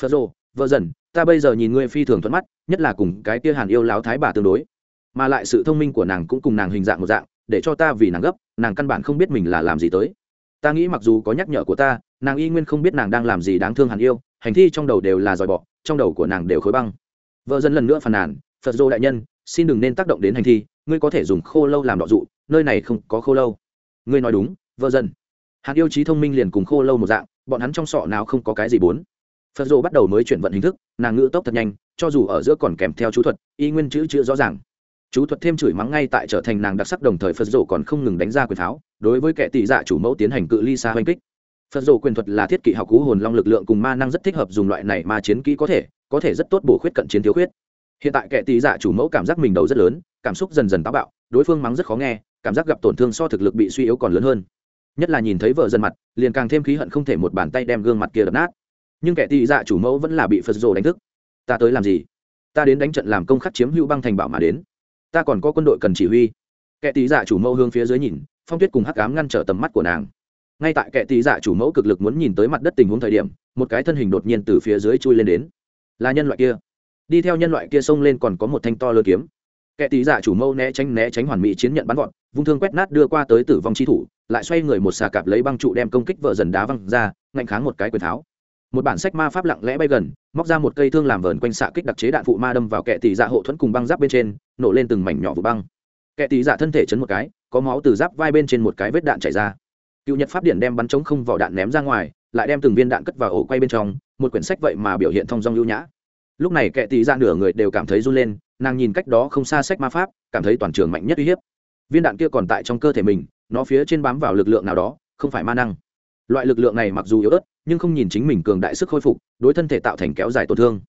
Phật rồ vợ dần, ta bây giờ nhìn ngươi phi thường thuận mắt, nhất là cùng cái kia hàn yêu láo thái bà tương đối. Mà lại sự thông minh của nàng cũng cùng nàng hình dạng một dạng, để cho ta vì nàng gấp, nàng căn bản không biết mình là làm gì tới. Ta nghĩ mặc dù có nhắc nhở của ta, nàng y nguyên không biết nàng đang làm gì đáng thương hàn yêu, hành thi trong đầu đều là dòi bọ, trong đầu của nàng đều khối băng. Vợ dân lần nữa phàn nàn, phật dô đại nhân, xin đừng nên tác động đến hành thi ngươi có thể dùng khô lâu làm đọ dụ, nơi này không có khô lâu. Ngươi nói đúng, vợ dân hắn yêu trí thông minh liền cùng khô lâu một dạng, bọn hắn trong sọ nào không có cái gì bốn. Phật rộ bắt đầu mới chuyển vận hình thức, nàng ngữ tốc thật nhanh, cho dù ở giữa còn kèm theo chú thuật, y nguyên chữ chữ rõ ràng. Chú thuật thêm chửi mắng ngay tại trở thành nàng đặc sắc đồng thời phật rộ còn không ngừng đánh ra quyền pháo đối với kẻ tỷ dạ chủ mẫu tiến hành cự ly xa oanh kích. Phật rộ quyền thuật là thiết kỵ học cú hồn long lực lượng cùng ma năng rất thích hợp dùng loại này mà chiến kỹ có thể có thể rất tốt bổ khuyết cận chiến thiếu khuyết hiện tại kẻ tỷ dạ chủ mẫu cảm giác mình đầu rất lớn, cảm xúc dần dần táo bạo, đối phương mắng rất khó nghe, cảm giác gặp tổn thương so thực lực bị suy yếu còn lớn hơn. Nhất là nhìn thấy vợ dần mặt, liền càng thêm khí hận không thể một bàn tay đem gương mặt kia đập nát. Nhưng kẻ tỷ dạ chủ mẫu vẫn là bị phật rồ đánh thức. Ta tới làm gì? Ta đến đánh trận làm công khắc chiếm hữu băng thành bảo mà đến. Ta còn có quân đội cần chỉ huy. Kẻ tỷ dạ chủ mẫu hướng phía dưới nhìn, phong tuyết cùng hắc cám ngăn trở tầm mắt của nàng. Ngay tại kẻ tỷ dạ chủ mẫu cực lực muốn nhìn tới mặt đất tình huống thời điểm, một cái thân hình đột nhiên từ phía dưới chui lên đến. Là nhân loại kia đi theo nhân loại kia xông lên còn có một thanh to lơ kiếm. Kẻ tí giả chủ mâu né tránh né tránh hoàn mỹ chiến nhận bắn gọn, vung thương quét nát đưa qua tới tử vong chi thủ, lại xoay người một xà cạp lấy băng trụ đem công kích vợ dần đá văng ra, ngạnh kháng một cái quyền tháo. Một bản sách ma pháp lặng lẽ bay gần, móc ra một cây thương làm vờn quanh xạ kích đặc chế đạn phụ ma đâm vào kẻ tỷ dạ hộ thuẫn cùng băng giáp bên trên, nổ lên từng mảnh nhỏ vụ băng. Kẻ tỷ dạ thân thể chấn một cái, có máu từ giáp vai bên trên một cái vết đạn chảy ra. Cựu nhật pháp điện đem bắn trống không vỏ đạn ném ra ngoài, lại đem từng viên đạn cất vào ổ quay bên trong, một quyển sách vậy mà biểu hiện thông dong lưu nhã lúc này kệ tị ra nửa người đều cảm thấy run lên, nàng nhìn cách đó không xa sách ma pháp, cảm thấy toàn trường mạnh nhất uy hiếp. Viên đạn kia còn tại trong cơ thể mình, nó phía trên bám vào lực lượng nào đó, không phải ma năng. Loại lực lượng này mặc dù yếu ớt, nhưng không nhìn chính mình cường đại sức khôi phục, đối thân thể tạo thành kéo dài tổn thương.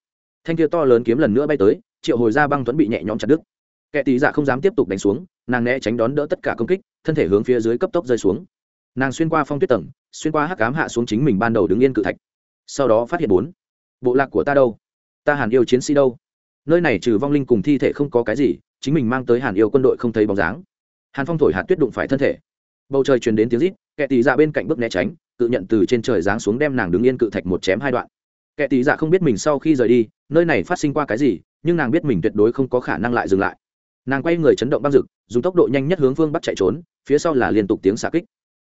Thanh kia to lớn kiếm lần nữa bay tới, triệu hồi ra băng tuấn bị nhẹ nhõm chặt đứt. Kẻ tí dạ không dám tiếp tục đánh xuống, nàng né tránh đón đỡ tất cả công kích, thân thể hướng phía dưới cấp tốc rơi xuống. Nàng xuyên qua phong tuyết tầng, xuyên qua hắc cám hạ xuống chính mình ban đầu đứng yên cự thạch. Sau đó phát hiện bốn, bộ lạc của ta đâu? Ta hàn yêu chiến sĩ đâu? Nơi này trừ vong linh cùng thi thể không có cái gì, chính mình mang tới hàn yêu quân đội không thấy bóng dáng. Hàn phong thổi hạt tuyết đụng phải thân thể. Bầu trời truyền đến tiếng rít, kẻ tì dạ bên cạnh bước né tránh cự nhận từ trên trời giáng xuống đem nàng đứng yên cự thạch một chém hai đoạn. Kẻ tì dạ không biết mình sau khi rời đi, nơi này phát sinh qua cái gì, nhưng nàng biết mình tuyệt đối không có khả năng lại dừng lại. Nàng quay người chấn động băng rực, dùng tốc độ nhanh nhất hướng phương bắt chạy trốn, phía sau là liên tục tiếng xạ kích.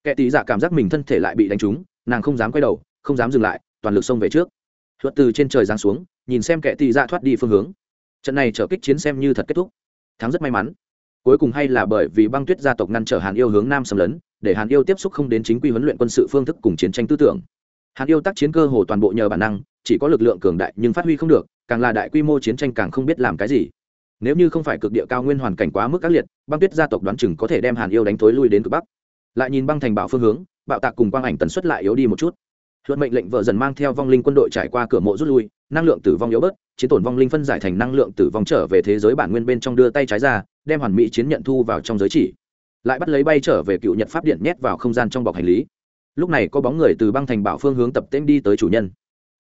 Kẻ tì dạ cảm giác mình thân thể lại bị đánh trúng, nàng không dám quay đầu, không dám dừng lại, toàn lực xông về trước luật từ trên trời giáng xuống, nhìn xem kẻ tì dạ thoát đi phương hướng. Trận này trở kích chiến xem như thật kết thúc. Thắng rất may mắn. Cuối cùng hay là bởi vì băng tuyết gia tộc ngăn trở hàn yêu hướng nam xâm lấn, để hàn yêu tiếp xúc không đến chính quy huấn luyện quân sự phương thức cùng chiến tranh tư tưởng. Hàn yêu tác chiến cơ hồ toàn bộ nhờ bản năng, chỉ có lực lượng cường đại nhưng phát huy không được, càng là đại quy mô chiến tranh càng không biết làm cái gì. Nếu như không phải cực địa cao nguyên hoàn cảnh quá mức ác liệt, băng tuyết gia tộc đoán chừng có thể đem hàn yêu đánh thối lui đến cực bắc. Lại nhìn băng thành bảo phương hướng, bạo tạc cùng quang ảnh tần suất lại yếu đi một chút luật mệnh lệnh vợ dần mang theo vong linh quân đội trải qua cửa mộ rút lui, năng lượng tử vong yếu bớt, chiến tổn vong linh phân giải thành năng lượng tử vong trở về thế giới bản nguyên bên trong đưa tay trái ra, đem hoàn mỹ chiến nhận thu vào trong giới chỉ. Lại bắt lấy bay trở về cựu nhật pháp điện nhét vào không gian trong bọc hành lý. Lúc này có bóng người từ băng thành bảo phương hướng tập tên đi tới chủ nhân.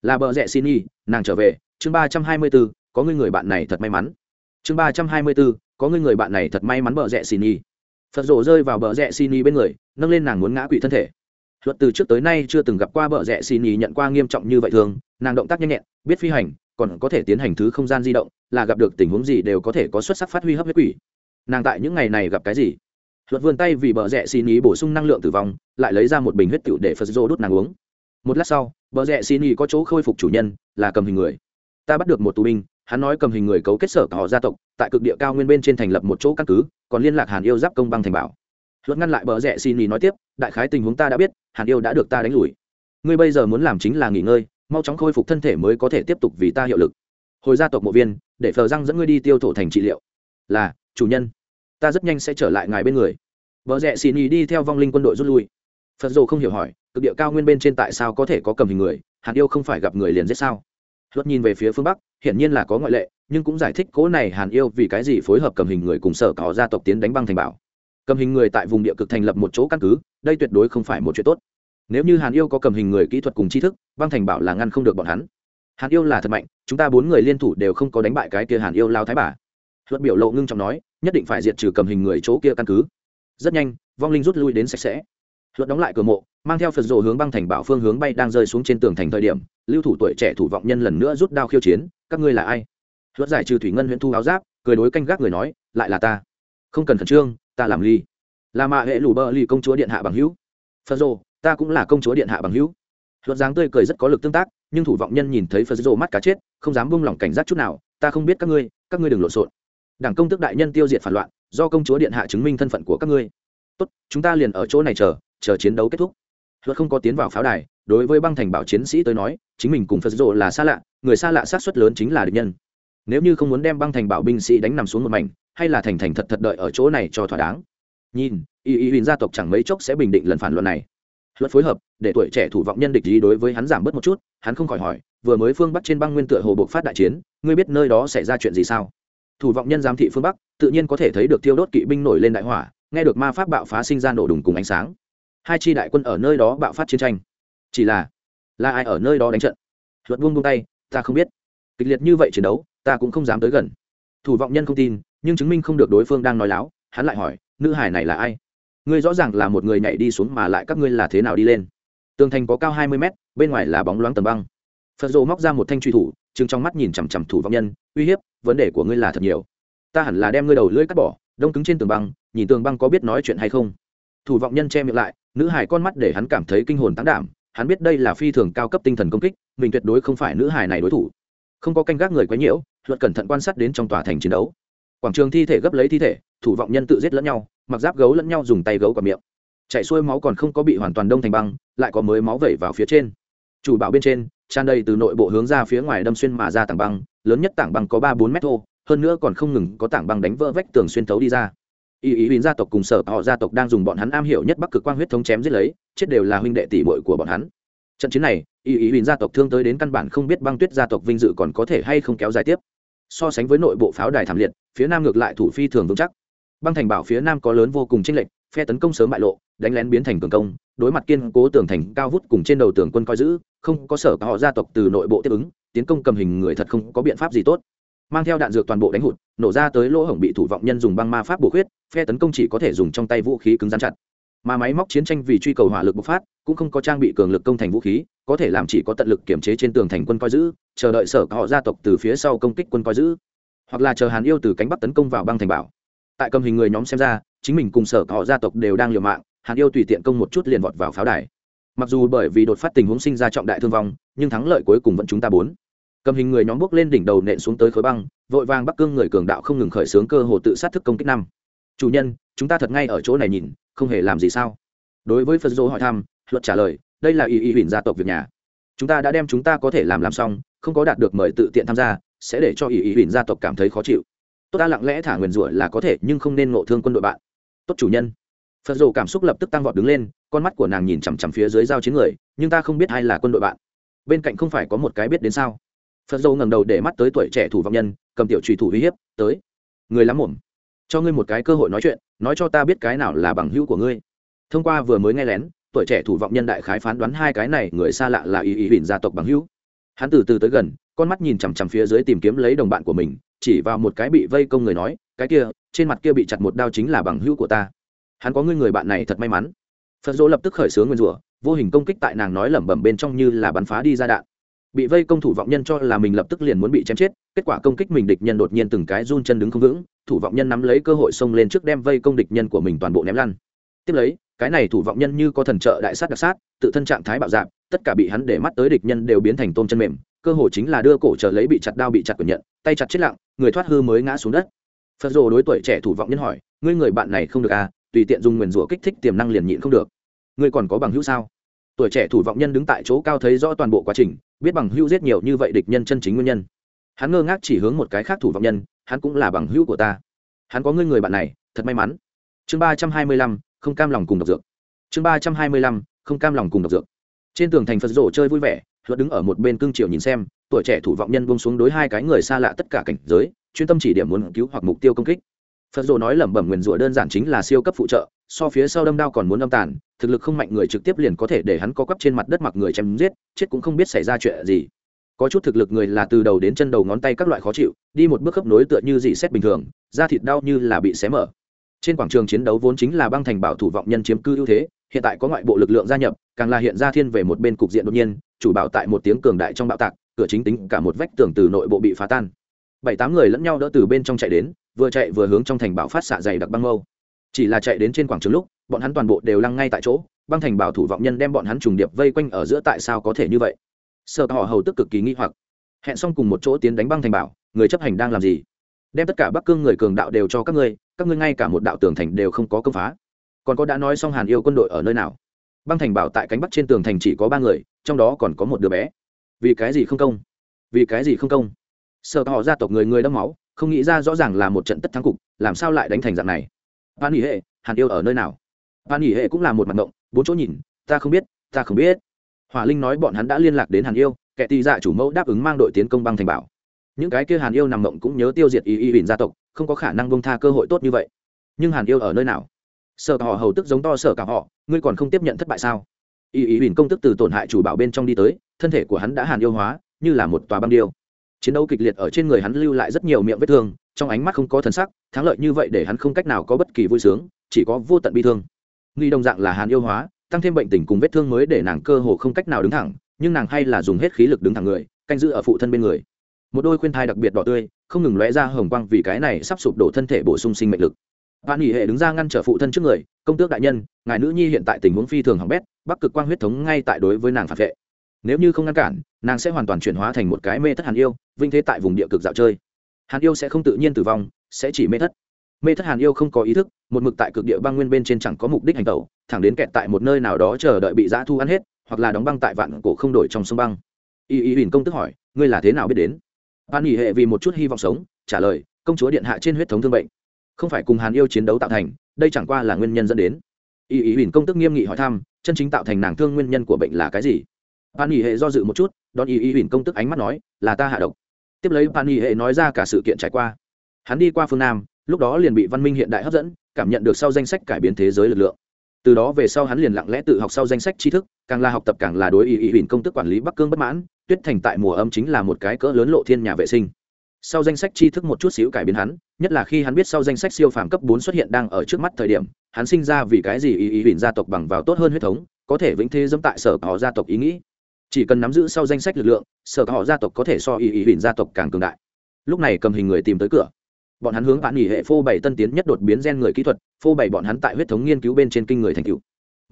Là bờ rẽ xin y, nàng trở về. Chương ba trăm hai mươi b có người người bạn này thật may mắn. Chương ba trăm hai mươi b có người người bạn này thật may mắn bờ rẽ xin y. Phật rổ rơi vào bờ rẽ xin y bên người, nâng lên nàng muốn ngã quỵ thân thể luật từ trước tới nay chưa từng gặp qua bợ rẽ xì nhì nhận qua nghiêm trọng như vậy thường, nàng động tác nhanh nhẹn, biết phi hành, còn có thể tiến hành thứ không gian di động, là gặp được tình huống gì đều có thể có xuất sắc phát huy hấp huyết quỷ. Nàng tại những ngày này gặp cái gì? Luật vươn tay vì bờ rẽ xin ý bổ sung năng lượng tử vong, lại lấy ra một bình huyết tiểu để phật dô đốt nàng uống. Một lát sau bờ rẽ xin ý có chỗ khôi phục chủ nhân, là cầm hình người. Ta bắt được một tù binh, hắn nói cầm hình người cấu kết sở cả họ gia tộc, tại cực địa cao nguyên bên trên thành lập một chỗ căn cứ, còn liên lạc hàn yêu giáp công băng thành bảo luật ngăn lại bờ rẽ xin ý nói tiếp, đại khái tình huống ta đã biết, hàn yêu đã được ta đánh lùi. Ngươi bây giờ muốn làm chính là nghỉ ngơi, mau chóng khôi phục thân thể mới có thể tiếp tục vì ta hiệu lực. Hồi gia tộc mộ viên, để phờ răng dẫn ngươi đi tiêu thổ thành trị liệu. Là, chủ nhân, ta rất nhanh sẽ trở lại ngài bên người. Vợ rẽ xì nhì đi theo vong linh quân đội rút lui. Phật dồ không hiểu hỏi, cực địa cao nguyên bên trên tại sao có thể có cầm hình người, hàn yêu không phải gặp người liền giết sao? Luật nhìn về phía phương bắc, hiển nhiên là có ngoại lệ, nhưng cũng giải thích cố này hàn yêu vì cái gì phối hợp cầm hình người cùng sở có gia tộc tiến đánh băng thành bảo cầm hình người tại vùng địa cực thành lập một chỗ căn cứ, đây tuyệt đối không phải một chuyện tốt. Nếu như hàn yêu có cầm hình người kỹ thuật cùng tri thức, băng thành bảo là ngăn không được bọn hắn. Hàn yêu là thật mạnh, chúng ta bốn người liên thủ đều không có đánh bại cái kia hàn yêu lao thái bà. Luật biểu lộ ngưng trọng nói, nhất định phải diệt trừ cầm hình người chỗ kia căn cứ. Rất nhanh, vong linh rút lui đến sạch sẽ. Luật đóng lại cửa mộ, mang theo phật rộ hướng băng thành bảo phương hướng bay đang rơi xuống trên tường thành thời điểm, lưu thủ tuổi trẻ thủ vọng nhân lần nữa rút đao khiêu chiến, các ngươi là ai? Luật giải trừ thủy ngân huyện thu áo giáp, cười đối canh gác người nói, lại là ta. Không cần khẩn trương ta làm ly. Là mạ hệ lù bơ ly công chúa điện hạ bằng hữu. Phật rồ, ta cũng là công chúa điện hạ bằng hữu. Luật dáng tươi cười rất có lực tương tác nhưng thủ vọng nhân nhìn thấy phật rồ mắt cá chết không dám buông lỏng cảnh giác chút nào ta không biết các ngươi các ngươi đừng lộn xộn. Đảng công tức đại nhân tiêu diệt phản loạn do công chúa điện hạ chứng minh thân phận của các ngươi. Tốt chúng ta liền ở chỗ này chờ chờ chiến đấu kết thúc. Luật không có tiến vào pháo đài đối với băng thành bảo chiến sĩ tới nói chính mình cùng phật rộ là xa lạ người xa lạ sát xuất lớn chính là địch nhân. Nếu như không muốn đem băng thành bảo binh sĩ đánh nằm xuống một mảnh hay là thành thành thật thật đợi ở chỗ này cho thỏa đáng? Nhìn, y y huỳnh gia tộc chẳng mấy chốc sẽ bình định lần phản luận này. Luật phối hợp, để tuổi trẻ thủ vọng nhân địch ý đối với hắn giảm bớt một chút, hắn không khỏi hỏi, vừa mới phương bắc trên băng nguyên tựa hồ bộc phát đại chiến, ngươi biết nơi đó xảy ra chuyện gì sao? Thủ vọng nhân giám thị phương bắc, tự nhiên có thể thấy được tiêu đốt kỵ binh nổi lên đại hỏa, nghe được ma pháp bạo phá sinh ra nổ đùng cùng ánh sáng. Hai chi đại quân ở nơi đó bạo phát chiến tranh. Chỉ là là ai ở nơi đó đánh trận? Luật buông buông tay, ta không biết. Kịch liệt như vậy chiến đấu, ta cũng không dám tới gần. Thủ vọng nhân không tin nhưng chứng minh không được đối phương đang nói láo, hắn lại hỏi, nữ hải này là ai? Ngươi rõ ràng là một người nhảy đi xuống mà lại các ngươi là thế nào đi lên? Tường thành có cao hai mươi mét, bên ngoài là bóng loáng tầng băng. Phật rồ móc ra một thanh truy thủ chừng trong mắt nhìn chằm chằm thủ vọng nhân, uy hiếp, vấn đề của ngươi là thật nhiều. Ta hẳn là đem ngươi đầu lưỡi cắt bỏ, đông cứng trên tường băng, nhìn tường băng có biết nói chuyện hay không? Thủ vọng nhân che miệng lại, nữ hải con mắt để hắn cảm thấy kinh hồn tán đảm, hắn biết đây là phi thường cao cấp tinh thần công kích, mình tuyệt đối không phải nữ hải này đối thủ. Không có canh gác người quấy nhiễu, luật cẩn thận quan sát đến trong tòa thành chiến đấu quảng trường thi thể gấp lấy thi thể, thủ vọng nhân tự giết lẫn nhau, mặc giáp gấu lẫn nhau dùng tay gấu quả miệng. Chạy xuôi máu còn không có bị hoàn toàn đông thành băng, lại có mới máu vẩy vào phía trên. Chủ bảo bên trên, tràn đầy từ nội bộ hướng ra phía ngoài đâm xuyên mà ra tảng băng, lớn nhất tảng băng có ba bốn mét thô, hơn nữa còn không ngừng có tảng băng đánh vỡ vách tường xuyên thấu đi ra. Y ý Huyền gia tộc cùng sở họ gia tộc đang dùng bọn hắn am hiểu nhất bắc cực quang huyết thống chém giết lấy, chết đều là huynh đệ tỷ muội của bọn hắn. Trận chiến này, Y ý Huyền gia tộc thương tới đến căn bản không biết băng tuyết gia tộc vinh dự còn có thể hay không kéo dài tiếp so sánh với nội bộ pháo đài thảm liệt, phía nam ngược lại thủ phi thường vững chắc. Băng thành bảo phía nam có lớn vô cùng tranh lệch, phe tấn công sớm bại lộ, đánh lén biến thành cường công, đối mặt kiên cố tường thành cao vút cùng trên đầu tường quân coi giữ, không có sở họ gia tộc từ nội bộ tiếp ứng, tiến công cầm hình người thật không có biện pháp gì tốt. Mang theo đạn dược toàn bộ đánh hụt, nổ ra tới lỗ hổng bị thủ vọng nhân dùng băng ma pháp bổ khuyết, phe tấn công chỉ có thể dùng trong tay vũ khí cứng rắn chặt mà máy móc chiến tranh vì truy cầu hỏa lực bộc phát, cũng không có trang bị cường lực công thành vũ khí, có thể làm chỉ có tận lực kiểm chế trên tường thành quân coi giữ, chờ đợi sở họ gia tộc từ phía sau công kích quân coi giữ, hoặc là chờ hàn yêu từ cánh bắc tấn công vào băng thành bảo. Tại cầm hình người nhóm xem ra, chính mình cùng sở họ gia tộc đều đang liều mạng, hàn yêu tùy tiện công một chút liền vọt vào pháo đài. Mặc dù bởi vì đột phát tình huống sinh ra trọng đại thương vong, nhưng thắng lợi cuối cùng vẫn chúng ta bốn. Cầm hình người nhóm bước lên đỉnh đầu nện xuống tới khối băng, vội vàng bắc cương người cường đạo không ngừng khởi xướng cơ hồ tự sát thức công kích năm. Chủ nhân, chúng ta thật ngay ở chỗ này nhìn không hề làm gì sao? Đối với phật dô hỏi thăm, luật trả lời, đây là ý ý huỳnh gia tộc việc nhà. Chúng ta đã đem chúng ta có thể làm làm xong, không có đạt được mời tự tiện tham gia, sẽ để cho ý ý huỳnh gia tộc cảm thấy khó chịu. Tốt ta lặng lẽ thả nguyền rủa là có thể, nhưng không nên ngộ thương quân đội bạn. Tốt chủ nhân. Phật Dỗ cảm xúc lập tức tăng vọt đứng lên, con mắt của nàng nhìn chằm chằm phía dưới giao chiến người, nhưng ta không biết ai là quân đội bạn. Bên cạnh không phải có một cái biết đến sao? Phật dầu ngẩng đầu để mắt tới tuổi trẻ thủ vọng nhân, cầm tiểu trùy thủ uy hiếp, tới. Người lắm mồm cho ngươi một cái cơ hội nói chuyện, nói cho ta biết cái nào là bằng hữu của ngươi. Thông qua vừa mới nghe lén, tuổi trẻ thủ vọng nhân đại khái phán đoán hai cái này người xa lạ là ý ý huỳnh gia tộc bằng hữu. Hắn từ từ tới gần, con mắt nhìn chằm chằm phía dưới tìm kiếm lấy đồng bạn của mình, chỉ vào một cái bị vây công người nói, cái kia, trên mặt kia bị chặt một đao chính là bằng hữu của ta. Hắn có ngươi người bạn này thật may mắn. Phật dỗ lập tức khởi xướng nguyên rủa, vô hình công kích tại nàng nói lẩm bẩm bên trong như là bắn phá đi ra đạn bị vây công thủ vọng nhân cho là mình lập tức liền muốn bị chém chết, kết quả công kích mình địch nhân đột nhiên từng cái run chân đứng không vững, thủ vọng nhân nắm lấy cơ hội xông lên trước đem vây công địch nhân của mình toàn bộ ném lăn. Tiếp lấy, cái này thủ vọng nhân như có thần trợ đại sát đặc sát, tự thân trạng thái bạo dạp tất cả bị hắn để mắt tới địch nhân đều biến thành tôm chân mềm, cơ hội chính là đưa cổ trở lấy bị chặt đao bị chặt quyền nhận, tay chặt chết lặng, người thoát hư mới ngã xuống đất. Phật rồ đối tuổi trẻ thủ vọng nhân hỏi, ngươi người bạn này không được à tùy tiện dùng nguyền rủa kích thích tiềm năng liền nhịn không được. Ngươi còn có bằng hữu sao? Tuổi trẻ thủ vọng nhân đứng tại chỗ cao thấy rõ toàn bộ quá trình biết bằng hữu giết nhiều như vậy địch nhân chân chính nguyên nhân. Hắn ngơ ngác chỉ hướng một cái khác thủ vọng nhân, hắn cũng là bằng hữu của ta. Hắn có ngươi người bạn này, thật may mắn. Chương ba trăm hai mươi lăm, không cam lòng cùng độc dược. Chương ba trăm hai mươi lăm, không cam lòng cùng độc dược. Trên tường thành phật rổ chơi vui vẻ luật đứng ở một bên cương triều nhìn xem, tuổi trẻ thủ vọng nhân bông xuống đối hai cái người xa lạ tất cả cảnh giới, chuyên tâm chỉ điểm muốn cứu hoặc mục tiêu công kích phật rồ nói lẩm bẩm nguyền rủa đơn giản chính là siêu cấp phụ trợ, so phía sau đâm đao còn muốn âm tàn, thực lực không mạnh người trực tiếp liền có thể để hắn có quắp trên mặt đất mặc người chém giết, chết cũng không biết xảy ra chuyện gì. Có chút thực lực người là từ đầu đến chân đầu ngón tay các loại khó chịu, đi một bước khớp nối tựa như dị xét bình thường, da thịt đau như là bị xé mở. Trên quảng trường chiến đấu vốn chính là băng thành bảo thủ vọng nhân chiếm cư ưu thế, hiện tại có ngoại bộ lực lượng gia nhập, càng là hiện ra thiên về một bên cục diện đột nhiên, chủ bảo tại một tiếng cường đại trong bạo tạc, cửa chính tính cả một vách tường từ nội bộ bị phá tan bảy tám người lẫn nhau đỡ từ bên trong chạy đến, vừa chạy vừa hướng trong thành bảo phát xạ dày đặc băng mâu. Chỉ là chạy đến trên quảng trường lúc, bọn hắn toàn bộ đều lăng ngay tại chỗ, băng thành bảo thủ vọng nhân đem bọn hắn trùng điệp vây quanh ở giữa tại sao có thể như vậy? Sợ họ hầu tức cực kỳ nghi hoặc. Hẹn xong cùng một chỗ tiến đánh băng thành bảo, người chấp hành đang làm gì? Đem tất cả bắc cương người cường đạo đều cho các ngươi các ngươi ngay cả một đạo tường thành đều không có công phá. Còn có đã nói xong hàn yêu quân đội ở nơi nào? Băng thành bảo tại cánh bắc trên tường thành chỉ có ba người, trong đó còn có một đứa bé. Vì cái gì không công? Vì cái gì không công? Sợ họ gia tộc người người đẫm máu, không nghĩ ra rõ ràng là một trận tất thắng cục, làm sao lại đánh thành dạng này? Ban nghỉ hệ, hàn yêu ở nơi nào? Ban nghỉ hệ cũng là một mặt ngộng, bốn chỗ nhìn, ta không biết, ta không biết. Hỏa linh nói bọn hắn đã liên lạc đến hàn yêu, kẻ tì dạ chủ mẫu đáp ứng mang đội tiến công băng thành bảo. Những cái kia hàn yêu nằm ngộng cũng nhớ tiêu diệt y y huỳnh gia tộc, không có khả năng bông tha cơ hội tốt như vậy. Nhưng hàn yêu ở nơi nào? Sợ họ hầu tức giống to sợ cả họ, ngươi còn không tiếp nhận thất bại sao? Y y huỳnh công tức từ tổn hại chủ bảo bên trong đi tới, thân thể của hắn đã hàn yêu hóa, như là một tòa băng điêu chiến đấu kịch liệt ở trên người hắn lưu lại rất nhiều miệng vết thương, trong ánh mắt không có thần sắc, thắng lợi như vậy để hắn không cách nào có bất kỳ vui sướng, chỉ có vô tận bi thương. Nghi đồng dạng là hàn yêu hóa, tăng thêm bệnh tình cùng vết thương mới để nàng cơ hồ không cách nào đứng thẳng, nhưng nàng hay là dùng hết khí lực đứng thẳng người, canh giữ ở phụ thân bên người. Một đôi khuyên thai đặc biệt đỏ tươi, không ngừng lóe ra hồng quang vì cái này sắp sụp đổ thân thể bổ sung sinh mệnh lực. Bạn nghỉ hệ đứng ra ngăn trở phụ thân trước người, công tước đại nhân, ngài nữ nhi hiện tại tình huống phi thường hỏng bét, bắc cực quang huyết thống ngay tại đối với nàng phản vệ nếu như không ngăn cản, nàng sẽ hoàn toàn chuyển hóa thành một cái mê thất hàn yêu, vinh thế tại vùng địa cực dạo chơi. Hàn yêu sẽ không tự nhiên tử vong, sẽ chỉ mê thất. Mê thất hàn yêu không có ý thức, một mực tại cực địa băng nguyên bên trên chẳng có mục đích hành tẩu, thẳng đến kẹt tại một nơi nào đó chờ đợi bị giã thu ăn hết, hoặc là đóng băng tại vạn cổ không đổi trong sông băng. Y y huỳnh công tức hỏi, ngươi là thế nào biết đến? Ban nghỉ hệ vì một chút hy vọng sống, trả lời, công chúa điện hạ trên huyết thống thương bệnh. Không phải cùng hàn yêu chiến đấu tạo thành, đây chẳng qua là nguyên nhân dẫn đến. Y y huỳnh công tức nghiêm nghị hỏi thăm, chân chính tạo thành nàng thương nguyên nhân của bệnh là cái gì? Ban nghỉ hệ do dự một chút, đón y y huỳnh công tức ánh mắt nói, là ta hạ độc. Tiếp lấy ban nghỉ hệ nói ra cả sự kiện trải qua. Hắn đi qua phương nam, lúc đó liền bị văn minh hiện đại hấp dẫn, cảm nhận được sau danh sách cải biến thế giới lực lượng. Từ đó về sau hắn liền lặng lẽ tự học sau danh sách tri thức, càng là học tập càng là đối ý ý huỳnh công tức quản lý bắc cương bất mãn, tuyết thành tại mùa âm chính là một cái cỡ lớn lộ thiên nhà vệ sinh. Sau danh sách tri thức một chút xíu cải biến hắn, nhất là khi hắn biết sau danh sách siêu phàm cấp bốn xuất hiện đang ở trước mắt thời điểm, hắn sinh ra vì cái gì ý ý huỳnh gia tộc bằng vào tốt hơn huyết thống, có thể vĩnh thế dẫm tại sở họ gia tộc ý nghĩ chỉ cần nắm giữ sau danh sách lực lượng, sở họ gia tộc có thể so ý ý huỳnh gia tộc càng cường đại. Lúc này cầm hình người tìm tới cửa. Bọn hắn hướng bạn nghỉ hệ phô bày tân tiến nhất đột biến gen người kỹ thuật, phô bày bọn hắn tại huyết thống nghiên cứu bên trên kinh người thành cựu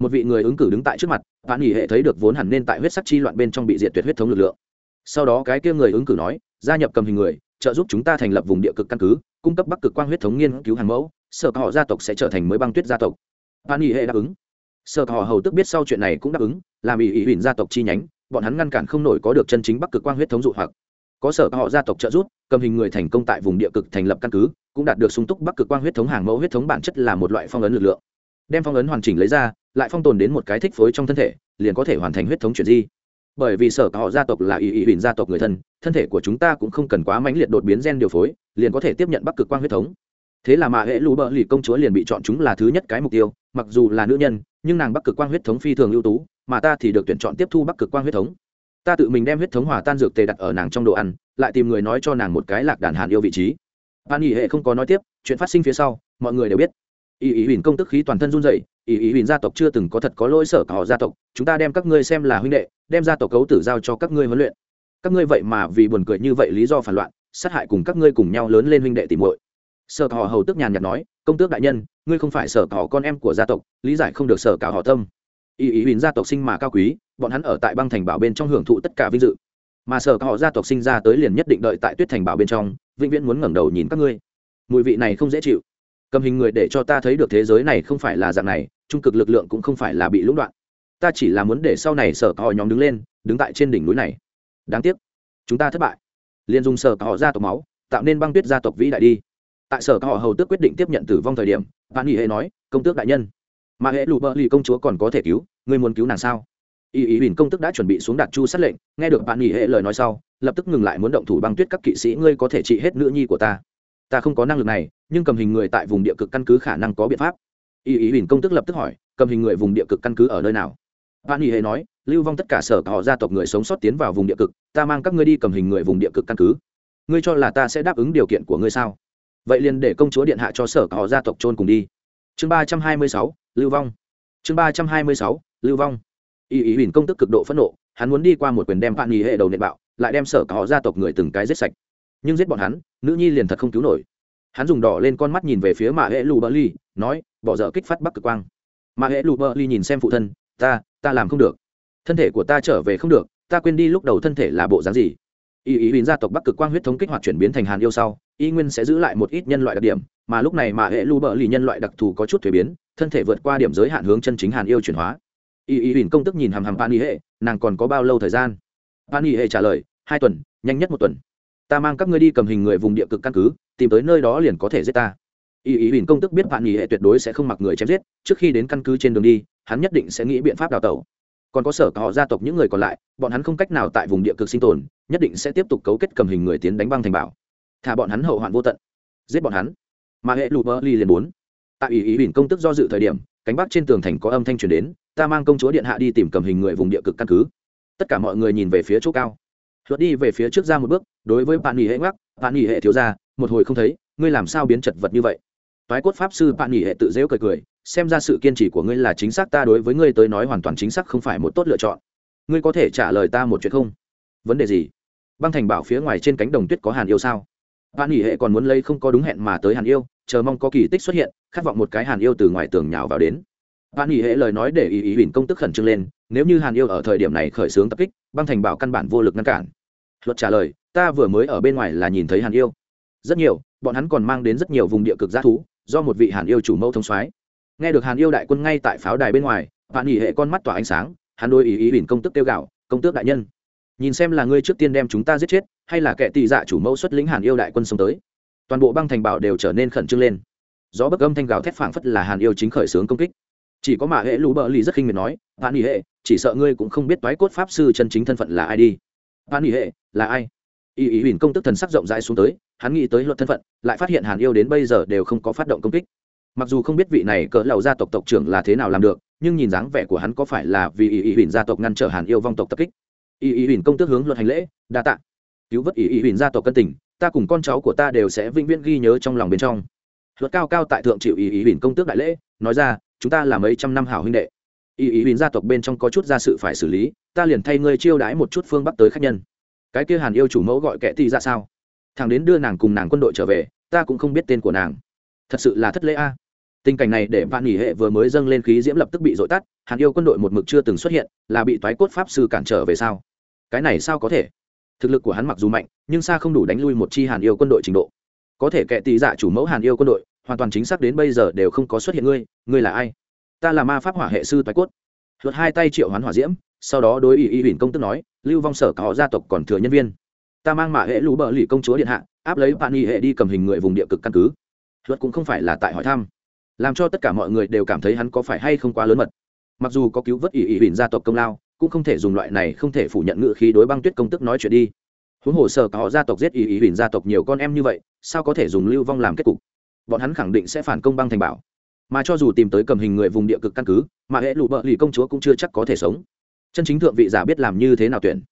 một vị người ứng cử đứng tại trước mặt bạn nghỉ hệ thấy được vốn hẳn nên tại huyết sắc chi loạn bên trong bị diệt tuyệt huyết thống lực lượng. Sau đó cái kia người ứng cử nói, gia nhập cầm hình người, trợ giúp chúng ta thành lập vùng địa cực căn cứ, cung cấp bắc cực quang huyết thống nghiên cứu hàng mẫu, sở họ gia tộc sẽ trở thành mới băng tuyết gia tộc. Bạn nghỉ hệ đáp ứng. Sở họ hầu tức biết sau chuyện này cũng đáp ứng, làm ỷ ỷ huỳnh gia tộc chi nhánh bọn hắn ngăn cản không nổi có được chân chính bắc cực quang huyết thống dụ hoặc. Có sở họ gia tộc trợ giúp, cầm hình người thành công tại vùng địa cực thành lập căn cứ, cũng đạt được sung túc bắc cực quang huyết thống hàng mẫu huyết thống bản chất là một loại phong ấn lực lượng. Đem phong ấn hoàn chỉnh lấy ra, lại phong tồn đến một cái thích phối trong thân thể, liền có thể hoàn thành huyết thống chuyển di. Bởi vì sở họ gia tộc là ý ý huỳnh gia tộc người thân thân thể của chúng ta cũng không cần quá mãnh liệt đột biến gen điều phối, liền có thể tiếp nhận bắc cực quang huyết thống. Thế là mà hệ lũ bờ lì công chúa liền bị chọn chúng là thứ nhất cái mục tiêu, mặc dù là nữ nhân, nhưng nàng bắc cực quang huyết thống phi thường ưu tú mà ta thì được tuyển chọn tiếp thu bắc cực quang huyết thống. Ta tự mình đem huyết thống hòa tan dược tề đặt ở nàng trong đồ ăn, lại tìm người nói cho nàng một cái lạc đàn hàn yêu vị trí. An ỉ hệ không có nói tiếp, chuyện phát sinh phía sau, mọi người đều biết. Ý ý huỳnh công tức khí toàn thân run dậy ý ý huỳnh gia tộc chưa từng có thật có lỗi sở cả họ gia tộc, chúng ta đem các ngươi xem là huynh đệ, đem gia tộc cấu tử giao cho các ngươi huấn luyện. Các ngươi vậy mà vì buồn cười như vậy lý do phản loạn, sát hại cùng các ngươi cùng nhau lớn lên huynh đệ tìm muội. Sở cỏ hầu tức nhàn nhạt nói, công tước đại nhân, ngươi không phải sở cả họ con em của gia tộc, lý giải không được sở cả họ tâm ý ý huỳnh gia tộc sinh mà cao quý, bọn hắn ở tại băng thành bảo bên trong hưởng thụ tất cả vinh dự. Mà sở họ gia tộc sinh ra tới liền nhất định đợi tại tuyết thành bảo bên trong, vĩnh viễn muốn ngẩng đầu nhìn các ngươi. Mùi vị này không dễ chịu. Cầm hình người để cho ta thấy được thế giới này không phải là dạng này, trung cực lực lượng cũng không phải là bị lũng đoạn. Ta chỉ là muốn để sau này sở họ nhóm đứng lên, đứng tại trên đỉnh núi này. Đáng tiếc, chúng ta thất bại. Liền dùng sở họ gia tộc máu, tạo nên băng tuyết gia tộc vĩ đại đi. Tại sở họ hầu tước quyết định tiếp nhận tử vong thời điểm bạn nghỉ hệ nói, công tước đại nhân mà hệ lụ bờ lì công chúa còn có thể cứu, ngươi muốn cứu nàng sao? Y ý huỳnh công tức đã chuẩn bị xuống đặt chu sát lệnh, nghe được bạn nghỉ hệ lời nói sau, lập tức ngừng lại muốn động thủ băng tuyết các kỵ sĩ, ngươi có thể trị hết nữ nhi của ta. Ta không có năng lực này, nhưng cầm hình người tại vùng địa cực căn cứ khả năng có biện pháp. Y ý huỳnh công tức lập tức hỏi, cầm hình người vùng địa cực căn cứ ở nơi nào? Bạn nghỉ hệ nói, lưu vong tất cả sở họ gia tộc người sống sót tiến vào vùng địa cực, ta mang các ngươi đi cầm hình người vùng địa cực căn cứ. Ngươi cho là ta sẽ đáp ứng điều kiện của ngươi sao? Vậy liền để công chúa điện hạ cho sở họ gia tộc trôn cùng đi chương ba trăm hai mươi sáu, lưu vong. Chương ba trăm hai mươi sáu, lưu vong. Y ý huỳnh công tức cực độ phẫn nộ, hắn muốn đi qua một quyền đem bạn nghỉ hệ đầu nệ bạo, lại đem sở cả họ gia tộc người từng cái giết sạch. Nhưng giết bọn hắn, nữ nhi liền thật không cứu nổi. Hắn dùng đỏ lên con mắt nhìn về phía mạ hệ lù bờ ly nói, bỏ dở kích phát bắc cực quang. Mạ hệ lù bờ ly nhìn xem phụ thân, ta ta làm không được. Thân thể của ta trở về không được, ta quên đi lúc đầu thân thể là bộ dáng gì? Y ý huỳnh gia tộc bắc cực quang huyết thống kích hoạt chuyển biến thành hàn yêu sau, y nguyên sẽ giữ lại một ít nhân loại đặc điểm, mà lúc này mà hệ lu bờ lì nhân loại đặc thù có chút thuế biến, thân thể vượt qua điểm giới hạn hướng chân chính hàn yêu chuyển hóa. Y ý huỳnh công tức nhìn hàm hàm pan y hệ, nàng còn có bao lâu thời gian? Pan y hệ trả lời, hai tuần, nhanh nhất một tuần. Ta mang các ngươi đi cầm hình người vùng địa cực căn cứ, tìm tới nơi đó liền có thể giết ta. Y ý huỳnh công tức biết bạn y hệ tuyệt đối sẽ không mặc người chém giết, trước khi đến căn cứ trên đường đi, hắn nhất định sẽ nghĩ biện pháp đào tẩu còn có sở họ gia tộc những người còn lại, bọn hắn không cách nào tại vùng địa cực sinh tồn, nhất định sẽ tiếp tục cấu kết cầm hình người tiến đánh băng thành bảo. Thả bọn hắn hậu hoạn vô tận. Giết bọn hắn. Mà hệ lụ bơ ly liền bốn. Tại ý ý huỳnh công tức do dự thời điểm, cánh bắc trên tường thành có âm thanh truyền đến, ta mang công chúa điện hạ đi tìm cầm hình người vùng địa cực căn cứ. Tất cả mọi người nhìn về phía chỗ cao. Luật đi về phía trước ra một bước, đối với bạn nghỉ hệ ngoắc, bạn nghỉ hệ thiếu ra một hồi không thấy, ngươi làm sao biến chật vật như vậy? Toái cốt pháp sư bạn nghỉ hệ tự dễu cười cười xem ra sự kiên trì của ngươi là chính xác, ta đối với ngươi tới nói hoàn toàn chính xác, không phải một tốt lựa chọn. Ngươi có thể trả lời ta một chuyện không? Vấn đề gì? Băng thành bảo phía ngoài trên cánh đồng tuyết có hàn yêu sao? Bạn nghỉ hệ còn muốn lấy không có đúng hẹn mà tới hàn yêu, chờ mong có kỳ tích xuất hiện, khát vọng một cái hàn yêu từ ngoài tường nhào vào đến. Bạn nghỉ hệ lời nói để ý ý huỳnh công tức khẩn trương lên, nếu như hàn yêu ở thời điểm này khởi xướng tập kích, băng thành bảo căn bản vô lực ngăn cản. Luật trả lời, ta vừa mới ở bên ngoài là nhìn thấy hàn yêu. Rất nhiều, bọn hắn còn mang đến rất nhiều vùng địa cực g thú, do một vị hàn yêu chủ mẫu thông soái nghe được hàn yêu đại quân ngay tại pháo đài bên ngoài bạn nghỉ hệ con mắt tỏa ánh sáng, hắn đôi ý ý huỳnh công tức tiêu gạo, công tước đại nhân, nhìn xem là ngươi trước tiên đem chúng ta giết chết, hay là kẻ tị dạ chủ mẫu xuất lĩnh hàn yêu đại quân xông tới. Toàn bộ băng thành bảo đều trở nên khẩn trương lên. Gió bấc âm thanh gào thét phảng phất là hàn yêu chính khởi xướng công kích. Chỉ có mạ hệ lũ bợ lì rất khinh miệt nói bạn nghỉ hệ, chỉ sợ ngươi cũng không biết toái cốt pháp sư chân chính thân phận là ai đi. Bạn nghỉ hệ, là ai? Ý ý huỳnh công tức thần sắc rộng rãi xuống tới, hắn nghĩ tới luật thân phận, lại phát hiện hàn yêu đến bây giờ đều không có phát động công kích mặc dù không biết vị này cỡ lầu gia tộc tộc trưởng là thế nào làm được, nhưng nhìn dáng vẻ của hắn có phải là vì ý ý huỳnh gia tộc ngăn trở hàn yêu vong tộc tập kích? Ý ý huỳnh công tước hướng luật hành lễ, đa tạ. Cứu vớt ý ý huỳnh gia tộc cân tình, ta cùng con cháu của ta đều sẽ vĩnh viễn ghi nhớ trong lòng bên trong. Luật cao cao tại thượng chịu ý ý huỳnh công tước đại lễ, nói ra, chúng ta là mấy trăm năm hảo huynh đệ. Ý ý huỳnh gia tộc bên trong có chút gia sự phải xử lý, ta liền thay ngươi chiêu đãi một chút phương bắc tới khách nhân. Cái kia hàn yêu chủ mẫu gọi kẻ ti ra sao? Thằng đến đưa nàng cùng nàng quân đội trở về, ta cũng không biết tên của nàng. Thật sự là thất lễ a tình cảnh này để vạn nghỉ hệ vừa mới dâng lên khí diễm lập tức bị dội tắt, hàn yêu quân đội một mực chưa từng xuất hiện, là bị toái cốt pháp sư cản trở về sao? Cái này sao có thể? Thực lực của hắn mặc dù mạnh, nhưng xa không đủ đánh lui một chi hàn yêu quân đội trình độ. Có thể kệ tị dạ chủ mẫu hàn yêu quân đội, hoàn toàn chính xác đến bây giờ đều không có xuất hiện ngươi ngươi là ai? Ta là ma pháp hỏa hệ sư toái cốt. Luật hai tay triệu hoán hỏa diễm, sau đó đối ý ý huỳnh công tức nói, lưu vong sở có gia tộc còn thừa nhân viên. Ta mang mạ hệ lũ bờ lì công chúa điện hạ, áp lấy bạn nghị hệ đi cầm hình người vùng địa cực căn cứ. Luật cũng không phải là tại hỏi thăm làm cho tất cả mọi người đều cảm thấy hắn có phải hay không quá lớn mật. Mặc dù có cứu vớt ỷ ỷ huỳnh gia tộc công lao, cũng không thể dùng loại này không thể phủ nhận ngự khí đối băng tuyết công tức nói chuyện đi. Huống hồ sở cả họ gia tộc giết ỷ ỷ huỳnh gia tộc nhiều con em như vậy, sao có thể dùng lưu vong làm kết cục? Bọn hắn khẳng định sẽ phản công băng thành bảo. Mà cho dù tìm tới cầm hình người vùng địa cực căn cứ, mà hệ lụ bợ lì công chúa cũng chưa chắc có thể sống. Chân chính thượng vị giả biết làm như thế nào tuyển.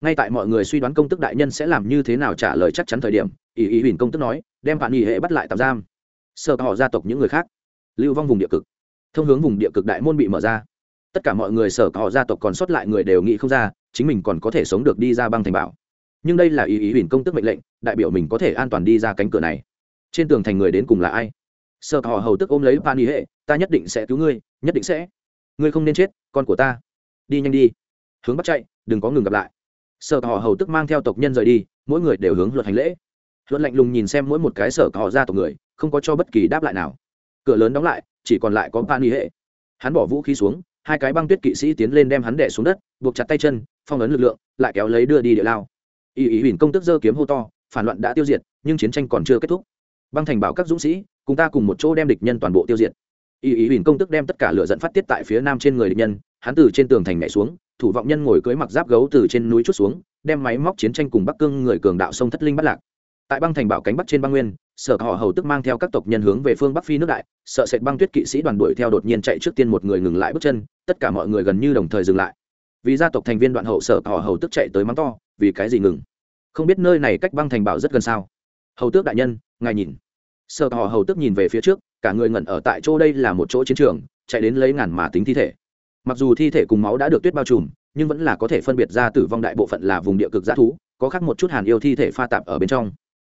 Ngay tại mọi người suy đoán công tức đại nhân sẽ làm như thế nào trả lời chắc chắn thời điểm, ỷ ỷ huỳnh công tức nói, đem bạn ỷ hệ bắt lại tạm giam. Sở cả họ gia tộc những người khác lưu vong vùng địa cực. Thông hướng vùng địa cực đại môn bị mở ra. Tất cả mọi người sở họ gia tộc còn sót lại người đều nghĩ không ra, chính mình còn có thể sống được đi ra băng thành bảo. Nhưng đây là ý ý huỳnh công tức mệnh lệnh, đại biểu mình có thể an toàn đi ra cánh cửa này. Trên tường thành người đến cùng là ai? Sợ họ hầu tức ôm lấy pan ý hệ, ta nhất định sẽ cứu ngươi, nhất định sẽ. Ngươi không nên chết, con của ta. Đi nhanh đi. Hướng bắt chạy, đừng có ngừng gặp lại. Sợ họ hầu tức mang theo tộc nhân rời đi, mỗi người đều hướng luật hành lễ. Luật lạnh lùng nhìn xem mỗi một cái sở họ ra tộc người, không có cho bất kỳ đáp lại nào cửa lớn đóng lại, chỉ còn lại có pan y hệ. Hắn bỏ vũ khí xuống, hai cái băng tuyết kỵ sĩ tiến lên đem hắn đẻ xuống đất, buộc chặt tay chân, phong ấn lực lượng, lại kéo lấy đưa đi địa lao. Y ý huỳnh công tức dơ kiếm hô to, phản loạn đã tiêu diệt, nhưng chiến tranh còn chưa kết thúc. Băng thành bảo các dũng sĩ, cùng ta cùng một chỗ đem địch nhân toàn bộ tiêu diệt. Y ý huỳnh công tức đem tất cả lửa dẫn phát tiết tại phía nam trên người địch nhân, hắn từ trên tường thành nhảy xuống, thủ vọng nhân ngồi cưới mặc giáp gấu từ trên núi chút xuống, đem máy móc chiến tranh cùng bắc cương người cường đạo sông thất linh bắt lạc. Tại băng thành bảo cánh bắc trên băng nguyên sở họ hầu tức mang theo các tộc nhân hướng về phương bắc phi nước đại, sợ sệt băng tuyết kỵ sĩ đoàn đuổi theo đột nhiên chạy trước tiên một người ngừng lại bước chân, tất cả mọi người gần như đồng thời dừng lại. Vì gia tộc thành viên đoạn hậu, sở họ hầu tức chạy tới mắng to, vì cái gì ngừng? Không biết nơi này cách băng thành bảo rất gần sao? Hầu tước đại nhân, ngài nhìn. Sở họ hầu tức nhìn về phía trước, cả người ngẩn ở tại chỗ đây là một chỗ chiến trường, chạy đến lấy ngàn mà tính thi thể. Mặc dù thi thể cùng máu đã được tuyết bao trùm, nhưng vẫn là có thể phân biệt ra tử vong đại bộ phận là vùng địa cực g thú, có khác một chút hàn yêu thi thể pha tạp ở bên trong.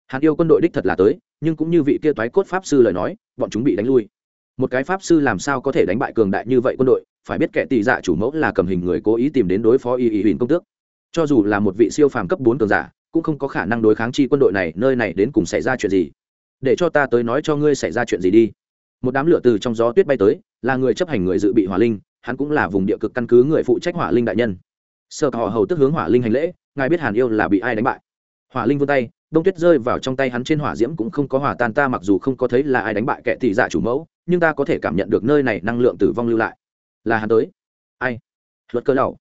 Hàn yêu quân đội đích thật là tới nhưng cũng như vị kia toái cốt pháp sư lời nói, bọn chúng bị đánh lui. Một cái pháp sư làm sao có thể đánh bại cường đại như vậy quân đội, phải biết kẻ tị dạ chủ mẫu là cầm hình người cố ý tìm đến đối phó y y huỳnh công tước. Cho dù là một vị siêu phàm cấp bốn cường giả, cũng không có khả năng đối kháng chi quân đội này, nơi này đến cùng xảy ra chuyện gì. Để cho ta tới nói cho ngươi xảy ra chuyện gì đi. Một đám lửa từ trong gió tuyết bay tới, là người chấp hành người dự bị hỏa linh, hắn cũng là vùng địa cực căn cứ người phụ trách hỏa linh đại nhân. Sợ họ hầu tức hướng hỏa linh hành lễ, ngài biết hàn yêu là bị ai đánh bại. Hỏa linh vươn tay đông tuyết rơi vào trong tay hắn trên hỏa diễm cũng không có hòa tan, ta mặc dù không có thấy là ai đánh bại kẻ thị dạ chủ mẫu, nhưng ta có thể cảm nhận được nơi này năng lượng tử vong lưu lại. Là hắn tới. Ai? Luật cờ lầu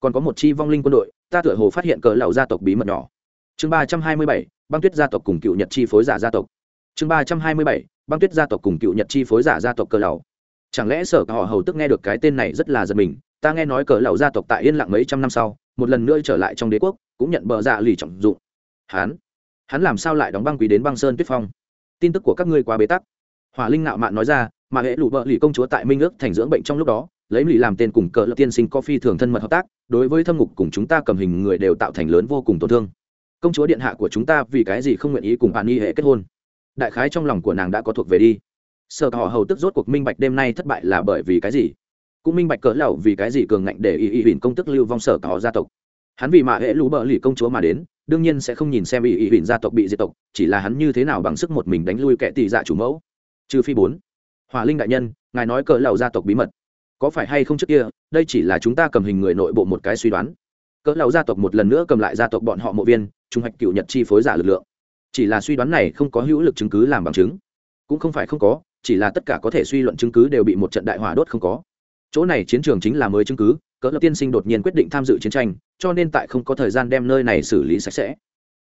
còn có một chi vong linh quân đội, ta tựa hồ phát hiện cờ lầu gia tộc bí mật nhỏ. Chương ba trăm hai mươi bảy, băng tuyết gia tộc cùng cựu nhật chi phối giả gia tộc. Chương ba trăm hai mươi bảy, băng tuyết gia tộc cùng cựu nhật chi phối giả gia tộc cờ lầu chẳng lẽ sở họ hầu tức nghe được cái tên này rất là giật mình, ta nghe nói cờ lầu gia tộc tại yên lặng mấy trăm năm sau, một lần nữa trở lại trong đế quốc, cũng nhận bờ dạ lì trọng dụng. Hắn hắn làm sao lại đóng băng quý đến băng sơn tuyết phong? Tin tức của các ngươi quá bế tắc. Hỏa linh nạo mạn nói ra, mà hệ lụ vợ lì công chúa tại minh ước thành dưỡng bệnh trong lúc đó, lấy lì làm tên cùng cờ lập tiên sinh coffee thường thân mật hợp tác, đối với thâm ngục cùng chúng ta cầm hình người đều tạo thành lớn vô cùng tổn thương. Công chúa điện hạ của chúng ta vì cái gì không nguyện ý cùng bạn y hệ kết hôn? Đại khái trong lòng của nàng đã có thuộc về đi. Sợ họ hầu tức rốt cuộc minh bạch đêm nay thất bại là bởi vì cái gì? Cũng minh bạch cỡ lẩu vì cái gì cường ngạnh để y y huỳnh công tức lưu vong sở họ gia tộc. Hắn vì mà hệ lũ bợ lì công chúa mà đến đương nhiên sẽ không nhìn xem y y huỳnh gia tộc bị diệt tộc, chỉ là hắn như thế nào bằng sức một mình đánh lui kẻ tỷ dạ chủ mẫu. Trừ phi bốn. Hòa linh đại nhân, ngài nói cỡ lầu gia tộc bí mật. Có phải hay không trước kia, đây chỉ là chúng ta cầm hình người nội bộ một cái suy đoán. Cỡ lầu gia tộc một lần nữa cầm lại gia tộc bọn họ mộ viên, trung hoạch cựu nhật chi phối giả lực lượng. Chỉ là suy đoán này không có hữu lực chứng cứ làm bằng chứng. Cũng không phải không có, chỉ là tất cả có thể suy luận chứng cứ đều bị một trận đại hỏa đốt không có. Chỗ này chiến trường chính là mới chứng cứ, cỡ lập tiên sinh đột nhiên quyết định tham dự chiến tranh cho nên tại không có thời gian đem nơi này xử lý sạch sẽ.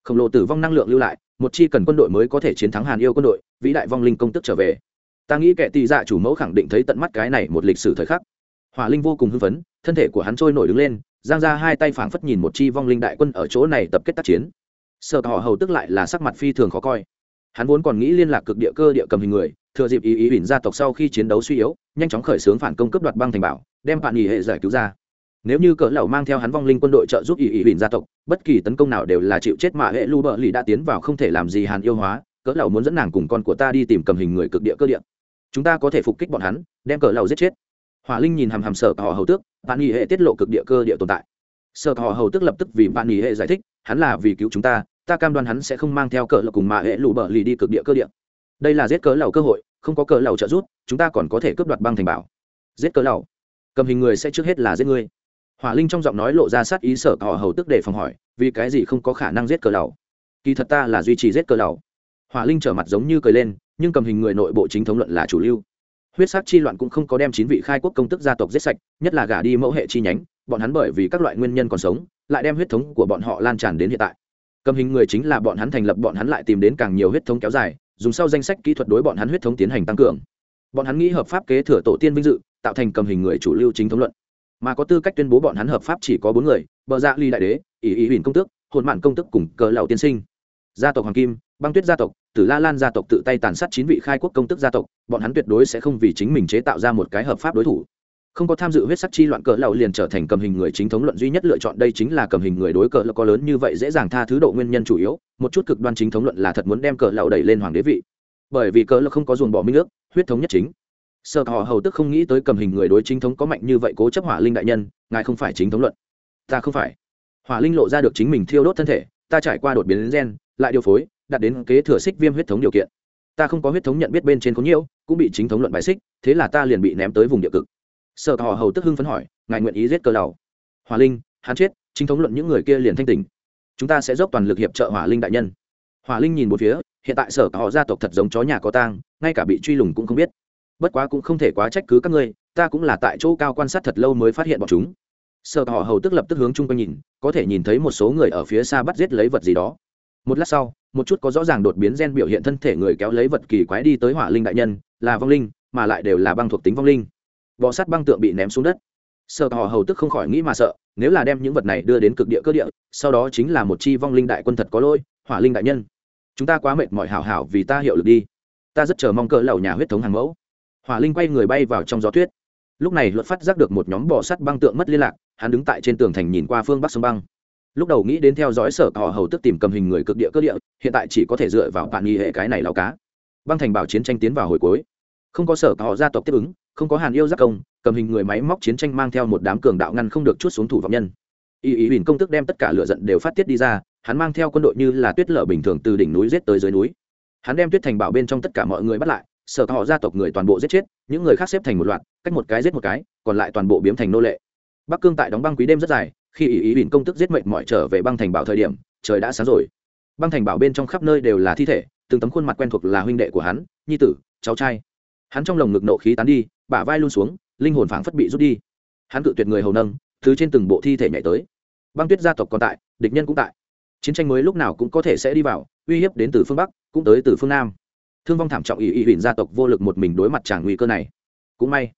Khổng lồ tử vong năng lượng lưu lại, một chi cần quân đội mới có thể chiến thắng hàn yêu quân đội, vĩ đại vong linh công tức trở về. Ta nghĩ kẻ tị dạ chủ mẫu khẳng định thấy tận mắt cái này một lịch sử thời khắc. Hỏa linh vô cùng hưng phấn, thân thể của hắn trôi nổi đứng lên, giang ra hai tay phảng phất nhìn một chi vong linh đại quân ở chỗ này tập kết tác chiến. Sợ họ hầu tức lại là sắc mặt phi thường khó coi. Hắn vốn còn nghĩ liên lạc cực địa cơ địa cầm hình người, thừa dịp ý ý ỉn gia tộc sau khi chiến đấu suy yếu, nhanh chóng khởi xướng phản công cấp đoạt băng thành bảo, đem bạn nghỉ hệ giải cứu ra nếu như cỡ lẩu mang theo hắn vong linh quân đội trợ giúp ỷ ỷ ỉn gia tộc, bất kỳ tấn công nào đều là chịu chết mà hệ lu bợ lì đã tiến vào không thể làm gì hàn yêu hóa, cỡ lẩu muốn dẫn nàng cùng con của ta đi tìm cầm hình người cực địa cơ địa. Chúng ta có thể phục kích bọn hắn, đem cỡ lẩu giết chết. Hỏa linh nhìn hàm hàm sợ họ hầu tước bạn nghỉ hệ tiết lộ cực địa cơ địa tồn tại. Sợ họ hầu tước lập tức vì bạn nghỉ hệ giải thích, hắn là vì cứu chúng ta ta cam đoan hắn sẽ không mang theo cỡ lẩu cùng mà hệ lu bợ lì đi cực địa cơ địa. Đây là giết cỡ lẩu cơ hội, không có cỡ lẩu trợ giúp, chúng ta còn có thể cướp đoạt băng thành bảo. Giết cỡ lẩu cầm hình người sẽ trước hết là giết ngươi hỏa linh trong giọng nói lộ ra sát ý sở họ hầu tức để phòng hỏi, vì cái gì không có khả năng giết cờ lầu kỳ thật ta là duy trì giết cờ lầu hỏa linh trở mặt giống như cười lên, nhưng cầm hình người nội bộ chính thống luận là chủ lưu. Huyết sát chi loạn cũng không có đem chín vị khai quốc công tức gia tộc giết sạch, nhất là gả đi mẫu hệ chi nhánh, bọn hắn bởi vì các loại nguyên nhân còn sống, lại đem huyết thống của bọn họ lan tràn đến hiện tại. Cầm hình người chính là bọn hắn thành lập, bọn hắn lại tìm đến càng nhiều huyết thống kéo dài, dùng sau danh sách kỹ thuật đối bọn hắn huyết thống tiến hành tăng cường. Bọn hắn nghĩ hợp pháp kế thừa tổ tiên vinh dự, tạo thành cầm hình người chủ lưu chính thống luận mà có tư cách tuyên bố bọn hắn hợp pháp chỉ có bốn người, bờ dạ ly đại đế, ỷ ý huỳnh công tước, hồn mạn công tức cùng cờ lầu tiên sinh. Gia tộc hoàng kim, băng tuyết gia tộc, tử la lan gia tộc tự tay tàn sát chín vị khai quốc công tức gia tộc, bọn hắn tuyệt đối sẽ không vì chính mình chế tạo ra một cái hợp pháp đối thủ. Không có tham dự huyết sắc chi loạn cỡ lầu liền trở thành cầm hình người chính thống luận duy nhất lựa chọn, đây chính là cầm hình người đối cỡ lầu có lớn như vậy dễ dàng tha thứ độ nguyên nhân chủ yếu, một chút cực đoan chính thống luận là thật muốn đem cỡ lầu đẩy lên hoàng đế vị. Bởi vì cỡ lầu không có dồn bỏ minh ước, huyết thống nhất chính sợ họ hầu tức không nghĩ tới cầm hình người đối chính thống có mạnh như vậy cố chấp hỏa linh đại nhân, ngài không phải chính thống luận. Ta không phải. Hỏa linh lộ ra được chính mình thiêu đốt thân thể, ta trải qua đột biến gen, lại điều phối, đạt đến kế thừa xích viêm huyết thống điều kiện. Ta không có huyết thống nhận biết bên trên có nhiều cũng bị chính thống luận bài xích, thế là ta liền bị ném tới vùng địa cực. Sợ họ hầu tức hưng phấn hỏi, ngài nguyện ý giết cơ đầu hỏa linh, hắn chết, chính thống luận những người kia liền thanh tình chúng ta sẽ dốc toàn lực hiệp trợ hỏa linh đại nhân. Hỏa linh nhìn một phía, hiện tại sở họ gia tộc thật giống chó nhà có tang, ngay cả bị truy lùng cũng không biết bất quá cũng không thể quá trách cứ các ngươi, ta cũng là tại chỗ cao quan sát thật lâu mới phát hiện bọn chúng. Sợ họ hầu tức lập tức hướng chung quanh nhìn, có thể nhìn thấy một số người ở phía xa bắt giết lấy vật gì đó. Một lát sau, một chút có rõ ràng đột biến gen biểu hiện thân thể người kéo lấy vật kỳ quái đi tới hỏa linh đại nhân, là vong linh, mà lại đều là băng thuộc tính vong linh. Bọ sắt băng tượng bị ném xuống đất. Sợ họ hầu tức không khỏi nghĩ mà sợ, nếu là đem những vật này đưa đến cực địa cơ địa, sau đó chính là một chi vong linh đại quân thật có lỗi, hỏa linh đại nhân. Chúng ta quá mệt mỏi hảo hảo vì ta hiệu lực đi. Ta rất chờ mong cỡ lầu nhà huyết thống hàng mẫu hỏa linh quay người bay vào trong gió tuyết. Lúc này luật phát giác được một nhóm bò sắt băng tượng mất liên lạc, hắn đứng tại trên tường thành nhìn qua phương bắc sông băng. Lúc đầu nghĩ đến theo dõi sở họ hầu tức tìm cầm hình người cực địa cơ địa, hiện tại chỉ có thể dựa vào bản nghi hệ cái này lao cá. Băng thành bảo chiến tranh tiến vào hồi cuối. Không có sở họ gia tộc tiếp ứng, không có hàn yêu giác công, cầm hình người máy móc chiến tranh mang theo một đám cường đạo ngăn không được chút xuống thủ vọng nhân. Y ý huỳnh công tức đem tất cả lựa giận đều phát tiết đi ra, hắn mang theo quân đội như là tuyết lở bình thường từ đỉnh núi giết tới dưới núi. Hắn đem tuyết thành bảo bên trong tất cả mọi người bắt lại sở họ gia tộc người toàn bộ giết chết, những người khác xếp thành một loạt, cách một cái giết một cái, còn lại toàn bộ biếm thành nô lệ. Bắc cương tại đóng băng quý đêm rất dài, khi ý ý bình công tức giết mệnh mọi trở về băng thành bảo thời điểm, trời đã sáng rồi. Băng thành bảo bên trong khắp nơi đều là thi thể, từng tấm khuôn mặt quen thuộc là huynh đệ của hắn, nhi tử, cháu trai. Hắn trong lồng ngực nộ khí tán đi, bả vai luôn xuống, linh hồn phảng phất bị rút đi. Hắn cự tuyệt người hầu nâng, thứ trên từng bộ thi thể nhảy tới. Băng tuyết gia tộc còn tại, địch nhân cũng tại. Chiến tranh mới lúc nào cũng có thể sẽ đi vào, uy hiếp đến từ phương bắc, cũng tới từ phương nam thương vong thảm trọng ỷ ỷ huỳnh gia tộc vô lực một mình đối mặt tràng nguy cơ này. Cũng may,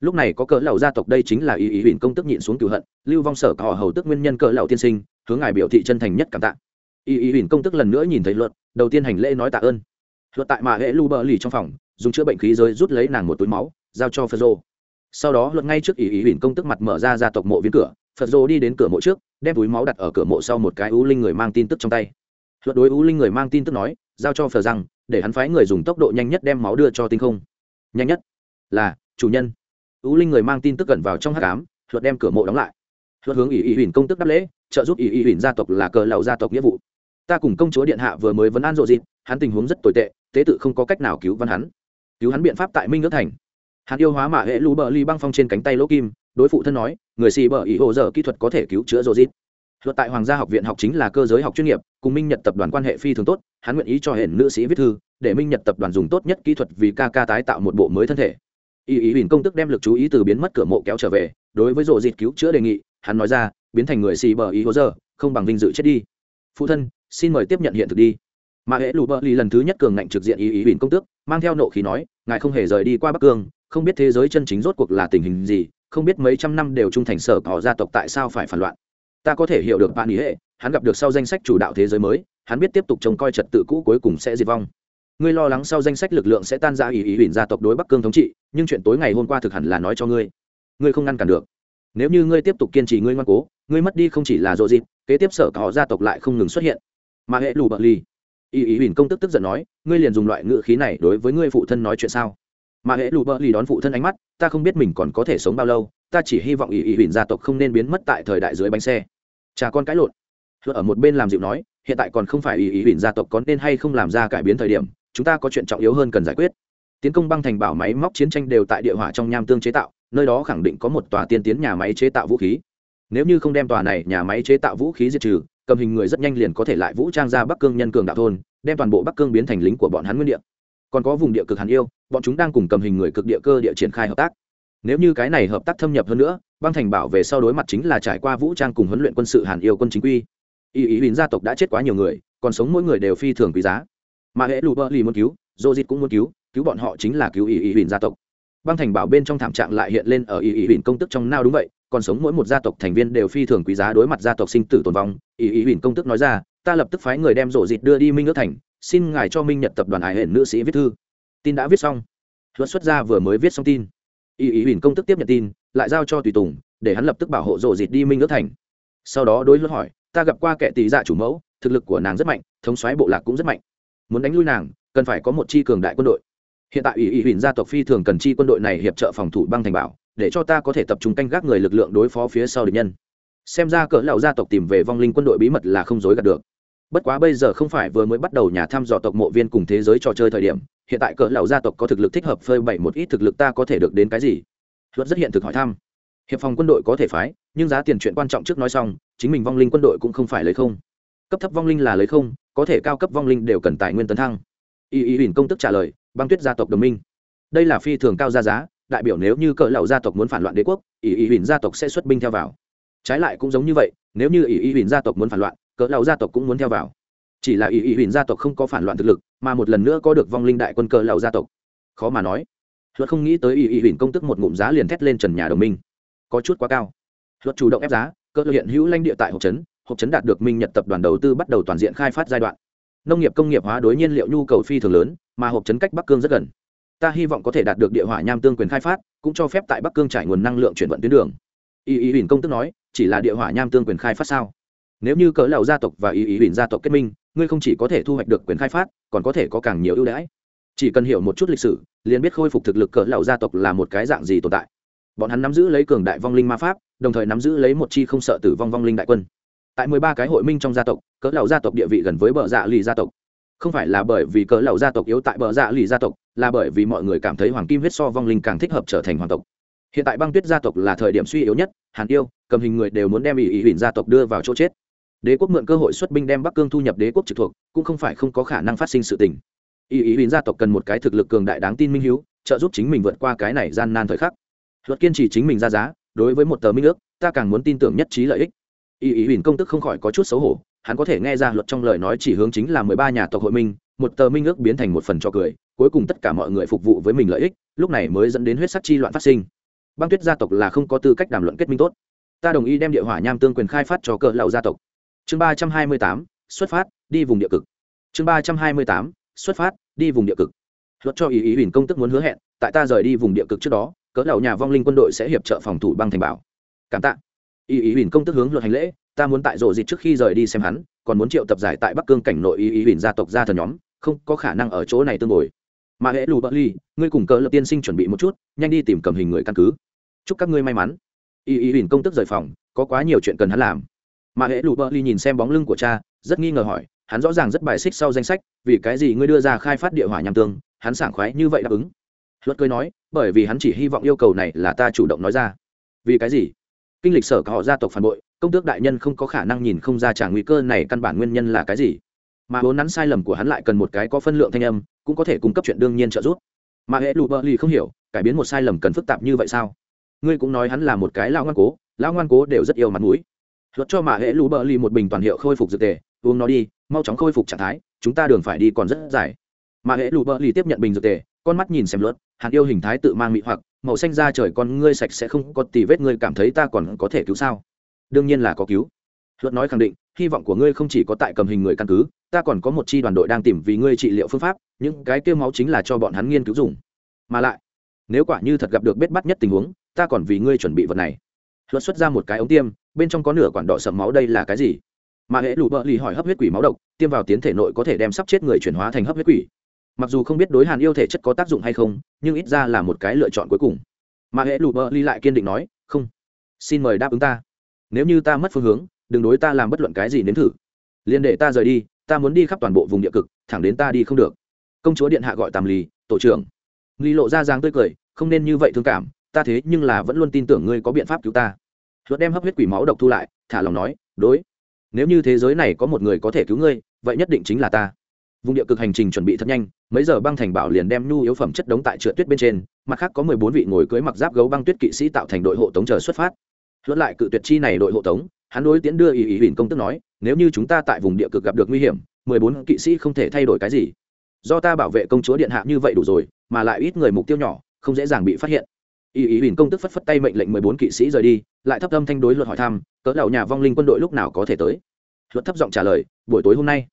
lúc này có cỡ lầu gia tộc đây chính là ỷ ỷ huỳnh công tức nhịn xuống cửu hận, lưu vong sở cỏ hầu tức nguyên nhân cỡ lầu tiên sinh, hướng ngài biểu thị chân thành nhất cảm tạ. Ỷ ỷ huỳnh công tức lần nữa nhìn thấy luật, đầu tiên hành lễ nói tạ ơn. Luật tại mà hệ lu bờ lì trong phòng, dùng chữa bệnh khí giới rút lấy nàng một túi máu, giao cho phật rô sau đó luật ngay trước ỷ ỷ huỳnh công tức mặt mở ra gia tộc mộ viên cửa, phật rô đi đến cửa mộ trước, đem túi máu đặt ở cửa mộ sau một cái ú linh người mang tin tức trong tay. Luật đối ú linh người mang tin tức nói, giao cho phờ rằng để hắn phái người dùng tốc độ nhanh nhất đem máu đưa cho tinh không. Nhanh nhất là chủ nhân. Tú linh người mang tin tức gần vào trong hát cám luật đem cửa mộ đóng lại. Luật hướng ỷ ỷ huỳnh công tức đáp lễ, trợ giúp ỷ ỷ huỳnh gia tộc là cờ lầu gia tộc nghĩa vụ. Ta cùng công chúa điện hạ vừa mới vấn an rộ dịp, hắn tình huống rất tồi tệ, tế tự không có cách nào cứu văn hắn. Cứu hắn biện pháp tại minh nước thành. Hắn yêu hóa mạ hệ lũ bờ ly băng phong trên cánh tay lỗ kim, đối phụ thân nói, người xì bờ ỷ hồ giờ kỹ thuật có thể cứu chữa rộ dịp luật tại hoàng gia học viện học chính là cơ giới học chuyên nghiệp, cùng minh nhật tập đoàn quan hệ phi thường tốt, hắn nguyện ý cho hển nữ sĩ viết thư, để minh nhật tập đoàn dùng tốt nhất kỹ thuật vì ca ca tái tạo một bộ mới thân thể. Ý ý huỳnh công tức đem lực chú ý từ biến mất cửa mộ kéo trở về, đối với rộ dịt cứu chữa đề nghị, hắn nói ra, biến thành người xì bờ ý hố giờ, không bằng vinh dự chết đi. Phụ thân, xin mời tiếp nhận hiện thực đi. Mà hễ lụ bờ lì lần thứ nhất cường ngạnh trực diện ý ý huỳnh công tước mang theo nộ khí nói, ngài không hề rời đi qua bắc cương, không biết thế giới chân chính rốt cuộc là tình hình gì, không biết mấy trăm năm đều trung thành sở cỏ gia tộc tại sao phải phản loạn ta có thể hiểu được bạn ý hệ, hắn gặp được sau danh sách chủ đạo thế giới mới, hắn biết tiếp tục trông coi trật tự cũ cuối cùng sẽ diệt vong. Ngươi lo lắng sau danh sách lực lượng sẽ tan ra ý ý huỳnh gia tộc đối bắc cương thống trị, nhưng chuyện tối ngày hôm qua thực hẳn là nói cho ngươi. Ngươi không ngăn cản được. Nếu như ngươi tiếp tục kiên trì ngươi ngoan cố, ngươi mất đi không chỉ là rộ dịp, kế tiếp sở cả họ gia tộc lại không ngừng xuất hiện. Mà hệ lù bợ ly ý ý huỳnh công tức tức giận nói, ngươi liền dùng loại ngữ khí này đối với ngươi phụ thân nói chuyện sao? Mà hệ lù bợ ly đón phụ thân ánh mắt, ta không biết mình còn có thể sống bao lâu, ta chỉ hy vọng ý ý huỳnh gia tộc không nên biến mất tại thời đại dưới bánh xe cha con cãi lộn. Ở một bên làm dịu nói, hiện tại còn không phải ý ý huỳnh gia tộc có nên hay không làm ra cải biến thời điểm, chúng ta có chuyện trọng yếu hơn cần giải quyết. Tiến công băng thành bảo máy móc chiến tranh đều tại địa hỏa trong nham tương chế tạo, nơi đó khẳng định có một tòa tiên tiến nhà máy chế tạo vũ khí. Nếu như không đem tòa này nhà máy chế tạo vũ khí diệt trừ, cầm hình người rất nhanh liền có thể lại vũ trang ra bắc cương nhân cường đạo thôn, đem toàn bộ bắc cương biến thành lính của bọn hắn nguyên địa. Còn có vùng địa cực hàn yêu, bọn chúng đang cùng cầm hình người cực địa cơ địa triển khai hợp tác nếu như cái này hợp tác thâm nhập hơn nữa, băng thành bảo về sau đối mặt chính là trải qua vũ trang cùng huấn luyện quân sự hàn yêu quân chính quy. Ý ý huỳnh gia tộc đã chết quá nhiều người, còn sống mỗi người đều phi thường quý giá. Mà hệ lụ bơ lì muốn cứu, dô dịt cũng muốn cứu cứu bọn họ chính là cứu ý ý huỳnh gia tộc. Băng thành bảo bên trong thảm trạng lại hiện lên ở ý ý huỳnh công tức trong nao đúng vậy, còn sống mỗi một gia tộc thành viên đều phi thường quý giá đối mặt gia tộc sinh tử tồn vong. Ý ý huỳnh công tức nói ra, ta lập tức phái người đem rổ dịt đưa đi minh ước thành, xin ngài cho minh nhật tập đoàn hải hển nữ sĩ viết thư. Tin đã viết xong. Luật xuất gia vừa mới viết xong tin. Y ý huỳnh công tức tiếp nhận tin, lại giao cho tùy tùng, để hắn lập tức bảo hộ rộ dịt đi minh ước thành. Sau đó đối luật hỏi, ta gặp qua kẻ tỷ dạ chủ mẫu, thực lực của nàng rất mạnh, thống xoáy bộ lạc cũng rất mạnh. Muốn đánh lui nàng, cần phải có một chi cường đại quân đội. Hiện tại ủy ủy huỳnh gia tộc phi thường cần chi quân đội này hiệp trợ phòng thủ băng thành bảo, để cho ta có thể tập trung canh gác người lực lượng đối phó phía sau địch nhân. Xem ra cỡ lão gia tộc tìm về vong linh quân đội bí mật là không dối gạt được. Bất quá bây giờ không phải vừa mới bắt đầu nhà thăm dò tộc mộ viên cùng thế giới trò chơi thời điểm hiện tại cỡ lão gia tộc có thực lực thích hợp phơi bày một ít thực lực ta có thể được đến cái gì? Luật rất hiện thực hỏi thăm. Hiệp phòng quân đội có thể phái, nhưng giá tiền chuyện quan trọng trước nói xong, chính mình vong linh quân đội cũng không phải lấy không. Cấp thấp vong linh là lấy không, có thể cao cấp vong linh đều cần tài nguyên tấn thăng. Y y huỳnh công tức trả lời, băng tuyết gia tộc đồng minh. Đây là phi thường cao gia giá, đại biểu nếu như cỡ lão gia tộc muốn phản loạn đế quốc, y y huỳnh gia tộc sẽ xuất binh theo vào. Trái lại cũng giống như vậy, nếu như y y huỳnh gia tộc muốn phản loạn, cỡ lão gia tộc cũng muốn theo vào chỉ là y y huỳnh gia tộc không có phản loạn thực lực, mà một lần nữa có được vong linh đại quân cờ lầu gia tộc. Khó mà nói, luật không nghĩ tới y y huỳnh công tức một ngụm giá liền thét lên trần nhà đồng minh. Có chút quá cao. Luật chủ động ép giá, cơ hiện hữu lãnh địa tại hộp trấn hộp trấn đạt được minh nhật tập đoàn đầu tư bắt đầu toàn diện khai phát giai đoạn. Nông nghiệp công nghiệp hóa đối nhiên liệu nhu cầu phi thường lớn, mà hộp trấn cách bắc cương rất gần. Ta hy vọng có thể đạt được địa hỏa nham tương quyền khai phát, cũng cho phép tại bắc cương trải nguồn năng lượng chuyển vận tuyến đường. y y huỳnh công tức nói, chỉ là địa hỏa nham tương quyền khai phát sao? Nếu như cỡ lầu gia tộc và y y huỳnh gia tộc kết minh ngươi không chỉ có thể thu hoạch được quyền khai phát, còn có thể có càng nhiều ưu đãi. Chỉ cần hiểu một chút lịch sử, liền biết khôi phục thực lực cỡ lão gia tộc là một cái dạng gì tồn tại. Bọn hắn nắm giữ lấy cường đại vong linh ma pháp, đồng thời nắm giữ lấy một chi không sợ tử vong vong linh đại quân. Tại mười ba cái hội minh trong gia tộc, cỡ lão gia tộc địa vị gần với bờ dạ lì gia tộc. Không phải là bởi vì cỡ lão gia tộc yếu tại bờ dạ lì gia tộc, là bởi vì mọi người cảm thấy hoàng kim huyết so vong linh càng thích hợp trở thành hoàng tộc. Hiện tại băng tuyết gia tộc là thời điểm suy yếu nhất, hàn yêu, cầm hình người đều muốn đem ỷ ỷ huỳnh gia tộc đưa vào chỗ chết đế quốc mượn cơ hội xuất binh đem bắc cương thu nhập đế quốc trực thuộc, cũng không phải không có khả năng phát sinh sự tình. Ý ý huỳnh gia tộc cần một cái thực lực cường đại đáng tin minh hiếu, trợ giúp chính mình vượt qua cái này gian nan thời khắc. Luật kiên trì chính mình ra giá, đối với một tờ minh ước, ta càng muốn tin tưởng nhất trí lợi ích. Ý ý huỳnh công tức không khỏi có chút xấu hổ, hắn có thể nghe ra luật trong lời nói chỉ hướng chính là mười ba nhà tộc hội minh, một tờ minh ước biến thành một phần cho cười, cuối cùng tất cả mọi người phục vụ với mình lợi ích, lúc này mới dẫn đến huyết sắc chi loạn phát sinh. Băng tuyết gia tộc là không có tư cách đàm luận kết minh tốt. Ta đồng ý đem địa hỏa nham tương quyền khai phát cho cỡ lậu gia tộc chương ba trăm hai mươi tám, xuất phát, đi vùng địa cực. Chương ba trăm hai mươi tám, xuất phát, đi vùng địa cực. Luật cho ý ý huỳnh công tức muốn hứa hẹn, tại ta rời đi vùng địa cực trước đó, cỡ đầu nhà vong linh quân đội sẽ hiệp trợ phòng thủ băng thành bảo. Cảm tạ. Ý ý huỳnh công tức hướng luật hành lễ, ta muốn tại rộ dịp trước khi rời đi xem hắn, còn muốn triệu tập giải tại bắc cương cảnh nội ý ý huỳnh gia tộc gia thần nhóm, không có khả năng ở chỗ này tương ngồi. mà hễ lù Bất ly ngươi cùng cỡ lập tiên sinh chuẩn bị một chút, nhanh đi tìm cầm hình người căn cứ. Chúc các ngươi may mắn. Y y huỳnh công tức rời phòng, có quá nhiều chuyện cần hắn làm mà hễ lù bơ ly nhìn xem bóng lưng của cha, rất nghi ngờ hỏi, hắn rõ ràng rất bài xích sau danh sách, vì cái gì ngươi đưa ra khai phát địa hỏa nham tương, hắn sảng khoái như vậy đáp ứng. Luật cười nói, bởi vì hắn chỉ hy vọng yêu cầu này là ta chủ động nói ra. Vì cái gì? Kinh lịch sở cả họ gia tộc phản bội, công tước đại nhân không có khả năng nhìn không ra trả nguy cơ này căn bản nguyên nhân là cái gì. Mà vốn nắn sai lầm của hắn lại cần một cái có phân lượng thanh âm, cũng có thể cung cấp chuyện đương nhiên trợ giúp. Mà hệ lụ bơ ly không hiểu, cải biến một sai lầm cần phức tạp như vậy sao? Ngươi cũng nói hắn là một cái lão ngoan cố, lão ngoan cố đều rất yêu mặt mũi luật cho mà hệ lũ bờ ly một bình toàn hiệu khôi phục dược tề, uống nó đi, mau chóng khôi phục trạng thái, chúng ta đường phải đi còn rất dài. Mà hệ lũ bờ ly tiếp nhận bình dược tề, con mắt nhìn xem luật, hạt yêu hình thái tự mang mị hoặc, màu xanh da trời con ngươi sạch sẽ không có tì vết, ngươi cảm thấy ta còn có thể cứu sao? Đương nhiên là có cứu. Luật nói khẳng định, hy vọng của ngươi không chỉ có tại cầm hình người căn cứ, ta còn có một chi đoàn đội đang tìm vì ngươi trị liệu phương pháp, những cái kêu máu chính là cho bọn hắn nghiên cứu dùng. Mà lại, nếu quả như thật gặp được bết bắt nhất tình huống, ta còn vì ngươi chuẩn bị vật này. Luật xuất ra một cái ống tiêm bên trong có nửa quản đỏ sậm máu đây là cái gì? Mà hệ lụ bợ lì hỏi hấp huyết quỷ máu độc, tiêm vào tiến thể nội có thể đem sắp chết người chuyển hóa thành hấp huyết quỷ. Mặc dù không biết đối hàn yêu thể chất có tác dụng hay không, nhưng ít ra là một cái lựa chọn cuối cùng. Mà hệ lụ bợ lì lại kiên định nói, không, xin mời đáp ứng ta. Nếu như ta mất phương hướng, đừng đối ta làm bất luận cái gì nếm thử. Liền để ta rời đi, ta muốn đi khắp toàn bộ vùng địa cực, thẳng đến ta đi không được. Công chúa điện hạ gọi tàm lì, tổ trưởng. Lì lộ ra dáng tươi cười, không nên như vậy thương cảm, ta thế nhưng là vẫn luôn tin tưởng ngươi có biện pháp cứu ta luật đem hấp huyết quỷ máu độc thu lại, thả lòng nói, đối, nếu như thế giới này có một người có thể cứu ngươi, vậy nhất định chính là ta. Vùng địa cực hành trình chuẩn bị thật nhanh, mấy giờ băng thành bảo liền đem nhu yếu phẩm chất đống tại trượt tuyết bên trên, mặt khác có mười bốn vị ngồi cưới mặc giáp gấu băng tuyết kỵ sĩ tạo thành đội hộ tống chờ xuất phát. Luận lại cự tuyệt chi này đội hộ tống, hắn đối tiến đưa ý ý huỳnh công tức nói, nếu như chúng ta tại vùng địa cực gặp được nguy hiểm, mười bốn kỵ sĩ không thể thay đổi cái gì. Do ta bảo vệ công chúa điện hạ như vậy đủ rồi, mà lại ít người mục tiêu nhỏ, không dễ dàng bị phát hiện ý ý huỳnh công tức phất phất tay mệnh lệnh mười bốn kỵ sĩ rời đi, lại thấp âm thanh đối luật hỏi thăm, cỡ đạo nhà vong linh quân đội lúc nào có thể tới? Luật thấp giọng trả lời, buổi tối hôm nay,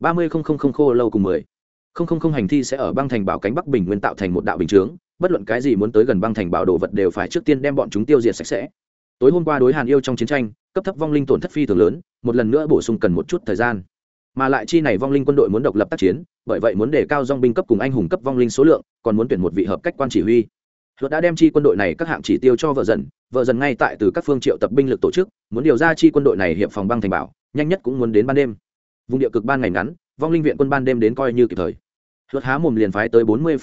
ba mươi không không không khô lâu cùng mười. Không không không hành thi sẽ ở băng thành bảo cánh bắc bình nguyên tạo thành một đạo bình chướng, bất luận cái gì muốn tới gần băng thành bảo đồ vật đều phải trước tiên đem bọn chúng tiêu diệt sạch sẽ. Tối hôm qua đối hàn yêu trong chiến tranh, cấp thấp vong linh tổn thất phi thường lớn, một lần nữa bổ sung cần một chút thời gian. Mà lại chi này vong linh quân đội muốn độc lập tác chiến, bởi vậy muốn đề cao dong binh cấp cùng anh hùng cấp vong linh số lượng, còn muốn tuyển một vị hợp cách quan chỉ huy luật đã đem chi quân đội này các hạng chỉ tiêu cho vợ dần vợ dần ngay tại từ các phương triệu tập binh lực tổ chức, muốn điều ra chi quân đội này hiệp phòng băng thành bảo, nhanh nhất cũng muốn đến ban đêm. Vùng địa cực ban ngày ngắn, vong linh viện quân ban đêm đến coi như kịp thời. Luật há mồm liền phái tới bốn mươi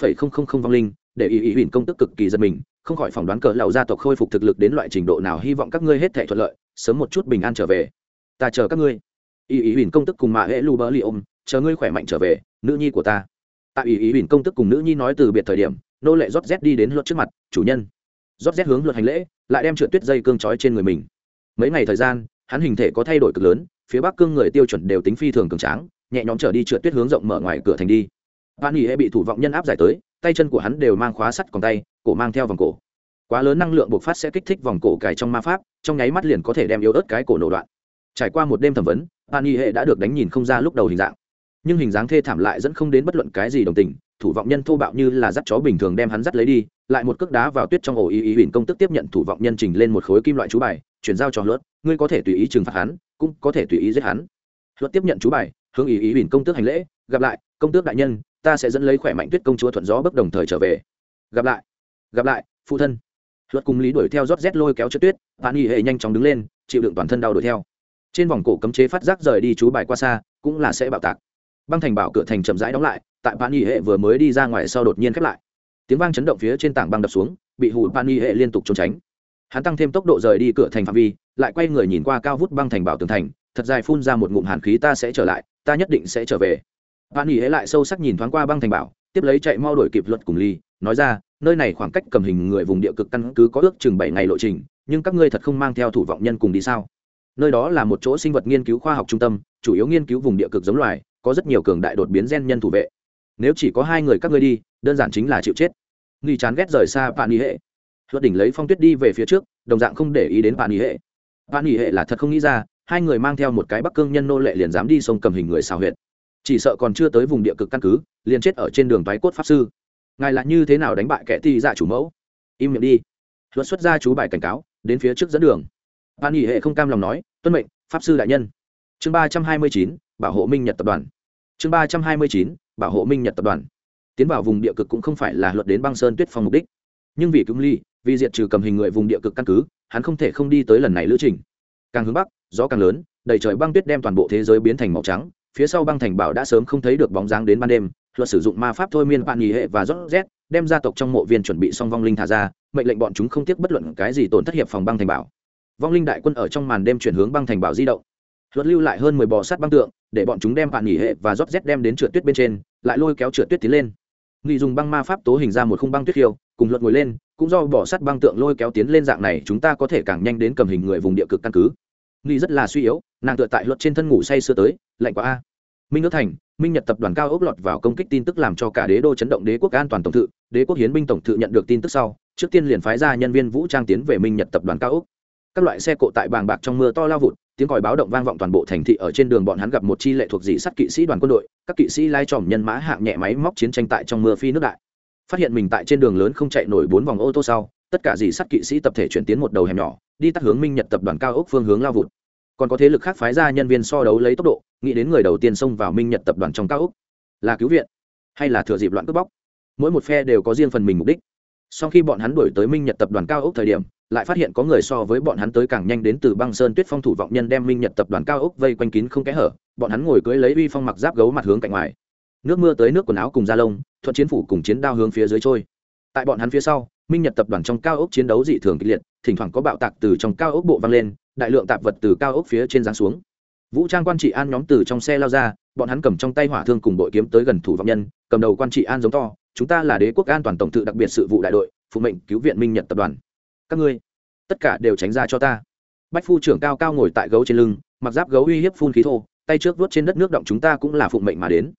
vong linh, để ý ý huỳnh công tức cực kỳ giật mình, không khỏi phỏng đoán cờ lầu gia tộc khôi phục thực lực đến loại trình độ nào, hy vọng các ngươi hết thể thuận lợi, sớm một chút bình an trở về. Ta chờ các ngươi. Ý ý huỳnh công tức cùng mạ hễ lu bơ li ôm, chờ ngươi khỏe mạnh trở về, nữ nhi của ta. Tại ý ý huỳnh công tức cùng nữ nhi nói từ biệt thời điểm nô lệ rót rét đi đến luật trước mặt, chủ nhân. Rót rét hướng luật hành lễ, lại đem trượt tuyết dây cương trói trên người mình. Mấy ngày thời gian, hắn hình thể có thay đổi cực lớn, phía bắc cương người tiêu chuẩn đều tính phi thường cường tráng, nhẹ nhõm trở đi trượt tuyết hướng rộng mở ngoài cửa thành đi. Van nghỉ hệ bị thủ vọng nhân áp giải tới, tay chân của hắn đều mang khóa sắt còn tay, cổ mang theo vòng cổ. Quá lớn năng lượng bộc phát sẽ kích thích vòng cổ cài trong ma pháp, trong nháy mắt liền có thể đem yếu ớt cái cổ nổ đoạn trải qua một đêm thẩm vấn van nghỉ hệ đã được đánh nhìn không ra lúc đầu hình dạng. Nhưng hình dáng thê thảm lại dẫn không đến bất luận cái gì đồng tình thủ vọng nhân thô bạo như là dắt chó bình thường đem hắn dắt lấy đi, lại một cước đá vào tuyết trong ổ ý ý huỳnh công tức tiếp nhận thủ vọng nhân trình lên một khối kim loại chú bài, chuyển giao cho luật, ngươi có thể tùy ý trừng phạt hắn, cũng có thể tùy ý giết hắn. Luật tiếp nhận chú bài, hướng ý ý huỳnh công tước hành lễ, gặp lại, công tước đại nhân, ta sẽ dẫn lấy khỏe mạnh tuyết công chúa thuận gió bước đồng thời trở về. Gặp lại gặp lại, phụ thân. Luật cùng lý đuổi theo rót rét lôi kéo chất tuyết bạn nghỉ hệ nhanh chóng đứng lên, chịu đựng toàn thân đau đuổi theo. Trên vòng cổ cấm chế phát giác rời đi chú bài qua xa, cũng là sẽ bạo tạc. Băng thành bảo cửa thành chậm rãi đóng lại tại bạn nghỉ hệ vừa mới đi ra ngoài sau đột nhiên khép lại. Tiếng vang chấn động phía trên tảng băng đập xuống, bị hủ bạn nghỉ hệ liên tục trốn tránh. Hắn tăng thêm tốc độ rời đi cửa thành phạm vi, lại quay người nhìn qua cao vút băng thành bảo tường thành, thật dài phun ra một ngụm hàn khí ta sẽ trở lại, ta nhất định sẽ trở về. Bạn nghỉ hệ lại sâu sắc nhìn thoáng qua băng thành bảo, tiếp lấy chạy mau đổi kịp luật cùng ly, nói ra, nơi này khoảng cách cầm hình người vùng địa cực căn cứ có ước chừng bảy ngày lộ trình, nhưng các ngươi thật không mang theo thủ vọng nhân cùng đi sao? Nơi đó là một chỗ sinh vật nghiên cứu khoa học trung tâm, chủ yếu nghiên cứu vùng địa cực giống loài, có rất nhiều cường đại đột biến gen nhân thủ vệ nếu chỉ có hai người các ngươi đi, đơn giản chính là chịu chết. Nghi chán ghét rời xa bạn ý hệ. Luật đỉnh lấy phong tuyết đi về phía trước, đồng dạng không để ý đến bạn ý hệ. Bạn ý hệ là thật không nghĩ ra, hai người mang theo một cái bắc cương nhân nô lệ liền dám đi sông cầm hình người xào huyệt. Chỉ sợ còn chưa tới vùng địa cực căn cứ, liền chết ở trên đường thoái cốt pháp sư. Ngài là như thế nào đánh bại kẻ ti dạ chủ mẫu? Im miệng đi. Luật xuất ra chú bài cảnh cáo, đến phía trước dẫn đường. Bạn nghỉ hệ không cam lòng nói, tuân mệnh, pháp sư đại nhân. Chương ba trăm hai mươi chín, bảo hộ minh nhật tập đoàn. Chương ba trăm hai mươi chín bảo hộ minh nhật tập đoàn. Tiến vào vùng địa cực cũng không phải là luật đến băng sơn tuyết phong mục đích. Nhưng vì cứng ly, vì diệt trừ cầm hình người vùng địa cực căn cứ, hắn không thể không đi tới lần này lữ trình. Càng hướng bắc, gió càng lớn, đầy trời băng tuyết đem toàn bộ thế giới biến thành màu trắng, phía sau băng thành bảo đã sớm không thấy được bóng dáng đến ban đêm, luật sử dụng ma pháp thôi miên bạn nghỉ hệ và rót rét, đem gia tộc trong mộ viên chuẩn bị xong vong linh thả ra, mệnh lệnh bọn chúng không tiếc bất luận cái gì tổn thất hiệp phòng băng thành bảo. Vong linh đại quân ở trong màn đêm chuyển hướng băng thành bảo di động. Luật lưu lại hơn mười bò sát băng tượng, để bọn chúng đem bạn nghỉ hệ và rót rét đem đến trượt tuyết bên trên lại lôi kéo trượt tuyết tiến lên. Nghị dùng băng ma pháp tố hình ra một khung băng tuyết khiêu, cùng luật ngồi lên, cũng do bỏ sắt băng tượng lôi kéo tiến lên dạng này, chúng ta có thể càng nhanh đến cầm hình người vùng địa cực căn cứ. Nghị rất là suy yếu, nàng tựa tại luật trên thân ngủ say sưa tới, lạnh quá a. Minh ước thành, minh nhật tập đoàn cao ốc lọt vào công kích tin tức làm cho cả đế đô chấn động đế quốc an toàn tổng thự, đế quốc hiến binh tổng thự nhận được tin tức sau, trước tiên liền phái ra nhân viên vũ trang tiến về minh nhật tập đoàn cao ốc. Các loại xe cộ tại bàng bạc trong mưa to lao vụt tiếng còi báo động vang vọng toàn bộ thành thị, ở trên đường bọn hắn gặp một chi lệ thuộc dị sắt kỵ sĩ đoàn quân đội, các kỵ sĩ lai tròm nhân mã hạng nhẹ máy móc chiến tranh tại trong mưa phi nước đại. Phát hiện mình tại trên đường lớn không chạy nổi bốn vòng ô tô sau, tất cả dị sắt kỵ sĩ tập thể chuyển tiến một đầu hẻm nhỏ, đi tắt hướng minh nhật tập đoàn cao ốc phương hướng lao vụt. Còn có thế lực khác phái ra nhân viên so đấu lấy tốc độ, nghĩ đến người đầu tiên xông vào minh nhật tập đoàn trong cao ốc, là cứu viện, hay là thừa dịp loạn cướp bóc. Mỗi một phe đều có riêng phần mình mục đích. Sau khi bọn hắn đuổi tới minh nhật tập đoàn cao ốc thời điểm lại phát hiện có người so với bọn hắn tới càng nhanh đến từ băng sơn tuyết phong thủ vọng nhân đem minh nhật tập đoàn cao ốc vây quanh kín không kẽ hở, bọn hắn ngồi cưới lấy uy phong mặc giáp gấu mặt hướng cạnh ngoài. Nước mưa tới nước quần áo cùng da lông, thuận chiến phủ cùng chiến đao hướng phía dưới trôi. Tại bọn hắn phía sau, minh nhật tập đoàn trong cao ốc chiến đấu dị thường kịch liệt, thỉnh thoảng có bạo tạc từ trong cao ốc bộ văng lên, đại lượng tạp vật từ cao ốc phía trên giáng xuống. Vũ trang quan trị an nhóm từ trong xe lao ra, bọn hắn cầm trong tay hỏa thương cùng đội kiếm tới gần thủ vọng nhân, cầm đầu quan trị an giống to, chúng ta là đế quốc an toàn tổng tự đặc biệt sự vụ đại đội, phụ mệnh cứu viện minh nhật tập đoàn các ngươi, tất cả đều tránh ra cho ta. Bách phu trưởng cao cao ngồi tại gấu trên lưng, mặc giáp gấu uy hiếp phun khí thô, tay trước vuốt trên đất nước động chúng ta cũng là phụng mệnh mà đến.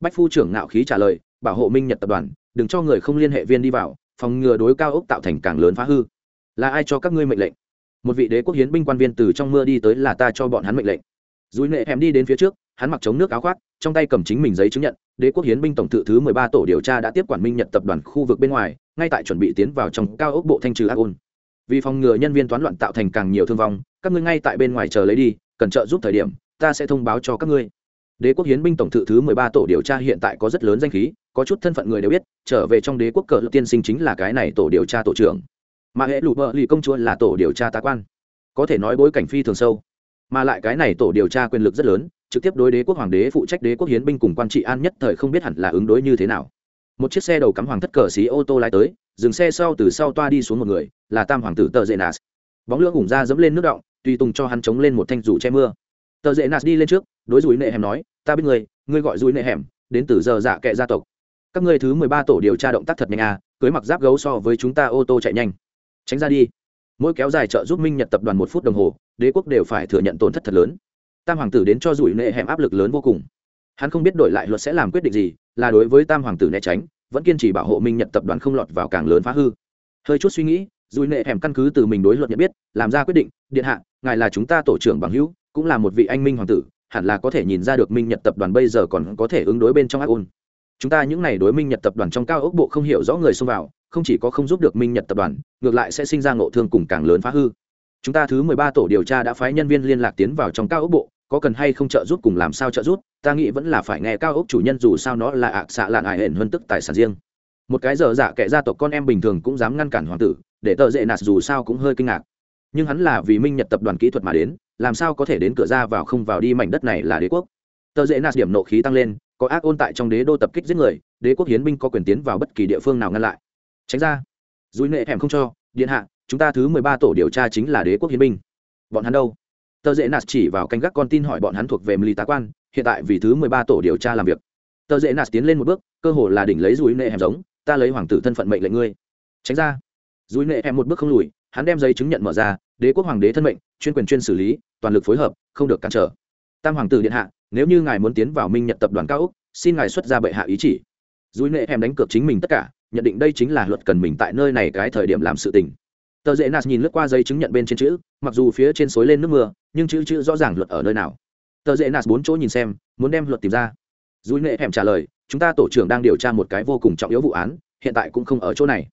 Bách phu trưởng nạo khí trả lời, bảo hộ minh nhật tập đoàn, đừng cho người không liên hệ viên đi vào, phòng ngừa đối cao ốc tạo thành càng lớn phá hư. Là ai cho các ngươi mệnh lệnh? Một vị đế quốc hiến binh quan viên từ trong mưa đi tới là ta cho bọn hắn mệnh lệnh. Dùi nệ hẻm đi đến phía trước, hắn mặc chống nước áo khoác, trong tay cầm chính mình giấy chứng nhận, đế quốc hiến binh tổng thự thứ mười ba tổ điều tra đã tiếp quản minh nhật tập đoàn khu vực bên ngoài, ngay tại chuẩn bị tiến vào trong cao ốc bộ thanh trừ ác ôn vì phòng ngừa nhân viên toán loạn tạo thành càng nhiều thương vong, các ngươi ngay tại bên ngoài chờ lấy đi, cần trợ giúp thời điểm, ta sẽ thông báo cho các ngươi. Đế quốc hiến binh tổng thự thứ mười ba tổ điều tra hiện tại có rất lớn danh khí, có chút thân phận người đều biết, trở về trong đế quốc cờ tiên sinh chính là cái này tổ điều tra tổ trưởng. Mà hệ lụt vợ lì công chúa là tổ điều tra tá quan. Có thể nói bối cảnh phi thường sâu. Mà lại cái này tổ điều tra quyền lực rất lớn, trực tiếp đối đế quốc hoàng đế phụ trách đế quốc hiến binh cùng quan trị an nhất thời không biết hẳn là ứng đối như thế nào một chiếc xe đầu cắm hoàng thất cờ xí ô tô lái tới, dừng xe sau từ sau toa đi xuống một người, là tam hoàng tử tờ dệ nas bóng lưỡng ủng ra dẫm lên nước động, tùy tùng cho hắn chống lên một thanh rủ che mưa. Tờ dệ nas đi lên trước, đối rủi nệ hẻm nói, ta biết người ngươi gọi rủi nệ hẻm, đến từ giờ dạ kệ gia tộc. Các ngươi thứ mười ba tổ điều tra động tác thật nhanh à cưới mặc giáp gấu so với chúng ta ô tô chạy nhanh. Tránh ra đi. Mỗi kéo dài trợ giúp minh nhật tập đoàn một phút đồng hồ, đế quốc đều phải thừa nhận tổn thất thật lớn. Tam hoàng tử đến cho rủi nệ hẻm áp lực lớn vô cùng hắn không biết đổi lại luật sẽ làm quyết định gì, là đối với tam hoàng tử né tránh, vẫn kiên trì bảo hộ minh nhật tập đoàn không lọt vào càng lớn phá hư. Hơi chút suy nghĩ, dùi nệ hẻm căn cứ từ mình đối luật nhận biết, làm ra quyết định, điện hạ, ngài là chúng ta tổ trưởng bằng hữu, cũng là một vị anh minh hoàng tử, hẳn là có thể nhìn ra được minh nhật tập đoàn bây giờ còn có thể ứng đối bên trong ác ôn. Chúng ta những n à y đối minh nhật tập đoàn trong cao ốc bộ không hiểu rõ người xông vào, không chỉ có không giúp được minh nhật tập đoàn, ngược lại sẽ sinh ra ngộ thương cùng càng lớn phá hư. Chúng ta thứ mười ba tổ điều tra đã phái nhân viên liên lạc tiến vào trong cao ốc bộ có cần hay không trợ giúp cùng làm sao trợ giúp, ta nghĩ vẫn là phải nghe cao ốc chủ nhân dù sao nó là ạ xạ lạn ải hển hơn tức tài sản riêng. Một cái giờ dạ kệ gia tộc con em bình thường cũng dám ngăn cản hoàng tử, để tợ dễ nạt dù sao cũng hơi kinh ngạc. Nhưng hắn là vì minh nhật tập đoàn kỹ thuật mà đến, làm sao có thể đến cửa ra vào không vào đi mảnh đất này là đế quốc. Tợ dễ nạt điểm nộ khí tăng lên, có ác ôn tại trong đế đô tập kích giết người, đế quốc hiến binh có quyền tiến vào bất kỳ địa phương nào ngăn lại. Tránh ra. Dùi nệ hẻm không cho, điện hạ, chúng ta thứ mười ba tổ điều tra chính là đế quốc hiến binh. Bọn hắn đâu? Tờ dễ nạt chỉ vào canh gác con tin hỏi bọn hắn thuộc về mli tá quan, hiện tại vì thứ mười ba tổ điều tra làm việc. Tờ dễ nạt tiến lên một bước, cơ hồ là đỉnh lấy dùi nệ hẻm giống, ta lấy hoàng tử thân phận mệnh lệnh ngươi. Tránh ra. Dùi nệ hẻm một bước không lùi, hắn đem giấy chứng nhận mở ra, đế quốc hoàng đế thân mệnh, chuyên quyền chuyên xử lý, toàn lực phối hợp, không được cản trở. Tam hoàng tử điện hạ, nếu như ngài muốn tiến vào minh nhật tập đoàn cao úc xin ngài xuất ra bệ hạ ý chỉ. Dùi nệ hẻm đánh cược chính mình tất cả, nhận định đây chính là luật cần mình tại nơi này cái thời điểm làm sự tình tờ dễ nạt nhìn lướt qua giấy chứng nhận bên trên chữ, mặc dù phía trên suối lên nước mưa, nhưng chữ chữ rõ ràng luật ở nơi nào. Tờ dễ nạt bốn chỗ nhìn xem, muốn đem luật tìm ra. Dùi nệ hẻm trả lời, chúng ta tổ trưởng đang điều tra một cái vô cùng trọng yếu vụ án, hiện tại cũng không ở chỗ này.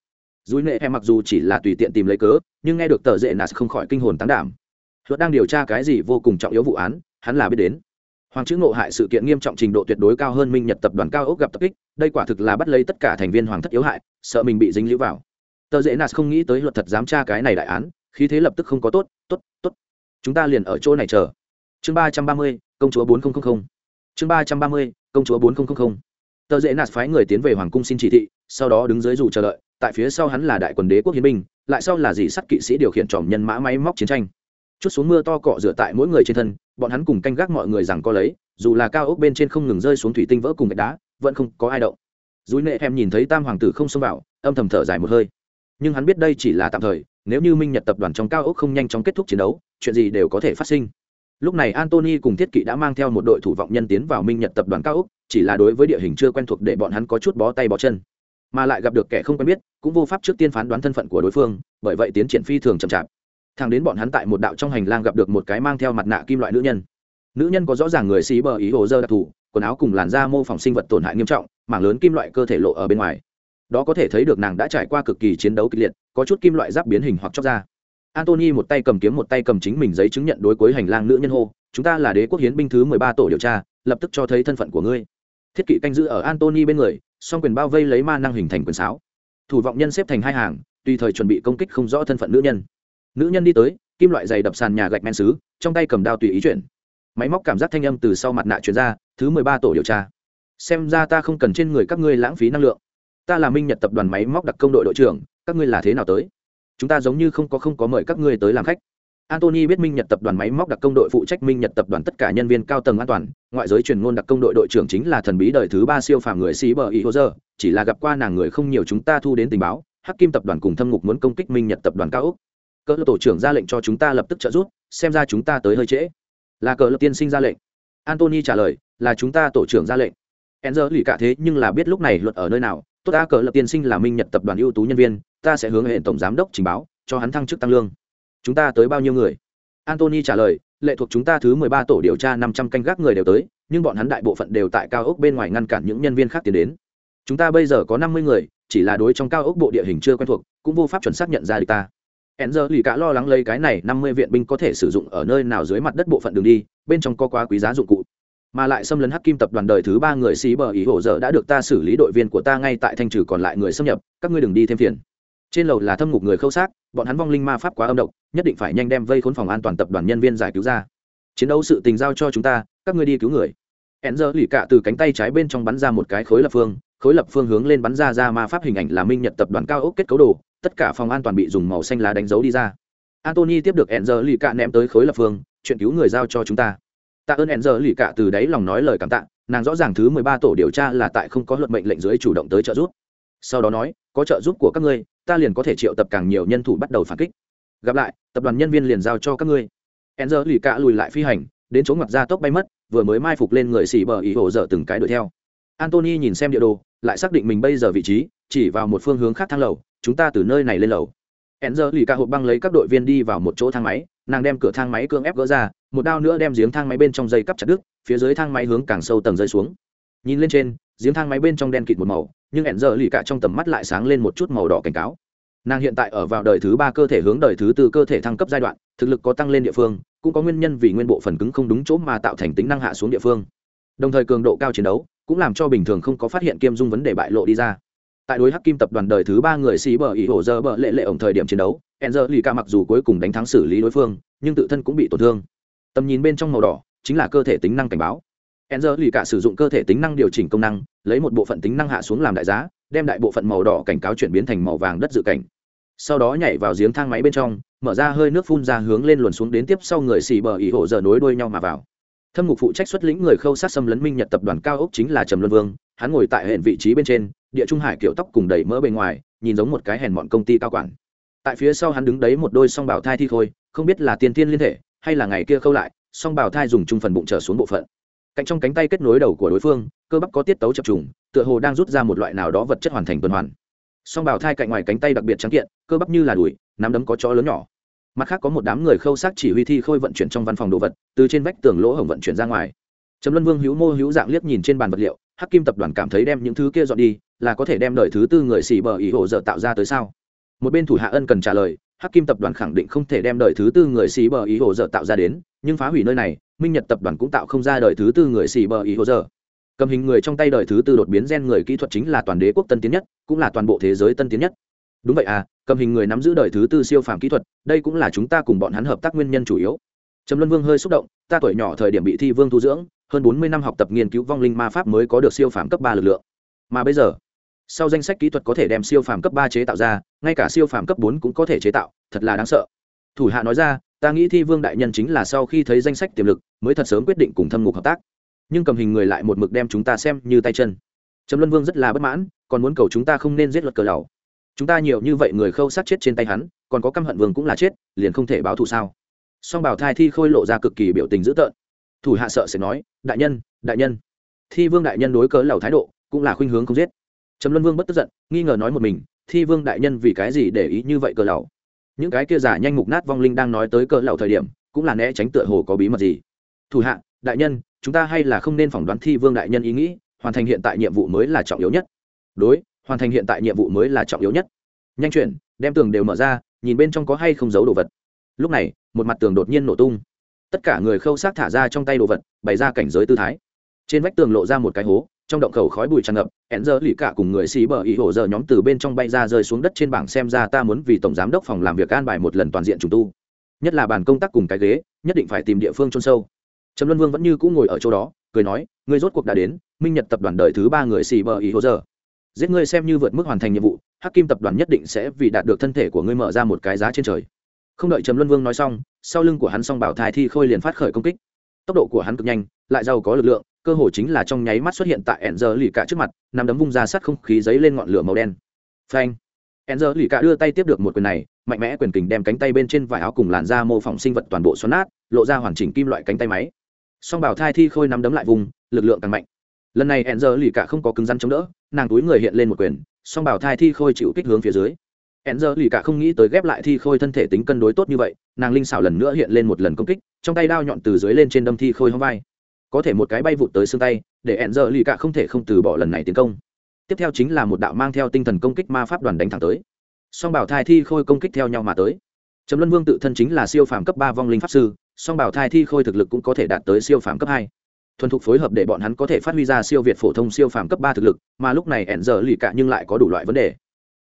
Dùi nệ hẻm mặc dù chỉ là tùy tiện tìm lấy cớ, nhưng nghe được tờ dễ nạt không khỏi kinh hồn tán đảm. Luật đang điều tra cái gì vô cùng trọng yếu vụ án, hắn là biết đến. Hoàng chữ ngộ hại sự kiện nghiêm trọng trình độ tuyệt đối cao hơn minh nhật tập đoàn cao ốc gặp tập kích, đây quả thực là bắt lấy tất cả thành viên hoàng thất yếu hại, sợ mình bị dính lũ vào tờ dễ nạt không nghĩ tới luật thật dám tra cái này đại án, khí thế lập tức không có tốt tốt tốt. Chúng ta liền ở chỗ này chờ. Chương ba trăm ba mươi, công chúa bốn nghìn chương ba trăm ba mươi, công chúa bốn nghìn tờ dễ nạt phái người tiến về hoàng cung xin chỉ thị, sau đó đứng dưới dù chờ đợi, tại phía sau hắn là đại quần đế quốc hiến binh, lại sau là dì sắt kỵ sĩ điều khiển tròm nhân mã máy móc chiến tranh. Chút xuống mưa to cọ rửa tại mỗi người trên thân, bọn hắn cùng canh gác mọi người rằng có lấy, dù là cao ốc bên trên không ngừng rơi xuống thủy tinh vỡ cùng gạch đá, vẫn không có ai động. Dùi nệ em nhìn thấy tam hoàng tử không xông vào, âm thầm thở dài một hơi nhưng hắn biết đây chỉ là tạm thời, nếu như minh nhật tập đoàn trong cao ốc không nhanh chóng kết thúc chiến đấu, chuyện gì đều có thể phát sinh. Lúc này antony cùng thiết kỵ đã mang theo một đội thủ vọng nhân tiến vào minh nhật tập đoàn cao ốc, chỉ là đối với địa hình chưa quen thuộc để bọn hắn có chút bó tay bó chân. Mà lại gặp được kẻ không quen biết, cũng vô pháp trước tiên phán đoán thân phận của đối phương, bởi vậy tiến triển phi thường chậm chạp. Thằng đến bọn hắn tại một đạo trong hành lang gặp được một cái mang theo mặt nạ kim loại nữ nhân. Nữ nhân có rõ ràng người xí bờ ý hồ dơ đặc thù, quần áo cùng làn da mô phỏng sinh vật tổn hại nghiêm trọng, mảng lớn kim loại cơ thể lộ ở bên ngoài đó có thể thấy được nàng đã trải qua cực kỳ chiến đấu kịch liệt, có chút kim loại giáp biến hình hoặc chóc ra antony một tay cầm kiếm một tay cầm chính mình giấy chứng nhận đối cuối hành lang nữ nhân hô, chúng ta là đế quốc hiến binh thứ mười ba tổ điều tra, lập tức cho thấy thân phận của ngươi. Thiết kỵ canh giữ ở antony bên người, song quyền bao vây lấy ma năng hình thành quyền sáo. Thủ vọng nhân xếp thành hai hàng, tùy thời chuẩn bị công kích không rõ thân phận nữ nhân. Nữ nhân đi tới, kim loại dày đập sàn nhà gạch men xứ, trong tay cầm đao tùy ý chuyển. Máy móc cảm giác thanh âm từ sau mặt nạ chuyển ra, thứ mười ba tổ điều tra. Xem ra ta không cần trên người các ngươi lãng phí năng lượng ta là minh nhật tập đoàn máy móc đặc công đội đội trưởng, các ngươi là thế nào tới? Chúng ta giống như không có không có mời các ngươi tới làm khách. Antony biết minh nhật tập đoàn máy móc đặc công đội phụ trách minh nhật tập đoàn tất cả nhân viên cao tầng an toàn, ngoại giới truyền ngôn đặc công đội đội trưởng chính là thần bí đời thứ ba siêu phàm người sĩ bờ ý hô dơ chỉ là gặp qua nàng người không nhiều chúng ta thu đến tình báo, hắc kim tập đoàn cùng thâm ngục muốn công kích minh nhật tập đoàn cao úc cỡ tổ trưởng ra lệnh cho chúng ta lập tức trợ giúp, xem ra chúng ta tới hơi trễ. Là cỡ lập tiên sinh ra lệnh. Antony trả lời, là chúng ta tổ trưởng ra lệnh. Enzer lì cả thế nhưng là biết lúc này luật ở nơi nào tốt ta cờ lập tiên sinh là minh nhật tập đoàn ưu tú nhân viên, ta sẽ hướng hệ tổng giám đốc trình báo, cho hắn thăng chức tăng lương. Chúng ta tới bao nhiêu người? Antony trả lời, lệ thuộc chúng ta thứ mười ba tổ điều tra năm trăm canh gác người đều tới, nhưng bọn hắn đại bộ phận đều tại cao ốc bên ngoài ngăn cản những nhân viên khác tiến đến. Chúng ta bây giờ có năm mươi người, chỉ là đối trong cao ốc bộ địa hình chưa quen thuộc, cũng vô pháp chuẩn xác nhận ra được ta. Hẹn giờ lì cả lo lắng lấy cái này năm mươi viện binh có thể sử dụng ở nơi nào dưới mặt đất bộ phận đường đi, bên trong có quá quý giá dụng cụ mà lại xâm lấn hắc kim tập đoàn đời thứ ba người xí bờ ý hổ dở đã được ta xử lý đội viên của ta ngay tại thanh trừ còn lại người xâm nhập, các ngươi đừng đi thêm phiền. Trên lầu là thâm ngục người khâu xác, bọn hắn vong linh ma pháp quá âm độc, nhất định phải nhanh đem vây khốn phòng an toàn tập đoàn nhân viên giải cứu ra. Chiến đấu sự tình giao cho chúng ta, các ngươi đi cứu người. Hẹn giờ lì cạ từ cánh tay trái bên trong bắn ra một cái khối lập phương, khối lập phương hướng lên bắn ra ra ma pháp hình ảnh là minh nhật tập đoàn cao ốc kết cấu đồ, tất cả phòng an toàn bị dùng màu xanh lá đánh dấu đi ra. Antony tiếp được hẹn giờ lì cạ ném tới khối lập phương, chuyện cứu người giao cho chúng ta tạ ơn hẹn giờ lì cả từ đáy lòng nói lời cảm tạ, nàng rõ ràng thứ mười ba tổ điều tra là tại không có luật mệnh lệnh dưới chủ động tới trợ giúp. Sau đó nói, có trợ giúp của các ngươi, ta liền có thể triệu tập càng nhiều nhân thủ bắt đầu phản kích. Gặp lại, tập đoàn nhân viên liền giao cho các ngươi. Hẹn giờ lì cả lùi lại phi hành, đến chỗ ngoặt ra tốc bay mất, vừa mới mai phục lên người xì bờ ý hồ dở từng cái đuổi theo. Antony nhìn xem địa đồ, lại xác định mình bây giờ vị trí, chỉ vào một phương hướng khác thang lầu, chúng ta từ nơi này lên lầu. Hẹn giờ lì cả hộp băng lấy các đội viên đi vào một chỗ thang máy, nàng đem cửa thang máy cưỡng ép gỡ ra một đao nữa đem giếng thang máy bên trong dây cắp chặt đứt, phía dưới thang máy hướng càng sâu tầng rơi xuống. Nhìn lên trên, giếng thang máy bên trong đen kịt một màu, nhưng hẹn giờ lì cả trong tầm mắt lại sáng lên một chút màu đỏ cảnh cáo. Nàng hiện tại ở vào đời thứ ba cơ thể hướng đời thứ tư cơ thể thăng cấp giai đoạn, thực lực có tăng lên địa phương, cũng có nguyên nhân vì nguyên bộ phần cứng không đúng chỗ mà tạo thành tính năng hạ xuống địa phương. Đồng thời cường độ cao chiến đấu, cũng làm cho bình thường không có phát hiện kiêm dung vấn đề bại lộ đi ra. Tại đối hắc kim tập đoàn đời thứ ba người xí bờ ỉ hổ dơ bờ lệ lệ ổng thời điểm chiến đấu enzer lì ca mặc dù cuối cùng đánh thắng xử lý đối phương, nhưng tự thân cũng bị tổn thương tầm nhìn bên trong màu đỏ chính là cơ thể tính năng cảnh báo. Enzer lì cả sử dụng cơ thể tính năng điều chỉnh công năng, lấy một bộ phận tính năng hạ xuống làm đại giá, đem đại bộ phận màu đỏ cảnh cáo chuyển biến thành màu vàng đất dự cảnh. Sau đó nhảy vào giếng thang máy bên trong, mở ra hơi nước phun ra hướng lên luồn xuống đến tiếp sau người xì bờ ỉ hổ giờ nối đuôi nhau mà vào. Thâm ngục phụ trách xuất lĩnh người khâu sát xâm lấn minh nhật tập đoàn cao ốc chính là trầm luân vương, hắn ngồi tại hệ vị trí bên trên, địa trung hải kiểu tóc cùng đầy mỡ bề ngoài, nhìn giống một cái hèn mọn công ty cao quản. Tại phía sau hắn đứng đấy một đôi song bảo thai thi khôi, không biết là tiên tiên liên thể hay là ngày kia khâu lại, song bảo thai dùng chung phần bụng trở xuống bộ phận. Cạnh trong cánh tay kết nối đầu của đối phương, cơ bắp có tiết tấu chập trùng, tựa hồ đang rút ra một loại nào đó vật chất hoàn thành tuần hoàn. Song bảo thai cạnh ngoài cánh tay đặc biệt trắng kiện, cơ bắp như là đùi, nắm đấm có chó lớn nhỏ. Mặt khác có một đám người khâu xác chỉ huy thi khôi vận chuyển trong văn phòng đồ vật, từ trên vách tường lỗ hổng vận chuyển ra ngoài. Trầm luân vương hữu mô hữu dạng liếc nhìn trên bàn vật liệu, hắc kim tập đoàn cảm thấy đem những thứ kia dọn đi, là có thể đem đời thứ tư người xì bờ ý hồ dợ tạo ra tới sao? Một bên thủ hạ ân cần trả lời hắc kim tập đoàn khẳng định không thể đem đời thứ tư người xì bờ ý hồ dở tạo ra đến, nhưng phá hủy nơi này, minh nhật tập đoàn cũng tạo không ra đời thứ tư người xì bờ ý hồ dở. cầm hình người trong tay đời thứ tư đột biến gen người kỹ thuật chính là toàn đế quốc tân tiến nhất, cũng là toàn bộ thế giới tân tiến nhất. Đúng vậy à cầm hình người nắm giữ đời thứ tư siêu phàm kỹ thuật, đây cũng là chúng ta cùng bọn hắn hợp tác nguyên nhân chủ yếu. Trầm luân vương hơi xúc động, ta tuổi nhỏ thời điểm bị thi vương tu dưỡng, hơn bốn mươi năm học tập nghiên cứu vong linh ma pháp mới có được siêu phàm cấp ba lực lượng. Mà bây giờ sau danh sách kỹ thuật có thể đem siêu phàm cấp ba chế tạo ra, ngay cả siêu phàm cấp bốn cũng có thể chế tạo, thật là đáng sợ. Thủ hạ nói ra, ta nghĩ thi vương đại nhân chính là sau khi thấy danh sách tiềm lực, mới thật sớm quyết định cùng thâm ngục hợp tác. Nhưng cầm hình người lại một mực đem chúng ta xem như tay chân. Trầm luân vương rất là bất mãn, còn muốn cầu chúng ta không nên giết luật cờ đầu chúng ta nhiều như vậy người khâu sát chết trên tay hắn, còn có căm hận vương cũng là chết, liền không thể báo thù sao? Song bảo thai thi khôi lộ ra cực kỳ biểu tình dữ tợn. Thủ hạ sợ sẽ nói, đại nhân đại nhân. Thi vương đại nhân đối cớ lầu thái độ cũng là khuynh hướng không giết trầm luân vương bất tức giận, nghi ngờ nói một mình, thi vương đại nhân vì cái gì để ý như vậy cờ lầu những cái kia giả nhanh mục nát vong linh đang nói tới cờ lầu thời điểm, cũng là né tránh tựa hồ có bí mật gì. Thủ hạ, đại nhân, chúng ta hay là không nên phỏng đoán thi vương đại nhân ý nghĩ, hoàn thành hiện tại nhiệm vụ mới là trọng yếu nhất. Đối, hoàn thành hiện tại nhiệm vụ mới là trọng yếu nhất. Nhanh chuyển, đem tường đều mở ra, nhìn bên trong có hay không giấu đồ vật. Lúc này, một mặt tường đột nhiên nổ tung. Tất cả người khâu sát thả ra trong tay đồ vật, bày ra cảnh giới tư thái. Trên vách tường lộ ra một cái hố trong động khẩu khói bụi tràn ngập hẹn giờ lì cả cùng người xì bờ ý hổ giờ nhóm từ bên trong bay ra rơi xuống đất trên bảng xem ra ta muốn vì tổng giám đốc phòng làm việc an bài một lần toàn diện trùng tu. Nhất là bàn công tác cùng cái ghế, nhất định phải tìm địa phương trôn sâu. Trầm luân vương vẫn như cũ ngồi ở chỗ đó, cười nói người rốt cuộc đã đến, minh nhật tập đoàn đời thứ ba người xì bờ ý hổ giờ. Giết ngươi xem như vượt mức hoàn thành nhiệm vụ, hắc kim tập đoàn nhất định sẽ vì đạt được thân thể của ngươi mở ra một cái giá trên trời. Không đợi trầm luân vương nói xong, sau lưng của hắn s bảo thai thi khôi liền phát khởi công kích. Tốc độ của hắn cực nhanh, lại giàu có lực lượng cơ hồ chính là trong nháy mắt xuất hiện tại ẻn giờ lì cả trước mặt nằm đấm vung ra sát không khí giấy lên ngọn lửa màu đen. Phanh. Ẻn giờ lì cả đưa tay tiếp được một quyền này, mạnh mẽ quyền kình đem cánh tay bên trên vải áo cùng làn da mô phỏng sinh vật toàn bộ xoắn nát, lộ ra hoàn chỉnh kim loại cánh tay máy. Song bảo thai thi khôi nắm đấm lại vùng, lực lượng càng mạnh. Lần này ẻn giờ lì cả không có cứng rắn chống đỡ, nàng túi người hiện lên một quyền, song bảo thai thi khôi chịu kích hướng phía dưới. Hẹn giờ lì cả không nghĩ tới ghép lại thi khôi thân thể tính cân đối tốt như vậy, nàng linh xảo lần nữa hiện lên một lần công kích, trong tay đao nhọn từ dưới lên trên đâm thi khôi hông vai có thể một cái bay vụt tới xương tay, để ẹn giờ lì cả không thể không từ bỏ lần này tiến công. Tiếp theo chính là một đạo mang theo tinh thần công kích ma pháp đoàn đánh thẳng tới. Song bảo thai thi khôi công kích theo nhau mà tới. Trầm luân vương tự thân chính là siêu phàm cấp ba vong linh pháp sư, song bảo thai thi khôi thực lực cũng có thể đạt tới siêu phàm cấp hai. Thuần thục phối hợp để bọn hắn có thể phát huy ra siêu việt phổ thông siêu phàm cấp ba thực lực, mà lúc này ẹn giờ lì cả nhưng lại có đủ loại vấn đề.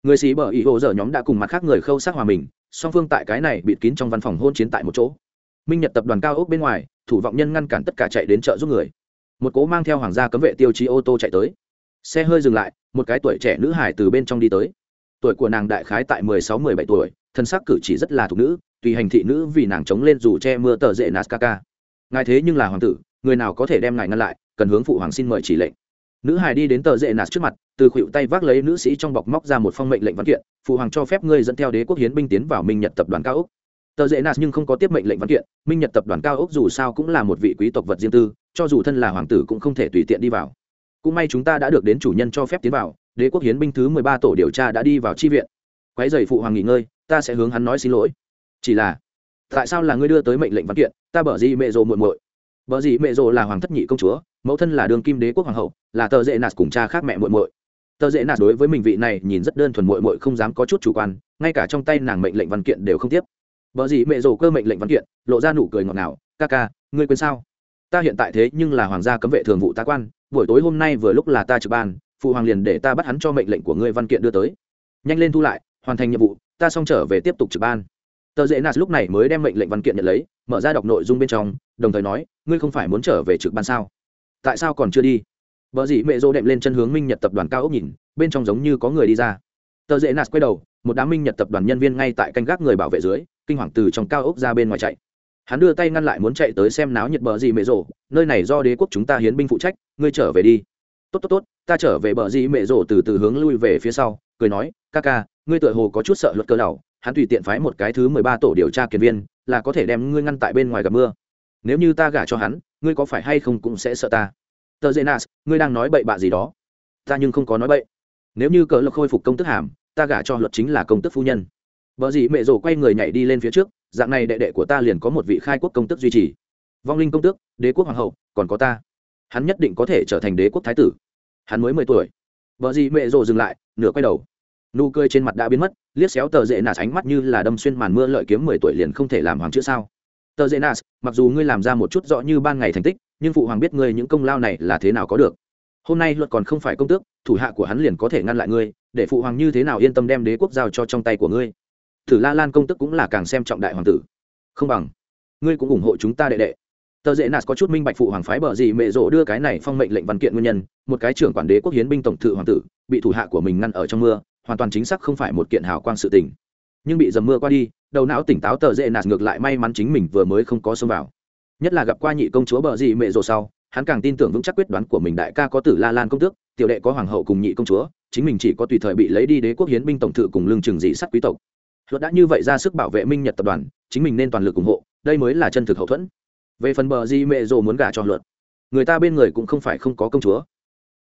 Người sĩ bờ ý hồ giờ nhóm đã cùng mặt khác người khâu sát hòa mình, song phương tại cái này bịt kín trong văn phòng hôn chiến tại một chỗ. Minh nhật tập đoàn cao ốc bên ngoài thủ vọng nhân ngăn cản tất cả chạy đến chợ giúp người. Một cố mang theo hoàng gia cấm vệ tiêu chí ô tô chạy tới. Xe hơi dừng lại, một cái tuổi trẻ nữ hải từ bên trong đi tới. Tuổi của nàng đại khái tại mười sáu, mười bảy tuổi, thân xác cử chỉ rất là thục nữ, tùy hành thị nữ vì nàng chống lên dù che mưa tờ dễ nascaka ngài thế nhưng là hoàng tử, người nào có thể đem ngài ngăn lại, cần hướng phụ hoàng xin mời chỉ lệnh. Nữ hài đi đến tờ dễ nạt trước mặt, từ khuỵu tay vác lấy nữ sĩ trong bọc móc ra một phong mệnh lệnh văn kiện, phụ hoàng cho phép ngươi dẫn theo đế quốc hiến binh tiến vào minh nhật tập đoàn cao ốc tờ dễ nạt nhưng không có tiếp mệnh lệnh văn kiện, minh nhật tập đoàn cao ốc dù sao cũng là một vị quý tộc vật riêng tư, cho dù thân là hoàng tử cũng không thể tùy tiện đi vào. Cũng may chúng ta đã được đến chủ nhân cho phép tiến vào, đế quốc hiến binh thứ mười ba tổ điều tra đã đi vào tri viện. Quái dày phụ hoàng nghỉ ngơi, ta sẽ hướng hắn nói xin lỗi. Chỉ là, tại sao là ngươi đưa tới mệnh lệnh văn kiện, ta bở gì mẹ rồ muội muội? Bở gì mẹ rồ là hoàng thất nhị công chúa, mẫu thân là đường kim đế quốc hoàng hậu, là tờ dễ nạt cùng cha khác mẹ muội muội. Tờ dễ nạt đối với mình vị này nhìn rất đơn thuần muội muội không dám có chút chủ quan, ngay cả trong tay nàng mệnh lệnh văn kiện đều không tiếp bở gì mẹ rồ cơ mệnh lệnh văn kiện, lộ ra nụ cười ngọt ngào, ca ca, ngươi quên sao? Ta hiện tại thế nhưng là hoàng gia cấm vệ thường vụ tá quan, buổi tối hôm nay vừa lúc là ta trực ban, phụ hoàng liền để ta bắt hắn cho mệnh lệnh của ngươi văn kiện đưa tới. Nhanh lên thu lại, hoàn thành nhiệm vụ, ta xong trở về tiếp tục trực ban. Tờ dễ nạt lúc này mới đem mệnh lệnh văn kiện nhận lấy, mở ra đọc nội dung bên trong, đồng thời nói, ngươi không phải muốn trở về trực ban sao? Tại sao còn chưa đi? Vợ dĩ mẹ dô đệm lên chân hướng minh nhật tập đoàn cao ốc nhìn, bên trong giống như có người đi ra. Tờ dễ nạt quay đầu, một đám minh nhật tập đoàn nhân viên ngay tại canh gác người bảo vệ dưới kinh hoàng từ trong cao ốc ra bên ngoài chạy. Hắn đưa tay ngăn lại muốn chạy tới xem náo nhiệt bờ gì mẹ rổ nơi này do đế quốc chúng ta hiến binh phụ trách, ngươi trở về đi. Tốt tốt tốt, ta trở về bờ gì mẹ rổ từ từ hướng lui về phía sau, cười nói, ca ca, ngươi tựa hồ có chút sợ luật cơ đầu hắn tùy tiện phái một cái thứ mười ba tổ điều tra kiền viên, là có thể đem ngươi ngăn tại bên ngoài gặp mưa. Nếu như ta gả cho hắn, ngươi có phải hay không cũng sẽ sợ ta? Tờ dê nas ngươi đang nói bậy bạ gì đó? Ta nhưng không có nói bậy. Nếu như cờ lộc khôi phục công tức hàm, ta gả cho luật chính là công tức phu nhân vợ gì mẹ rồ quay người nhảy đi lên phía trước, dạng này đệ đệ của ta liền có một vị khai quốc công tức duy trì. Vong linh công tước, đế quốc hoàng hậu, còn có ta. Hắn nhất định có thể trở thành đế quốc thái tử. Hắn mới mười tuổi. Vợ gì mẹ rồ dừng lại, nửa quay đầu. Nụ cười trên mặt đã biến mất, liếc xéo tờ dễ nạt ánh mắt như là đâm xuyên màn mưa lợi kiếm mười tuổi liền không thể làm hoàng chữ sao. Tờ dễ nạt, mặc dù ngươi làm ra một chút rõ như ban ngày thành tích, nhưng phụ hoàng biết ngươi những công lao này là thế nào có được. Hôm nay luật còn không phải công tước, thủ hạ của hắn liền có thể ngăn lại ngươi, để phụ hoàng như thế nào yên tâm đem đế quốc giao cho trong tay của ngươi thử la lan công tức cũng là càng xem trọng đại hoàng tử. Không bằng, ngươi cũng ủng hộ chúng ta đệ đệ. Tờ dễ nạt có chút minh bạch phụ hoàng phái bờ gì mẹ rộ đưa cái này phong mệnh lệnh văn kiện nguyên nhân, một cái trưởng quản đế quốc hiến binh tổng thự hoàng tử, bị thủ hạ của mình ngăn ở trong mưa, hoàn toàn chính xác không phải một kiện hào quang sự tình. Nhưng bị dầm mưa qua đi, đầu não tỉnh táo tờ dễ nạt ngược lại may mắn chính mình vừa mới không có xông vào. Nhất là gặp qua nhị công chúa bờ gì mẹ rộ sau, hắn càng tin tưởng vững chắc quyết đoán của mình đại ca có tử la lan công tước, tiểu đệ có hoàng hậu cùng nhị công chúa, chính mình chỉ có tùy thời bị lấy đi đế quốc hiến binh tổng thự cùng lương trường dị sắt quý tộc luật đã như vậy ra sức bảo vệ minh nhật tập đoàn, chính mình nên toàn lực ủng hộ, đây mới là chân thực hậu thuẫn. Về phần bờ di mẹ rồ muốn gả cho luật, người ta bên người cũng không phải không có công chúa.